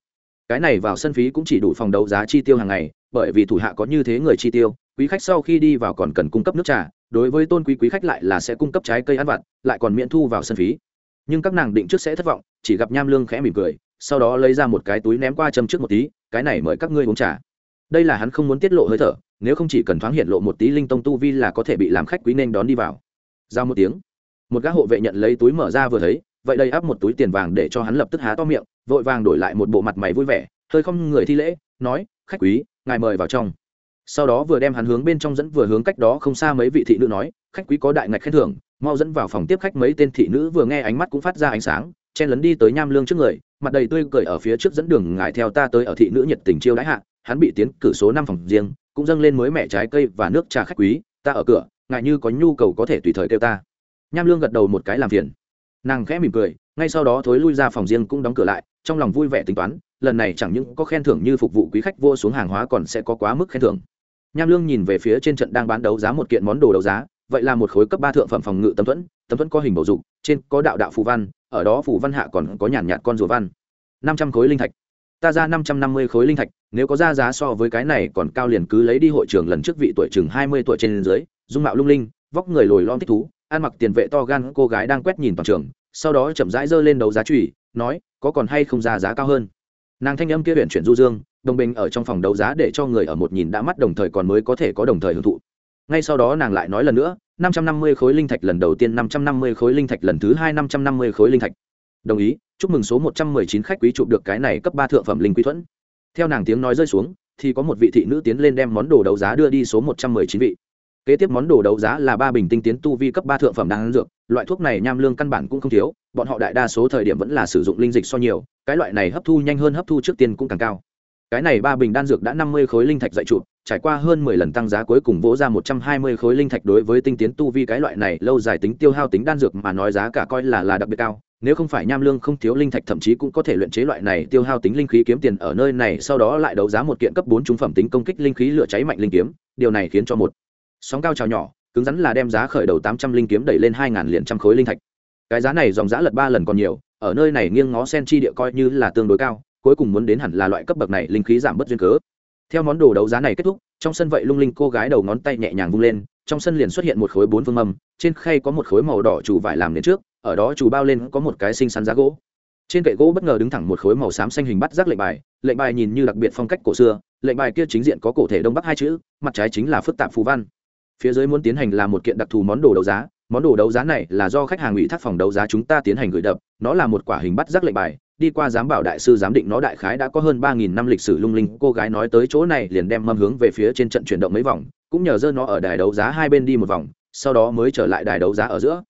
Cái này vào sân phí cũng chỉ đủ phòng đấu giá chi tiêu hàng ngày, bởi vì thủ hạ có như thế người chi tiêu, quý khách sau khi đi vào còn cần cung cấp nước trà, đối với tôn quý quý khách lại là sẽ cung cấp trái cây ăn vặt, lại còn miễn thu vào sân phí. Nhưng các nàng định trước sẽ thất vọng, chỉ gặp nham lương khẽ mỉm cười, sau đó lấy ra một cái túi ném qua châm trước một tí, cái này mời các ngươi uống trà. Đây là hắn không muốn tiết lộ hơi thở, nếu không chỉ cần thoáng hiện lộ một tí linh tông tu vi là có thể bị làm khách quý nên đón đi vào. Giao một tiếng một gã hộ vệ nhận lấy túi mở ra vừa thấy, vậy đây áp một túi tiền vàng để cho hắn lập tức há to miệng, vội vàng đổi lại một bộ mặt mày vui vẻ, hơi không người thi lễ, nói, khách quý, ngài mời vào trong. Sau đó vừa đem hắn hướng bên trong dẫn vừa hướng cách đó không xa mấy vị thị nữ nói, khách quý có đại ngạch khen thưởng, mau dẫn vào phòng tiếp khách mấy tên thị nữ vừa nghe ánh mắt cũng phát ra ánh sáng, chen lấn đi tới nham lương trước người, mặt đầy tươi cười ở phía trước dẫn đường ngài theo ta tới ở thị nữ nhiệt tình chiêu đãi hạ, hắn bị tiến cử số năm phòng riêng, cũng dâng lên mới mẹ trái cây và nước trà khách quý, ta ở cửa, ngài như có nhu cầu có thể tùy thời kêu ta nham lương gật đầu một cái làm phiền. Nàng khẽ mỉm cười, ngay sau đó thối lui ra phòng riêng cũng đóng cửa lại, trong lòng vui vẻ tính toán, lần này chẳng những có khen thưởng như phục vụ quý khách vô xuống hàng hóa còn sẽ có quá mức khen thưởng. Nham lương nhìn về phía trên trận đang bán đấu giá một kiện món đồ đấu giá, vậy là một khối cấp ba thượng phẩm phòng ngự tấm thuẫn tấm thuẫn có hình bầu dục, trên có đạo đạo phù văn, ở đó phù văn hạ còn có nhàn nhạt con rùa văn. năm trăm khối linh thạch. Ta ra năm trăm năm mươi khối linh thạch, nếu có ra giá so với cái này còn cao liền cứ lấy đi hội trường lần trước vị tuổi chừng hai mươi tuổi trên dưới, dung mạo lung linh, vóc người lồi lon thích thú ăn mặc tiền vệ to gan cô gái đang quét nhìn toàn trường, sau đó chậm rãi giơ lên đấu giá trùy nói, có còn hay không ra giá cao hơn? Nàng thanh âm kia huyện chuyển du dương, đồng bình ở trong phòng đấu giá để cho người ở một nhìn đã mắt đồng thời còn mới có thể có đồng thời hưởng thụ. Ngay sau đó nàng lại nói lần nữa, năm trăm năm mươi khối linh thạch lần đầu tiên, năm trăm năm mươi khối linh thạch lần thứ hai, năm trăm năm mươi khối linh thạch. Đồng ý, chúc mừng số một trăm mười chín khách quý chụp được cái này cấp ba thượng phẩm linh quý thuẫn. Theo nàng tiếng nói rơi xuống, thì có một vị thị nữ tiến lên đem món đồ đấu giá đưa đi số một trăm mười chín vị kế tiếp món đồ đấu giá là ba bình tinh tiến tu vi cấp ba thượng phẩm đan dược, loại thuốc này nham lương căn bản cũng không thiếu, bọn họ đại đa số thời điểm vẫn là sử dụng linh dịch so nhiều, cái loại này hấp thu nhanh hơn hấp thu trước tiên cũng càng cao. Cái này ba bình đan dược đã năm mươi khối linh thạch dạy trụ, trải qua hơn mười lần tăng giá cuối cùng vỗ ra một trăm hai mươi khối linh thạch đối với tinh tiến tu vi cái loại này lâu dài tính tiêu hao tính đan dược mà nói giá cả coi là là đặc biệt cao, nếu không phải nham lương không thiếu linh thạch thậm chí cũng có thể luyện chế loại này tiêu hao tính linh khí kiếm tiền ở nơi này, sau đó lại đấu giá một kiện cấp bốn trung phẩm tính công kích linh khí lửa cháy mạnh linh kiếm, điều này khiến cho một sóng cao trào nhỏ, cứng rắn là đem giá khởi đầu tám trăm linh kiếm đẩy lên hai ngàn liền trăm khối linh thạch. Cái giá này dòng giá lật ba lần còn nhiều, ở nơi này nghiêng ngó sen chi địa coi như là tương đối cao, cuối cùng muốn đến hẳn là loại cấp bậc này linh khí giảm bất duyên cớ. Theo món đồ đấu giá này kết thúc, trong sân vậy lung linh cô gái đầu ngón tay nhẹ nhàng vung lên, trong sân liền xuất hiện một khối bốn phương mâm, trên khay có một khối màu đỏ chủ vải làm đến trước, ở đó chủ bao lên có một cái xinh xắn giá gỗ. Trên kệ gỗ bất ngờ đứng thẳng một khối màu xám xanh hình bắt rác lệnh bài lệnh bài nhìn như đặc biệt phong cách cổ xưa, lệnh bài kia chính diện có cổ thể đông bắc hai chữ, mặt trái chính là phức tạp phù văn phía dưới muốn tiến hành là một kiện đặc thù món đồ đấu giá. Món đồ đấu giá này là do khách hàng ủy thác phòng đấu giá chúng ta tiến hành gửi đập. Nó là một quả hình bắt rác lệnh bài. Đi qua giám bảo đại sư giám định nó đại khái đã có hơn ba nghìn năm lịch sử lung linh. Cô gái nói tới chỗ này liền đem mâm hướng về phía trên trận chuyển động mấy vòng. Cũng nhờ dơ nó ở đài đấu giá hai bên đi một vòng, sau đó mới trở lại đài đấu giá ở giữa.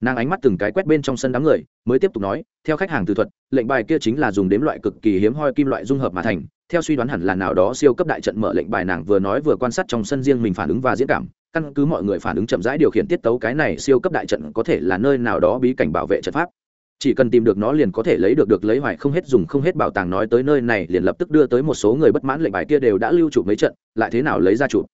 Nàng ánh mắt từng cái quét bên trong sân đám người, mới tiếp tục nói, theo khách hàng từ thuật, lệnh bài kia chính là dùng đếm loại cực kỳ hiếm hoi kim loại dung hợp mà thành. Theo suy đoán hẳn là nào đó siêu cấp đại trận mở lệnh bài nàng vừa nói vừa quan sát trong sân riêng mình phản ứng và diễn cảm căn cứ mọi người phản ứng chậm rãi điều khiển tiết tấu cái này siêu cấp đại trận có thể là nơi nào đó bí cảnh bảo vệ trận pháp. Chỉ cần tìm được nó liền có thể lấy được được lấy hoài không hết dùng không hết bảo tàng nói tới nơi này, liền lập tức đưa tới một số người bất mãn lệnh bài kia đều đã lưu chụp mấy trận, lại thế nào lấy ra chụp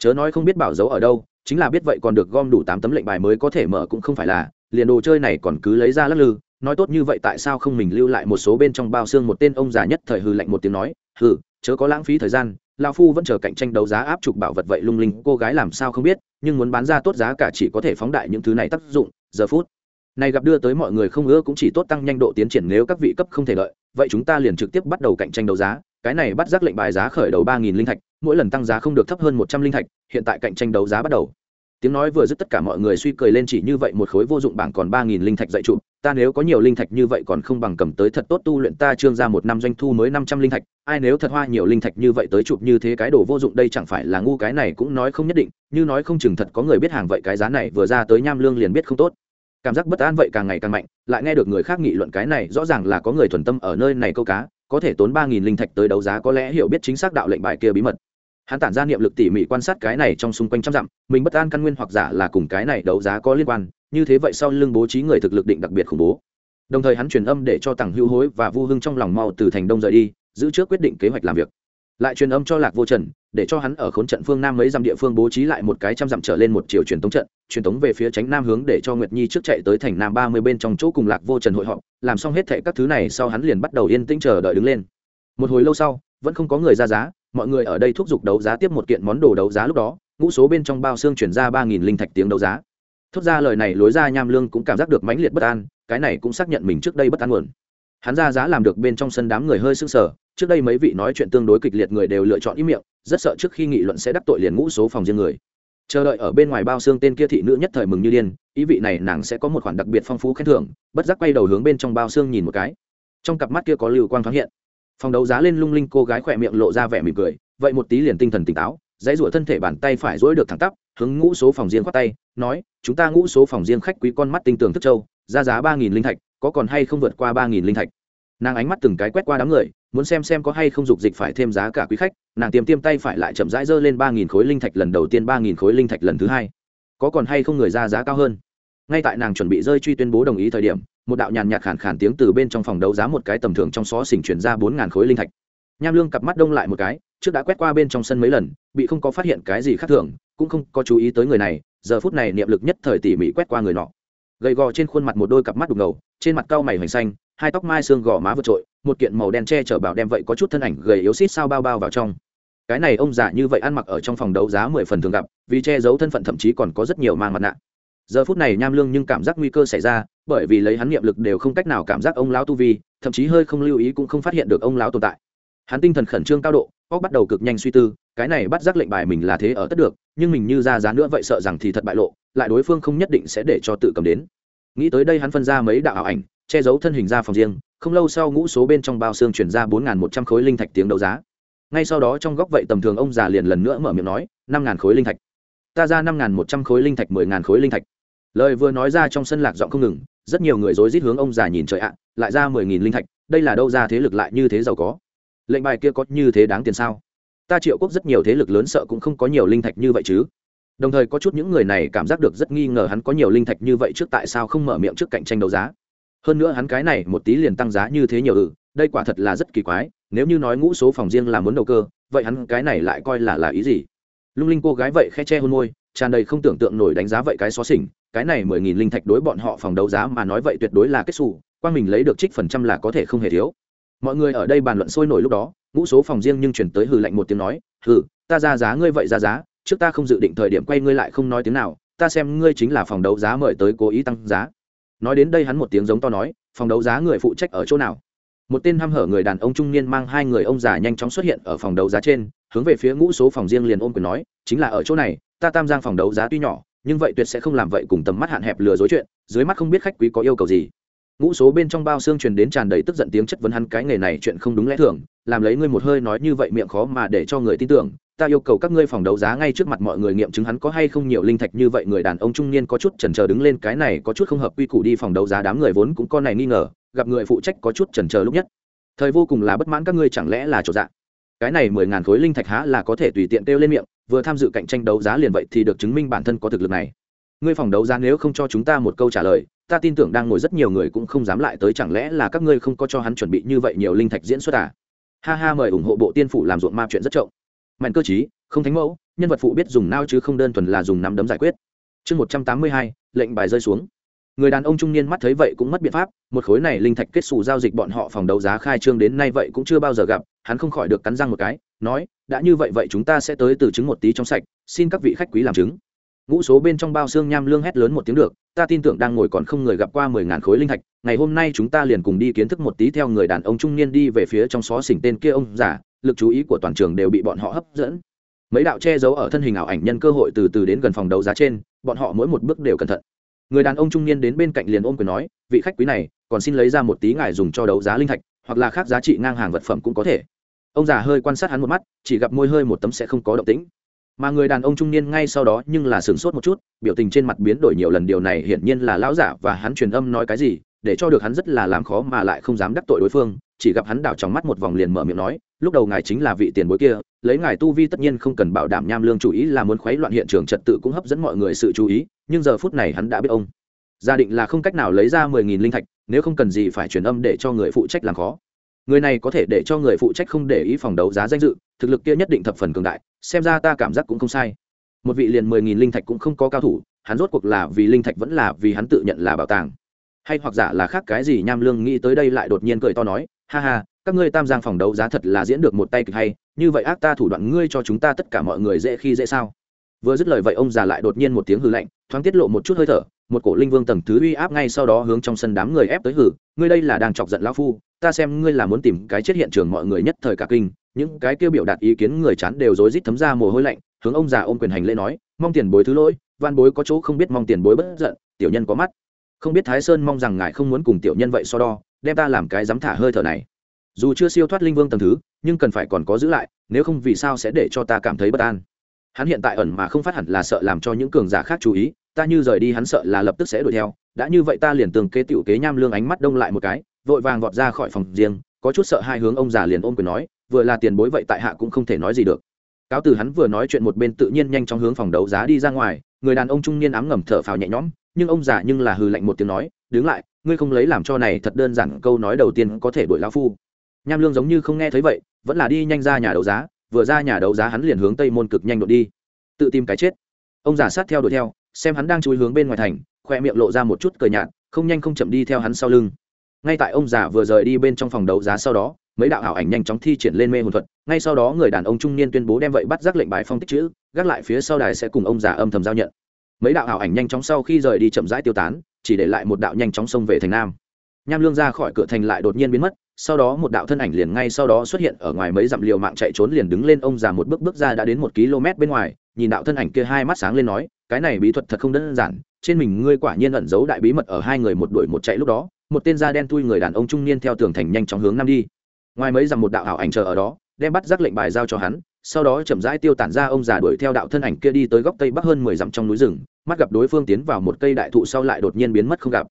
chớ nói không biết bảo giấu ở đâu, chính là biết vậy còn được gom đủ tám tấm lệnh bài mới có thể mở cũng không phải là, liền đồ chơi này còn cứ lấy ra lắc lư. Nói tốt như vậy tại sao không mình lưu lại một số bên trong bao xương một tên ông già nhất thời hư lạnh một tiếng nói, hừ, chớ có lãng phí thời gian lao phu vẫn chờ cạnh tranh đấu giá áp trục bảo vật vậy lung linh, cô gái làm sao không biết, nhưng muốn bán ra tốt giá cả chỉ có thể phóng đại những thứ này tác dụng, giờ phút này gặp đưa tới mọi người không ưa cũng chỉ tốt tăng nhanh độ tiến triển nếu các vị cấp không thể lợi vậy chúng ta liền trực tiếp bắt đầu cạnh tranh đấu giá. Cái này bắt giác lệnh bài giá khởi đầu ba nghìn linh thạch, mỗi lần tăng giá không được thấp hơn một trăm linh thạch, hiện tại cạnh tranh đấu giá bắt đầu. Tiếng nói vừa dứt tất cả mọi người suy cười lên chỉ như vậy, một khối vô dụng bảng còn ba nghìn linh thạch dạy trụ ta nếu có nhiều linh thạch như vậy còn không bằng cầm tới thật tốt tu luyện ta trương ra một năm doanh thu mới năm trăm linh thạch, ai nếu thật hoa nhiều linh thạch như vậy tới chụp như thế cái đồ vô dụng đây chẳng phải là ngu cái này cũng nói không nhất định, như nói không chừng thật có người biết hàng vậy cái giá này vừa ra tới nham lương liền biết không tốt. Cảm giác bất an vậy càng ngày càng mạnh, lại nghe được người khác nghị luận cái này rõ ràng là có người thuần tâm ở nơi này câu cá, có thể tốn ba nghìn linh thạch tới đấu giá có lẽ hiểu biết chính xác đạo lệnh bài kia bí mật. Hắn tản ra niệm lực tỉ mỉ quan sát cái này trong xung quanh trăm dặm, mình bất an căn nguyên hoặc giả là cùng cái này đấu giá có liên quan như thế vậy sau lưng bố trí người thực lực định đặc biệt khủng bố. Đồng thời hắn truyền âm để cho tặng hữu hối và vu hưng trong lòng mau từ thành đông rời đi, giữ trước quyết định kế hoạch làm việc. Lại truyền âm cho lạc vô trần, để cho hắn ở khốn trận phương nam mấy dặm địa phương bố trí lại một cái trăm dặm trở lên một chiều truyền tống trận, truyền tống về phía tránh nam hướng để cho nguyệt nhi trước chạy tới thành nam ba mươi bên trong chỗ cùng lạc vô trần hội họp, làm xong hết thệ các thứ này sau hắn liền bắt đầu yên tĩnh chờ đợi đứng lên. Một hồi lâu sau, vẫn không có người ra giá, mọi người ở đây thúc giục đấu giá tiếp một kiện món đồ đấu giá lúc đó, ngũ số bên trong bao xương chuyển ra ba nghìn linh thạch tiếng đấu giá thốt ra lời này lối ra nham lương cũng cảm giác được mãnh liệt bất an, cái này cũng xác nhận mình trước đây bất an nguồn. Hắn ra giá làm được bên trong sân đám người hơi sưng sờ, trước đây mấy vị nói chuyện tương đối kịch liệt người đều lựa chọn ý miệng, rất sợ trước khi nghị luận sẽ đắc tội liền ngũ số phòng riêng người. Chờ đợi ở bên ngoài bao xương tên kia thị nữ nhất thời mừng như điên, ý vị này nàng sẽ có một khoản đặc biệt phong phú khen thưởng, bất giác quay đầu hướng bên trong bao xương nhìn một cái. Trong cặp mắt kia có lưu quang thoáng hiện. Phòng đấu giá lên lung linh cô gái khỏe miệng lộ ra vẻ mỉm cười, vậy một tí liền tinh thần tỉnh táo, dãy rủa thân thể bàn tay phải dỗi được thẳng tắp, hướng ngũ số phòng riêng khoát tay nói, chúng ta ngũ số phòng riêng khách quý con mắt tinh tường thức châu ra giá ba nghìn linh thạch, có còn hay không vượt qua ba nghìn linh thạch? Nàng ánh mắt từng cái quét qua đám người, muốn xem xem có hay không dục dịch phải thêm giá cả quý khách, nàng tiêm tiêm tay phải lại chậm rãi dơ lên ba nghìn khối linh thạch lần đầu tiên, ba nghìn khối linh thạch lần thứ hai. Có còn hay không người ra giá cao hơn? Ngay tại nàng chuẩn bị rơi truy tuyên bố đồng ý thời điểm, một đạo nhàn nhạt khản khản tiếng từ bên trong phòng đấu giá một cái tầm thường trong xó xỉnh chuyển ra bốn ngàn khối linh thạch. Nham lương cặp mắt đông lại một cái, trước đã quét qua bên trong sân mấy lần, bị không có phát hiện cái gì khác thường, cũng không có chú ý tới người này giờ phút này niệm lực nhất thời tỉ mỉ quét qua người nọ. Gầy gò trên khuôn mặt một đôi cặp mắt đục ngầu, trên mặt cau mày hoành xanh, hai tóc mai xương gò má vượt trội, một kiện màu đen che chở bảo đem vậy có chút thân ảnh gầy yếu xít sao bao bao vào trong. Cái này ông già như vậy ăn mặc ở trong phòng đấu giá mười phần thường gặp, vì che giấu thân phận thậm chí còn có rất nhiều mang mặt nạ. Giờ phút này nham lương nhưng cảm giác nguy cơ xảy ra, bởi vì lấy hắn niệm lực đều không cách nào cảm giác ông lão tu vi, thậm chí hơi không lưu ý cũng không phát hiện được ông lão tồn tại. Hắn tinh thần khẩn trương cao độ óc bắt đầu cực nhanh suy tư, cái này bắt giác lệnh bài mình là thế ở tất được, nhưng mình như ra giá nữa vậy sợ rằng thì thật bại lộ, lại đối phương không nhất định sẽ để cho tự cầm đến. Nghĩ tới đây hắn phân ra mấy đạo ảo ảnh, che giấu thân hình ra phòng riêng, không lâu sau ngũ số bên trong bao xương chuyển ra bốn một trăm khối linh thạch tiếng đấu giá. Ngay sau đó trong góc vậy tầm thường ông già liền lần nữa mở miệng nói, năm ngàn khối linh thạch. Ta ra năm một trăm khối linh thạch, mười ngàn khối linh thạch. Lời vừa nói ra trong sân lạc giọng không ngừng, rất nhiều người rối rít hướng ông già nhìn trời ạ, lại ra mười nghìn linh thạch, đây là đâu ra thế lực lại như thế giàu có lệnh bài kia có như thế đáng tiền sao? Ta triệu quốc rất nhiều thế lực lớn sợ cũng không có nhiều linh thạch như vậy chứ. Đồng thời có chút những người này cảm giác được rất nghi ngờ hắn có nhiều linh thạch như vậy trước tại sao không mở miệng trước cạnh tranh đấu giá. Hơn nữa hắn cái này một tí liền tăng giá như thế nhiều ừ đây quả thật là rất kỳ quái, nếu như nói ngũ số phòng riêng là muốn đầu cơ, vậy hắn cái này lại coi là là ý gì? Lung linh cô gái vậy khe che hôn môi, tràn đầy không tưởng tượng nổi đánh giá vậy cái xó xỉnh, cái này mười nghìn linh thạch đối bọn họ phòng đấu giá mà nói vậy tuyệt đối là kết xù, quang mình lấy được trích phần trăm là có thể không hề thiếu mọi người ở đây bàn luận sôi nổi lúc đó, ngũ số phòng riêng nhưng chuyển tới hừ lạnh một tiếng nói, hừ, ta ra giá ngươi vậy ra giá, trước ta không dự định thời điểm quay ngươi lại không nói tiếng nào, ta xem ngươi chính là phòng đấu giá mời tới cố ý tăng giá. Nói đến đây hắn một tiếng giống to nói, phòng đấu giá người phụ trách ở chỗ nào? Một tên hăm hở người đàn ông trung niên mang hai người ông già nhanh chóng xuất hiện ở phòng đấu giá trên, hướng về phía ngũ số phòng riêng liền ôm quyền nói, chính là ở chỗ này, ta tam giang phòng đấu giá tuy nhỏ, nhưng vậy tuyệt sẽ không làm vậy cùng tầm mắt hạn hẹp lừa dối chuyện, dưới mắt không biết khách quý có yêu cầu gì ngũ số bên trong bao xương truyền đến tràn đầy tức giận tiếng chất vấn hắn, cái nghề này chuyện không đúng lẽ thường, làm lấy ngươi một hơi nói như vậy miệng khó mà để cho người tin tưởng. Ta yêu cầu các ngươi phòng đấu giá ngay trước mặt mọi người nghiệm chứng hắn có hay không nhiều linh thạch như vậy. Người đàn ông trung niên có chút chần chờ đứng lên, cái này có chút không hợp quy củ đi phòng đấu giá, đám người vốn cũng con này nghi ngờ, gặp người phụ trách có chút chần chờ lúc nhất. Thời vô cùng là bất mãn các ngươi chẳng lẽ là chỗ dạ? Cái này mười ngàn khối linh thạch há là có thể tùy tiện kêu lên miệng, vừa tham dự cạnh tranh đấu giá liền vậy thì được chứng minh bản thân có thực lực này ngươi phòng đấu giá nếu không cho chúng ta một câu trả lời, ta tin tưởng đang ngồi rất nhiều người cũng không dám lại tới, chẳng lẽ là các ngươi không có cho hắn chuẩn bị như vậy nhiều linh thạch diễn xuất à? Ha ha, mời ủng hộ bộ tiên phủ làm ruộng ma chuyện rất trộm mạnh cơ chí không thánh mẫu, nhân vật phụ biết dùng nao chứ không đơn thuần là dùng nắm đấm giải quyết. Chương một trăm tám mươi hai, lệnh bài rơi xuống. Người đàn ông trung niên mắt thấy vậy cũng mất biện pháp, một khối này linh thạch kết xù giao dịch bọn họ phòng đấu giá khai trương đến nay vậy cũng chưa bao giờ gặp, hắn không khỏi được cắn răng một cái, nói, đã như vậy vậy chúng ta sẽ tới từ chứng một tí trong sạch, xin các vị khách quý làm chứng ngũ số bên trong bao xương nham lương hét lớn một tiếng được, ta tin tưởng đang ngồi còn không người gặp qua mười ngàn khối linh thạch, ngày hôm nay chúng ta liền cùng đi kiến thức một tí theo người đàn ông trung niên đi về phía trong xó xỉnh tên kia ông giả lực chú ý của toàn trường đều bị bọn họ hấp dẫn. Mấy đạo che giấu ở thân hình ảo ảnh nhân cơ hội từ từ đến gần phòng đấu giá trên, bọn họ mỗi một bước đều cẩn thận. Người đàn ông trung niên đến bên cạnh liền ôm quyền nói, vị khách quý này, còn xin lấy ra một tí ngài dùng cho đấu giá linh thạch, hoặc là khác giá trị ngang hàng vật phẩm cũng có thể. Ông già hơi quan sát hắn một mắt, chỉ gặp môi hơi một tấm sẽ không có động tĩnh mà người đàn ông trung niên ngay sau đó nhưng là sửng sốt một chút, biểu tình trên mặt biến đổi nhiều lần, điều này hiển nhiên là lão giả và hắn truyền âm nói cái gì, để cho được hắn rất là làm khó mà lại không dám đắc tội đối phương, chỉ gặp hắn đảo trong mắt một vòng liền mở miệng nói, lúc đầu ngài chính là vị tiền bối kia, lấy ngài tu vi tất nhiên không cần bảo đảm nham lương chủ ý là muốn khuấy loạn hiện trường trật tự cũng hấp dẫn mọi người sự chú ý, nhưng giờ phút này hắn đã biết ông. Gia định là không cách nào lấy ra mười nghìn linh thạch, nếu không cần gì phải truyền âm để cho người phụ trách làm khó người này có thể để cho người phụ trách không để ý phòng đấu giá danh dự, thực lực kia nhất định thập phần cường đại, xem ra ta cảm giác cũng không sai. Một vị liền mười nghìn linh thạch cũng không có cao thủ, hắn rốt cuộc là vì linh thạch vẫn là vì hắn tự nhận là bảo tàng. Hay hoặc giả là khác cái gì nham lương nghĩ tới đây lại đột nhiên cười to nói, ha ha, các ngươi tam giang phòng đấu giá thật là diễn được một tay kịch hay, như vậy ác ta thủ đoạn ngươi cho chúng ta tất cả mọi người dễ khi dễ sao? Vừa dứt lời vậy ông già lại đột nhiên một tiếng hư lạnh, thoáng tiết lộ một chút hơi thở, một cổ linh vương tầng thứ uy áp ngay sau đó hướng trong sân đám người ép tới hử ngươi đây là đang chọc giận lão phu ta xem ngươi là muốn tìm cái chết hiện trường mọi người nhất thời cả kinh, những cái kêu biểu đạt ý kiến người chán đều rối rít thấm ra mồ hôi lạnh, hướng ông già ôm quyền hành lễ nói, mong tiền bối thứ lỗi van bối có chỗ không biết mong tiền bối bất giận, tiểu nhân có mắt. Không biết thái sơn mong rằng ngài không muốn cùng tiểu nhân vậy so đo, đem ta làm cái dám thả hơi thở này. Dù chưa siêu thoát linh vương tầng thứ, nhưng cần phải còn có giữ lại, nếu không vì sao sẽ để cho ta cảm thấy bất an. Hắn hiện tại ẩn mà không phát hẳn là sợ làm cho những cường giả khác chú ý, ta như rời đi hắn sợ là lập tức sẽ đuổi theo, đã như vậy ta liền tường kế tiểu kế nham lương ánh mắt đông lại một cái vội vàng vọt ra khỏi phòng riêng, có chút sợ hai hướng ông già liền ôm quyền nói, vừa là tiền bối vậy tại hạ cũng không thể nói gì được. Cáo từ hắn vừa nói chuyện một bên tự nhiên nhanh chóng hướng phòng đấu giá đi ra ngoài, người đàn ông trung niên ám ngầm thở phào nhẹ nhõm, nhưng ông già nhưng là hừ lạnh một tiếng nói, đứng lại, ngươi không lấy làm cho này thật đơn giản câu nói đầu tiên có thể đuổi lao phu. Nham lương giống như không nghe thấy vậy, vẫn là đi nhanh ra nhà đấu giá, vừa ra nhà đấu giá hắn liền hướng tây môn cực nhanh đột đi. Tự tìm cái chết. Ông già sát theo đuổi theo, xem hắn đang chui hướng bên ngoài thành, khoe miệng lộ ra một chút cười nhạt, không nhanh không chậm đi theo hắn sau lưng ngay tại ông già vừa rời đi bên trong phòng đấu giá sau đó, mấy đạo ảo ảnh nhanh chóng thi triển lên mê hồn thuật. Ngay sau đó người đàn ông trung niên tuyên bố đem vậy bắt giác lệnh bài phong tích chữ, gác lại phía sau đài sẽ cùng ông già âm thầm giao nhận. Mấy đạo ảo ảnh nhanh chóng sau khi rời đi chậm rãi tiêu tán, chỉ để lại một đạo nhanh chóng xông về thành nam. Nham lương ra khỏi cửa thành lại đột nhiên biến mất, sau đó một đạo thân ảnh liền ngay sau đó xuất hiện ở ngoài mấy dặm liều mạng chạy trốn liền đứng lên ông già một bước bước ra đã đến một km bên ngoài, nhìn đạo thân ảnh kia hai mắt sáng lên nói, cái này bí thuật thật không đơn giản, trên mình ngươi quả nhiên ẩn giấu đại bí mật ở hai người một đuổi một chạy lúc đó một tên da đen thui người đàn ông trung niên theo tường thành nhanh chóng hướng nam đi. Ngoài mấy dặm một đạo ảo ảnh chờ ở đó, đem bắt giác lệnh bài giao cho hắn, sau đó chậm rãi tiêu tản ra ông già đuổi theo đạo thân ảnh kia đi tới góc tây bắc hơn mười dặm trong núi rừng, mắt gặp đối phương tiến vào một cây đại thụ sau lại đột nhiên biến mất không gặp.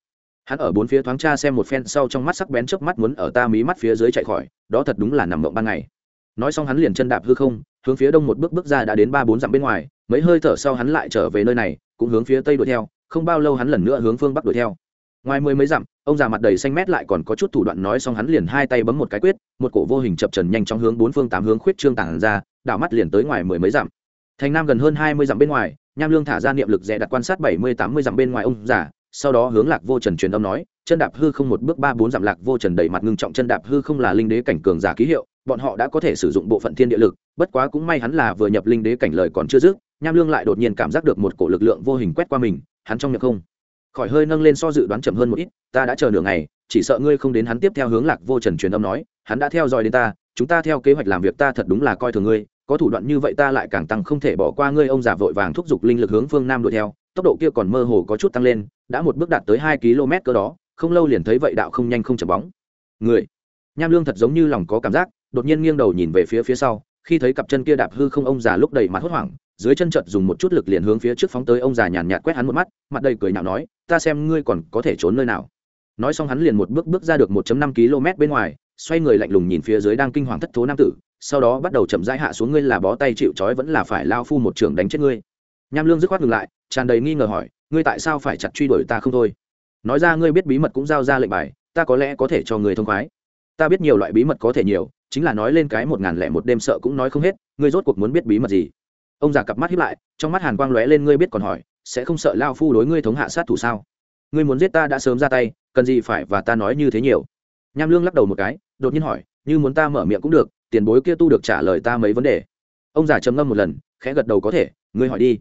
Hắn ở bốn phía thoáng tra xem một phen sau trong mắt sắc bén chớp mắt muốn ở ta mí mắt phía dưới chạy khỏi, đó thật đúng là nằm mộng ban ngày. Nói xong hắn liền chân đạp hư không, hướng phía đông một bước bước ra đã đến ba bốn dặm bên ngoài, mấy hơi thở sau hắn lại trở về nơi này, cũng hướng phía tây đuổi theo, không bao lâu hắn lần nữa hướng phương bắc đuổi theo ngoài mười mấy dặm, ông già mặt đầy xanh mét lại còn có chút thủ đoạn nói xong hắn liền hai tay bấm một cái quyết, một cổ vô hình chập trần nhanh trong hướng bốn phương tám hướng khuyết trương tảng ra, đảo mắt liền tới ngoài mười mấy dặm. Thành nam gần hơn hai mươi dặm bên ngoài, nham lương thả ra niệm lực rẽ đặt quan sát bảy mươi tám mươi dặm bên ngoài ông già, sau đó hướng lạc vô trần truyền âm nói, chân đạp hư không một bước ba bốn dặm lạc vô trần đầy mặt ngưng trọng chân đạp hư không là linh đế cảnh cường giả ký hiệu, bọn họ đã có thể sử dụng bộ phận thiên địa lực, bất quá cũng may hắn là vừa nhập linh đế cảnh lời còn chưa dứt, nham lương lại đột nhiên cảm giác được một cổ lực lượng vô hình quét qua mình, hắn trong nhập không khỏi hơi nâng lên so dự đoán chậm hơn một ít, ta đã chờ nửa ngày, chỉ sợ ngươi không đến hắn tiếp theo hướng lạc vô trần truyền âm nói, hắn đã theo dõi đến ta, chúng ta theo kế hoạch làm việc ta thật đúng là coi thường ngươi, có thủ đoạn như vậy ta lại càng tăng không thể bỏ qua ngươi. Ông già vội vàng thúc giục linh lực hướng phương nam đuổi theo, tốc độ kia còn mơ hồ có chút tăng lên, đã một bước đạt tới hai km cơ đó, không lâu liền thấy vậy đạo không nhanh không chậm bóng. Người. Nham lương thật giống như lòng có cảm giác, đột nhiên nghiêng đầu nhìn về phía phía sau, khi thấy cặp chân kia đạp hư không, ông già lúc đầy mặt hốt hoảng dưới chân chợt dùng một chút lực liền hướng phía trước phóng tới ông già nhàn nhạt quét hắn một mắt, mặt đầy cười nhạo nói, ta xem ngươi còn có thể trốn nơi nào. Nói xong hắn liền một bước bước ra được 1 năm km bên ngoài, xoay người lạnh lùng nhìn phía dưới đang kinh hoàng thất thố nam tử, sau đó bắt đầu chậm rãi hạ xuống ngươi là bó tay chịu trói vẫn là phải lao phu một trường đánh chết ngươi. Nham lương dứt khoát ngừng lại, tràn đầy nghi ngờ hỏi, ngươi tại sao phải chặt truy đuổi ta không thôi? Nói ra ngươi biết bí mật cũng giao ra lệnh bài, ta có lẽ có thể cho người thông khoái. Ta biết nhiều loại bí mật có thể nhiều, chính là nói lên cái một ngàn lẻ một đêm sợ cũng nói không hết, ngươi rốt cuộc muốn biết bí mật gì? Ông già cặp mắt hiếp lại, trong mắt hàn quang lóe lên, ngươi biết còn hỏi, sẽ không sợ lao phu đối ngươi thống hạ sát thủ sao? Ngươi muốn giết ta đã sớm ra tay, cần gì phải và ta nói như thế nhiều? Nham lương lắc đầu một cái, đột nhiên hỏi, như muốn ta mở miệng cũng được, tiền bối kia tu được trả lời ta mấy vấn đề? Ông già trầm ngâm một lần, khẽ gật đầu có thể, ngươi hỏi đi.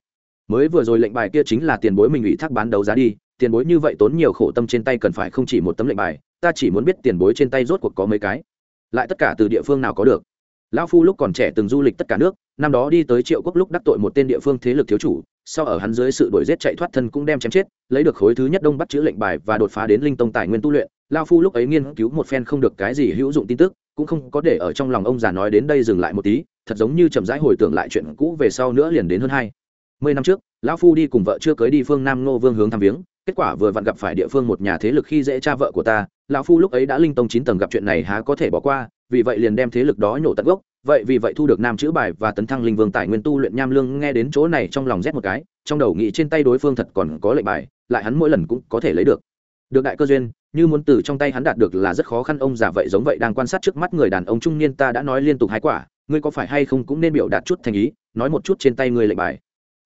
Mới vừa rồi lệnh bài kia chính là tiền bối mình ủy thác bán đấu giá đi, tiền bối như vậy tốn nhiều khổ tâm trên tay cần phải không chỉ một tấm lệnh bài, ta chỉ muốn biết tiền bối trên tay rốt cuộc có mấy cái. Lại tất cả từ địa phương nào có được? Lão phu lúc còn trẻ từng du lịch tất cả nước năm đó đi tới triệu quốc lúc đắc tội một tên địa phương thế lực thiếu chủ, sau ở hắn dưới sự đuổi giết chạy thoát thân cũng đem chém chết, lấy được khối thứ nhất đông bắt chữ lệnh bài và đột phá đến linh tông tài nguyên tu luyện. Lao phu lúc ấy nghiên cứu một phen không được cái gì hữu dụng tin tức, cũng không có để ở trong lòng ông già nói đến đây dừng lại một tí, thật giống như chậm rãi hồi tưởng lại chuyện cũ về sau nữa liền đến hơn hai mươi năm trước lão phu đi cùng vợ chưa cưới đi phương nam ngô vương hướng thăm viếng, kết quả vừa vặn gặp phải địa phương một nhà thế lực khi dễ cha vợ của ta. Lão phu lúc ấy đã linh tông chín tầng gặp chuyện này há có thể bỏ qua vì vậy liền đem thế lực đó nhổ tận gốc, vậy vì vậy thu được nam chữ bài và tấn thăng linh vương tài nguyên tu luyện nham lương nghe đến chỗ này trong lòng rét một cái, trong đầu nghĩ trên tay đối phương thật còn có lệnh bài, lại hắn mỗi lần cũng có thể lấy được. Được đại cơ duyên, như muốn từ trong tay hắn đạt được là rất khó khăn, ông già vậy giống vậy đang quan sát trước mắt người đàn ông trung niên ta đã nói liên tục hai quả, ngươi có phải hay không cũng nên biểu đạt chút thành ý, nói một chút trên tay ngươi lệnh bài.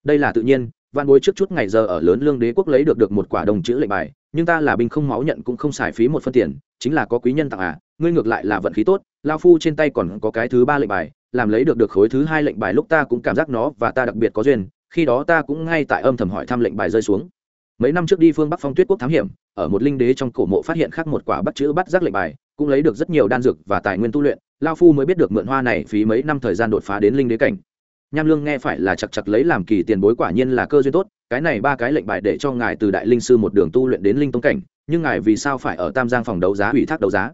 Đây là tự nhiên văn bối trước chút ngày giờ ở lớn lương đế quốc lấy được được một quả đồng chữ lệnh bài, nhưng ta là binh không máu nhận cũng không xài phí một phân tiền, chính là có quý nhân tặng à ngươi ngược lại là vận khí tốt lao phu trên tay còn có cái thứ ba lệnh bài, làm lấy được được khối thứ hai lệnh bài lúc ta cũng cảm giác nó và ta đặc biệt có duyên, khi đó ta cũng ngay tại âm thầm hỏi thăm lệnh bài rơi xuống. Mấy năm trước đi phương bắc phong tuyết quốc thám hiểm, ở một linh đế trong cổ mộ phát hiện khác một quả bắt chữ bắt giác lệnh bài, cũng lấy được rất nhiều đan dược và tài nguyên tu luyện, lao phu mới biết được mượn hoa này phí mấy năm thời gian đột phá đến linh đế cảnh. Nham lương nghe phải là chặt chặt lấy làm kỳ tiền bối quả nhiên là cơ duyên tốt, cái này ba cái lệnh bài để cho ngài từ đại linh sư một đường tu luyện đến linh tông cảnh, nhưng ngài vì sao phải ở tam giang phòng đấu giá ủy thác đấu giá?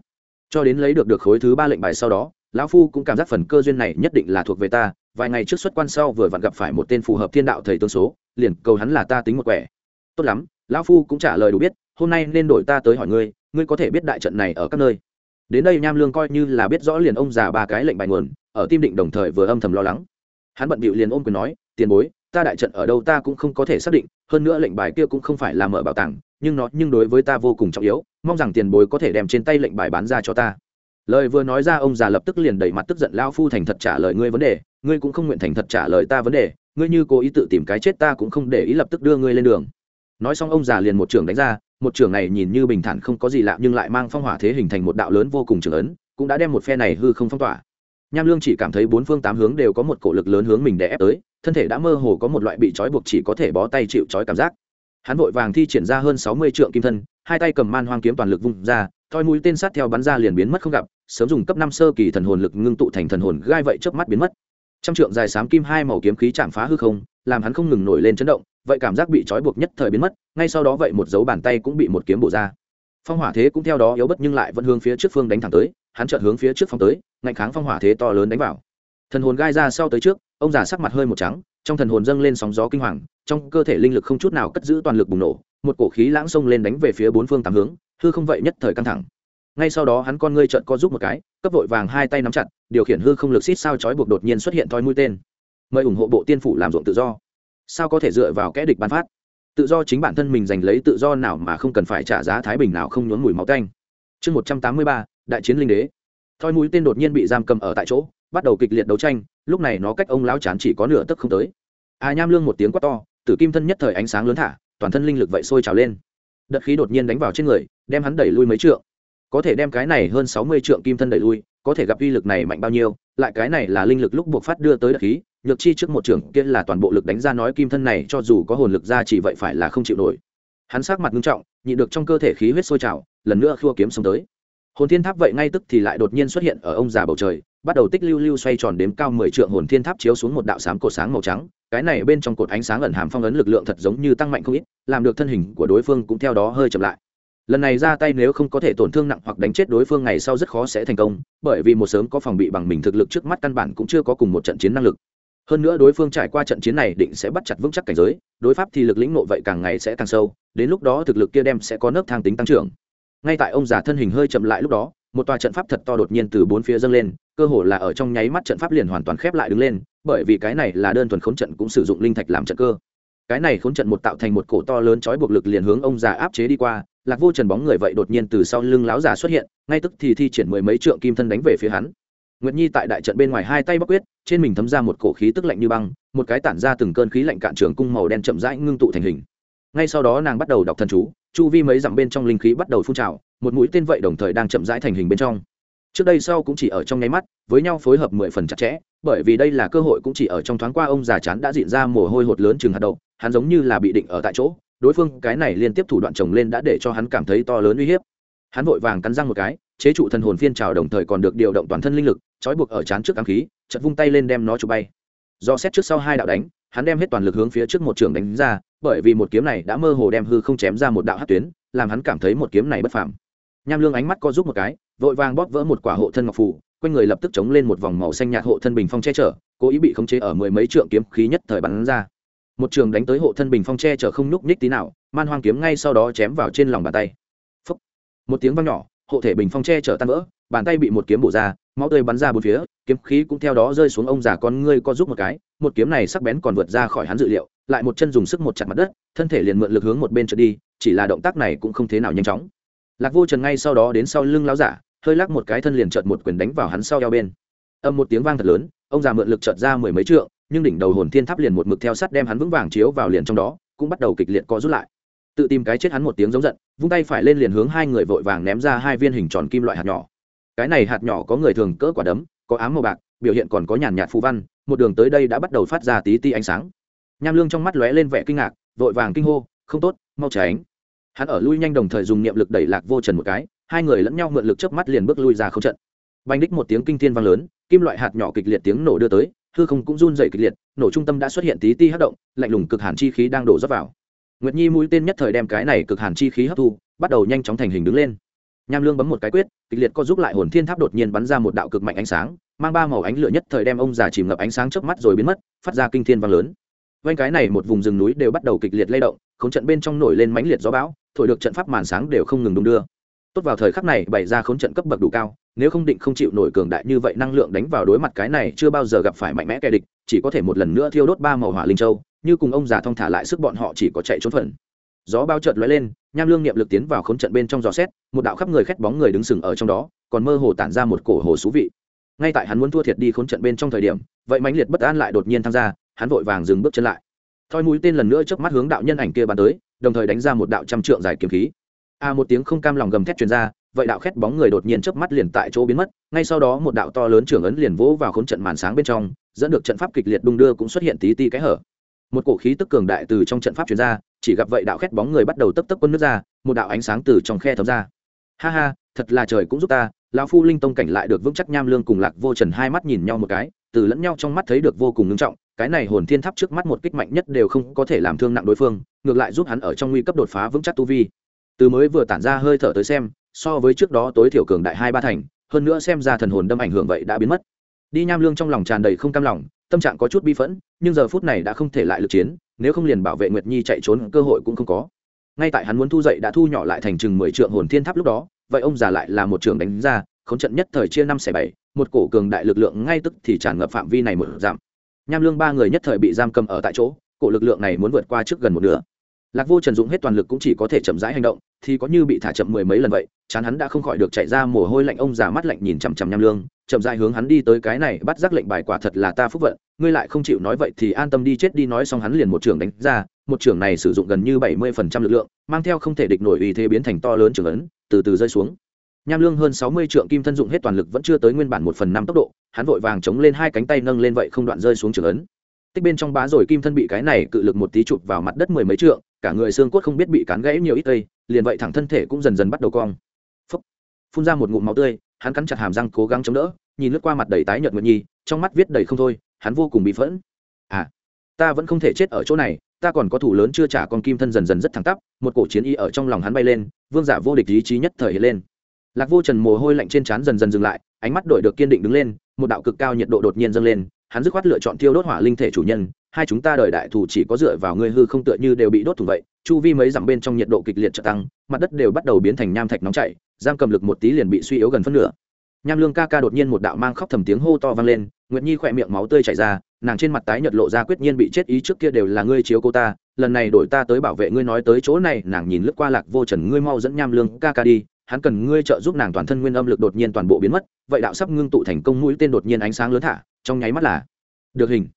Cho đến lấy được được khối thứ ba lệnh bài sau đó, lão phu cũng cảm giác phần cơ duyên này nhất định là thuộc về ta, vài ngày trước xuất quan sau vừa vặn gặp phải một tên phù hợp thiên đạo thầy tương số, liền cầu hắn là ta tính một quẻ. Tốt lắm, lão phu cũng trả lời đủ biết, hôm nay nên đổi ta tới hỏi ngươi ngươi có thể biết đại trận này ở các nơi. Đến đây nham lương coi như là biết rõ liền ông già ba cái lệnh bài nguồn, ở tim định đồng thời vừa âm thầm lo lắng. Hắn bận bịu liền ôm quyền nói, tiền bối ta đại trận ở đâu ta cũng không có thể xác định, hơn nữa lệnh bài kia cũng không phải là mở bảo tàng, nhưng nó, nhưng đối với ta vô cùng trọng yếu, mong rằng tiền bối có thể đem trên tay lệnh bài bán ra cho ta. Lời vừa nói ra, ông già lập tức liền đẩy mặt tức giận lao phu thành thật trả lời ngươi vấn đề, ngươi cũng không nguyện thành thật trả lời ta vấn đề, ngươi như cố ý tự tìm cái chết ta cũng không để ý lập tức đưa ngươi lên đường. Nói xong, ông già liền một trường đánh ra, một trường này nhìn như bình thản không có gì lạ, nhưng lại mang phong hỏa thế hình thành một đạo lớn vô cùng trường ấn, cũng đã đem một phe này hư không phong tỏa. Nham lương chỉ cảm thấy bốn phương tám hướng đều có một cổ lực lớn hướng mình đè ép tới thân thể đã mơ hồ có một loại bị trói buộc chỉ có thể bó tay chịu trói cảm giác. Hắn vội vàng thi triển ra hơn sáu mươi trượng kim thân, hai tay cầm man hoang kiếm toàn lực vung ra, thoi mũi tên sát theo bắn ra liền biến mất không gặp, sớm dùng cấp năm sơ kỳ thần hồn lực ngưng tụ thành thần hồn gai vậy trước mắt biến mất. Trăm trượng dài xám kim hai màu kiếm khí chạm phá hư không, làm hắn không ngừng nổi lên chấn động, vậy cảm giác bị trói buộc nhất thời biến mất, ngay sau đó vậy một dấu bàn tay cũng bị một kiếm bổ ra. Phong hỏa thế cũng theo đó yếu bất nhưng lại vẫn hướng phía trước phương đánh thẳng tới, hắn chợt hướng phía trước phong tới, ngạnh kháng phong hỏa thế to lớn đánh vào thần hồn gai ra sau tới trước, ông già sắc mặt hơi một trắng, trong thần hồn dâng lên sóng gió kinh hoàng, trong cơ thể linh lực không chút nào cất giữ toàn lực bùng nổ, một cổ khí lãng xông lên đánh về phía bốn phương tám hướng, hư không vậy nhất thời căng thẳng. Ngay sau đó hắn con ngươi trợn co giúp một cái, cấp vội vàng hai tay nắm chặt, điều khiển hư không lực xít sao chói buộc đột nhiên xuất hiện thoi mũi tên. Mời ủng hộ bộ tiên phủ làm ruộng tự do. Sao có thể dựa vào kẽ địch ban phát? Tự do chính bản thân mình giành lấy tự do nào mà không cần phải trả giá thái bình nào không nhốn mùi máu tanh. Chương một trăm tám mươi ba, đại chiến linh đế. Thoi mũi tên đột nhiên bị giam cầm ở tại chỗ bắt đầu kịch liệt đấu tranh, lúc này nó cách ông lão chán chỉ có nửa tức không tới. A nham lương một tiếng quát to, tử kim thân nhất thời ánh sáng lớn thả, toàn thân linh lực vậy sôi trào lên. Đợt khí đột nhiên đánh vào trên người, đem hắn đẩy lui mấy trượng. Có thể đem cái này hơn sáu mươi trượng kim thân đẩy lui, có thể gặp uy lực này mạnh bao nhiêu, lại cái này là linh lực lúc buộc phát đưa tới đợt khí, nhược chi trước một trưởng kia là toàn bộ lực đánh ra nói kim thân này cho dù có hồn lực ra chỉ vậy phải là không chịu nổi. Hắn sát mặt nghiêm trọng nhị được trong cơ thể khí huyết sôi trào, lần nữa khua kiếm xông tới. Hồn thiên tháp vậy ngay tức thì lại đột nhiên xuất hiện ở ông già bầu trời bắt đầu tích lưu lưu xoay tròn đếm cao mười trượng hồn thiên tháp chiếu xuống một đạo sám cột sáng màu trắng, cái này bên trong cột ánh sáng ẩn hàm phong ấn lực lượng thật giống như tăng mạnh không ít, làm được thân hình của đối phương cũng theo đó hơi chậm lại. Lần này ra tay nếu không có thể tổn thương nặng hoặc đánh chết đối phương ngày sau rất khó sẽ thành công, bởi vì một sớm có phòng bị bằng mình thực lực trước mắt căn bản cũng chưa có cùng một trận chiến năng lực. Hơn nữa đối phương trải qua trận chiến này định sẽ bắt chặt vững chắc cảnh giới, đối pháp thì lực lĩnh nộ vậy càng ngày sẽ càng sâu, đến lúc đó thực lực kia đem sẽ có nấc thang tính tăng trưởng. Ngay tại ông già thân hình hơi chậm lại lúc đó một tòa trận pháp thật to đột nhiên từ bốn phía dâng lên, cơ hồ là ở trong nháy mắt trận pháp liền hoàn toàn khép lại đứng lên, bởi vì cái này là đơn thuần khốn trận cũng sử dụng linh thạch làm trận cơ. Cái này khốn trận một tạo thành một cổ to lớn trói buộc lực liền hướng ông già áp chế đi qua, lạc vô trần bóng người vậy đột nhiên từ sau lưng láo già xuất hiện, ngay tức thì thi triển mười mấy trượng kim thân đánh về phía hắn. Nguyệt nhi tại đại trận bên ngoài hai tay bắc quyết, trên mình thấm ra một cổ khí tức lạnh như băng, một cái tản ra từng cơn khí lạnh cạn trường cung màu đen chậm rãi ngưng tụ thành hình. Ngay sau đó nàng bắt đầu đọc thần chú, chu vi mấy dặm bên trong linh khí bắt đầu phun trào một mũi tên vậy đồng thời đang chậm rãi thành hình bên trong. Trước đây sau cũng chỉ ở trong nháy mắt, với nhau phối hợp mười phần chặt chẽ, bởi vì đây là cơ hội cũng chỉ ở trong thoáng qua ông già chán đã diện ra mồ hôi hột lớn chừng hạt đậu, hắn giống như là bị định ở tại chỗ, đối phương cái này liên tiếp thủ đoạn chồng lên đã để cho hắn cảm thấy to lớn uy hiếp. Hắn vội vàng cắn răng một cái, chế trụ thần hồn phiên trào đồng thời còn được điều động toàn thân linh lực, trói buộc ở chán trước ám khí chật vung tay lên đem nó chụp bay. Do xét trước sau hai đạo đánh, hắn đem hết toàn lực hướng phía trước một trường đánh ra, bởi vì một kiếm này đã mơ hồ đem hư không chém ra một đạo hát tuyến, làm hắn cảm thấy một kiếm này bất phàm nham lương ánh mắt co giúp một cái, vội vàng bóp vỡ một quả hộ thân ngọc phù, quanh người lập tức chống lên một vòng màu xanh nhạt hộ thân bình phong che chở, cố ý bị khống chế ở mười mấy trượng kiếm khí nhất thời bắn ra. Một trường đánh tới hộ thân bình phong che chở không nhúc nhích tí nào, man hoang kiếm ngay sau đó chém vào trên lòng bàn tay. Phúc. một tiếng vang nhỏ, hộ thể bình phong che chở tan vỡ, bàn tay bị một kiếm bổ ra, máu tươi bắn ra bốn phía, kiếm khí cũng theo đó rơi xuống ông già con ngươi co giúp một cái, một kiếm này sắc bén còn vượt ra khỏi hắn dự liệu, lại một chân dùng sức một chặt mặt đất, thân thể liền mượn lực hướng một bên trượt đi, chỉ là động tác này cũng không thế nào nhanh chóng lạc vô trần ngay sau đó đến sau lưng lão giả, hơi lắc một cái thân liền trợt một quyền đánh vào hắn sau eo bên. Âm một tiếng vang thật lớn, ông già mượn lực trợt ra mười mấy trượng, nhưng đỉnh đầu hồn thiên tháp liền một mực theo sắt đem hắn vững vàng chiếu vào liền trong đó, cũng bắt đầu kịch liệt co rút lại. Tự tìm cái chết hắn một tiếng giống giận, vung tay phải lên liền hướng hai người vội vàng ném ra hai viên hình tròn kim loại hạt nhỏ. Cái này hạt nhỏ có người thường cỡ quả đấm, có ám màu bạc, biểu hiện còn có nhàn nhạt phù văn, một đường tới đây đã bắt đầu phát ra tí ti ánh sáng. Nham lương trong mắt lóe lên vẻ kinh ngạc, vội vàng kinh hô, không tốt, mau tránh hắn ở lui nhanh đồng thời dùng niệm lực đẩy lạc vô trần một cái, hai người lẫn nhau mượn lực chớp mắt liền bước lui ra không trận. Bành đích một tiếng kinh thiên vang lớn, kim loại hạt nhỏ kịch liệt tiếng nổ đưa tới, hư không cũng run dày kịch liệt, nổ trung tâm đã xuất hiện tí ti hất động, lạnh lùng cực hàn chi khí đang đổ dốc vào. Nguyệt nhi mũi tên nhất thời đem cái này cực hàn chi khí hấp thu, bắt đầu nhanh chóng thành hình đứng lên. Nham lương bấm một cái quyết, kịch liệt co giúp lại hồn thiên tháp đột nhiên bắn ra một đạo cực mạnh ánh sáng, mang ba màu ánh lửa nhất thời đem ông già chìm ngập ánh sáng trước mắt rồi biến mất, phát ra kinh thiên vang lớn quanh cái này một vùng rừng núi đều bắt đầu kịch liệt lay động khống trận bên trong nổi lên mãnh liệt gió bão, thổi được trận pháp màn sáng đều không ngừng đung đưa. Tốt vào thời khắc này bày ra khống trận cấp bậc đủ cao, nếu không định không chịu nổi cường đại như vậy năng lượng đánh vào đối mặt cái này chưa bao giờ gặp phải mạnh mẽ kẻ địch, chỉ có thể một lần nữa thiêu đốt ba màu hỏa linh châu, như cùng ông già thong thả lại sức bọn họ chỉ có chạy trốn phần. Gió bao chợt lóe lên, nham lương niệm lực tiến vào khốn trận bên trong gió xét, một đạo khắp người khét bóng người đứng sừng ở trong đó, còn mơ hồ tản ra một cổ hồ xú vị. Ngay tại hắn muốn thua thiệt đi khốn trận bên trong thời điểm, vậy mãnh liệt bất an lại đột nhiên tham gia hắn vội vàng dừng bước chân lại. Thoi mũi tên lần nữa chớp mắt hướng đạo nhân ảnh kia bắn tới, đồng thời đánh ra một đạo trăm trượng dài kiếm khí. A một tiếng không cam lòng gầm thét truyền ra, vậy đạo khét bóng người đột nhiên chớp mắt liền tại chỗ biến mất, ngay sau đó một đạo to lớn trưởng ấn liền vỗ vào khốn trận màn sáng bên trong, dẫn được trận pháp kịch liệt đung đưa cũng xuất hiện tí ti cái hở. Một cổ khí tức cường đại từ trong trận pháp truyền ra, chỉ gặp vậy đạo khét bóng người bắt đầu tấp tấp quân nước ra, một đạo ánh sáng từ trong khe thấm ra. Ha ha, thật là trời cũng giúp ta, lão phu linh tông cảnh lại được vững chắc nham lương cùng lạc vô trần hai mắt nhìn nhau một cái, từ lẫn nhau trong mắt thấy được vô cùng ngưng trọng cái này hồn thiên tháp trước mắt một kích mạnh nhất đều không có thể làm thương nặng đối phương, ngược lại giúp hắn ở trong nguy cấp đột phá vững chắc tu vi. Từ mới vừa tản ra hơi thở tới xem, so với trước đó tối thiểu cường đại hai ba thành, hơn nữa xem ra thần hồn đâm ảnh hưởng vậy đã biến mất. Đi nham lương trong lòng tràn đầy không cam lòng, tâm trạng có chút bi phẫn, nhưng giờ phút này đã không thể lại lực chiến, nếu không liền bảo vệ nguyệt nhi chạy trốn cơ hội cũng không có. Ngay tại hắn muốn thu dậy đã thu nhỏ lại thành chừng mười trượng hồn thiên tháp lúc đó, vậy ông già lại là một trường đánh ra, khốn trận nhất thời chia năm xẻ bảy, một cổ cường đại lực lượng ngay tức thì tràn ngập phạm vi này một giảm nham lương ba người nhất thời bị giam cầm ở tại chỗ, cổ lực lượng này muốn vượt qua trước gần một nửa. Lạc vô trần dũng hết toàn lực cũng chỉ có thể chậm rãi hành động, thì có như bị thả chậm mười mấy lần vậy, chán hắn đã không khỏi được chạy ra mồ hôi lạnh, ông già mắt lạnh nhìn chằm chằm nham lương, chậm rãi hướng hắn đi tới cái này, bắt giác lệnh bài quả thật là ta phúc vận, ngươi lại không chịu nói vậy thì an tâm đi, chết đi nói xong hắn liền một trường đánh ra, một trường này sử dụng gần như bảy mươi phần trăm lực lượng, mang theo không thể địch nổi uy thế biến thành to lớn trường ấn, từ từ rơi xuống. Nham lương hơn sáu mươi trượng kim thân dụng hết toàn lực vẫn chưa tới nguyên bản một phần năm tốc độ hắn vội vàng chống lên hai cánh tay nâng lên vậy không đoạn rơi xuống trường ấn. Tích bên trong bá rồi kim thân bị cái này cự lực một tí chụp vào mặt đất mười mấy trượng, cả người xương cốt không biết bị cán gãy nhiều ít tây, liền vậy thẳng thân thể cũng dần dần bắt đầu cong. Phúc. phun ra một ngụm máu tươi, hắn cắn chặt hàm răng cố gắng chống đỡ, nhìn lướt qua mặt đầy tái nhợt nguyệt nhi, trong mắt viết đầy không thôi, hắn vô cùng bị phẫn. À ta vẫn không thể chết ở chỗ này, ta còn có thủ lớn chưa trả con kim thân dần dần rất thẳng tắp, một cổ chiến y ở trong lòng hắn bay lên, vương giả vô địch ý chí nhất thời hiện lên. Lạc vô trần mồ hôi lạnh trên trán dần dần dừng lại, ánh mắt đổi được kiên định đứng lên một đạo cực cao nhiệt độ đột nhiên dâng lên, hắn dứt khoát lựa chọn thiêu đốt hỏa linh thể chủ nhân, hai chúng ta đời đại thù chỉ có dựa vào ngươi hư không tựa như đều bị đốt thủng vậy, chu vi mấy dặm bên trong nhiệt độ kịch liệt trợ tăng, mặt đất đều bắt đầu biến thành nham thạch nóng chảy, giam cầm lực một tí liền bị suy yếu gần phân nửa. Nham lương ca ca đột nhiên một đạo mang khóc thầm tiếng hô to vang lên, nguyệt nhi khỏe miệng máu tươi chảy ra, nàng trên mặt tái nhợt lộ ra quyết nhiên bị chết ý trước kia đều là ngươi chiếu cô ta, lần này đổi ta tới bảo vệ ngươi nói tới chỗ này, nàng nhìn lướt qua lạc vô trần, ngươi mau dẫn nham lương ca ca đi hắn cần ngươi trợ giúp nàng toàn thân nguyên âm lực đột nhiên toàn bộ biến mất, vậy đạo sắp ngưng tụ thành công mũi tên đột nhiên ánh sáng lớn thả, trong nháy mắt là được hình.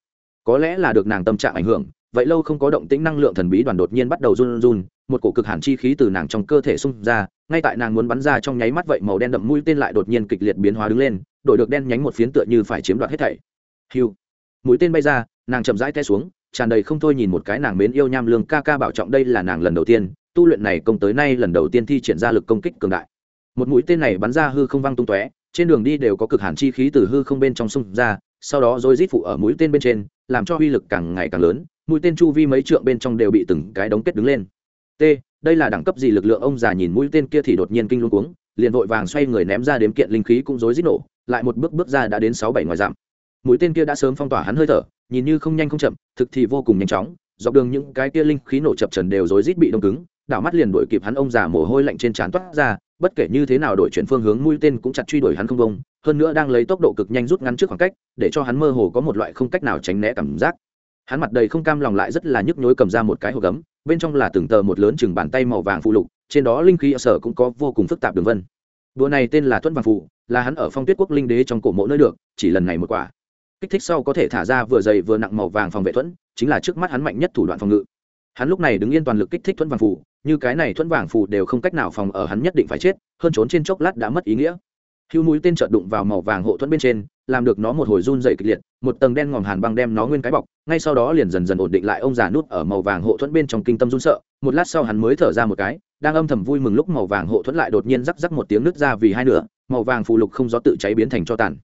Có lẽ là được nàng tâm trạng ảnh hưởng, vậy lâu không có động tĩnh năng lượng thần bí đoàn đột nhiên bắt đầu run run, một cổ cực hàn chi khí từ nàng trong cơ thể xung ra, ngay tại nàng muốn bắn ra trong nháy mắt vậy màu đen đậm mũi tên lại đột nhiên kịch liệt biến hóa đứng lên, đổi được đen nhánh một phiến tựa như phải chiếm đoạt hết thảy. Hiu mũi tên bay ra, nàng chậm rãi té xuống, tràn đầy không thôi nhìn một cái nàng mến yêu nham lương ca ca bảo trọng đây là nàng lần đầu tiên tu luyện này công tới nay lần đầu tiên thi triển ra lực công kích cường đại. Một mũi tên này bắn ra hư không văng tung tóe, trên đường đi đều có cực hàn chi khí từ hư không bên trong xung ra, sau đó rồi rít phụ ở mũi tên bên trên, làm cho uy lực càng ngày càng lớn, mũi tên chu vi mấy trượng bên trong đều bị từng cái đống kết đứng lên. T, đây là đẳng cấp gì lực lượng ông già nhìn mũi tên kia thì đột nhiên kinh luôn cuống, liền vội vàng xoay người ném ra đếm kiện linh khí cũng rối rít nổ, lại một bước bước ra đã đến sáu bảy ngoài dặm. Mũi tên kia đã sớm phong tỏa hắn hơi thở, nhìn như không nhanh không chậm, thực thì vô cùng nhanh chóng, dọc đường những cái kia linh khí nổ chập trần đều rối rít bị đông cứng đảo mắt liền đuổi kịp hắn ông già mồ hôi lạnh trên trán toát ra, bất kể như thế nào đổi chuyển phương hướng mũi tên cũng chặt truy đuổi hắn không bông hơn nữa đang lấy tốc độ cực nhanh rút ngắn trước khoảng cách, để cho hắn mơ hồ có một loại không cách nào tránh né cảm giác. Hắn mặt đầy không cam lòng lại rất là nhức nhối cầm ra một cái hộp gấm, bên trong là từng tờ một lớn chừng bàn tay màu vàng phụ lục, trên đó linh khí ở sở cũng có vô cùng phức tạp đường vân. Đùa này tên là thuẫn vàng phụ, là hắn ở phong tuyết quốc linh đế trong cổ mộ nơi được, chỉ lần này một quả. Kích thích sau có thể thả ra vừa dày vừa nặng màu vàng phòng vệ thuẫn, chính là trước mắt hắn mạnh nhất thủ đoạn phòng ngự hắn lúc này đứng yên toàn lực kích thích thuẫn vàng phủ như cái này thuẫn vàng phủ đều không cách nào phòng ở hắn nhất định phải chết, hơn trốn trên chốc lát đã mất ý nghĩa. Hưu mũi tên trợn đụng vào màu vàng hộ thuẫn bên trên, làm được nó một hồi run dày kịch liệt, một tầng đen ngòm hàn băng đem nó nguyên cái bọc, ngay sau đó liền dần dần ổn định lại ông già nút ở màu vàng hộ thuẫn bên trong kinh tâm run sợ, một lát sau hắn mới thở ra một cái, đang âm thầm vui mừng lúc màu vàng hộ thuẫn lại đột nhiên rắc rắc một tiếng nứt ra vì hai nửa, màu vàng phù lục không gió tự cháy biến thành cho tàn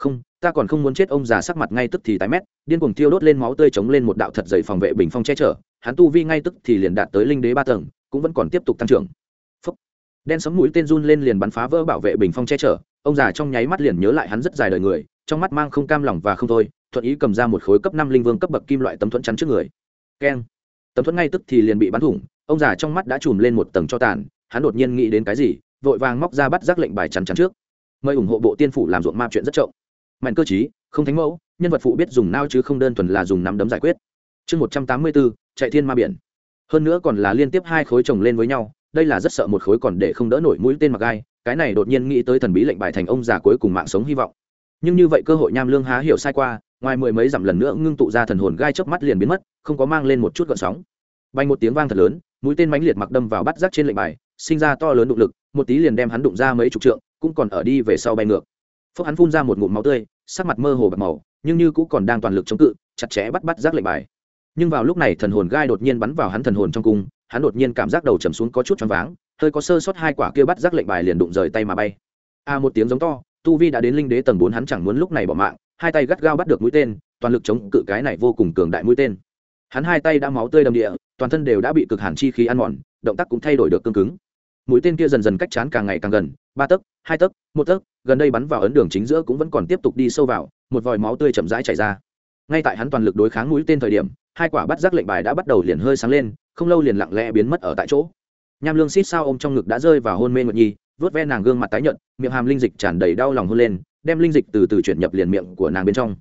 không, ta còn không muốn chết, ông già sắc mặt ngay tức thì tái mét, điên cuồng thiêu đốt lên máu tươi chống lên một đạo thật dày phòng vệ bình phong che chở, hắn tu vi ngay tức thì liền đạt tới linh đế ba tầng, cũng vẫn còn tiếp tục tăng trưởng. Phúc. đen sấm mũi tên run lên liền bắn phá vỡ bảo vệ bình phong che chở, ông già trong nháy mắt liền nhớ lại hắn rất dài đời người, trong mắt mang không cam lòng và không thôi, thuận ý cầm ra một khối cấp năm linh vương cấp bậc kim loại tấm thuẫn chắn trước người. Keng. Tấm thuẫn ngay tức thì liền bị bắn thủng, ông già trong mắt đã chùm lên một tầng cho tàn, hắn đột nhiên nghĩ đến cái gì, vội vàng móc ra bắt giác lệnh bài chắn chắn trước. Mời ủng hộ bộ tiên phủ làm ruộng ma chuyện rất trộm mạnh cơ chí không thánh mẫu, nhân vật phụ biết dùng nao chứ không đơn thuần là dùng nắm đấm giải quyết. Chương một trăm tám mươi bốn, chạy thiên ma biển. Hơn nữa còn là liên tiếp hai khối chồng lên với nhau, đây là rất sợ một khối còn để không đỡ nổi mũi tên mặc gai cái này đột nhiên nghĩ tới thần bí lệnh bài thành ông già cuối cùng mạng sống hy vọng. Nhưng như vậy cơ hội nham lương há hiểu sai qua, ngoài mười mấy dặm lần nữa ngưng tụ ra thần hồn gai chớp mắt liền biến mất, không có mang lên một chút gợn sóng. Bay một tiếng vang thật lớn, mũi tên mãnh liệt mặc đâm vào bắt rác trên lệnh bài, sinh ra to lớn động lực, một tí liền đem hắn đụng ra mấy chục trượng, cũng còn ở đi về sau bay ngược phúc hắn phun ra một ngụm máu tươi, sắc mặt mơ hồ bạc màu, nhưng như cũng còn đang toàn lực chống cự, chặt chẽ bắt bắt rác lệnh bài. Nhưng vào lúc này thần hồn gai đột nhiên bắn vào hắn thần hồn trong cung, hắn đột nhiên cảm giác đầu trầm xuống có chút choáng váng, hơi có sơ sót hai quả kia bắt rác lệnh bài liền đụng rời tay mà bay. A, một tiếng giống to, tu vi đã đến linh đế tầng bốn, hắn chẳng muốn lúc này bỏ mạng, hai tay gắt gao bắt được mũi tên, toàn lực chống cự cái này vô cùng cường đại mũi tên. Hắn hai tay đã máu tươi đầm địa, toàn thân đều đã bị cực hàn chi khí ăn mòn, động tác cũng thay đổi được cương cứng mũi tên kia dần dần cách chán càng ngày càng gần, ba tấc, hai tấc, một tấc, gần đây bắn vào ấn đường chính giữa cũng vẫn còn tiếp tục đi sâu vào, một vòi máu tươi chậm rãi chảy ra. Ngay tại hắn toàn lực đối kháng mũi tên thời điểm, hai quả bắt giác lệnh bài đã bắt đầu liền hơi sáng lên, không lâu liền lặng lẽ biến mất ở tại chỗ. Nham lương xít sao ôm trong ngực đã rơi vào hôn mê nguyệt nhi vớt ve nàng gương mặt tái nhợt, miệng hàm linh dịch tràn đầy đau lòng hôn lên, đem linh dịch từ từ chuyển nhập liền miệng của nàng bên trong.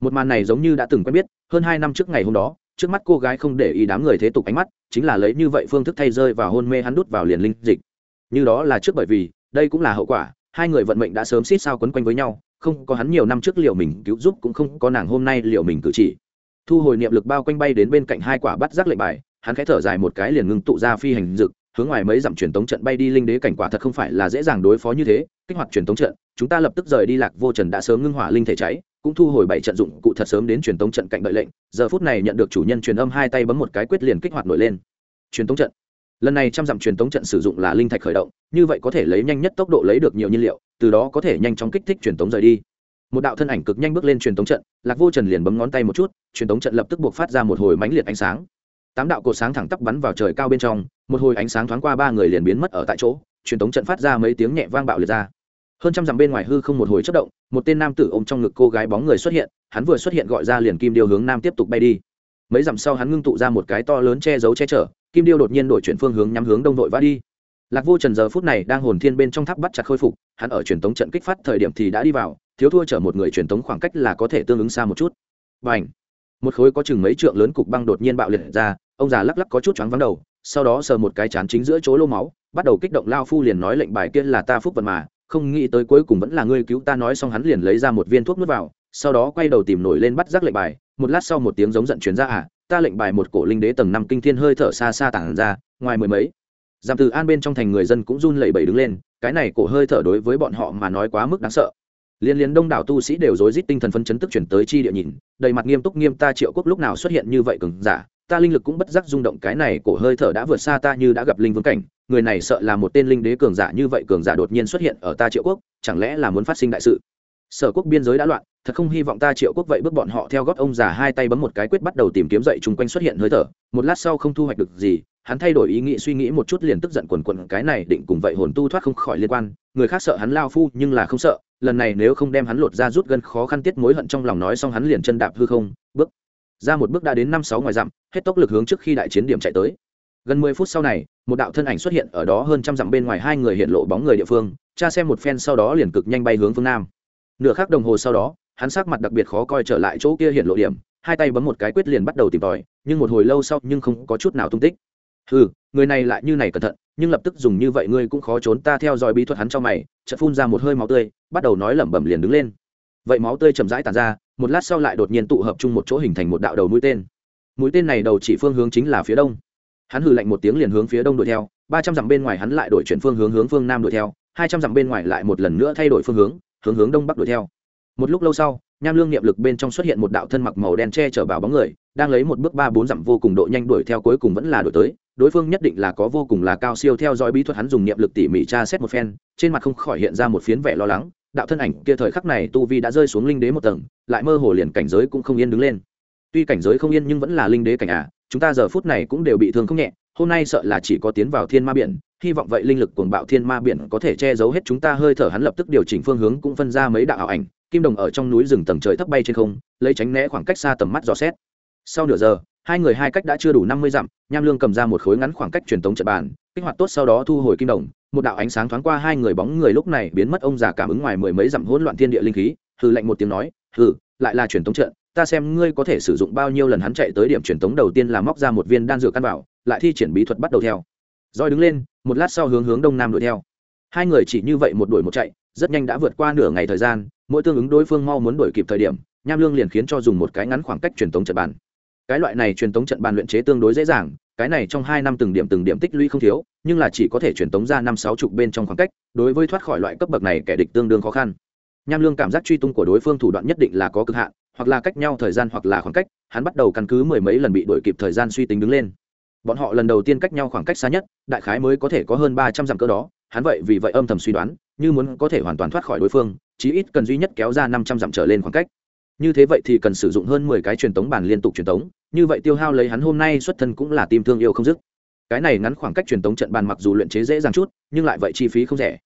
Một màn này giống như đã từng quen biết, hơn hai năm trước ngày hôm đó trước mắt cô gái không để ý đám người thế tục ánh mắt, chính là lấy như vậy phương thức thay rơi vào hôn mê hắn đút vào liền linh dịch. Như đó là trước bởi vì, đây cũng là hậu quả, hai người vận mệnh đã sớm xít sao quấn quanh với nhau, không có hắn nhiều năm trước liệu mình cứu giúp cũng không có nàng hôm nay liệu mình cử chỉ. Thu hồi niệm lực bao quanh bay đến bên cạnh hai quả bắt rác lệnh bài, hắn khẽ thở dài một cái liền ngưng tụ ra phi hành dực hướng ngoài mấy dặm truyền tống trận bay đi linh đế cảnh quả thật không phải là dễ dàng đối phó như thế, kích hoạt truyền tống trận, chúng ta lập tức rời đi lạc vô trần đã sớm ngưng hỏa linh thể cháy, cũng thu hồi bảy trận dụng cụ thật sớm đến truyền tống trận cạnh đợi lệnh, giờ phút này nhận được chủ nhân truyền âm hai tay bấm một cái quyết liền kích hoạt nổi lên. Truyền tống trận. Lần này trăm dặm truyền tống trận sử dụng là linh thạch khởi động, như vậy có thể lấy nhanh nhất tốc độ lấy được nhiều nhiên liệu, từ đó có thể nhanh chóng kích thích truyền tống rời đi. Một đạo thân ảnh cực nhanh bước lên truyền tống trận, lạc vô trần liền bấm ngón tay một chút, truyền tống trận lập tức buộc phát ra một hồi mãnh liệt ánh sáng tám đạo cột sáng thẳng tắp bắn vào trời cao bên trong, một hồi ánh sáng thoáng qua ba người liền biến mất ở tại chỗ, truyền tống trận phát ra mấy tiếng nhẹ vang bạo liệt ra. Hơn trăm dặm bên ngoài hư không một hồi chất động, một tên nam tử ôm trong ngực cô gái bóng người xuất hiện, hắn vừa xuất hiện gọi ra liền kim điêu hướng nam tiếp tục bay đi. Mấy dặm sau hắn ngưng tụ ra một cái to lớn che giấu che chở, kim điêu đột nhiên đổi chuyển phương hướng nhắm hướng đông đội vã đi. Lạc vô trần giờ phút này đang hồn thiên bên trong tháp bắt chặt khôi phục, hắn ở truyền tống trận kích phát thời điểm thì đã đi vào, thiếu thua chở một người truyền tống khoảng cách là có thể tương ứng xa một chút. B à n h một khối có chừng mấy trượng lớn cục băng đột nhiên bạo liệt ra ông già lắc lắc có chút choáng vắng đầu, sau đó sờ một cái chán chính giữa chỗ lô máu, bắt đầu kích động lao phu liền nói lệnh bài kia là ta phúc vận mà, không nghĩ tới cuối cùng vẫn là ngươi cứu ta nói xong hắn liền lấy ra một viên thuốc nuốt vào, sau đó quay đầu tìm nổi lên bắt rác lệnh bài, một lát sau một tiếng giống giận chuyển ra à ta lệnh bài một cổ linh đế tầng năm kinh thiên hơi thở xa xa tản ra, ngoài mười mấy. Giảm từ an bên trong thành người dân cũng run lẩy bẩy đứng lên, cái này cổ hơi thở đối với bọn họ mà nói quá mức đáng sợ. Liên liên đông đảo tu sĩ đều rối rít tinh thần phấn chấn tức chuyển tới chi địa nhìn, đầy mặt nghiêm túc nghiêm ta triệu quốc lúc nào xuất hiện như vậy cường giả ta linh lực cũng bất giác rung động, cái này cổ hơi thở đã vượt xa ta như đã gặp linh vương cảnh, người này sợ là một tên linh đế cường giả như vậy, cường giả đột nhiên xuất hiện ở ta triệu quốc, chẳng lẽ là muốn phát sinh đại sự? Sở quốc biên giới đã loạn, thật không hy vọng ta triệu quốc vậy bước bọn họ theo gót ông già hai tay bấm một cái quyết bắt đầu tìm kiếm dậy chung quanh xuất hiện hơi thở, một lát sau không thu hoạch được gì, hắn thay đổi ý nghĩ suy nghĩ một chút liền tức giận quần quần, cái này định cùng vậy hồn tu thoát không khỏi liên quan, người khác sợ hắn lao phu nhưng là không sợ, lần này nếu không đem hắn lột ra rút gân khó khăn tiết mối hận trong lòng nói xong hắn liền chân đạp hư không, bước ra một bước đã đến năm sáu ngoài dặm, hết tốc lực hướng trước khi đại chiến điểm chạy tới. Gần mười phút sau này, một đạo thân ảnh xuất hiện ở đó hơn trăm dặm bên ngoài hai người hiện lộ bóng người địa phương cha xem một phen sau đó liền cực nhanh bay hướng phương nam. Nửa khắc đồng hồ sau đó, hắn sắc mặt đặc biệt khó coi trở lại chỗ kia hiện lộ điểm, hai tay bấm một cái quyết liền bắt đầu tìm tòi, nhưng một hồi lâu sau nhưng không có chút nào tung tích. Ừ người này lại như này cẩn thận, nhưng lập tức dùng như vậy ngươi cũng khó trốn, ta theo dõi bí thuật hắn cho mày, chợt phun ra một hơi máu tươi, bắt đầu nói lẩm bẩm liền đứng lên. Vậy máu tươi chậm rãi tàn ra một lát sau lại đột nhiên tụ hợp chung một chỗ hình thành một đạo đầu mũi tên. Mũi tên này đầu chỉ phương hướng chính là phía đông. Hắn hừ lạnh một tiếng liền hướng phía đông đuổi theo, ba trăm dặm bên ngoài hắn lại đổi chuyển phương hướng hướng phương nam đuổi theo, hai trăm dặm bên ngoài lại một lần nữa thay đổi phương hướng hướng hướng đông bắc đuổi theo. Một lúc lâu sau, nham lương niệm lực bên trong xuất hiện một đạo thân mặc màu đen che chở bảo bóng người, đang lấy một bước ba bốn dặm vô cùng độ nhanh đuổi theo cuối cùng vẫn là đuổi tới, đối phương nhất định là có vô cùng là cao siêu theo dõi bí thuật hắn dùng niệm lực tỉ mỉ tra xét một phen, trên mặt không khỏi hiện ra một phiến vẻ lo lắng đạo thân ảnh kia thời khắc này tu vi đã rơi xuống linh đế một tầng, lại mơ hồ liền cảnh giới cũng không yên đứng lên. Tuy cảnh giới không yên nhưng vẫn là linh đế cảnh à chúng ta giờ phút này cũng đều bị thương không nhẹ, hôm nay sợ là chỉ có tiến vào thiên ma biển, hy vọng vậy linh lực cuồng bạo thiên ma biển có thể che giấu hết chúng ta hơi thở hắn lập tức điều chỉnh phương hướng cũng phân ra mấy đạo ảo ảnh, kim đồng ở trong núi rừng tầng trời thấp bay trên không, lấy tránh né khoảng cách xa tầm mắt dò xét sau nửa giờ, hai người hai cách đã chưa đủ năm mươi dặm, nham lương cầm ra một khối ngắn khoảng cách truyền tống trận bàn, kích hoạt tốt sau đó thu hồi kim đồng. Một đạo ánh sáng thoáng qua hai người bóng người lúc này biến mất, ông già cảm ứng ngoài mười mấy dặm hỗn loạn thiên địa linh khí, hừ lạnh một tiếng nói, hừ, lại là truyền tống trận, ta xem ngươi có thể sử dụng bao nhiêu lần hắn chạy tới điểm truyền tống đầu tiên là móc ra một viên đan dược căn bảo, lại thi triển bí thuật bắt đầu theo. Roi đứng lên, một lát sau hướng hướng đông nam đuổi theo. Hai người chỉ như vậy một đuổi một chạy, rất nhanh đã vượt qua nửa ngày thời gian, mỗi tương ứng đối phương mau muốn đuổi kịp thời điểm, nham lương liền khiến cho dùng một cái ngắn khoảng cách truyền tống trận bàn cái loại này truyền tống trận bàn luyện chế tương đối dễ dàng, cái này trong hai năm từng điểm từng điểm tích lũy không thiếu, nhưng là chỉ có thể truyền tống ra năm sáu chục bên trong khoảng cách, đối với thoát khỏi loại cấp bậc này kẻ địch tương đương khó khăn. Nham lương cảm giác truy tung của đối phương thủ đoạn nhất định là có cực hạn, hoặc là cách nhau thời gian hoặc là khoảng cách, hắn bắt đầu căn cứ mười mấy lần bị đuổi kịp thời gian suy tính đứng lên. Bọn họ lần đầu tiên cách nhau khoảng cách xa nhất, đại khái mới có thể có hơn ba trăm dặm cỡ đó, hắn vậy vì vậy âm thầm suy đoán, như muốn có thể hoàn toàn thoát khỏi đối phương, chí ít cần duy nhất kéo ra năm trăm dặm trở lên khoảng cách như thế vậy thì cần sử dụng hơn mười cái truyền tống bản liên tục truyền tống như vậy tiêu hao lấy hắn hôm nay xuất thân cũng là tim thương yêu không dứt. Cái này ngắn khoảng cách truyền tống trận bàn mặc dù luyện chế dễ dàng chút nhưng lại vậy chi phí không rẻ.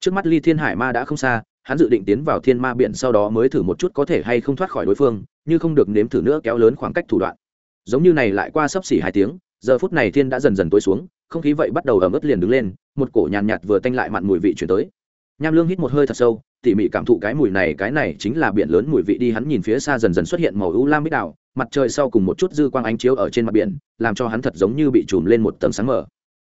Trước mắt ly thiên hải ma đã không xa hắn dự định tiến vào thiên ma biển sau đó mới thử một chút có thể hay không thoát khỏi đối phương như không được nếm thử nữa kéo lớn khoảng cách thủ đoạn. Giống như này lại qua sấp xỉ hai tiếng giờ phút này thiên đã dần dần tối xuống không khí vậy bắt đầu ẩm ướt liền đứng lên một cổ nhàn nhạt, nhạt vừa tanh lại mặn mùi vị chuyển tới. Nham lương hít một hơi thật sâu tỉ mỉ cảm thụ cái mùi này, cái này chính là biển lớn mùi vị. Đi hắn nhìn phía xa dần dần xuất hiện màu u lam bích đảo mặt trời sau cùng một chút dư quang ánh chiếu ở trên mặt biển, làm cho hắn thật giống như bị chùm lên một tầng sáng mờ.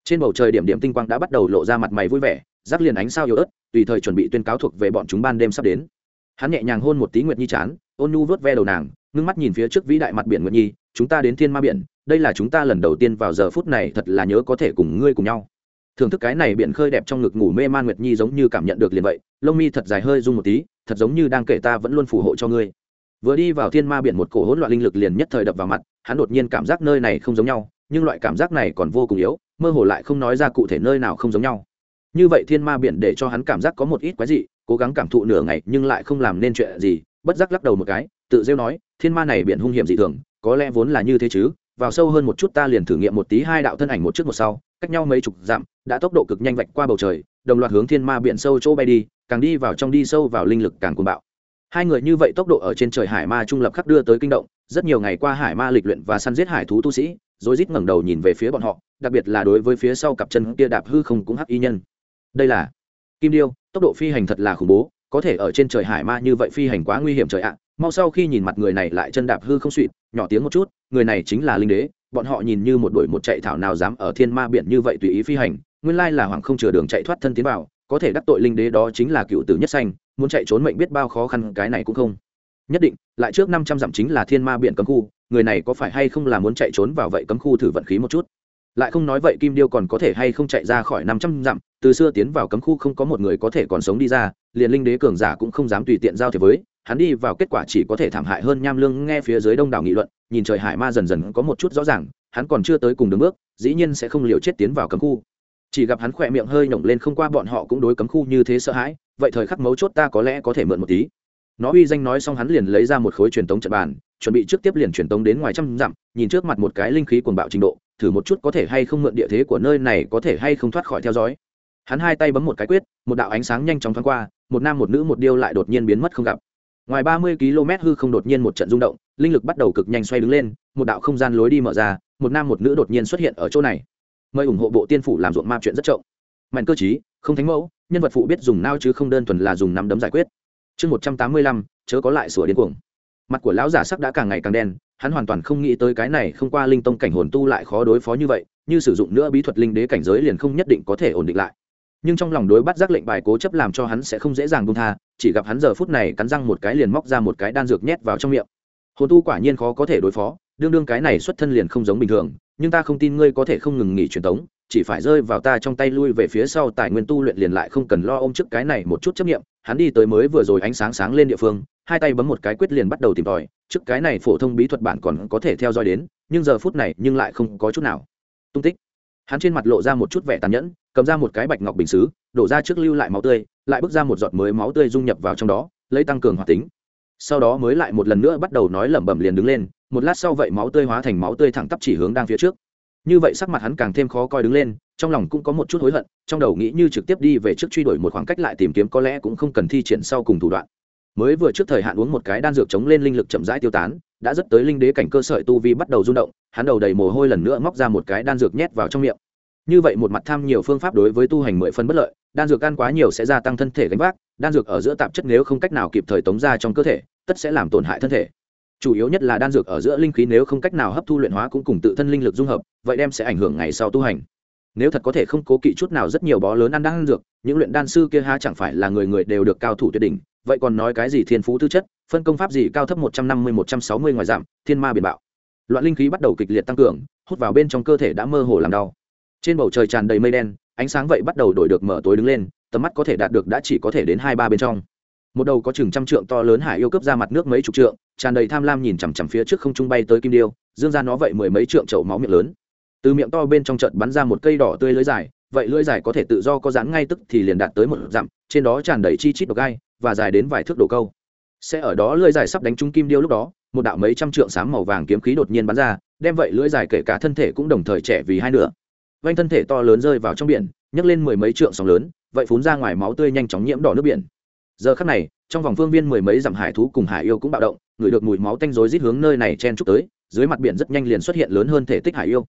Trên bầu trời điểm điểm tinh quang đã bắt đầu lộ ra mặt mày vui vẻ rác liền ánh sao yếu ớt, tùy thời chuẩn bị tuyên cáo thuộc về bọn chúng ban đêm sắp đến. Hắn nhẹ nhàng hôn một tí nguyệt nhi chán, ôn nhu vớt ve đầu nàng, ngưng mắt nhìn phía trước vĩ đại mặt biển nguyệt nhi, chúng ta đến thiên ma biển, đây là chúng ta lần đầu tiên vào giờ phút này, thật là nhớ có thể cùng ngươi cùng nhau thưởng thức cái này biển khơi đẹp trong ngực ngủ mê man nguyệt nhi giống như cảm nhận được liền vậy, lông mi thật dài hơi rung một tí, thật giống như đang kể ta vẫn luôn phù hộ cho ngươi. Vừa đi vào thiên ma biển một cổ hỗn loạn linh lực liền nhất thời đập vào mặt, hắn đột nhiên cảm giác nơi này không giống nhau, nhưng loại cảm giác này còn vô cùng yếu, mơ hồ lại không nói ra cụ thể nơi nào không giống nhau. Như vậy thiên ma biển để cho hắn cảm giác có một ít quái dị, cố gắng cảm thụ nửa ngày nhưng lại không làm nên chuyện gì, bất giác lắc đầu một cái, tự rêu nói, thiên ma này biển hung hiểm dị thường, có lẽ vốn là như thế chứ vào sâu hơn một chút ta liền thử nghiệm một tí hai đạo thân ảnh một trước một sau, cách nhau mấy chục dặm, đã tốc độ cực nhanh vạch qua bầu trời, đồng loạt hướng thiên ma biển sâu chỗ bay đi, càng đi vào trong đi sâu vào linh lực càng cuồng bạo. Hai người như vậy tốc độ ở trên trời hải ma trung lập khắc đưa tới kinh động, rất nhiều ngày qua hải ma lịch luyện và săn giết hải thú tu sĩ rồi rít ngẩng đầu nhìn về phía bọn họ, đặc biệt là đối với phía sau cặp chân kia đạp hư không cũng hắc y nhân. Đây là kim điêu, tốc độ phi hành thật là khủng bố, có thể ở trên trời hải ma như vậy phi hành quá nguy hiểm trời ạ mau sau khi nhìn mặt người này lại chân đạp hư không suỵt nhỏ tiếng một chút, người này chính là linh đế, bọn họ nhìn như một đội một chạy thảo nào dám ở thiên ma biển như vậy tùy ý phi hành, nguyên lai là hoàng không chừa đường chạy thoát thân tiến vào, có thể đắc tội linh đế đó chính là cựu tử nhất xanh muốn chạy trốn mệnh biết bao khó khăn, cái này cũng không. Nhất định, lại trước năm trăm dặm chính là thiên ma biển cấm khu, người này có phải hay không là muốn chạy trốn vào vậy cấm khu thử vận khí một chút lại không nói vậy kim điêu còn có thể hay không chạy ra khỏi năm trăm dặm, từ xưa tiến vào cấm khu không có một người có thể còn sống đi ra, liền linh đế cường giả cũng không dám tùy tiện giao thế với, hắn đi vào kết quả chỉ có thể thảm hại hơn nham lương nghe phía dưới đông đảo nghị luận, nhìn trời hải ma dần dần có một chút rõ ràng, hắn còn chưa tới cùng đường bước, dĩ nhiên sẽ không liều chết tiến vào cấm khu. Chỉ gặp hắn khỏe miệng hơi nhổng lên không qua bọn họ cũng đối cấm khu như thế sợ hãi, vậy thời khắc mấu chốt ta có lẽ có thể mượn một tí. Nó uy danh nói xong hắn liền lấy ra một khối truyền tống trận bàn, chuẩn bị trước tiếp liền truyền tống đến ngoài trăm dặm, nhìn trước mặt một cái linh khí cuồng bạo trình độ thử một chút có thể hay không mượn địa thế của nơi này có thể hay không thoát khỏi theo dõi. Hắn hai tay bấm một cái quyết, một đạo ánh sáng nhanh chóng thoáng qua, một nam một nữ một điêu lại đột nhiên biến mất không gặp. Ngoài ba mươi km hư không đột nhiên một trận rung động, linh lực bắt đầu cực nhanh xoay đứng lên, một đạo không gian lối đi mở ra, một nam một nữ đột nhiên xuất hiện ở chỗ này. Mời ủng hộ bộ tiên phủ làm ruộng ma chuyện rất trộm. Mạnh cơ chí không thánh mẫu, nhân vật phụ biết dùng nao chứ không đơn thuần là dùng nắm đấm giải quyết. Chương một trăm tám mươi lăm, chớ có lại sủa điên cuồng. Mặt của lão giả sắc đã càng ngày càng đen hắn hoàn toàn không nghĩ tới cái này không qua linh tông cảnh hồn tu lại khó đối phó như vậy, như sử dụng nữa bí thuật linh đế cảnh giới liền không nhất định có thể ổn định lại. Nhưng trong lòng đối bắt giác lệnh bài cố chấp làm cho hắn sẽ không dễ dàng buông tha, chỉ gặp hắn giờ phút này cắn răng một cái liền móc ra một cái đan dược nhét vào trong miệng. Hồn tu quả nhiên khó có thể đối phó, đương đương cái này xuất thân liền không giống bình thường, nhưng ta không tin ngươi có thể không ngừng nghỉ truyền tống, chỉ phải rơi vào ta trong tay lui về phía sau tài nguyên tu luyện liền lại không cần lo ôm trước cái này một chút chấp nghiệm hắn đi tới mới vừa rồi ánh sáng sáng lên địa phương hai tay bấm một cái quyết liền bắt đầu tìm tòi, trước cái này phổ thông bí thuật bản còn có thể theo dõi đến, nhưng giờ phút này nhưng lại không có chút nào. Tung tích. Hắn trên mặt lộ ra một chút vẻ tàn nhẫn, cầm ra một cái bạch ngọc bình xứ, đổ ra trước lưu lại máu tươi, lại bước ra một giọt mới máu tươi dung nhập vào trong đó, lấy tăng cường hoạt tính. Sau đó mới lại một lần nữa bắt đầu nói lẩm bẩm liền đứng lên, một lát sau vậy máu tươi hóa thành máu tươi thẳng tắp chỉ hướng đang phía trước. Như vậy sắc mặt hắn càng thêm khó coi đứng lên, trong lòng cũng có một chút hối hận, trong đầu nghĩ như trực tiếp đi về trước truy đuổi một khoảng cách lại tìm kiếm có lẽ cũng không cần thi triển sau cùng thủ đoạn mới vừa trước thời hạn uống một cái đan dược chống lên linh lực chậm rãi tiêu tán, đã rất tới linh đế cảnh cơ sở tu vi bắt đầu rung động, hắn đầu đầy mồ hôi lần nữa móc ra một cái đan dược nhét vào trong miệng. Như vậy một mặt tham nhiều phương pháp đối với tu hành mười phân bất lợi, đan dược ăn quá nhiều sẽ gia tăng thân thể gánh vác, đan dược ở giữa tạp chất nếu không cách nào kịp thời tống ra trong cơ thể, tất sẽ làm tổn hại thân thể. Chủ yếu nhất là đan dược ở giữa linh khí nếu không cách nào hấp thu luyện hóa cũng cùng tự thân linh lực dung hợp, vậy đem sẽ ảnh hưởng ngày sau tu hành nếu thật có thể không cố kỵ chút nào rất nhiều bó lớn ăn đan dược, những luyện đan sư kia ha chẳng phải là người người đều được cao thủ tuyệt đỉnh, vậy còn nói cái gì thiên phú tư chất, phân công pháp gì cao thấp một trăm năm mươi, một trăm sáu mươi ngoài giảm, thiên ma biển bạo. Loạn linh khí bắt đầu kịch liệt tăng cường, hút vào bên trong cơ thể đã mơ hồ làm đau. Trên bầu trời tràn đầy mây đen, ánh sáng vậy bắt đầu đổi được mở tối đứng lên, tầm mắt có thể đạt được đã chỉ có thể đến hai ba bên trong. Một đầu có chừng trăm trượng to lớn hải yêu cướp ra mặt nước mấy chục trượng, tràn đầy tham lam nhìn chằm chằm phía trước không trung bay tới kim điêu, dương ra nó vậy mười mấy trượng chậu máu miệng lớn từ miệng to bên trong trận bắn ra một cây đỏ tươi lưới dài, vậy lưỡi dài có thể tự do có dán ngay tức thì liền đạt tới một dặm, trên đó tràn đầy chi chít độc gai, và dài đến vài thước độ câu. Sẽ ở đó lưỡi dài sắp đánh trúng kim điêu lúc đó, một đạo mấy trăm trượng sáng màu vàng kiếm khí đột nhiên bắn ra, đem vậy lưỡi dài kể cả thân thể cũng đồng thời trẻ vì hai nửa. Vanh thân thể to lớn rơi vào trong biển, nhấc lên mười mấy trượng sóng lớn, vậy phun ra ngoài máu tươi nhanh chóng nhiễm đỏ nước biển. Giờ khắc này, trong vòng phương viên mười mấy dặm hải thú cùng hải yêu cũng bạo động ngửi được mùi máu tanh rối rít hướng nơi này chen chúc tới, dưới mặt biển rất nhanh liền xuất hiện lớn hơn thể tích hải yêu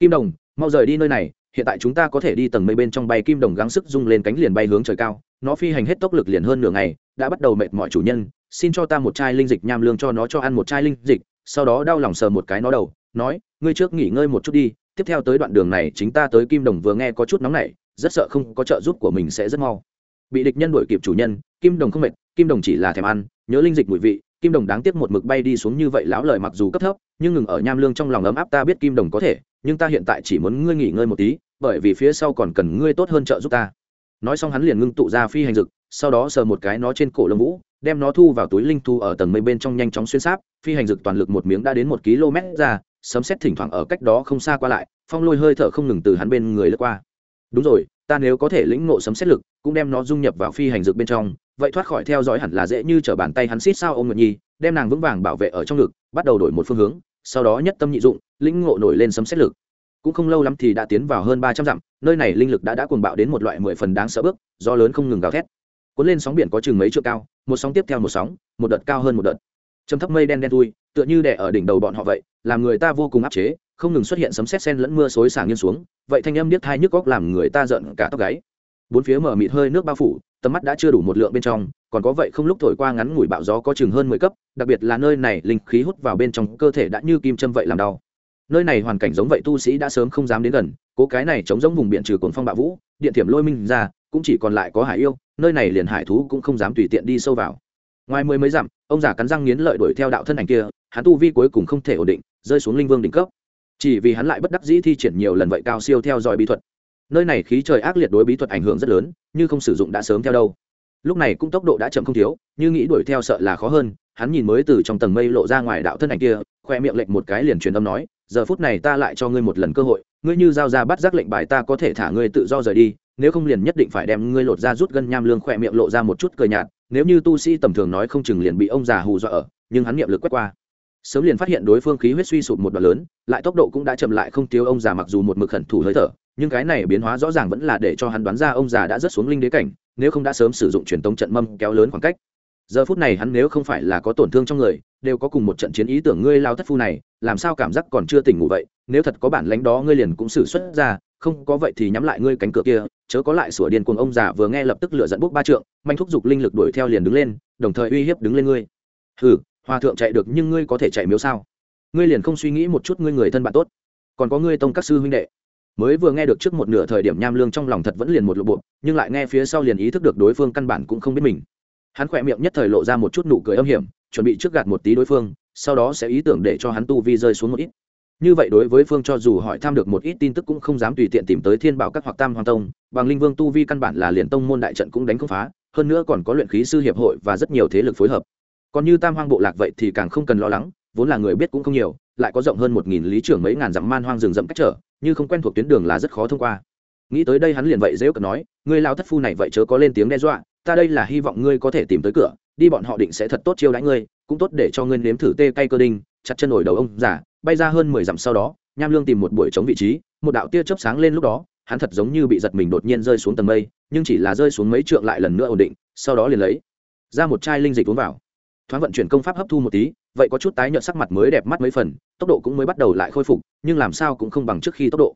kim đồng, mau rời đi nơi này, hiện tại chúng ta có thể đi tầng mây bên trong bay kim đồng gắng sức rung lên cánh liền bay hướng trời cao, nó phi hành hết tốc lực liền hơn nửa ngày, đã bắt đầu mệt mỏi chủ nhân, xin cho ta một chai linh dịch nham lương cho nó cho ăn một chai linh dịch, sau đó đau lòng sờ một cái nó đầu, nói, ngươi trước nghỉ ngơi một chút đi, tiếp theo tới đoạn đường này chính ta tới kim đồng vừa nghe có chút nóng nảy, rất sợ không có trợ giúp của mình sẽ rất mau. Bị địch nhân đuổi kịp chủ nhân, kim đồng không mệt, kim đồng chỉ là thèm ăn, nhớ linh dịch mùi vị kim đồng đáng tiếc một mực bay đi xuống như vậy lão lời mặc dù cấp thấp, nhưng ngừng ở nham lương trong lòng ấm áp ta biết kim đồng có thể, nhưng ta hiện tại chỉ muốn ngươi nghỉ ngơi một tí, bởi vì phía sau còn cần ngươi tốt hơn trợ giúp ta. Nói xong hắn liền ngưng tụ ra phi hành rực sau đó sờ một cái nó trên cổ lông vũ, đem nó thu vào túi linh thu ở tầng mây bên trong nhanh chóng xuyên sáp, phi hành rực toàn lực một miếng đã đến một km ra, sấm xét thỉnh thoảng ở cách đó không xa qua lại, phong lôi hơi thở không ngừng từ hắn bên người lướt qua. Đúng rồi, ta nếu có thể lĩnh ngộ sấm xét lực, cũng đem nó dung nhập vào phi hành dược bên trong vậy thoát khỏi theo dõi hẳn là dễ như t r ở bàn tay hắn xít sao ô nguyệt nhi, đem nàng vững vàng bảo vệ ở trong ngực, bắt đầu đổi một phương hướng, sau đó nhất tâm nhị dụng, lĩnh ngộ nổi lên sấm xét lực. Cũng không lâu lắm thì đã tiến vào hơn ba trăm dặm, nơi này linh lực đã đã cuồng bạo đến một loại mười phần đáng sợ bước, do lớn không ngừng gào thét. Cuốn lên sóng biển có chừng mấy triệu cao, một sóng tiếp theo một sóng, một đợt cao hơn một đợt. Chấm thấp mây đen đen thui, tựa như đè ở đỉnh đầu bọn họ vậy, làm người ta vô cùng áp chế, không ngừng xuất hiện sấm sét sen lẫn mưa xối xả nghiêng xuống, vậy thanh âm điếc thai nhức góc làm người ta giận cả tóc gáy. Bốn phía mở mịt hơi nước bao phủ tầm mắt đã chưa đủ một lượng bên trong, còn có vậy không lúc thổi qua ngắn ngủi bạo gió có chừng hơn mười cấp, đặc biệt là nơi này linh khí hút vào bên trong cơ thể đã như kim châm vậy làm đau. Nơi này hoàn cảnh giống vậy tu sĩ đã sớm không dám đến gần, cố cái này chống giống vùng biển trừ cồn phong bạo vũ, điện thiểm lôi minh ra, cũng chỉ còn lại có hải yêu, nơi này liền hải thú cũng không dám tùy tiện đi sâu vào. Ngoài mười mấy dặm, ông già cắn răng nghiến lợi đuổi theo đạo thân ảnh kia, hắn tu vi cuối cùng không thể ổn định, rơi xuống linh vương đỉnh cấp. Chỉ vì hắn lại bất đắc dĩ thi triển nhiều lần vậy cao siêu theo dõi bí thuật nơi này khí trời ác liệt đối bí thuật ảnh hưởng rất lớn, như không sử dụng đã sớm theo đâu. Lúc này cũng tốc độ đã chậm không thiếu, như nghĩ đuổi theo sợ là khó hơn, hắn nhìn mới từ trong tầng mây lộ ra ngoài đạo thân ảnh kia, khoe miệng lệnh một cái liền truyền âm nói, giờ phút này ta lại cho ngươi một lần cơ hội, ngươi như giao ra bắt giác lệnh bài ta có thể thả ngươi tự do rời đi, nếu không liền nhất định phải đem ngươi lột ra rút gân nham lương khoe miệng lộ ra một chút cười nhạt, nếu như tu sĩ tầm thường nói không chừng liền bị ông già hù dọa ở, nhưng hắn niệm lực quét qua sớm liền phát hiện đối phương khí huyết suy sụp một đoạn lớn, lại tốc độ cũng đã chậm lại không thiếu ông già mặc dù một mực khẩn thủ hơi thở, nhưng cái này biến hóa rõ ràng vẫn là để cho hắn đoán ra ông già đã rất xuống linh đế cảnh, nếu không đã sớm sử dụng truyền tống trận mâm kéo lớn khoảng cách. Giờ phút này hắn nếu không phải là có tổn thương trong người, đều có cùng một trận chiến ý tưởng ngươi lao thất phu này, làm sao cảm giác còn chưa tỉnh ngủ vậy? Nếu thật có bản lãnh đó ngươi liền cũng xử xuất ra, không có vậy thì nhắm lại ngươi cánh cửa kia, chớ có lại sủa điên cuồng ông già vừa nghe lập tức lựa dẫn bút ba trượng, manh thúc giục linh lực đuổi theo liền đứng lên, đồng thời uy hiếp đứng lên ngươi. Hừ hòa thượng chạy được nhưng ngươi có thể chạy miếu sao? Ngươi liền không suy nghĩ một chút ngươi người thân bạn tốt. Còn có ngươi tông các sư huynh đệ. Mới vừa nghe được trước một nửa thời điểm nham lương trong lòng thật vẫn liền một lộ bộ nhưng lại nghe phía sau liền ý thức được đối phương căn bản cũng không biết mình. Hắn khỏe miệng nhất thời lộ ra một chút nụ cười âm hiểm, chuẩn bị trước gạt một tí đối phương, sau đó sẽ ý tưởng để cho hắn tu vi rơi xuống một ít. Như vậy đối với phương cho dù hỏi tham được một ít tin tức cũng không dám tùy tiện tìm tới thiên bảo các hoặc tam hoàng tông, bằng linh vương tu vi căn bản là liền tông môn đại trận cũng đánh không phá, hơn nữa còn có luyện khí sư hiệp hội và rất nhiều thế lực phối hợp còn như tam hoang bộ lạc vậy thì càng không cần lo lắng, vốn là người biết cũng không nhiều, lại có rộng hơn một nghìn lý trưởng mấy ngàn dặm man hoang rừng rậm cách trở, như không quen thuộc tuyến đường là rất khó thông qua. Nghĩ tới đây hắn liền vậy dễ cận nói, ngươi lao thất phu này vậy chớ có lên tiếng đe dọa, ta đây là hy vọng ngươi có thể tìm tới cửa, đi bọn họ định sẽ thật tốt chiêu đãi ngươi, cũng tốt để cho ngươi nếm thử tê cay cơ đinh, chặt chân nổi đầu ông giả bay ra hơn mười dặm sau đó, nham lương tìm một buổi chống vị trí, một đạo tia chớp sáng lên lúc đó, hắn thật giống như bị giật mình đột nhiên rơi xuống tầng mây, nhưng chỉ là rơi xuống mấy trượng lại lần nữa ổn định, sau đó liền lấy ra một chai linh dịch uống vào thoáng vận chuyển công pháp hấp thu một tí, vậy có chút tái nhợt sắc mặt mới đẹp mắt mấy phần, tốc độ cũng mới bắt đầu lại khôi phục, nhưng làm sao cũng không bằng trước khi tốc độ.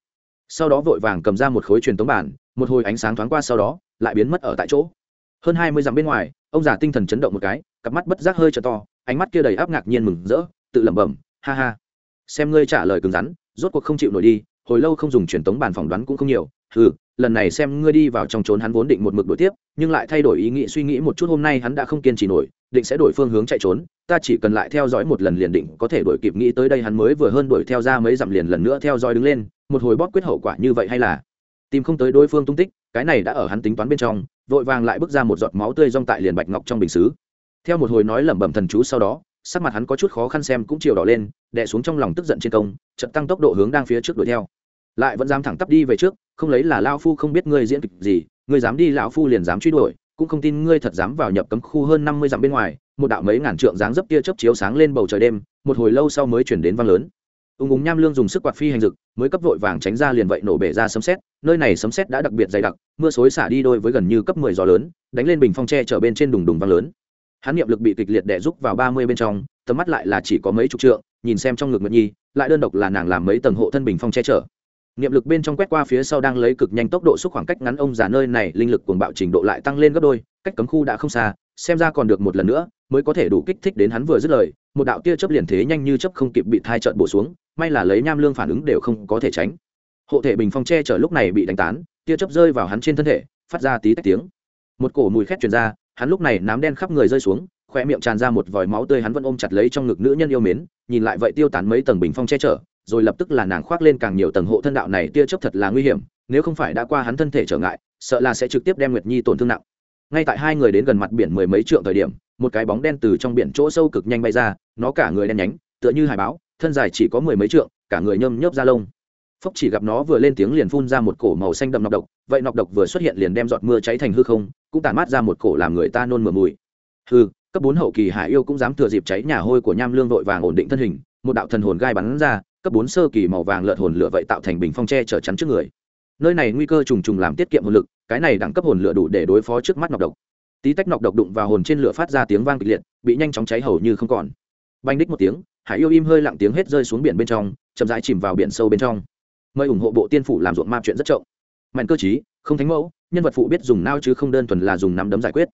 Sau đó vội vàng cầm ra một khối truyền tống bản, một hồi ánh sáng thoáng qua sau đó, lại biến mất ở tại chỗ. Hơn hai mươi dặm bên ngoài, ông già tinh thần chấn động một cái, cặp mắt bất giác hơi trở to, ánh mắt kia đầy áp ngạc nhiên mừng rỡ, tự lẩm bẩm, ha ha, xem ngươi trả lời cứng rắn, rốt cuộc không chịu nổi đi, hồi lâu không dùng truyền tống bản phỏng đoán cũng không nhiều ừ lần này xem ngươi đi vào trong trốn hắn vốn định một mực đuổi tiếp, nhưng lại thay đổi ý nghĩ suy nghĩ một chút, hôm nay hắn đã không kiên trì nổi định sẽ đổi phương hướng chạy trốn, ta chỉ cần lại theo dõi một lần liền định có thể đuổi kịp nghĩ tới đây hắn mới vừa hơn đuổi theo ra mấy dặm liền lần nữa theo dõi đứng lên, một hồi bóp quyết hậu quả như vậy hay là? Tìm không tới đối phương tung tích, cái này đã ở hắn tính toán bên trong, vội vàng lại bước ra một giọt máu tươi rong tại liền bạch ngọc trong bình xứ. Theo một hồi nói lẩm bẩm thần chú sau đó, sắc mặt hắn có chút khó khăn xem cũng chiều đỏ lên, đè xuống trong lòng tức giận trên công, chợt tăng tốc độ hướng đang phía trước đuổi theo. Lại vẫn dám thẳng tắp đi về trước, không lấy là lao phu không biết ngươi diễn kịch gì, ngươi dám đi lão phu liền dám truy đuổi cũng không tin ngươi thật dám vào nhập cấm khu hơn năm mươi dặm bên ngoài một đạo mấy ngàn trượng dáng dấp tia chớp chiếu sáng lên bầu trời đêm một hồi lâu sau mới chuyển đến vang lớn. Ung ung nham lương dùng sức quạt phi hành rực, mới cấp vội vàng tránh ra liền vậy nổ bể ra sấm xét nơi này sấm xét đã đặc biệt dày đặc mưa xối xả đi đôi với gần như cấp mười gió lớn đánh lên bình phong tre chở bên trên đùng đùng vang lớn. Hắn niệm lực bị kịch liệt đè rúc vào ba mươi bên trong tầm mắt lại là chỉ có mấy chục trượng nhìn xem trong ngực nguyệt nhi lại đơn độc là nàng làm mấy tầng hộ thân bình phong che chở niệm lực bên trong quét qua phía sau đang lấy cực nhanh tốc độ xúc khoảng cách ngắn ông già nơi này, linh lực cuồng bạo trình độ lại tăng lên gấp đôi, cách cấm khu đã không xa, xem ra còn được một lần nữa, mới có thể đủ kích thích đến hắn vừa dứt lời, một đạo tia chớp liền thế nhanh như chớp không kịp bị thai trợn bổ xuống, may là lấy nham lương phản ứng đều không có thể tránh. Hộ thể bình phong che chở lúc này bị đánh tán, tia chớp rơi vào hắn trên thân thể, phát ra tí tách tiếng. Một cổ mùi khét truyền ra, hắn lúc này nám đen khắp người rơi xuống khoe miệng tràn ra một vòi máu tươi hắn vẫn ôm chặt lấy trong ngực nữ nhân yêu mến, nhìn lại vậy tiêu tán mấy tầng bình phong che chở rồi lập tức là nàng khoác lên càng nhiều tầng hộ thân đạo này tia chớp thật là nguy hiểm, nếu không phải đã qua hắn thân thể trở ngại, sợ là sẽ trực tiếp đem nguyệt nhi tổn thương nặng. Ngay tại hai người đến gần mặt biển mười mấy trượng thời điểm, một cái bóng đen từ trong biển chỗ sâu cực nhanh bay ra, nó cả người đen nhánh, tựa như hải báo, thân dài chỉ có mười mấy trượng, cả người nhơm nhớp ra lông. Phốc chỉ gặp nó vừa lên tiếng liền phun ra một cổ màu xanh đậm nọc độc, vậy nọc độc vừa xuất hiện liền đem giọt mưa cháy thành hư không, cũng tản mát ra một cổ làm người ta nôn mửa mùi. Hư cấp bốn hậu kỳ hải yêu cũng dám thừa dịp cháy nhà hôi của nham lương vội vàng ổn định thân hình, một đạo thần hồn gai bắn ra cấp bốn sơ kỳ màu vàng lợn hồn lửa vậy tạo thành bình phong tre chở chắn trước người. Nơi này nguy cơ trùng trùng làm tiết kiệm hồn lực, cái này đẳng cấp hồn lửa đủ để đối phó trước mắt nọc độc. Tí tách nọc độc đụng vào hồn trên lửa phát ra tiếng vang kịch liệt, bị nhanh chóng cháy hầu như không còn. Banh đích một tiếng, hải yêu im hơi lặng tiếng hết rơi xuống biển bên trong, chậm rãi chìm vào biển sâu bên trong. Mời ủng hộ bộ tiên phủ làm ruộng ma chuyện rất trộm. Mạnh cơ chí không thánh mẫu, nhân vật phụ biết dùng nao chứ không đơn thuần là dùng nắm đấm giải quyết.